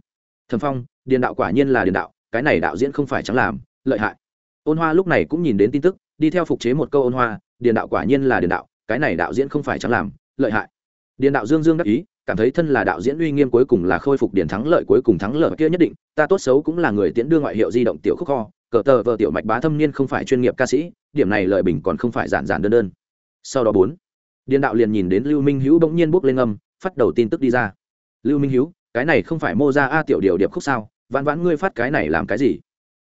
Thần phong, điền đạo quả nhiên là điền đạo, cái này đạo diễn không phải chẳng làm, lợi hại. Ôn hoa lúc này cũng nhìn đến tin tức, đi theo phục chế một câu ôn hoa, điền đạo quả nhiên là điền đạo, cái này đạo diễn không phải chẳng làm, lợi hại. Điền đạo dương dương đắc ý cảm thấy thân là đạo diễn uy nghiêm cuối cùng là khôi phục điển thắng lợi cuối cùng thắng lợi kia nhất định, ta tốt xấu cũng là người tiễn đưa ngoại hiệu di động tiểu khúc kho, cờ tờ vợ tiểu mạch bá thâm niên không phải chuyên nghiệp ca sĩ, điểm này lợi bình còn không phải giản giản đơn đơn. Sau đó bốn, điền đạo liền nhìn đến lưu minh hữu bỗng nhiên bốc lên âm, phát đầu tin tức đi ra. Lưu minh hữu cái này không phải mô ra a tiểu điều điệp khúc sao, vãn vãn ngươi phát cái này làm cái gì?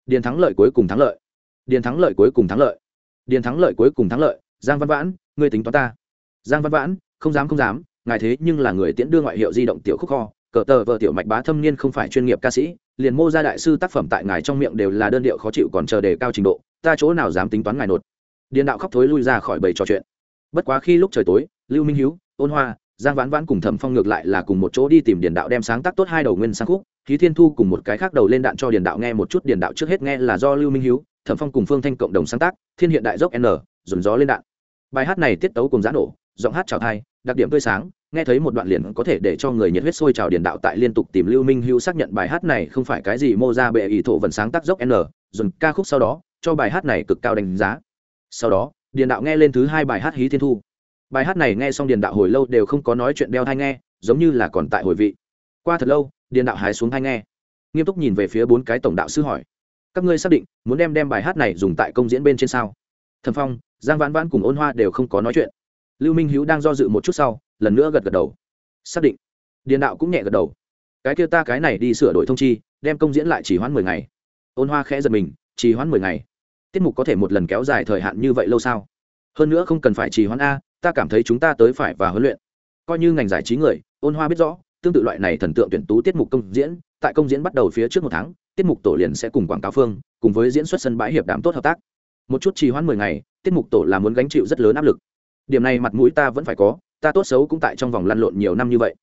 Điền thắng lợi cuối cùng thắng lợi. Điền thắng lợi cuối cùng thắng lợi. Điền thắng lợi cuối cùng thắng lợi. Giang văn vãn, ngươi tính toán ta. Giang văn vãn, không dám không dám ngài thế nhưng là người tiễn đưa ngoại hiệu di động tiểu khúc kho, cờ tờ vợ tiểu mạch bá thâm niên không phải chuyên nghiệp ca sĩ, liền mô ra đại sư tác phẩm tại ngài trong miệng đều là đơn điệu khó chịu còn chờ đề cao trình độ, ta chỗ nào dám tính toán ngài nột. Điền đạo khóc thối lui ra khỏi bầy trò chuyện. Bất quá khi lúc trời tối, lưu minh hiếu, ôn hoa, giang vãn vãn cùng thẩm phong ngược lại là cùng một chỗ đi tìm điền đạo đem sáng tác tốt hai đầu nguyên sang khúc khí thiên thu cùng một cái khác đầu lên đạn cho điền đạo nghe một chút, điền đạo trước hết nghe là do lưu minh hiếu, thẩm phong cùng phương thanh cộng đồng sáng tác, thiên hiện đại dốc n dồn gió lên đạn. Bài hát này tiết tấu cùng giã nổ, giọng hát chào thai, đặc điểm tươi sáng nghe thấy một đoạn liền có thể để cho người nhiệt huyết sôi trào điền đạo tại liên tục tìm lưu minh hữu xác nhận bài hát này không phải cái gì mô ra bệ ý thổ vần sáng tác dốc n, dồn ca khúc sau đó, cho bài hát này cực cao đánh giá. Sau đó, điền đạo nghe lên thứ hai bài hát hí thiên thu. Bài hát này nghe xong điền đạo hồi lâu đều không có nói chuyện đeo thai nghe, giống như là còn tại hồi vị. Qua thật lâu, điền đạo hái xuống thai nghe. Nghiêm túc nhìn về phía bốn cái tổng đạo sư hỏi. Các ngươi xác định, muốn đem đem bài hát này dùng tại công diễn bên trên sao? Thần phong, giang vãn vãn cùng ôn hoa đều không có nói chuyện. Lưu minh hữu đang do dự một chút sau lần nữa gật gật đầu. Xác định. Điền đạo cũng nhẹ gật đầu. Cái kia ta cái này đi sửa đổi thông chi, đem công diễn lại chỉ hoãn mười ngày. Ôn hoa khẽ giật mình, chỉ hoãn mười ngày. Tiết mục có thể một lần kéo dài thời hạn như vậy lâu sao? Hơn nữa không cần phải trì hoãn a, ta cảm thấy chúng ta tới phải và huấn luyện. Coi như ngành giải trí người, ôn hoa biết rõ, tương tự loại này thần tượng tuyển tú tiết mục công diễn, tại công diễn bắt đầu phía trước một tháng, tiết mục tổ liền sẽ cùng quảng cáo phương, cùng với diễn xuất sân bãi hiệp đàm tốt hợp tác. Một chút trì hoãn mười ngày, tiết mục tổ là muốn gánh chịu rất lớn áp lực. Điểm này mặt mũi ta vẫn phải có ta tốt xấu cũng tại trong vòng lăn lộn nhiều năm như vậy.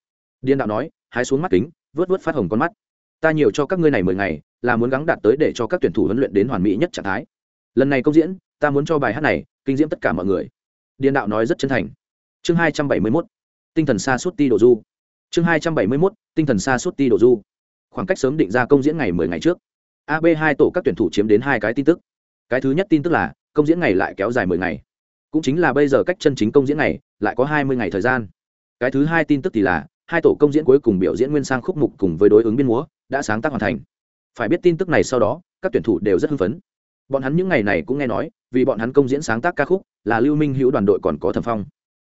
Điên đạo nói, hái xuống mắt kính, vớt vớt phát hồng con mắt. Ta nhiều cho các ngươi này mười ngày, là muốn gắng đạt tới để cho các tuyển thủ huấn luyện đến hoàn mỹ nhất trạng thái. Lần này công diễn, ta muốn cho bài hát này, kinh diễm tất cả mọi người. Điền đạo nói rất chân thành. Chương hai trăm bảy mươi mốt, tinh thần xa suốt ti đồ du. Chương hai trăm bảy mươi mốt, tinh thần xa suốt ti đồ du. Khoảng cách sớm định ra công diễn ngày mười ngày trước. Ab hai tổ các tuyển thủ chiếm đến hai cái tin tức. Cái thứ nhất tin tức là, công diễn ngày lại kéo dài mười ngày cũng chính là bây giờ cách chân chính công diễn này, lại có hai mươi ngày thời gian. Cái thứ hai tin tức thì là, hai tổ công diễn cuối cùng biểu diễn nguyên sang khúc mục cùng với đối ứng biên múa, đã sáng tác hoàn thành. Phải biết tin tức này sau đó, các tuyển thủ đều rất hưng phấn. Bọn hắn những ngày này cũng nghe nói, vì bọn hắn công diễn sáng tác ca khúc, là lưu minh hữu đoàn đội còn có thẩm phong.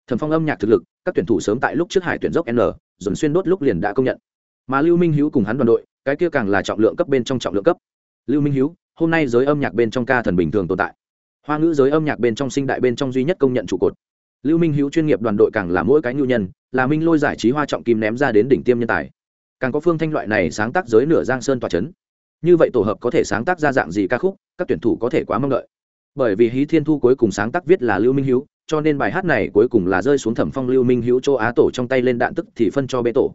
Thẩm phong âm nhạc thực lực, các tuyển thủ sớm tại lúc trước hải tuyển dốc n dồn xuyên đốt lúc liền đã công nhận. Mà lưu minh hữu cùng hắn đoàn đội, cái kia càng là trọng lượng cấp bên trong trọng lượng cấp. Lưu minh hữu, hôm nay giới âm nhạc bên trong ca thần bình thường tồn tại hoa ngữ giới âm nhạc bên trong sinh đại bên trong duy nhất công nhận trụ cột. Lưu minh hữu chuyên nghiệp đoàn đội càng là mỗi cái ngưu nhân, là minh lôi giải trí hoa trọng kim ném ra đến đỉnh tiêm nhân tài. Càng có phương thanh loại này sáng tác giới nửa giang sơn tòa c h ấ n như vậy tổ hợp có thể sáng tác ra dạng gì ca khúc, các tuyển thủ có thể quá mong đợi. Bởi vì hí thiên thu cuối cùng sáng tác viết là lưu minh hiếu cho nên bài hát này cuối cùng là rơi xuống thẩm phong lưu minh hiếu châu á tổ trong tay lên đạn tức thì phân cho bê tổ.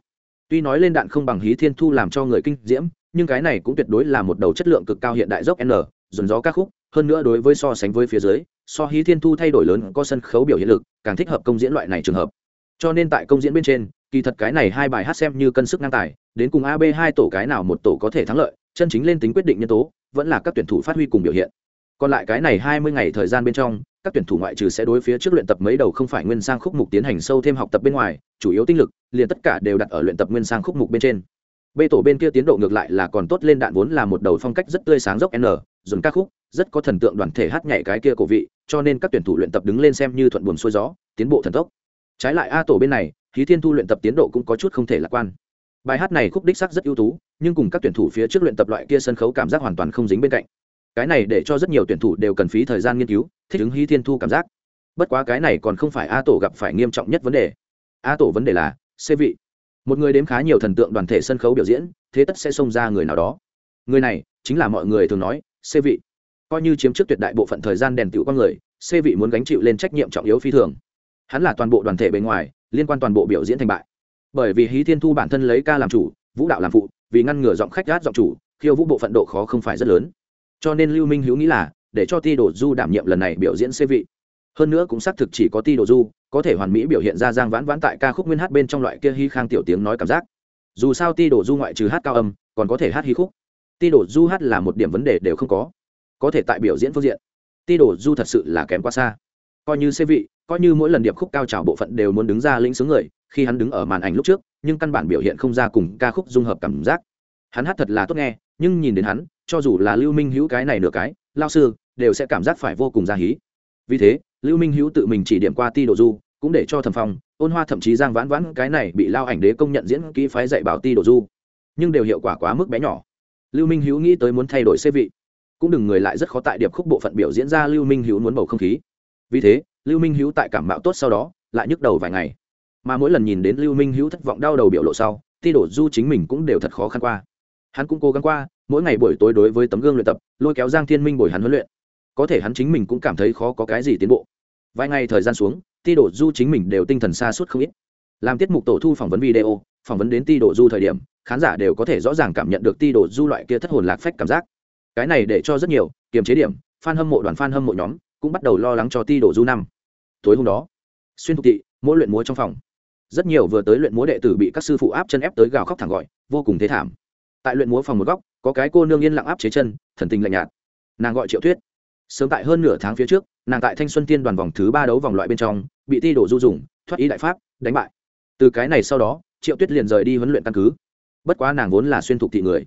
Tuy nói lên đạn không bằng hí thiên thu làm cho người kinh diễm, nhưng cái này cũng tuyệt đối là một đầu chất lượng cực cao hiện đại dốc n, dồn gió ca khúc hơn nữa đối với so sánh với phía dưới, so hí thiên thu thay đổi lớn có sân khấu biểu hiện lực, càng thích hợp công diễn loại này trường hợp. Cho nên tại công diễn bên trên, kỳ thật cái này hai bài hát xem như cân sức ngang tài, đến cùng ab hai tổ cái nào một tổ có thể thắng lợi, chân chính lên tính quyết định nhân tố, vẫn là các tuyển thủ phát huy cùng biểu hiện. Còn lại cái này hai mươi ngày thời gian bên trong, các tuyển thủ ngoại trừ sẽ đối phía trước luyện tập mấy đầu không phải nguyên sang khúc mục tiến hành sâu thêm học tập bên ngoài, chủ yếu tinh lực, liền tất cả đều đặt ở luyện tập nguyên sang khúc mục bên trên. B tổ bên kia tiến độ ngược lại là còn tốt lên đạn vốn là một đầu phong cách rất tươi sáng dốc n, dồn ca khúc rất có thần tượng đoàn thể hát nhảy cái kia cổ vị, cho nên các tuyển thủ luyện tập đứng lên xem như thuận buồm xuôi gió, tiến bộ thần tốc. Trái lại a tổ bên này khí thiên thu luyện tập tiến độ cũng có chút không thể lạc quan. Bài hát này khúc đích sắc rất ưu tú, nhưng cùng các tuyển thủ phía trước luyện tập loại kia sân khấu cảm giác hoàn toàn không dính bên cạnh. Cái này để cho rất nhiều tuyển thủ đều cần phí thời gian nghiên cứu, thích ứng hí thiên thu cảm giác. Bất quá cái này còn không phải a tổ gặp phải nghiêm trọng nhất vấn đề. A tổ vấn đề là xê vị. Một người đếm khá nhiều thần tượng đoàn thể sân khấu biểu diễn, thế tất sẽ xông ra người nào đó. Người này, chính là mọi người thường nói xê vị coi như chiếm trước tuyệt đại bộ phận thời gian đèn tiểu con người, c vị muốn gánh chịu lên trách nhiệm trọng yếu phi thường. Hắn là toàn bộ đoàn thể bề ngoài, liên quan toàn bộ biểu diễn thành bại. Bởi vì hí thiên thu bản thân lấy ca làm chủ, vũ đạo làm phụ, vì ngăn ngừa giọng khách gát giọng chủ, khiêu vũ bộ phận độ khó không phải rất lớn. Cho nên lưu minh hữu nghĩ là, để cho ti đồ du đảm nhiệm lần này biểu diễn xê vị. Hơn nữa cũng xác thực chỉ có ti đồ du, có thể hoàn mỹ biểu hiện ra giang vãn vãn tại ca khúc nguyên hát bên trong loại kia hy khang tiểu tiếng nói cảm giác. Dù sao ti đồ du ngoại trừ hát cao âm, còn có thể hát hí khúc. Ti đồ du hát là một điểm vấn đề đều không có có thể tại biểu diễn phương diện. Ti đồ du thật sự là kém quá xa. Coi như xê vị, coi như mỗi lần điệp khúc cao trào bộ phận đều muốn đứng ra lĩnh xướng người, khi hắn đứng ở màn ảnh lúc trước, nhưng căn bản biểu hiện không ra cùng ca khúc dung hợp cảm giác. Hắn hát thật là tốt nghe, nhưng nhìn đến hắn, cho dù là lưu minh hữu cái này nửa cái, lao sư, đều sẽ cảm giác phải vô cùng ra hí. Vì thế, lưu minh hữu tự mình chỉ điểm qua ti đồ du, cũng để cho thẩm phong, ôn hoa thậm chí giang vãn vãn cái này bị lao ảnh đế công nhận diễn kỹ phái dạy bảo ti đồ du, nhưng đều hiệu quả quá mức bé nhỏ. Lưu minh hữu nghĩ tới muốn thay đổi xê vị cũng đừng người lại rất khó tại điệp khúc bộ phận biểu diễn ra lưu minh hữu muốn bầu không khí. Vì thế, lưu minh hữu tại cảm mạo tốt sau đó, lại nhức đầu vài ngày. Mà mỗi lần nhìn đến lưu minh hữu thất vọng đau đầu biểu lộ sau, ti đổ du chính mình cũng đều thật khó khăn qua. Hắn cũng cố gắng qua, mỗi ngày buổi tối đối với tấm gương luyện tập, lôi kéo giang thiên minh bồi hắn huấn luyện. Có thể hắn chính mình cũng cảm thấy khó có cái gì tiến bộ. Vài ngày thời gian xuống, ti đổ du chính mình đều tinh thần xa suốt không ít. Làm tiết mục tổ thu phỏng vấn video, phỏng vấn đến ti đổ du thời điểm, khán giả đều có thể rõ ràng cảm nhận được ti đổ du loại kia thất hồn lạc phách cảm giác cái này để cho rất nhiều, kiềm chế điểm f a n hâm mộ đoàn f a n hâm mộ nhóm cũng bắt đầu lo lắng cho ti đổ du năm. Tối hôm đó, xuyên thục thị, mỗi luyện múa trong phòng. Rất nhiều vừa tới luyện múa đệ tử bị các sư phụ áp chân ép tới gào khóc thẳng gọi, vô cùng thế thảm. Tại luyện múa phòng một góc, có cái cô nương yên lặng áp chế chân, thần tình lạnh nhạt. Nàng gọi triệu thuyết sớm tại hơn nửa tháng phía trước, nàng tại thanh xuân tiên đoàn vòng thứ ba đấu vòng loại bên trong, bị ti đổ du dùng, thoát ý đại pháp, đánh bại. Từ cái này sau đó, triệu tuyết liền rời đi huấn luyện căn cứ. Bất quá nàng vốn là xuyên thục thị người.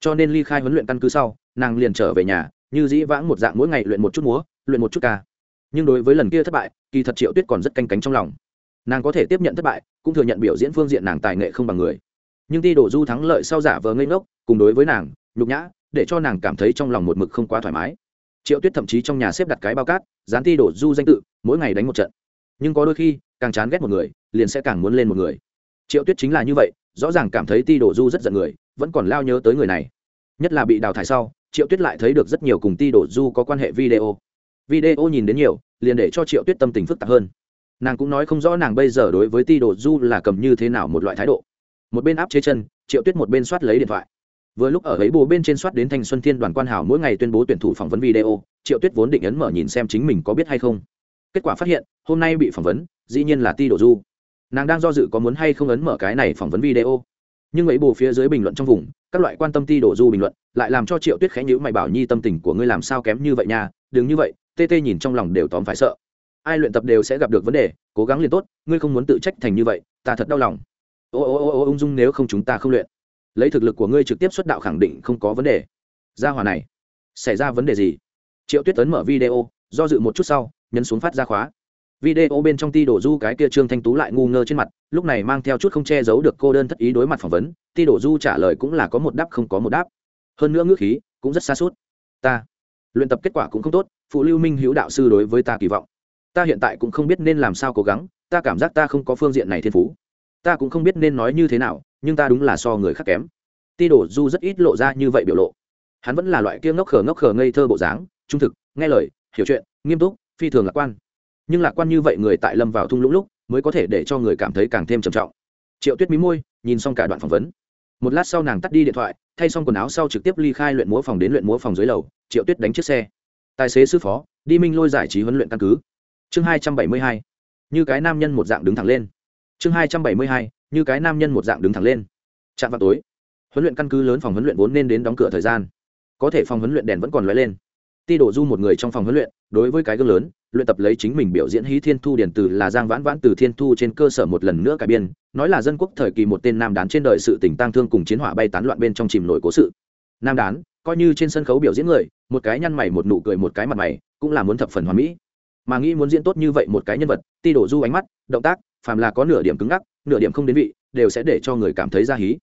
Cho nên ly khai huấn luyện căn cứ sau nàng liền trở về nhà, như dĩ vãng một dạng mỗi ngày luyện một chút múa, luyện một chút ca. Nhưng đối với lần kia thất bại, kỳ thật triệu tuyết còn rất canh cánh trong lòng. Nàng có thể tiếp nhận thất bại, cũng thừa nhận biểu diễn phương diện nàng tài nghệ không bằng người. Nhưng ti đổ du thắng lợi sau giả vờ ngây ngốc, cùng đối với nàng, nhục nhã, để cho nàng cảm thấy trong lòng một mực không quá thoải mái. Triệu tuyết thậm chí trong nhà xếp đặt cái bao cát, dán ti đổ du danh tự, mỗi ngày đánh một trận. Nhưng có đôi khi, càng chán ghét một người, liền sẽ càng muốn lên một người. Triệu tuyết chính là như vậy, rõ ràng cảm thấy ti đổ du rất giận người, vẫn còn lao nhớ tới người này nhất là bị đào thải sau, triệu tuyết lại thấy được rất nhiều cùng ti đổ du có quan hệ video. Video nhìn đến nhiều, liền để cho triệu tuyết tâm tình phức tạp hơn. Nàng cũng nói không rõ nàng bây giờ đối với ti đổ du là cầm như thế nào một loại thái độ. Một bên áp chế chân, triệu tuyết một bên soát lấy điện thoại. Vừa lúc ở ấy bồ bên trên soát đến thanh xuân thiên đoàn quan hảo mỗi ngày tuyên bố tuyển thủ phỏng vấn video, triệu tuyết vốn định ấn mở nhìn xem chính mình có biết hay không. Kết quả phát hiện, hôm nay bị phỏng vấn, dĩ nhiên là ti đổ du. Nàng đang do dự có muốn hay không ấn mở cái này phỏng vấn video. Nhưng ấy bồ phía dưới bình luận trong vùng các loại quan tâm ti đổ du bình luận, lại làm cho triệu tuyết khẽ nhữ mày bảo nhi tâm tình của ngươi làm sao kém như vậy nha, đừng như vậy, tê tê nhìn trong lòng đều tóm phải sợ. Ai luyện tập đều sẽ gặp được vấn đề, cố gắng liền tốt, ngươi không muốn tự trách thành như vậy, ta thật đau lòng. Ô ô ô ô ung dung nếu không chúng ta không luyện. Lấy thực lực của ngươi trực tiếp xuất đạo khẳng định không có vấn đề. Gia hòa này, xảy ra vấn đề gì? Triệu tuyết tấn mở video, do dự một chút sau, nhấn xuống phát ra khóa video bên trong ti đổ du cái kia trương thanh tú lại ngu ngơ trên mặt, lúc này mang theo chút không che giấu được cô đơn thất ý đối mặt phỏng vấn, ti đổ du trả lời cũng là có một đáp không có một đáp. Hơn nữa ngữ khí cũng rất xa suốt. Ta luyện tập kết quả cũng không tốt, phụ lưu minh hữu đạo sư đối với ta kỳ vọng. Ta hiện tại cũng không biết nên làm sao cố gắng, ta cảm giác ta không có phương diện này thiên phú. Ta cũng không biết nên nói như thế nào, nhưng ta đúng là so người khác kém. Ti đổ du rất ít lộ ra như vậy biểu lộ. Hắn vẫn là loại kia ngốc khờ ngốc khờ ngây thơ bộ dáng, trung thực, nghe lời, hiểu chuyện, nghiêm túc, phi thường lạc quan nhưng lạc quan như vậy người tại lâm vào thung lũng lúc mới có thể để cho người cảm thấy càng thêm trầm trọng. Triệu tuyết mí môi, nhìn xong cả đoạn phỏng vấn. Một lát sau nàng tắt đi điện thoại, thay xong quần áo sau trực tiếp ly khai luyện múa phòng đến luyện múa phòng dưới lầu, triệu tuyết đánh chiếc xe. Tài xế sư phó, đi minh lôi giải trí huấn luyện căn cứ. Chương hai trăm bảy mươi hai, như cái nam nhân một dạng đứng thẳng lên. Chương hai trăm bảy mươi hai, như cái nam nhân một dạng đứng thẳng lên. Chạm vào tối, huấn luyện căn cứ lớn phòng huấn luyện vốn nên đến đóng cửa thời gian. Có thể phòng huấn luyện đèn vẫn còn lóe lên. Ti đổ du một người trong phòng huấn luyện đối với cái gương lớn, luyện tập lấy chính mình biểu diễn hí thiên thu điển từ là giang vãn vãn từ thiên thu trên cơ sở một lần nữa cải biên, nói là dân quốc thời kỳ một tên nam đán trên đời sự tỉnh tang thương cùng chiến hỏa bay tán loạn bên trong chìm nổi cố sự. Nam đán, coi như trên sân khấu biểu diễn người, một cái nhăn mày một nụ cười một cái mặt mày, cũng là muốn thập phần hoàn mỹ. Mà nghĩ muốn diễn tốt như vậy một cái nhân vật, ti đổ du ánh mắt, động tác, phàm là có nửa điểm cứng ngắc, nửa điểm không đến vị, đều sẽ để cho người cảm thấy ra hí.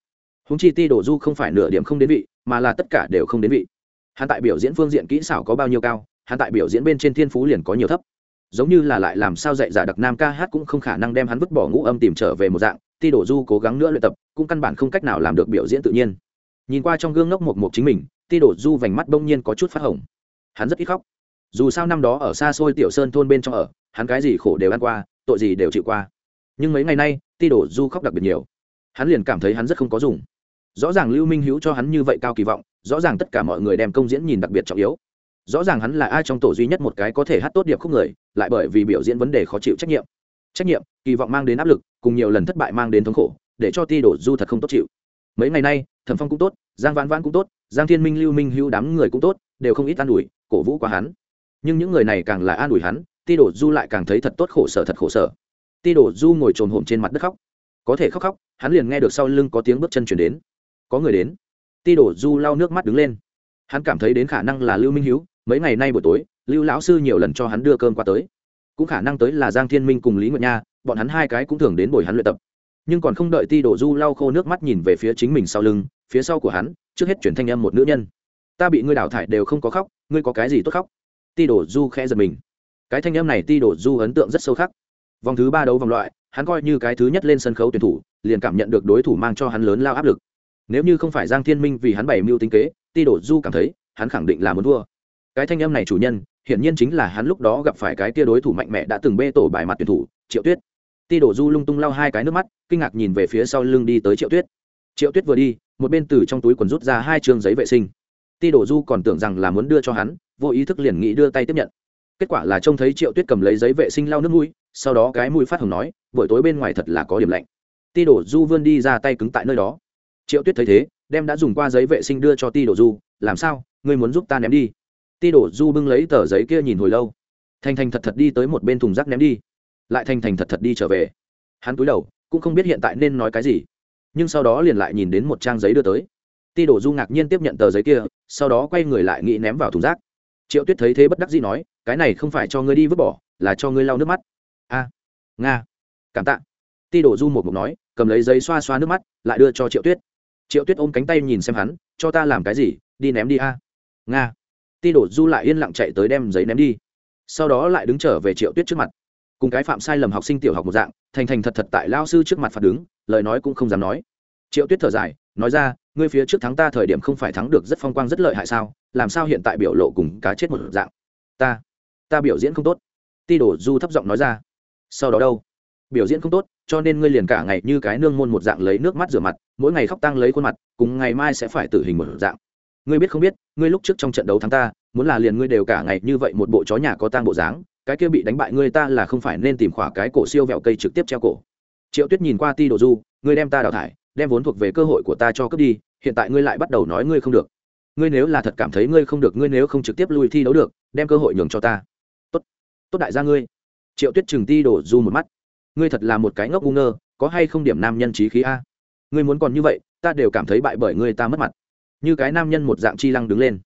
Húng chi ti đổ du không phải nửa điểm không đến vị, mà là tất cả đều không đến vị. Hắn tại biểu diễn phương diện kỹ xảo có bao nhiêu cao hắn tại biểu diễn bên trên thiên phú liền có nhiều thấp. Giống như là lại làm sao dạy giả đặc nam ca hát cũng không khả năng đem hắn vứt bỏ ngũ âm tìm trở về một dạng, ti đổ du cố gắng nữa luyện tập, cũng căn bản không cách nào làm được biểu diễn tự nhiên. Nhìn qua trong gương ngốc một một chính mình, ti đổ du vành mắt bỗng nhiên có chút phát hồng. Hắn rất ít khóc. Dù sao năm đó ở xa xôi tiểu sơn thôn bên trong ở, hắn cái gì khổ đều ăn qua, tội gì đều chịu qua. Nhưng mấy ngày nay, ti đổ du khóc đặc biệt nhiều. Hắn liền cảm thấy hắn rất không có dùng. Rõ ràng lưu minh hữu cho hắn như vậy cao kỳ vọng, rõ ràng tất cả mọi người đem công diễn nhìn đặc biệt trọng yếu rõ ràng hắn là ai trong tổ duy nhất một cái có thể hát tốt điệp khúc người, lại bởi vì biểu diễn vấn đề khó chịu trách nhiệm. Trách nhiệm, kỳ vọng mang đến áp lực, cùng nhiều lần thất bại mang đến thống khổ, để cho ti đổ du thật không tốt chịu. Mấy ngày nay, thẩm phong cũng tốt, giang vãn vãn cũng tốt, giang thiên minh, lưu minh hữu đám người cũng tốt, đều không ít an ủi, cổ vũ qua hắn. Nhưng những người này càng là an ủi hắn, ti đổ du lại càng thấy thật tốt khổ sở thật khổ sở. Ti đổ du ngồi trồn hổm trên mặt đất khóc. Có thể khóc khóc, hắn liền nghe được sau lưng có tiếng bước chân chuyển đến. Có người đến. Ti đổ du lau nước mắt đứng lên hắn cảm thấy đến khả năng là lưu minh hiếu mấy ngày nay buổi tối lưu lão sư nhiều lần cho hắn đưa cơm qua tới cũng khả năng tới là giang thiên minh cùng lý nguyệt nha bọn hắn hai cái cũng thường đến buổi hắn luyện tập nhưng còn không đợi ti đổ du lau khô nước mắt nhìn về phía chính mình sau lưng phía sau của hắn trước hết chuyển thanh âm một nữ nhân ta bị ngươi đào thải đều không có khóc ngươi có cái gì tốt khóc ti đổ du khẽ giật mình cái thanh âm này ti đổ du ấn tượng rất sâu khắc vòng thứ ba đấu vòng loại hắn coi như cái thứ nhất lên sân khấu tuyển thủ liền cảm nhận được đối thủ mang cho hắn lớn lao áp lực nếu như không phải giang thiên minh vì hắn bày mưu tính kế, ti đổ du cảm thấy, hắn khẳng định là muốn thua. Cái thanh âm này chủ nhân, hiển nhiên chính là hắn lúc đó gặp phải cái tia đối thủ mạnh mẽ đã từng bê tổ bài mặt tuyển thủ, triệu tuyết. Ti đổ du lung tung lau hai cái nước mắt, kinh ngạc nhìn về phía sau lưng đi tới triệu tuyết. Triệu tuyết vừa đi, một bên từ trong túi quần rút ra hai chương giấy vệ sinh. Ti đổ du còn tưởng rằng là muốn đưa cho hắn, vô ý thức liền nghĩ đưa tay tiếp nhận. Kết quả là trông thấy triệu tuyết cầm lấy giấy vệ sinh lau nước mũi, sau đó cái mũi phát hồng nói, buổi tối bên ngoài thật là có điểm lạnh. Ti đổ du vươn đi ra tay cứng tại nơi đó triệu tuyết thấy thế, đem đã dùng qua giấy vệ sinh đưa cho ti đổ du, làm sao? Ngươi muốn giúp ta ném đi? Ti đổ du bưng lấy tờ giấy kia nhìn hồi lâu. Thành thành thật thật đi tới một bên thùng rác ném đi. Lại thành thành thật thật đi trở về. Hắn cúi đầu, cũng không biết hiện tại nên nói cái gì. Nhưng sau đó liền lại nhìn đến một trang giấy đưa tới. Ti đổ du ngạc nhiên tiếp nhận tờ giấy kia, sau đó quay người lại nghĩ ném vào thùng rác. Triệu tuyết thấy thế bất đắc dĩ nói, cái này không phải cho ngươi đi vứt bỏ, là cho ngươi lau nước mắt. A, nga, cảm tạ. Ti đổ du một mục nói, cầm lấy giấy xoa xoa nước mắt, lại đưa cho triệu tuyết triệu tuyết ôm cánh tay nhìn xem hắn, cho ta làm cái gì? Đi ném đi a. Nga. Ti đổ du lại yên lặng chạy tới đem giấy ném đi. Sau đó lại đứng trở về triệu tuyết trước mặt. Cùng cái phạm sai lầm học sinh tiểu học một dạng, thành thành thật thật tại lao sư trước mặt phạt đứng, lời nói cũng không dám nói. Triệu tuyết thở dài, nói ra, ngươi phía trước thắng ta thời điểm không phải thắng được rất phong quang rất lợi hại sao? Làm sao hiện tại biểu lộ cùng cá chết một dạng? Ta ta biểu diễn không tốt. Ti đổ du thấp giọng nói ra. Sau đó đâu? Biểu diễn không tốt, cho nên ngươi liền cả ngày như cái nương môn một dạng lấy nước mắt rửa mặt, mỗi ngày khóc tăng lấy khuôn mặt, cùng ngày mai sẽ phải tử hình một dạng. Ngươi biết không biết, ngươi lúc trước trong trận đấu thắng ta, muốn là liền ngươi đều cả ngày như vậy một bộ chó nhà có tang bộ dáng, cái kia bị đánh bại ngươi ta là không phải nên tìm khỏa cái cổ siêu vẹo cây trực tiếp treo cổ. Triệu tuyết nhìn qua ti đồ du, ngươi đem ta đào thải, đem vốn thuộc về cơ hội của ta cho cướp đi, hiện tại ngươi lại bắt đầu nói ngươi không được. Ngươi nếu là thật cảm thấy ngươi không được, ngươi nếu không trực tiếp lui thi đấu được, đem cơ hội nhường cho ta. Tốt tốt đại gia ngươi. Triệu tuyết chừng ti đổ du một mắt ngươi thật là một cái ngốc ngu ngơ, có hay không điểm nam nhân trí khí a? Ngươi muốn còn như vậy, ta đều cảm thấy bại bởi ngươi ta mất mặt. Như cái nam nhân một dạng chi lăng đứng lên.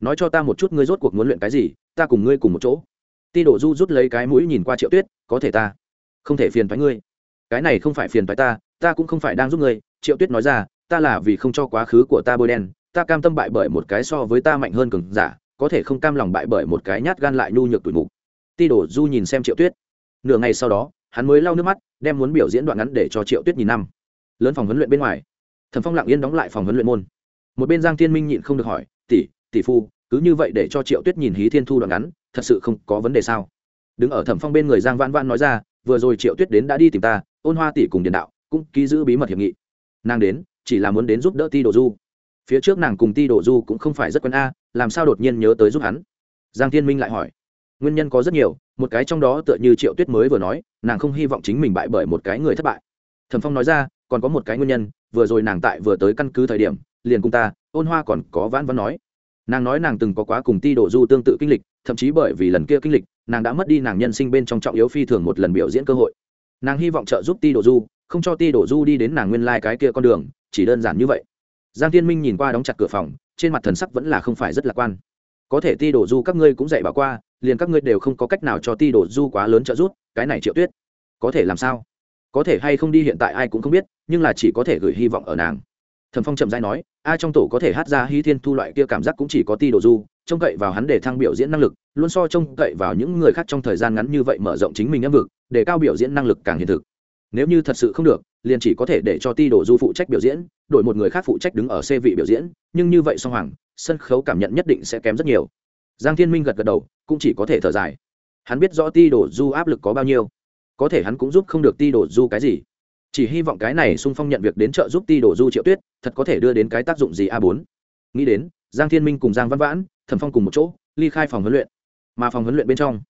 Nói cho ta một chút ngươi rốt cuộc muốn luyện cái gì, ta cùng ngươi cùng một chỗ. Ti đổ du rút lấy cái mũi nhìn qua triệu tuyết, có thể ta. Không thể phiền thoái ngươi. Cái này không phải phiền thoái ta ta cũng không phải đang giúp ngươi. Triệu tuyết nói ra, ta là vì không cho quá khứ của ta bôi đen, ta cam tâm bại bởi một cái so với ta mạnh hơn cường giả, có thể không cam lòng bại bởi một cái nhát gan lại nhu nhược tủi mục. Ti đổ du nhìn xem triệu tuyết. Nửa ngày sau đó hắn mới lau nước mắt, đem muốn biểu diễn đoạn ngắn để cho triệu tuyết nhìn năm. Lớn phòng huấn luyện bên ngoài thần phong lặng yên đóng lại phòng huấn luyện môn. Một bên giang thiên minh nhịn không được hỏi, tỷ tỷ phu, cứ như vậy để cho triệu tuyết nhìn hí thiên thu đoạn ngắn, thật sự không có vấn đề sao? Đứng ở thẩm phong bên người giang vãn vãn nói ra, vừa rồi triệu tuyết đến đã đi tìm ta, ôn hoa tỷ cùng điền đạo, cũng ký giữ bí mật hiệp nghị. Nàng đến, chỉ là muốn đến giúp đỡ ti đồ du. Phía trước nàng cùng ti đồ du cũng không phải rất quen a, làm sao đột nhiên nhớ tới giúp hắn? Giang thiên minh lại hỏi nguyên nhân có rất nhiều, một cái trong đó tựa như triệu tuyết mới vừa nói, nàng không hy vọng chính mình bại bởi một cái người thất bại. Thẩm phong nói ra, còn có một cái nguyên nhân, vừa rồi nàng tại vừa tới căn cứ thời điểm, liền cùng ta, ôn hoa còn có vãn vãn nói. Nàng nói nàng từng có quá cùng ti Đổ du tương tự kinh lịch, thậm chí bởi vì lần kia kinh lịch, nàng đã mất đi nàng nhân sinh bên trong trọng yếu phi thường một lần biểu diễn cơ hội. Nàng hy vọng trợ giúp ti Đổ du, không cho ti Đổ du đi đến nàng nguyên lai、like、cái kia con đường, chỉ đơn giản như vậy. Giang tiên minh nhìn qua đóng chặt cửa phòng, trên mặt thần sắc vẫn là không phải rất lạc quan có thể ti đồ du các ngươi cũng dạy bảo qua, liền các ngươi đều không có cách nào cho ti đồ du quá lớn trợ giúp, cái này triệu tuyết. Có thể làm sao? Có thể hay không đi hiện tại ai cũng không biết, nhưng là chỉ có thể gửi hy vọng ở nàng. Thẩm phong chậm dai nói ai trong tổ có thể hát ra hy thiên thu loại kia cảm giác cũng chỉ có ti đồ du, trông cậy vào hắn để thăng biểu diễn năng lực, luôn so trông cậy vào những người khác trong thời gian ngắn như vậy mở rộng chính mình âm vực, để cao biểu diễn năng lực càng hiện thực. Nếu như thật sự không được, liền chỉ có thể để cho ti đồ du phụ trách biểu diễn, đổi một người khác phụ trách đứng ở xe vị biểu diễn, nhưng như vậy song hoàng sân khấu cảm nhận nhất định sẽ kém rất nhiều. Giang thiên minh gật gật đầu, cũng chỉ có thể thở dài. Hắn biết rõ ti đồ du áp lực có bao nhiêu. Có thể hắn cũng giúp không được ti đồ du cái gì. Chỉ hy vọng cái này sung phong nhận việc đến trợ giúp ti đồ du triệu tuyết, thật có thể đưa đến cái tác dụng gì a bốn. Nghĩ đến, giang thiên minh cùng giang văn vãn, thẩm phong cùng một chỗ, ly khai phòng huấn luyện. Mà phòng huấn luyện bên trong,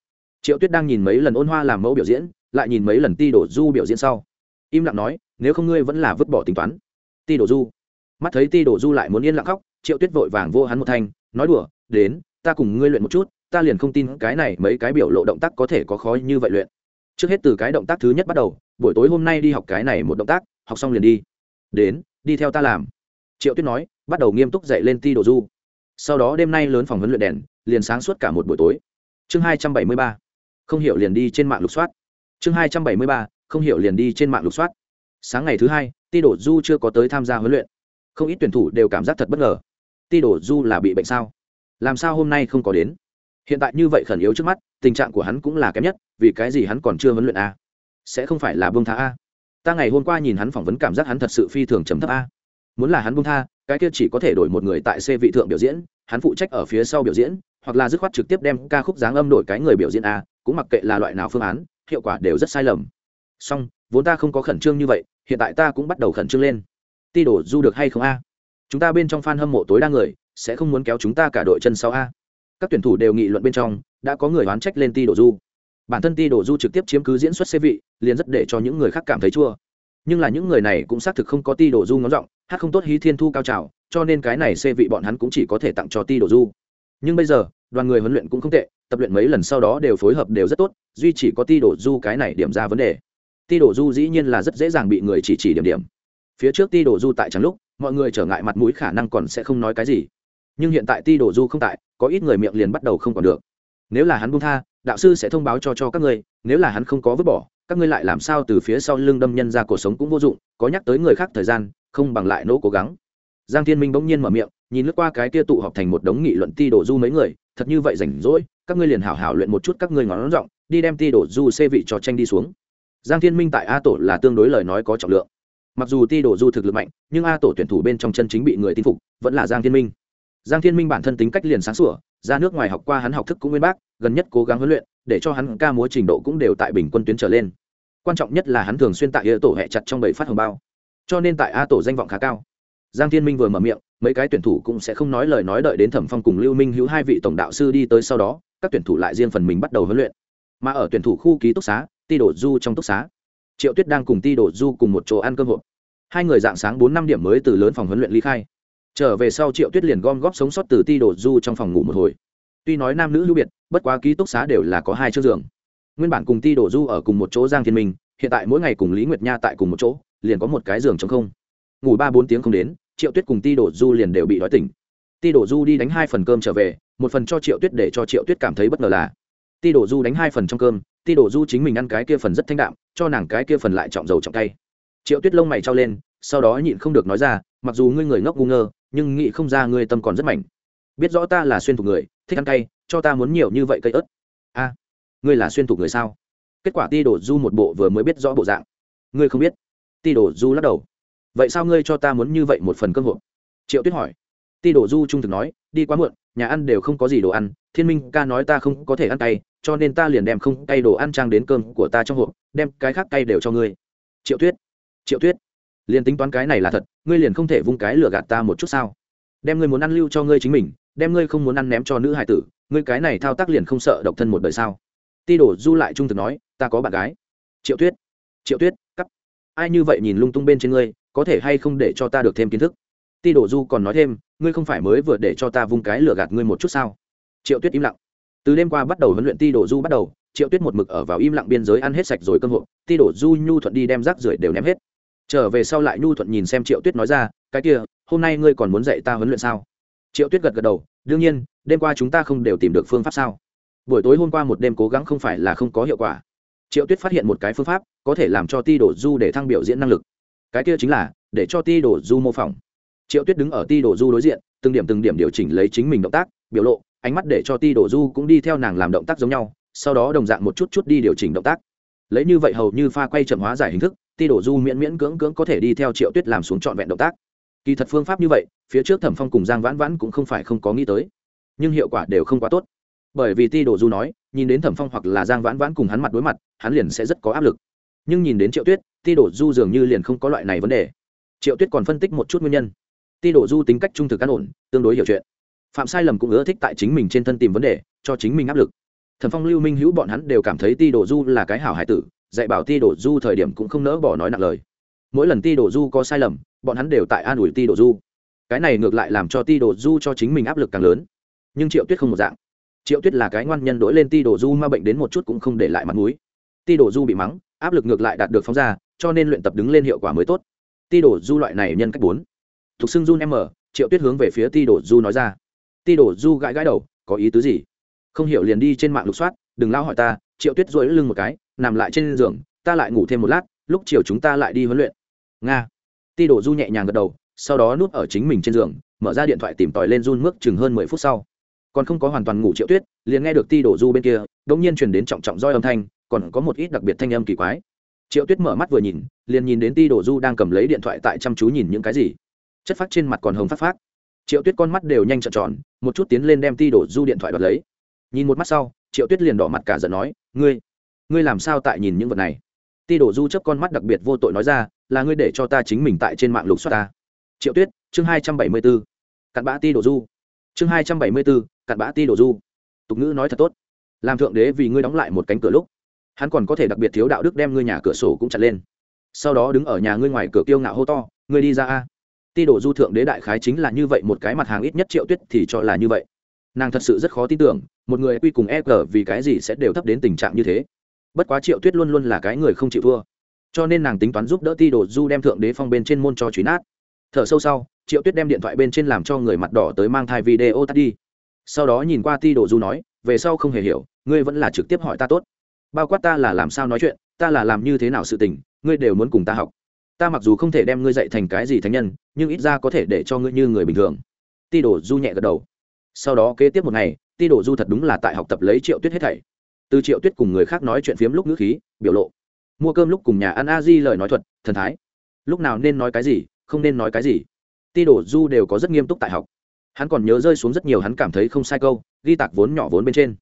triệu tuyết đang nhìn mấy lần ôn hoa làm mẫu biểu diễn, lại nhìn mấy lần ti đồ du biểu diễn sau. Im lặng nói, nếu không ngươi vẫn là vứt bỏ tính toán. Ti đồ du, mắt thấy ti đồ du lại muốn yên lặng khóc triệu tuyết vội vàng vô hắn một thanh, nói đùa, đến, ta cùng ngươi luyện một chút, ta liền không tin cái này mấy cái biểu lộ động tác có thể có khó như vậy luyện. Trước hết từ cái động tác thứ nhất bắt đầu, buổi tối hôm nay đi học cái này một động tác, học xong liền đi. Đến, đi theo ta làm. Triệu tuyết nói, bắt đầu nghiêm túc dạy lên ti đồ du. Sau đó đêm nay lớn phòng huấn luyện đèn, liền sáng suốt cả một buổi tối. Chương hai trăm bảy mươi ba, không hiểu liền đi trên mạng lục soát. Chương hai trăm bảy mươi ba, không hiểu liền đi trên mạng lục soát. Sáng ngày thứ hai, ti đồ du chưa có tới tham gia huấn luyện. Không ít tuyển thủ đều cảm giác thật bất ngờ ti đồ du là bị bệnh sao? Làm sao hôm nay không có đến? Hiện tại như vậy khẩn yếu trước mắt, tình trạng của hắn cũng là kém nhất, vì cái gì hắn còn chưa huấn luyện a? Sẽ không phải là bông tha a? Ta ngày hôm qua nhìn hắn phỏng vấn cảm giác hắn thật sự phi thường chấm thấp a. Muốn là hắn bông tha, cái kia chỉ có thể đổi một người tại xe vị thượng biểu diễn, hắn phụ trách ở phía sau biểu diễn, hoặc là dứt khoát trực tiếp đem ca khúc dáng âm đổi cái người biểu diễn a, cũng mặc kệ là loại nào phương án, hiệu quả đều rất sai lầm. Song vốn ta không có khẩn trương như vậy, hiện tại ta cũng bắt đầu khẩn trương lên. Ti đổ du được hay không a? Chúng ta bên trong f a n hâm mộ tối đa người, sẽ không muốn kéo chúng ta cả đội chân sau a. Các tuyển thủ đều nghị luận bên trong, đã có người oán trách lên ti đổ du. Bản thân ti đổ du trực tiếp chiếm cứ diễn xuất xe vị, liền rất để cho những người khác cảm thấy chua. Nhưng là những người này cũng xác thực không có ti đổ du ngón giọng, hát không tốt hí thiên thu cao trào, cho nên cái này xe vị bọn hắn cũng chỉ có thể tặng cho ti đổ du. Nhưng bây giờ, đoàn người huấn luyện cũng không tệ, tập luyện mấy lần sau đó đều phối hợp đều rất tốt, duy chỉ có ti đổ du cái này điểm ra vấn đề. Ti đổ du dĩ nhiên là rất dễ dàng bị người chỉ chỉ điểm điểm. Phía trước ti đổ du tại trắng lúc mọi người trở ngại mặt mũi khả năng còn sẽ không nói cái gì. Nhưng hiện tại ti đổ du không tại, có ít người miệng liền bắt đầu không còn được. Nếu là hắn buông tha, đạo sư sẽ thông báo cho cho các ngươi, nếu là hắn không có vứt bỏ, các ngươi lại làm sao từ phía sau lưng đâm nhân ra cuộc sống cũng vô dụng, có nhắc tới người khác thời gian, không bằng lại nỗ cố gắng. Giang thiên minh bỗng nhiên mở miệng, nhìn lướt qua cái kia tụ họp thành một đống nghị luận ti đổ du mấy người, thật như vậy rảnh rỗi, các ngươi liền hảo hảo luyện một chút các ngươi ngón rộng đi đem ti đổ du xê vị cho tranh đi xuống. Giang thiên minh tại a tổ là tương đối lời nói có trọng lượng mặc dù ti đổ du thực lực mạnh, nhưng a tổ tuyển thủ bên trong chân chính bị người tin phục, vẫn là giang thiên minh. Giang thiên minh bản thân tính cách liền sáng sủa, ra nước ngoài học qua hắn học thức cũng nguyên bác, gần nhất cố gắng huấn luyện, để cho hắn ca múa trình độ cũng đều tại bình quân tuyến trở lên. Quan trọng nhất là hắn thường xuyên tại a tổ hẹ chặt trong bảy phát hồng bao. Cho nên tại a tổ danh vọng khá cao. Giang thiên minh vừa mở miệng, mấy cái tuyển thủ cũng sẽ không nói lời nói đợi đến thẩm phong cùng lưu minh hữu hai vị tổng đạo sư đi tới sau đó, các tuyển thủ lại riêng phần mình bắt đầu huấn luyện. Mà ở tuyển thủ khu ký túc xá, ti đổ du trong túc xá, triệu tuyết đang cùng ti đổ du cùng một chỗ ăn cơm hộp hai người dạng sáng bốn năm điểm mới từ lớn phòng huấn luyện ly khai. Trở về sau triệu tuyết liền gom góp sống sót từ ti đổ du trong phòng ngủ một hồi. Tuy nói nam nữ lưu biệt, bất quá ký túc xá đều là có hai chiếc giường. Nguyên bản cùng ti đổ du ở cùng một chỗ giang thiên minh, hiện tại mỗi ngày cùng lý nguyệt nha tại cùng một chỗ, liền có một cái giường chống không. Ngủ ba bốn tiếng không đến, triệu tuyết cùng ti đổ du liền đều bị đói tỉnh. Ti đổ du đi đánh hai phần cơm trở về, một phần cho triệu tuyết để cho triệu tuyết cảm thấy bất ngờ là, ti đổ du đánh hai phần trong cơm, ti đổ du chính mình ăn cái kia phần rất thanh đạm, cho nàng cái kia phần lại trọng dầu trọng tay triệu tuyết lông mày trao lên, sau đó nhịn không được nói ra, mặc dù ngươi người ngốc ngu ngơ, nhưng nghĩ không ra ngươi tâm còn rất mạnh. Biết rõ ta là xuyên thủ người, thích ăn cay, cho ta muốn nhiều như vậy cây ớt. A, ngươi là xuyên thủ người sao? Kết quả ti đổ du một bộ vừa mới biết rõ bộ dạng. Ngươi không biết? Ti đổ du lắc đầu. Vậy sao ngươi cho ta muốn như vậy một phần cơm hộp? Triệu tuyết hỏi. Ti đổ du trung thực nói, đi quá muộn, nhà ăn đều không có gì đồ ăn, thiên minh ca nói ta không có thể ăn cay, cho nên ta liền đem không cay đồ ăn trang đến cơm của ta trong hộp, đem cái khác cay đều cho ngươi. Triệu tuyết triệu tuyết, liền tính toán cái này là thật, ngươi liền không thể vung cái lừa gạt ta một chút sao? Đem ngươi muốn ăn lưu cho ngươi chính mình, đem ngươi không muốn ăn ném cho nữ hải tử, ngươi cái này thao tác liền không sợ độc thân một đời sao? Ti đổ du lại trung thực nói, ta có bạn gái. Triệu tuyết triệu tuyết cắp ai như vậy nhìn lung tung bên trên ngươi, có thể hay không để cho ta được thêm kiến thức? Ti đổ du còn nói thêm, ngươi không phải mới vừa để cho ta vung cái lừa gạt ngươi một chút sao? Triệu tuyết im lặng. Từ đêm qua bắt đầu huấn luyện ti đổ du bắt đầu, triệu tuyết một mực ở vào im lặng biên giới ăn hết sạch rồi cơm hộp ti đổ du nhu thuận đi đem rác rưởi đều ném hết trở về sau lại nhu thuận nhìn xem triệu tuyết nói ra, cái kia, hôm nay ngươi còn muốn dạy ta huấn luyện sao? Triệu tuyết gật gật đầu, đương nhiên, đêm qua chúng ta không đều tìm được phương pháp sao? Buổi tối hôm qua một đêm cố gắng không phải là không có hiệu quả. Triệu tuyết phát hiện một cái phương pháp, có thể làm cho ti đổ du để thăng biểu diễn năng lực. Cái kia chính là, để cho ti đổ du mô phỏng. Triệu tuyết đứng ở ti đổ du đối diện, từng điểm từng điểm điều chỉnh lấy chính mình động tác, biểu lộ, ánh mắt để cho ti đổ du cũng đi theo nàng làm động tác giống nhau, sau đó đồng dạng một chút chút đi điều chỉnh động tác. Lấy như vậy hầu như pha quay chậm hóa giải hình thức ti đổ du miễn miễn cưỡng cưỡng có thể đi theo triệu tuyết làm xuống trọn vẹn động tác. Kỳ thật phương pháp như vậy, phía trước thẩm phong cùng giang vãn vãn cũng không phải không có nghĩ tới. Nhưng hiệu quả đều không quá tốt. Bởi vì ti đổ du nói, nhìn đến thẩm phong hoặc là giang vãn vãn cùng hắn mặt đối mặt, hắn liền sẽ rất có áp lực. Nhưng nhìn đến triệu tuyết, ti đổ du dường như liền không có loại này vấn đề. Triệu tuyết còn phân tích một chút nguyên nhân. Ti đổ du tính cách trung thực an ổn, tương đối hiểu chuyện. Phạm sai lầm cũng ưa thích tại chính mình trên thân tìm vấn đề, cho chính mình áp lực. Thẩm phong, lưu minh hữu bọn hắn đều cảm thấy ti đổ du là cái hảo hải tử dạy bảo ti đổ du thời điểm cũng không nỡ bỏ nói nặng lời. Mỗi lần ti đổ du có sai lầm, bọn hắn đều tại an ủi ti đổ du. Cái này ngược lại làm cho ti đổ du cho chính mình áp lực càng lớn. Nhưng triệu tuyết không một dạng. Triệu tuyết là cái ngoan nhân đổi lên ti đổ du ma bệnh đến một chút cũng không để lại mặt mũi. Ti đổ du bị mắng, áp lực ngược lại đạt được phóng ra, cho nên luyện tập đứng lên hiệu quả mới tốt. Ti đổ du loại này nhân cách bốn. Thục xưng run mở triệu tuyết hướng về phía ti đổ du nói ra. Ti đổ du gãi gãi đầu, có ý tứ gì? Không hiểu liền đi trên mạng lục soát, đừng lao hỏi ta, triệu tuyết dội lưng một cái nằm lại trên giường, ta lại ngủ thêm một lát, lúc chiều chúng ta lại đi huấn luyện. Nga. Ti đổ du nhẹ nhàng gật đầu, sau đó núp ở chính mình trên giường, mở ra điện thoại tìm tòi lên run mức chừng hơn mười phút sau. Còn không có hoàn toàn ngủ triệu tuyết, liền nghe được ti đổ du bên kia đ ỗ n g nhiên truyền đến trọng trọng roi âm thanh, còn có một ít đặc biệt thanh âm kỳ quái. Triệu tuyết mở mắt vừa nhìn, liền nhìn đến ti đổ du đang cầm lấy điện thoại tại chăm chú nhìn những cái gì. Chất phát trên mặt còn hồng phát phát. Triệu tuyết con mắt đều nhanh trợn tròn, một chút tiến lên đem ti đổ du điện thoại đoạt lấy. Nhìn một mắt sau, triệu tuyết liền đỏ mặt cả giận nói, ngươi ngươi làm sao tại nhìn những vật này? Ti đổ du chấp con mắt đặc biệt vô tội nói ra, là ngươi để cho ta chính mình tại trên mạng lục soát ta. Triệu tuyết, chương hai trăm bảy mươi b ố cặn bã ti đổ du. Chương hai trăm bảy mươi b ố cặn bã ti đổ du. Tục ngữ nói thật tốt. Làm thượng đế vì ngươi đóng lại một cánh cửa lúc, hắn còn có thể đặc biệt thiếu đạo đức đem ngươi nhà cửa sổ cũng chặt lên. Sau đó đứng ở nhà ngươi ngoài cửa tiêu ngạo hô to, ngươi đi ra a. Ti đổ du thượng đế đại khái chính là như vậy, một cái mặt hàng ít nhất triệu tuyết thì cho là như vậy. Nàng thật sự rất khó tin tưởng, một người quy cùng e g vì cái gì sẽ đều thấp đến tình trạng như thế bất quá triệu tuyết luôn luôn là cái người không chịu thua. Cho nên nàng tính toán giúp đỡ ti đồ du đem thượng đế phong bên trên môn cho truy nát. Thở sâu sau, triệu tuyết đem điện thoại bên trên làm cho người mặt đỏ tới mang thai video tắt đi. Sau đó nhìn qua ti đồ du nói, về sau không hề hiểu, ngươi vẫn là trực tiếp hỏi ta tốt. Bao quát ta là làm sao nói chuyện, ta là làm như thế nào sự tình, ngươi đều muốn cùng ta học. Ta mặc dù không thể đem ngươi dạy thành cái gì thánh nhân, nhưng ít ra có thể để cho ngươi như người bình thường. Ti đồ du nhẹ gật đầu. Sau đó kế tiếp một ngày, ti đồ du thật đúng là tại học tập lấy triệu tuyết hết thảy từ triệu tuyết cùng người khác nói chuyện phiếm lúc ngữ khí, biểu lộ. Mua cơm lúc cùng nhà ăn a di lời nói thuật, thần thái. Lúc nào nên nói cái gì, không nên nói cái gì. Ti đồ du đều có rất nghiêm túc tại học. Hắn còn nhớ rơi xuống rất nhiều hắn cảm thấy không sai câu, ghi tạc vốn nhỏ vốn bên trên.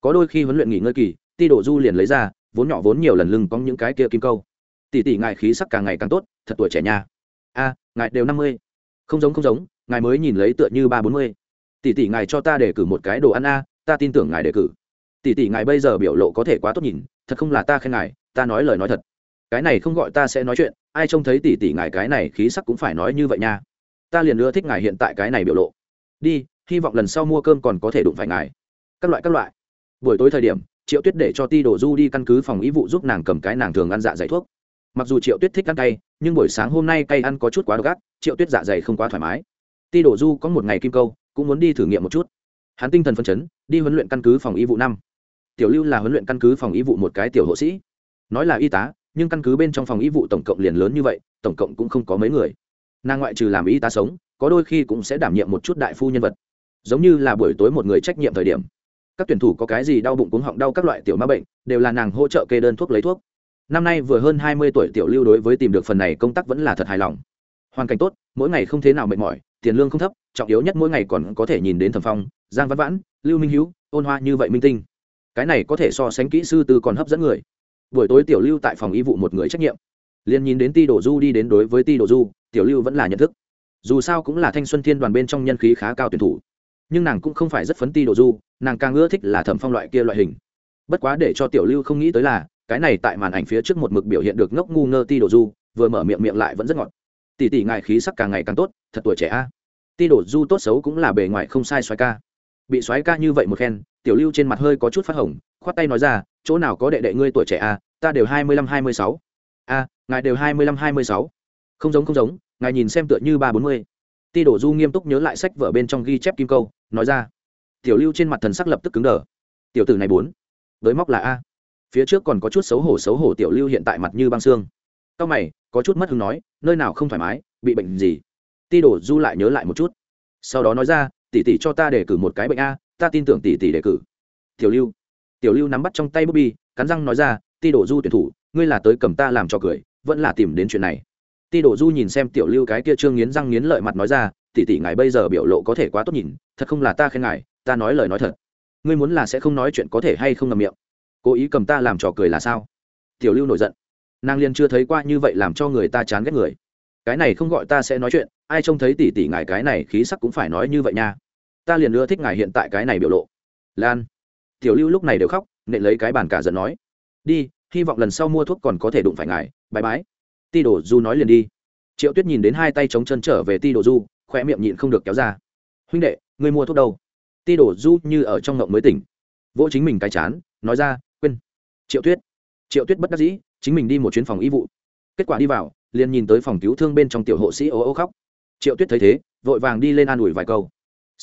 Có đôi khi huấn luyện nghỉ ngơi kỳ, ti đồ du liền lấy ra, vốn nhỏ vốn nhiều lần lưng có những cái kia kim câu. Tỷ tỷ ngài khí sắc càng ngày càng tốt, thật tuổi trẻ nhà a, ngài đều năm mươi. Không giống không giống, ngài mới nhìn lấy tựa như ba bốn mươi. Tỷ tỷ ngài cho ta để cử một cái đồ ăn a, ta tin tưởng ngài đề cử tỷ tỷ ngài bây giờ biểu lộ có thể quá tốt nhìn thật không là ta khen ngài ta nói lời nói thật. Cái này không gọi ta sẽ nói chuyện ai trông thấy tỷ tỷ ngài cái này khí sắc cũng phải nói như vậy nha. Ta liền ưa thích ngài hiện tại cái này biểu lộ. Đi hy vọng lần sau mua cơm còn có thể đụng phải ngài. Các loại các loại. Buổi tối thời điểm triệu tuyết để cho ti đổ du đi căn cứ phòng ý vụ giúp nàng cầm cái nàng thường ăn dạ dày thuốc. Mặc dù triệu tuyết thích ăn cay nhưng buổi sáng hôm nay cay ăn có chút quá gắt, triệu tuyết dạ dày không quá thoải mái. Ti đổ du có một ngày kim câu cũng muốn đi thử nghiệm một chút. Hắn tinh thần phân chấn đi huấn luyện căn cứ phòng y vụ năm tiểu lưu là huấn luyện căn cứ phòng y vụ một cái tiểu hộ sĩ. Nói là y tá, nhưng căn cứ bên trong phòng y vụ tổng cộng liền lớn như vậy, tổng cộng cũng không có mấy người. Nàng ngoại trừ làm y tá sống, có đôi khi cũng sẽ đảm nhiệm một chút đại phu nhân vật. Giống như là buổi tối một người trách nhiệm thời điểm. Các tuyển thủ có cái gì đau bụng cuống họng đau các loại tiểu ma bệnh, đều là nàng hỗ trợ kê đơn thuốc lấy thuốc. Năm nay vừa hơn hai mươi tuổi tiểu lưu đối với tìm được phần này công tác vẫn là thật hài lòng. Hoàn cảnh tốt, mỗi ngày không thế nào mệt mỏi, tiền lương không thấp, trọng yếu nhất mỗi ngày còn có thể nhìn đến thẩm phong, giang văn vãn, lưu minh hữu ôn hoa như vậy minh tinh cái này có thể so sánh kỹ sư tư còn hấp dẫn người. Buổi tối tiểu lưu tại phòng y vụ một người trách nhiệm. Liền nhìn đến ti đồ du đi đến đối với ti đồ du, tiểu lưu vẫn là nhận thức. Dù sao cũng là thanh xuân thiên đoàn bên trong nhân khí khá cao tuyển thủ. Nhưng nàng cũng không phải rất phấn ti đồ du, nàng càng ưa thích là thẩm phong loại kia loại hình. Bất quá để cho tiểu lưu không nghĩ tới là, cái này tại màn ảnh phía trước một mực biểu hiện được ngốc ngu ngơ ti đồ du, vừa mở miệng miệng lại vẫn rất ngọt. Tỷ tỷ ngại khí sắc càng ngày càng tốt, thật tuổi trẻ a. Ti đồ du tốt xấu cũng là bề ngoài không sai xoài ca bị soái ca như vậy một khen, tiểu lưu trên mặt hơi có chút phát hồng, khoát tay nói ra, chỗ nào có đệ đệ ngươi tuổi trẻ a ta đều hai mươi lăm, hai mươi sáu. A, ngài đều hai mươi lăm, hai mươi sáu. Không giống không giống, ngài nhìn xem tựa như ba bốn mươi. Ti đổ du nghiêm túc nhớ lại sách vở bên trong ghi chép kim câu, nói ra. Tiểu lưu trên mặt thần sắc lập tức cứng đờ. Tiểu tử này bốn, với móc là a. Phía trước còn có chút xấu hổ xấu hổ tiểu lưu hiện tại mặt như băng xương. Cao mày, có chút mất hứng nói, nơi nào không thoải mái, bị bệnh gì? Ti đổ du lại nhớ lại một chút. Sau đó nói ra tỷ tỷ cho ta để cử một cái bệnh a, ta tin tưởng tỷ tỷ đề cử. Tiểu lưu. Tiểu lưu nắm bắt trong tay bobby, cắn răng nói ra, ti đổ du tuyển thủ, ngươi là tới cầm ta làm cho cười, vẫn là tìm đến chuyện này. Ti đổ du nhìn xem tiểu lưu cái kia trương nghiến răng nghiến lợi mặt nói ra, tỷ tỷ ngài bây giờ biểu lộ có thể quá tốt nhìn, thật không là ta khen ngài, ta nói lời nói thật. Ngươi muốn là sẽ không nói chuyện có thể hay không ngầm miệng. Cố ý cầm ta làm trò cười là sao? Tiểu lưu nổi giận. Nàng liền chưa thấy qua như vậy làm cho người ta chán ghét người. Cái này không gọi ta sẽ nói chuyện, ai trông thấy tỷ tỷ ngài cái này khí sắc cũng phải nói như vậy nha ta liền ưa thích ngài hiện tại cái này biểu lộ. Lan, tiểu lưu lúc này đều khóc nệ lấy cái bàn cả giận nói. Đi, hy vọng lần sau mua thuốc còn có thể đụng phải ngài bãi bái. Ti đồ du nói liền đi. Triệu tuyết nhìn đến hai tay chống chân trở về ti đồ du khoe miệng nhịn không được kéo ra. Huynh đệ, ngươi mua thuốc đâu? Ti đồ du như ở trong ngộng mới tỉnh. Vỗ chính mình cái chán, nói ra, quên. Triệu tuyết. Triệu tuyết bất đắc dĩ, chính mình đi một chuyến phòng y vụ. Kết quả đi vào, liền nhìn tới phòng cứu thương bên trong tiểu hộ sĩ ố ô khóc. Triệu tuyết thấy thế, vội vàng đi lên an ủi vài câu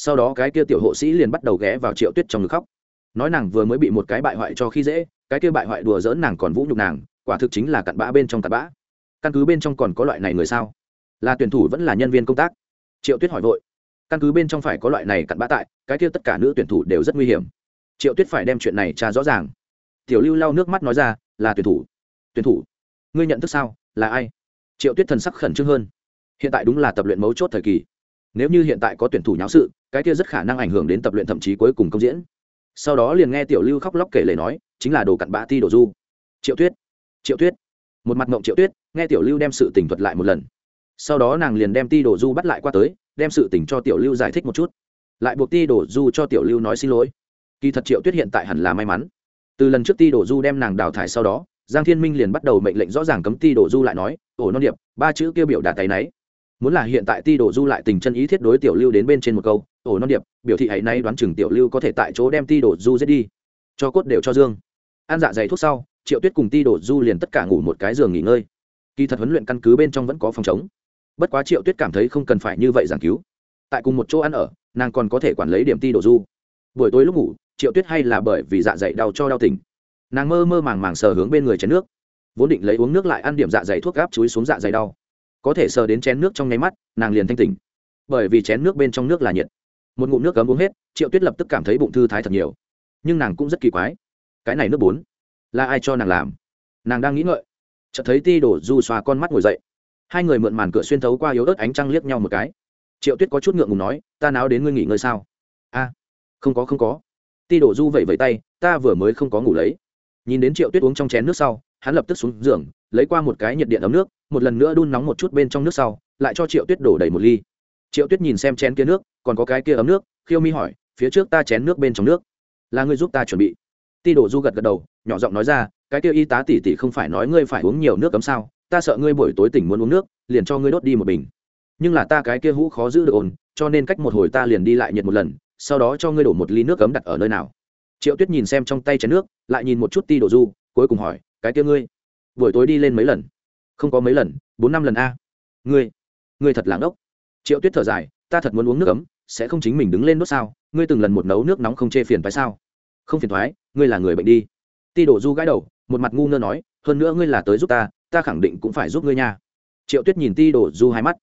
sau đó cái kia tiểu hộ sĩ liền bắt đầu ghé vào triệu tuyết trong ngực khóc. Nói nàng vừa mới bị một cái bại hoại cho khi dễ, cái kia bại hoại đùa dỡn nàng còn vũ nhục nàng, quả thực chính là cặn bã bên trong cặn bã. Căn cứ bên trong còn có loại này người sao? Là tuyển thủ vẫn là nhân viên công tác? Triệu tuyết hỏi vội. Căn cứ bên trong phải có loại này cặn bã tại, cái kia tất cả nữ tuyển thủ đều rất nguy hiểm. Triệu tuyết phải đem chuyện này tra rõ ràng. Tiểu lưu lau nước mắt nói ra, là tuyển thủ. Tuyển thủ? Ngươi nhận thức sao? Là ai? Triệu tuyết thần sắc khẩn trương hơn. Hiện tại đúng là tập luyện mấu chốt thời kỳ. Nếu như hiện tại có tuyển thủ nháo sự cái kia rất khả năng ảnh hưởng đến tập luyện thậm chí cuối cùng công diễn. Sau đó liền nghe tiểu lưu khóc lóc kể lời nói, chính là đồ cặn bã ti đồ du. Triệu tuyết triệu tuyết. Một mặt mộng triệu tuyết, nghe tiểu lưu đem sự tình thuật lại một lần. Sau đó nàng liền đem ti đồ du bắt lại qua tới, đem sự tình cho tiểu lưu giải thích một chút. Lại buộc ti đồ du cho tiểu lưu nói xin lỗi. Kỳ thật triệu tuyết hiện tại hẳn là may mắn. Từ lần trước ti đồ du đem nàng đào thải sau đó, giang thiên minh liền bắt đầu mệnh lệnh rõ ràng cấm ti đồ du lại nói ổ non điệp, ba chữ kêu biểu đạt tay náy muốn là hiện tại ti đồ du lại tình chân ý thiết đối tiểu lưu đến bên trên một câu ổ non điệp, biểu thị hãy nay đoán chừng tiểu lưu có thể tại chỗ đem ti đổ du giết đi. Cho cốt đều cho dương. Ăn dạ dày thuốc sau, triệu tuyết cùng ti đổ du liền tất cả ngủ một cái giường nghỉ ngơi. Kỳ thật huấn luyện căn cứ bên trong vẫn có phòng chống. Bất quá triệu tuyết cảm thấy không cần phải như vậy giảng cứu. Tại cùng một chỗ ăn ở, nàng còn có thể quản lấy điểm ti đổ du. Buổi tối lúc ngủ, triệu tuyết hay là bởi vì dạ dày đau cho đau tỉnh. Nàng mơ mơ màng màng sờ hướng bên người chén nước. Vốn định lấy uống nước lại ăn điểm dạ dày thuốc gáp chúi xuống dạ dày đau. Có thể sờ đến chén nước trong nháy mắt, nàng liền thanh tỉnh. Bởi vì chén nước bên trong nước là nhiệt một ngụm nước cấm uống hết, triệu tuyết lập tức cảm thấy bụng thư thái thật nhiều. Nhưng nàng cũng rất kỳ quái, cái này nước bốn, là ai cho nàng làm? Nàng đang nghĩ ngợi. Chợt thấy ti đổ du xoa con mắt ngồi dậy. Hai người mượn màn cửa xuyên thấu qua yếu ớt ánh trăng liếc nhau một cái. Triệu tuyết có chút ngượng ngùng nói, ta náo đến ngươi nghỉ ngơi sao? A, không có không có. Ti đổ du vẩy vẩy tay, ta vừa mới không có ngủ lấy. Nhìn đến triệu tuyết uống trong chén nước sau, hắn lập tức xuống giường, lấy qua một cái nhiệt điện ấm nước, một lần nữa đun nóng một chút bên trong nước sau, lại cho triệu tuyết đổ đầy một ly triệu tuyết nhìn xem chén kia nước, còn có cái kia ấm nước, khiêu mi hỏi, phía trước ta chén nước bên trong nước, là ngươi giúp ta chuẩn bị? Ti đổ du gật gật đầu, nhỏ giọng nói ra, cái kia y tá tỉ tỉ không phải nói ngươi phải uống nhiều nước cấm sao? Ta sợ ngươi buổi tối tỉnh muốn uống nước, liền cho ngươi đốt đi một bình. Nhưng là ta cái kia hũ khó giữ được ổn, cho nên cách một hồi ta liền đi lại nhiệt một lần, sau đó cho ngươi đổ một ly nước cấm đặt ở nơi nào. Triệu tuyết nhìn xem trong tay chén nước, lại nhìn một chút ti đổ du, cuối cùng hỏi, cái kia ngươi, buổi tối đi lên mấy lần? Không có mấy lần, bốn năm lần a. Ngươi ngươi thật lãng ốc triệu tuyết thở dài, ta thật muốn uống nước ấm, sẽ không chính mình đứng lên nốt sao? Ngươi từng lần một nấu nước nóng không chê phiền phải sao? Không phiền thoái ngươi là người bệnh đi. Ti đổ du gãi đầu, một mặt ngu ngơ nói, hơn nữa ngươi là tới giúp ta ta khẳng định cũng phải giúp ngươi nha. Triệu tuyết nhìn ti đổ du hai mắt,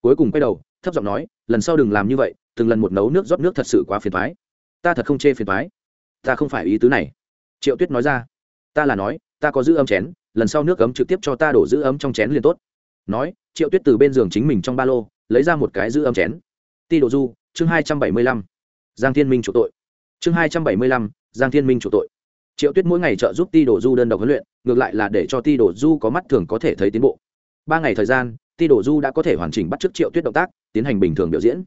cuối cùng quay đầu, thấp giọng nói, lần sau đừng làm như vậy, từng lần một nấu nước rót nước thật sự quá phiền thoái ta thật không chê phiền thoái ta không phải ý tứ này. Triệu tuyết nói ra, ta là nói, ta có giữ ấm chén, lần sau nước ấm trực tiếp cho ta đổ giữ ấm trong chén liền tốt. Nói, triệu tuyết từ bên giường chính mình trong ba lô lấy ra một cái giữ âm chén. Ti đồ du, chương hai trăm bảy mươi lăm. Giang thiên minh chủ tội. Chương hai trăm bảy mươi lăm, giang thiên minh chủ tội. Triệu tuyết mỗi ngày trợ giúp ti đồ du đơn độc huấn luyện, ngược lại là để cho ti đồ du có mắt thường có thể thấy tiến bộ. Ba ngày thời gian, ti đồ du đã có thể hoàn chỉnh bắt t r ư ớ c triệu tuyết động tác, tiến hành bình thường biểu diễn.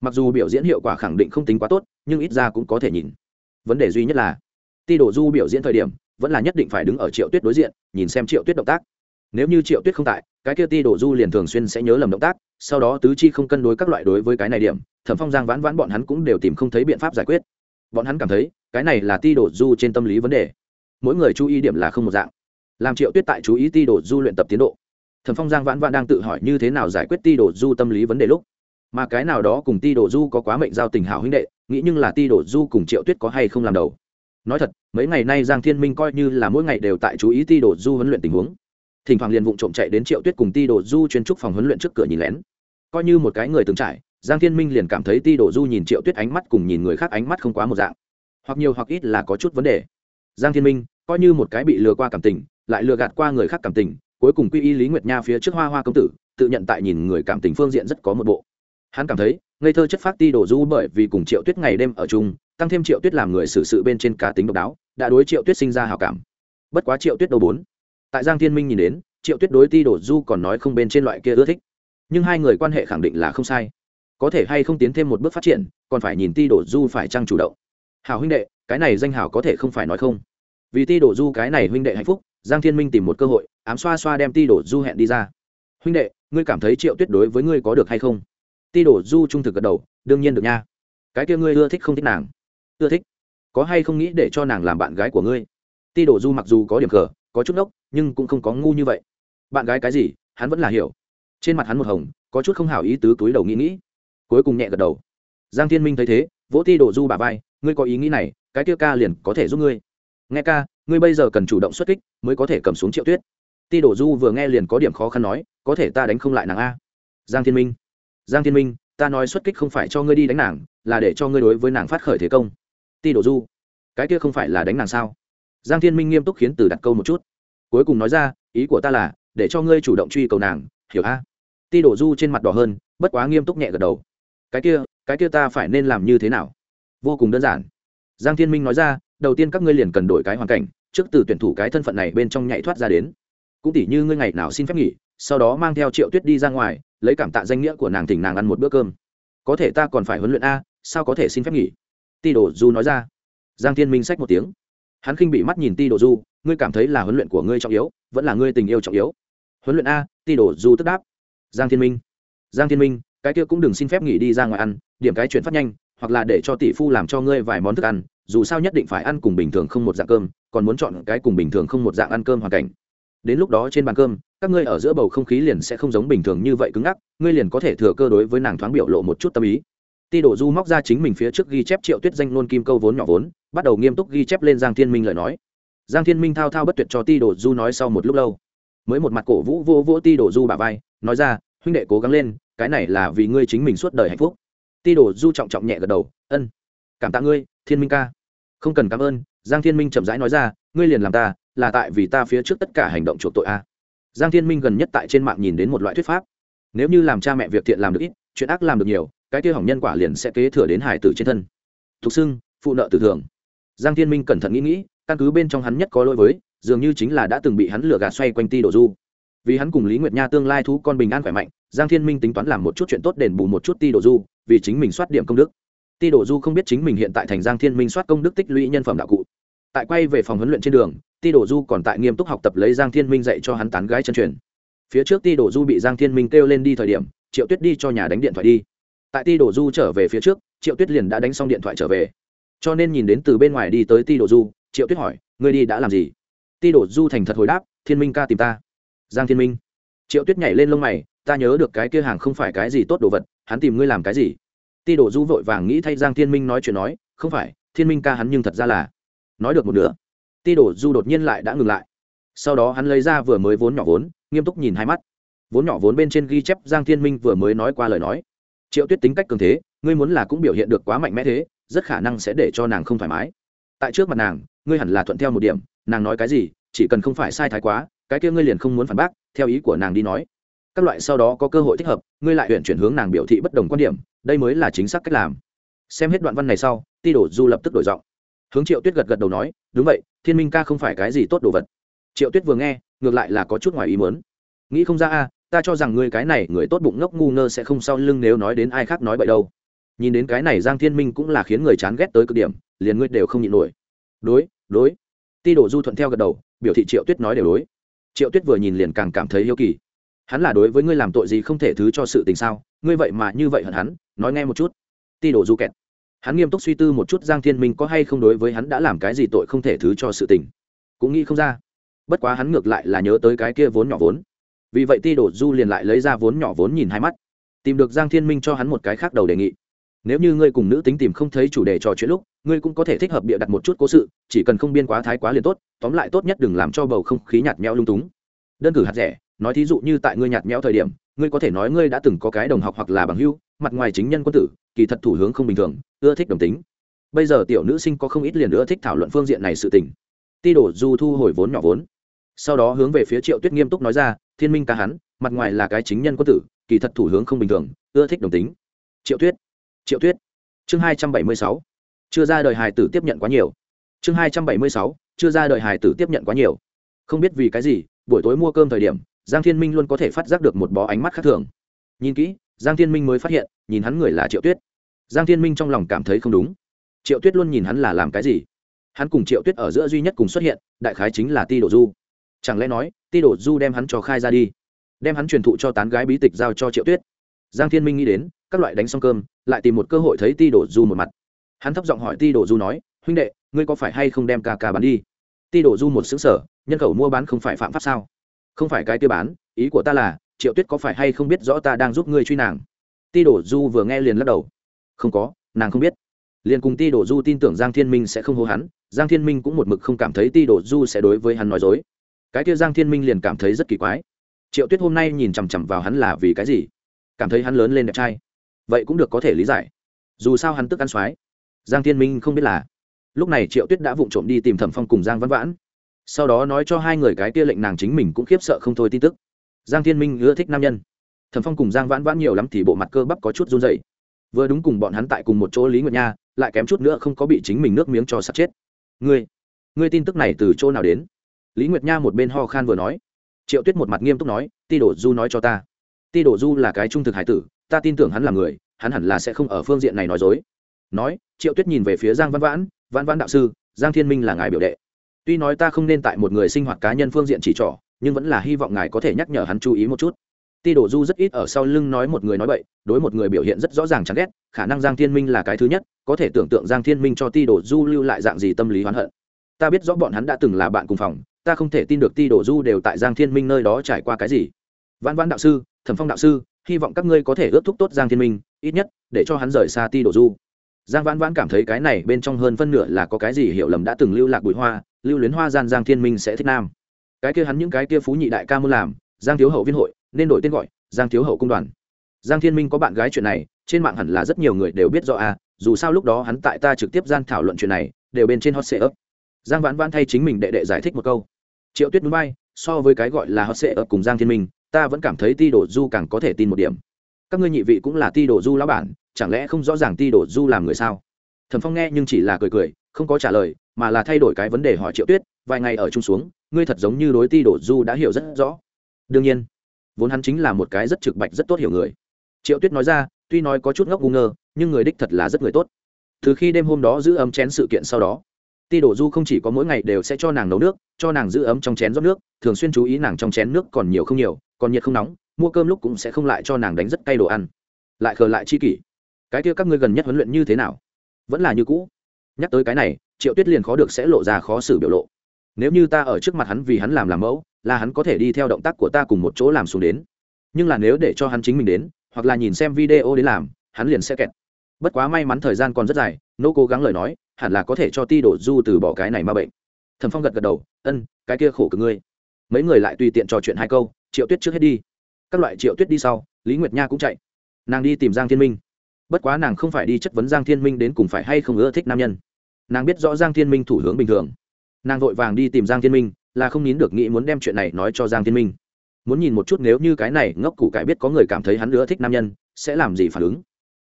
Mặc dù biểu diễn hiệu quả khẳng định không tính quá tốt, nhưng ít ra cũng có thể nhìn. Vấn đề duy nhất là, ti đồ du biểu diễn thời điểm, vẫn là nhất định phải đứng ở triệu tuyết đối diện, nhìn xem triệu tuyết động tác nếu như triệu tuyết không tại, cái kia ti đổ du liền thường xuyên sẽ nhớ lầm động tác, sau đó tứ chi không cân đối các loại đối với cái này điểm, thẩm phong giang vãn vãn bọn hắn cũng đều tìm không thấy biện pháp giải quyết. Bọn hắn cảm thấy, cái này là ti đổ du trên tâm lý vấn đề. Mỗi người chú ý điểm là không một dạng. Làm triệu tuyết tại chú ý ti đổ du luyện tập tiến độ, thẩm phong giang vãn vãn đang tự hỏi như thế nào giải quyết ti đổ du tâm lý vấn đề lúc. Mà cái nào đó cùng ti đổ du có quá mệnh giao tình hảo huynh đệ, nghĩ nhưng là ti đổ du cùng triệu tuyết có hay không làm đầu. Nói thật, mấy ngày nay giang thiên minh coi như là mỗi ngày đều tại chú ý ti đổ du huấn luyện tình huống thỉnh thoảng liền vụng trộm chạy đến triệu tuyết cùng ti đồ du chuyên trúc phòng huấn luyện trước cửa nhìn lén. Coi như một cái người từng trải, giang thiên minh liền cảm thấy ti đồ du nhìn triệu tuyết ánh mắt cùng nhìn người khác ánh mắt không quá một dạng. Hoặc nhiều hoặc ít là có chút vấn đề. Giang thiên minh, coi như một cái bị lừa qua cảm tình, lại lừa gạt qua người khác cảm tình, cuối cùng quy y lý nguyệt nha phía trước hoa hoa công tử, tự nhận tại nhìn người cảm tình phương diện rất có một bộ. Hắn cảm thấy, ngây thơ chất phát ti đồ du bởi vì cùng triệu tuyết ngày đêm ở chung, tăng thêm triệu tuyết làm người xử sự bên trên cá tính độc đáo, đã đối triệu tuyết sinh ra hào cảm. Bất quá triệu tuyết đầu bốn tại giang thiên minh nhìn đến, triệu tuyết đối ti đồ du còn nói không bên trên loại kia ưa thích. Nhưng hai người quan hệ khẳng định là không sai. Có thể hay không tiến thêm một bước phát triển, còn phải nhìn ti đồ du phải trăng chủ động. Hào huynh đệ, cái này danh hào có thể không phải nói không. Vì ti đồ du cái này huynh đệ hạnh phúc, giang thiên minh tìm một cơ hội, ám xoa xoa đem ti đồ du hẹn đi ra. Huynh đệ, ngươi cảm thấy triệu tuyết đối với ngươi có được hay không? Ti đồ du trung thực gật đầu, đương nhiên được nha. Cái kia ngươi ưa thích không thích nàng? Ưa thích. Có hay không nghĩ để cho nàng làm bạn gái của ngươi? Ti đồ du mặc dù có điểm cờ có chút ốc nhưng cũng không có ngu như vậy. Bạn gái cái gì, hắn vẫn là hiểu. Trên mặt hắn một hồng, có chút không hảo ý tứ túi đầu nghĩ nghĩ. Cuối cùng nhẹ gật đầu. Giang thiên minh thấy thế, vỗ ti Đổ du bà vai, ngươi có ý nghĩ này, cái kia ca liền có thể giúp ngươi. Nghe ca, ngươi bây giờ cần chủ động xuất kích, mới có thể cầm xuống triệu tuyết. Ti Đổ du vừa nghe liền có điểm khó khăn nói, có thể ta đánh không lại nàng a? Giang thiên minh. Giang thiên minh, ta nói xuất kích không phải cho ngươi đi đánh nàng, là để cho ngươi đối với nàng phát khởi thế công. Ti Đổ du. Cái kia không phải là đánh nàng sao? Giang thiên minh nghiêm túc khiến từ đặt câu một chút. Cuối cùng nói ra, ý của ta là, để cho ngươi chủ động truy cầu nàng, hiểu a? Ti đổ du trên mặt đỏ hơn, bất quá nghiêm túc nhẹ gật đầu. Cái kia cái kia ta phải nên làm như thế nào? Vô cùng đơn giản. Giang thiên minh nói ra, đầu tiên các ngươi liền cần đổi cái hoàn cảnh, trước từ tuyển thủ cái thân phận này bên trong nhảy thoát ra đến. Cũng tỉ như ngươi ngày nào xin phép nghỉ, sau đó mang theo triệu tuyết đi ra ngoài, lấy cảm tạ danh nghĩa của nàng thỉnh nàng ăn một bữa cơm. Có thể ta còn phải huấn luyện a, sao có thể xin phép nghỉ? Ti đồ du nói ra. Giang thiên minh sách một tiếng hắn khinh bị mắt nhìn ti đồ du, ngươi cảm thấy là huấn luyện của ngươi trọng yếu, vẫn là ngươi tình yêu trọng yếu? Huấn luyện a, ti đồ du tức đáp, giang thiên minh, giang thiên minh, cái kia cũng đừng xin phép nghỉ đi ra ngoài ăn, điểm cái chuyện phát nhanh, hoặc là để cho tỷ phu làm cho ngươi vài món thức ăn, dù sao nhất định phải ăn cùng bình thường không một dạng cơm, còn muốn chọn cái cùng bình thường không một dạng ăn cơm hoàn cảnh. Đến lúc đó trên bàn cơm, các ngươi ở giữa bầu không khí liền sẽ không giống bình thường như vậy cứng ngắc, ngươi liền có thể thừa cơ đối với nàng thoáng biểu lộ một chút tâm ý. Ti đổ du móc ra chính mình phía trước ghi chép triệu tuyết danh nôn kim câu vốn nhỏ vốn bắt đầu nghiêm túc ghi chép lên giang thiên minh lời nói. Giang thiên minh thao thao bất tuyệt cho ti đổ du nói sau một lúc lâu. Mới một mặt cổ vũ vô vô ti đổ du bà vai, nói ra, huynh đệ cố gắng lên, cái này là vì ngươi chính mình suốt đời hạnh phúc. Ti đổ du trọng trọng nhẹ gật đầu, ân, cảm tạ ngươi, thiên minh ca. Không cần cảm ơn, giang thiên minh chậm rãi nói ra, ngươi liền làm ta, là tại vì ta phía trước tất cả hành động chuộc tội a. Giang thiên minh gần nhất tại trên mạng nhìn đến một loại thuyết pháp. Nếu như làm cha mẹ việc thiện làm được ít, chuyện ác làm được nhiều, cái kia hỏng nhân quả liền sẽ kế thừa đến hải tử trên thân. Thục xưng phụ nợ tử thường giang thiên minh cẩn thận nghĩ nghĩ, căn cứ bên trong hắn nhất có lỗi với, dường như chính là đã từng bị hắn lừa gạt xoay quanh ti Đổ du. Vì hắn cùng lý nguyệt nha tương lai thú con bình an khỏe mạnh, giang thiên minh tính toán làm một chút chuyện tốt đền bù một chút ti Đổ du, vì chính mình soát điểm công đức. Ti Đổ du không biết chính mình hiện tại thành giang thiên minh soát công đức tích lũy nhân phẩm đạo cụ. Tại quay về phòng huấn luyện trên đường, ti Đổ du còn tại nghiêm túc học tập lấy giang thiên minh dạy cho hắn tán gái chân truyền. Phía trước ti Đổ du bị giang thiên minh kêu lên đi thời điểm, triệu tuyết đi cho nhà đánh điện thoại đi. Tại ti Đổ du trở về phía trước, triệu tuyết liền đã đánh xong điện thoại trở về cho nên nhìn đến từ bên ngoài đi tới ti đồ du, triệu tuyết hỏi, ngươi đi đã làm gì? Ti đồ du thành thật hồi đáp, thiên minh ca tìm ta. Giang thiên minh. Triệu tuyết nhảy lên lông mày, ta nhớ được cái kia hàng không phải cái gì tốt đồ vật, hắn tìm ngươi làm cái gì? Ti đồ du vội vàng nghĩ thay giang thiên minh nói chuyện nói, không phải, thiên minh ca hắn nhưng thật ra là nói được một nửa, ti đồ du đột nhiên lại đã ngừng lại. Sau đó hắn lấy ra vừa mới vốn nhỏ vốn, nghiêm túc nhìn hai mắt. Vốn nhỏ vốn bên trên ghi chép giang thiên minh vừa mới nói qua lời nói. Triệu tuyết tính cách cường thế, ngươi muốn là cũng biểu hiện được quá mạnh mẽ thế rất khả năng sẽ để cho nàng không thoải mái. Tại trước mặt nàng, ngươi hẳn là thuận theo một điểm, nàng nói cái gì, chỉ cần không phải sai thái quá, cái kia ngươi liền không muốn phản bác, theo ý của nàng đi nói. Các loại sau đó có cơ hội thích hợp, ngươi lại huyện chuyển hướng nàng biểu thị bất đồng quan điểm, đây mới là chính xác cách làm. Xem hết đoạn văn này sau, ti đổ du lập tức đổi giọng. Hướng triệu tuyết gật gật đầu nói, đúng vậy, thiên minh ca không phải cái gì tốt đồ vật. Triệu tuyết vừa nghe, ngược lại là có chút ngoài ý muốn. Nghĩ không ra a, ta cho rằng ngươi cái này người tốt bụng ngốc ngu ngơ sẽ không sau lưng nếu nói đến ai khác nói vậy đâu nhìn đến cái này giang thiên minh cũng là khiến người chán ghét tới cực điểm, liền ngươi đều không nhịn nổi. Đối đối. Ti đổ du thuận theo gật đầu, biểu thị triệu tuyết nói đều đối. Triệu tuyết vừa nhìn liền càng cảm thấy yêu kỳ. Hắn là đối với ngươi làm tội gì không thể thứ cho sự tình sao? Ngươi vậy mà như vậy hận hắn, nói nghe một chút. Ti đổ du kẹt. Hắn nghiêm túc suy tư một chút giang thiên minh có hay không đối với hắn đã làm cái gì tội không thể thứ cho sự tình. Cũng nghĩ không ra. Bất quá hắn ngược lại là nhớ tới cái kia vốn nhỏ vốn. Vì vậy ti đổ du liền lại lấy ra vốn nhỏ vốn nhìn hai mắt. Tìm được giang thiên minh cho hắn một cái khác đầu đề nghị nếu như ngươi cùng nữ tính tìm không thấy chủ đề trò chuyện lúc, ngươi cũng có thể thích hợp bịa đặt một chút cố sự, chỉ cần không biên quá thái quá liền tốt, tóm lại tốt nhất đừng làm cho bầu không khí nhạt nhẽo lung túng. Đơn cử hạt rẻ, nói thí dụ như tại ngươi nhạt nhẽo thời điểm, ngươi có thể nói ngươi đã từng có cái đồng học hoặc là bằng hưu mặt ngoài chính nhân quân tử, kỳ thật thủ hướng không bình thường, ưa thích đồng tính. Bây giờ tiểu nữ sinh có không ít liền ưa thích thảo luận phương diện này sự tình. Ti đổ du thu hồi vốn nhỏ vốn. Sau đó hướng về phía triệu tuyết nghiêm túc nói ra, thiên minh ca hắn, mặt ngoài là cái chính nhân quân tử, kỳ thật thủ hướng không bình thường, ưa thích đồng tính. Triệu tuyết triệu tuyết chương hai trăm bảy mươi sáu. Chưa ra đời hài tử tiếp nhận quá nhiều. Chương hai trăm bảy mươi sáu. Chưa ra đời hài tử tiếp nhận quá nhiều. Không biết vì cái gì, buổi tối mua cơm thời điểm, giang thiên minh luôn có thể phát giác được một bó ánh mắt khác thường. Nhìn kỹ, giang thiên minh mới phát hiện, nhìn hắn người là triệu tuyết giang thiên minh trong lòng cảm thấy không đúng. Triệu tuyết luôn nhìn hắn là làm cái gì? Hắn cùng triệu tuyết ở giữa duy nhất cùng xuất hiện, đại khái chính là ti đổ du. Chẳng lẽ nói, ti đổ du đem hắn cho khai ra đi? Đem hắn truyền thụ cho tán gái bí tịch giao cho triệu tuyết giang thiên minh nghĩ đến các loại đánh xong cơm, lại tìm một cơ hội thấy ti đổ du một mặt. Hắn thấp giọng hỏi ti đổ du nói, huynh đệ, ngươi có phải hay không đem ca ca bán đi? Ti đổ du một xứng sở nhân khẩu mua bán không phải phạm pháp sao? Không phải cái kia bán, ý của ta là, triệu tuyết có phải hay không biết rõ ta đang giúp ngươi truy nàng? Ti đổ du vừa nghe liền lắc đầu. Không có, nàng không biết. Liền cùng ti đổ du tin tưởng giang thiên minh sẽ không hô hắn, giang thiên minh cũng một mực không cảm thấy ti đổ du sẽ đối với hắn nói dối. Cái kia giang thiên minh liền cảm thấy rất kỳ quái. Triệu tuyết hôm nay nhìn chằm chằm vào hắn là vì cái gì? Cảm thấy hắn lớn lên đẹp trai vậy cũng được có thể lý giải. Dù sao hắn tức ăn soái giang thiên minh không biết là. Lúc này triệu tuyết đã vụng trộm đi tìm thẩm phong cùng giang văn vãn. Sau đó nói cho hai người cái kia lệnh nàng chính mình cũng khiếp sợ không thôi tin tức. Giang thiên minh ưa thích nam nhân. Thẩm phong cùng giang vãn vãn nhiều lắm thì bộ mặt cơ bắp có chút run dày vừa đúng cùng bọn hắn tại cùng một chỗ lý nguyệt nha, lại kém chút nữa không có bị chính mình nước miếng cho sạt chết. Ngươi ngươi tin tức này từ chỗ nào đến? Lý nguyệt nha một bên ho khan vừa nói. Triệu tuyết một mặt nghiêm túc nói, ti đổ du nói cho ta. Ti đổ du là cái trung thực hải tử ta tin tưởng hắn là người, hắn hẳn là sẽ không ở phương diện này nói dối. Nói, triệu tuyết nhìn về phía giang văn vãn văn vãn đạo sư, giang thiên minh là ngài biểu đệ. Tuy nói ta không nên tại một người sinh hoạt cá nhân phương diện chỉ trỏ, nhưng vẫn là hy vọng ngài có thể nhắc nhở hắn chú ý một chút. Ti đổ du rất ít ở sau lưng nói một người nói bậy, đối một người biểu hiện rất rõ ràng chán ghét, khả năng giang thiên minh là cái thứ nhất, có thể tưởng tượng giang thiên minh cho ti đổ du lưu lại dạng gì tâm lý hoán hận. Ta biết rõ bọn hắn đã từng là bạn cùng phòng, ta không thể tin được ti đổ du đều tại giang thiên minh nơi đó trải qua cái gì. Văn văn đạo sư, thẩm phong đạo sư hy vọng các ngươi có thể ước thúc tốt giang thiên minh, ít nhất, để cho hắn rời xa ti đổ du. Giang vãn vãn cảm thấy cái này bên trong hơn phân nửa là có cái gì hiểu lầm đã từng lưu lạc bụi hoa, lưu luyến hoa gian giang thiên minh sẽ thích nam. Cái kia hắn những cái kia phú nhị đại ca muốn làm, giang thiếu hậu viên hội, nên đổi tên gọi, giang thiếu hậu cung đoàn. Giang thiên minh có bạn gái chuyện này, trên mạng hẳn là rất nhiều người đều biết rõ à dù sao lúc đó hắn tại ta trực tiếp gian thảo luận chuyện này, đều bên trên hot sệ ấp giang vãn vãn thay chính mình đệ đệ giải thích một câu. Triệu tuyết núi bay, so với cái gọi là hot sệ ấp cùng giang thiên minh ta vẫn cảm thấy ti đổ du càng có thể tin một điểm. Các ngươi nhị vị cũng là ti đổ du lão bản, chẳng lẽ không rõ ràng ti đổ du làm người sao? Thẩm phong nghe nhưng chỉ là cười cười, không có trả lời, mà là thay đổi cái vấn đề hỏi triệu tuyết, vài ngày ở chung xuống, ngươi thật giống như đối ti đổ du đã hiểu rất rõ. Đương nhiên, vốn hắn chính là một cái rất trực bạch, rất tốt hiểu người. Triệu tuyết nói ra, tuy nói có chút ngốc ngu ngơ, nhưng người đích thật là rất người tốt. Từ khi đêm hôm đó giữ ấm chén sự kiện sau đó, ti đổ du không chỉ có mỗi ngày đều sẽ cho nàng nấu nước, cho nàng giữ ấm trong chén rót nước, thường xuyên chú ý nàng trong chén nước còn nhiều không nhiều còn nhiệt không nóng, mua cơm lúc cũng sẽ không lại cho nàng đánh rất cay đồ ăn. Lại khờ lại chi kỷ. Cái kia các ngươi gần nhất huấn luyện như thế nào? Vẫn là như cũ. Nhắc tới cái này, triệu tuyết liền khó được sẽ lộ ra khó xử biểu lộ. Nếu như ta ở trước mặt hắn vì hắn làm làm mẫu, là hắn có thể đi theo động tác của ta cùng một chỗ làm xuống đến. Nhưng là nếu để cho hắn chính mình đến, hoặc là nhìn xem video đến làm, hắn liền sẽ kẹt. Bất quá may mắn thời gian còn rất dài, nô cố gắng lời nói, hẳn là có thể cho ti đổ du từ bỏ cái này ma bệnh. Thần phong gật gật đầu, ân, cái kia khổ cực ngươi mấy người lại tùy tiện trò chuyện hai câu, triệu tuyết trước hết đi. Các loại triệu tuyết đi sau, lý nguyệt nha cũng chạy. Nàng đi tìm giang thiên minh. Bất quá nàng không phải đi chất vấn giang thiên minh đến cùng phải hay không ưa thích nam nhân. Nàng biết rõ giang thiên minh thủ hướng bình thường. Nàng vội vàng đi tìm giang thiên minh, là không nín được nghĩ muốn đem chuyện này nói cho giang thiên minh. Muốn nhìn một chút nếu như cái này ngốc củ cải biết có người cảm thấy hắn ưa thích nam nhân, sẽ làm gì phản ứng.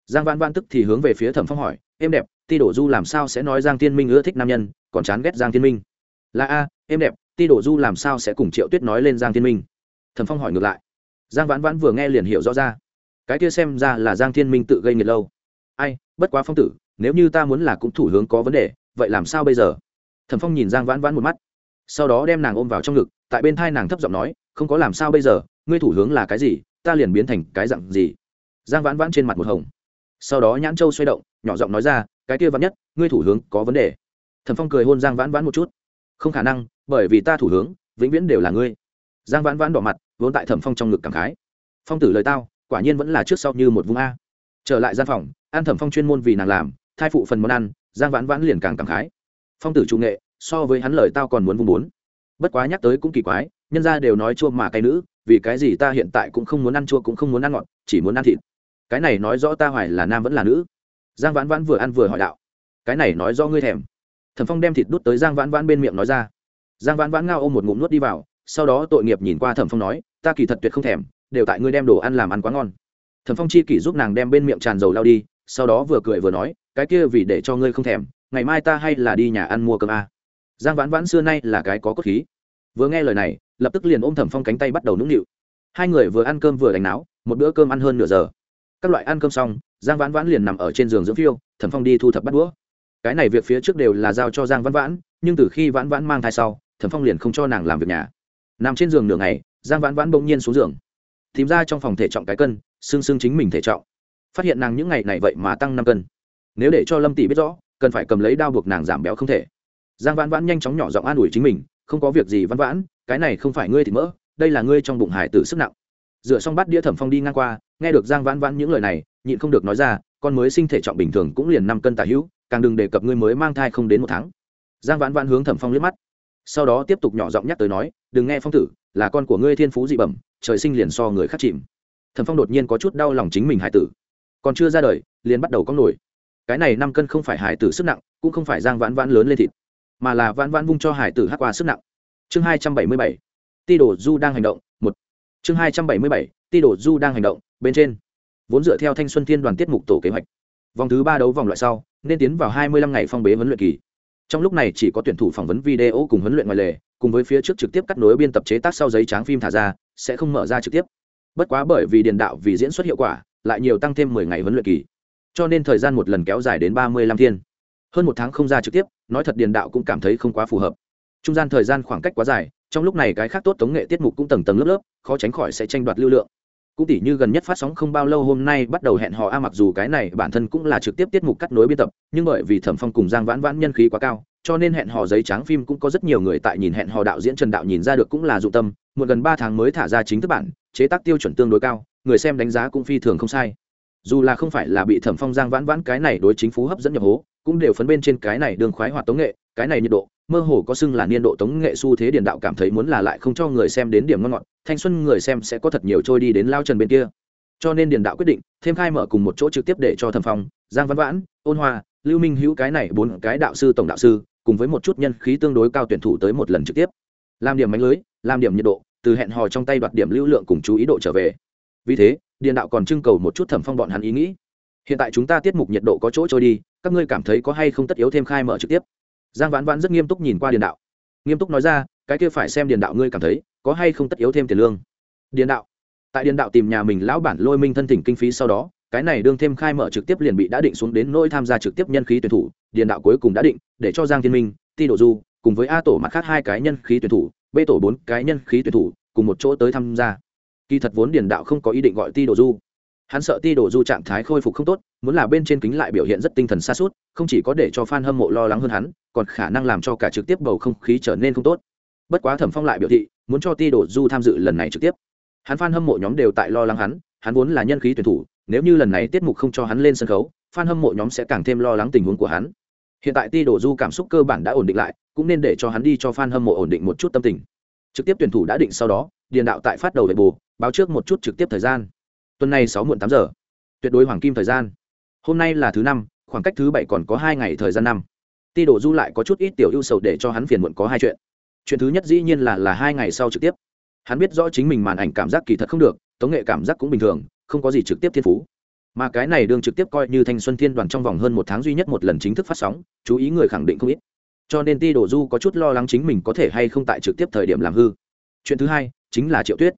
Giang văn văn tức thì hướng về phía thẩm phong hỏi, em đẹp, ti đổ du làm sao sẽ nói giang thiên minh ưa thích nam nhân, còn chán ghét giang thiên minh? Là a, em đẹp ti đổ du làm sao sẽ cùng triệu tuyết nói lên giang thiên minh? Thẩm phong hỏi ngược lại. Giang vãn vãn vừa nghe liền hiểu rõ ra. Cái kia xem ra là giang thiên minh tự gây nghiệt lâu. Ai, bất quá phong tử, nếu như ta muốn là cũng thủ hướng có vấn đề, vậy làm sao bây giờ? Thẩm phong nhìn giang vãn vãn một mắt. Sau đó đem nàng ôm vào trong ngực, tại bên thai nàng thấp giọng nói, không có làm sao bây giờ, ngươi thủ hướng là cái gì, ta liền biến thành cái dặn gì? Giang vãn vãn trên mặt một hồng. Sau đó nhãn châu xoay động, nhỏ giọng nói ra, cái kia vắn nhất, ngươi thủ hướng có vấn đề. Thẩm phong cười hôn giang vãn vãn một chút. Không khả năng bởi vì ta thủ hướng, vĩnh viễn đều là ngươi. Giang vãn vãn đỏ mặt, vốn tại thẩm phong trong ngực cảm khái. Phong tử lời tao, quả nhiên vẫn là trước sau như một vùng a. Trở lại gian phòng an thẩm phong chuyên môn vì nàng làm, thai phụ phần món ăn, giang vãn vãn liền càng cảm khái. Phong tử trung nghệ, so với hắn lời tao còn muốn vùng bốn. Bất quá nhắc tới cũng kỳ quái, nhân ra đều nói chua mà cay nữ, vì cái gì ta hiện tại cũng không muốn ăn chua cũng không muốn ăn ngọt, chỉ muốn ăn thịt. Cái này nói rõ ta hoài là nam vẫn là nữ. Giang vãn vãn vừa ăn vừa hỏi đạo. Cái này nói do ngươi thèm. Thẩm phong đem thịt đút tới giang vãn vãn bên miệng nói ra giang vãn vãn ngao ôm một ngụm nuốt đi vào, sau đó tội nghiệp nhìn qua thẩm phong nói, ta kỳ thật tuyệt không thèm, đều tại ngươi đem đồ ăn làm ăn quá ngon. Thẩm phong chi kỷ giúp nàng đem bên miệng tràn dầu lao đi, sau đó vừa cười vừa nói, cái kia vì để cho ngươi không thèm, ngày mai ta hay là đi nhà ăn mua cơm a. Giang vãn vãn xưa nay là cái có cốt khí. Vừa nghe lời này, lập tức liền ôm thẩm phong cánh tay bắt đầu nũng nịu. Hai người vừa ăn cơm vừa đánh náo, một bữa cơm ăn hơn nửa giờ. Các loại ăn cơm xong, giang vãn vãn liền nằm ở trên giường dưỡng phiêu, thẩm phong đi thu thập bắt đũa. Cái này việc phía trước đều là giao cho giang vãn vãn, nhưng từ khi vãn vãn mang thai sau thẩm phong liền không cho nàng làm việc nhà. Nằm trên giường nửa ngày, giang vãn vãn bỗng nhiên xuống giường. Tìm ra trong phòng thể trọng cái cân xương xương chính mình thể trọng. Phát hiện nàng những ngày này vậy mà tăng năm cân. Nếu để cho lâm tỷ biết rõ, cần phải cầm lấy đao buộc nàng giảm béo không thể. Giang vãn vãn nhanh chóng nhỏ giọng an ủi chính mình, không có việc gì vãn vãn, cái này không phải ngươi thì mỡ, đây là ngươi trong bụng hải tử sức nặng. Dựa xong bắt đĩa thẩm phong đi ngang qua, nghe được giang vãn vãn những lời này, nhịn không được nói ra, con mới sinh thể trọng bình thường cũng liền năm cân tả hữu, càng đừng đề cập ngươi mới mang thai không đến một tháng. Giang vãn vãn hướng thẩm phong liếc mắt sau đó tiếp tục nhỏ giọng nhắc tới nói, đừng nghe phong tử, là con của ngươi thiên phú dị bẩm, trời sinh liền so người khác chìm. Thần phong đột nhiên có chút đau lòng chính mình hải tử. Còn chưa ra đời, liền bắt đầu có nổi. Cái này năm cân không phải hải tử sức nặng, cũng không phải giang vãn vãn lớn lên thịt, mà là vãn vãn vung cho hải tử hát qua sức nặng. Chương hai trăm bảy mươi bảy, ti đồ du đang hành động, một. Chương hai trăm bảy mươi bảy, ti đồ du đang hành động, bên trên. Vốn dựa theo thanh xuân thiên đoàn tiết mục tổ kế hoạch. Vòng thứ ba đấu vòng loại sau, nên tiến vào hai mươi lăm ngày phong bế huấn luyện kỳ trong lúc này chỉ có tuyển thủ phỏng vấn video cùng huấn luyện ngoài lề, cùng với phía trước trực tiếp cắt nối biên tập chế tác sau giấy tráng phim thả ra, sẽ không mở ra trực tiếp. Bất quá bởi vì điền đạo vì diễn xuất hiệu quả, lại nhiều tăng thêm mười ngày huấn luyện kỳ. Cho nên thời gian một lần kéo dài đến ba mươi lăm thiên. Hơn một tháng không ra trực tiếp, nói thật điền đạo cũng cảm thấy không quá phù hợp. Trung gian thời gian khoảng cách quá dài, trong lúc này cái khác tốt tống nghệ tiết mục cũng tầng tầng lớp lớp, khó tránh khỏi sẽ tranh đoạt lưu lượng cũng tỉ như gần nhất phát sóng không bao lâu hôm nay bắt đầu hẹn hò a mặc dù cái này bản thân cũng là trực tiếp tiết mục cắt nối biên tập, nhưng bởi vì thẩm phong cùng giang vãn vãn nhân khí quá cao, cho nên hẹn hò giấy trắng phim cũng có rất nhiều người tại nhìn hẹn hò đạo diễn trần đạo nhìn ra được cũng là dụng tâm một gần ba tháng mới thả ra chính thức bản, chế tác tiêu chuẩn tương đối cao, người xem đánh giá cũng phi thường không sai. Dù là không phải là bị thẩm phong giang vãn vãn cái này đối chính phú hấp dẫn nhập hố, cũng đều phấn bên trên cái này đường khoái hoạt tống nghệ, cái này nhiệt độ mơ hồ có xưng là niên độ tống nghệ xu thế điền đạo cảm thấy muốn là lại không cho người xem đến điểm ngon ngọt, thanh xuân người xem sẽ có thật nhiều trôi đi đến lao trần bên kia. Cho nên điền đạo quyết định, thêm khai mở cùng một chỗ trực tiếp để cho thẩm phong, giang văn vãn, ôn hoa, lưu minh hữu cái này bốn cái đạo sư tổng đạo sư, cùng với một chút nhân khí tương đối cao tuyển thủ tới một lần trực tiếp. Làm điểm mánh lưới, làm điểm nhiệt độ, từ hẹn hò trong tay đoạt điểm lưu lượng cùng chú ý độ trở về. Vì thế, điền đạo còn trưng cầu một chút thẩm phong bọn hắn ý nghĩ. Hiện tại chúng ta tiết mục nhiệt độ có chỗ trôi đi, các ngươi cảm thấy có hay không tất yếu thêm khai mở trực tiếp? Giang vãn vãn rất nghiêm túc nhìn qua điền đạo. Nghiêm túc nói ra, cái kia phải xem điền đạo ngươi cảm thấy có hay không tất yếu thêm tiền lương. Điền đạo. Tại điền đạo tìm nhà mình lão bản lôi minh thân thỉnh kinh phí sau đó, cái này đương thêm khai mở trực tiếp liền bị đã định xuống đến nỗi tham gia trực tiếp nhân khí tuyển thủ, điền đạo cuối cùng đã định để cho giang thiên minh, ti độ du cùng với a tổ mặt khác hai cái nhân khí tuyển thủ, b tổ bốn cái nhân khí tuyển thủ cùng một chỗ tới tham gia. Kỳ thật vốn điền đạo không có ý định gọi ti độ du. Hắn sợ ti độ du trạng thái khôi phục không tốt, muốn là bên trên kính lại biểu hiện rất tinh thần xa suốt, không chỉ có để cho f a n hâm mộ lo lắng hơn hắn còn khả năng làm cho cả trực tiếp bầu không khí trở nên không tốt. Bất quá thẩm phong lại biểu thị, muốn cho ti Đổ du tham dự lần này trực tiếp. Hắn f hâm mộ nhóm đều tại lo lắng hắn hắn vốn là nhân khí tuyển thủ, nếu như lần này tiết mục không cho hắn lên sân khấu f hâm mộ nhóm sẽ càng thêm lo lắng tình huống của hắn. Hiện tại ti Đổ du cảm xúc cơ bản đã ổn định lại, cũng nên để cho hắn đi cho f hâm mộ ổn định một chút tâm tình. Trực tiếp tuyển thủ đã định sau đó, điền đạo tại phát đầu về bù, báo trước một chút trực tiếp thời gian. Tuần này sáu muộn tám giờ. Tuyệt đối hoàng kim thời gian. Hôm nay là thứ năm, khoảng cách thứ bảy còn có hai ngày thời gian năm ti đổ du lại có chút ít tiểu ưu sầu để cho hắn phiền muộn có hai chuyện. Chuyện thứ nhất dĩ nhiên là là hai ngày sau trực tiếp. Hắn biết rõ chính mình màn ảnh cảm giác kỳ thật không được, tống nghệ cảm giác cũng bình thường, không có gì trực tiếp thiên phú. Mà cái này đương trực tiếp coi như thanh xuân thiên đoàn trong vòng hơn một tháng duy nhất một lần chính thức phát sóng, chú ý người khẳng định không ít. Cho nên ti đổ du có chút lo lắng chính mình có thể hay không tại trực tiếp thời điểm làm hư. Chuyện thứ hai, chính là triệu tuyết.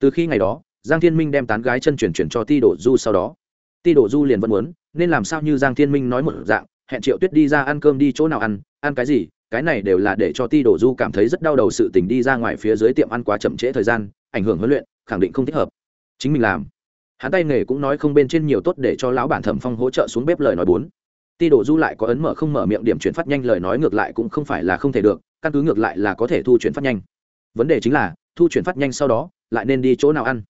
Từ khi ngày đó, giang thiên minh đem tán gái chân chuyển chuyển cho ti đổ du sau đó. Ti đổ du liền vẫn muốn, nên làm sao như giang thiên minh nói một dạng hẹn triệu tuyết đi ra ăn cơm đi chỗ nào ăn ăn cái gì, cái này đều là để cho ti đổ du cảm thấy rất đau đầu sự tình đi ra ngoài phía dưới tiệm ăn quá chậm trễ thời gian, ảnh hưởng huấn luyện, khẳng định không thích hợp. Chính mình làm. Hắn tay nghề cũng nói không bên trên nhiều tốt để cho lão bản thẩm phong hỗ trợ xuống bếp lời nói bốn. Ti đổ du lại có ấn mở không mở miệng điểm chuyển phát nhanh lời nói ngược lại cũng không phải là không thể được, căn cứ ngược lại là có thể thu chuyển phát nhanh. Vấn đề chính là, thu chuyển phát nhanh sau đó, lại nên đi chỗ nào ăn?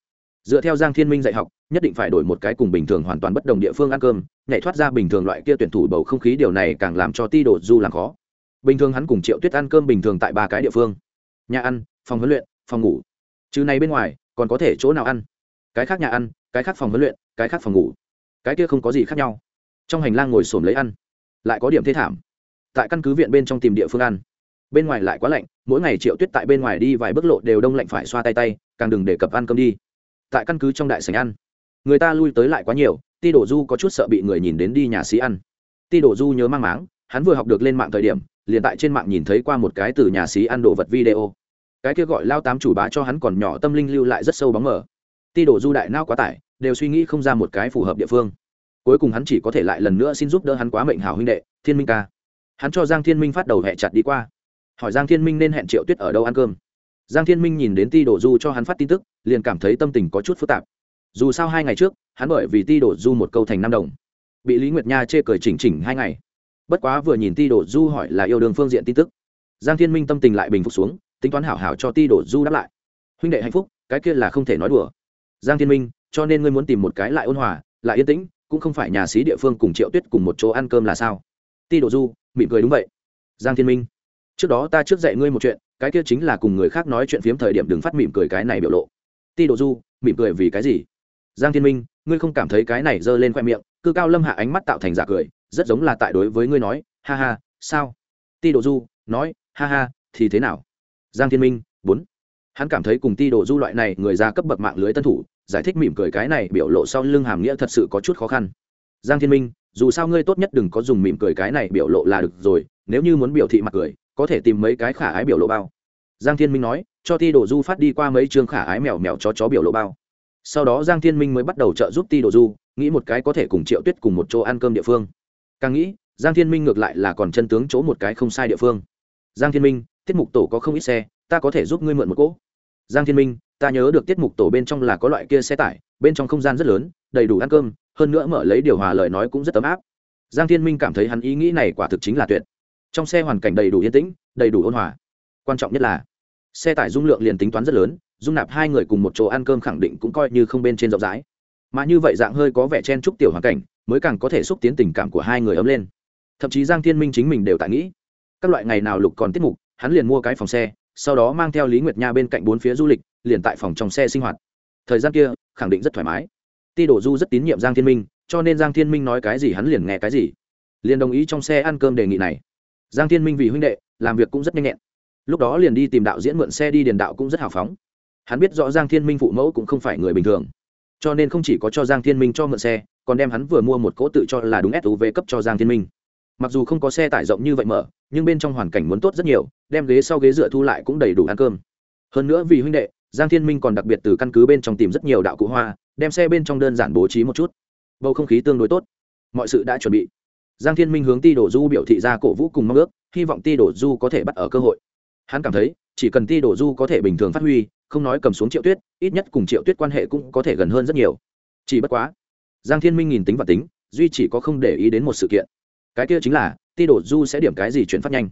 Dựa theo giang thiên minh dạy học, nhất định phải đổi một cái cùng bình thường hoàn toàn bất đồng địa phương ăn cơm, nhảy thoát ra bình thường loại kia tuyển thủ bầu không khí điều này càng làm cho ti Đồ du làm khó. Bình thường hắn cùng triệu tuyết ăn cơm bình thường tại ba cái địa phương. Nhà ăn, phòng huấn luyện, phòng ngủ. Chứ này bên ngoài, còn có thể chỗ nào ăn? Cái khác nhà ăn, cái khác phòng huấn luyện, cái khác phòng ngủ. Cái kia không có gì khác nhau. Trong hành lang ngồi xổm lấy ăn. Lại có điểm thế thảm. Tại căn cứ viện bên trong tìm địa phương ăn. Bên ngoài lại quá lạnh, mỗi ngày triệu tuyết tại bên ngoài đi vài bước lộ đều đông lạnh phải xoa tay tay, càng đừng để cập ăn cơm đi tại căn cứ trong đại sành ăn. Người ta lui tới lại quá nhiều, ti đổ du có chút sợ bị người nhìn đến đi nhà sĩ ăn. Ti đổ du nhớ mang máng, hắn vừa học được lên mạng thời điểm, liền tại trên mạng nhìn thấy qua một cái từ nhà sĩ ăn đồ vật video. Cái kia gọi lao tám chủ bá cho hắn còn nhỏ tâm linh lưu lại rất sâu bóng mờ. Ti đổ du đại nao quá tải, đều suy nghĩ không ra một cái phù hợp địa phương. Cuối cùng hắn chỉ có thể lại lần nữa xin giúp đỡ hắn quá mệnh hảo huynh đệ, thiên minh ca. Hắn cho giang thiên minh phát đầu hẹ chặt đi qua. Hỏi giang thiên minh nên hẹn triệu tuyết ở đâu ăn cơm giang thiên minh nhìn đến ti đổ du cho hắn phát tin tức, liền cảm thấy tâm tình có chút phức tạp. Dù sao hai ngày trước, hắn bởi vì ti đổ du một câu thành năm đồng, bị lý nguyệt nha chê cười chỉnh chỉnh hai ngày. Bất quá vừa nhìn ti đổ du hỏi là yêu đương phương diện tin tức, giang thiên minh tâm tình lại bình phục xuống, tính toán hảo hảo cho ti đổ du đáp lại. Huynh đệ hạnh phúc, cái kia là không thể nói đùa. Giang thiên minh, cho nên ngươi muốn tìm một cái lại ôn hòa, lại yên tĩnh, cũng không phải nhà sĩ địa phương cùng triệu tuyết cùng một chỗ ăn cơm là sao? Ti đổ du, mỉm cười đúng vậy. Giang thiên minh, trước đó ta trước dạy ngươi một chuyện cái kia chính là cùng người khác nói chuyện phiếm thời điểm đừng phát mỉm cười cái này biểu lộ. Ti độ du, mỉm cười vì cái gì? Giang thiên minh, ngươi không cảm thấy cái này giơ lên khoe miệng, cư cao lâm hạ ánh mắt tạo thành giả cười, rất giống là tại đối với ngươi nói, ha ha, sao? Ti độ du nói, ha ha, thì thế nào? Giang thiên minh, bốn. Hắn cảm thấy cùng ti độ du loại này người ra cấp bậc mạng lưới tân thủ, giải thích mỉm cười cái này biểu lộ sau lưng hàm nghĩa thật sự có chút khó khăn. Giang thiên minh, dù sao ngươi tốt nhất đừng có dùng mỉm cười cái này biểu lộ là được rồi, nếu như muốn biểu thị mặt cười có thể tìm mấy cái khả ái biểu lộ bao. Giang thiên minh nói, cho ti Đồ du phát đi qua mấy chương khả ái mèo mèo chó chó biểu lộ bao. Sau đó giang thiên minh mới bắt đầu trợ giúp ti Đồ du, nghĩ một cái có thể cùng triệu tuyết cùng một chỗ ăn cơm địa phương. Càng nghĩ, giang thiên minh ngược lại là còn chân tướng chỗ một cái không sai địa phương. Giang thiên minh, tiết mục tổ có không ít xe, ta có thể giúp ngươi mượn một cỗ. Giang thiên minh, ta nhớ được tiết mục tổ bên trong là có loại kia xe tải, bên trong không gian rất lớn, đầy đủ ăn cơm, hơn nữa mở lấy điều hòa lời nói cũng rất ấm áp. Giang thiên minh cảm thấy hắn ý nghĩ này quả thực chính là tuyệt trong xe hoàn cảnh đầy đủ yên tĩnh, đầy đủ ôn hòa. Quan trọng nhất là, xe tải dung lượng liền tính toán rất lớn, dung nạp hai người cùng một chỗ ăn cơm khẳng định cũng coi như không bên trên rộng rãi. Mà như vậy dạng hơi có vẻ chen chúc tiểu hoàn cảnh, mới càng có thể xúc tiến tình cảm của hai người ấm lên. Thậm chí giang thiên minh chính mình đều tại nghĩ, các loại ngày nào lục còn tiết mục, hắn liền mua cái phòng xe, sau đó mang theo lý nguyệt nha bên cạnh bốn phía du lịch, liền tại phòng trong xe sinh hoạt. Thời gian kia, khẳng định rất thoải mái. Ti đổ du rất tín nhiệm giang thiên minh, cho nên giang thiên minh nói cái gì hắn liền nghe cái gì. Liền đồng ý trong xe ăn cơm đề nghị này giang thiên minh vì huynh đệ, làm việc cũng rất nhanh nhẹn. Lúc đó liền đi tìm đạo diễn mượn xe đi điền đạo cũng rất hào phóng. Hắn biết rõ giang thiên minh phụ mẫu cũng không phải người bình thường. Cho nên không chỉ có cho giang thiên minh cho mượn xe, còn đem hắn vừa mua một cỗ tự cho là đúng suv cấp cho giang thiên minh. Mặc dù không có xe tải rộng như vậy mở, nhưng bên trong hoàn cảnh muốn tốt rất nhiều, đem ghế sau ghế dựa thu lại cũng đầy đủ ăn cơm. Hơn nữa vì huynh đệ, giang thiên minh còn đặc biệt từ căn cứ bên trong tìm rất nhiều đạo cụ hoa, đem xe bên trong đơn giản bố trí một chút. Bầu không khí tương đối tốt. Mọi sự đã chuẩn bị giang thiên minh hướng ti đổ du biểu thị ra cổ vũ cùng mong ước, hy vọng ti đổ du có thể bắt ở cơ hội. Hắn cảm thấy, chỉ cần ti đổ du có thể bình thường phát huy, không nói cầm xuống triệu tuyết, ít nhất cùng triệu tuyết quan hệ cũng có thể gần hơn rất nhiều. Chỉ bất quá, giang thiên minh nhìn tính và tính, duy chỉ có không để ý đến một sự kiện. Cái kia chính là, ti đổ du sẽ điểm cái gì chuyển phát nhanh.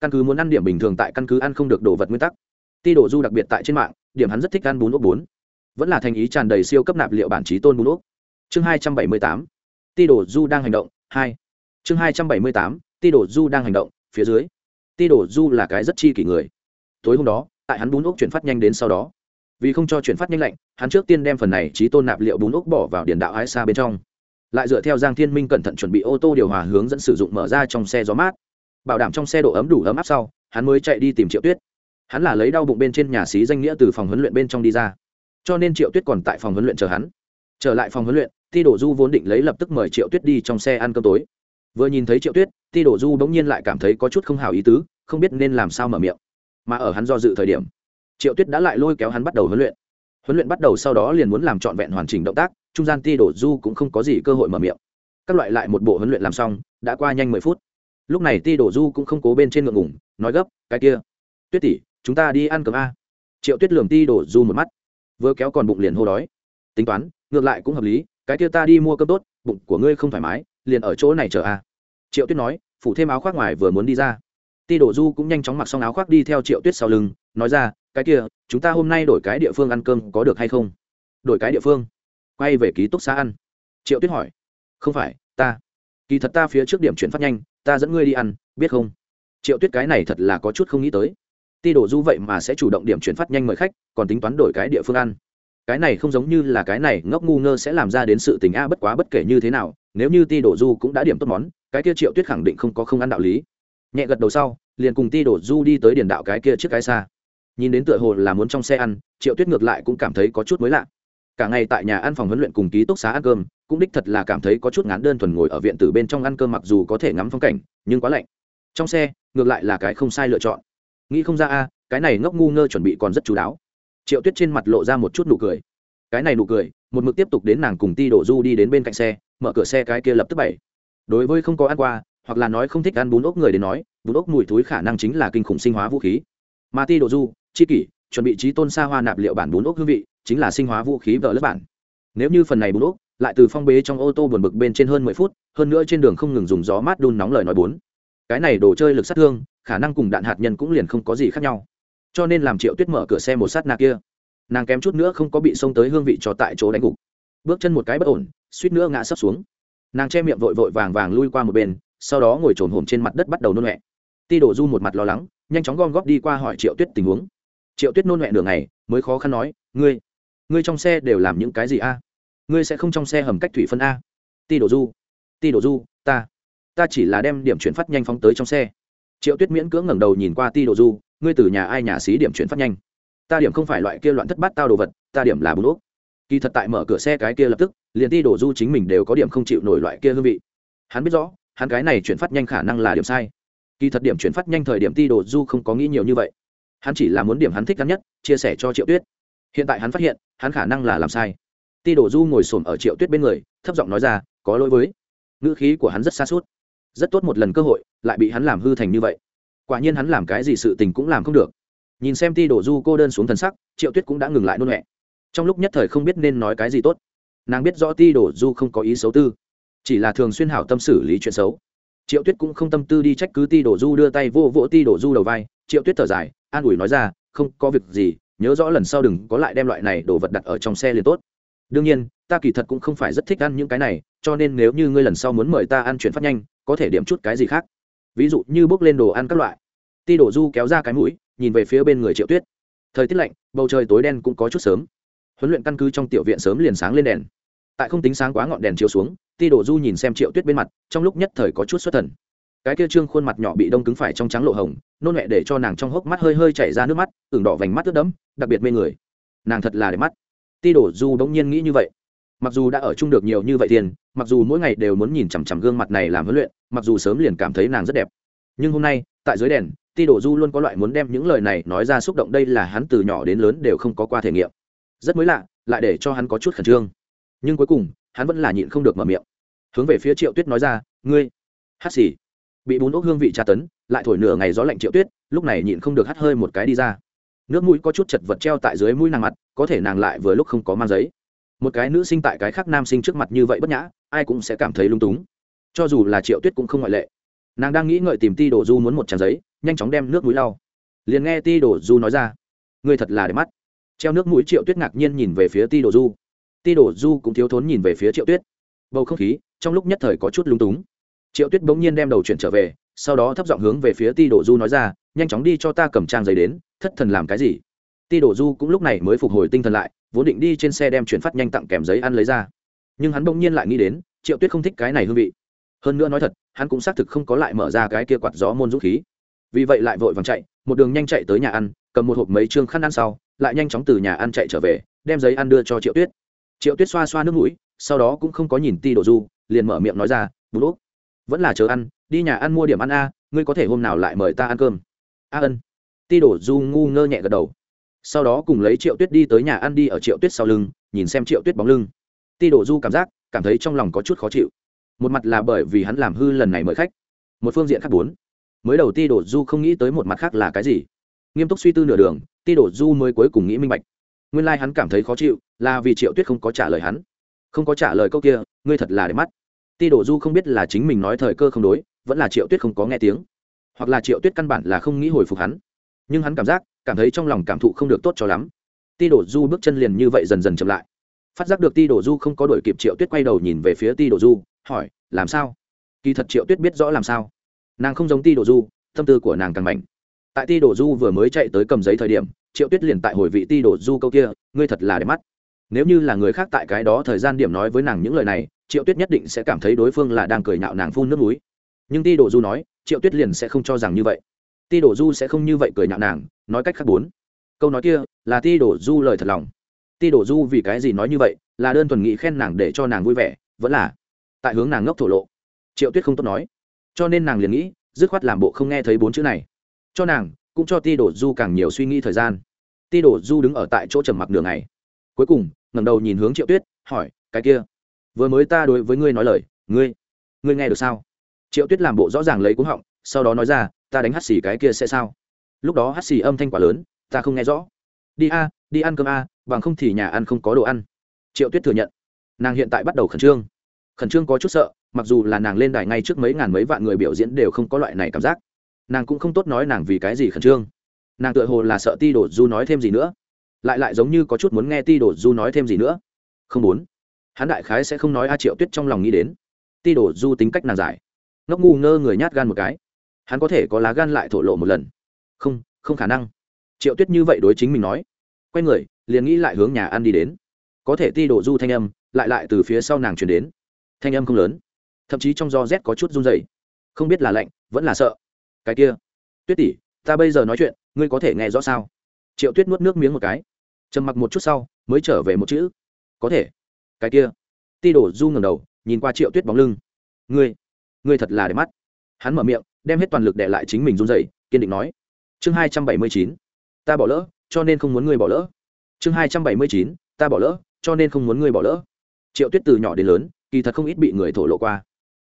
Căn cứ muốn ăn điểm bình thường tại căn cứ ăn không được đồ vật nguyên tắc. Ti đổ du đặc biệt tại trên mạng, điểm hắn rất thích ăn bún ốc bốn. Vẫn là thành ý tràn đầy siêu cấp nạp liệu bản trí tôn bún ốc. Chương hai trăm bảy mươi tám. Ti đổ du đang hành động, hai chương hai trăm bảy mươi tám, ti đổ du đang hành động, phía dưới. Ti đổ du là cái rất chi kỷ người. Tối hôm đó, tại hắn bún ốc chuyển phát nhanh đến sau đó. Vì không cho chuyển phát nhanh lạnh, hắn trước tiên đem phần này trí tôn nạp liệu bún ốc bỏ vào điện đạo ái xa bên trong. Lại dựa theo giang thiên minh cẩn thận chuẩn bị ô tô điều hòa hướng dẫn sử dụng mở ra trong xe gió mát. Bảo đảm trong xe độ ấm đủ ấm áp sau, hắn mới chạy đi tìm triệu tuyết. Hắn là lấy đau bụng bên trên nhà xí danh nghĩa từ phòng huấn luyện bên trong đi ra. Cho nên triệu tuyết còn tại phòng huấn luyện chờ hắn. Trở lại phòng huấn luyện, ti đổ du vốn định lấy lập tức mời triệu tuyết đi trong xe ăn cơm tối vừa nhìn thấy triệu tuyết, ti đổ du bỗng nhiên lại cảm thấy có chút không hào ý tứ, không biết nên làm sao mở miệng. Mà ở hắn do dự thời điểm, triệu tuyết đã lại lôi kéo hắn bắt đầu huấn luyện. Huấn luyện bắt đầu sau đó liền muốn làm trọn vẹn hoàn chỉnh động tác, trung gian ti đổ du cũng không có gì cơ hội mở miệng. Các loại lại một bộ huấn luyện làm xong, đã qua nhanh mười phút. Lúc này ti đổ du cũng không cố bên trên ngượng ngủng nói gấp, cái kia, tuyết tỷ, chúng ta đi ăn cơm a. Triệu tuyết lường ti đổ du một mắt, vừa kéo còn bụng liền hô đói. Tính toán, ngược lại cũng hợp lý, cái kia ta đi mua cơm tốt bụng của ngươi không thoải mái, liền ở chỗ này chờ a triệu tuyết nói, phủ thêm áo khoác ngoài vừa muốn đi ra. Ti đổ du cũng nhanh chóng mặc xong áo khoác đi theo triệu tuyết sau lưng, nói ra, cái kia, chúng ta hôm nay đổi cái địa phương ăn cơm có được hay không? Đổi cái địa phương? Quay về ký túc xá ăn. Triệu tuyết hỏi. Không phải, ta. Kỳ thật ta phía trước điểm chuyển phát nhanh, ta dẫn ngươi đi ăn, biết không? Triệu tuyết cái này thật là có chút không nghĩ tới. Ti đổ du vậy mà sẽ chủ động điểm chuyển phát nhanh mời khách, còn tính toán đổi cái địa phương ăn cái này không giống như là cái này ngốc ngu ngơ sẽ làm ra đến sự tình a bất quá bất kể như thế nào, nếu như ti đổ du cũng đã điểm tốt món, cái kia triệu tuyết khẳng định không có không ăn đạo lý. Nhẹ gật đầu sau, liền cùng ti đổ du đi tới điền đạo cái kia trước cái xa. Nhìn đến tựa hồ là muốn trong xe ăn, triệu tuyết ngược lại cũng cảm thấy có chút mới lạ. Cả ngày tại nhà ăn phòng huấn luyện cùng ký túc xá ăn cơm, cũng đích thật là cảm thấy có chút ngán đơn thuần ngồi ở viện từ bên trong ăn cơm mặc dù có thể ngắm phong cảnh, nhưng quá lạnh. Trong xe, ngược lại là cái không sai lựa chọn. Nghĩ không ra a, cái này ngốc ngu ngơ chuẩn bị còn rất chú đáo triệu tuyết trên mặt lộ ra một chút nụ cười. Cái này nụ cười, một mực tiếp tục đến nàng cùng ti đổ du đi đến bên cạnh xe, mở cửa xe cái kia lập tức bảy đối với không có ăn qua, hoặc là nói không thích ăn bún ốc người đến nói, bún ốc mùi thúi khả năng chính là kinh khủng sinh hóa vũ khí. Mà ti đổ du, chi kỷ, chuẩn bị trí tôn xa hoa nạp liệu bản bún ốc hương vị, chính là sinh hóa vũ khí vợ lớp bản. Nếu như phần này bún ốc, lại từ phong bế trong ô tô buồn bực bên trên hơn mười phút, hơn nữa trên đường không ngừng dùng gió mát đun nóng lời nói bốn. Cái này đồ chơi lực sát thương, khả năng cùng đạn hạt nhân cũng liền không có gì khác nhau cho nên làm triệu tuyết mở cửa xe một sát nạ kia. Nàng kém chút nữa không có bị xông tới hương vị cho tại chỗ đánh gục. Bước chân một cái bất ổn, suýt nữa ngã sấp xuống. Nàng che miệng vội vội vàng vàng lui qua một bên, sau đó ngồi trồn hổm trên mặt đất bắt đầu nôn mẹ ti đổ du một mặt lo lắng, nhanh chóng gom góp đi qua hỏi triệu tuyết tình huống. Triệu tuyết nôn mẹ nửa ngày, mới khó khăn nói, ngươi ngươi trong xe đều làm những cái gì a? Ngươi sẽ không trong xe hầm cách thủy phân a? Ti đổ du, ti đổ du, ta ta chỉ là đem điểm chuyển phát nhanh phóng tới trong xe. Triệu tuyết miễn cưỡng ngẩng đầu nhìn qua ti đổ du ngươi từ nhà ai nhà xí điểm chuyển phát nhanh. Ta điểm không phải loại kia loạn thất bát tao đồ vật, ta điểm là bún ốc kỳ thật tại mở cửa xe cái kia lập tức, liền ti đổ du chính mình đều có điểm không chịu nổi loại kia hương vị. Hắn biết rõ, hắn cái này chuyển phát nhanh khả năng là điểm sai. Kỳ thật điểm chuyển phát nhanh thời điểm ti đổ du không có nghĩ nhiều như vậy. Hắn chỉ là muốn điểm hắn thích hắn nhất, chia sẻ cho triệu tuyết. Hiện tại hắn phát hiện, hắn khả năng là làm sai. Ti đổ du ngồi s ổ m ở triệu tuyết bên người, thấp giọng nói ra, có lỗi với. Ngữ khí của hắn rất xa suốt. Rất tốt một lần cơ hội, lại bị hắn làm hư thành như vậy quả nhiên hắn làm cái gì sự tình cũng làm không được. Nhìn xem ti đổ du cô đơn xuống thần sắc, triệu tuyết cũng đã ngừng lại nôn mẹ trong lúc nhất thời không biết nên nói cái gì tốt. Nàng biết rõ ti đổ du không có ý xấu tư, chỉ là thường xuyên hảo tâm xử lý chuyện xấu. Triệu tuyết cũng không tâm tư đi trách cứ ti đổ du đưa tay vô vỗ ti đổ du đầu vai. Triệu tuyết thở dài, an ủi nói ra, không có việc gì, nhớ rõ lần sau đừng có lại đem loại này đồ vật đặt ở trong xe liền tốt. Đương nhiên, ta kỳ thật cũng không phải rất thích ăn những cái này, cho nên nếu như ngươi lần sau muốn mời ta ăn chuyển phát nhanh, có thể điểm chút cái gì khác ví dụ như bốc lên đồ ăn các loại. Ti đổ du kéo ra cái mũi, nhìn về phía bên người triệu tuyết. Thời tiết lạnh, bầu trời tối đen cũng có chút sớm. Huấn luyện căn cứ trong tiểu viện sớm liền sáng lên đèn. Tại không tính sáng quá ngọn đèn chiếu xuống, ti đổ du nhìn xem triệu tuyết bên mặt, trong lúc nhất thời có chút xuất thần. Cái kia trương khuôn mặt nhỏ bị đông cứng phải trong trắng lộ hồng, nôn mẹ để cho nàng trong hốc mắt hơi hơi chảy ra nước mắt, ửng đỏ vành mắt ướt đẫm, đặc biệt mê người. Nàng thật là đẹp mắt. Ti đổ du bỗng nhiên nghĩ như vậy mặc dù đã ở chung được nhiều như vậy tiền, mặc dù mỗi ngày đều muốn nhìn chằm chằm gương mặt này làm huấn luyện, mặc dù sớm liền cảm thấy nàng rất đẹp. Nhưng hôm nay, tại dưới đèn, ti đổ du luôn có loại muốn đem những lời này nói ra xúc động đây là hắn từ nhỏ đến lớn đều không có qua thể nghiệm. Rất mới lạ, lại để cho hắn có chút khẩn trương. Nhưng cuối cùng, hắn vẫn là nhịn không được mở miệng. Hướng về phía triệu tuyết nói ra, ngươi, hát xì. Bị bún ốc hương vị tra tấn, lại thổi nửa ngày gió lạnh triệu tuyết, lúc này nhịn không được hắt hơi một cái đi ra. Nước mũi có chút chật vật treo tại dưới mũi nàng mặt, có thể nàng lại vừa lúc không có mang giấy một cái nữ sinh tại cái khác nam sinh trước mặt như vậy bất nhã, ai cũng sẽ cảm thấy lung túng. Cho dù là triệu tuyết cũng không ngoại lệ. Nàng đang nghĩ ngợi tìm ti đồ du muốn một tràng giấy, nhanh chóng đem nước mũi lau. Liền nghe ti đồ du nói ra người thật là đẹp mắt. Treo nước mũi triệu tuyết ngạc nhiên nhìn về phía ti đồ du. Ti đồ du cũng thiếu thốn nhìn về phía triệu tuyết. Bầu không khí trong lúc nhất thời có chút lung túng. Triệu tuyết bỗng nhiên đem đầu chuyển trở về, sau đó thấp giọng hướng về phía ti đồ du nói ra, nhanh chóng đi cho ta cầm trang giấy đến, thất thần làm cái gì? Ti đồ du cũng lúc này mới phục hồi tinh thần lại vốn định đi trên xe đem chuyển phát nhanh tặng kèm giấy ăn lấy ra. Nhưng hắn bỗng nhiên lại nghĩ đến, triệu tuyết không thích cái này hương vị. Hơn nữa nói thật, hắn cũng xác thực không có lại mở ra cái kia quạt gió môn dũng khí. Vì vậy lại vội vàng chạy, một đường nhanh chạy tới nhà ăn, cầm một hộp mấy chương khăn ăn sau, lại nhanh chóng từ nhà ăn chạy trở về, đem giấy ăn đưa cho triệu tuyết. Triệu tuyết xoa xoa nước mũi, sau đó cũng không có nhìn ti đổ du, liền mở miệng nói ra bú đốt vẫn là chờ ăn, đi nhà ăn mua điểm ăn a, ngươi có thể hôm nào lại mời ta ăn cơm. A ân. Ti đổ du ngu ngơ nhẹ gật đầu sau đó cùng lấy triệu tuyết đi tới nhà ăn đi ở triệu tuyết sau lưng, nhìn xem triệu tuyết bóng lưng. Ti đổ du cảm giác, cảm thấy trong lòng có chút khó chịu. Một mặt là bởi vì hắn làm hư lần này mời khách, một phương diện khác bốn. Mới đầu ti đổ du không nghĩ tới một mặt khác là cái gì. Nghiêm túc suy tư nửa đường, ti đổ du mới cuối cùng nghĩ minh bạch. Nguyên lai、like、hắn cảm thấy khó chịu, là vì triệu tuyết không có trả lời hắn. Không có trả lời câu kia, ngươi thật là để mắt. Ti đổ du không biết là chính mình nói thời cơ không đối, vẫn là triệu tuyết không có nghe tiếng. Hoặc là triệu tuyết căn bản là không nghĩ hồi phục hắn. Nhưng hắn cảm giác cảm thấy trong lòng cảm thụ không được tốt cho lắm. Ti đổ du bước chân liền như vậy dần dần chậm lại. Phát giác được ti đổ du không có đổi kịp triệu tuyết quay đầu nhìn về phía ti đổ du, hỏi, làm sao? Kỳ thật triệu tuyết biết rõ làm sao. Nàng không giống ti đổ du, tâm tư của nàng càng mạnh. Tại ti đổ du vừa mới chạy tới cầm giấy thời điểm, triệu tuyết liền tại hồi vị ti đổ du câu kia, ngươi thật là đẹp mắt. Nếu như là người khác tại cái đó thời gian điểm nói với nàng những lời này, triệu tuyết nhất định sẽ cảm thấy đối phương là đang cười nhạo nàng phun nước núi nhưng ti đổ du nói, triệu tuyết liền sẽ không cho rằng như vậy ti đổ du sẽ không như vậy cười nhạo nàng, nói cách khác bốn. Câu nói kia là ti đổ du lời thật lòng. Ti đổ du vì cái gì nói như vậy, là đơn thuần nghĩ khen nàng để cho nàng vui vẻ, vẫn là tại hướng nàng ngốc thổ lộ. Triệu tuyết không tốt nói. Cho nên nàng liền nghĩ, dứt khoát làm bộ không nghe thấy bốn chữ này. Cho nàng, cũng cho ti đổ du càng nhiều suy nghĩ thời gian. Ti đổ du đứng ở tại chỗ trầm mặc đường này cuối cùng, ngẩng đầu nhìn hướng triệu tuyết, hỏi, cái kia, vừa mới ta đối với ngươi nói lời, ngươi ngươi nghe được sao? Triệu tuyết làm bộ rõ ràng lấy cúng họng, sau đó nói ra ta đánh hắt xì cái kia sẽ sao? Lúc đó hắt xì âm thanh quả lớn, ta không nghe rõ. Đi a, đi ăn cơm a, bằng không thì nhà ăn không có đồ ăn. Triệu tuyết thừa nhận. Nàng hiện tại bắt đầu khẩn trương. Khẩn trương có chút sợ, mặc dù là nàng lên đài ngay trước mấy ngàn mấy vạn người biểu diễn đều không có loại này cảm giác. Nàng cũng không tốt nói nàng vì cái gì khẩn trương. Nàng tựa hồ là sợ ti đổ du nói thêm gì nữa. Lại lại giống như có chút muốn nghe ti đổ du nói thêm gì nữa. Không muốn. Hắn đại khái sẽ không nói a triệu tuyết trong lòng nghĩ đến. Ti đổ du tính cách nàng giải. Ngốc ngu ngơ người nhát gan một cái hắn có thể có lá gan lại thổ lộ một lần. Không không khả năng. Triệu tuyết như vậy đối chính mình nói. Quay người, liền nghĩ lại hướng nhà ăn đi đến. Có thể ti đổ du thanh âm, lại lại từ phía sau nàng chuyển đến. Thanh âm không lớn. Thậm chí trong gió rét có chút run dày không biết là lạnh, vẫn là sợ. Cái kia. Tuyết tỷ, ta bây giờ nói chuyện, ngươi có thể nghe rõ sao? Triệu tuyết nuốt nước miếng một cái. Trầm mặc một chút sau, mới trở về một chữ. Có thể. Cái kia. Ti đổ du ngầm đầu, nhìn qua triệu tuyết bóng lưng. Ngươi. Ngươi thật là đẹp mắt. Hắn mở miệng đem hết toàn lực để lại chính mình run rẩy, kiên định nói. Chương hai trăm bảy mươi chín ta bỏ lỡ cho nên không muốn ngươi bỏ lỡ. Chương hai trăm bảy mươi chín ta bỏ lỡ cho nên không muốn ngươi bỏ lỡ. Triệu tuyết từ nhỏ đến lớn kỳ thật không ít bị người thổ lộ qua.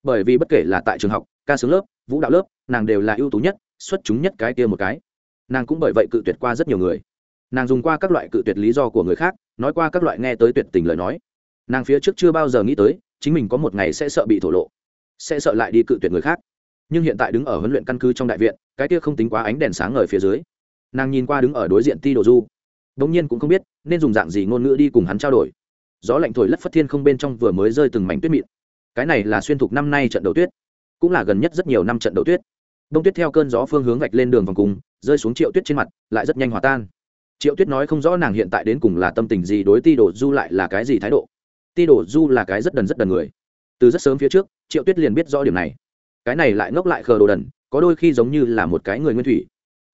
Bởi vì bất kể là tại trường học ca sướng lớp vũ đạo lớp nàng đều là ưu tú nhất xuất chúng nhất cái kia một cái. Nàng cũng bởi vậy cự tuyệt qua rất nhiều người. Nàng dùng qua các loại cự tuyệt lý do của người khác nói qua các loại nghe tới tuyệt tình lời nói. Nàng phía trước chưa bao giờ nghĩ tới chính mình có một ngày sẽ sợ bị thổ lộ sẽ sợ lại đi cự tuyệt người khác nhưng hiện tại đứng ở huấn luyện căn cứ trong đại viện, cái kia không tính quá ánh đèn sáng ở phía dưới. Nàng nhìn qua đứng ở đối diện ti đồ du. Đ ỗ n g nhiên cũng không biết, nên dùng dạng gì ngôn ngữ đi cùng hắn trao đổi. Gió lạnh thổi lất phất thiên không bên trong vừa mới rơi từng mảnh tuyết mịn. Cái này là xuyên thục năm nay trận đầu tuyết, cũng là gần nhất rất nhiều năm trận đầu tuyết. Đông tuyết theo cơn gió phương hướng gạch lên đường vòng cùng, rơi xuống triệu tuyết trên mặt, lại rất nhanh hòa tan. Triệu tuyết nói không rõ nàng hiện tại đến cùng là tâm tình gì đối ti đồ du lại là cái gì thái độ. Ti đồ du là cái rất đần rất đần người. Từ rất sớm phía trước, triệu tuyết liền biết rõ điểm này cái này lại ngốc lại khờ đồ đần, có đôi khi giống như là một cái người nguyên thủy.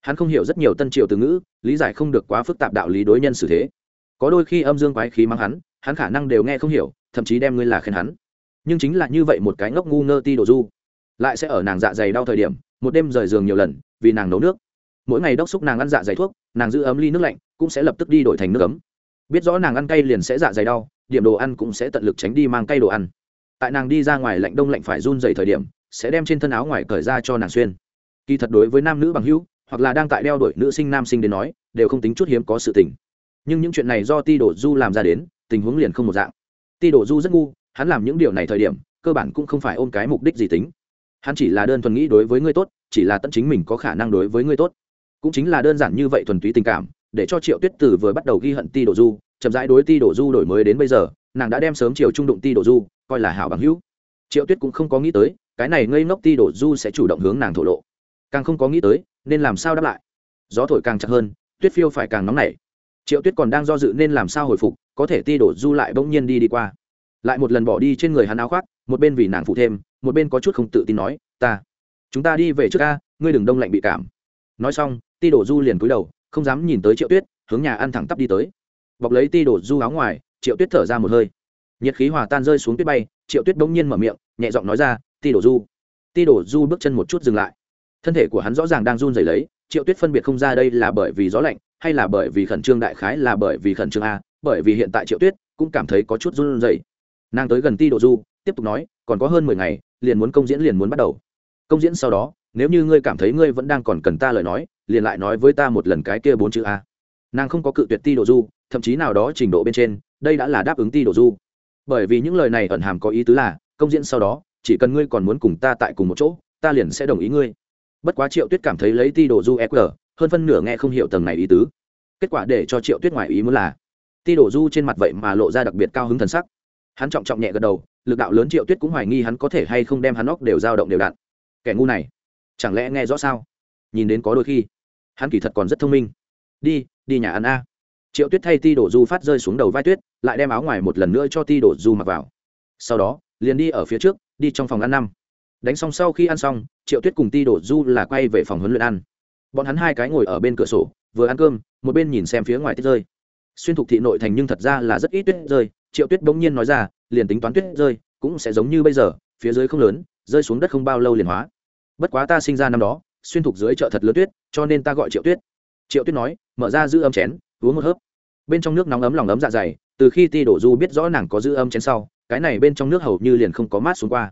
Hắn không hiểu rất nhiều tân triều từ ngữ, lý giải không được quá phức tạp đạo lý đối nhân xử thế. Có đôi khi âm dương quái khí mắng hắn hắn khả năng đều nghe không hiểu, thậm chí đem ngươi là khen hắn. Nhưng chính là như vậy một cái ngốc ngu ngơ ti đồ du, lại sẽ ở nàng dạ dày đau thời điểm, một đêm rời giường nhiều lần, vì nàng nấu nước. Mỗi ngày đốc xúc nàng ăn dạ dày thuốc, nàng giữ ấm ly nước lạnh, cũng sẽ lập tức đi đổi thành nước ấm. Biết rõ nàng ăn cay liền sẽ dạ dày đau, điểm đồ ăn cũng sẽ tận lực tránh đi mang cay đồ ăn. Tại nàng đi ra ngoài lạnh đông lạnh phải run dày thời điểm sẽ đem trên thân áo ngoài cởi ra cho nàng xuyên. Kỳ thật đối với nam nữ bằng hữu, hoặc là đang tại đeo đuổi nữ sinh nam sinh đến nói, đều không tính chút hiếm có sự tình. Nhưng những chuyện này do ti đổ du làm ra đến, tình huống liền không một dạng. Ti đổ du rất ngu, hắn làm những điều này thời điểm, cơ bản cũng không phải ôm cái mục đích gì tính. Hắn chỉ là đơn thuần nghĩ đối với ngươi tốt, chỉ là tận chính mình có khả năng đối với ngươi tốt. Cũng chính là đơn giản như vậy thuần túy tình cảm, để cho triệu tuyết tử vừa bắt đầu ghi hận ti đổ du, chậm rãi đối ti đổ du đổi mới đến bây giờ, nàng đã đem sớm chiều trung đụng ti đổ du, coi là hảo bằng hữu. Triệu tuyết cũng không có nghĩ tới cái này ngây ngốc ti đổ du sẽ chủ động hướng nàng thổ lộ. Càng không có nghĩ tới, nên làm sao đáp lại? Gió thổi càng chặt hơn, tuyết phiêu phải càng nóng nảy. Triệu tuyết còn đang do dự nên làm sao hồi phục, có thể ti đổ du lại bỗng nhiên đi đi qua. Lại một lần bỏ đi trên người hắn áo khoác, một bên vì nàng phụ thêm, một bên có chút không tự tin nói, ta, chúng ta đi về trước ca ngươi đừng đông lạnh bị cảm. Nói xong, ti đổ du liền cúi đầu, không dám nhìn tới triệu tuyết, hướng nhà ăn thẳng tắp đi tới. Bọc lấy ti đổ du áo ngoài, triệu tuyết thở ra một hơi. Nhiệt khí hòa tan rơi xuống tuyết bay, triệu tuyết bỗng nhiên mở miệng, nhẹ giọng nói ra ti đổ du. Ti đổ du bước chân một chút dừng lại. Thân thể của hắn rõ ràng đang run rẩy lấy, triệu tuyết phân biệt không ra đây là bởi vì gió lạnh, hay là bởi vì khẩn trương đại khái là bởi vì khẩn trương a, bởi vì hiện tại triệu tuyết cũng cảm thấy có chút run rẩy. Nàng tới gần ti đổ du, tiếp tục nói, còn có hơn mười ngày, liền muốn công diễn liền muốn bắt đầu. Công diễn sau đó, nếu như ngươi cảm thấy ngươi vẫn đang còn cần ta lời nói, liền lại nói với ta một lần cái kia bốn chữ a. Nàng không có cự tuyệt ti đồ du, thậm chí nào đó trình độ bên trên, đây đã là đáp ứng ti đồ du. Bởi vì những lời này ẩn hàm có ý tứ là, công diễn sau đó chỉ cần ngươi còn muốn cùng ta tại cùng một chỗ, ta liền sẽ đồng ý ngươi. Bất quá triệu tuyết cảm thấy lấy ti đồ du eq hơn phân nửa nghe không hiểu tầng này ý tứ. Kết quả để cho triệu tuyết ngoài ý muốn là, ti đồ du trên mặt vậy mà lộ ra đặc biệt cao hứng thần sắc. Hắn trọng trọng nhẹ gật đầu, lực đạo lớn triệu tuyết cũng hoài nghi hắn có thể hay không đem hắn óc đều dao động đều đặn. Kẻ ngu này, chẳng lẽ nghe rõ sao? Nhìn đến có đôi khi, hắn kỳ thật còn rất thông minh. Đi đi nhà ăn a. Triệu tuyết thay ti đổ du phát rơi xuống đầu vai tuyết, lại đem áo ngoài một lần nữa cho ti đổ du mặc vào. Sau đó, liền đi ở phía trước đi trong phòng ăn năm. Đánh xong sau khi ăn xong, triệu tuyết cùng ti đổ du là quay về phòng huấn luyện ăn. Bọn hắn hai cái ngồi ở bên cửa sổ, vừa ăn cơm, một bên nhìn xem phía ngoài tuyết rơi. Xuyên thục thị nội thành nhưng thật ra là rất ít tuyết rơi, triệu tuyết bỗng nhiên nói ra, liền tính toán tuyết rơi, cũng sẽ giống như bây giờ, phía dưới không lớn, rơi xuống đất không bao lâu liền hóa. Bất quá ta sinh ra năm đó, xuyên thục dưới chợ thật lớn tuyết, cho nên ta gọi triệu tuyết. Triệu tuyết nói, mở ra giữ ấm chén, uống một hớp. Bên trong nước nóng ấm lòng ấm dạ dày từ khi ti đổ du biết rõ nàng có giữ âm chén sau, cái này bên trong nước hầu như liền không có mát xuống qua.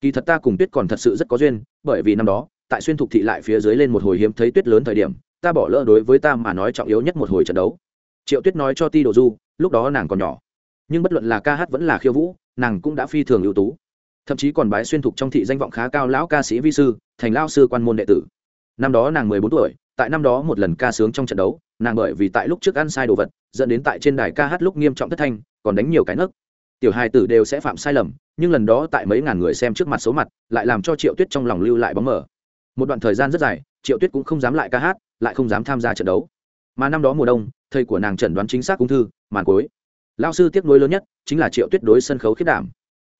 Kỳ thật ta cùng tuyết còn thật sự rất có duyên, bởi vì năm đó, tại xuyên thục thị lại phía dưới lên một hồi hiếm thấy tuyết lớn thời điểm, ta bỏ lỡ đối với ta mà nói trọng yếu nhất một hồi trận đấu. Triệu tuyết nói cho ti đổ du, lúc đó nàng còn nhỏ. Nhưng bất luận là ca hát vẫn là khiêu vũ, nàng cũng đã phi thường ưu tú. Thậm chí còn bái xuyên thục trong thị danh vọng khá cao lão ca sĩ vi sư, thành lao sư quan môn đệ tử. Năm đó nàng mười bốn tuổi tại năm đó một lần ca sướng trong trận đấu, nàng bởi vì tại lúc trước ăn sai đồ vật, dẫn đến tại trên đài ca hát lúc nghiêm trọng thất thanh, còn đánh nhiều cái nấc. Tiểu hài tử đều sẽ phạm sai lầm, nhưng lần đó tại mấy ngàn người xem trước mặt số mặt, lại làm cho triệu tuyết trong lòng lưu lại bóng mờ. Một đoạn thời gian rất dài, triệu tuyết cũng không dám lại ca hát, lại không dám tham gia trận đấu. Mà năm đó mùa đông, thầy của nàng chẩn đoán chính xác ung thư, màn cuối. Lao sư tiếp nối lớn nhất chính là triệu tuyết đối sân khấu khiết đảm.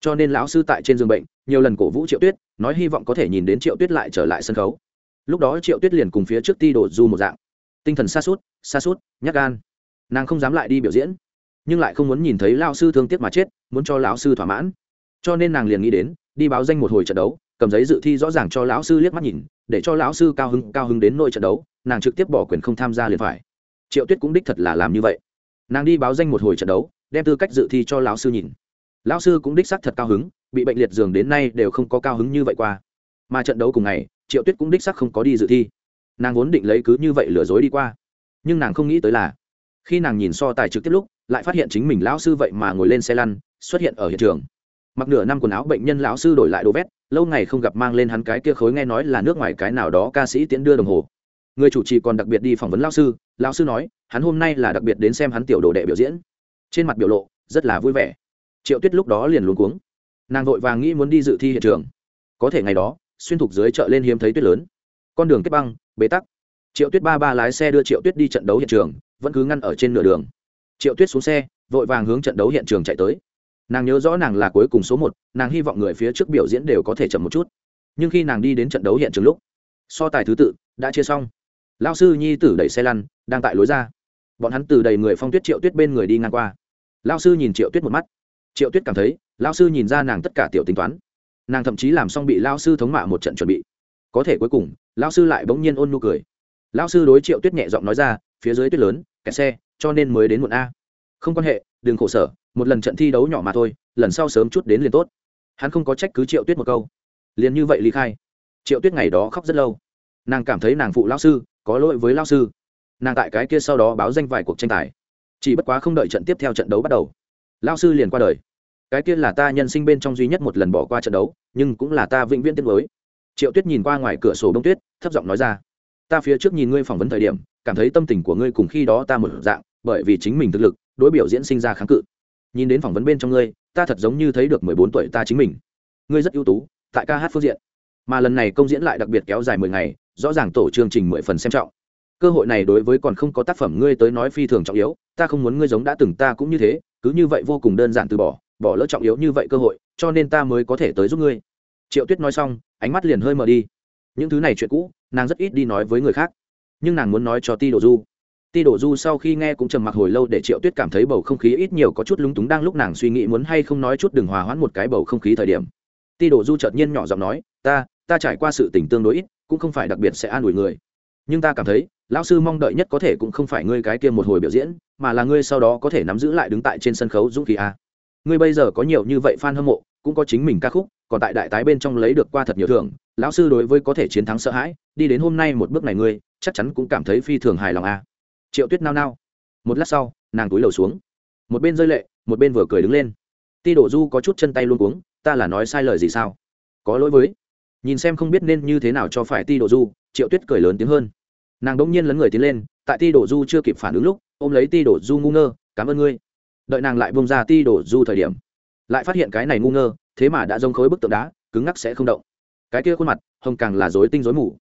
Cho nên lão sư tại trên giường bệnh, nhiều lần cổ vũ triệu tuyết, nói hy vọng có thể nhìn đến triệu tuyết lại trở lại sân khấu lúc đó triệu tuyết liền cùng phía trước ti đổ du một dạng. Tinh thần xa suốt xa suốt nhắc gan. Nàng không dám lại đi biểu diễn, nhưng lại không muốn nhìn thấy lao sư thương tiếc mà chết, muốn cho lão sư thỏa mãn. Cho nên nàng liền nghĩ đến, đi báo danh một hồi trận đấu, cầm giấy dự thi rõ ràng cho lão sư liếc mắt nhìn, để cho lão sư cao hứng cao hứng đến nội trận đấu, nàng trực tiếp bỏ quyền không tham gia liền phải. Triệu tuyết cũng đích thật là làm như vậy. Nàng đi báo danh một hồi trận đấu, đem tư cách dự thi cho lão sư nhìn. Lão sư cũng đích xác thật cao hứng, bị bệnh liệt giường đến nay đều không có cao hứng như vậy qua. Mà trận đấu cùng ngày triệu tuyết cũng đích sắc không có đi dự thi. Nàng vốn định lấy cứ như vậy lừa dối đi qua. Nhưng nàng không nghĩ tới là, khi nàng nhìn so tài trực tiếp lúc, lại phát hiện chính mình lão sư vậy mà ngồi lên xe lăn, xuất hiện ở hiện trường. Mặc nửa năm quần áo bệnh nhân lão sư đổi lại đồ vét, lâu ngày không gặp mang lên hắn cái kia khối nghe nói là nước ngoài cái nào đó ca sĩ tiễn đưa đồng hồ. Người chủ trì còn đặc biệt đi phỏng vấn lão sư lão sư nói, hắn hôm nay là đặc biệt đến xem hắn tiểu đồ đệ biểu diễn. Trên mặt biểu lộ, rất là vui vẻ. Triệu tuyết lúc đó liền luống cuống. Nàng vội vàng nghĩ muốn đi dự thi hiện trường. Có thể ngày đó xuyên thục dưới chợ lên hiếm thấy tuyết lớn. Con đường kết băng, bế tắc. Triệu tuyết ba ba lái xe đưa triệu tuyết đi trận đấu hiện trường, vẫn cứ ngăn ở trên nửa đường. Triệu tuyết xuống xe, vội vàng hướng trận đấu hiện trường chạy tới. Nàng nhớ rõ nàng là cuối cùng số một, nàng hy vọng người phía trước biểu diễn đều có thể chậm một chút. Nhưng khi nàng đi đến trận đấu hiện trường lúc, so tài thứ tự đã chia xong. Lao sư nhi tử đẩy xe lăn, đang tại lối ra. Bọn hắn từ đầy người phong tuyết triệu tuyết bên người đi ngang qua. Lao sư nhìn triệu tuyết một mắt. Triệu tuyết cảm thấy lao sư nhìn ra nàng tất cả tiểu tính toán nàng thậm chí làm xong bị lao sư thống mạ một trận chuẩn bị. Có thể cuối cùng, lao sư lại bỗng nhiên ôn nu cười. Lao sư đối triệu tuyết nhẹ giọng nói ra, phía dưới tuyết lớn, kẹt xe, cho nên mới đến muộn a. Không quan hệ, đừng khổ sở, một lần trận thi đấu nhỏ mà thôi, lần sau sớm chút đến liền tốt. Hắn không có trách cứ triệu tuyết một câu. Liền như vậy ly khai. Triệu tuyết ngày đó khóc rất lâu. Nàng cảm thấy nàng phụ lao sư, có lỗi với lao sư. Nàng tại cái kia sau đó báo danh vài cuộc tranh tài. Chỉ bất quá không đợi trận tiếp theo trận đấu bắt đầu, lao sư liền qua đời cái kia là ta nhân sinh bên trong duy nhất một lần bỏ qua trận đấu, nhưng cũng là ta vĩnh viễn tiết mới triệu tuyết nhìn qua ngoài cửa sổ đông tuyết, thấp giọng nói ra, ta phía trước nhìn ngươi phỏng vấn thời điểm, cảm thấy tâm tình của ngươi cùng khi đó ta một dạng, bởi vì chính mình thực lực, đối biểu diễn sinh ra kháng cự. Nhìn đến phỏng vấn bên trong ngươi, ta thật giống như thấy được mười bốn tuổi ta chính mình. Ngươi rất ưu tú, tại ca hát phương diện. Mà lần này công diễn lại đặc biệt kéo dài mười ngày, rõ ràng tổ chương trình mười phần xem trọng. Cơ hội này đối với còn không có tác phẩm ngươi tới nói phi thường trọng yếu, ta không muốn ngươi giống đã từng ta cũng như thế, cứ như vậy vô cùng đơn giản từ bỏ bỏ lỡ trọng yếu như vậy cơ hội, cho nên ta mới có thể tới giúp ngươi. Triệu tuyết nói xong, ánh mắt liền hơi mờ đi. Những thứ này chuyện cũ, nàng rất ít đi nói với người khác. Nhưng nàng muốn nói cho ti đồ du. Ti đồ du sau khi nghe cũng trầm mặc hồi lâu để triệu tuyết cảm thấy bầu không khí ít nhiều có chút lúng túng đang lúc nàng suy nghĩ muốn hay không nói chút đừng hòa hoãn một cái bầu không khí thời điểm. Ti đồ du chợt nhiên nhỏ giọng nói, ta ta trải qua sự tình tương đối ít, cũng không phải đặc biệt sẽ an ủi người. Nhưng ta cảm thấy, lão sư mong đợi nhất có thể cũng không phải ngươi cái kia một hồi biểu diễn, mà là ngươi sau đó có thể nắm giữ lại đứng tại trên sân khấu dũng khí a ngươi bây giờ có nhiều như vậy fan hâm mộ, cũng có chính mình ca khúc, còn tại đại tái bên trong lấy được qua thật nhiều thưởng, lão sư đối với có thể chiến thắng sợ hãi, đi đến hôm nay một bước này ngươi, chắc chắn cũng cảm thấy phi thường hài lòng a triệu tuyết nao nao. Một lát sau, nàng túi lầu xuống. Một bên rơi lệ, một bên vừa cười đứng lên. Ti đổ du có chút chân tay luôn cuống, ta là nói sai lời gì sao? Có lỗi với. Nhìn xem không biết nên như thế nào cho phải ti đổ du, triệu tuyết cười lớn tiếng hơn. Nàng đỗng nhiên lấn người tiến lên, tại ti đổ du chưa kịp phản ứng lúc, ôm lấy ti đổ du ngu ngơ, cảm ơn ngươi đợi nàng lại bông ra ti đổ du thời điểm, lại phát hiện cái này ngu ngơ, thế mà đã giống khối bức tượng đá, cứng ngắc sẽ không động. Cái kia khuôn mặt, hồng càng là dối tinh dối mù.